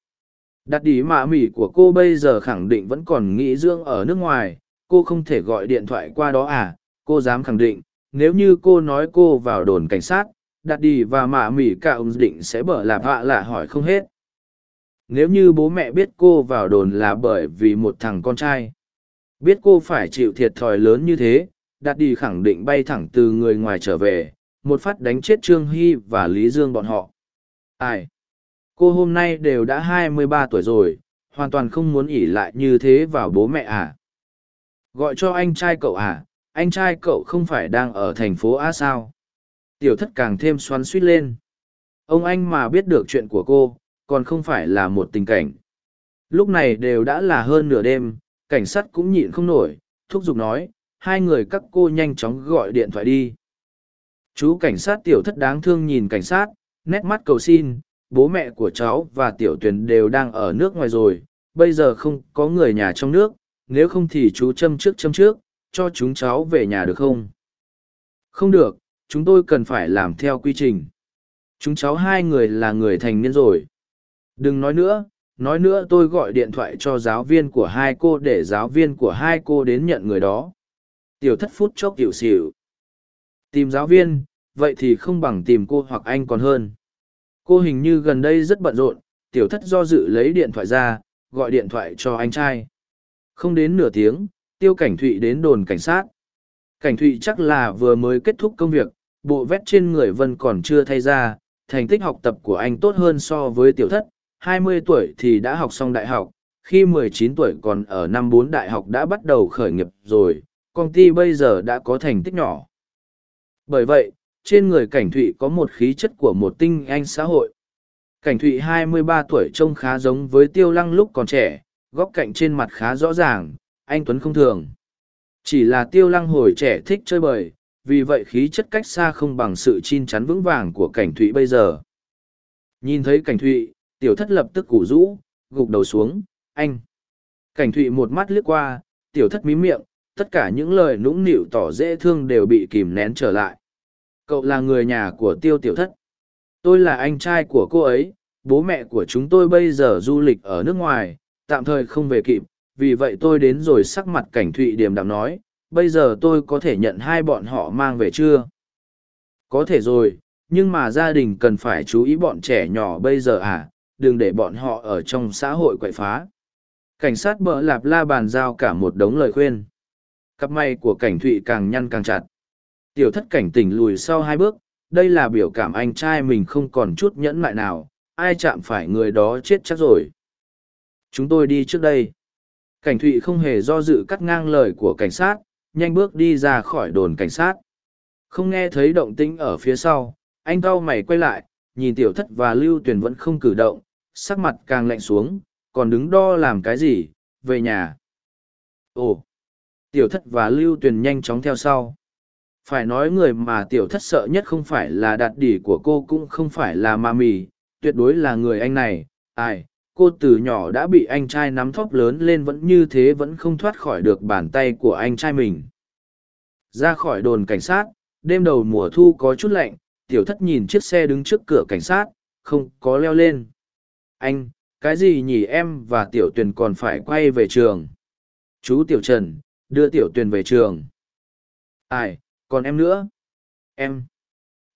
Đặt đi mạ mỉ của cô bây giờ khẳng định vẫn còn nghĩ dưỡng ở nước ngoài, cô không thể gọi điện thoại qua đó à? Cô dám khẳng định, nếu như cô nói cô vào đồn cảnh sát, đặt đi và mạ mỉ cả ông định sẽ bở lạp họa lạ hỏi không hết. Nếu như bố mẹ biết cô vào đồn là bởi vì một thằng con trai biết cô phải chịu thiệt thòi lớn như thế, đặt đi khẳng định bay thẳng từ người ngoài trở về, một phát đánh chết trương hy và lý dương bọn họ. Ai? Cô hôm nay đều đã hai mươi ba tuổi rồi, hoàn toàn không muốn ỉ lại như thế vào bố mẹ à? Gọi cho anh trai cậu à? Anh trai cậu không phải đang ở thành phố a sao? Tiểu thất càng thêm xoắn suýt lên. Ông anh mà biết được chuyện của cô, còn không phải là một tình cảnh. Lúc này đều đã là hơn nửa đêm cảnh sát cũng nhịn không nổi, thúc giục nói, hai người các cô nhanh chóng gọi điện thoại đi. Chú cảnh sát tiểu thất đáng thương nhìn cảnh sát, nét mắt cầu xin, bố mẹ của cháu và tiểu tuyền đều đang ở nước ngoài rồi, bây giờ không có người nhà trong nước, nếu không thì chú châm trước châm trước, cho chúng cháu về nhà được không? Không được, chúng tôi cần phải làm theo quy trình. Chúng cháu hai người là người thành niên rồi. Đừng nói nữa nói nữa tôi gọi điện thoại cho giáo viên của hai cô để giáo viên của hai cô đến nhận người đó. Tiểu thất phút chốc hiệu xỉu. Tìm giáo viên vậy thì không bằng tìm cô hoặc anh còn hơn. Cô hình như gần đây rất bận rộn tiểu thất do dự lấy điện thoại ra gọi điện thoại cho anh trai. Không đến nửa tiếng tiêu cảnh thụy đến đồn cảnh sát. Cảnh thụy chắc là vừa mới kết thúc công việc, bộ vét trên người vân còn chưa thay ra, thành tích học tập của anh tốt hơn so với tiểu thất, 20 tuổi thì đã học xong đại học, khi 19 tuổi còn ở năm 4 đại học đã bắt đầu khởi nghiệp rồi, công ty bây giờ đã có thành tích nhỏ. Bởi vậy, trên người cảnh thụy có một khí chất của một tinh anh xã hội. Cảnh thụy 23 tuổi trông khá giống với tiêu lăng lúc còn trẻ, góc cạnh trên mặt khá rõ ràng, anh Tuấn không thường. Chỉ là tiêu lăng hồi trẻ thích chơi bời, vì vậy khí chất cách xa không bằng sự chin chắn vững vàng của cảnh thụy bây giờ. Nhìn thấy cảnh thụy, tiểu thất lập tức củ rũ, gục đầu xuống, anh. Cảnh thụy một mắt liếc qua, tiểu thất mí miệng, tất cả những lời nũng nịu tỏ dễ thương đều bị kìm nén trở lại. Cậu là người nhà của tiêu tiểu thất. Tôi là anh trai của cô ấy, bố mẹ của chúng tôi bây giờ du lịch ở nước ngoài, tạm thời không về kịp, vì vậy tôi đến rồi sắc mặt cảnh thụy điềm đạm nói, bây giờ tôi có thể nhận hai bọn họ mang về chưa? Có thể rồi, nhưng mà gia đình cần phải chú ý bọn trẻ nhỏ bây giờ à, đừng để bọn họ ở trong xã hội quậy phá. Cảnh sát bỡ lạp la bàn giao cả một đống lời khuyên. Cặp may của cảnh thụy càng nhăn càng chặt. Tiểu thất cảnh tỉnh lùi sau hai bước, đây là biểu cảm anh trai mình không còn chút nhẫn lại nào, ai chạm phải người đó chết chắc rồi. Chúng tôi đi trước đây. Cảnh thụy không hề do dự cắt ngang lời của cảnh sát, nhanh bước đi ra khỏi đồn cảnh sát. Không nghe thấy động tĩnh ở phía sau, anh cau mày quay lại, nhìn tiểu thất và lưu tuyền vẫn không cử động, sắc mặt càng lạnh xuống, còn đứng đo làm cái gì, về nhà. Ồ! Tiểu thất và lưu tuyền nhanh chóng theo sau. Phải nói người mà tiểu thất sợ nhất không phải là đạt đỉ của cô cũng không phải là ma mì, tuyệt đối là người anh này, ai, cô từ nhỏ đã bị anh trai nắm thóp lớn lên vẫn như thế vẫn không thoát khỏi được bàn tay của anh trai mình ra khỏi đồn cảnh sát đêm đầu mùa thu có chút lạnh tiểu thất nhìn chiếc xe đứng trước cửa cảnh sát không có leo lên. Anh cái gì nhỉ em và tiểu tuyền còn phải quay về trường? Chú tiểu trần đưa tiểu tuyền về trường. Ai còn em nữa? Em.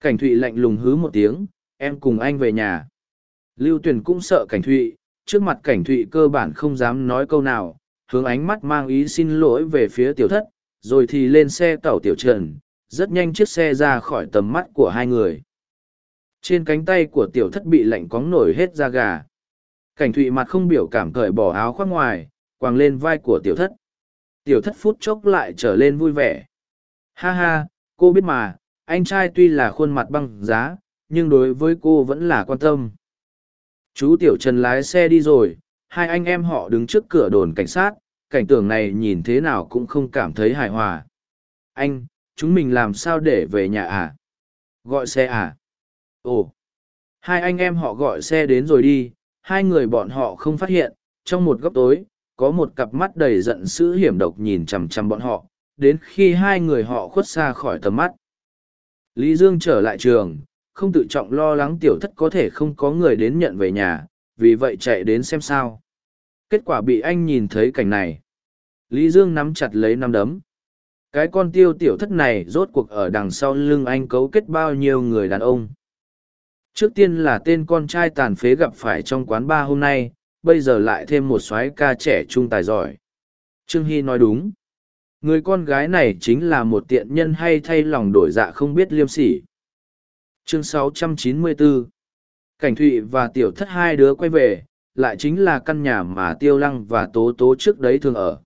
Cảnh thụy lạnh lùng hứ một tiếng em cùng anh về nhà. Lưu tuyền cũng sợ cảnh thụy trước mặt cảnh thụy cơ bản không dám nói câu nào, hướng ánh mắt mang ý xin lỗi về phía tiểu thất, rồi thì lên xe tàu tiểu trần, rất nhanh chiếc xe ra khỏi tầm mắt của hai người. Trên cánh tay của tiểu thất bị lạnh cóng nổi hết da gà. Cảnh thụy mặt không biểu cảm cởi bỏ áo khoác ngoài, quàng lên vai của tiểu thất. Tiểu thất phút chốc lại trở lên vui vẻ. Ha ha, cô biết mà, anh trai tuy là khuôn mặt băng giá, nhưng đối với cô vẫn là quan tâm chú tiểu trần lái xe đi rồi hai anh em họ đứng trước cửa đồn cảnh sát cảnh tưởng này nhìn thế nào cũng không cảm thấy hài hòa anh chúng mình làm sao để về nhà à gọi xe à ồ hai anh em họ gọi xe đến rồi đi hai người bọn họ không phát hiện trong một góc tối có một cặp mắt đầy giận dữ hiểm độc nhìn chằm chằm bọn họ đến khi hai người họ khuất xa khỏi tầm mắt lý dương trở lại trường không tự trọng lo lắng tiểu thất có thể không có người đến nhận về nhà, vì vậy chạy đến xem sao. Kết quả bị anh nhìn thấy cảnh này. Lý Dương nắm chặt lấy nắm đấm. Cái con tiêu tiểu thất này rốt cuộc ở đằng sau lưng anh cấu kết bao nhiêu người đàn ông. Trước tiên là tên con trai tàn phế gặp phải trong quán ba hôm nay, bây giờ lại thêm một soái ca trẻ trung tài giỏi. Trương Hy nói đúng. Người con gái này chính là một tiện nhân hay thay lòng đổi dạ không biết liêm sỉ chương 694 cảnh thụy và tiểu thất hai đứa quay về lại chính là căn nhà mà tiêu lăng và tố tố trước đấy thường ở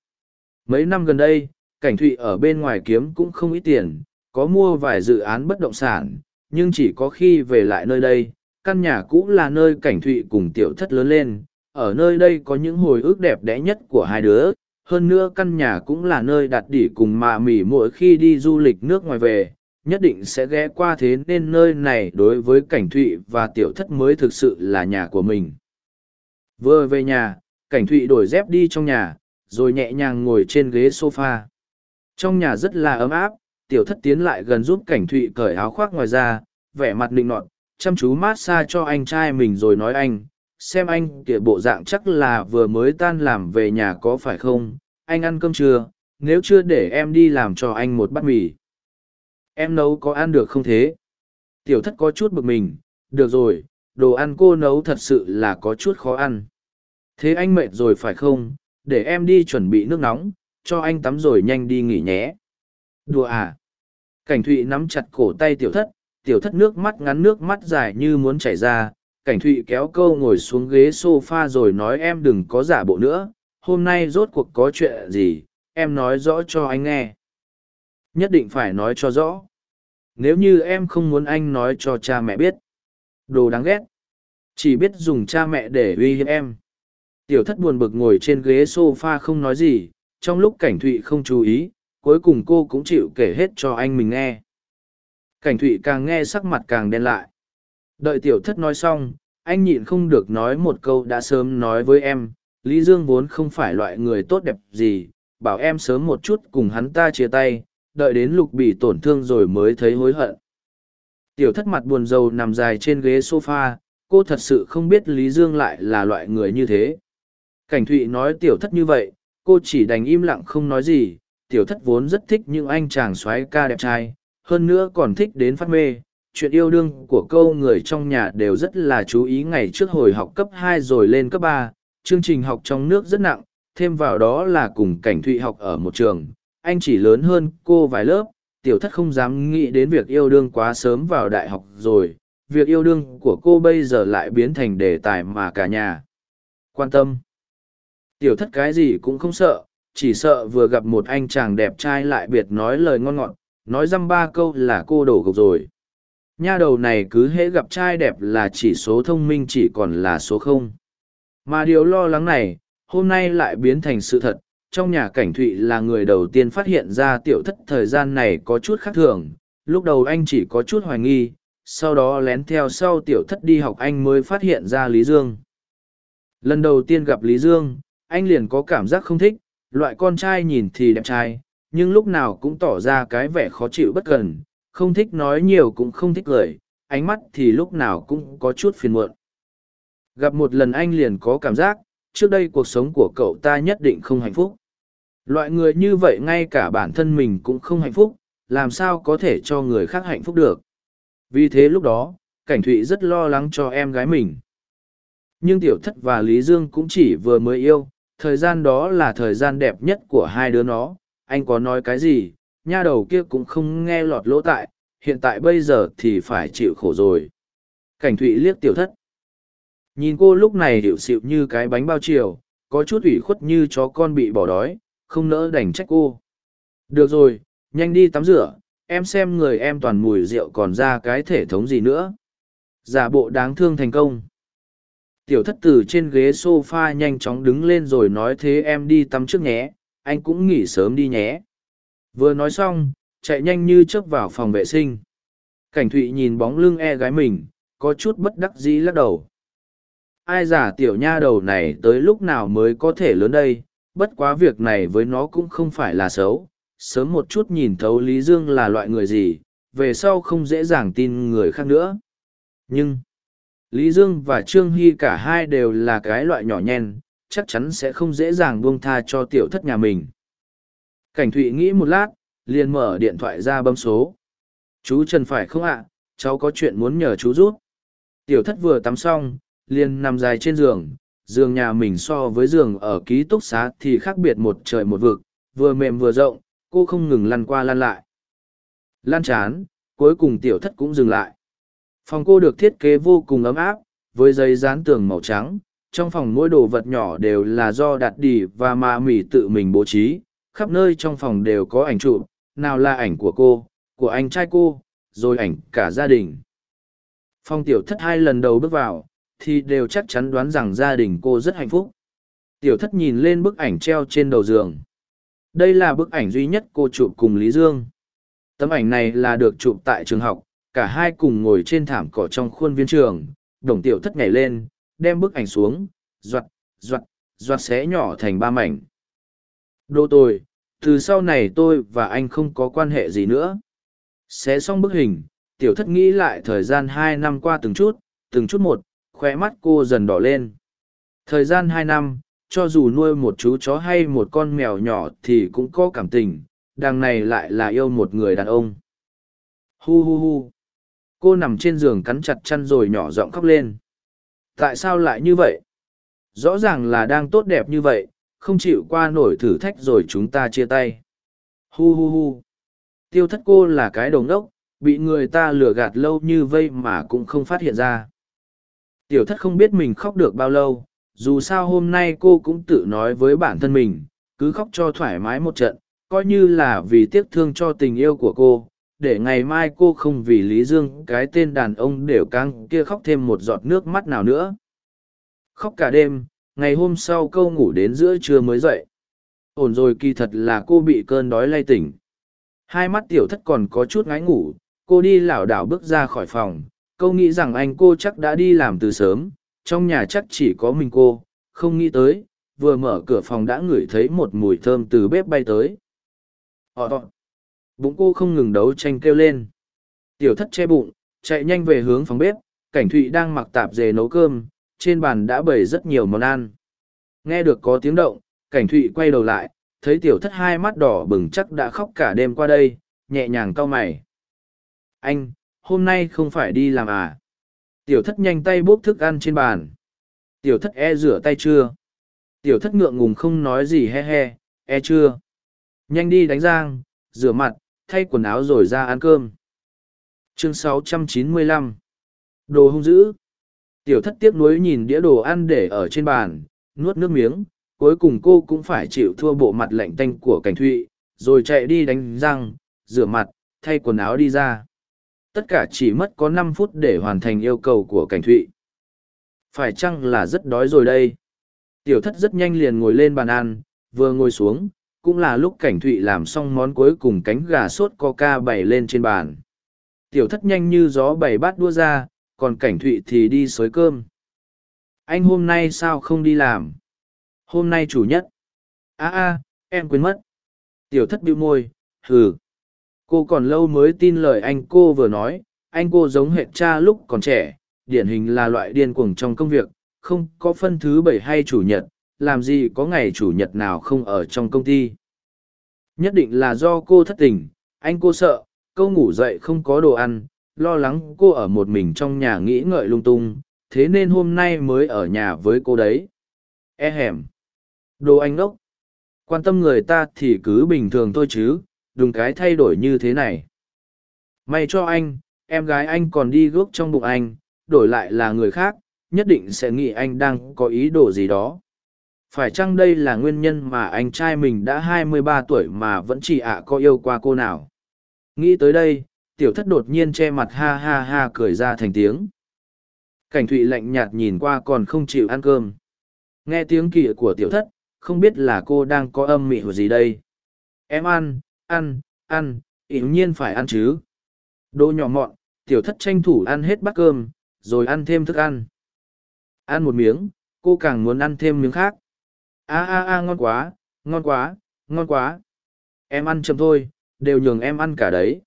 mấy năm gần đây cảnh thụy ở bên ngoài kiếm cũng không ít tiền, có mua vài dự án bất động sản, nhưng chỉ có khi về lại nơi đây, căn nhà cũ là nơi cảnh thụy cùng tiểu thất lớn lên, ở nơi đây có những hồi ức đẹp đẽ nhất của hai đứa, hơn nữa căn nhà cũng là nơi đặt đỉ cùng mạ mỉ mỗi khi đi du lịch nước ngoài về, nhất định sẽ ghé qua thế nên nơi này đối với cảnh thụy và tiểu thất mới thực sự là nhà của mình vừa về nhà, cảnh thụy đổi dép đi trong nhà, rồi nhẹ nhàng ngồi trên ghế sofa trong nhà rất là ấm áp, tiểu thất tiến lại gần giúp cảnh thụy cởi áo khoác ngoài ra, vẻ mặt nịnh nọt, chăm chú mát xa cho anh trai mình rồi nói anh, xem anh kìa, bộ dạng chắc là vừa mới tan làm về nhà có phải không? Anh ăn cơm chưa? Nếu chưa để em đi làm cho anh một bát mì. Em nấu có ăn được không thế? Tiểu thất có chút bực mình, được rồi, đồ ăn cô nấu thật sự là có chút khó ăn. Thế anh mệt rồi phải không? Để em đi chuẩn bị nước nóng cho anh tắm rồi nhanh đi nghỉ nhé. Đùa à? Cảnh thụy nắm chặt cổ tay tiểu thất, tiểu thất nước mắt ngắn nước mắt dài như muốn chảy ra. Cảnh thụy kéo câu ngồi xuống ghế sofa rồi nói em đừng có giả bộ nữa, hôm nay rốt cuộc có chuyện gì, em nói rõ cho anh nghe. Nhất định phải nói cho rõ. Nếu như em không muốn anh nói cho cha mẹ biết. Đồ đáng ghét. Chỉ biết dùng cha mẹ để uy hiếp em. Tiểu thất buồn bực ngồi trên ghế sofa không nói gì, trong lúc cảnh thụy không chú ý, cuối cùng cô cũng chịu kể hết cho anh mình nghe. Cảnh thụy càng nghe sắc mặt càng đen lại. Đợi tiểu thất nói xong, anh nhịn không được nói một câu đã sớm nói với em, Lý Dương vốn không phải loại người tốt đẹp gì, bảo em sớm một chút cùng hắn ta chia tay, đợi đến lục bị tổn thương rồi mới thấy hối hận. Tiểu thất mặt buồn rầu nằm dài trên ghế sofa, cô thật sự không biết Lý Dương lại là loại người như thế. Cảnh Thụy nói tiểu thất như vậy, cô chỉ đành im lặng không nói gì, tiểu thất vốn rất thích những anh chàng xoáy ca đẹp trai, hơn nữa còn thích đến phát mê. Chuyện yêu đương của câu người trong nhà đều rất là chú ý ngày trước hồi học cấp hai rồi lên cấp ba, chương trình học trong nước rất nặng, thêm vào đó là cùng cảnh thụy học ở một trường, anh chỉ lớn hơn cô vài lớp, tiểu thất không dám nghĩ đến việc yêu đương quá sớm vào đại học rồi, việc yêu đương của cô bây giờ lại biến thành đề tài mà cả nhà quan tâm. Tiểu thất cái gì cũng không sợ, chỉ sợ vừa gặp một anh chàng đẹp trai lại biệt nói lời ngon ngọt, nói dăm ba câu là cô đổ gục rồi. Nha đầu này cứ hễ gặp trai đẹp là chỉ số thông minh chỉ còn là số không. Mà điều lo lắng này, hôm nay lại biến thành sự thật, trong nhà cảnh thụy là người đầu tiên phát hiện ra tiểu thất thời gian này có chút khác thường, lúc đầu anh chỉ có chút hoài nghi, sau đó lén theo sau tiểu thất đi học anh mới phát hiện ra Lý Dương. Lần đầu tiên gặp Lý Dương, anh liền có cảm giác không thích, loại con trai nhìn thì đẹp trai, nhưng lúc nào cũng tỏ ra cái vẻ khó chịu bất cần, không thích nói nhiều cũng không thích cười, ánh mắt thì lúc nào cũng có chút phiền muộn. Gặp một lần anh liền có cảm giác, trước đây cuộc sống của cậu ta nhất định không hạnh phúc. Loại người như vậy ngay cả bản thân mình cũng không hạnh phúc, làm sao có thể cho người khác hạnh phúc được. Vì thế lúc đó, Cảnh Thụy rất lo lắng cho em gái mình. Nhưng Tiểu Thất và Lý Dương cũng chỉ vừa mới yêu, thời gian đó là thời gian đẹp nhất của hai đứa nó. Anh có nói cái gì, nha đầu kia cũng không nghe lọt lỗ tại, hiện tại bây giờ thì phải chịu khổ rồi. Cảnh Thụy liếc Tiểu Thất. Nhìn cô lúc này hiểu xịu như cái bánh bao chiều, có chút ủy khuất như chó con bị bỏ đói, không nỡ đành trách cô. Được rồi, nhanh đi tắm rửa, em xem người em toàn mùi rượu còn ra cái thể thống gì nữa. Giả bộ đáng thương thành công. Tiểu thất tử trên ghế sofa nhanh chóng đứng lên rồi nói thế em đi tắm trước nhé, anh cũng nghỉ sớm đi nhé. Vừa nói xong, chạy nhanh như chớp vào phòng vệ sinh. Cảnh thụy nhìn bóng lưng e gái mình, có chút bất đắc dĩ lắc đầu. Ai giả tiểu nha đầu này tới lúc nào mới có thể lớn đây, bất quá việc này với nó cũng không phải là xấu, sớm một chút nhìn thấu Lý Dương là loại người gì, về sau không dễ dàng tin người khác nữa. Nhưng, Lý Dương và Trương Hy cả hai đều là cái loại nhỏ nhen, chắc chắn sẽ không dễ dàng buông tha cho tiểu thất nhà mình. Cảnh Thụy nghĩ một lát, liền mở điện thoại ra bấm số. Chú Trần phải không ạ, cháu có chuyện muốn nhờ chú giúp. Tiểu thất vừa tắm xong, liền nằm dài trên giường, giường nhà mình so với giường ở ký túc xá thì khác biệt một trời một vực, vừa mềm vừa rộng, cô không ngừng lăn qua lăn lại. Lan chán, cuối cùng tiểu thất cũng dừng lại. Phòng cô được thiết kế vô cùng ấm áp, với giấy dán tường màu trắng. Trong phòng mỗi đồ vật nhỏ đều là do đặt đi và mạ mỉ tự mình bố trí. Khắp nơi trong phòng đều có ảnh chụp, nào là ảnh của cô, của anh trai cô, rồi ảnh cả gia đình. Phong tiểu thất hai lần đầu bước vào, thì đều chắc chắn đoán rằng gia đình cô rất hạnh phúc. Tiểu thất nhìn lên bức ảnh treo trên đầu giường. Đây là bức ảnh duy nhất cô chụp cùng Lý Dương. Tấm ảnh này là được chụp tại trường học, cả hai cùng ngồi trên thảm cỏ trong khuôn viên trường. Đồng tiểu thất nhảy lên, đem bức ảnh xuống, doặt, doặt, doặt xé nhỏ thành ba mảnh. Đô tôi, từ sau này tôi và anh không có quan hệ gì nữa. Xé xong bức hình, tiểu thất nghĩ lại thời gian hai năm qua từng chút, từng chút một, khóe mắt cô dần đỏ lên. Thời gian hai năm, cho dù nuôi một chú chó hay một con mèo nhỏ thì cũng có cảm tình, đằng này lại là yêu một người đàn ông. Hu hu hu. Cô nằm trên giường cắn chặt chăn rồi nhỏ giọng khóc lên. Tại sao lại như vậy? Rõ ràng là đang tốt đẹp như vậy, không chịu qua nổi thử thách rồi chúng ta chia tay. Hu hu hu. Tiêu thất cô là cái đầu đốc, bị người ta lừa gạt lâu như vây mà cũng không phát hiện ra. Tiểu thất không biết mình khóc được bao lâu, dù sao hôm nay cô cũng tự nói với bản thân mình, cứ khóc cho thoải mái một trận, coi như là vì tiếc thương cho tình yêu của cô, để ngày mai cô không vì Lý Dương cái tên đàn ông đều căng kia khóc thêm một giọt nước mắt nào nữa. Khóc cả đêm, ngày hôm sau câu ngủ đến giữa trưa mới dậy. Ổn rồi kỳ thật là cô bị cơn đói lay tỉnh. Hai mắt tiểu thất còn có chút ngái ngủ, cô đi lảo đảo bước ra khỏi phòng. Câu nghĩ rằng anh cô chắc đã đi làm từ sớm, trong nhà chắc chỉ có mình cô, không nghĩ tới, vừa mở cửa phòng đã ngửi thấy một mùi thơm từ bếp bay tới. Họ Bụng cô không ngừng đấu tranh kêu lên. Tiểu thất che bụng, chạy nhanh về hướng phòng bếp, cảnh thụy đang mặc tạp dề nấu cơm, trên bàn đã bày rất nhiều món ăn. Nghe được có tiếng động, cảnh thụy quay đầu lại, thấy tiểu thất hai mắt đỏ bừng chắc đã khóc cả đêm qua đây, nhẹ nhàng cau mày. Anh, hôm nay không phải đi làm à? Tiểu thất nhanh tay bốc thức ăn trên bàn. Tiểu thất e rửa tay chưa? Tiểu thất ngượng ngùng không nói gì he he, e chưa? Nhanh đi đánh răng, rửa mặt, thay quần áo rồi ra ăn cơm. Chương 695 Đồ hung dữ Tiểu thất tiếc nuối nhìn đĩa đồ ăn để ở trên bàn, nuốt nước miếng, cuối cùng cô cũng phải chịu thua bộ mặt lạnh tanh của cảnh thụy, rồi chạy đi đánh răng, rửa mặt, thay quần áo đi ra. Tất cả chỉ mất có năm phút để hoàn thành yêu cầu của cảnh thụy. Phải chăng là rất đói rồi đây? Tiểu thất rất nhanh liền ngồi lên bàn ăn, vừa ngồi xuống, cũng là lúc cảnh thụy làm xong món cuối cùng cánh gà sốt coca bày lên trên bàn. Tiểu thất nhanh như gió bày bát đua ra, còn cảnh thụy thì đi xới cơm. Anh hôm nay sao không đi làm? Hôm nay chủ nhất. a a em quên mất. Tiểu thất bĩu môi, hừ. Cô còn lâu mới tin lời anh cô vừa nói, anh cô giống hệ cha lúc còn trẻ, điển hình là loại điên cuồng trong công việc, không có phân thứ bảy hay chủ nhật, làm gì có ngày chủ nhật nào không ở trong công ty. Nhất định là do cô thất tình, anh cô sợ, cô ngủ dậy không có đồ ăn, lo lắng cô ở một mình trong nhà nghĩ ngợi lung tung, thế nên hôm nay mới ở nhà với cô đấy. E hẻm. Đồ anh ngốc. Quan tâm người ta thì cứ bình thường thôi chứ, đừng cái thay đổi như thế này. May cho anh, em gái anh còn đi gốc trong bụng anh, đổi lại là người khác, nhất định sẽ nghĩ anh đang có ý đồ gì đó. Phải chăng đây là nguyên nhân mà anh trai mình đã hai mươi ba tuổi mà vẫn chỉ ạ có yêu qua cô nào? Nghĩ tới đây, tiểu thất đột nhiên che mặt ha ha ha cười ra thành tiếng. Cảnh thụy lạnh nhạt nhìn qua còn không chịu ăn cơm. Nghe tiếng kỳ của tiểu thất, không biết là cô đang có âm mị gì đây. Em ăn, ăn, ăn, ý nhiên phải ăn chứ. Đồ nhỏ mọn, tiểu thất tranh thủ ăn hết bát cơm, rồi ăn thêm thức ăn. Ăn một miếng, cô càng muốn ăn thêm miếng khác. A a a ngon quá, ngon quá, ngon quá. Em ăn chậm thôi, đều nhường em ăn cả đấy.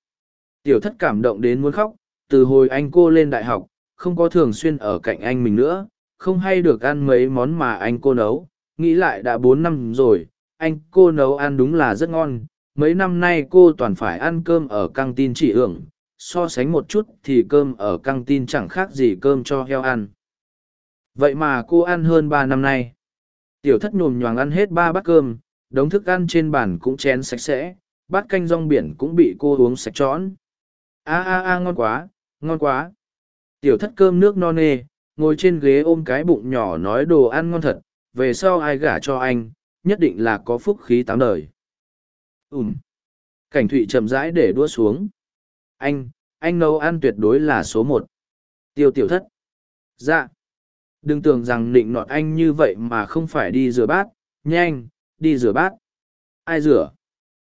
Tiểu thất cảm động đến muốn khóc, từ hồi anh cô lên đại học, không có thường xuyên ở cạnh anh mình nữa, không hay được ăn mấy món mà anh cô nấu. Nghĩ lại đã bốn năm rồi, anh cô nấu ăn đúng là rất ngon. Mấy năm nay cô toàn phải ăn cơm ở căng tin chỉ ưởng, so sánh một chút thì cơm ở căng tin chẳng khác gì cơm cho heo ăn. Vậy mà cô ăn hơn ba năm nay. Tiểu thất nhồm nhoàng ăn hết ba bát cơm, đống thức ăn trên bàn cũng chén sạch sẽ, bát canh rong biển cũng bị cô uống sạch trọn. A a a ngon quá, ngon quá. Tiểu thất cơm nước no nê, ngồi trên ghế ôm cái bụng nhỏ nói đồ ăn ngon thật, về sau ai gả cho anh, nhất định là có phúc khí tám đời. Ừm. Cảnh thụy chậm rãi để đua xuống. Anh, anh nấu ăn tuyệt đối là số một. Tiêu tiểu thất. Dạ. Đừng tưởng rằng nịnh nọt anh như vậy mà không phải đi rửa bát, nhanh, đi rửa bát. Ai rửa?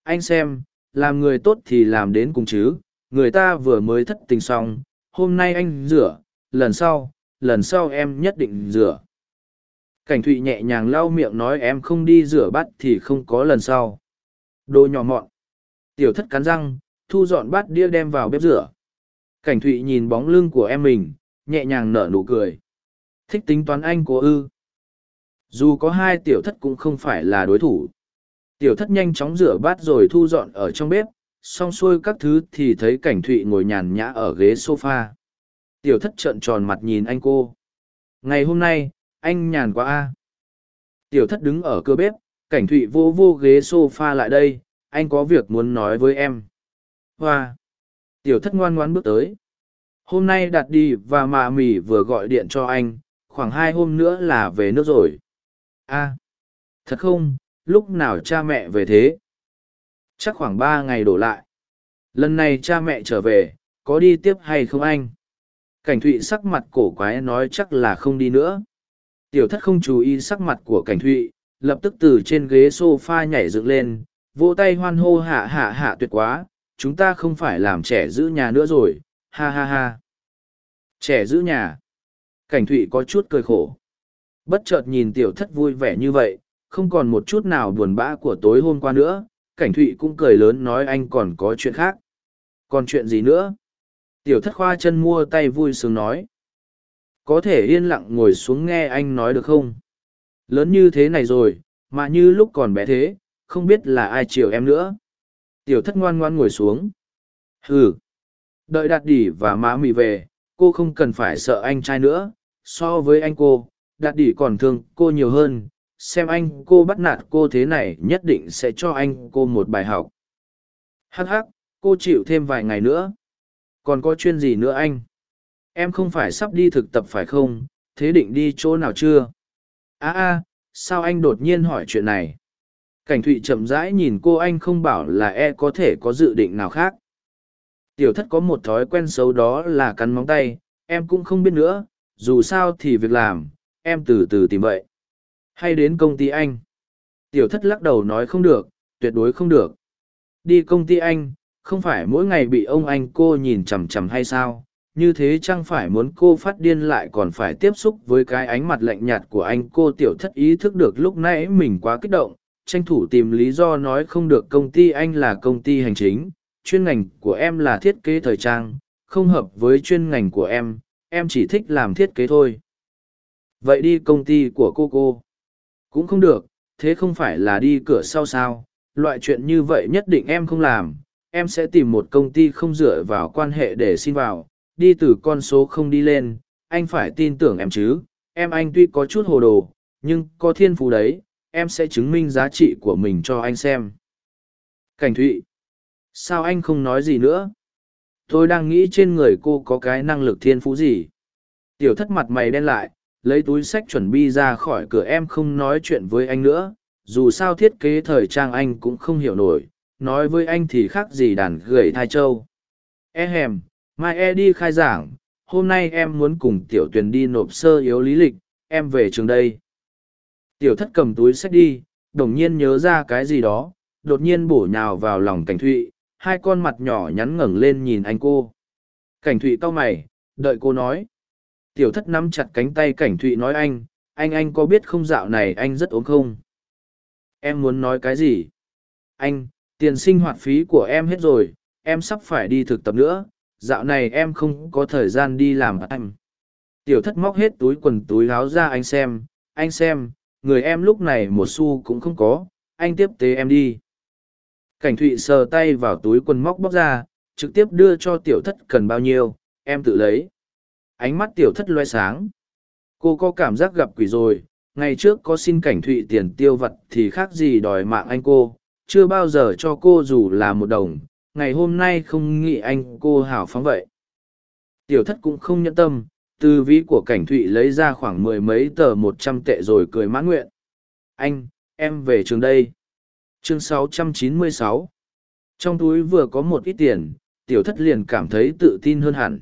Anh xem, làm người tốt thì làm đến cùng chứ, người ta vừa mới thất tình xong, hôm nay anh rửa, lần sau, lần sau em nhất định rửa. Cảnh thụy nhẹ nhàng lau miệng nói em không đi rửa bát thì không có lần sau. Đồ nhỏ mọn. Tiểu thất cắn răng, thu dọn bát đĩa đem vào bếp rửa. Cảnh thụy nhìn bóng lưng của em mình, nhẹ nhàng nở nụ cười. Thích tính toán anh của ư. Dù có hai tiểu thất cũng không phải là đối thủ. Tiểu thất nhanh chóng rửa bát rồi thu dọn ở trong bếp, xong xuôi các thứ thì thấy cảnh thụy ngồi nhàn nhã ở ghế sofa. Tiểu thất trợn tròn mặt nhìn anh cô. Ngày hôm nay, anh nhàn quá a. Tiểu thất đứng ở cửa bếp, cảnh thụy vô vô ghế sofa lại đây anh có việc muốn nói với em hoa tiểu thất ngoan ngoan bước tới hôm nay đặt đi và mạ mì vừa gọi điện cho anh khoảng hai hôm nữa là về nước rồi. A, thật không? Lúc nào cha mẹ về thế? Chắc khoảng ba ngày đổ lại. Lần này cha mẹ trở về, có đi tiếp hay không anh? Cảnh thụy sắc mặt cổ quái nói chắc là không đi nữa. Tiểu thất không chú ý sắc mặt của cảnh thụy, lập tức từ trên ghế s o f a nhảy dựng lên, vỗ tay hoan hô hạ hạ hạ tuyệt quá, chúng ta không phải làm trẻ giữ nhà nữa rồi, ha ha ha. Trẻ giữ nhà? Cảnh thụy có chút cười khổ. Bất chợt nhìn tiểu thất vui vẻ như vậy, không còn một chút nào buồn bã của tối hôm qua nữa, cảnh thụy cũng cười lớn nói anh còn có chuyện khác. Còn chuyện gì nữa? Tiểu thất khoa chân mua tay vui sướng nói. Có thể yên lặng ngồi xuống nghe anh nói được không? Lớn như thế này rồi, mà như lúc còn bé thế, không biết là ai chiều em nữa. Tiểu thất ngoan ngoan ngồi xuống. Ừ đợi đạt đỉ và má mì về cô không cần phải sợ anh trai nữa, so với anh cô đạt đỉ còn thương cô nhiều hơn, xem anh cô bắt nạt cô thế này nhất định sẽ cho anh cô một bài học. Hh cô chịu thêm vài ngày nữa. Còn có chuyên gì nữa anh? Em không phải sắp đi thực tập phải không? Thế định đi chỗ nào chưa? A a, sao anh đột nhiên hỏi chuyện này? Cảnh thụy chậm rãi nhìn cô anh không bảo là e có thể có dự định nào khác tiểu thất có một thói quen xấu đó là cắn móng tay, em cũng không biết nữa, dù sao thì việc làm, em từ từ tìm vậy. Hay đến công ty anh. Tiểu thất lắc đầu nói không được, tuyệt đối không được. Đi công ty anh, không phải mỗi ngày bị ông anh cô nhìn chằm chằm hay sao? Như thế chẳng phải muốn cô phát điên lại còn phải tiếp xúc với cái ánh mặt lạnh nhạt của anh cô tiểu thất ý thức được lúc nãy mình quá kích động. Tranh thủ tìm lý do nói không được công ty anh là công ty hành chính chuyên ngành của em là thiết kế thời trang, không hợp với chuyên ngành của em em chỉ thích làm thiết kế thôi. Vậy đi công ty của cô cô. Cũng không được, thế không phải là đi cửa sau sao? Loại chuyện như vậy nhất định em không làm. Em sẽ tìm một công ty không dựa vào quan hệ để xin vào, đi từ con số không đi lên. Anh phải tin tưởng em chứ. Em anh tuy có chút hồ đồ, nhưng có thiên phú đấy. Em sẽ chứng minh giá trị của mình cho anh xem. Cảnh thụy sao anh không nói gì nữa? Tôi đang nghĩ trên người cô có cái năng lực thiên phú gì? Tiểu thất mặt mày đen lại, lấy túi sách chuẩn bị ra khỏi cửa em không nói chuyện với anh nữa. Dù sao thiết kế thời trang anh cũng không hiểu nổi, nói với anh thì khác gì đàn gầy thai châu e hèm, mai e đi khai giảng, hôm nay em muốn cùng tiểu tuyền đi nộp sơ yếu lý lịch, em về trường đây. Tiểu thất cầm túi sách đi, đồng nhiên nhớ ra cái gì đó, đột nhiên bổ nhào vào lòng cảnh thụy hai con mặt nhỏ nhắn ngẩng lên nhìn anh cô. Cảnh thụy cau mày, đợi cô nói. Tiểu thất nắm chặt cánh tay cảnh thụy nói anh anh anh có biết không dạo này anh rất ốm không? Em muốn nói cái gì? Anh, tiền sinh hoạt phí của em hết rồi, em sắp phải đi thực tập nữa, dạo này em không có thời gian đi làm anh tiểu thất móc hết túi quần túi láo ra anh xem anh xem, người em lúc này một xu cũng không có, anh tiếp tế em đi cảnh thụy sờ tay vào túi quần móc bóc ra, trực tiếp đưa cho tiểu thất cần bao nhiêu, em tự lấy. Ánh mắt tiểu thất loe sáng. Cô có cảm giác gặp quỷ rồi, ngày trước có xin cảnh thụy tiền tiêu vật thì khác gì đòi mạng anh cô, chưa bao giờ cho cô dù là một đồng, ngày hôm nay không nghĩ anh cô hào phóng vậy. Tiểu thất cũng không nhẫn tâm từ ví của cảnh thụy lấy ra khoảng mười mấy tờ một trăm tệ rồi cười mãn nguyện. Anh, em về trường đây chương 696 trong túi vừa có một ít tiền, tiểu thất liền cảm thấy tự tin hơn hẳn.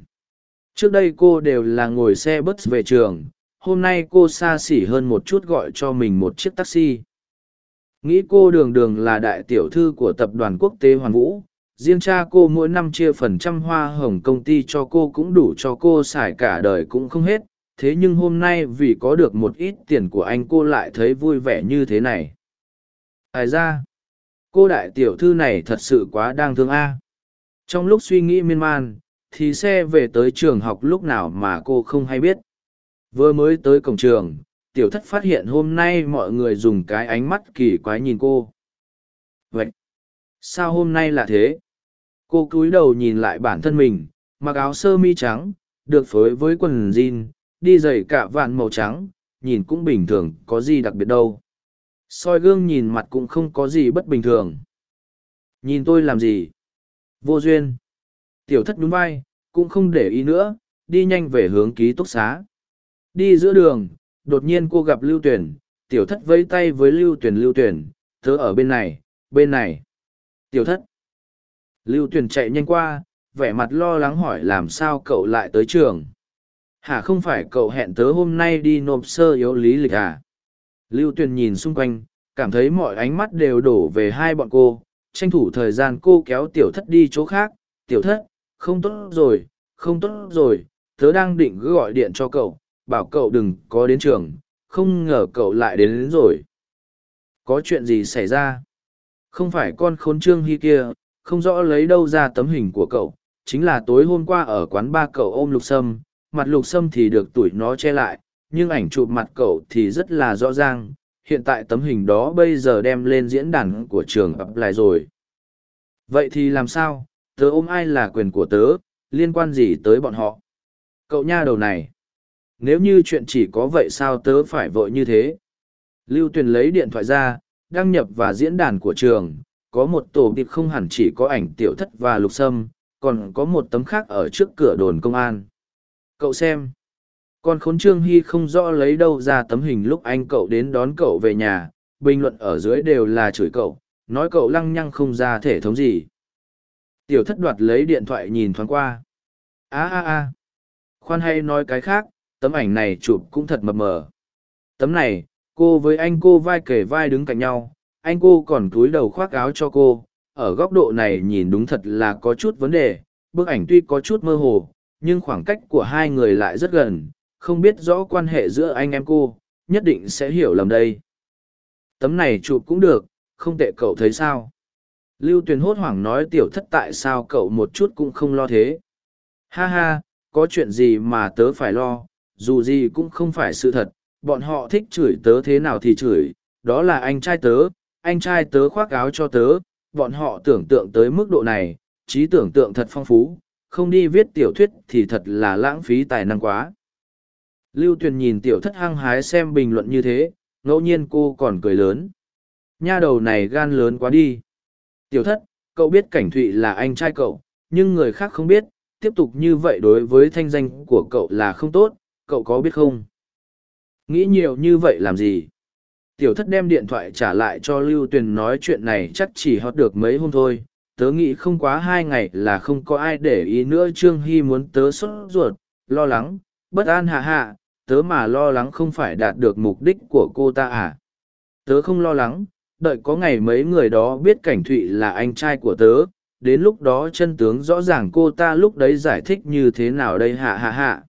Trước đây cô đều là ngồi xe bus về trường, hôm nay cô xa xỉ hơn một chút gọi cho mình một chiếc taxi. Nghĩ cô đường đường là đại tiểu thư của tập đoàn quốc tế hoàn vũ, riêng cha cô mỗi năm chia phần trăm hoa hồng công ty cho cô cũng đủ cho cô xài cả đời cũng không hết. Thế nhưng hôm nay vì có được một ít tiền của anh cô lại thấy vui vẻ như thế này. Ai ra? Cô đại tiểu thư này thật sự quá đang thương a. Trong lúc suy nghĩ miên man, thì xe về tới trường học lúc nào mà cô không hay biết. Vừa mới tới cổng trường, tiểu thất phát hiện hôm nay mọi người dùng cái ánh mắt kỳ quái nhìn cô. Vậy, sao hôm nay là thế? Cô cúi đầu nhìn lại bản thân mình, mặc áo sơ mi trắng, được phối với quần jean, đi giày cả vạn màu trắng, nhìn cũng bình thường, có gì đặc biệt đâu soi gương nhìn mặt cũng không có gì bất bình thường. Nhìn tôi làm gì? Vô duyên. Tiểu thất nhún vai, cũng không để ý nữa, đi nhanh về hướng ký túc xá. Đi giữa đường, đột nhiên cô gặp lưu tuyển. Tiểu thất vẫy tay với lưu tuyển lưu tuyển, tớ ở bên này bên này. Tiểu thất. Lưu tuyển chạy nhanh qua, vẻ mặt lo lắng hỏi, làm sao cậu lại tới trường? Hả, không phải cậu hẹn tớ hôm nay đi nộp sơ yếu lý lịch à? Lưu tuyền nhìn xung quanh cảm thấy mọi ánh mắt đều đổ về hai bọn cô tranh thủ thời gian cô kéo tiểu thất đi chỗ khác. Tiểu thất không tốt rồi không tốt rồi tớ đang định gọi điện cho cậu bảo cậu đừng có đến trường không ngờ cậu lại đến, đến rồi. Có chuyện gì xảy ra? Không phải con khốn trương hy kia không rõ lấy đâu ra tấm hình của cậu chính là tối hôm qua ở quán ba cậu ôm lục sâm mặt lục sâm thì được tuổi nó che lại nhưng ảnh chụp mặt cậu thì rất là rõ ràng, hiện tại tấm hình đó bây giờ đem lên diễn đàn của trường ập lại rồi. Vậy thì làm sao? Tớ ôm ai là quyền của tớ? Liên quan gì tới bọn họ? Cậu nha đầu này. Nếu như chuyện chỉ có vậy sao tớ phải vội như thế? Lưu tuyền lấy điện thoại ra, đăng nhập vào diễn đàn của trường. Có một tổ tiệp không hẳn chỉ có ảnh tiểu thất và lục sâm, còn có một tấm khác ở trước cửa đồn công an. Cậu xem con khốn trương hy không rõ lấy đâu ra tấm hình lúc anh cậu đến đón cậu về nhà, bình luận ở dưới đều là chửi cậu, nói cậu lăng nhăng không ra thể thống gì. Tiểu thất đoạt lấy điện thoại nhìn thoáng qua. A a a. Khoan hay nói cái khác, tấm ảnh này chụp cũng thật mập mờ. Tấm này, cô với anh cô vai kể vai đứng cạnh nhau, anh cô còn cúi đầu khoác áo cho cô, ở góc độ này nhìn đúng thật là có chút vấn đề, bức ảnh tuy có chút mơ hồ, nhưng khoảng cách của hai người lại rất gần không biết rõ quan hệ giữa anh em cô, nhất định sẽ hiểu lầm đây. Tấm này chụp cũng được, không tệ cậu thấy sao? Lưu tuyền hốt hoảng nói tiểu thất tại sao cậu một chút cũng không lo thế? Ha ha, có chuyện gì mà tớ phải lo, dù gì cũng không phải sự thật, bọn họ thích chửi tớ thế nào thì chửi, đó là anh trai tớ, anh trai tớ khoác áo cho tớ, bọn họ tưởng tượng tới mức độ này, trí tưởng tượng thật phong phú, không đi viết tiểu thuyết thì thật là lãng phí tài năng quá lưu tuyền nhìn tiểu thất hăng hái xem bình luận như thế, ngẫu nhiên cô còn cười lớn. Nha đầu này gan lớn quá đi. Tiểu thất, cậu biết cảnh thụy là anh trai cậu, nhưng người khác không biết, tiếp tục như vậy đối với thanh danh của cậu là không tốt, cậu có biết không? Nghĩ nhiều như vậy làm gì? Tiểu thất đem điện thoại trả lại cho lưu tuyền nói chuyện này chắc chỉ hót được mấy hôm thôi. Tớ nghĩ không quá hai ngày là không có ai để ý nữa, trương hy muốn tớ sốt ruột, lo lắng. Bất an hạ hạ tớ mà lo lắng không phải đạt được mục đích của cô ta à? Tớ không lo lắng, đợi có ngày mấy người đó biết cảnh thụy là anh trai của tớ, đến lúc đó chân tướng rõ ràng cô ta lúc đấy giải thích như thế nào đây hạ hạ hạ.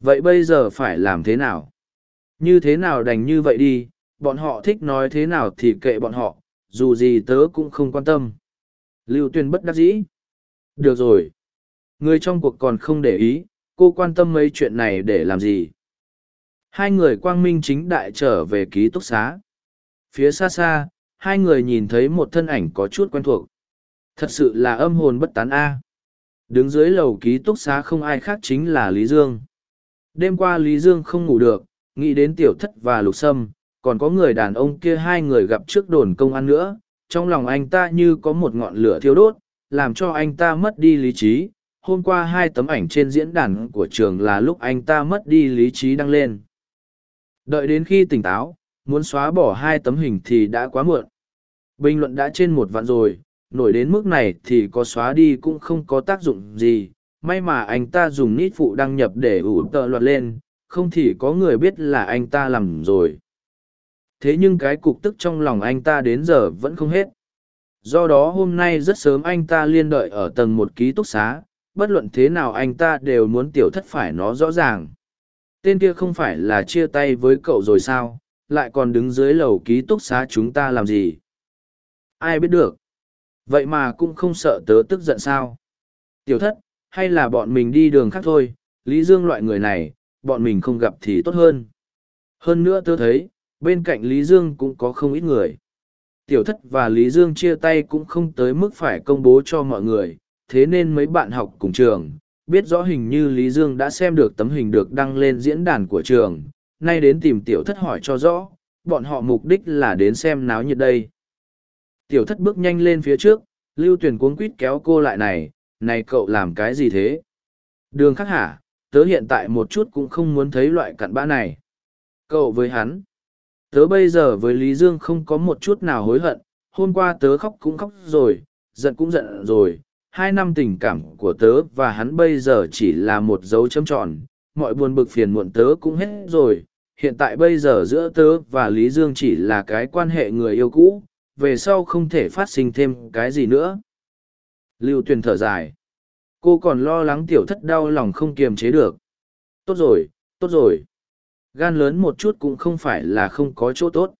Vậy bây giờ phải làm thế nào? Như thế nào đành như vậy đi, bọn họ thích nói thế nào thì kệ bọn họ, dù gì tớ cũng không quan tâm. Lưu tuyên bất đắc dĩ. Được rồi. Người trong cuộc còn không để ý cô quan tâm mấy chuyện này để làm gì? Hai người quang minh chính đại trở về ký túc xá. Phía xa xa, hai người nhìn thấy một thân ảnh có chút quen thuộc. Thật sự là âm hồn bất tán a. Đứng dưới lầu ký túc xá không ai khác chính là lý dương. Đêm qua lý dương không ngủ được, nghĩ đến tiểu thất và lục sâm, còn có người đàn ông kia hai người gặp trước đồn công an nữa, trong lòng anh ta như có một ngọn lửa thiêu đốt, làm cho anh ta mất đi lý trí hôm qua hai tấm ảnh trên diễn đàn của trường là lúc anh ta mất đi lý trí đăng lên. Đợi đến khi tỉnh táo, muốn xóa bỏ hai tấm hình thì đã quá muộn. Bình luận đã trên một vạn rồi, nổi đến mức này thì có xóa đi cũng không có tác dụng gì. May mà anh ta dùng nít phụ đăng nhập để ủ tợ loạt lên, không thì có người biết là anh ta làm rồi. Thế nhưng cái cục tức trong lòng anh ta đến giờ vẫn không hết. Do đó hôm nay rất sớm anh ta liên đợi ở tầng một ký túc xá bất luận thế nào anh ta đều muốn tiểu thất phải nó rõ ràng. Tên kia không phải là chia tay với cậu rồi sao, lại còn đứng dưới lầu ký túc xá chúng ta làm gì? Ai biết được? Vậy mà cũng không sợ tớ tức giận sao? Tiểu thất, hay là bọn mình đi đường khác thôi, lý dương loại người này, bọn mình không gặp thì tốt hơn. Hơn nữa tớ thấy, bên cạnh lý dương cũng có không ít người. Tiểu thất và lý dương chia tay cũng không tới mức phải công bố cho mọi người thế nên mấy bạn học cùng trường biết rõ hình như lý dương đã xem được tấm hình được đăng lên diễn đàn của trường nay đến tìm tiểu thất hỏi cho rõ bọn họ mục đích là đến xem náo nhiệt đây. Tiểu thất bước nhanh lên phía trước, lưu tuyển cuống quýt kéo cô lại này, này cậu làm cái gì thế? Đường khắc hả, tớ hiện tại một chút cũng không muốn thấy loại cặn bã này. Cậu với hắn. Tớ bây giờ với Lý Dương không có một chút nào hối hận, hôm qua tớ khóc cũng khóc rồi, giận cũng giận rồi. Hai năm tình cảm của tớ và hắn bây giờ chỉ là một dấu chấm tròn, mọi buồn bực phiền muộn tớ cũng hết rồi. Hiện tại bây giờ giữa tớ và Lý Dương chỉ là cái quan hệ người yêu cũ, về sau không thể phát sinh thêm cái gì nữa. Lưu Tuyền thở dài. Cô còn lo lắng tiểu thất đau lòng không kiềm chế được. Tốt rồi, tốt rồi. Gan lớn một chút cũng không phải là không có chỗ tốt.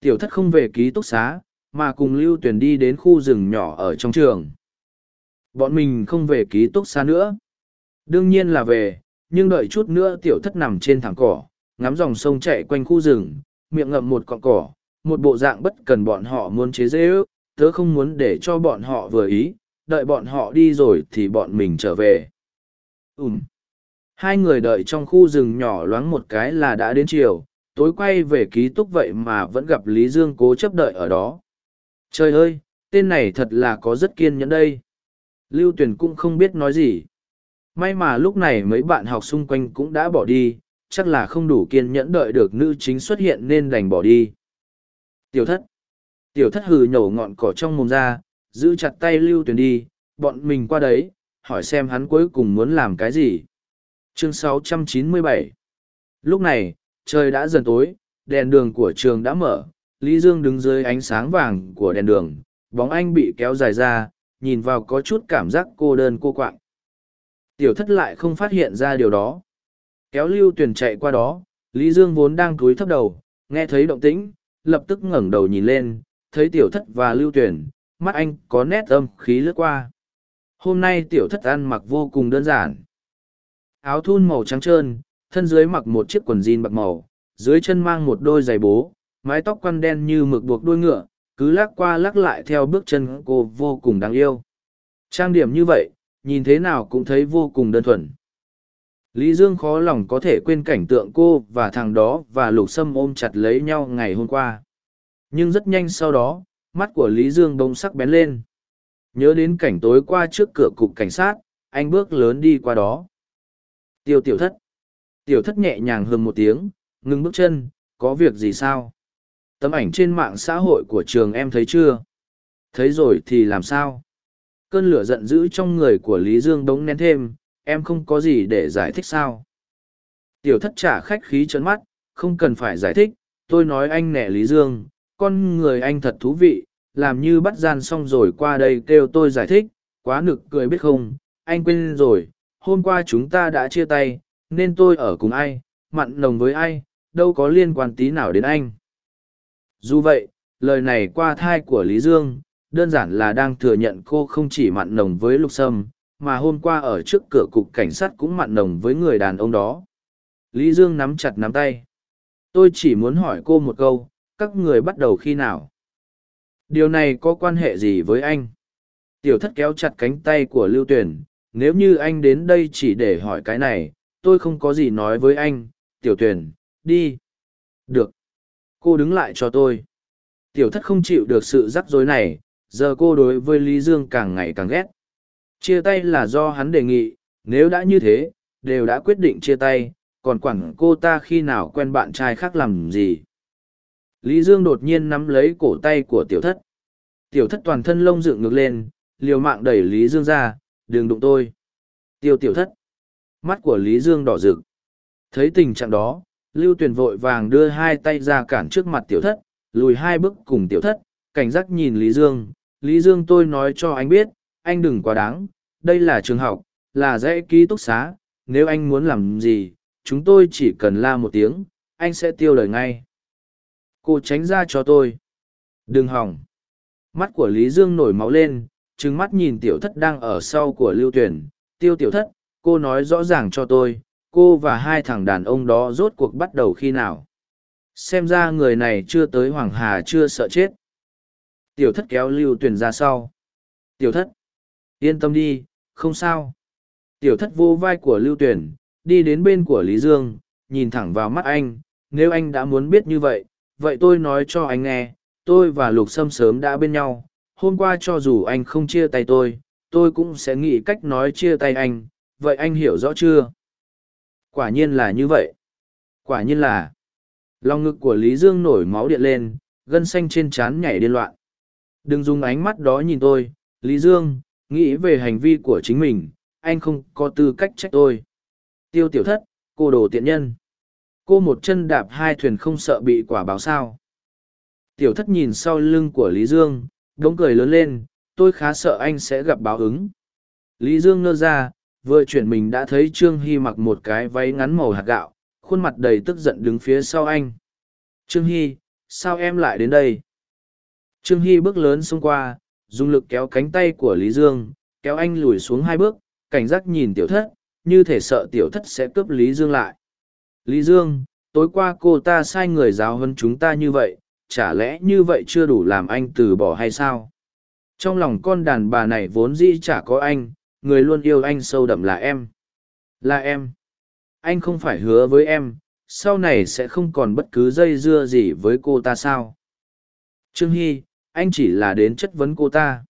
Tiểu thất không về ký túc xá, mà cùng Lưu Tuyền đi đến khu rừng nhỏ ở trong trường. Bọn mình không về ký túc xa nữa. Đương nhiên là về, nhưng đợi chút nữa tiểu thất nằm trên thẳng cỏ, ngắm dòng sông chạy quanh khu rừng, miệng ngậm một cọng cỏ, một bộ dạng bất cần bọn họ muốn chế dễ ước, tớ không muốn để cho bọn họ vừa ý, đợi bọn họ đi rồi thì bọn mình trở về. Ừm. Hai người đợi trong khu rừng nhỏ loáng một cái là đã đến chiều, tối quay về ký túc vậy mà vẫn gặp Lý Dương cố chấp đợi ở đó. Trời ơi, tên này thật là có rất kiên nhẫn đây. Lưu Tuyền cũng không biết nói gì. May mà lúc này mấy bạn học xung quanh cũng đã bỏ đi, chắc là không đủ kiên nhẫn đợi được nữ chính xuất hiện nên đành bỏ đi. Tiểu thất. Tiểu thất hừ nhổ ngọn cỏ trong mồm ra, giữ chặt tay Lưu Tuyền đi, bọn mình qua đấy, hỏi xem hắn cuối cùng muốn làm cái gì. Chương 697 Lúc này, trời đã dần tối, đèn đường của trường đã mở, Lý Dương đứng dưới ánh sáng vàng của đèn đường, bóng anh bị kéo dài ra, nhìn vào có chút cảm giác cô đơn cô quạng. Tiểu thất lại không phát hiện ra điều đó. Kéo Lưu Tuyền chạy qua đó, Lý Dương vốn đang cúi thấp đầu, nghe thấy động tĩnh, lập tức ngẩng đầu nhìn lên, thấy tiểu thất và Lưu Tuyền, mắt anh có nét âm khí lướt qua. Hôm nay tiểu thất ăn mặc vô cùng đơn giản. Áo thun màu trắng trơn, thân dưới mặc một chiếc quần jean bạc màu, dưới chân mang một đôi giày bố, mái tóc quăn đen như mực buộc đuôi ngựa, cứ lắc qua lắc lại theo bước chân cô vô cùng đáng yêu. Trang điểm như vậy, nhìn thế nào cũng thấy vô cùng đơn thuần. Lý Dương khó lòng có thể quên cảnh tượng cô và thằng đó và lục sâm ôm chặt lấy nhau ngày hôm qua. Nhưng rất nhanh sau đó, mắt của Lý Dương bông sắc bén lên. Nhớ đến cảnh tối qua trước cửa cục cảnh sát, anh bước lớn đi qua đó. Tiêu tiểu thất. Tiểu thất nhẹ nhàng hơn một tiếng, ngừng bước chân, có việc gì sao? Tấm ảnh trên mạng xã hội của trường em thấy chưa? Thấy rồi thì làm sao? Cơn lửa giận dữ trong người của Lý Dương đống nén thêm, em không có gì để giải thích sao? Tiểu thất trả khách khí trấn mắt, không cần phải giải thích, tôi nói anh nẻ Lý Dương, con người anh thật thú vị, làm như bắt gian xong rồi qua đây kêu tôi giải thích, quá nực cười biết không, anh quên rồi, hôm qua chúng ta đã chia tay, nên tôi ở cùng ai, mặn nồng với ai, đâu có liên quan tí nào đến anh. Dù vậy, lời này qua thai của Lý Dương, đơn giản là đang thừa nhận cô không chỉ mặn nồng với Lục Sâm, mà hôm qua ở trước cửa cục cảnh sát cũng mặn nồng với người đàn ông đó. Lý Dương nắm chặt nắm tay. Tôi chỉ muốn hỏi cô một câu, các người bắt đầu khi nào? Điều này có quan hệ gì với anh? Tiểu thất kéo chặt cánh tay của Lưu Tuyền, nếu như anh đến đây chỉ để hỏi cái này, tôi không có gì nói với anh, Tiểu Tuyền, đi. Được. Cô đứng lại cho tôi. Tiểu thất không chịu được sự rắc rối này, giờ cô đối với Lý Dương càng ngày càng ghét. Chia tay là do hắn đề nghị, nếu đã như thế, đều đã quyết định chia tay, còn quản cô ta khi nào quen bạn trai khác làm gì. Lý Dương đột nhiên nắm lấy cổ tay của tiểu thất. Tiểu thất toàn thân lông dựng ngược lên, liều mạng đẩy Lý Dương ra, đừng đụng tôi. Tiêu tiểu thất. Mắt của Lý Dương đỏ rực. Thấy tình trạng đó, Lưu Tuyền vội vàng đưa hai tay ra cản trước mặt tiểu thất, lùi hai bước cùng tiểu thất, cảnh giác nhìn Lý Dương. Lý Dương tôi nói cho anh biết, anh đừng quá đáng, đây là trường học, là dãy ký túc xá, nếu anh muốn làm gì, chúng tôi chỉ cần la một tiếng, anh sẽ tiêu lời ngay. Cô tránh ra cho tôi. Đừng hỏng. Mắt của lý dương nổi máu lên trừng mắt nhìn tiểu thất đang ở sau của lưu tuyển tiêu tiểu thất cô nói rõ ràng cho tôi cô và hai thằng đàn ông đó rốt cuộc bắt đầu khi nào? Xem ra người này chưa tới hoàng hà chưa sợ chết. Tiểu thất kéo lưu Tuyền ra sau. Tiểu thất yên tâm đi không sao. Tiểu thất vô vai của lưu Tuyền đi đến bên của lý dương nhìn thẳng vào mắt anh. Nếu anh đã muốn biết như vậy vậy tôi nói cho anh nghe, tôi và Lục Sâm sớm đã bên nhau, hôm qua cho dù anh không chia tay tôi, tôi cũng sẽ nghĩ cách nói chia tay anh, vậy anh hiểu rõ chưa? Quả nhiên là như vậy. Quả nhiên là. Lòng ngực của Lý Dương nổi máu điện lên, gân xanh trên trán nhảy điên loạn. Đừng dùng ánh mắt đó nhìn tôi, Lý Dương, nghĩ về hành vi của chính mình, anh không có tư cách trách tôi. Tiêu tiểu thất, cô đồ tiện nhân. Cô một chân đạp hai thuyền không sợ bị quả báo sao. Tiểu thất nhìn sau lưng của Lý Dương, đống cười lớn lên, tôi khá sợ anh sẽ gặp báo ứng. Lý Dương ngơ ra, vừa chuyển mình đã thấy Trương Hy mặc một cái váy ngắn màu hạt gạo, khuôn mặt đầy tức giận đứng phía sau anh. Trương Hy, sao em lại đến đây? Trương Hy bước lớn xông qua, dùng lực kéo cánh tay của Lý Dương, kéo anh lùi xuống hai bước, cảnh giác nhìn tiểu thất, như thể sợ tiểu thất sẽ cướp Lý Dương lại. Lý Dương, tối qua cô ta sai người giáo hơn chúng ta như vậy, chả lẽ như vậy chưa đủ làm anh từ bỏ hay sao? Trong lòng con đàn bà này vốn dĩ chả có anh, người luôn yêu anh sâu đậm là em. Là em. Anh không phải hứa với em, sau này sẽ không còn bất cứ dây dưa gì với cô ta sao? Trương Hy, anh chỉ là đến chất vấn cô ta.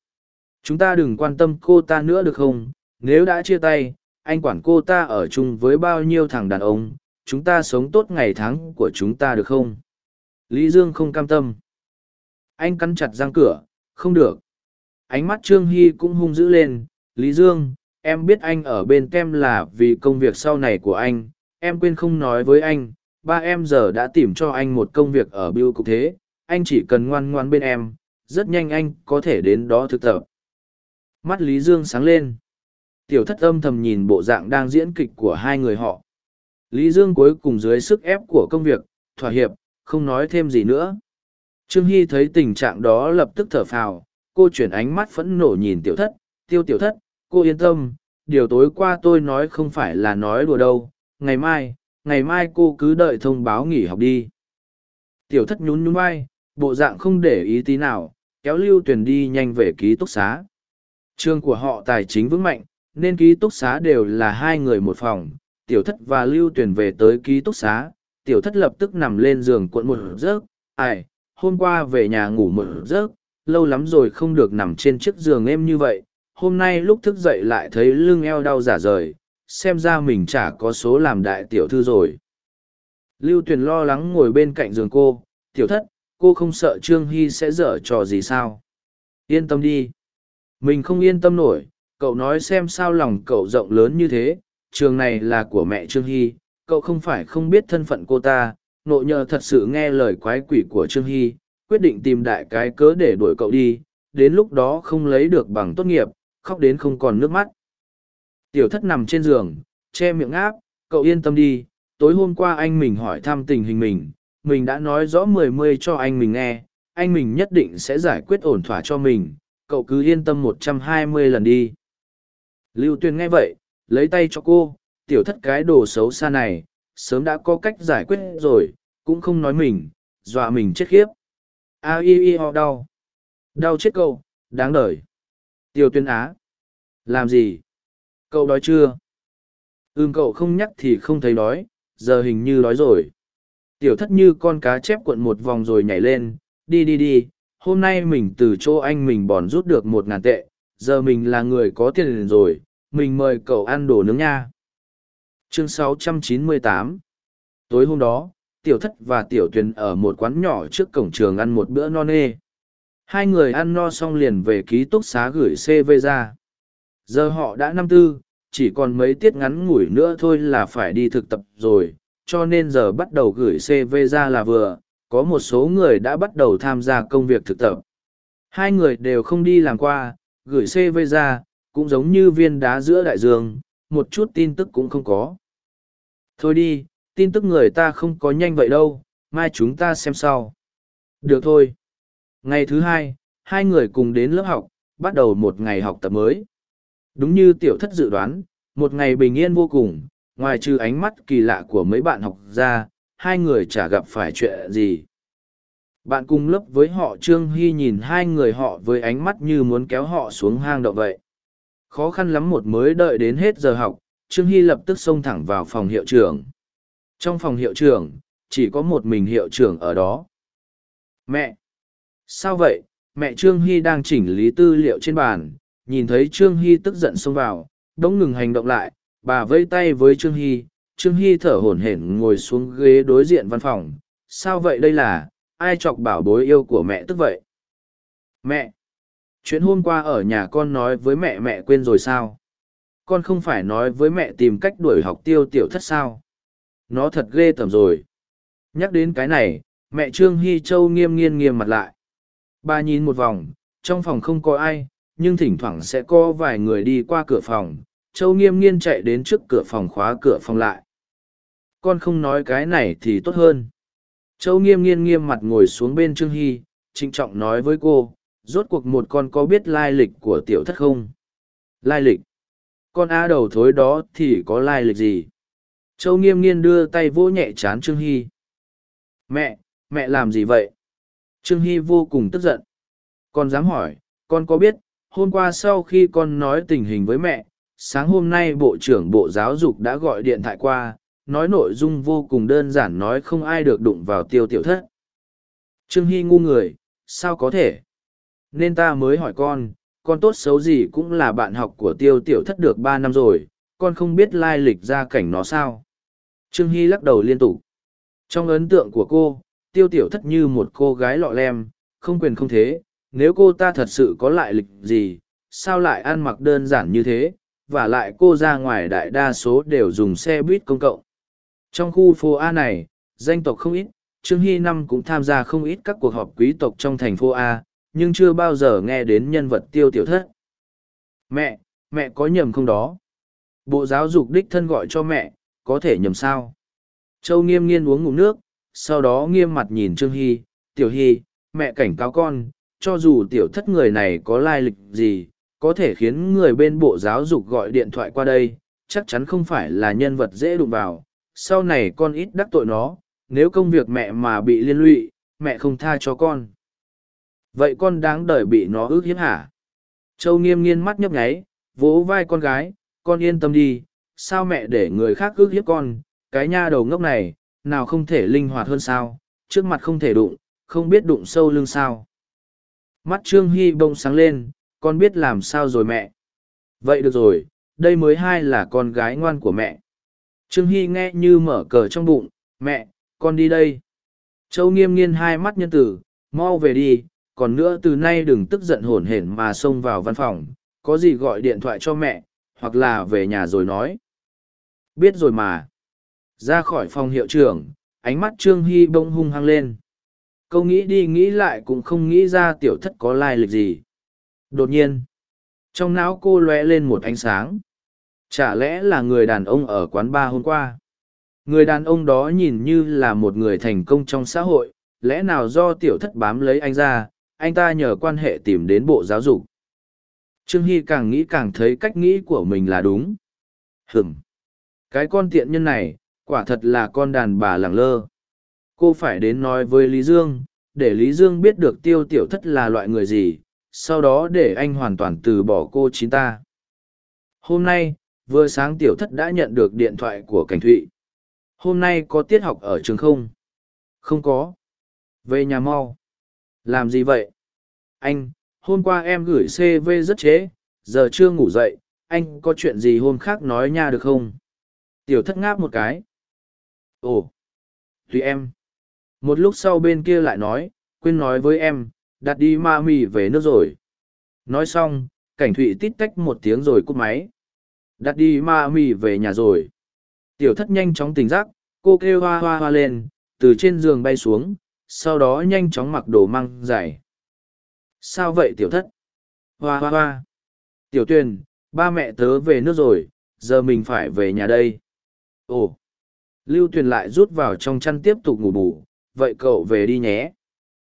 Chúng ta đừng quan tâm cô ta nữa được không? Nếu đã chia tay, anh quản cô ta ở chung với bao nhiêu thằng đàn ông, chúng ta sống tốt ngày tháng của chúng ta được không? Lý Dương không cam tâm. Anh cắn chặt răng cửa, không được. Ánh mắt Trương Hy cũng hung dữ lên. Lý Dương, em biết anh ở bên kem là vì công việc sau này của anh. Em quên không nói với anh, ba em giờ đã tìm cho anh một công việc ở biêu cục thế. Anh chỉ cần ngoan ngoan bên em, rất nhanh anh có thể đến đó thực tập. Mắt Lý Dương sáng lên. Tiểu thất âm thầm nhìn bộ dạng đang diễn kịch của hai người họ. Lý Dương cuối cùng dưới sức ép của công việc, thỏa hiệp, không nói thêm gì nữa. Trương Hy thấy tình trạng đó lập tức thở phào, cô chuyển ánh mắt phẫn nộ nhìn tiểu thất, tiêu tiểu thất, cô yên tâm, điều tối qua tôi nói không phải là nói đùa đâu, ngày mai, ngày mai cô cứ đợi thông báo nghỉ học đi. Tiểu thất nhún nhún vai, bộ dạng không để ý tí nào, kéo lưu tuyển đi nhanh về ký túc xá. Trường của họ tài chính vững mạnh, nên ký túc xá đều là hai người một phòng, tiểu thất và lưu tuyển về tới ký túc xá, tiểu thất lập tức nằm lên giường cuộn một rớt ai, hôm qua về nhà ngủ một rớt lâu lắm rồi không được nằm trên chiếc giường êm như vậy, hôm nay lúc thức dậy lại thấy lưng eo đau giả rời, xem ra mình chả có số làm đại tiểu thư rồi. Lưu Tuyền lo lắng ngồi bên cạnh giường cô, tiểu thất, cô không sợ Trương Hy sẽ dở trò gì sao? Yên tâm đi. Mình không yên tâm nổi, cậu nói xem sao lòng cậu rộng lớn như thế, trường này là của mẹ Trương Hy, cậu không phải không biết thân phận cô ta, nội nhờ thật sự nghe lời quái quỷ của Trương Hy, quyết định tìm đại cái cớ để đuổi cậu đi, đến lúc đó không lấy được bằng tốt nghiệp, khóc đến không còn nước mắt. Tiểu thất nằm trên giường, che miệng áp, cậu yên tâm đi, tối hôm qua anh mình hỏi thăm tình hình mình, mình đã nói rõ mười mươi cho anh mình nghe, anh mình nhất định sẽ giải quyết ổn thỏa cho mình, cậu cứ yên tâm một trăm hai mươi lần đi. Lưu Tuyền nghe vậy, lấy tay cho cô, tiểu thất cái đồ xấu xa này, sớm đã có cách giải quyết rồi, cũng không nói mình, dọa mình chết khiếp. A y y ho đau. Đau chết cậu, đáng đời. Tiêu tuyên á. Làm gì? Cậu đói chưa? Ừm cậu không nhắc thì không thấy đói, giờ hình như đói rồi. Tiểu thất như con cá chép cuộn một vòng rồi nhảy lên, đi đi đi, hôm nay mình từ chỗ anh mình bòn rút được một ngàn tệ, giờ mình là người có tiền rồi, mình mời cậu ăn đồ nướng nha. Chương 698 Tối hôm đó, tiểu thất và tiểu tuyền ở một quán nhỏ trước cổng trường ăn một bữa no nê. Hai người ăn no xong liền về ký túc xá gửi CV ra. Giờ họ đã năm tư, chỉ còn mấy tiết ngắn ngủi nữa thôi là phải đi thực tập rồi, cho nên giờ bắt đầu gửi CV ra là vừa, có một số người đã bắt đầu tham gia công việc thực tập. Hai người đều không đi làm qua, gửi CV ra, cũng giống như viên đá giữa đại dương, một chút tin tức cũng không có. Thôi đi, tin tức người ta không có nhanh vậy đâu, mai chúng ta xem sau. Được thôi. Ngày thứ hai, hai người cùng đến lớp học, bắt đầu một ngày học tập mới. Đúng như tiểu thất dự đoán, một ngày bình yên vô cùng, ngoài trừ ánh mắt kỳ lạ của mấy bạn học ra, hai người chả gặp phải chuyện gì. Bạn cùng lớp với họ Trương Hy nhìn hai người họ với ánh mắt như muốn kéo họ xuống hang động vậy. Khó khăn lắm một mới đợi đến hết giờ học, Trương Hy lập tức xông thẳng vào phòng hiệu trưởng. Trong phòng hiệu trưởng, chỉ có một mình hiệu trưởng ở đó. Mẹ! Sao vậy? Mẹ Trương Hy đang chỉnh lý tư liệu trên bàn, nhìn thấy Trương Hy tức giận xông vào, đống ngừng hành động lại, bà vây tay với Trương Hy, Trương Hy thở hổn hển ngồi xuống ghế đối diện văn phòng. Sao vậy đây là, ai chọc bảo bối yêu của mẹ tức vậy? Mẹ! Chuyện hôm qua ở nhà con nói với mẹ mẹ quên rồi sao? Con không phải nói với mẹ tìm cách đuổi học tiêu tiểu thất sao? Nó thật ghê tởm rồi. Nhắc đến cái này, mẹ Trương Hy Châu nghiêm nghiêm nghiêm mặt lại. Bà nhìn một vòng, trong phòng không có ai, nhưng thỉnh thoảng sẽ có vài người đi qua cửa phòng. Châu nghiêm nghiên chạy đến trước cửa phòng khóa cửa phòng lại. Con không nói cái này thì tốt hơn. Châu nghiêm nghiên nghiêm mặt ngồi xuống bên Trương Hy, trịnh trọng nói với cô, rốt cuộc một con có biết lai lịch của tiểu thất không? Lai lịch? Con á đầu thối đó thì có lai lịch gì? Châu nghiêm nghiên đưa tay vỗ nhẹ chán Trương Hy. Mẹ, mẹ làm gì vậy? Trương Hy vô cùng tức giận. Con dám hỏi, con có biết, hôm qua sau khi con nói tình hình với mẹ, sáng hôm nay Bộ trưởng Bộ Giáo dục đã gọi điện thoại qua, nói nội dung vô cùng đơn giản nói không ai được đụng vào tiêu tiểu thất. Trương Hy ngu người, sao có thể? Nên ta mới hỏi con, con tốt xấu gì cũng là bạn học của tiêu tiểu thất được ba năm rồi, con không biết lai lịch gia cảnh nó sao. Trương Hy lắc đầu liên tục. Trong ấn tượng của cô, tiêu tiểu thất như một cô gái lọ lem, không quyền không thế, nếu cô ta thật sự có lại lịch gì, sao lại ăn mặc đơn giản như thế, và lại cô ra ngoài đại đa số đều dùng xe buýt công cộng. Trong khu phố A này, danh tộc không ít, Trương Hy Năm cũng tham gia không ít các cuộc họp quý tộc trong thành phố A, nhưng chưa bao giờ nghe đến nhân vật tiêu tiểu thất. Mẹ, mẹ có nhầm không đó? Bộ giáo dục đích thân gọi cho mẹ, có thể nhầm sao? Châu nghiêm nghiên uống ngụm nước, sau đó nghiêm mặt nhìn Trương Hy, tiểu Hy, mẹ cảnh cáo con, cho dù tiểu thất người này có lai lịch gì, có thể khiến người bên bộ giáo dục gọi điện thoại qua đây, chắc chắn không phải là nhân vật dễ đụng vào, sau này con ít đắc tội nó, nếu công việc mẹ mà bị liên lụy, mẹ không tha cho con. Vậy con đáng đời bị nó ước hiếp hả? Châu nghiêm nghiên mắt nhấp nháy, vỗ vai con gái, con yên tâm đi, sao mẹ để người khác ước hiếp con, cái nha đầu ngốc này, nào không thể linh hoạt hơn sao, trước mặt không thể đụng, không biết đụng sâu lưng sao. Mắt Trương Hy bông sáng lên, con biết làm sao rồi mẹ. Vậy được rồi, đây mới hai là con gái ngoan của mẹ. Trương Hy nghe như mở cờ trong bụng, mẹ, con đi đây. Châu nghiêm nghiên hai mắt nhân tử, mau về đi, còn nữa từ nay đừng tức giận hổn hển mà xông vào văn phòng, có gì gọi điện thoại cho mẹ, hoặc là về nhà rồi nói. Biết rồi mà. Ra khỏi phòng hiệu trưởng, ánh mắt Trương Hy bông hung hăng lên. Câu nghĩ đi nghĩ lại cũng không nghĩ ra tiểu thất có lai lịch gì. Đột nhiên, trong não cô lóe lên một ánh sáng. Chả lẽ là người đàn ông ở quán bar hôm qua? Người đàn ông đó nhìn như là một người thành công trong xã hội, lẽ nào do tiểu thất bám lấy anh ra, anh ta nhờ quan hệ tìm đến bộ giáo dục. Trương Hy càng nghĩ càng thấy cách nghĩ của mình là đúng. hừm, Cái con tiện nhân này, quả thật là con đàn bà lẳng lơ. Cô phải đến nói với Lý Dương, để Lý Dương biết được tiêu tiểu thất là loại người gì, sau đó để anh hoàn toàn từ bỏ cô chính ta. Hôm nay, vừa sáng tiểu thất đã nhận được điện thoại của Cảnh Thụy. Hôm nay có tiết học ở trường không? Không có. Về nhà mau. Làm gì vậy? Anh, hôm qua em gửi CV rất chế, giờ chưa ngủ dậy, anh có chuyện gì hôm khác nói nha được không? Tiểu thất ngáp một cái. Ồ, tùy em. Một lúc sau bên kia lại nói, quên nói với em, đặt đi ma mì về nước rồi. Nói xong, cảnh thụy tít tách một tiếng rồi cúp máy. Đặt đi ma mì về nhà rồi. Tiểu thất nhanh chóng tỉnh giấc, cô kêu hoa hoa hoa lên, từ trên giường bay xuống, sau đó nhanh chóng mặc đồ măng dài. Sao vậy tiểu thất? Hoa hoa hoa. Tiểu tuyền, ba mẹ tớ về nước rồi, giờ mình phải về nhà đây. Ồ. Lưu tuyền lại rút vào trong chăn tiếp tục ngủ bù, vậy cậu về đi nhé.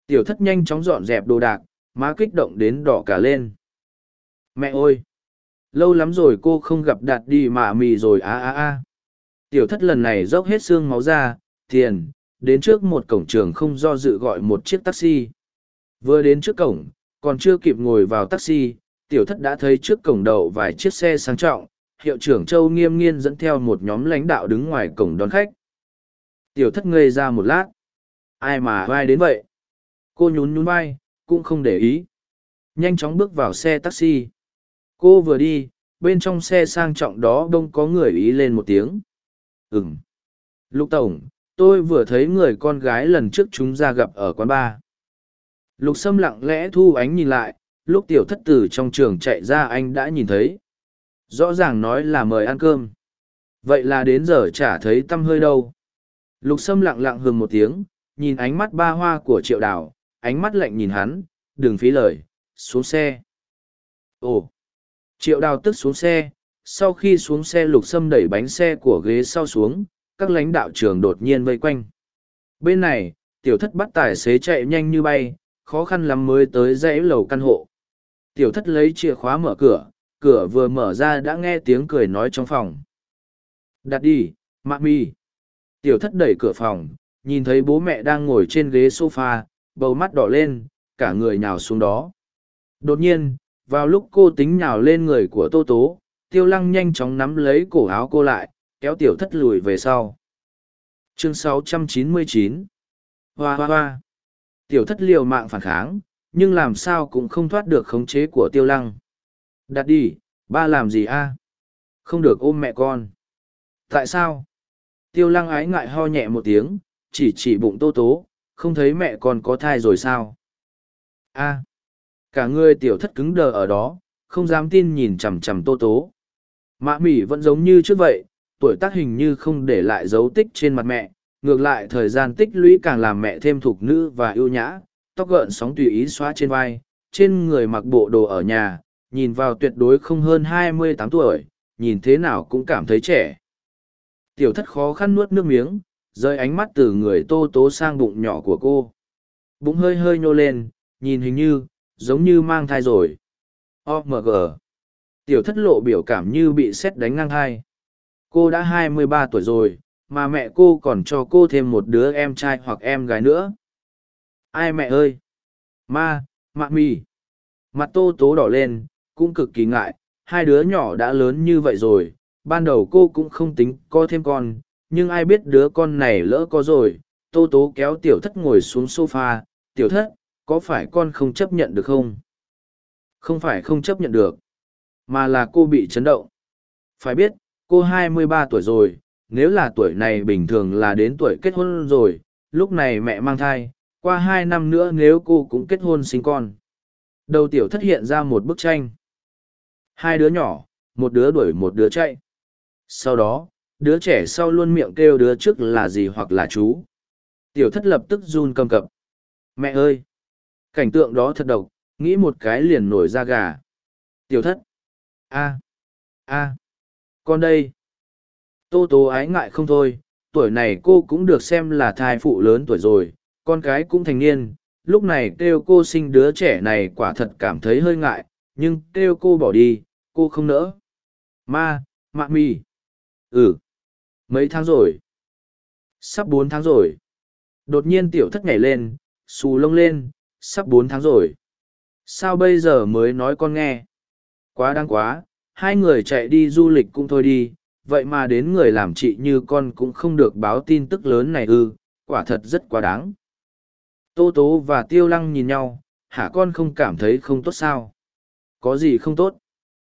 Tiểu thất nhanh chóng dọn dẹp đồ đạc, má kích động đến đỏ cả lên. Mẹ ơi! Lâu lắm rồi cô không gặp đạt đi mà mì rồi á á á. Tiểu thất lần này dốc hết xương máu ra, tiền, đến trước một cổng trường không do dự gọi một chiếc taxi. Vừa đến trước cổng, còn chưa kịp ngồi vào taxi, tiểu thất đã thấy trước cổng đậu vài chiếc xe sang trọng, hiệu trưởng Châu nghiêm nghiên dẫn theo một nhóm lãnh đạo đứng ngoài cổng đón khách. Tiểu thất ngây ra một lát. Ai mà vai đến vậy? cô nhún nhún vai, cũng không để ý. Nhanh chóng bước vào xe taxi. Cô vừa đi, bên trong xe sang trọng đó đông có người ý lên một tiếng. Ừng lục tổng, tôi vừa thấy người con gái lần trước chúng ra gặp ở quán bar. Lục sâm lặng lẽ thu ánh nhìn lại, lúc tiểu thất tử trong trường chạy ra anh đã nhìn thấy. Rõ ràng nói là mời ăn cơm. Vậy là đến giờ chả thấy t â m hơi đâu. Lục sâm lặng lặng hừng một tiếng nhìn ánh mắt ba hoa của triệu đào, ánh mắt lạnh nhìn hắn, đừng phí lời, xuống xe. Ồ, triệu đào tức xuống xe, sau khi xuống xe lục sâm đẩy bánh xe của ghế sau xuống, các lãnh đạo trường đột nhiên vây quanh. Bên này, tiểu thất bắt tài xế chạy nhanh như bay, khó khăn lắm mới tới dãy lầu căn hộ. Tiểu thất lấy chìa khóa mở cửa cửa vừa mở ra đã nghe tiếng cười nói trong phòng. Đặt đi, mạ mi. Tiểu thất đẩy cửa phòng nhìn thấy bố mẹ đang ngồi trên ghế sofa, bầu mắt đỏ lên cả người nhào xuống đó. Đột nhiên vào lúc cô tính nhào lên người của tô tố tiêu lăng nhanh chóng nắm lấy cổ áo cô lại kéo tiểu thất lùi về sau. Chương 699 hoa hoa hoa. Tiểu thất liều mạng phản kháng nhưng làm sao cũng không thoát được khống chế của tiêu lăng. Đặt đi ba làm gì a? Không được ôm mẹ con. Tại sao? Tiêu lăng ái ngại ho nhẹ một tiếng chỉ chỉ bụng tô tố, không thấy mẹ con có thai rồi sao? A, cả người tiểu thất cứng đờ ở đó, không dám tin nhìn chằm chằm tô tố. Mạ mỉ vẫn giống như trước vậy, tuổi tác hình như không để lại dấu tích trên mặt mẹ, ngược lại thời gian tích lũy càng làm mẹ thêm thục nữ và ưu nhã, tóc gợn sóng tùy ý xóa trên vai, trên người mặc bộ đồ ở nhà, nhìn vào tuyệt đối không hơn hai mươi tám tuổi, nhìn thế nào cũng cảm thấy trẻ. Tiểu thất khó khăn nuốt nước miếng rơi ánh mắt từ người tô tố sang bụng nhỏ của cô bụng hơi hơi nhô lên nhìn hình như giống như mang thai rồi. OMG. Tiểu thất lộ biểu cảm như bị xét đánh ngang thai. Cô đã hai mươi ba tuổi rồi, mà mẹ cô còn cho cô thêm một đứa em trai hoặc em gái nữa. Ai mẹ ơi? Ma, mạ mì. Mặt tô tố đỏ lên, cũng cực kỳ ngại, hai đứa nhỏ đã lớn như vậy rồi. Ban đầu cô cũng không tính có thêm con, nhưng ai biết đứa con này lỡ có rồi. Tô tố kéo tiểu thất ngồi xuống sofa. Tiểu thất, có phải con không chấp nhận được không? Không phải không chấp nhận được, mà là cô bị chấn động. Phải biết, cô hai mươi ba tuổi rồi, nếu là tuổi này bình thường là đến tuổi kết hôn rồi, lúc này mẹ mang thai, qua hai năm nữa nếu cô cũng kết hôn sinh con. Đầu tiểu thất hiện ra một bức tranh. Hai đứa nhỏ, một đứa đuổi một đứa chạy. Sau đó, đứa trẻ sau luôn miệng kêu đứa trước là gì hoặc là chú. Tiểu thất lập tức run cầm cập. Mẹ ơi! Cảnh tượng đó thật độc, nghĩ một cái liền nổi da gà. Tiểu thất. a a Con đây. Tô tố ái ngại không thôi, tuổi này cô cũng được xem là thai phụ lớn tuổi rồi, con cái cũng thành niên. Lúc này kêu cô sinh đứa trẻ này quả thật cảm thấy hơi ngại, nhưng kêu cô bỏ đi, cô không nỡ. Ma, mạ mì. Ừ. Mấy tháng rồi? Sắp bốn tháng rồi. Đột nhiên tiểu thất nhảy lên, xù lông lên, sắp bốn tháng rồi. Sao bây giờ mới nói con nghe? Quá đáng quá hai người chạy đi du lịch cũng thôi đi vậy mà đến người làm chị như con cũng không được báo tin tức lớn này ư quả thật rất quá đáng. Tô tố và tiêu lăng nhìn nhau hả con không cảm thấy không tốt sao? Có gì không tốt?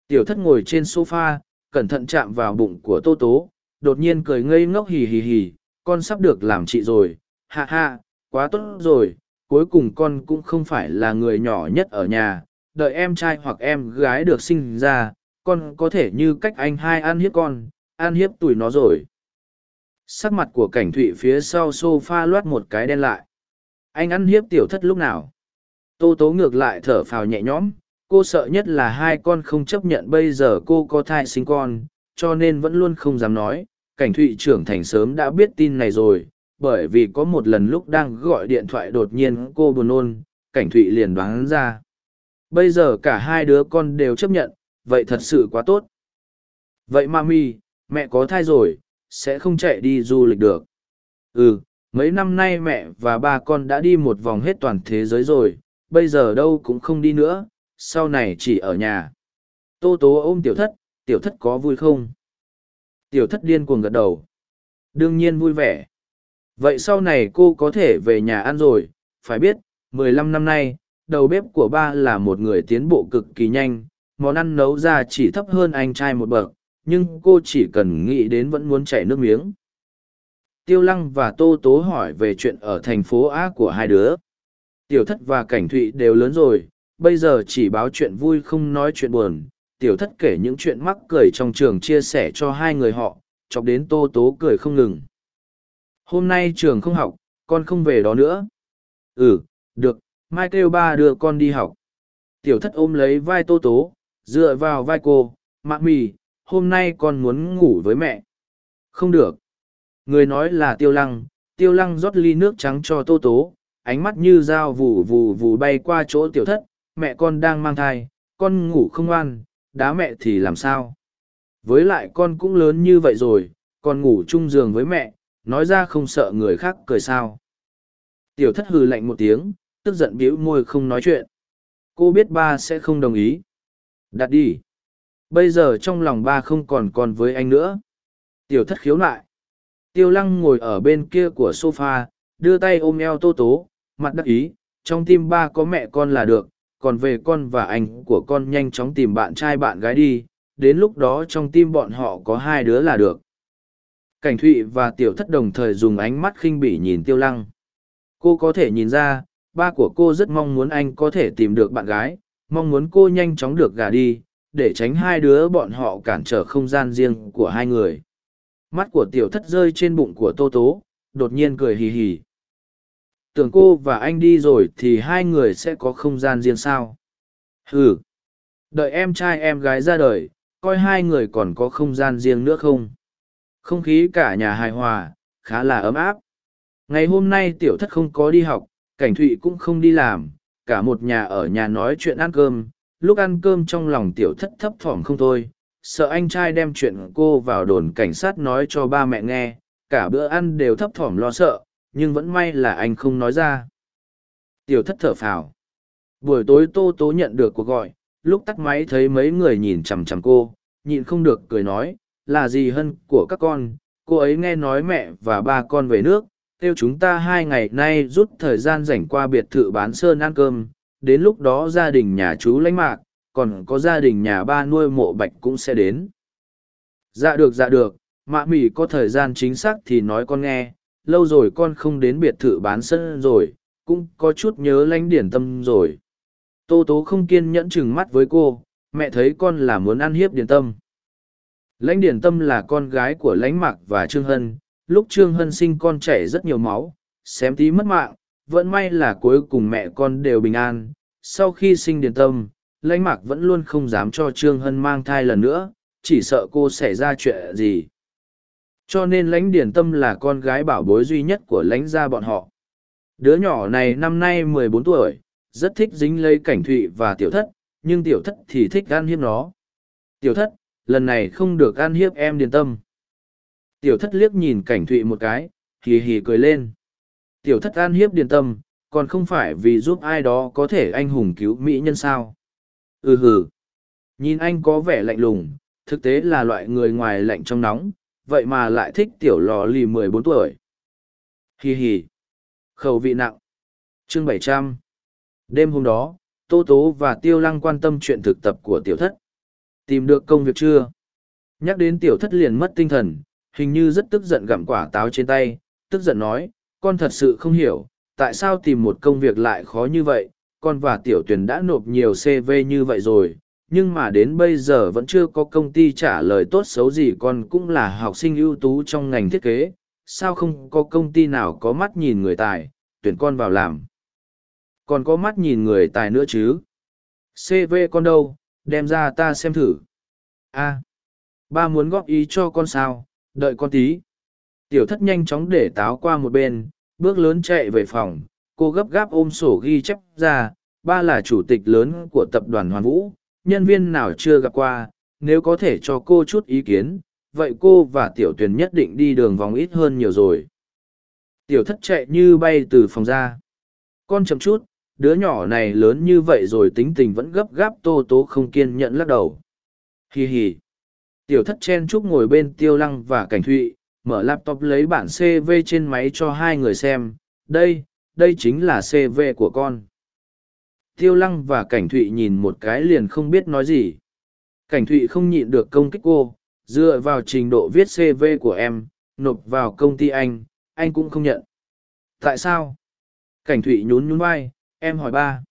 Tiểu thất ngồi trên sofa, cẩn thận chạm vào bụng của tô tố đột nhiên cười ngây ngốc hì hì hì con sắp được làm chị rồi ha ha, quá tốt rồi cuối cùng con cũng không phải là người nhỏ nhất ở nhà, đợi em trai hoặc em gái được sinh ra, con có thể như cách anh hai ăn hiếp con, ăn hiếp tụi nó rồi. Sắc mặt của cảnh thụy phía sau sofa loát một cái đen lại. Anh ăn hiếp tiểu thất lúc nào? Tô tố ngược lại thở phào nhẹ nhõm, cô sợ nhất là hai con không chấp nhận bây giờ cô có thai sinh con, cho nên vẫn luôn không dám nói. Cảnh thụy trưởng thành sớm đã biết tin này rồi, bởi vì có một lần lúc đang gọi điện thoại đột nhiên cô buồn nôn cảnh thụy liền đoán ra. Bây giờ cả hai đứa con đều chấp nhận vậy thật sự quá tốt. Vậy mami mẹ có thai rồi sẽ không chạy đi du lịch được. Ừ mấy năm nay mẹ và ba con đã đi một vòng hết toàn thế giới rồi bây giờ đâu cũng không đi nữa sau này chỉ ở nhà. Tô tố ôm tiểu thất tiểu thất có vui không? Tiểu thất điên cuồng gật đầu đương nhiên vui vẻ Vậy sau này cô có thể về nhà ăn rồi, phải biết, mười lăm năm nay, đầu bếp của ba là một người tiến bộ cực kỳ nhanh, món ăn nấu ra chỉ thấp hơn anh trai một bậc, nhưng cô chỉ cần nghĩ đến vẫn muốn chảy nước miếng. Tiêu Lăng và Tô Tố hỏi về chuyện ở thành phố Á của hai đứa. Tiểu thất và Cảnh Thụy đều lớn rồi, bây giờ chỉ báo chuyện vui không nói chuyện buồn. Tiểu thất kể những chuyện mắc cười trong trường chia sẻ cho hai người họ, chọc đến Tô Tố cười không ngừng. Hôm nay trường không học, con không về đó nữa. Ừ, được, mai kêu ba đưa con đi học. Tiểu thất ôm lấy vai Tô Tố, dựa vào vai cô, mạ mì, hôm nay con muốn ngủ với mẹ. Không được. Người nói là tiêu lăng, tiêu lăng rót ly nước trắng cho tô tố, ánh mắt như dao vù vù vù bay qua chỗ tiểu thất, mẹ con đang mang thai, con ngủ không ngoan, đá mẹ thì làm sao? Với lại con cũng lớn như vậy rồi, con ngủ chung giường với mẹ, nói ra không sợ người khác cười sao. Tiểu thất hừ lạnh một tiếng, tức giận bĩu môi không nói chuyện. Cô biết ba sẽ không đồng ý. Đặt đi. Bây giờ trong lòng ba không còn còn với anh nữa. Tiểu thất khiếu nại. Tiêu lăng ngồi ở bên kia của sofa, đưa tay ôm eo tô tố, mặt đắc ý, trong tim ba có mẹ con là được, còn về con và anh của con nhanh chóng tìm bạn trai bạn gái đi, đến lúc đó trong tim bọn họ có hai đứa là được. Cảnh Thụy và Tiểu Thất đồng thời dùng ánh mắt khinh bỉ nhìn Tiêu Lăng. Cô có thể nhìn ra, ba của cô rất mong muốn anh có thể tìm được bạn gái, mong muốn cô nhanh chóng được gả đi, để tránh hai đứa bọn họ cản trở không gian riêng của hai người mắt của tiểu thất rơi trên bụng của tô tố đột nhiên cười hì hì tưởng cô và anh đi rồi thì hai người sẽ có không gian riêng sao? Ừ đợi em trai em gái ra đời, coi hai người còn có không gian riêng nữa không? Không khí cả nhà hài hòa, khá là ấm áp. Ngày hôm nay tiểu thất không có đi học, cảnh thụy cũng không đi làm, cả một nhà ở nhà nói chuyện ăn cơm. Lúc ăn cơm trong lòng tiểu thất thấp thỏm không thôi, sợ anh trai đem chuyện cô vào đồn cảnh sát nói cho ba mẹ nghe, cả bữa ăn đều thấp thỏm lo sợ nhưng vẫn may là anh không nói ra. Tiểu thất thở phào. Buổi tối tô tố nhận được cuộc gọi lúc tắt máy thấy mấy người nhìn chằm chằm cô nhịn không được cười nói là gì hân của các con? Cô ấy nghe nói mẹ và ba con về nước kêu chúng ta hai ngày nay rút thời gian rảnh qua biệt thự bán sơn ăn cơm đến lúc đó gia đình nhà chú lãnh mạc còn có gia đình nhà ba nuôi mộ bạch cũng sẽ đến. Dạ được dạ được, mạ mỉ có thời gian chính xác thì nói con nghe, lâu rồi con không đến biệt thự bán sân rồi, cũng có chút nhớ lánh điển tâm rồi. Tô tố không kiên nhẫn chừng mắt với cô, mẹ thấy con là muốn ăn hiếp điển tâm. Lãnh điển tâm là con gái của lãnh mạc và trương hân, lúc trương hân sinh con chảy rất nhiều máu, xém tí mất mạng, vẫn may là cuối cùng mẹ con đều bình an. Sau khi sinh điển tâm, lãnh mạc vẫn luôn không dám cho trương hân mang thai lần nữa chỉ sợ cô xảy ra chuyện gì cho nên lãnh điển tâm là con gái bảo bối duy nhất của lãnh gia bọn họ. Đứa nhỏ này năm nay mười bốn tuổi, rất thích dính lấy cảnh thụy và tiểu thất, nhưng tiểu thất thì thích ăn hiếp nó. Tiểu thất, lần này không được ăn hiếp em điền tâm. Tiểu thất liếc nhìn cảnh thụy một cái, hì hì cười lên. Tiểu thất ăn hiếp điền tâm, còn không phải vì giúp ai đó có thể anh hùng cứu mỹ nhân sao? Ừ hừ. Nhìn anh có vẻ lạnh lùng, thực tế là loại người ngoài lạnh trong nóng vậy mà lại thích tiểu lò lì mười bốn tuổi. Hì hì khẩu vị nặng. Chương bảy trăm. Đêm hôm đó, tô tố và tiêu lăng quan tâm chuyện thực tập của tiểu thất. Tìm được công việc chưa? Nhắc đến tiểu thất liền mất tinh thần, hình như rất tức giận gặm quả táo trên tay, tức giận nói, con thật sự không hiểu, tại sao tìm một công việc lại khó như vậy, con và tiểu tuyền đã nộp nhiều cv như vậy rồi nhưng mà đến bây giờ vẫn chưa có công ty trả lời tốt xấu gì con cũng là học sinh ưu tú trong ngành thiết kế. Sao không có công ty nào có mắt nhìn người tài tuyển con vào làm? Còn có mắt nhìn người tài nữa chứ? Cv con đâu? Đem ra ta xem thử. A ba muốn góp ý cho con sao? Đợi con tí. Tiểu thất nhanh chóng để táo qua một bên bước lớn chạy về phòng. Cô gấp gáp ôm sổ ghi chép ra, ba là chủ tịch lớn của tập đoàn Hoàn Vũ, nhân viên nào chưa gặp qua, nếu có thể cho cô chút ý kiến, vậy cô và tiểu tuyền nhất định đi đường vòng ít hơn nhiều rồi. Tiểu thất chạy như bay từ phòng ra. Con chậm chút, đứa nhỏ này lớn như vậy rồi tính tình vẫn gấp gáp tô tố không kiên nhẫn lắc đầu. Hi hi. Tiểu thất chen chúc ngồi bên tiêu lăng và cảnh thụy, mở laptop lấy bản CV trên máy cho hai người xem. Đây, đây chính là cv của con tiêu lăng và cảnh thụy nhìn một cái liền không biết nói gì. Cảnh thụy không nhịn được công kích cô, dựa vào trình độ viết cv của em, nộp vào công ty anh anh cũng không nhận. Tại sao? Cảnh thụy nhún nhún vai, em hỏi ba.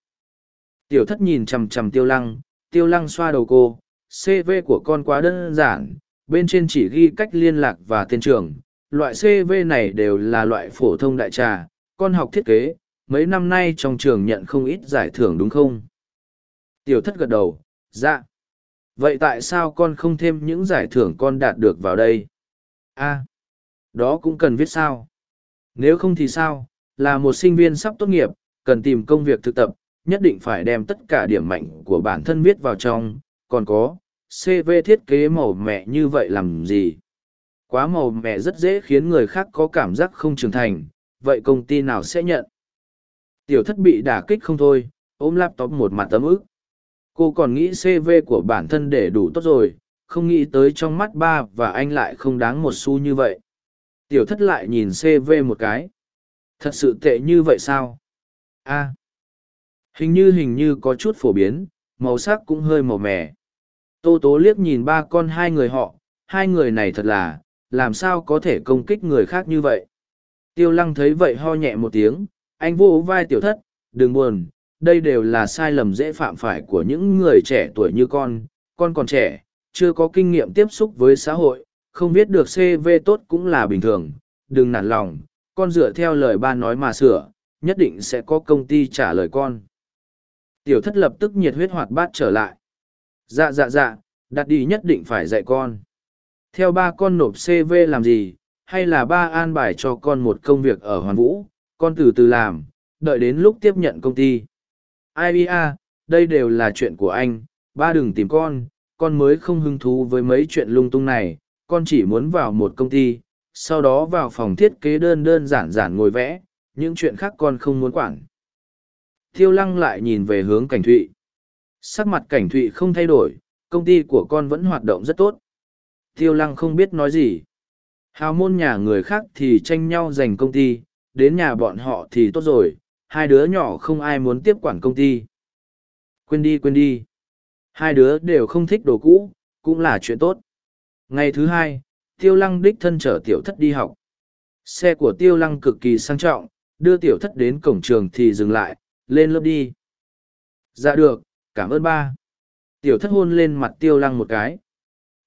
Tiểu thất nhìn chằm chằm tiêu lăng tiêu lăng xoa đầu cô cv của con quá đơn giản, bên trên chỉ ghi cách liên lạc và tên trường. Loại cv này đều là loại phổ thông đại trà, con học thiết kế mấy năm nay trong trường nhận không ít giải thưởng đúng không? Tiểu thất gật đầu dạ. Vậy tại sao con không thêm những giải thưởng con đạt được vào đây? A, đó cũng cần viết sao. Nếu không thì sao? Là một sinh viên sắp tốt nghiệp, cần tìm công việc thực tập, nhất định phải đem tất cả điểm mạnh của bản thân viết vào trong. Còn có cv thiết kế màu mẹ như vậy làm gì? Quá màu mẹ rất dễ khiến người khác có cảm giác không trưởng thành, vậy công ty nào sẽ nhận? Tiểu thất bị đả kích không thôi, ôm laptop một mặt tấm ức. Cô còn nghĩ cv của bản thân để đủ tốt rồi, không nghĩ tới trong mắt ba và anh lại không đáng một xu như vậy. Tiểu thất lại nhìn cv một cái. Thật sự tệ như vậy sao? A. Hình như hình như có chút phổ biến, màu sắc cũng hơi màu mè. Tô tố liếc nhìn ba con hai người họ, hai người này thật là, làm sao có thể công kích người khác như vậy? Tiêu lăng thấy vậy ho nhẹ một tiếng anh vô vai tiểu thất, đừng buồn, đây đều là sai lầm dễ phạm phải của những người trẻ tuổi như con. Con còn trẻ, chưa có kinh nghiệm tiếp xúc với xã hội, không biết được cv tốt cũng là bình thường. Đừng nản lòng, con dựa theo lời ba nói mà sửa, nhất định sẽ có công ty trả lời con. Tiểu thất lập tức nhiệt huyết hoạt bát trở lại. Dạ dạ dạ đặt đi nhất định phải dạy con. Theo ba con nộp cv làm gì, hay là ba an bài cho con một công việc ở hoàn vũ con từ từ làm, đợi đến lúc tiếp nhận công ty. Ai đây đều là chuyện của anh, ba đừng tìm con con mới không hứng thú với mấy chuyện lung tung này, con chỉ muốn vào một công ty, sau đó vào phòng thiết kế đơn đơn giản giản ngồi vẽ, những chuyện khác con không muốn quản. Thiêu lăng lại nhìn về hướng cảnh thụy. Sắc mặt cảnh thụy không thay đổi, công ty của con vẫn hoạt động rất tốt. Thiêu lăng không biết nói gì. Hào môn nhà người khác thì tranh nhau giành công ty đến nhà bọn họ thì tốt rồi, hai đứa nhỏ không ai muốn tiếp quản công ty. Quên đi quên đi. Hai đứa đều không thích đồ cũ, cũng là chuyện tốt. Ngày thứ hai, tiêu lăng đích thân chở tiểu thất đi học. Xe của tiêu lăng cực kỳ sang trọng, đưa tiểu thất đến cổng trường thì dừng lại, lên lớp đi. Dạ được, cảm ơn ba. Tiểu thất hôn lên mặt tiêu lăng một cái.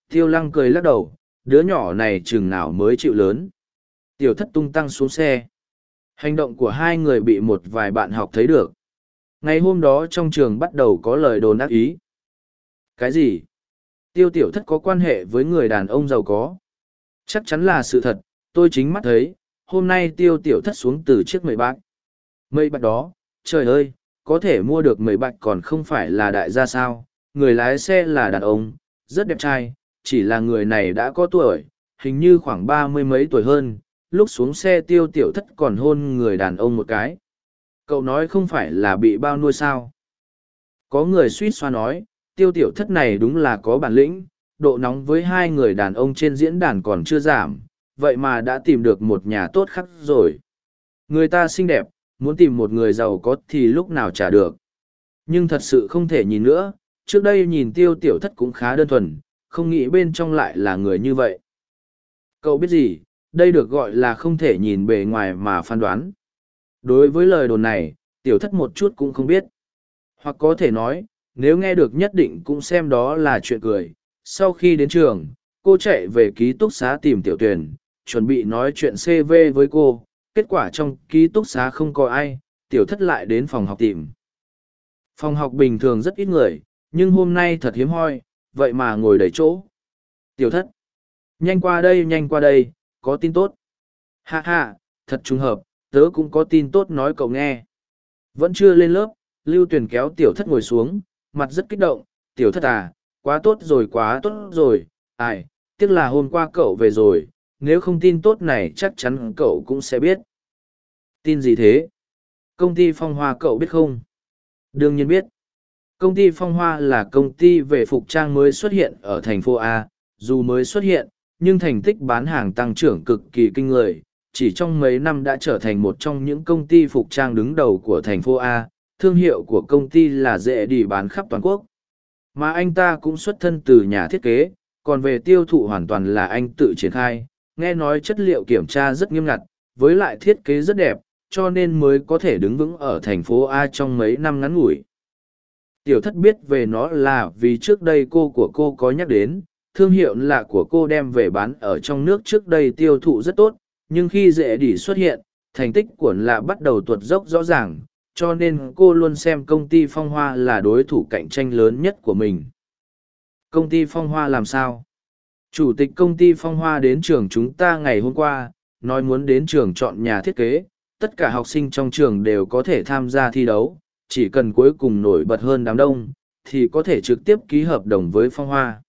Tiêu lăng cười lắc đầu, đứa nhỏ này chừng nào mới chịu lớn. Tiểu thất tung tăng xuống xe hành động của hai người bị một vài bạn học thấy được. Ngày hôm đó trong trường bắt đầu có lời đồn ác ý. Cái gì? Tiêu tiểu thất có quan hệ với người đàn ông giàu có? Chắc chắn là sự thật, tôi chính mắt thấy, hôm nay tiêu tiểu thất xuống từ chiếc mây bạc. Mây bạc đó, trời ơi, có thể mua được mây bạc còn không phải là đại gia sao? Người lái xe là đàn ông, rất đẹp trai, chỉ là người này đã có tuổi, hình như khoảng ba mươi mấy tuổi hơn lúc xuống xe tiêu tiểu thất còn hôn người đàn ông một cái. Cậu nói không phải là bị bao nuôi sao? Có người suýt xoa nói, tiêu tiểu thất này đúng là có bản lĩnh, độ nóng với hai người đàn ông trên diễn đàn còn chưa giảm, vậy mà đã tìm được một nhà tốt khắc rồi. Người ta xinh đẹp, muốn tìm một người giàu có thì lúc nào trả được. Nhưng thật sự không thể nhìn nữa, trước đây nhìn tiêu tiểu thất cũng khá đơn thuần, không nghĩ bên trong lại là người như vậy. Cậu biết gì đây được gọi là không thể nhìn bề ngoài mà phán đoán. Đối với lời đồn này, tiểu thất một chút cũng không biết. Hoặc có thể nói, nếu nghe được nhất định cũng xem đó là chuyện cười. Sau khi đến trường, cô chạy về ký túc xá tìm tiểu tuyền chuẩn bị nói chuyện cv với cô. Kết quả trong ký túc xá không có ai, tiểu thất lại đến phòng học tìm. Phòng học bình thường rất ít người, nhưng hôm nay thật hiếm hoi, vậy mà ngồi đầy chỗ. Tiểu thất, nhanh qua đây, nhanh qua đây có tin tốt. Ha ha, thật trùng hợp, tớ cũng có tin tốt nói cậu nghe. Vẫn chưa lên lớp, lưu tuyền kéo tiểu thất ngồi xuống, mặt rất kích động, tiểu thất à quá tốt rồi, quá tốt rồi, ai, tiếc là hôm qua cậu về rồi, nếu không tin tốt này chắc chắn cậu cũng sẽ biết. Tin gì thế? Công ty phong hoa cậu biết không? Đương nhiên biết. Công ty phong hoa là công ty về phục trang mới xuất hiện ở thành phố a, dù mới xuất hiện nhưng thành tích bán hàng tăng trưởng cực kỳ kinh người chỉ trong mấy năm đã trở thành một trong những công ty phục trang đứng đầu của thành phố A, thương hiệu của công ty là dễ đi bán khắp toàn quốc. Mà anh ta cũng xuất thân từ nhà thiết kế, còn về tiêu thụ hoàn toàn là anh tự triển khai, nghe nói chất liệu kiểm tra rất nghiêm ngặt, với lại thiết kế rất đẹp, cho nên mới có thể đứng vững ở thành phố A trong mấy năm ngắn ngủi. Tiểu thất biết về nó là vì trước đây cô của cô có nhắc đến, thương hiệu lạ của cô đem về bán ở trong nước trước đây tiêu thụ rất tốt, nhưng khi dễ đỉ xuất hiện, thành tích của lạ bắt đầu tuột dốc rõ ràng, cho nên cô luôn xem công ty phong hoa là đối thủ cạnh tranh lớn nhất của mình. Công ty phong hoa làm sao? Chủ tịch công ty phong hoa đến trường chúng ta ngày hôm qua, nói muốn đến trường chọn nhà thiết kế, tất cả học sinh trong trường đều có thể tham gia thi đấu, chỉ cần cuối cùng nổi bật hơn đám đông, thì có thể trực tiếp ký hợp đồng với phong hoa.